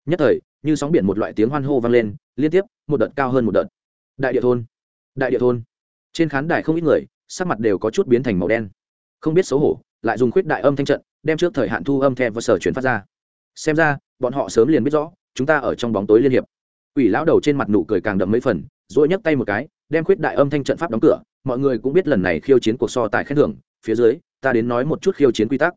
Speaker 1: Nhất thời, như sóng biển một loại tiếng hoan hô vang lên, liên tiếp, một đợt cao hơn một đợt. Đại địa thôn, đại địa thôn. Trên khán đài không ít người, sắc mặt đều có chút biến thành màu đen. Không biết xấu hổ, lại dùng khuyết đại âm thanh trận, đem trước thời hạn thu âm theo và sở chuyển phát ra. Xem ra, bọn họ sớm liền biết rõ chúng ta ở trong bóng tối liên hiệp. Ủy lão đầu trên mặt nụ cười càng đậm mấy phần rồi nhấc tay một cái, đem khuyết đại âm thanh trận pháp đóng cửa. Mọi người cũng biết lần này khiêu chiến cuộc so tài khen thưởng, phía dưới, ta đến nói một chút khiêu chiến quy tắc.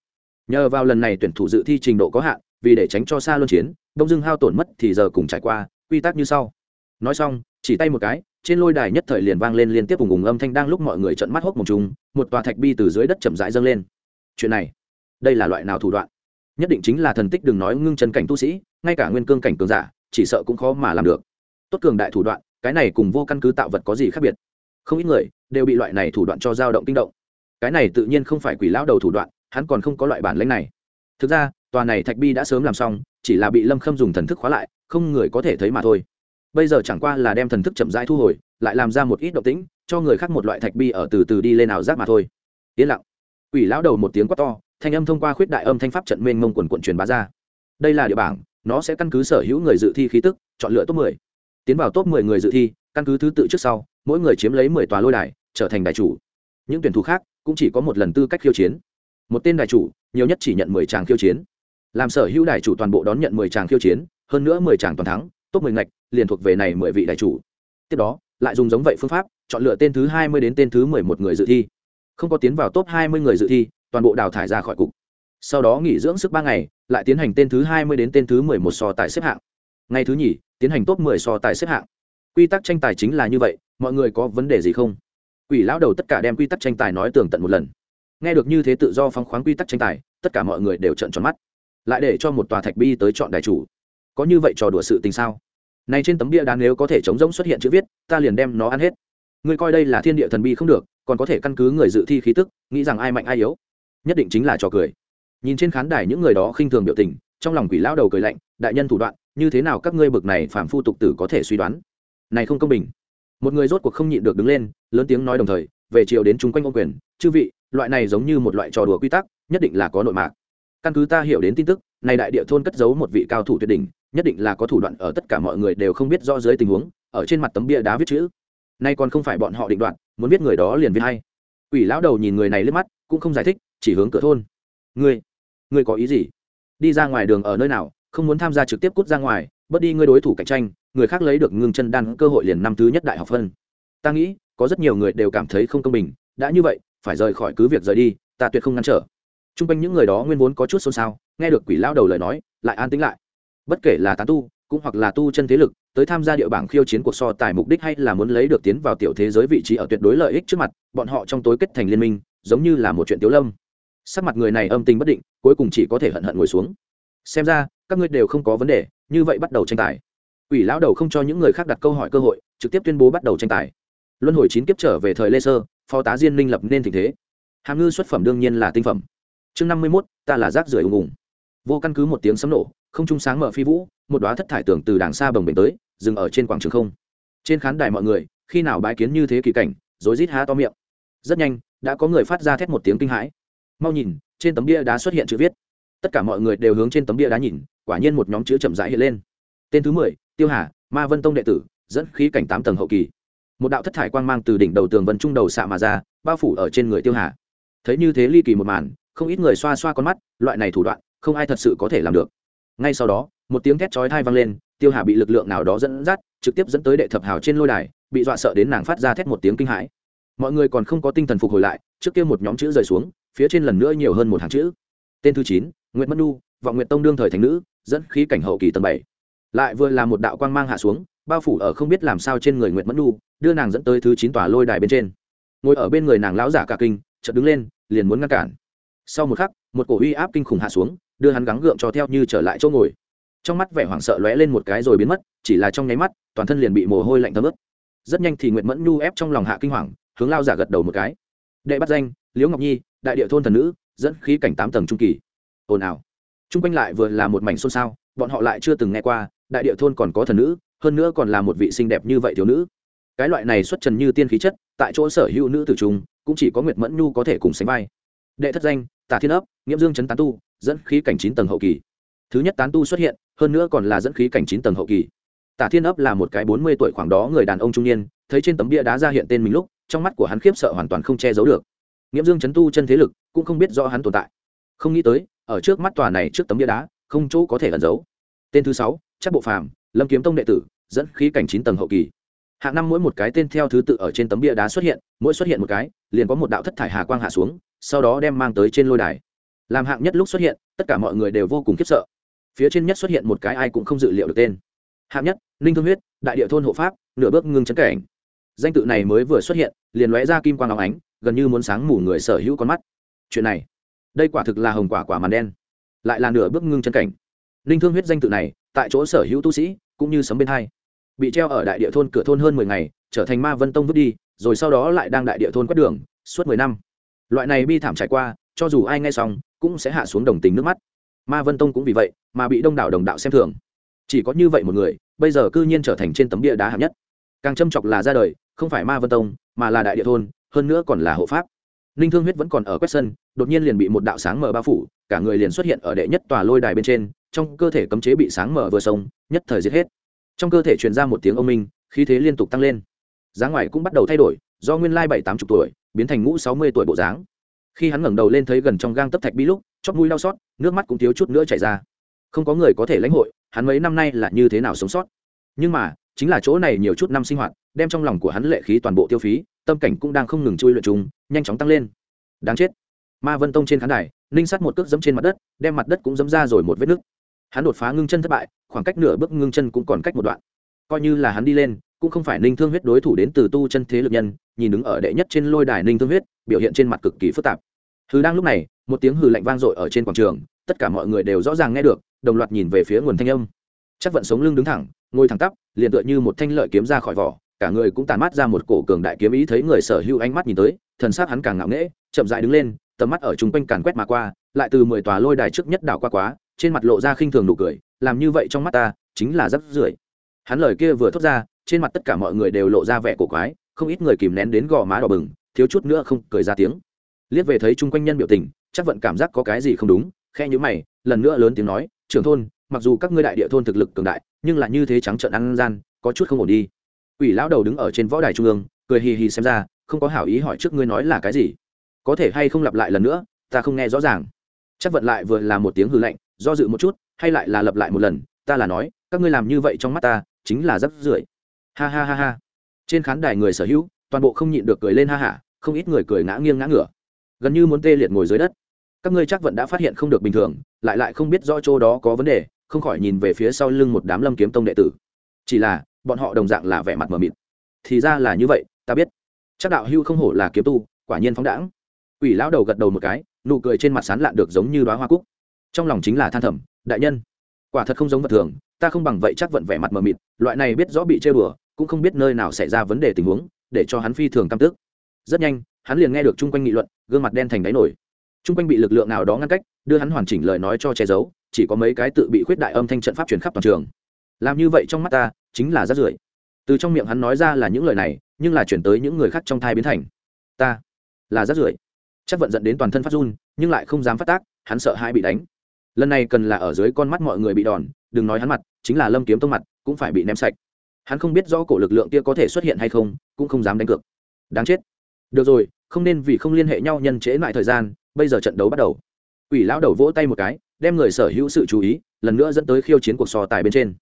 Speaker 1: Nhờ vào lần này tuyển thủ dự thi trình độ có hạn, vì để tránh cho xa luân chiến, đông dưng hao tổn mất thì giờ cùng trải qua, quy tắc như sau. Nói xong, chỉ tay một cái, trên lôi đài nhất thời liền vang lên liên tiếp cùng ùng âm thanh đang lúc mọi người trận mắt hốc mồm chung một tòa thạch bi từ dưới đất chậm rãi dâng lên. Chuyện này, đây là loại nào thủ đoạn? Nhất định chính là thần tích đừng nói ngưng chân cảnh tu sĩ, ngay cả nguyên cương cảnh cường giả, chỉ sợ cũng khó mà làm được. Tốt cường đại thủ đoạn, cái này cùng vô căn cứ tạo vật có gì khác biệt? Không ít người đều bị loại này thủ đoạn cho dao động kinh động. Cái này tự nhiên không phải quỷ lão đầu thủ đoạn, hắn còn không có loại bản lãnh này. Thực ra, tòa này thạch bi đã sớm làm xong, chỉ là bị lâm khâm dùng thần thức khóa lại, không người có thể thấy mà thôi. Bây giờ chẳng qua là đem thần thức chậm rãi thu hồi, lại làm ra một ít động tĩnh, cho người khác một loại thạch bi ở từ từ đi lên ảo giác mà thôi. Yên lặng. Quỷ lão đầu một tiếng quát to thanh âm thông qua khuyết đại âm thanh pháp trận mênh mông quần quận truyền bá ra. Đây là địa bảng, nó sẽ căn cứ sở hữu người dự thi khí tức, chọn lựa top 10. tiến vào top 10 người dự thi, căn cứ thứ tự trước sau, mỗi người chiếm lấy 10 tòa lôi đài, trở thành đại chủ. Những tuyển thủ khác cũng chỉ có một lần tư cách khiêu chiến. Một tên đại chủ, nhiều nhất chỉ nhận 10 tràng khiêu chiến. Làm sở hữu đại chủ toàn bộ đón nhận 10 tràng khiêu chiến, hơn nữa 10 tràng toàn thắng, top 10 ngạch, liền thuộc về này 10 vị đại chủ. Tiếp đó, lại dùng giống vậy phương pháp, chọn lựa tên thứ 20 đến tên thứ 11 người dự thi. Không có tiến vào top 20 người dự thi toàn bộ đào thải ra khỏi cục. Sau đó nghỉ dưỡng sức ba ngày, lại tiến hành tên thứ 20 đến tên thứ 11 so tài xếp hạng. Ngày thứ nhì, tiến hành top 10 so tài xếp hạng. Quy tắc tranh tài chính là như vậy, mọi người có vấn đề gì không? Quỷ lão đầu tất cả đem quy tắc tranh tài nói tường tận một lần. Nghe được như thế tự do phóng khoáng quy tắc tranh tài, tất cả mọi người đều trợn tròn mắt. Lại để cho một tòa thạch bi tới chọn đại chủ. Có như vậy trò đùa sự tình sao? Này trên tấm bia đá nếu có thể chống rỗng xuất hiện chữ viết, ta liền đem nó ăn hết. Ngươi coi đây là thiên địa thần bi không được, còn có thể căn cứ người dự thi khí tức, nghĩ rằng ai mạnh ai yếu nhất định chính là trò cười. Nhìn trên khán đài những người đó khinh thường biểu tình, trong lòng quỷ lão đầu cười lạnh, đại nhân thủ đoạn, như thế nào các ngươi bực này Phạm phu tục tử có thể suy đoán? Này không công bình. Một người rốt cuộc không nhịn được đứng lên, lớn tiếng nói đồng thời, về chiều đến chung quanh ông quyền, chư vị, loại này giống như một loại trò đùa quy tắc, nhất định là có nội mạc. Căn cứ ta hiểu đến tin tức, này đại địa thôn cất giấu một vị cao thủ tuyệt đỉnh, nhất định là có thủ đoạn ở tất cả mọi người đều không biết rõ dưới tình huống, ở trên mặt tấm bia đá viết chữ. Nay còn không phải bọn họ định đoạn muốn biết người đó liền viết hay. Quỷ lão đầu nhìn người này liếc mắt, cũng không giải thích chỉ hướng cửa thôn. Ngươi ngươi có ý gì? Đi ra ngoài đường ở nơi nào, không muốn tham gia trực tiếp cút ra ngoài, bớt đi ngươi đối thủ cạnh tranh, người khác lấy được ngưng chân đan cơ hội liền năm thứ nhất đại học phân. Ta nghĩ, có rất nhiều người đều cảm thấy không công bình, đã như vậy, phải rời khỏi cứ việc rời đi, ta tuyệt không ngăn trở. T r u n g quanh những người đó nguyên vốn có chút xôn xao, nghe được quỷ lao đầu lời nói, lại an tính lại. Bất kể là tán tu, cũng hoặc là tu chân thế lực, tới tham gia địa bảng khiêu chiến cuộc so tài mục đích hay là muốn lấy được tiến vào tiểu thế giới vị trí ở tuyệt đối lợi ích trước mặt, bọn họ trong tối kết thành liên minh, giống như là một chuyện tiếu lâm sắc mặt người này âm tình bất định, cuối cùng chỉ có thể hận hận ngồi xuống. Xem ra, các ngươi đều không có vấn đề, như vậy bắt đầu tranh tài. Ủy lão đầu không cho những người khác đặt câu hỏi cơ hội, trực tiếp tuyên bố bắt đầu tranh tài. Luân hồi chín kiếp trở về thời lê sơ phó tá diên minh lập nên tình thế. Hàm ngư xuất phẩm đương nhiên là tinh phẩm. Chương năm mươi mốt, ta là rác rưởi ùng ùng. Vô căn cứ một tiếng sấm nổ, không trung sáng mở phi vũ, một đoá thất thải tưởng từ đàng xa bồng bềnh tới, dừng ở trên quảng trường không. Trên khán đài mọi người, khi nào bãi kiến như thế kỳ cảnh, rối rít há to miệng. Rất nhanh, đã có người phát ra thét một tiếng kinh hãi mau nhìn, trên tấm bia đá xuất hiện chữ viết. Tất cả mọi người đều hướng trên tấm bia đá nhìn, quả nhiên một nhóm chữ chậm rãi hiện lên. Tên thứ mười, tiêu hà, ma vân tông đệ tử, dẫn khí cảnh tám tầng hậu kỳ. Một đạo thất thải quang mang từ đỉnh đầu tường vân trung đầu xạ mà ra, bao phủ ở trên người tiêu hà. Thấy như thế ly kỳ một màn, không ít người xoa xoa con mắt, loại này thủ đoạn, không ai thật sự có thể làm được. Ngay sau đó, một tiếng thét chói thai vang lên, tiêu hà bị lực lượng nào đó dẫn dắt, trực tiếp dẫn tới đệ thập hào trên lôi đài, bị dọa sợ đến nàng phát ra thét một tiếng kinh hãi. Mọi người còn không có tinh thần phục hồi lại, trước kia một nhóm chữ rời xuống phía trên lần nữa nhiều hơn một hàng chữ. Tên thứ chín nguyễn mẫn nu vọng nguyện tông đương thời thành nữ, dẫn khí cảnh hậu kỳ tầng bảy. Lại vừa là một đạo quang mang hạ xuống, bao phủ ở không biết làm sao trên người nguyệt mẫn nu đưa nàng dẫn tới thứ chín tòa lôi đài bên trên. Ngồi ở bên người nàng lão giả cả kinh, chợt đứng lên, liền muốn ngăn cản. Sau một khắc, một cổ uy áp kinh khủng hạ xuống, đưa hắn gắng gượng cho theo như trở lại chỗ ngồi. Trong mắt vẻ hoảng sợ lóe lên một cái rồi biến mất, chỉ là trong nháy mắt, toàn thân liền bị mồ hôi lạnh thấm ướt. Rất nhanh thì nguyệt mẫn nhu ép trong lòng hạ kinh hoàng, hướng lao giả gật đầu một cái. Đệ bắt danh liễu ngọc nhi, đại địa thôn thần nữ, dẫn khí cảnh tám tầng trung kỳ. Ồn ào. T r u n g quanh lại vừa là một mảnh xôn xao, bọn họ lại chưa từng nghe qua, đại địa thôn còn có thần nữ, hơn nữa còn là một vị xinh đẹp như vậy thiếu nữ. Cái loại này xuất trần như tiên khí chất, tại chỗ sở hữu nữ tử trung, cũng chỉ có nguyệt mẫn nhu có thể cùng sánh vai. Đệ thất danh tả thiên ấp, nghiễm dương chấn tán tu, dẫn khí cảnh chín tầng hậu kỳ. Thứ nhất tán tu xuất hiện, hơn nữa còn là dẫn khí cảnh chín tầng hậu kỳ. Tả thiên ấp là một cái bốn mươi tuổi khoảng đó người đàn ông trung niên, thấy trên tấm bia đá ra hiện tên mình lúc, trong mắt của hắn khiếp sợ hoàn toàn không che giấu được nghiễm dương chấn tu chân thế lực cũng không biết rõ hắn tồn tại. Không nghĩ tới, ở trước mắt tòa này trước tấm bia đá, không chỗ có thể ẩn giấu. Tên thứ sáu, chắc bộ phàm, lâm kiếm tông đệ tử, dẫn khí cảnh chín tầng hậu kỳ. Hạng năm mỗi một cái tên theo thứ tự ở trên tấm bia đá xuất hiện, mỗi xuất hiện một cái, liền có một đạo thất thải hà quang hạ xuống, sau đó đem mang tới trên lôi đài. Làm hạng nhất lúc xuất hiện, tất cả mọi người đều vô cùng khiếp sợ. Phía trên nhất xuất hiện một cái ai cũng không dự liệu được tên. Hạng nhất, ninh thương huyết, đại địa thôn hộ pháp, nửa bước ngưng chấn cảnh. Danh tự này mới vừa xuất hiện, liền lóe ra kim quang áo ánh gần như muốn sáng mù người sở hữu con mắt. Chuyện này, đây quả thực là hồng quả quả màn đen, lại là nửa bước ngưng chân cảnh. Linh thương huyết danh tự này, tại chỗ sở hữu tu sĩ, cũng như sấm bên hai, bị treo ở đại địa thôn cửa thôn hơn mười ngày, trở thành ma vân tông vứt đi, rồi sau đó lại đang đại địa thôn quét đường, suốt mười năm. Loại này bi thảm trải qua, cho dù ai nghe xong, cũng sẽ hạ xuống đồng tình nước mắt. Ma vân tông cũng vì vậy, mà bị đông đảo đồng đạo xem thường. Chỉ có như vậy một người, bây giờ cư nhiên trở thành trên tấm địa đá hạng nhất. Càng châm chọc là ra đời, không phải ma vân tông, mà là đại địa thôn hơn nữa còn là hộ pháp. Ninh thương huyết vẫn còn ở quét sân, đột nhiên liền bị một đạo sáng mờ bao phủ, cả người liền xuất hiện ở đệ nhất tòa lôi đài bên trên, trong cơ thể cấm chế bị sáng mờ vừa sông nhất thời giết hết. Trong cơ thể truyền ra một tiếng ông minh, khí thế liên tục tăng lên. Giá ngoài cũng bắt đầu thay đổi, do nguyên lai bảy tám chục tuổi, biến thành ngũ sáu mươi tuổi bộ dáng. Khi hắn ngẩng đầu lên thấy gần trong gang tấp thạch bi lúc, chót mũi đau xót, nước mắt cũng thiếu chút nữa chảy ra. Không có người có thể lãnh hội, hắn mấy năm nay là như thế nào sống sót? Nhưng mà, chính là chỗ này nhiều chút năm sinh hoạt, đem trong lòng của hắn lệ khí toàn bộ tiêu phí tâm cảnh cũng đang không ngừng chui luyện chúng, nhanh chóng tăng lên. Đáng chết. Ma vân tông trên khán đài, ninh sát một cước dẫm trên mặt đất, đem mặt đất cũng dẫm ra rồi một vết nứt. Hắn đột phá ngưng chân thất bại, khoảng cách nửa bước ngưng chân cũng còn cách một đoạn. Coi như là hắn đi lên, cũng không phải ninh thương huyết đối thủ đến từ tu chân thế lực nhân, nhìn đứng ở đệ nhất trên lôi đài ninh thương huyết, biểu hiện trên mặt cực kỳ phức tạp. Hừ đang lúc này, một tiếng hừ lạnh vang dội ở trên quảng trường, tất cả mọi người đều rõ ràng nghe được, đồng loạt nhìn về phía nguồn thanh âm. Chắc vận sống lưng đứng thẳng, ngồi thẳng tắp, liền tựa như một thanh lợi kiếm ra khỏi vỏ cả người cũng tàn mắt ra một cổ cường đại kiếm ý thấy người sở hữu ánh mắt nhìn tới, thần sắc hắn càng ngạo nghễ, chậm dại đứng lên, tầm mắt ở chung quanh càn quét mà qua, lại từ mười tòa lôi đài trước nhất đảo qua quá, trên mặt lộ ra khinh thường nụ cười, làm như vậy trong mắt ta, chính là rất rưởi. Hắn lời kia vừa thốt ra, trên mặt tất cả mọi người đều lộ ra vẻ cổ quái, không ít người kìm nén đến gò má đỏ bừng, thiếu chút nữa không cười ra tiếng. Liếc về thấy chung quanh nhân biểu tình, chắc vẫn cảm giác có cái gì không đúng khe nhữ mày, lần nữa lớn tiếng nói, trưởng thôn, mặc dù các ngươi đại địa thôn thực lực cường đại, nhưng là như thế trắng trợn ăn gian, có chút không ổn đi ủy lão đầu đứng ở trên võ đài trung ương, cười hì hì xem ra, không có hảo ý hỏi trước ngươi nói là cái gì. Có thể hay không lặp lại lần nữa, ta không nghe rõ ràng. Chắc vận lại vừa là một tiếng hư lạnh, do dự một chút, hay lại là lặp lại một lần, ta là nói, các ngươi làm như vậy trong mắt ta, chính là rất rưởi. Ha ha ha ha. Trên khán đài người sở hữu, toàn bộ không nhịn được cười lên ha hả, không ít người cười ngã nghiêng ngã ngửa. Gần như muốn tê liệt ngồi dưới đất. Các ngươi chắc vẫn đã phát hiện không được bình thường, lại lại không biết rõ chỗ đó có vấn đề, không khỏi nhìn về phía sau lưng một đám lâm kiếm tông đệ tử. Chỉ là bọn họ đồng dạng là vẻ mặt mờ mịt. Thì ra là như vậy, ta biết. Chắc đạo hưu không hổ là kiếm tu, quả nhiên phóng đãng. Quỷ lão đầu gật đầu một cái, nụ cười trên mặt sán lạn được giống như đoá hoa cúc. Trong lòng chính là than thầm, đại nhân, quả thật không giống vật thường, ta không bằng vậy chắc vận vẻ mặt mờ mịt, loại này biết rõ bị chơi bừa cũng không biết nơi nào xảy ra vấn đề tình huống, để cho hắn phi thường tâm tức. Rất nhanh, hắn liền nghe được chung quanh nghị luận, gương mặt đen thành đáy nổi. Chung quanh bị lực lượng nào đó ngăn cách, đưa hắn hoàn chỉnh lời nói cho che giấu, chỉ có mấy cái tự bị khuyết đại âm thanh trận pháp truyền khắp toàn trường. Làm như vậy trong mắt ta chính là rác rưởi. Từ trong miệng hắn nói ra là những lời này, nhưng là chuyển tới những người khác trong thai biến thành. Ta là rác rưởi. Chắc vận dẫn đến toàn thân phát run, nhưng lại không dám phát tác, hắn sợ hai bị đánh. Lần này cần là ở dưới con mắt mọi người bị đòn, đừng nói hắn mặt, chính là lâm kiếm tông mặt, cũng phải bị ném sạch. Hắn không biết rõ cổ lực lượng kia có thể xuất hiện hay không, cũng không dám đánh cược. Đáng chết. Được rồi, không nên vì không liên hệ nhau nhân trễ lại thời gian, bây giờ trận đấu bắt đầu. Quỷ lão đầu vỗ tay một cái, đem người sở hữu sự chú ý, lần nữa dẫn tới khiêu chiến cuộc so tài bên trên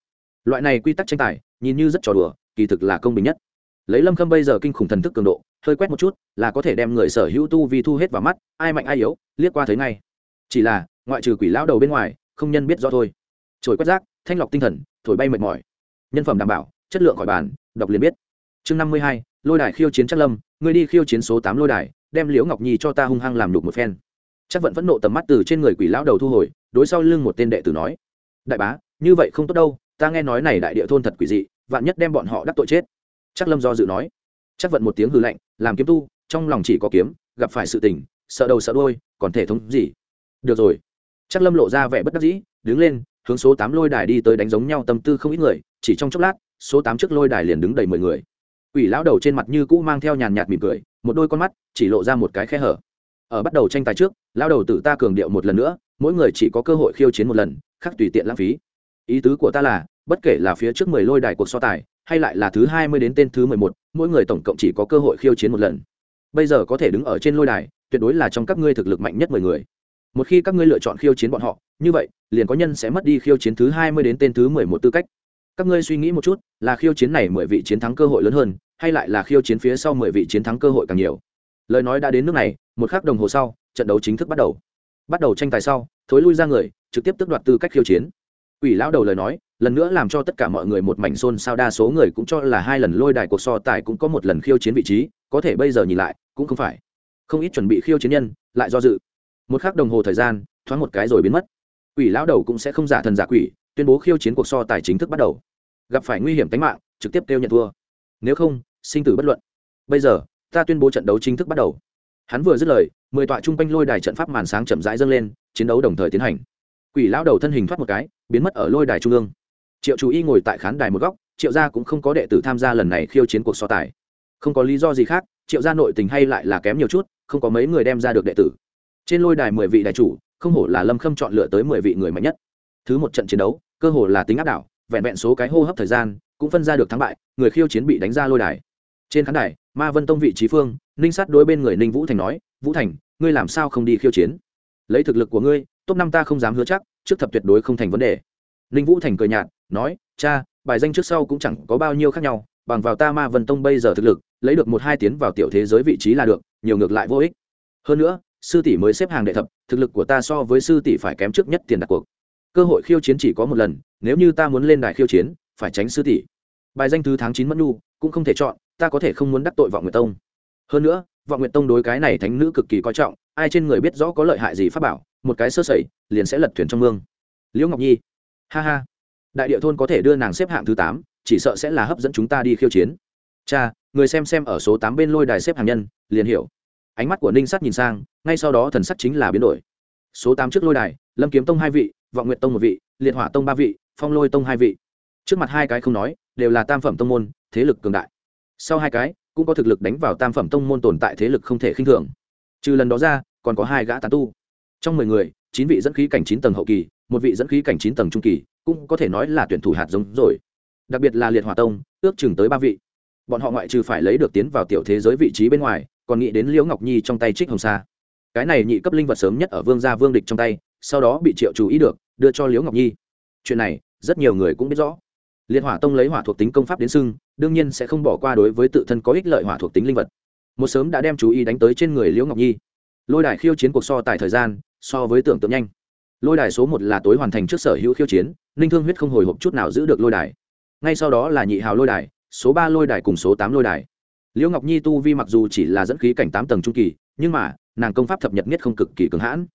Speaker 1: loại này quy tắc tranh tài, nhìn như rất trò đùa, kỳ thực là công bình nhất. Lấy lâm khâm bây giờ kinh khủng thần thức cường độ, hơi quét một chút, là có thể đem người sở hữu tu vi thu hết vào mắt, ai mạnh ai yếu, liếc qua thấy ngay. Chỉ là, ngoại trừ quỷ lão đầu bên ngoài, không nhân biết rõ thôi. Trồi quét rác, thanh lọc tinh thần, thổi bay mệt mỏi. Nhân phẩm đảm bảo, chất lượng khỏi bàn, đọc liền biết. Chương năm mươi hai, lôi đài khiêu chiến chắc lâm, người đi khiêu chiến số tám lôi đài, đem liễu ngọc nhi cho ta hung hăng làm đục một phen. Chắc vẫn phẫn nộ tầm mắt từ trên người quỷ lão đầu thu hồi, đối sau lưng một tên đệ tử nói, đại bá, như vậy không tốt đâu ta nghe nói này đại địa thôn thật quỷ dị, vạn nhất đem bọn họ đắc tội chết. Chắc lâm do dự nói. Chắc vận một tiếng hư lạnh, làm kiếm tu, trong lòng chỉ có kiếm, gặp phải sự tình, sợ đầu sợ đôi còn thể thống gì? Được rồi. Chắc lâm lộ ra vẻ bất đắc dĩ, đứng lên, hướng số tám lôi đài đi tới đánh giống nhau tâm tư không ít người, chỉ trong chốc lát, số tám trước lôi đài liền đứng đầy mười người. Quỷ lão đầu trên mặt như cũ mang theo nhàn nhạt mỉm cười, một đôi con mắt chỉ lộ ra một cái khe hở. Ở bắt đầu tranh tài trước, lão đầu tử ta cường điệu một lần nữa, mỗi người chỉ có cơ hội khiêu chiến một lần, khác tùy tiện lãng phí ý tứ của ta là, bất kể là phía trước mười lôi đài cuộc so tài, hay lại là thứ hai mươi đến tên thứ mười một, mỗi người tổng cộng chỉ có cơ hội khiêu chiến một lần. Bây giờ có thể đứng ở trên lôi đài, tuyệt đối là trong các ngươi thực lực mạnh nhất mười người. Một khi các ngươi lựa chọn khiêu chiến bọn họ, như vậy, liền có nhân sẽ mất đi khiêu chiến thứ hai mươi đến tên thứ mười một tư cách. Các ngươi suy nghĩ một chút, là khiêu chiến này mười vị chiến thắng cơ hội lớn hơn, hay lại là khiêu chiến phía sau mười vị chiến thắng cơ hội càng nhiều? Lời nói đã đến nước này, một khắc đồng hồ sau, trận đấu chính thức bắt đầu. Bắt đầu tranh tài sau, thối lui ra người, trực tiếp tước đoạt tư cách khiêu chiến. Quỷ lão đầu lời nói, lần nữa làm cho tất cả mọi người một mảnh xôn xao, đa số người cũng cho là hai lần lôi đài cuộc so tài cũng có một lần khiêu chiến vị trí, có thể bây giờ nhìn lại, cũng không phải. Không ít chuẩn bị khiêu chiến nhân, lại do dự. Một khắc đồng hồ thời gian, thoáng một cái rồi biến mất. Quỷ lão đầu cũng sẽ không giả thần giả quỷ, tuyên bố khiêu chiến cuộc so tài chính thức bắt đầu. Gặp phải nguy hiểm tính mạng, trực tiếp kêu nhận thua. Nếu không, sinh tử bất luận. Bây giờ, ta tuyên bố trận đấu chính thức bắt đầu. Hắn vừa dứt lời, mười tọa trung quanh lôi đài trận pháp màn sáng chậm rãi dâng lên, chiến đấu đồng thời tiến hành quỷ lão đầu thân hình thoát một cái, biến mất ở lôi đài trung ương. Triệu chú y ngồi tại khán đài một góc, triệu gia cũng không có đệ tử tham gia lần này khiêu chiến cuộc so tài. Không có lý do gì khác, triệu gia nội tình hay lại là kém nhiều chút, không có mấy người đem ra được đệ tử. Trên lôi đài mười vị đại chủ, không hổ là lâm khâm chọn lựa tới mười vị người mạnh nhất. Thứ một trận chiến đấu, cơ hồ là tính áp đảo, vẹn vẹn số cái hô hấp thời gian, cũng phân ra được thắng bại, người khiêu chiến bị đánh ra lôi đài. Trên khán đài, ma vân tông vị trí phương, ninh sát đối bên người ninh vũ thành nói, vũ thành, ngươi làm sao không đi khiêu chiến? Lấy thực lực của ngươi top năm ta không dám hứa chắc, trước thập tuyệt đối không thành vấn đề. Ninh vũ thành cười nhạt, nói, cha, bài danh trước sau cũng chẳng có bao nhiêu khác nhau, bằng vào ta ma vân tông bây giờ thực lực, lấy được một hai tiến vào tiểu thế giới vị trí là được, nhiều ngược lại vô ích. Hơn nữa, sư tỷ mới xếp hàng đệ thập, thực lực của ta so với sư tỷ phải kém trước nhất tiền đặt cuộc. Cơ hội khiêu chiến chỉ có một lần, nếu như ta muốn lên đài khiêu chiến, phải tránh sư tỷ. Bài danh thứ tháng chín mất nu cũng không thể chọn, ta có thể không muốn đắc tội vọng nguyệt tông. Hơn nữa, vọng nguyệt tông đối cái này thánh nữ cực kỳ coi trọng, ai trên người biết rõ có lợi hại gì pháp bảo một cái sơ sẩy, liền sẽ lật thuyền trong mương. Liễu ngọc nhi, ha ha. Đại địa thôn có thể đưa nàng xếp hạng thứ tám, chỉ sợ sẽ là hấp dẫn chúng ta đi khiêu chiến. Cha, người xem xem ở số tám bên lôi đài xếp hàng nhân, liền hiểu. Ánh mắt của ninh sắt nhìn sang, ngay sau đó thần sắc chính là biến đổi. Số tám trước lôi đài, lâm kiếm tông hai vị, vọng nguyện tông một vị, liệt hỏa tông ba vị, phong lôi tông hai vị. Trước mặt hai cái không nói, đều là tam phẩm tông môn, thế lực cường đại. Sau hai cái, cũng có thực lực đánh vào tam phẩm tông môn tồn tại thế lực không thể khinh thường. Trừ lần đó ra, còn có hai gã tán tu trong mười người, chín vị dẫn khí cảnh chín tầng hậu kỳ, một vị dẫn khí cảnh chín tầng trung kỳ, cũng có thể nói là tuyển thủ hạt giống rồi. Đặc biệt là liệt hỏa tông, ước chừng tới ba vị. Bọn họ ngoại trừ phải lấy được tiến vào tiểu thế giới vị trí bên ngoài, còn nghĩ đến liễu ngọc nhi trong tay trích hồng sa. Cái này nhị cấp linh vật sớm nhất ở vương gia vương địch trong tay, sau đó bị triệu chú ý được, đưa cho liễu ngọc nhi. Chuyện này, rất nhiều người cũng biết rõ. Liệt hỏa tông lấy hỏa thuộc tính công pháp đến sưng đương nhiên sẽ không bỏ qua đối với tự thân có ích lợi hỏa thuộc tính linh vật. Một sớm đã đem chú ý đánh tới trên người liễu ngọc nhi lôi đài khiêu chiến cuộc so tài thời gian, so với tưởng tượng nhanh. Lôi đài số một là tối hoàn thành trước sở hữu khiêu chiến, ninh thương huyết không hồi hộp chút nào giữ được lôi đài. Ngay sau đó là nhị hào lôi đài, số ba lôi đài cùng số tám lôi đài. Liễu ngọc nhi tu vi mặc dù chỉ là dẫn khí cảnh tám tầng trung kỳ, nhưng mà, nàng công pháp thập nhật nhất không cực kỳ cường hãn.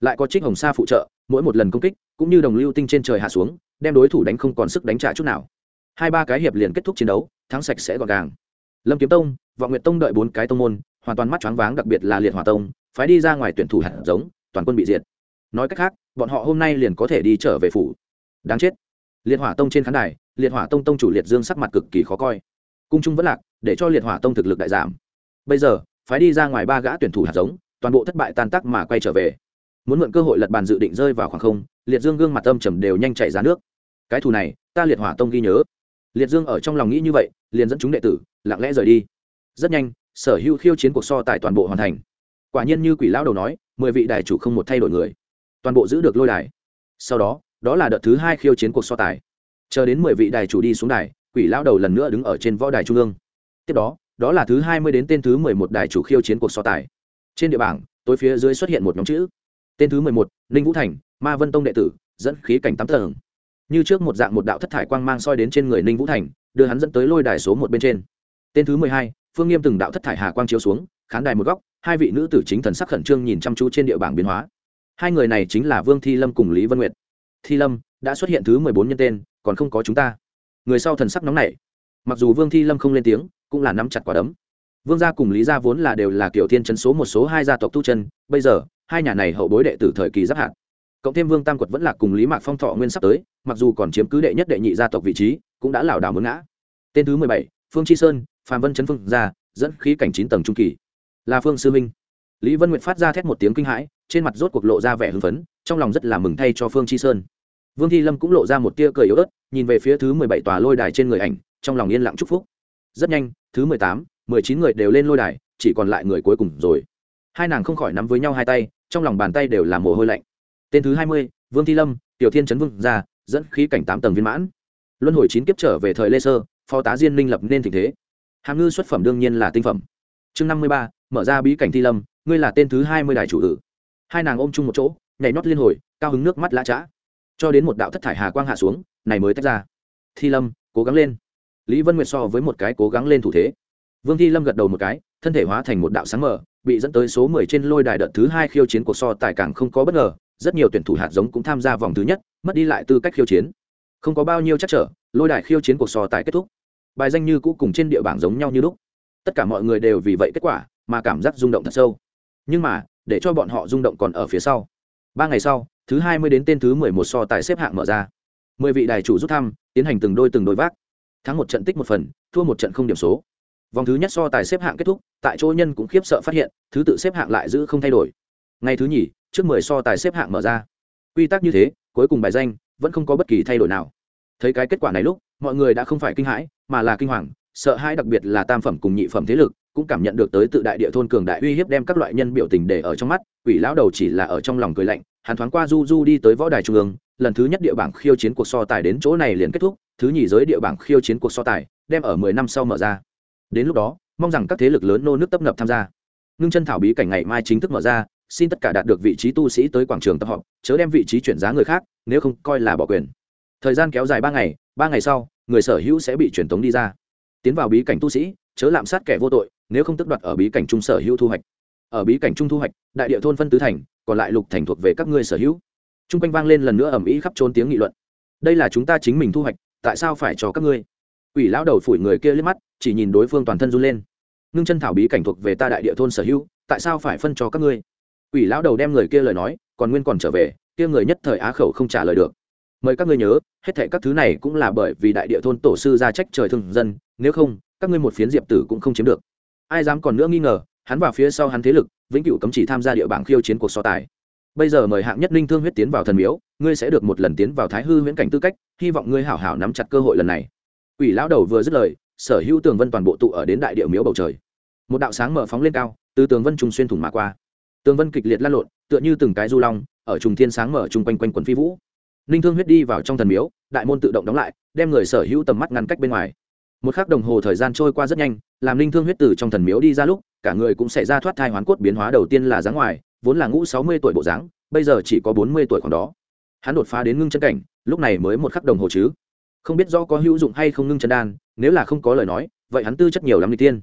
Speaker 1: Lại có trích hồng sa phụ trợ, mỗi một lần công kích, cũng như đồng lưu tinh trên trời hạ xuống, đem đối thủ đánh không còn sức đánh trả chút nào. Hai ba cái hiệp liền kết thúc chiến đấu, thắng sạch sẽ gọn gàng. Lâm kiếm tông, vọng nguyệt tông đợi bốn cái tông môn, hoàn toàn mắt choáng váng, đặc biệt là liệt hỏa tông phái đi ra ngoài tuyển thủ hạt giống, toàn quân bị diệt. Nói cách khác, bọn họ hôm nay liền có thể đi trở về phủ. Đáng chết. Liệt hỏa tông trên khán đài, liệt hỏa tông tông chủ liệt dương sắc mặt cực kỳ khó coi. Cung trung vẫn lạc, để cho liệt hỏa tông thực lực đại giảm. Bây giờ, phái đi ra ngoài ba gã tuyển thủ hạt giống, toàn bộ thất bại tan tác mà quay trở về. Muốn mượn cơ hội lật bàn dự định rơi vào khoảng không, liệt dương gương mặt âm trầm đều nhanh chảy ra nước. Cái thù này, ta liệt hỏa tông ghi nhớ. Liệt dương ở trong lòng nghĩ như vậy, liền dẫn chúng đệ tử, lặng lẽ rời đi. Rất nhanh, sở hữu khiêu chiến cuộc so tại toàn bộ hoàn thành quả nhiên như quỷ lão đầu nói, mười vị đài chủ không một thay đổi người. Toàn bộ giữ được lôi đài. Sau đó đó là đợt thứ hai khiêu chiến cuộc so tài. Chờ đến mười vị đài chủ đi xuống đài, quỷ lão đầu lần nữa đứng ở trên võ đài trung ương. Tiếp đó đó là thứ hai mươi đến tên thứ mười một đài chủ khiêu chiến cuộc so tài. Trên địa bảng, tối phía dưới xuất hiện một nhóm chữ. Tên thứ mười một, ninh vũ thành, ma vân tông đệ tử, dẫn khí cảnh tám tầng. Như trước một dạng một đạo thất thải quang mang soi đến trên người ninh vũ thành, đưa hắn dẫn tới lôi đài số một bên trên. Tên thứ mười hai, phương nghiêm từng đạo thất thải hà quang chiếu xuống khán đài một góc, hai vị nữ tử chính thần sắc khẩn trương nhìn chăm chú trên địa bảng biến hóa. Hai người này chính là vương thi lâm cùng lý vân nguyệt. Thi lâm đã xuất hiện thứ mười bốn nhân tên, còn không có chúng ta. Người sau thần sắc nóng nảy. Mặc dù vương thi lâm không lên tiếng, cũng là nắm chặt quả đấm. Vương gia cùng lý gia vốn là đều là kiểu thiên chấn số một số hai gia tộc tu chân, bây giờ, hai nhà này hậu bối đệ tử thời kỳ giáp hạn cộng thêm vương tam quật vẫn là cùng lý mạc phong thọ nguyên sắp tới, mặc dù còn chiếm cứ đệ nhất đệ nhị gia tộc vị trí, cũng đã lảo đảo mướn ngã. Tên thứ mười bảy, phương chi sơn phạm vân chấn phương gia, dẫn khí cảnh chín tầng trung kỳ là phương sư minh. Lý vân nguyệt phát ra thét một tiếng kinh hãi, trên mặt rốt cuộc lộ ra vẻ hưng phấn, trong lòng rất là mừng thay cho phương chi sơn. Vương thi lâm cũng lộ ra một tia cười yếu ớt, nhìn về phía thứ mười bảy tòa lôi đài trên người ảnh, trong lòng yên lặng chúc phúc. Rất nhanh, thứ mười tám, mười chín người đều lên lôi đài, chỉ còn lại người cuối cùng rồi. Hai nàng không khỏi nắm với nhau hai tay, trong lòng bàn tay đều là mồ hôi lạnh. Tên thứ hai mươi, vương thi lâm, tiểu thiên trấn vương ra dẫn khí cảnh tám tầng viên mãn. Luân hồi chín kiếp trở về thời lê sơ, phó tá diên minh lập nên tình thế. Hàm ngư xuất phẩm đương nhiên là tinh phẩm. Chương năm mươi ba mở ra bí cảnh thi lâm, ngươi là tên thứ hai mươi đài chủ tử hai nàng ôm chung một chỗ, nhảy nót liên hồi, cao hứng nước mắt lã chã cho đến một đạo thất thải hà quang hạ xuống, này mới tách ra. Thi lâm, cố gắng lên. Lý vân nguyệt so với một cái cố gắng lên thủ thế. Vương thi lâm gật đầu một cái, thân thể hóa thành một đạo sáng mở bị dẫn tới số mười trên lôi đài đợt thứ hai khiêu chiến cuộc so tài càng không có bất ngờ, rất nhiều tuyển thủ hạt giống cũng tham gia vòng thứ nhất, mất đi lại tư cách khiêu chiến. Không có bao nhiêu chắc trở, lôi đài khiêu chiến cuộc so tài kết thúc. Bài danh như cũ cùng trên địa bảng giống nhau như lúc. Tất cả mọi người đều vì vậy kết quả mà cảm giác rung động thật sâu. Nhưng mà, để cho bọn họ rung động còn ở phía sau. Ba ngày sau, thứ hai mươi đến tên thứ mười một so tài xếp hạng mở ra. Mười vị đài chủ rút thăm, tiến hành từng đôi từng đôi vác. Thắng một trận tích một phần, thua một trận không điểm số. Vòng thứ nhất so tài xếp hạng kết thúc, tại chỗ nhân cũng khiếp sợ phát hiện, thứ tự xếp hạng lại giữ không thay đổi. Ngày thứ nhì, trước mười so tài xếp hạng mở ra. Quy tắc như thế, cuối cùng bài danh vẫn không có bất kỳ thay đổi nào. Thấy cái kết quả này lúc, mọi người đã không phải kinh hãi, mà là kinh hoàng, sợ hãi đặc biệt là tam phẩm cùng nhị phẩm thế lực cũng cảm nhận được tới tự đại địa thôn cường đại uy hiếp đem các loại nhân biểu tình để ở trong mắt, quỷ lão đầu chỉ là ở trong lòng cười lạnh, hắn thoáng qua du du đi tới võ đài trung ương, lần thứ nhất địa bảng khiêu chiến cuộc so tài đến chỗ này liền kết thúc, thứ nhì giới địa bảng khiêu chiến cuộc so tài, đem ở mười năm sau mở ra. Đến lúc đó, mong rằng các thế lực lớn nô nước tấp nập tham gia. Ngưng chân thảo bí cảnh ngày mai chính thức mở ra, xin tất cả đạt được vị trí tu sĩ tới quảng trường tập họp, chớ đem vị trí chuyển giá người khác, nếu không coi là bỏ quyền. Thời gian kéo dài ba ngày ba ngày sau, người sở hữu sẽ bị truyền tống đi ra. Tiến vào bí cảnh tu sĩ chớ lạm sát kẻ vô tội, nếu không tức đoạt ở bí cảnh trung sở hữu thu hoạch. Ở bí cảnh trung thu hoạch, đại địa thôn phân tứ thành, còn lại lục thành thuộc về các ngươi sở hữu. T r u n g quanh vang lên lần nữa ẩm ý khắp trốn tiếng nghị luận. Đây là chúng ta chính mình thu hoạch, tại sao phải cho các ngươi? Ủy lão đầu phủi người kia liếc mắt, chỉ nhìn đối phương toàn thân run lên. Ngưng chân thảo bí cảnh thuộc về ta đại địa thôn sở hữu, tại sao phải phân cho các ngươi? Ủy lão đầu đem người kia lời nói, còn nguyên còn trở về, kia người nhất thời á khẩu không trả lời được. Mời các ngươi nhớ, hết thệ các thứ này cũng là bởi vì đại địa thôn tổ sư ra trách trời thương dân, nếu không các ngươi một phiến diệp tử cũng không chiếm được. Ai dám còn nữa nghi ngờ, hắn vào phía sau hắn thế lực, vĩnh cửu cấm chỉ tham gia địa bảng khiêu chiến cuộc so tài. Bây giờ mời hạng nhất ninh thương huyết tiến vào thần miếu, ngươi sẽ được một lần tiến vào thái hư huyễn cảnh tư cách, hy vọng ngươi hảo hảo nắm chặt cơ hội lần này. Quỷ lão đầu vừa dứt lời, sở hữu tường vân toàn bộ tụ ở đến đại địa miếu bầu trời. Một đạo sáng mở phóng lên cao, từ tường vân trùng xuyên thủng mà qua. Tường vân kịch liệt lan lộn, tựa như từng cái du long, ở trùng thiên sáng mở chung quanh quanh quần phi vũ. Ninh thương huyết đi vào trong thần miếu, đại môn tự động đóng lại, đem người sở hữu tầm mắt ngăn cách bên ngoài một k h ắ c đồng hồ thời gian trôi qua rất nhanh, làm linh thương huyết tử trong thần miếu đi ra lúc, cả người cũng sẽ ra thoát thai hoán cốt biến hóa đầu tiên là dáng ngoài, vốn là ngũ sáu mươi tuổi bộ dáng, bây giờ chỉ có bốn mươi tuổi khoảng đó. Hắn đột phá đến ngưng chân cảnh, lúc này mới một khắc đồng hồ chứ. Không biết do có hữu dụng hay không ngưng chân đan, nếu là không có lời nói, vậy hắn tư chất nhiều lắm n tiên.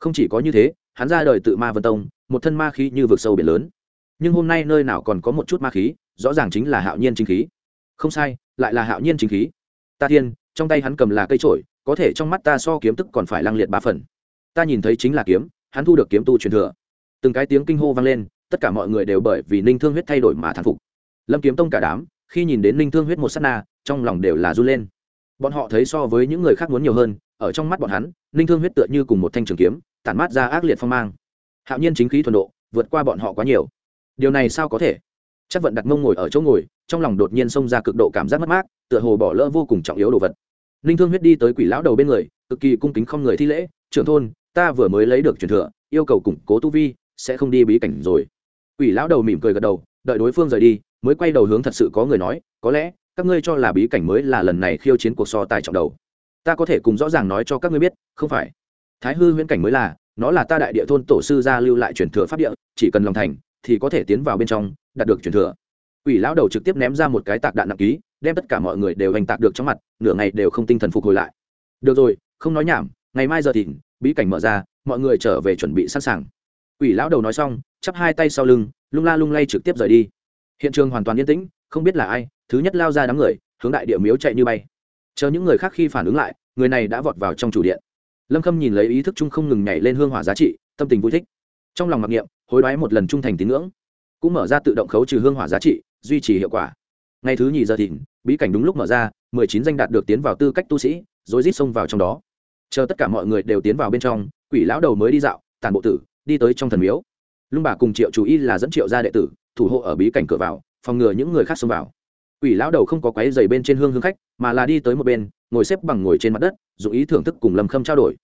Speaker 1: Không chỉ có như thế, hắn ra đời tự ma vân tông, một thân ma khí như vực sâu biển lớn. Nhưng hôm nay nơi nào còn có một chút ma khí, rõ ràng chính là hạo nhiên chính khí. Không sai, lại là hạo nhiên chính khí. Ta thiên trong tay hắn cầm là cây trổi có thể trong mắt ta so kiếm tức còn phải lăng liệt ba phần. Ta nhìn thấy chính là kiếm, hắn thu được kiếm tu truyền thừa. Từng cái tiếng kinh hô vang lên, tất cả mọi người đều bởi vì ninh thương huyết thay đổi mà thán phục. Lâm kiếm tông cả đám, khi nhìn đến ninh thương huyết một s á t na, trong lòng đều là run lên. Bọn họ thấy so với những người khác muốn nhiều hơn, ở trong mắt bọn hắn, ninh thương huyết tựa như cùng một thanh trường kiếm, tản mát ra ác liệt phong mang. Hạo nhiên chính khí thuần độ, vượt qua bọn họ quá nhiều. Điều này sao có thể? Chắc vận đặt mông ngồi ở chỗ ngồi, trong lòng đột nhiên xông ra cực độ cảm giác mất mát, tựa hồ bỏ lỡ vô cùng trọng yếu đồ vật ninh thương huyết đi tới quỷ lão đầu bên người cực kỳ cung kính không người thi lễ trưởng thôn ta vừa mới lấy được truyền thừa yêu cầu củng cố tu vi sẽ không đi bí cảnh rồi. Quỷ lão đầu mỉm cười gật đầu đợi đối phương rời đi mới quay đầu hướng thật sự có người nói có lẽ các ngươi cho là bí cảnh mới là lần này khiêu chiến cuộc so tài trọng đầu. Ta có thể cùng rõ ràng nói cho các ngươi biết không phải. Thái hư huyễn cảnh mới là nó là ta đại địa thôn tổ sư gia lưu lại truyền thừa pháp địa chỉ cần lòng thành thì có thể tiến vào bên trong đạt được truyền thừa. Quỷ lão đầu trực tiếp ném ra một cái tạc đạn nặng ký, đem tất cả mọi người đều hành tạc được trong mặt, nửa ngày đều không tinh thần phục hồi lại. Được rồi, không nói nhảm, ngày mai giờ thìn, bí cảnh mở ra, mọi người trở về chuẩn bị sẵn sàng. Quỷ lão đầu nói xong, chắp hai tay sau lưng, lung la lung lay trực tiếp rời đi. Hiện trường hoàn toàn yên tĩnh, không biết là ai, thứ nhất lao ra đám người, hướng đại địa miếu chạy như bay. Chờ những người khác khi phản ứng lại, người này đã vọt vào trong chủ điện. Lâm Khâm nhìn lấy ý thức trung không ngừng nhảy lên hương hỏa giá trị, tâm tình vui thích. Trong lòng mặc niệm, hối đoái một lần trung thành tín ngưỡng, cũng mở ra tự động khấu trừ hương hỏa giá trị, duy trì hiệu quả ngày thứ nhì giờ thìn bí cảnh đúng lúc mở ra, mười chín danh đạt được tiến vào tư cách tu sĩ, rồi rít xông vào trong đó. Chờ tất cả mọi người đều tiến vào bên trong, quỷ lão đầu mới đi dạo tàn bộ tử, đi tới trong thần miếu. Lung bà cùng triệu chú y là dẫn triệu ra đệ tử, thủ hộ ở bí cảnh cửa vào, phòng ngừa những người khác xông vào. Quỷ lão đầu không có quấy dày bên trên hương hương khách, mà là đi tới một bên, ngồi xếp bằng ngồi trên mặt đất dù ý thưởng thức cùng lâm khâm trao đổi.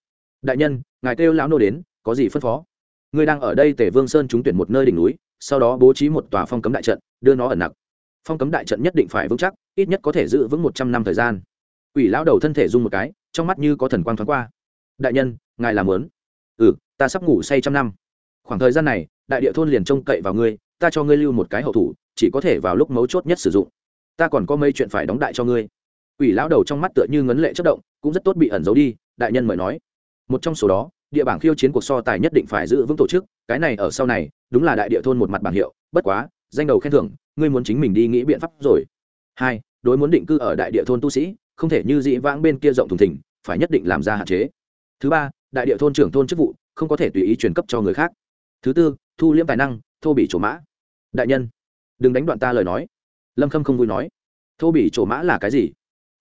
Speaker 1: Đại nhân, ngài kêu lão nô đến, có gì phân phó? Ngươi đang ở đây tể vương sơn trúng tuyển một nơi đỉnh núi, sau đó bố trí một tòa phong cấm đại trận, đưa nó ẩn nặc. Phong cấm đại trận nhất định phải vững chắc ít nhất có thể giữ vững một trăm năm thời gian. Quỷ lão đầu thân thể rung một cái, trong mắt như có thần quang thoáng qua. Đại nhân, ngài làm lớn ừ ta sắp ngủ say trăm năm. Khoảng thời gian này, đại địa thôn liền trông cậy vào ngươi, ta cho ngươi lưu một cái hậu thủ, chỉ có thể vào lúc mấu chốt nhất sử dụng. Ta còn có mấy chuyện phải đóng đại cho ngươi. Quỷ lão đầu trong mắt tựa như ngấn lệ chất động, cũng rất tốt bị ẩn giấu đi, đại nhân mời nói. Một trong số đó, địa bảng khiêu chiến cuộc so tài nhất định phải giữ vững tổ chức, cái này ở sau này, đúng là đại địa thôn một mặt bảng hiệu, bất quá, danh đầu khen thưởng, ngươi muốn chính mình đi nghĩ biện pháp rồi hai, đối muốn định cư ở đại địa thôn tu sĩ, không thể như dĩ vãng bên kia rộng thùng thỉnh phải nhất định làm ra hạn chế. Thứ ba, đại địa thôn trưởng thôn chức vụ, không có thể tùy ý truyền cấp cho người khác. Thứ tư, thu liễm tài năng, thô bị trổ mã. Đại nhân, đừng đánh đoạn ta lời nói. Lâm khâm không vui nói. Thô bị trổ mã là cái gì?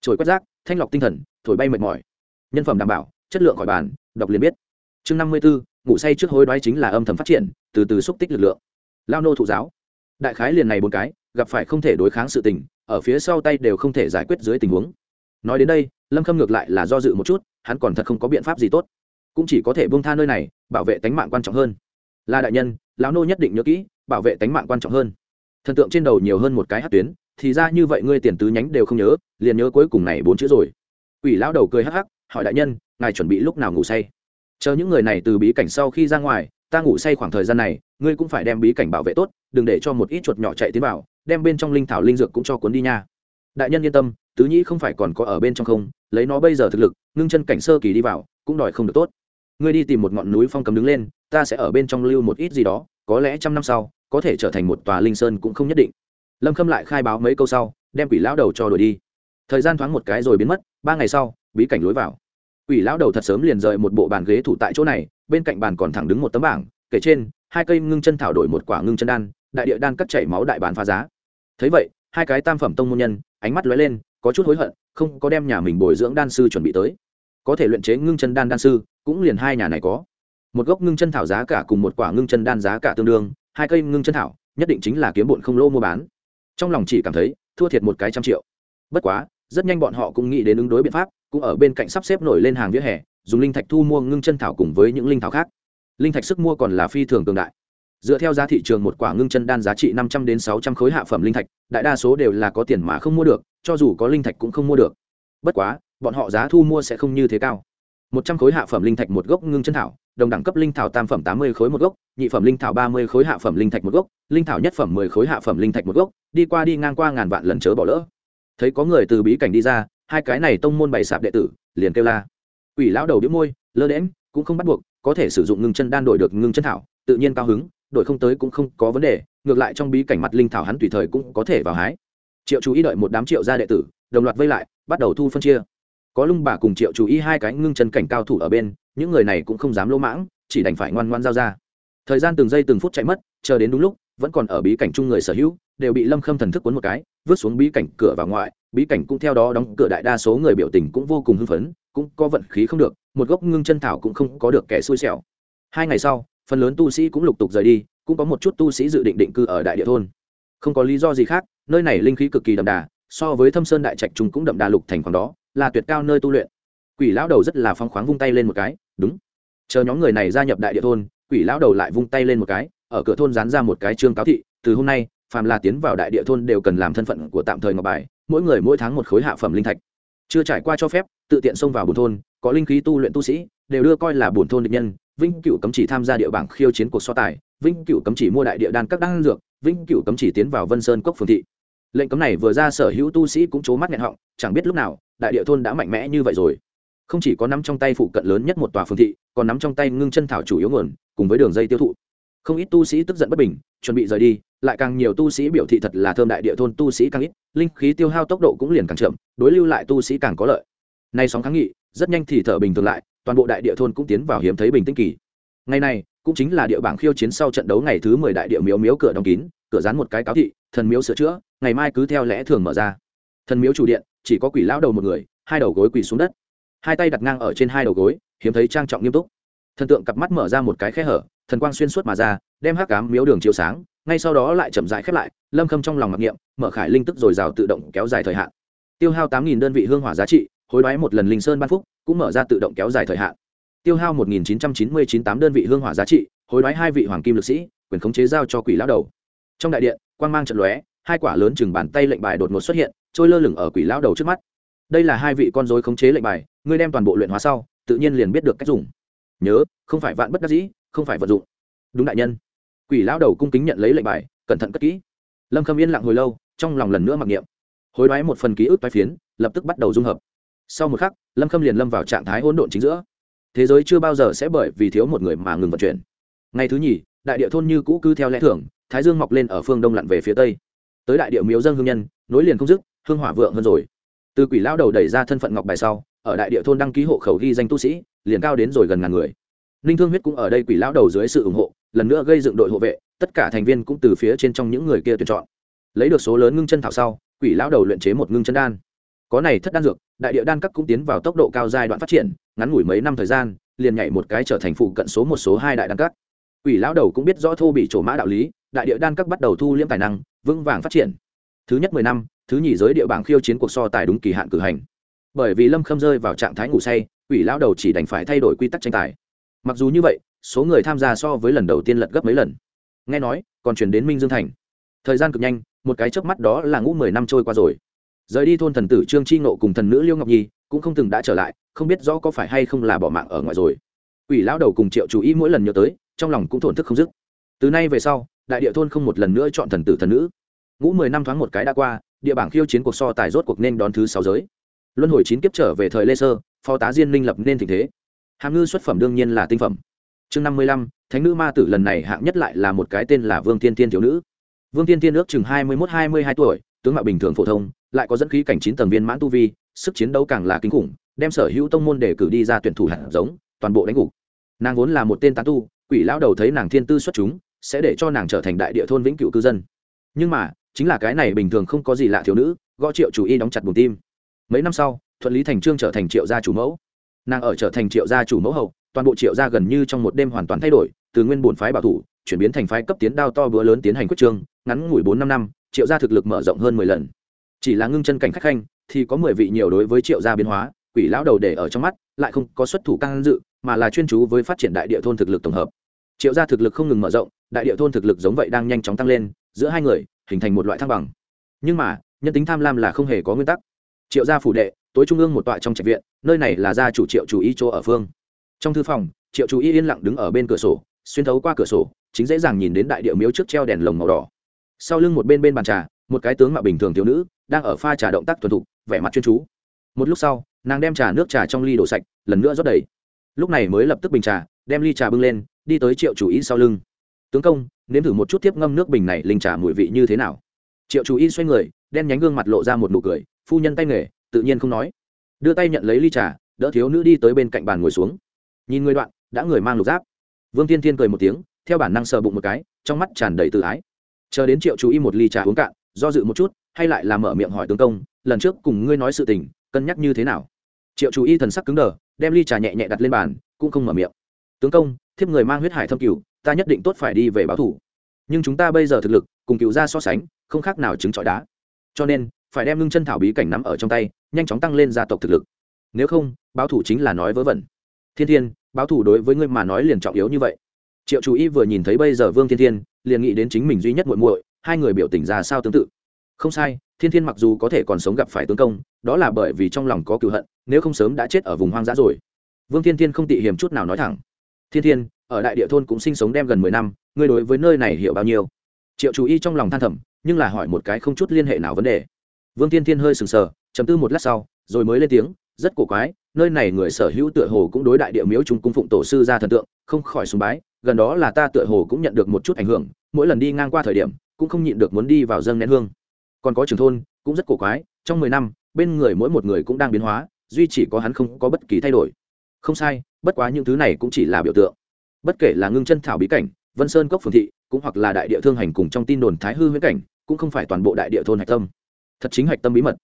Speaker 1: Trổi quét rác, thanh lọc tinh thần, thổi bay mệt mỏi. Nhân phẩm đảm bảo, chất lượng khỏi bàn, đọc liền biết. Chương năm mươi bốn ngủ say trước hối đoái chính là âm thầm phát triển, từ từ xúc tích lực lượng. Lao nô thụ giáo. Đại khái liền này bốn cái, gặp phải không thể đối kháng sự tình ở phía sau tay đều không thể giải quyết dưới tình huống. Nói đến đây, lâm khâm ngược lại là do dự một chút, hắn còn thật không có biện pháp gì tốt. Cũng chỉ có thể buông tha nơi này, bảo vệ tánh mạng quan trọng hơn. Là đại nhân, lão nô nhất định nhớ kỹ, bảo vệ tánh mạng quan trọng hơn. Thần tượng trên đầu nhiều hơn một cái hát tuyến, thì ra như vậy ngươi tiền tứ nhánh đều không nhớ, liền nhớ cuối cùng này bốn chữ rồi. Quỷ lão đầu cười hắc hắc, hỏi đại nhân, ngài chuẩn bị lúc nào ngủ say? Chờ những người này từ bí cảnh sau khi ra ngoài, ta ngủ say khoảng thời gian này, ngươi cũng phải đem bí cảnh bảo vệ tốt, đừng để cho một ít chuột nhỏ chạy tiến vào đem bên trong linh thảo linh dược cũng cho cuốn đi nha. Đại nhân yên tâm, tứ nhĩ không phải còn có ở bên trong không, lấy nó bây giờ thực lực, ngưng chân cảnh sơ kỳ đi vào, cũng đòi không được tốt. Ngươi đi tìm một ngọn núi phong cầm đứng lên, ta sẽ ở bên trong lưu một ít gì đó, có lẽ trăm năm sau, có thể trở thành một tòa linh sơn cũng không nhất định. Lâm khâm lại khai báo mấy câu sau, đem quỷ lão đầu cho đổi đi. Thời gian thoáng một cái rồi biến mất, ba ngày sau, bí cảnh lối vào. Quỷ lão đầu thật sớm liền rời một bộ bàn ghế thủ tại chỗ này, bên cạnh bàn còn thẳng đứng một tấm bảng, kể trên, hai cây ngưng chân thảo đổi một quả ngưng chân đan đại địa đan cắt chảy máu đại bán phá giá. Thấy vậy, hai cái tam phẩm tông môn nhân, ánh mắt lóe lên, có chút hối hận, không có đem nhà mình bồi dưỡng đan sư chuẩn bị tới. Có thể luyện chế ngưng chân đan đan sư, cũng liền hai nhà này có. Một gốc ngưng chân thảo giá cả cùng một quả ngưng chân đan giá cả tương đương, hai cây ngưng chân thảo, nhất định chính là kiếm bụn không lô mua bán. Trong lòng chỉ cảm thấy, thua thiệt một cái trăm triệu. Bất quá, rất nhanh bọn họ cũng nghĩ đến ứng đối biện pháp, cũng ở bên cạnh sắp xếp nổi lên hàng vỉa hè, dùng linh thạch thu mua ngưng chân thảo cùng với những linh thảo khác. Linh thạch sức mua còn là phi thường tương đại dựa theo giá thị trường một quả ngưng chân đan giá trị năm trăm đến sáu trăm khối hạ phẩm linh thạch, đại đa số đều là có tiền mà không mua được, cho dù có linh thạch cũng không mua được. Bất quá, bọn họ giá thu mua sẽ không như thế cao. một trăm khối hạ phẩm linh thạch một gốc ngưng chân thảo, đồng đẳng cấp linh thảo tam phẩm tám mươi khối một gốc, nhị phẩm linh thảo ba mươi khối hạ phẩm linh thạch một gốc, linh thảo nhất phẩm mười khối hạ phẩm linh thạch một gốc, đi qua đi ngang qua ngàn vạn lần chớ bỏ lỡ. Thấy có người từ bí cảnh đi ra, hai cái này tông môn bày sạp đệ tử, liền kêu la. Quỷ lão đầu đĩu môi, lơ đễm cũng không bắt buộc, có thể sử dụng ngưng chân đan đổi được ngưng chân thảo, tự nhiên cao hứng đổi không tới cũng không có vấn đề, ngược lại trong bí cảnh mặt linh thảo hắn tùy thời cũng có thể vào hái. Triệu chú ý đợi một đám triệu gia đệ tử, đồng loạt vây lại, bắt đầu thu phân chia. Có lung bà cùng triệu chú ý hai cái ngưng chân cảnh cao thủ ở bên, những người này cũng không dám lỗ mãng, chỉ đành phải ngoan ngoan giao ra. Thời gian từng giây từng phút chạy mất, chờ đến đúng lúc, vẫn còn ở bí cảnh chung người sở hữu, đều bị lâm khâm thần thức cuốn một cái, vứt xuống bí cảnh cửa vào ngoại, bí cảnh cũng theo đó đóng cửa đại đa số người biểu tình cũng vô cùng hưng phấn, cũng có vận khí không được, một gốc ngưng chân thảo cũng không có được kẻ xui xẻo. Hai ngày sau phần lớn tu sĩ cũng lục tục rời đi, cũng có một chút tu sĩ dự định định cư ở đại địa thôn. Không có lý do gì khác, nơi này linh khí cực kỳ đậm đà, so với thâm sơn đại trạch chúng cũng đậm đà lục thành khoảng đó, là tuyệt cao nơi tu luyện. Quỷ lão đầu rất là phong khoáng vung tay lên một cái, đúng. Chờ nhóm người này gia nhập đại địa thôn, quỷ lão đầu lại vung tay lên một cái, ở cửa thôn dán ra một cái trương cáo thị, từ hôm nay, phàm là tiến vào đại địa thôn đều cần làm thân phận của tạm thời ngọc bài, mỗi người mỗi tháng một khối hạ phẩm linh thạch. Chưa trải qua cho phép, tự tiện xông vào bồn thôn, có linh khí tu luyện tu sĩ, đều đưa coi là bồn thôn địch nhân Vĩnh cửu cấm chỉ tham gia địa bảng khiêu chiến cuộc so tài, Vĩnh cửu cấm chỉ mua đại địa đan các đan dược, Vĩnh cửu cấm chỉ tiến vào vân sơn cốc phường thị. Lệnh cấm này vừa ra sở hữu tu sĩ cũng c mắt nghẹn họng, chẳng biết lúc nào, đại địa thôn đã mạnh mẽ như vậy rồi. Không chỉ có nắm trong tay phụ cận lớn nhất một tòa phường thị, còn nắm trong tay ngưng chân thảo chủ yếu nguồn, cùng với đường dây tiêu thụ. Không ít tu sĩ tức giận bất bình, chuẩn bị rời đi, lại càng nhiều tu sĩ biểu thị thật là thơm đại địa thôn tu sĩ càng ít, linh khí tiêu hao tốc độ cũng liền càng chậm, đối lưu lại tu sĩ càng có lợi. Nay sóng kháng nghị, rất nhanh thì thở bình thường lại toàn bộ đại địa thôn cũng tiến vào hiếm thấy bình tĩnh kỳ. Ngày này, cũng chính là địa bảng khiêu chiến sau trận đấu ngày thứ mười đại địa miếu miếu cửa đóng kín, cửa dán một cái cáo thị, thần miếu sửa chữa, ngày mai cứ theo lẽ thường mở ra. Thần miếu chủ điện, chỉ có quỷ lão đầu một người, hai đầu gối quỳ xuống đất. Hai tay đặt ngang ở trên hai đầu gối, hiếm thấy trang trọng nghiêm túc. Thần tượng cặp mắt mở ra một cái khe hở, thần quang xuyên suốt mà ra, đem hắc cám miếu đường chiếu sáng, ngay sau đó lại chậm rãi khép lại, lâm khâm trong lòng mặc niệm, mở khải linh tức dồi dào tự động kéo dài thời hạn. Tiêu hao tám đơn vị hương hỏa giá trị hối đoái một lần linh sơn ban phúc, cũng mở ra tự động kéo dài thời hạn. Tiêu hao một nghìn chín trăm chín mươi chín tám đơn vị hương hỏa giá trị, hối đoái hai vị hoàng kim lực sĩ, quyền khống chế giao cho quỷ lão đầu. Trong đại điện, quang mang trận lóe, hai quả lớn chừng bàn tay lệnh bài đột ngột xuất hiện, trôi lơ lửng ở quỷ lão đầu trước mắt. Đây là hai vị con dối khống chế lệnh bài, ngươi đem toàn bộ luyện hóa sau, tự nhiên liền biết được cách dùng. Nhớ, không phải vạn bất đắc dĩ, không phải vật dụng. Đúng đại nhân. Quỷ lão đầu cung kính nhận lấy lệnh bài, cẩn thận cất kỹ. Lâm khâm yên lặng hồi lâu, trong lòng lần nữa mặc niệm. Hối đoái một phần ký ức toái phiến, lập tức bắt đầu dung hợp sau một khắc lâm khâm liền lâm vào trạng thái hỗn độn chính giữa. Thế giới chưa bao giờ sẽ bởi vì thiếu một người mà ngừng vận chuyển. Ngày thứ nhì đại địa thôn như cũ cứ theo lẽ thường, thái dương mọc lên ở phương đông lặn về phía tây. Tới đại địa miếu dân hương nhân nối liền không dứt hương hỏa vượng hơn rồi. Từ quỷ lão đầu đẩy ra thân phận ngọc bài sau ở đại địa thôn đăng ký hộ khẩu ghi danh tu sĩ liền cao đến rồi gần ngàn người. Ninh thương huyết cũng ở đây quỷ lão đầu dưới sự ủng hộ lần nữa gây dựng đội hộ vệ tất cả thành viên cũng từ phía trên trong những người kia tuyển chọn. Lấy được số lớn ngưng chân thảo sau quỷ lão đầu luyện chế một ngưng chân đan có này thất đan dược, đại địa đan các cũng tiến vào tốc độ cao giai đoạn phát triển, ngắn ngủi mấy năm thời gian, liền nhảy một cái trở thành phụ cận số một, số hai đại đan các. Quỷ lão đầu cũng biết rõ thô bị trổ mã đạo lý, đại địa đan các bắt đầu thu liễm tài năng, vững vàng phát triển. Thứ nhất mười năm, thứ nhì giới địa bảng khiêu chiến cuộc so tài đúng kỳ hạn cử hành. Bởi vì lâm khâm rơi vào trạng thái ngủ say, quỷ lão đầu chỉ đành phải thay đổi quy tắc tranh tài. Mặc dù như vậy, số người tham gia so với lần đầu tiên lật gấp mấy lần. Nghe nói, còn chuyển đến minh dương thành. Thời gian cực nhanh, một cái chớp mắt đó là ngũ mười năm trôi qua rồi rời đi thôn thần tử trương chi nộ cùng thần nữ liêu ngọc nhi cũng không từng đã trở lại không biết rõ có phải hay không là bỏ mạng ở ngoài rồi Quỷ lão đầu cùng Triệu Chủ Ý mỗi lần nhớ tới, trong lòng cũng thổn thức không dứt. Từ nay về sau, đại địa thôn không một lần nữa chọn thần tử thần nữ. Ngũ mười năm thoáng một cái đã qua, địa bảng khiêu chiến cuộc so tài rốt cuộc nên đón thứ sáu giới. Luân hồi chín kiếp trở về thời Lê Sơ, phó tá Diên Minh lập nên tình thế. Hàm ngư xuất phẩm đương nhiên là tinh phẩm. Chương năm mươi lăm, Thánh nữ ma tử lần này hạng nhất lại là một cái tên là Vương Tiên Tiên thiếu nữ. Vương Tiên Tiên ước chừng hai mươi hai mươi hai tuổi, tướng mạo bình thường phổ thông, lại có dẫn khí cảnh chín tầng viên mãn tu vi, sức chiến đấu càng là kinh khủng, đem sở hữu tông môn để cử đi ra tuyển thủ hạt giống, toàn bộ đánh gục. Nàng vốn là một tên tán tu quỷ lão đầu thấy nàng thiên tư xuất chúng sẽ để cho nàng trở thành đại địa thôn vĩnh cựu cư dân. Nhưng mà chính là cái này bình thường không có gì lạ thiếu nữ gõ triệu chủ y đóng chặt buồng tim. Mấy năm sau thuận lý thành trương trở thành triệu gia chủ mẫu. Nàng ở trở thành triệu gia chủ mẫu hậu toàn bộ triệu gia gần như trong một đêm hoàn toàn thay đổi từ nguyên bổn phái bảo thủ chuyển biến thành phái cấp tiến đao to bữa lớn tiến hành quyết trương ngắn ngủi bốn năm năm triệu gia thực lực mở rộng hơn mười lần chỉ là ngưng chân cảnh khách khanh, thì có mười vị nhiều đối với triệu gia biến hóa, quỷ lão đầu để ở trong mắt, lại không có xuất thủ căng dự, mà là chuyên chú với phát triển đại địa thôn thực lực tổng hợp. Triệu gia thực lực không ngừng mở rộng, đại địa thôn thực lực giống vậy đang nhanh chóng tăng lên, giữa hai người, hình thành một loại thăng bằng. Nhưng mà, nhân tính tham lam là không hề có nguyên tắc. Triệu gia phủ đệ, tối trung ương một tọa trong trạch viện, nơi này là gia chủ triệu chủ y chỗ ở phương. Trong thư phòng, triệu chủ y yên lặng đứng ở bên cửa sổ, xuyên thấu qua cửa sổ, chính dễ dàng nhìn đến đại địa miếu trước treo đèn lồng màu đỏ. Sau lưng một bên bên bàn trà, một cái tướng mạo bình thường thiếu nữ đang ở pha trà động tác thuần thục, vẻ mặt chuyên chú. Một lúc sau, nàng đem trà nước trà trong ly đổ sạch, lần nữa rót đầy. Lúc này mới lập tức bình trà, đem ly trà bưng lên, đi tới triệu chủ y sau lưng. Tướng công, nếm thử một chút tiếp ngâm nước bình này linh trà mùi vị như thế nào? Triệu chủ y xoay người, đen nhánh gương mặt lộ ra một nụ cười, phu nhân tay nghề, tự nhiên không nói. Đưa tay nhận lấy ly trà, đỡ thiếu nữ đi tới bên cạnh bàn ngồi xuống. Nhìn người đoạn, đã người mang lục giáp. Vương tiên thiên cười một tiếng, theo bản năng sờ bụng một cái, trong mắt tràn đầy tự ái. Chờ đến triệu chú y một ly trà uống cạn do dự một chút, hay lại là mở miệng hỏi tướng công, lần trước cùng ngươi nói sự tình, cân nhắc như thế nào? Triệu chú y thần sắc cứng đờ, đem ly trà nhẹ nhẹ đặt lên bàn, cũng không mở miệng. Tướng công, thiếp người mang huyết hải thâm cửu, ta nhất định tốt phải đi về báo thủ. Nhưng chúng ta bây giờ thực lực, cùng cựu ra so sánh, không khác nào chứng trọi đá. Cho nên, phải đem ngưng chân thảo bí cảnh nắm ở trong tay, nhanh chóng tăng lên gia tộc thực lực. Nếu không, báo thủ chính là nói vớ vẩn. Thiên thiên, báo thủ đối với ngươi mà nói liền trọng yếu như vậy. Triệu chủ y vừa nhìn thấy bây giờ vương thiên thiên, liền nghĩ đến chính mình duy nhất muội muội hai người biểu tình ra sao tương tự. Không sai, thiên thiên mặc dù có thể còn sống gặp phải tướng công, đó là bởi vì trong lòng có cựu hận, nếu không sớm đã chết ở vùng hoang dã rồi. Vương thiên thiên không tị hiểm chút nào nói thẳng. Thiên thiên, ở đại địa thôn cũng sinh sống đem gần mười năm, ngươi đối với nơi này hiểu bao nhiêu? Triệu chủ y trong lòng than thầm, nhưng là hỏi một cái không chút liên hệ nào vấn đề. Vương thiên thiên hơi sừng sờ chầm tư một lát sau, rồi mới lên tiếng, rất cổ quái, nơi này người sở hữu tựa hồ cũng đối đại địa miếu chúng cung phụng tổ sư ra thần tượng, không khỏi sùng bái, gần đó là ta tựa hồ cũng nhận được một chút ảnh hưởng, mỗi lần đi ngang qua thời điểm cũng không nhịn được muốn đi vào dâng nén hương. Còn có trường thôn, cũng rất cổ quái, trong mười năm, bên người mỗi một người cũng đang biến hóa, duy chỉ có hắn không có bất kỳ thay đổi. Không sai, bất quá những thứ này cũng chỉ là biểu tượng. Bất kể là ngưng chân thảo bí cảnh, vân sơn cốc phường thị, cũng hoặc là đại địa thương hành cùng trong tin đồn thái hư huyễn cảnh, cũng không phải toàn bộ đại địa thôn hạch tâm. Thật chính hạch tâm bí mật.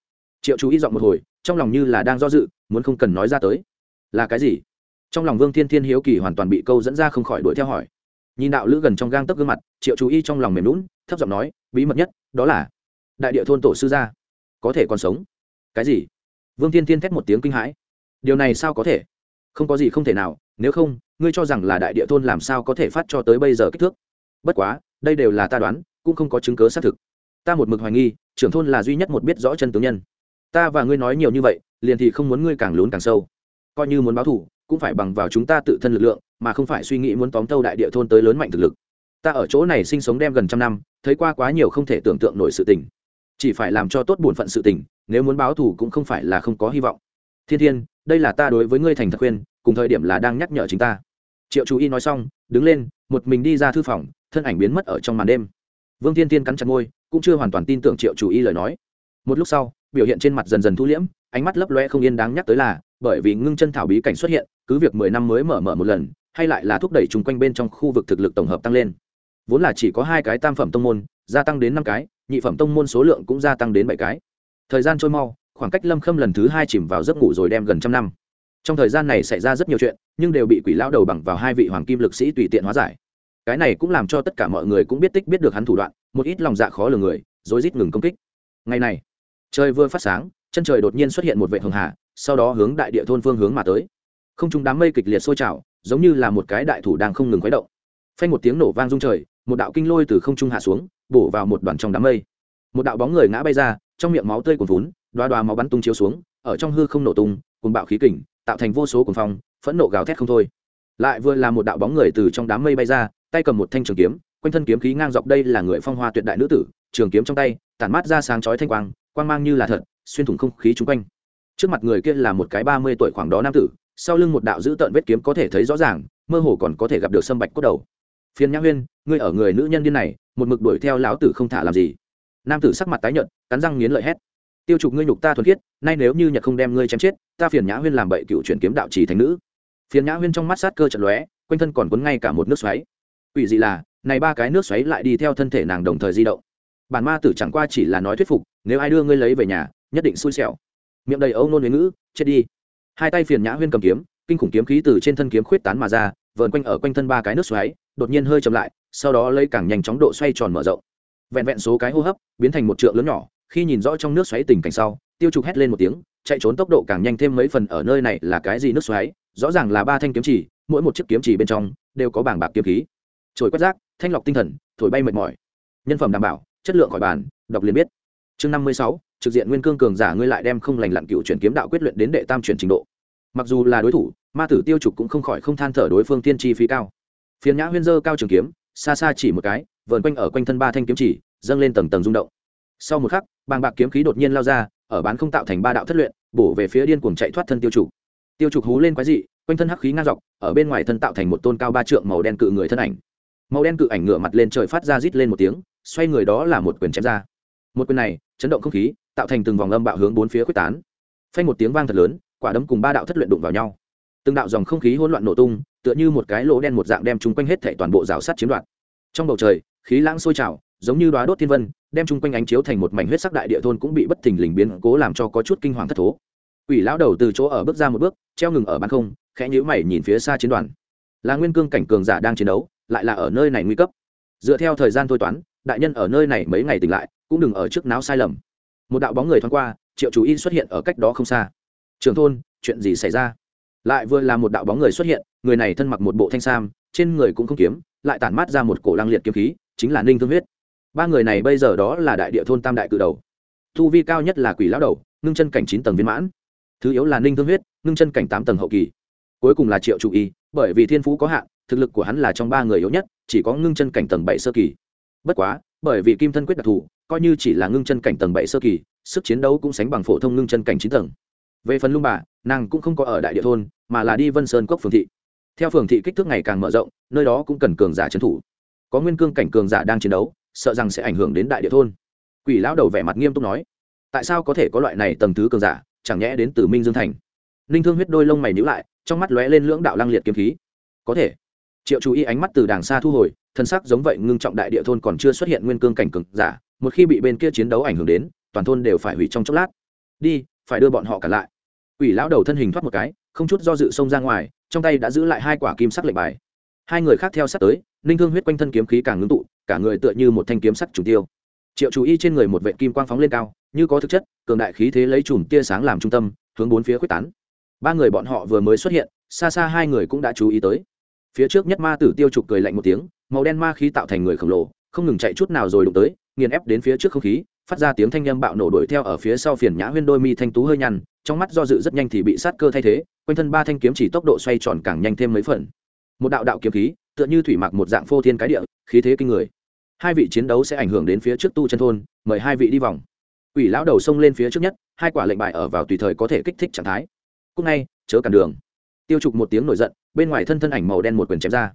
Speaker 1: Triệu chú ý giọng một hồi, trong lòng như là đang do dự, muốn không cần nói ra tới. Là cái gì? Trong lòng vương thiên thiên hiếu kỳ hoàn toàn bị câu dẫn ra không khỏi đuổi theo hỏi nhìn đạo lữ gần trong gang tấc gương mặt, triệu chú ý trong lòng mềm lún thấp giọng nói, bí mật nhất, đó là đại địa thôn tổ sư gia. Có thể còn sống. Cái gì? Vương thiên thiên thét một tiếng kinh hãi. Điều này sao có thể? Không có gì không thể nào, nếu không, ngươi cho rằng là đại địa thôn làm sao có thể phát cho tới bây giờ kích thước? Bất quá, đây đều là ta đoán, cũng không có chứng cớ xác thực. Ta một mực hoài nghi, trưởng thôn là duy nhất một biết rõ chân tướng nhân. Ta và ngươi nói nhiều như vậy, liền thì không muốn ngươi càng lún càng sâu. Coi như muốn báo thủ cũng phải bằng vào chúng ta tự thân lực lượng mà không phải suy nghĩ muốn tóm tâu đại địa thôn tới lớn mạnh thực lực. Ta ở chỗ này sinh sống đem gần trăm năm, thấy qua quá nhiều không thể tưởng tượng nổi sự tình. Chỉ phải làm cho tốt bổn phận sự tình, nếu muốn báo thù cũng không phải là không có hy vọng. Thiên thiên, đây là ta đối với ngươi thành thật khuyên, cùng thời điểm là đang nhắc nhở chính ta. Triệu chú y nói xong, đứng lên, một mình đi ra thư phòng, thân ảnh biến mất ở trong màn đêm. Vương thiên thiên cắn chặt môi, cũng chưa hoàn toàn tin tưởng triệu chú y lời nói. Một lúc sau, biểu hiện trên mặt dần dần thu liễm, ánh mắt lấp loe không yên đáng nhắc tới là, bởi vì ngưng chân thảo bí cảnh xuất hiện, cứ việc mười năm mới mở mở một lần hay lại là thúc đẩy chung quanh bên trong khu vực thực lực tổng hợp tăng lên. Vốn là chỉ có hai cái tam phẩm tông môn, gia tăng đến năm cái, nhị phẩm tông môn số lượng cũng gia tăng đến bảy cái. Thời gian trôi mau, khoảng cách lâm khâm lần thứ hai chìm vào giấc ngủ rồi đem gần trăm năm. Trong thời gian này xảy ra rất nhiều chuyện, nhưng đều bị quỷ lão đầu bằng vào hai vị hoàng kim lực sĩ tùy tiện hóa giải. Cái này cũng làm cho tất cả mọi người cũng biết tích biết được hắn thủ đoạn, một ít lòng dạ khó lường người, rối rít ngừng công kích. Ngày này, trời vừa phát sáng, chân trời đột nhiên xuất hiện một vệ hường hà, sau đó hướng đại địa thôn phương hướng mà tới. Không trung đám mây kịch liệt sôi trào giống như là một cái đại thủ đang không ngừng khuấy động. Phanh một tiếng nổ vang rung trời, một đạo kinh lôi từ không trung hạ xuống, bổ vào một đoàn trong đám mây. Một đạo bóng người ngã bay ra, trong miệng máu tươi cuồn vún đoá đoá máu bắn tung chiếu xuống, ở trong hư không nổ tung cùng bạo khí kình, tạo thành vô số cuồng phong, phẫn nộ gào thét không thôi. Lại vừa là một đạo bóng người từ trong đám mây bay ra, tay cầm một thanh trường kiếm, quanh thân kiếm khí ngang dọc đây là người phong hoa tuyệt đại nữ tử, trường kiếm trong tay, tản mát ra sáng chói thanh quang quang mang như là thật, xuyên thủng không khí chung quanh. Trước mặt người kia là một cái ba mươi tuổi khoảng đó nam tử sau lưng một đạo dữ tợn vết kiếm có thể thấy rõ ràng, mơ hồ còn có thể gặp được sâm bạch cốt đầu. Phiền nhã huyên, ngươi ở người nữ nhân điên này, một mực đuổi theo lão tử không thả làm gì? Nam tử sắc mặt tái nhợt, cắn răng nghiến lợi hét. Tiêu trục ngươi nhục ta thuần khiết, nay nếu như nhật không đem ngươi chém chết, ta phiền nhã huyên làm bậy cựu chuyển kiếm đạo trì thành nữ. Phiền nhã huyên trong mắt sát cơ trận lóe, quanh thân còn quấn ngay cả một nước xoáy. Ủy dị là, này ba cái nước xoáy lại đi theo thân thể nàng đồng thời di động. Bản ma tử chẳng qua chỉ là nói thuyết phục, nếu ai đưa ngươi lấy về nhà, nhất định xui xẻo. Miệng đầy âu nôn với ngữ, chết đi hai tay phiền nhã huyên cầm kiếm, kinh khủng kiếm khí từ trên thân kiếm khuyết tán mà ra, vờn quanh ở quanh thân ba cái nước xoáy, đột nhiên hơi chậm lại, sau đó lấy càng nhanh chóng độ xoay tròn mở rộng. Vẹn vẹn số cái hô hấp, biến thành một trượng lớn nhỏ, khi nhìn rõ trong nước xoáy tình cảnh sau, tiêu trục hét lên một tiếng, chạy trốn tốc độ càng nhanh thêm mấy phần ở nơi này là cái gì nước xoáy, rõ ràng là ba thanh kiếm chỉ, mỗi một chiếc kiếm chỉ bên trong đều có bảng bạc kiếm khí. Trồi quét rác, thanh lọc tinh thần, thổi bay mệt mỏi. Nhân phẩm đảm bảo, chất lượng khỏi bàn, đọc liền biết. Chương năm mươi sáu trực diện nguyên cương cường giả ngươi lại đem không lành lặn cựu chuyển kiếm đạo quyết luyện đến đệ tam chuyển trình độ. Mặc dù là đối thủ, ma tử tiêu trục cũng không khỏi không than thở đối phương tiên chi phí cao. Phiền nhã huyên dơ cao trường kiếm, xa xa chỉ một cái, vờn quanh ở quanh thân ba thanh kiếm chỉ, dâng lên tầng tầng rung động. Sau một khắc, bàng bạc kiếm khí đột nhiên lao ra, ở bán không tạo thành ba đạo thất luyện, bổ về phía điên cuồng chạy thoát thân tiêu trục. Tiêu trục hú lên quái dị, quanh thân hắc khí ngang dọc, ở bên ngoài thân tạo thành một tôn cao ba trượng màu đen cự người thân ảnh. Màu đen cự ảnh ngửa mặt lên trời phát ra rít lên một tiếng, xoay người đó là một quyền chém ra. Một quyền này, chấn động không khí tạo thành từng vòng âm bạo hướng bốn phía quyết tán phanh một tiếng vang thật lớn quả đấm cùng ba đạo thất luyện đụng vào nhau từng đạo dòng không khí hỗn loạn nổ tung tựa như một cái lỗ đen một dạng đem chung quanh hết thảy toàn bộ rào sắt chiếm đoạt trong bầu trời khí lãng sôi trào giống như đoá đốt thiên vân đem chung quanh ánh chiếu thành một mảnh huyết sắc đại địa thôn cũng bị bất thình lình biến cố làm cho có chút kinh hoàng thất thố Quỷ lão đầu từ chỗ ở bước ra một bước, treo ngừng ở bàn không, khẽ nhíu mày nhìn phía xa chiến đoàn. Là Nguyên Cương cảnh cường giả đang chiến đấu, lại là ở nơi này nguy cấp. Dựa theo thời gian thôi toán, đại nhân ở nơi này mấy ngày tỉnh lại, cũng đừng ở trước náo sai lầm. Một đạo bóng người thoáng qua, Triệu Chú Y xuất hiện ở cách đó không xa. Trường thôn, chuyện gì xảy ra? Lại vừa là một đạo bóng người xuất hiện, người này thân mặc một bộ thanh sam, trên người cũng không kiếm, lại tản mát ra một cổ lăng liệt kiếm khí, chính là Ninh Thương Huyết. Ba người này bây giờ đó là đại địa thôn tam đại cự đầu. thu vi cao nhất là Quỷ lão đầu, ngưng chân cảnh chín tầng viên mãn thứ yếu là ninh thương huyết ngưng chân cảnh tám tầng hậu kỳ cuối cùng là triệu chủ y bởi vì thiên phú có hạn thực lực của hắn là trong ba người yếu nhất chỉ có ngưng chân cảnh tầng bảy sơ kỳ bất quá bởi vì kim thân quyết đặc thù coi như chỉ là ngưng chân cảnh tầng bảy sơ kỳ, sức chiến đấu cũng sánh bằng phổ thông ngưng chân cảnh chín tầng. Về phần lung bà, nàng cũng không có ở đại địa thôn, mà là đi vân sơn cốc phường thị. Theo phường thị kích thước ngày càng mở rộng, nơi đó cũng cần cường giả trấn thủ. Có nguyên cương cảnh cường giả đang chiến đấu, sợ rằng sẽ ảnh hưởng đến đại địa thôn. Quỷ lão đầu vẻ mặt nghiêm túc nói, tại sao có thể có loại này tầng thứ cường giả, chẳng nhẽ đến từ minh dương thành? Ninh thương huyết đôi lông mày nhữ lại, trong mắt lóe lên lưỡng đạo lăng liệt kiếm khí. Có thể. Triệu chú ý ánh mắt từ đàng xa thu hồi, thân sắc giống vậy, ngưng trọng đại địa thôn còn chưa xuất hiện nguyên cương cảnh cường giả một khi bị bên kia chiến đấu ảnh hưởng đến, toàn thôn đều phải hủy trong chốc lát. Đi, phải đưa bọn họ cả lại. Ủy lão đầu thân hình thoát một cái, không chút do dự xông ra ngoài, trong tay đã giữ lại hai quả kim sắc lệnh bài. Hai người khác theo sát tới, ninh thương huyết quanh thân kiếm khí càng ngưng tụ, cả người tựa như một thanh kiếm sắc trùng tiêu. Triệu chú ý trên người một vệ kim quang phóng lên cao, như có thực chất, cường đại khí thế lấy chùm tia sáng làm trung tâm, hướng bốn phía quyết tán. Ba người bọn họ vừa mới xuất hiện, xa xa hai người cũng đã chú ý tới. Phía trước nhất ma tử tiêu trục cười lạnh một tiếng, màu đen ma khí tạo thành người khổng lồ, không ngừng chạy chút nào rồi đụng tới nghiền ép đến phía trước không khí phát ra tiếng thanh â m bạo nổ đuổi theo ở phía sau phiền nhã huyên đôi mi thanh tú hơi nhăn trong mắt do dự rất nhanh thì bị sát cơ thay thế quanh thân ba thanh kiếm chỉ tốc độ xoay tròn càng nhanh thêm mấy phần một đạo đạo kiếm khí tựa như thủy mặc một dạng phô thiên cái địa khí thế kinh người hai vị chiến đấu sẽ ảnh hưởng đến phía trước tu chân thôn mời hai vị đi vòng Quỷ lão đầu xông lên phía trước nhất, hai quả lệnh bài ở vào tùy thời có thể kích thích trạng thái. Cúc ngay, chớ cản đường. Tiêu Trục một tiếng nổi giận, bên ngoài thân thân ảnh màu đen một quyền chém ra.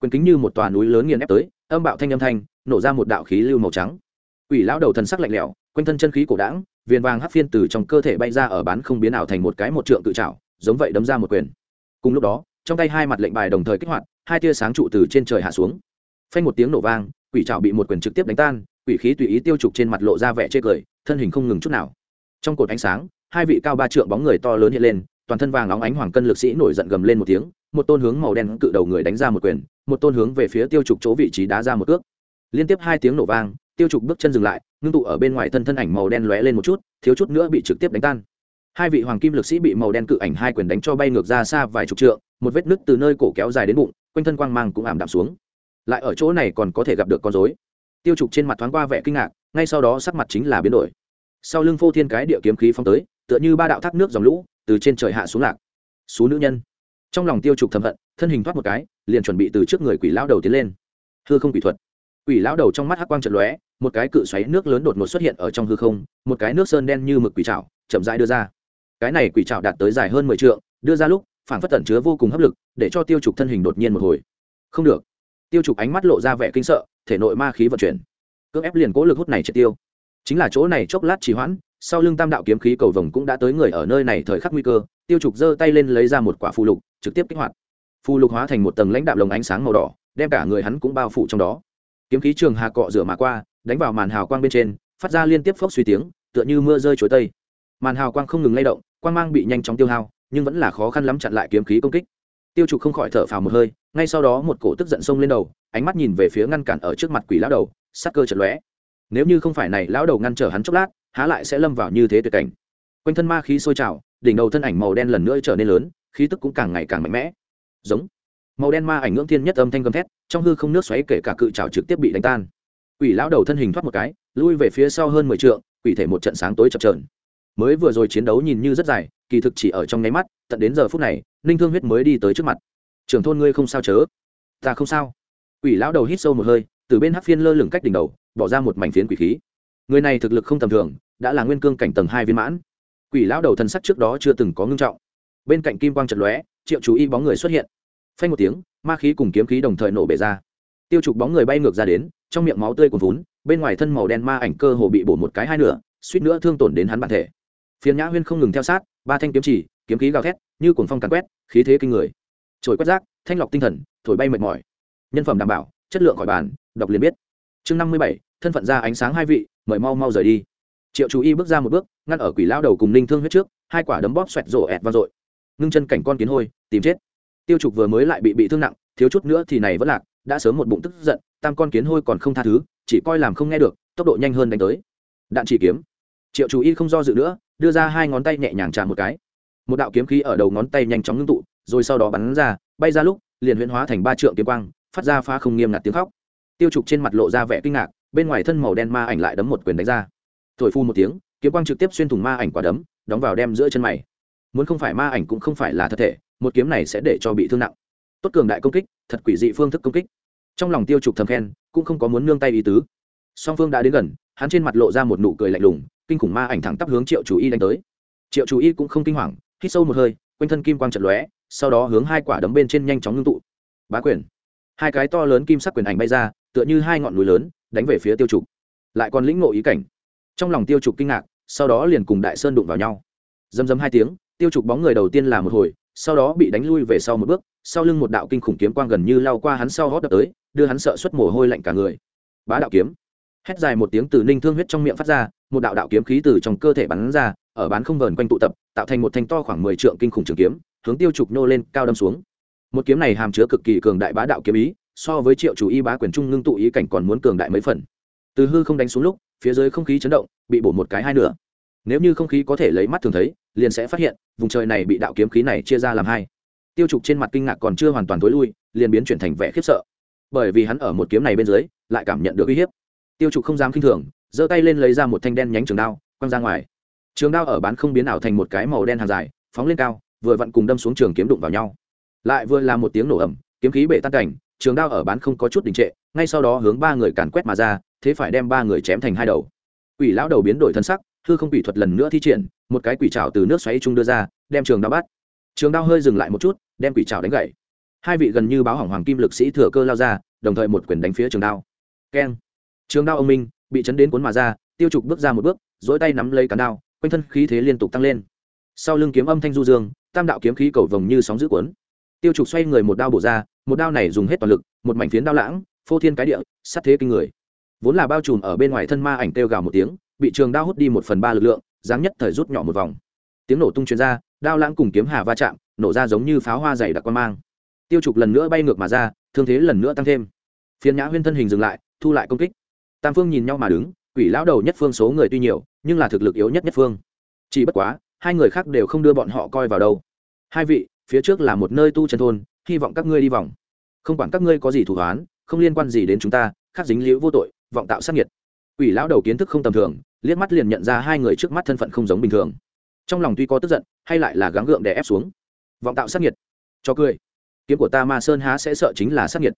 Speaker 1: Quyền kính như một tòa núi lớn nghiền ép tới, âm bạo thanh âm thanh, nổ ra một đạo khí lưu màu trắng. Quỷ lão đầu thần sắc lạnh lẽo, quanh thân chân khí cổ đãng, viên vàng hắc phiên từ trong cơ thể bay ra ở bán không biến ảo thành một cái một trượng tự trảo, giống vậy đấm ra một quyền. Cùng lúc đó, trong tay hai mặt lệnh bài đồng thời kích hoạt, hai tia sáng trụ từ trên trời hạ xuống. Phanh một tiếng nổ vang, quỷ trảo bị một quyền trực tiếp đánh tan, quỷ khí tùy ý tiêu trục trên mặt lộ ra vẻ chê cười, thân hình không ngừng chút nào trong cột ánh sáng hai vị cao ba trượng bóng người to lớn hiện lên toàn thân vàng óng ánh hoàng cân lực sĩ nổi giận gầm lên một tiếng một tôn hướng màu đen cự đầu người đánh ra một quyền một tôn hướng về phía tiêu trục chỗ vị trí đá ra một cước liên tiếp hai tiếng nổ vang tiêu trục bước chân dừng lại, ngưng tụ ở bên ngoài thân thân ảnh màu đen lóe lên một chút, thiếu chút nữa bị trực tiếp đánh tan. Hai vị hoàng kim lực sĩ bị màu đen cự ảnh hai quyền đánh cho bay ngược ra xa vài chục trượng, một vết nứt từ nơi cổ kéo dài đến bụng, quanh thân quang mang cũng ảm đạm xuống. Lại ở chỗ này còn có thể gặp được con rối. Tiêu trục trên mặt thoáng qua vẻ kinh ngạc, ngay sau đó sắc mặt chính là biến đổi. Sau lưng phô thiên cái địa kiếm khí phong tới, tựa như ba đạo thác nước dòng lũ, từ trên trời hạ xuống lạc. Xú nữ nhân. Trong lòng tiêu trục thầm hận, thân hình thoát một cái, liền chuẩn bị từ trước người quỷ lão đầu tiến lên. Thưa không quỷ thuật quỷ lão đầu trong mắt hắc quang trận lóe, một cái cự xoáy nước lớn đột ngột xuất hiện ở trong hư không, một cái nước sơn đen như mực quỷ trảo, chậm rãi đưa ra. Cái này quỷ trảo đạt tới dài hơn mười trượng, đưa ra lúc, phản phất tẩn chứa vô cùng hấp lực, để cho tiêu trục thân hình đột nhiên một hồi. Không được. Tiêu trục ánh mắt lộ ra vẻ kinh sợ, thể nội ma khí vận chuyển. Cưỡng ép liền cố lực hút này triệt tiêu. Chính là chỗ này chốc lát trì hoãn, sau lưng tam đạo kiếm khí cầu vồng cũng đã tới người ở nơi này thời khắc nguy cơ, tiêu trục giơ tay lên lấy ra một quả phù lục, trực tiếp kích hoạt. Phù lục hóa thành một tầng lãnh đạm lồng ánh sáng màu đỏ, đem cả người hắn cũng bao phủ trong đó kiếm khí trường hà cọ rửa mà qua, đánh vào màn hào quang bên trên, phát ra liên tiếp phốc suy tiếng, tựa như mưa rơi chuối tây. Màn hào quang không ngừng lay động, quang mang bị nhanh chóng tiêu hao, nhưng vẫn là khó khăn lắm chặn lại kiếm khí công kích. Tiêu trục không khỏi thở phào một hơi, ngay sau đó một cổ tức giận sông lên đầu, ánh mắt nhìn về phía ngăn cản ở trước mặt quỷ lão đầu, sắc cơ chật lóe. Nếu như không phải này lão đầu ngăn trở hắn chốc lát, há lại sẽ lâm vào như thế tuyệt cảnh. Quanh thân ma khí sôi trào, đỉnh đầu thân ảnh màu đen lần nữa trở nên lớn, khí tức cũng càng ngày càng mạnh mẽ. Giống màu đen ma ảnh ngưỡng thiên nhất âm thanh gầm thét, trong hư không nước xoáy kể cả cự trào trực tiếp bị đánh tan. Quỷ lão đầu thân hình thoát một cái, lui về phía sau hơn mười trượng, quỷ thể một trận sáng tối chập trờn mới vừa rồi chiến đấu nhìn như rất dài, kỳ thực chỉ ở trong nháy mắt, tận đến giờ phút này, ninh thương huyết mới đi tới trước mặt. Trưởng thôn ngươi không sao chớ? Ta không sao. Quỷ lão đầu hít sâu một hơi, từ bên hắc phiên lơ lửng cách đỉnh đầu, bỏ ra một mảnh phiến quỷ khí. Người này thực lực không tầm thường, đã là nguyên cương cảnh tầng hai viên mãn. Quỷ lão đầu thần sắc trước đó chưa từng có ngưng trọng. Bên cạnh kim quang trận lóe, triệu chú y bóng người xuất hiện phanh một tiếng, ma khí cùng kiếm khí đồng thời nổ bể ra. Tiêu trục bóng người bay ngược ra đến, trong miệng máu tươi cuồn vún bên ngoài thân màu đen ma ảnh cơ hồ bị bổ một cái hai nửa, suýt nữa thương tổn đến hắn bản thể. Phiền nhã huyên không ngừng theo sát, ba thanh kiếm chỉ, kiếm khí gào thét, như cuồng phong càn quét, khí thế kinh người. Trồi quét rác, thanh lọc tinh thần, thổi bay mệt mỏi. Nhân phẩm đảm bảo, chất lượng khỏi bàn, đọc liền biết. Chương năm mươi bảy, thân phận ra ánh sáng hai vị, mời mau mau rời đi. Triệu chú y bước ra một bước, ngăn ở quỷ lao đầu cùng ninh thương huyết trước, hai quả đấm bóp xoẹt rổ ẹt vang dội. Ngưng chân cảnh con kiến hôi, tìm chết tiêu trục vừa mới lại bị bị thương nặng, thiếu chút nữa thì này vẫn lạc, đã sớm một bụng tức giận, tam con kiến hôi còn không tha thứ, chỉ coi làm không nghe được, tốc độ nhanh hơn đánh tới. Đạn chỉ kiếm. Triệu chú y không do dự nữa, đưa ra hai ngón tay nhẹ nhàng chạm một cái. Một đạo kiếm khí ở đầu ngón tay nhanh chóng ngưng tụ, rồi sau đó bắn ra, bay ra lúc, liền huyễn hóa thành ba trượng kiếm quang, phát ra phá không nghiêm ngặt tiếng khóc. Tiêu trục trên mặt lộ ra vẻ kinh ngạc, bên ngoài thân màu đen ma ảnh lại đấm một quyền đánh ra. Thổi phu một tiếng, kiếm quang trực tiếp xuyên thủng ma ảnh quả đấm, đóng vào đem giữa chân mày. Muốn không phải ma ảnh cũng không phải là thật thể một kiếm này sẽ để cho bị thương nặng. Tốt cường đại công kích, thật quỷ dị phương thức công kích. Trong lòng tiêu trục thầm khen, cũng không có muốn nương tay ý tứ. Song phương đã đến gần, hắn trên mặt lộ ra một nụ cười lạnh lùng, kinh khủng ma ảnh thẳng tắp hướng triệu chủ y đánh tới. Triệu chủ y cũng không kinh hoàng, hít sâu một hơi, quanh thân kim quang trận lóe, sau đó hướng hai quả đấm bên trên nhanh chóng ngưng tụ. Bá quyền. Hai cái to lớn kim sắc quyền ảnh bay ra, tựa như hai ngọn núi lớn, đánh về phía tiêu trục. Lại còn lĩnh ngộ ý cảnh. Trong lòng tiêu trục kinh ngạc, sau đó liền cùng đại sơn đụng vào nhau. Dầm dầm hai tiếng, tiêu trục bóng người đầu tiên là một hồi sau đó bị đánh lui về sau một bước, sau lưng một đạo kinh khủng kiếm quang gần như lao qua hắn sau hót đập tới, đưa hắn sợ xuất mồ hôi lạnh cả người. Bá đạo kiếm. Hét dài một tiếng từ ninh thương huyết trong miệng phát ra, một đạo đạo kiếm khí từ trong cơ thể bắn ra, ở bán không vờn quanh tụ tập, tạo thành một thanh to khoảng mười trượng kinh khủng trường kiếm, hướng tiêu trục nô lên, cao đâm xuống. Một kiếm này hàm chứa cực kỳ cường đại bá đạo kiếm ý, so với triệu chủ y bá quyền trung ngưng tụ ý cảnh còn muốn cường đại mấy phần. Từ hư không đánh xuống lúc, phía dưới không khí chấn động, bị bổ một cái hai nửa. Nếu như không khí có thể lấy mắt thường thấy liền sẽ phát hiện, vùng trời này bị đạo kiếm khí này chia ra làm hai. Tiêu trục trên mặt kinh ngạc còn chưa hoàn toàn tối lui, liền biến chuyển thành vẻ khiếp sợ. Bởi vì hắn ở một kiếm này bên dưới, lại cảm nhận được uy hiếp. Tiêu trục không dám kinh thường, giơ tay lên lấy ra một thanh đen nhánh trường đao, quăng ra ngoài. Trường đao ở bán không biến ảo thành một cái màu đen hàng dài, phóng lên cao, vừa vặn cùng đâm xuống trường kiếm đụng vào nhau. Lại vừa là một tiếng nổ ẩm kiếm khí bể tan cảnh, trường đao ở bán không có chút đình trệ, ngay sau đó hướng ba người càn quét mà ra, thế phải đem ba người chém thành hai đầu. Quỷ lão đầu biến đổi thân sắc hư không quỷ thuật lần nữa thi triển, một cái quỷ trào từ nước xoáy trung đưa ra, đem trường đao bắt. Trường đao hơi dừng lại một chút, đem quỷ trào đánh gậy. Hai vị gần như báo hỏng hoàng kim lực sĩ thừa cơ lao ra, đồng thời một quyền đánh phía trường đao. Keng. Trường đao ông minh bị chấn đến cuốn mà ra, tiêu trục bước ra một bước dỗi tay nắm lấy cán đao, quanh thân khí thế liên tục tăng lên. Sau lưng kiếm âm thanh du dương, tam đạo kiếm khí cầu vồng như sóng giữ cuốn. Tiêu trục xoay người một đao bổ ra, một đao này dùng hết toàn lực, một mảnh phiến đao lãng, phô thiên cái địa, sát thế kinh người. Vốn là bao trùm ở bên ngoài thân ma ảnh kêu gào một tiếng bị trường đao hút đi một phần ba lực lượng, dáng nhất thời rút nhỏ một vòng. Tiếng nổ tung truyền ra, đao lãng cùng kiếm hà va chạm, nổ ra giống như pháo hoa dày đặc quan mang. Tiêu trục lần nữa bay ngược mà ra, thương thế lần nữa tăng thêm. Phiến nhã huyên thân hình dừng lại, thu lại công kích. Tam phương nhìn nhau mà đứng, quỷ lão đầu nhất phương số người tuy nhiều, nhưng là thực lực yếu nhất nhất phương. Chỉ bất quá, hai người khác đều không đưa bọn họ coi vào đâu. Hai vị, phía trước là một nơi tu chân thôn, hy vọng các ngươi đi vòng. Không quản các ngươi có gì thủ hoán, không liên quan gì đến chúng ta khác dính liễu vô tội, vọng tạo sát nhiệt Quỷ lão đầu kiến thức không tầm thường, liếc mắt liền nhận ra hai người trước mắt thân phận không giống bình thường. Trong lòng tuy có tức giận, hay lại là gắng gượng để ép xuống. Vọng tạo sát nhiệt. Cho cười. Kiếm của ta Ma Sơn há sẽ sợ chính là sát nhiệt.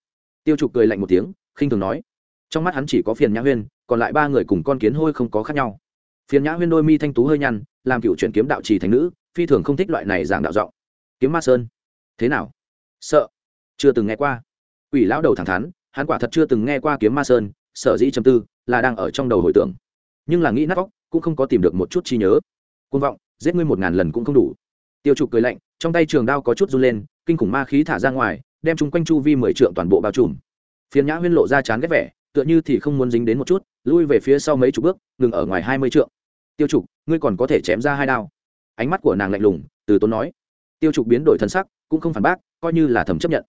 Speaker 1: Tiêu Trục cười lạnh một tiếng, khinh thường nói. Trong mắt hắn chỉ có Phiền Nhã Huyên, còn lại ba người cùng con kiến hôi không có khác nhau. Phiền Nhã Huyên đôi mi thanh tú hơi nhăn, làm cựu chuyển kiếm đạo trì thành nữ, phi thường không thích loại này dạng đạo giọng. Kiếm Ma Sơn. Thế nào? Sợ? Chưa từng nghe qua. Quỷ lão đầu thẳng thắn, hắn quả thật chưa từng nghe qua kiếm Ma Sơn, sở dĩ trầm tư là đang ở trong đầu hồi tưởng. Nhưng là nghĩ nát vóc cũng không có tìm được một chút chi nhớ. Côn vọng giết ngươi một ngàn lần cũng không đủ. Tiêu trục cười lạnh trong tay trường đao có chút run lên kinh khủng ma khí thả ra ngoài đem chúng quanh chu vi mười trượng toàn bộ bao trùm. Phiền nhã huyên lộ ra chán ghét vẻ tựa như thì không muốn dính đến một chút lui về phía sau mấy chục bước ngừng ở ngoài hai mươi trượng. Tiêu trục ngươi còn có thể chém ra hai đao. Ánh mắt của nàng lạnh lùng từ tốn nói. Tiêu trục biến đổi thân sắc cũng không phản bác coi như là thầm chấp nhận.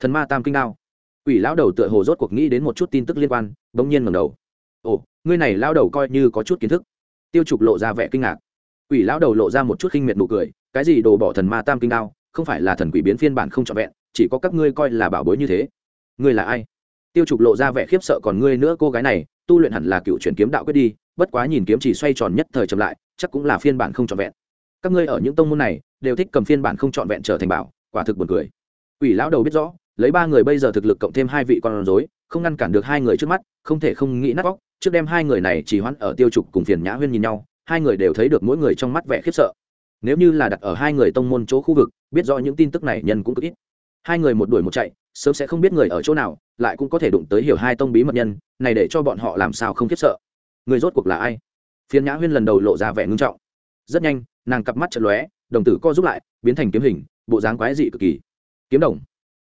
Speaker 1: Thần ma tam kinh đao. Quỷ lão đầu tựa hồ rốt cuộc nghĩ đến một chút tin tức liên quan, bỗng nhiên ngẩng đầu. "Ồ, ngươi này lão đầu coi như có chút kiến thức." Tiêu Trục lộ ra vẻ kinh ngạc. Quỷ lão đầu lộ ra một chút khinh miệt nụ cười, "Cái gì đồ bỏ thần ma tam kinh đao, không phải là thần quỷ biến phiên bản không trọn vẹn, chỉ có các ngươi coi là bảo bối như thế. Ngươi là ai?" Tiêu Trục lộ ra vẻ khiếp sợ còn ngươi nữa cô gái này, tu luyện hẳn là cựu chuyển kiếm đạo quyết đi, bất quá nhìn kiếm chỉ xoay tròn nhất thời chậm lại, chắc cũng là phiên bản không trọn vẹn. Các ngươi ở những tông môn này, đều thích cầm phiên bản không trọn vẹn trở thành bảo quả thực buồn cười quỷ lão đầu biết rõ lấy ba người bây giờ thực lực cộng thêm hai vị con rối không ngăn cản được hai người trước mắt không thể không nghĩ nát bóc trước đem hai người này chỉ hoãn ở tiêu trục cùng phiền nhã huyên nhìn nhau hai người đều thấy được mỗi người trong mắt vẻ khiếp sợ. Nếu như là đặt ở hai người tông môn chỗ khu vực biết rõ những tin tức này nhân cũng cực ít. Hai người một đuổi một chạy sớm sẽ không biết người ở chỗ nào lại cũng có thể đụng tới hiểu hai tông bí mật nhân này để cho bọn họ làm sao không khiếp sợ. Người rốt cuộc là ai? Phiền nhã huyên lần đầu lộ ra vẻ ngưng trọng. Rất nhanh nàng cặp mắt chật lóe đồng tử co giúp lại biến thành kiếm hình bộ dáng quái dị cực kỳ. Kiếm đồng.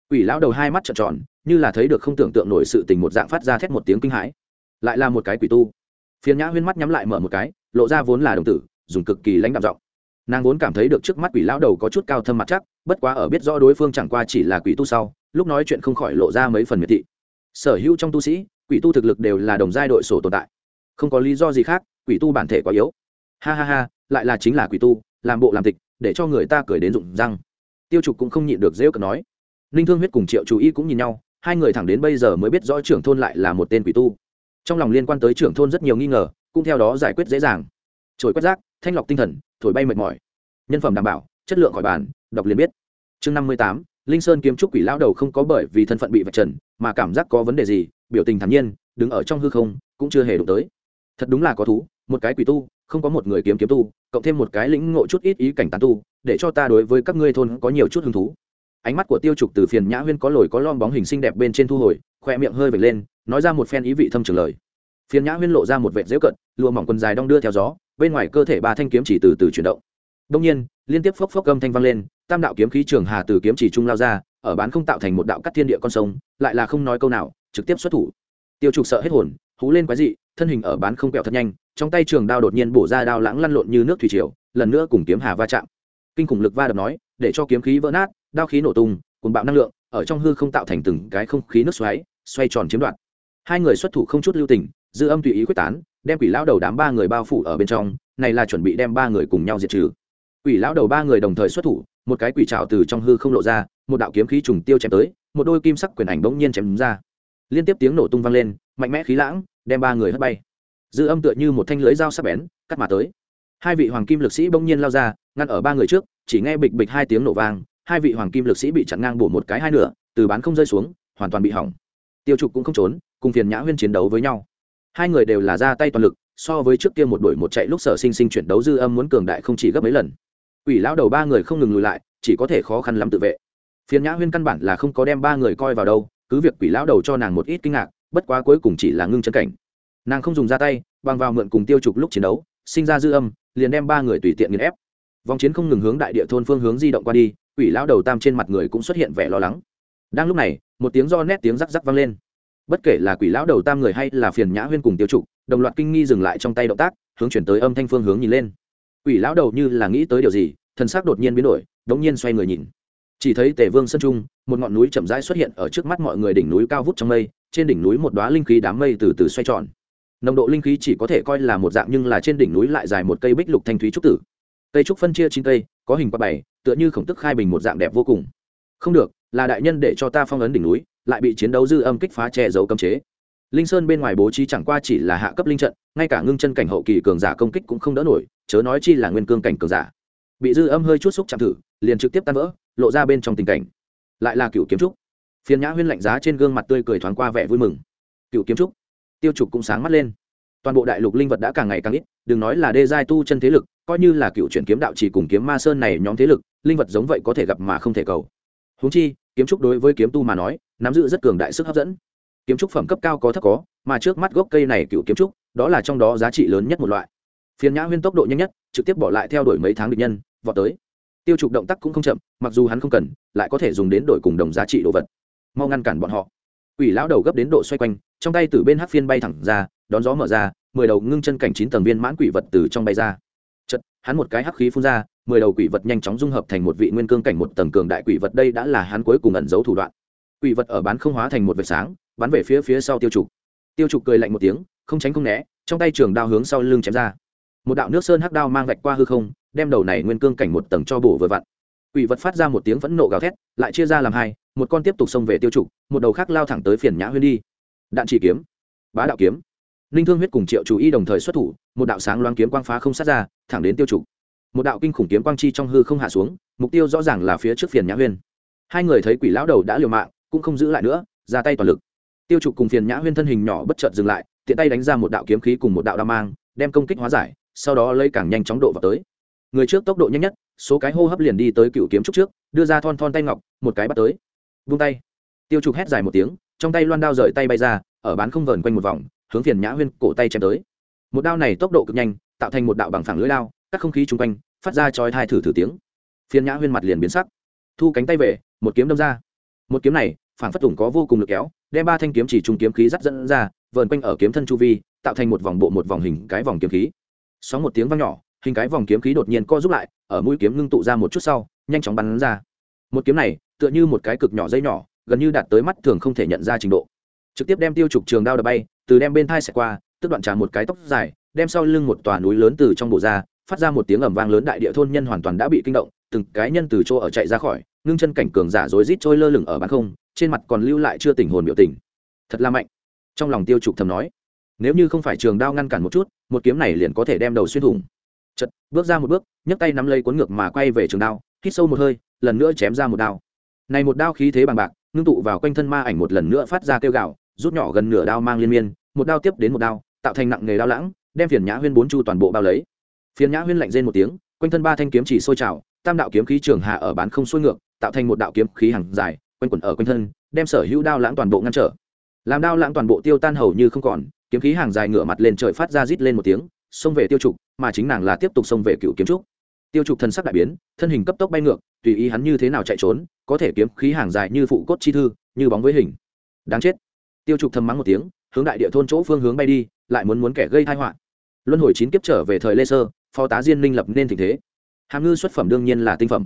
Speaker 1: Quỷ lão đầu hai mắt trợn tròn, như là thấy được không tưởng tượng nổi sự tình một dạng phát ra thét một tiếng kinh hãi. Lại là một cái quỷ tu. Phiền Nhã Huyên mắt nhắm lại mở một cái, lộ ra vốn là đồng tử, dùng cực kỳ lãnh đạm giọng. Nàng vốn cảm thấy được trước mắt quỷ lão đầu có chút cao thâm mặt chắc, bất quá ở biết rõ đối phương chẳng qua chỉ là quỷ tu sau, lúc nói chuyện không khỏi lộ ra mấy phần miệt thị. Sở hữu trong tu sĩ, quỷ tu thực lực đều là đồng giai đội sổ tồn tại. Không có lý do gì khác, quỷ tu bản thể quá yếu. Ha ha ha, lại là chính là quỷ tu, làm bộ làm tịch, để cho người ta cười đến rụng răng. Tiêu Trục cũng không nhịn được dễ cận nói ninh thương huyết cùng triệu chú ý cũng nhìn nhau hai người thẳng đến bây giờ mới biết rõ trưởng thôn lại là một tên quỷ tu trong lòng liên quan tới trưởng thôn rất nhiều nghi ngờ, cũng theo đó giải quyết dễ dàng. Trồi quét rác, thanh lọc tinh thần, thổi bay mệt mỏi. Nhân phẩm đảm bảo, chất lượng khỏi bàn, đọc liền biết. Chương năm mươi tám, linh sơn kiếm trúc quỷ lão đầu không có bởi vì thân phận bị vạch trần, mà cảm giác có vấn đề gì, biểu tình thản nhiên, đứng ở trong hư không, cũng chưa hề đụng tới. Thật đúng là có thú, một cái quỷ tu, không có một người kiếm kiếm tu, cộng thêm một cái lĩnh ngộ chút ít ý cảnh tán tu, để cho ta đối với các ngươi thôn có nhiều chút hứng thú. Ánh mắt của tiêu trục từ phiền nhã huyên có lồi có lom bóng hình xinh đẹp bên trên thu hồi khoe miệng hơi vệt lên, nói ra một phen ý vị thâm trường lời. Phiền nhã huyên lộ ra một vệt dễu cận, lụa mỏng quần dài đong đưa theo gió, bên ngoài cơ thể ba thanh kiếm chỉ từ từ chuyển động. Đông nhiên, liên tiếp phốc phốc âm thanh vang lên, tam đạo kiếm khí trường hà từ kiếm chỉ trung lao ra, ở bán không tạo thành một đạo cắt thiên địa con sông, lại là không nói câu nào, trực tiếp xuất thủ. Tiêu trục sợ hết hồn, hú lên quái dị, thân hình ở bán không kẹo thật nhanh, trong tay trường đao đột nhiên bổ ra đao lãng lăn lộn như nước thủy triều, lần nữa cùng kiếm hà va chạm. Kinh khủng lực va đập nói, để cho kiếm khí vỡ nát, đao khí nổ tung cùng bạo năng lượng, ở trong hư không tạo thành từng cái không khí nước xoáy xoay tròn chiếm đoạt. Hai người xuất thủ không chút lưu tình, dư âm tùy ý quyết tán, đem quỷ lão đầu đám ba người bao phủ ở bên trong, này là chuẩn bị đem ba người cùng nhau diệt trừ. Quỷ lão đầu ba người đồng thời xuất thủ, một cái quỷ trào từ trong hư không lộ ra, một đạo kiếm khí trùng tiêu chém tới, một đôi kim sắc quyền ảnh bỗng nhiên chém ra. Liên tiếp tiếng nổ tung vang lên, mạnh mẽ khí lãng, đem ba người hất bay. Dư âm tựa như một thanh lưới dao sắc bén, cắt mà tới. Hai vị hoàng kim lực sĩ bỗng nhiên lao ra, ngăn ở ba người trước, chỉ nghe bịch bịch hai tiếng nổ vang, hai vị hoàng kim lực sĩ bị chặn ngang bổ một cái hai nửa, từ bán không rơi xuống, hoàn toàn bị hỏng tiêu trục cũng không trốn, cùng phiền nhã huyên chiến đấu với nhau. Hai người đều là ra tay toàn lực, so với trước kia một đội một chạy lúc sở sinh sinh chuyển đấu dư âm muốn cường đại không chỉ gấp mấy lần. Ủy lão đầu ba người không ngừng lùi lại, chỉ có thể khó khăn lắm tự vệ. Phiền nhã huyên căn bản là không có đem ba người coi vào đâu, cứ việc quỷ lão đầu cho nàng một ít kinh ngạc, bất quá cuối cùng chỉ là ngưng chân cảnh. Nàng không dùng ra tay, bằng vào mượn cùng tiêu trục lúc chiến đấu, sinh ra dư âm, liền đem ba người tùy tiện nghiền ép. Vòng chiến không ngừng hướng đại địa thôn phương hướng di động qua đi, quỷ lão đầu tam trên mặt người cũng xuất hiện vẻ lo lắng. Đang lúc này một tiếng do nét tiếng rắc rắc vang lên. Bất kể là quỷ lão đầu tam người hay là phiền nhã huyên cùng tiêu trục, đồng loạt kinh nghi dừng lại trong tay động tác, hướng chuyển tới âm thanh phương hướng nhìn lên. Quỷ lão đầu như là nghĩ tới điều gì thần sắc đột nhiên biến đổi, đống nhiên xoay người nhìn. Chỉ thấy tề vương sân trung, một ngọn núi chậm rãi xuất hiện ở trước mắt mọi người đỉnh núi cao vút trong mây, trên đỉnh núi một đoá linh khí đám mây từ từ xoay tròn. Nồng độ linh khí chỉ có thể coi là một dạng nhưng là trên đỉnh núi lại dài một cây bích lục thanh thúy trúc tử. Cây trúc phân chia chín cây, có hình quạt bảy, tựa như khổng tức khai bình một dạng đẹp vô cùng. Không được là đại nhân để cho ta phong ấn đỉnh núi, lại bị chiến đấu dư âm kích phá che giấu cấm chế. Linh sơn bên ngoài bố trí chẳng qua chỉ là hạ cấp linh trận, ngay cả ngưng chân cảnh hậu kỳ cường giả công kích cũng không đỡ nổi, chớ nói chi là nguyên cương cảnh cường giả. Bị dư âm hơi chút xúc chạm thử, liền trực tiếp tan vỡ, lộ ra bên trong tình cảnh. Lại là cựu kiếm trúc. Phiền nhã huyên lạnh giá trên gương mặt tươi cười thoáng qua vẻ vui mừng. Cựu kiếm trúc. Tiêu trục cũng sáng mắt lên. Toàn bộ đại lục linh vật đã càng ngày càng ít, đừng nói là đê giai tu chân thế lực, coi như là cựu chuyển kiếm đạo chỉ cùng kiếm ma sơn này nhóm thế lực, linh vật giống vậy có thể gặp mà không thể cầu húng chi, kiếm trúc đối với kiếm tu mà nói, nắm giữ rất cường đại sức hấp dẫn. Kiếm trúc phẩm cấp cao có thấp có, mà trước mắt gốc cây này cựu kiếm trúc, đó là trong đó giá trị lớn nhất một loại. Phiền nhã huyên tốc độ nhanh nhất, trực tiếp bỏ lại theo đuổi mấy tháng địch nhân, vọt tới. Tiêu trục động tác cũng không chậm, mặc dù hắn không cần, lại có thể dùng đến đổi cùng đồng giá trị đồ vật. Mau ngăn cản bọn họ. Quỷ lão đầu gấp đến độ xoay quanh, trong tay từ bên hắc phiên bay thẳng ra, đón gió mở ra, mười đầu ngưng chân cảnh chín tầng viên mãn quỷ vật từ trong bay ra hắn một cái hắc khí phun ra, mười đầu quỷ vật nhanh chóng dung hợp thành một vị nguyên cương cảnh một tầng cường đại quỷ vật, đây đã là hắn cuối cùng ẩn giấu thủ đoạn. Quỷ vật ở bán không hóa thành một vệt sáng, bắn về phía phía sau tiêu trục. Tiêu trục cười lạnh một tiếng, không tránh không né, trong tay trường đao hướng sau lưng chém ra. Một đạo nước sơn hắc đao mang vạch qua hư không, đem đầu này nguyên cương cảnh một tầng cho bổ vừa vặn. Quỷ vật phát ra một tiếng phẫn nộ gào thét, lại chia ra làm hai, một con tiếp tục xông về tiêu trục, một đầu khác lao thẳng tới phiền nhã huyên đi. Đạn chỉ kiếm, bá đạo kiếm ninh thương huyết cùng triệu chủ y đồng thời xuất thủ, một đạo sáng loáng kiếm quang phá không sát ra, thẳng đến tiêu trục một đạo kinh khủng kiếm quang chi trong hư không hạ xuống, mục tiêu rõ ràng là phía trước phiền nhã huyên. Hai người thấy quỷ lão đầu đã liều mạng, cũng không giữ lại nữa, ra tay toàn lực. Tiêu trục cùng phiền nhã huyên thân hình nhỏ bất chợt dừng lại, tiện tay đánh ra một đạo kiếm khí cùng một đạo đao mang, đem công kích hóa giải, sau đó lấy càng nhanh chóng độ vào tới. Người trước tốc độ nhanh nhất, số cái hô hấp liền đi tới cựu kiếm trúc trước, đưa ra thon thon tay ngọc, một cái bắt tới. Vung tay. Tiêu trục hét dài một tiếng, trong tay loan đao rời tay bay ra, ở bán không vờn quanh một vòng hướng phiền nhã huyên cổ tay chém tới. Một đao này tốc độ cực nhanh, tạo thành một đạo bằng phẳng lưỡi lao các không khí chung quanh, phát ra chói thai thử thử tiếng. Phiền nhã huyên mặt liền biến sắc, thu cánh tay về, một kiếm đâm ra. Một kiếm này phản phất tùng có vô cùng lực kéo, đem ba thanh kiếm chỉ trùng kiếm khí dắt dẫn ra, vờn quanh ở kiếm thân chu vi, tạo thành một vòng bộ một vòng hình cái vòng kiếm khí. Sóng một tiếng vang nhỏ, hình cái vòng kiếm khí đột nhiên co rút lại, ở mũi kiếm ngưng tụ ra một chút sau, nhanh chóng bắn ra. Một kiếm này, tựa như một cái cực nhỏ dây nhỏ, gần như đạt tới mắt thường không thể nhận ra trình độ trực tiếp đem tiêu trục trường đao đập bay, từ đem bên thai xẻ qua, tức đoạn trả một cái tóc dài, đem sau lưng một tòa núi lớn từ trong bộ ra, phát ra một tiếng ẩm vang lớn đại địa thôn nhân hoàn toàn đã bị kinh động, từng cái nhân từ chỗ ở chạy ra khỏi, ngưng chân cảnh cường giả rối rít trôi lơ lửng ở bán không, trên mặt còn lưu lại chưa tỉnh hồn biểu tình. Thật là mạnh. Trong lòng tiêu trục thầm nói, nếu như không phải trường đao ngăn cản một chút, một kiếm này liền có thể đem đầu xuyên thủng. Chật bước ra một bước, nhấc tay nắm lấy cuốn ngược mà quay về trường đao, hít sâu một hơi, lần nữa chém ra một đao. Này một đao khí thế bằng bạc, ngưng tụ vào quanh thân ma ảnh một lần nữa phát ra kêu gạo rút nhỏ gần nửa đao mang liên miên, một đao tiếp đến một đao, tạo thành nặng nghề đao lãng, đem phiền nhã huyên bốn chu toàn bộ bao lấy. Phiền nhã huyên lạnh rên một tiếng, quanh thân ba thanh kiếm chỉ sôi trào, tam đạo kiếm khí trường hạ ở bán không xuôi ngược, tạo thành một đạo kiếm khí hàng dài, quanh quẩn ở quanh thân, đem sở hữu đao lãng toàn bộ ngăn trở. Làm đao lãng toàn bộ tiêu tan hầu như không còn, kiếm khí hàng dài ngửa mặt lên trời phát ra rít lên một tiếng, xông về tiêu trục, mà chính nàng là tiếp tục xông về cựu kiếm trúc. Tiêu trục thân sắc đại biến, thân hình cấp tốc bay ngược, tùy ý hắn như thế nào chạy trốn, có thể kiếm khí hàng dài như phụ cốt chi thư, như bóng với hình. Đáng chết tiêu trục thầm mắng một tiếng, hướng đại địa thôn chỗ phương hướng bay đi, lại muốn muốn kẻ gây tai họa. Luân hồi chín kiếp trở về thời lê sơ, phó tá diên minh lập nên tình thế. Hàm ngư xuất phẩm đương nhiên là tinh phẩm.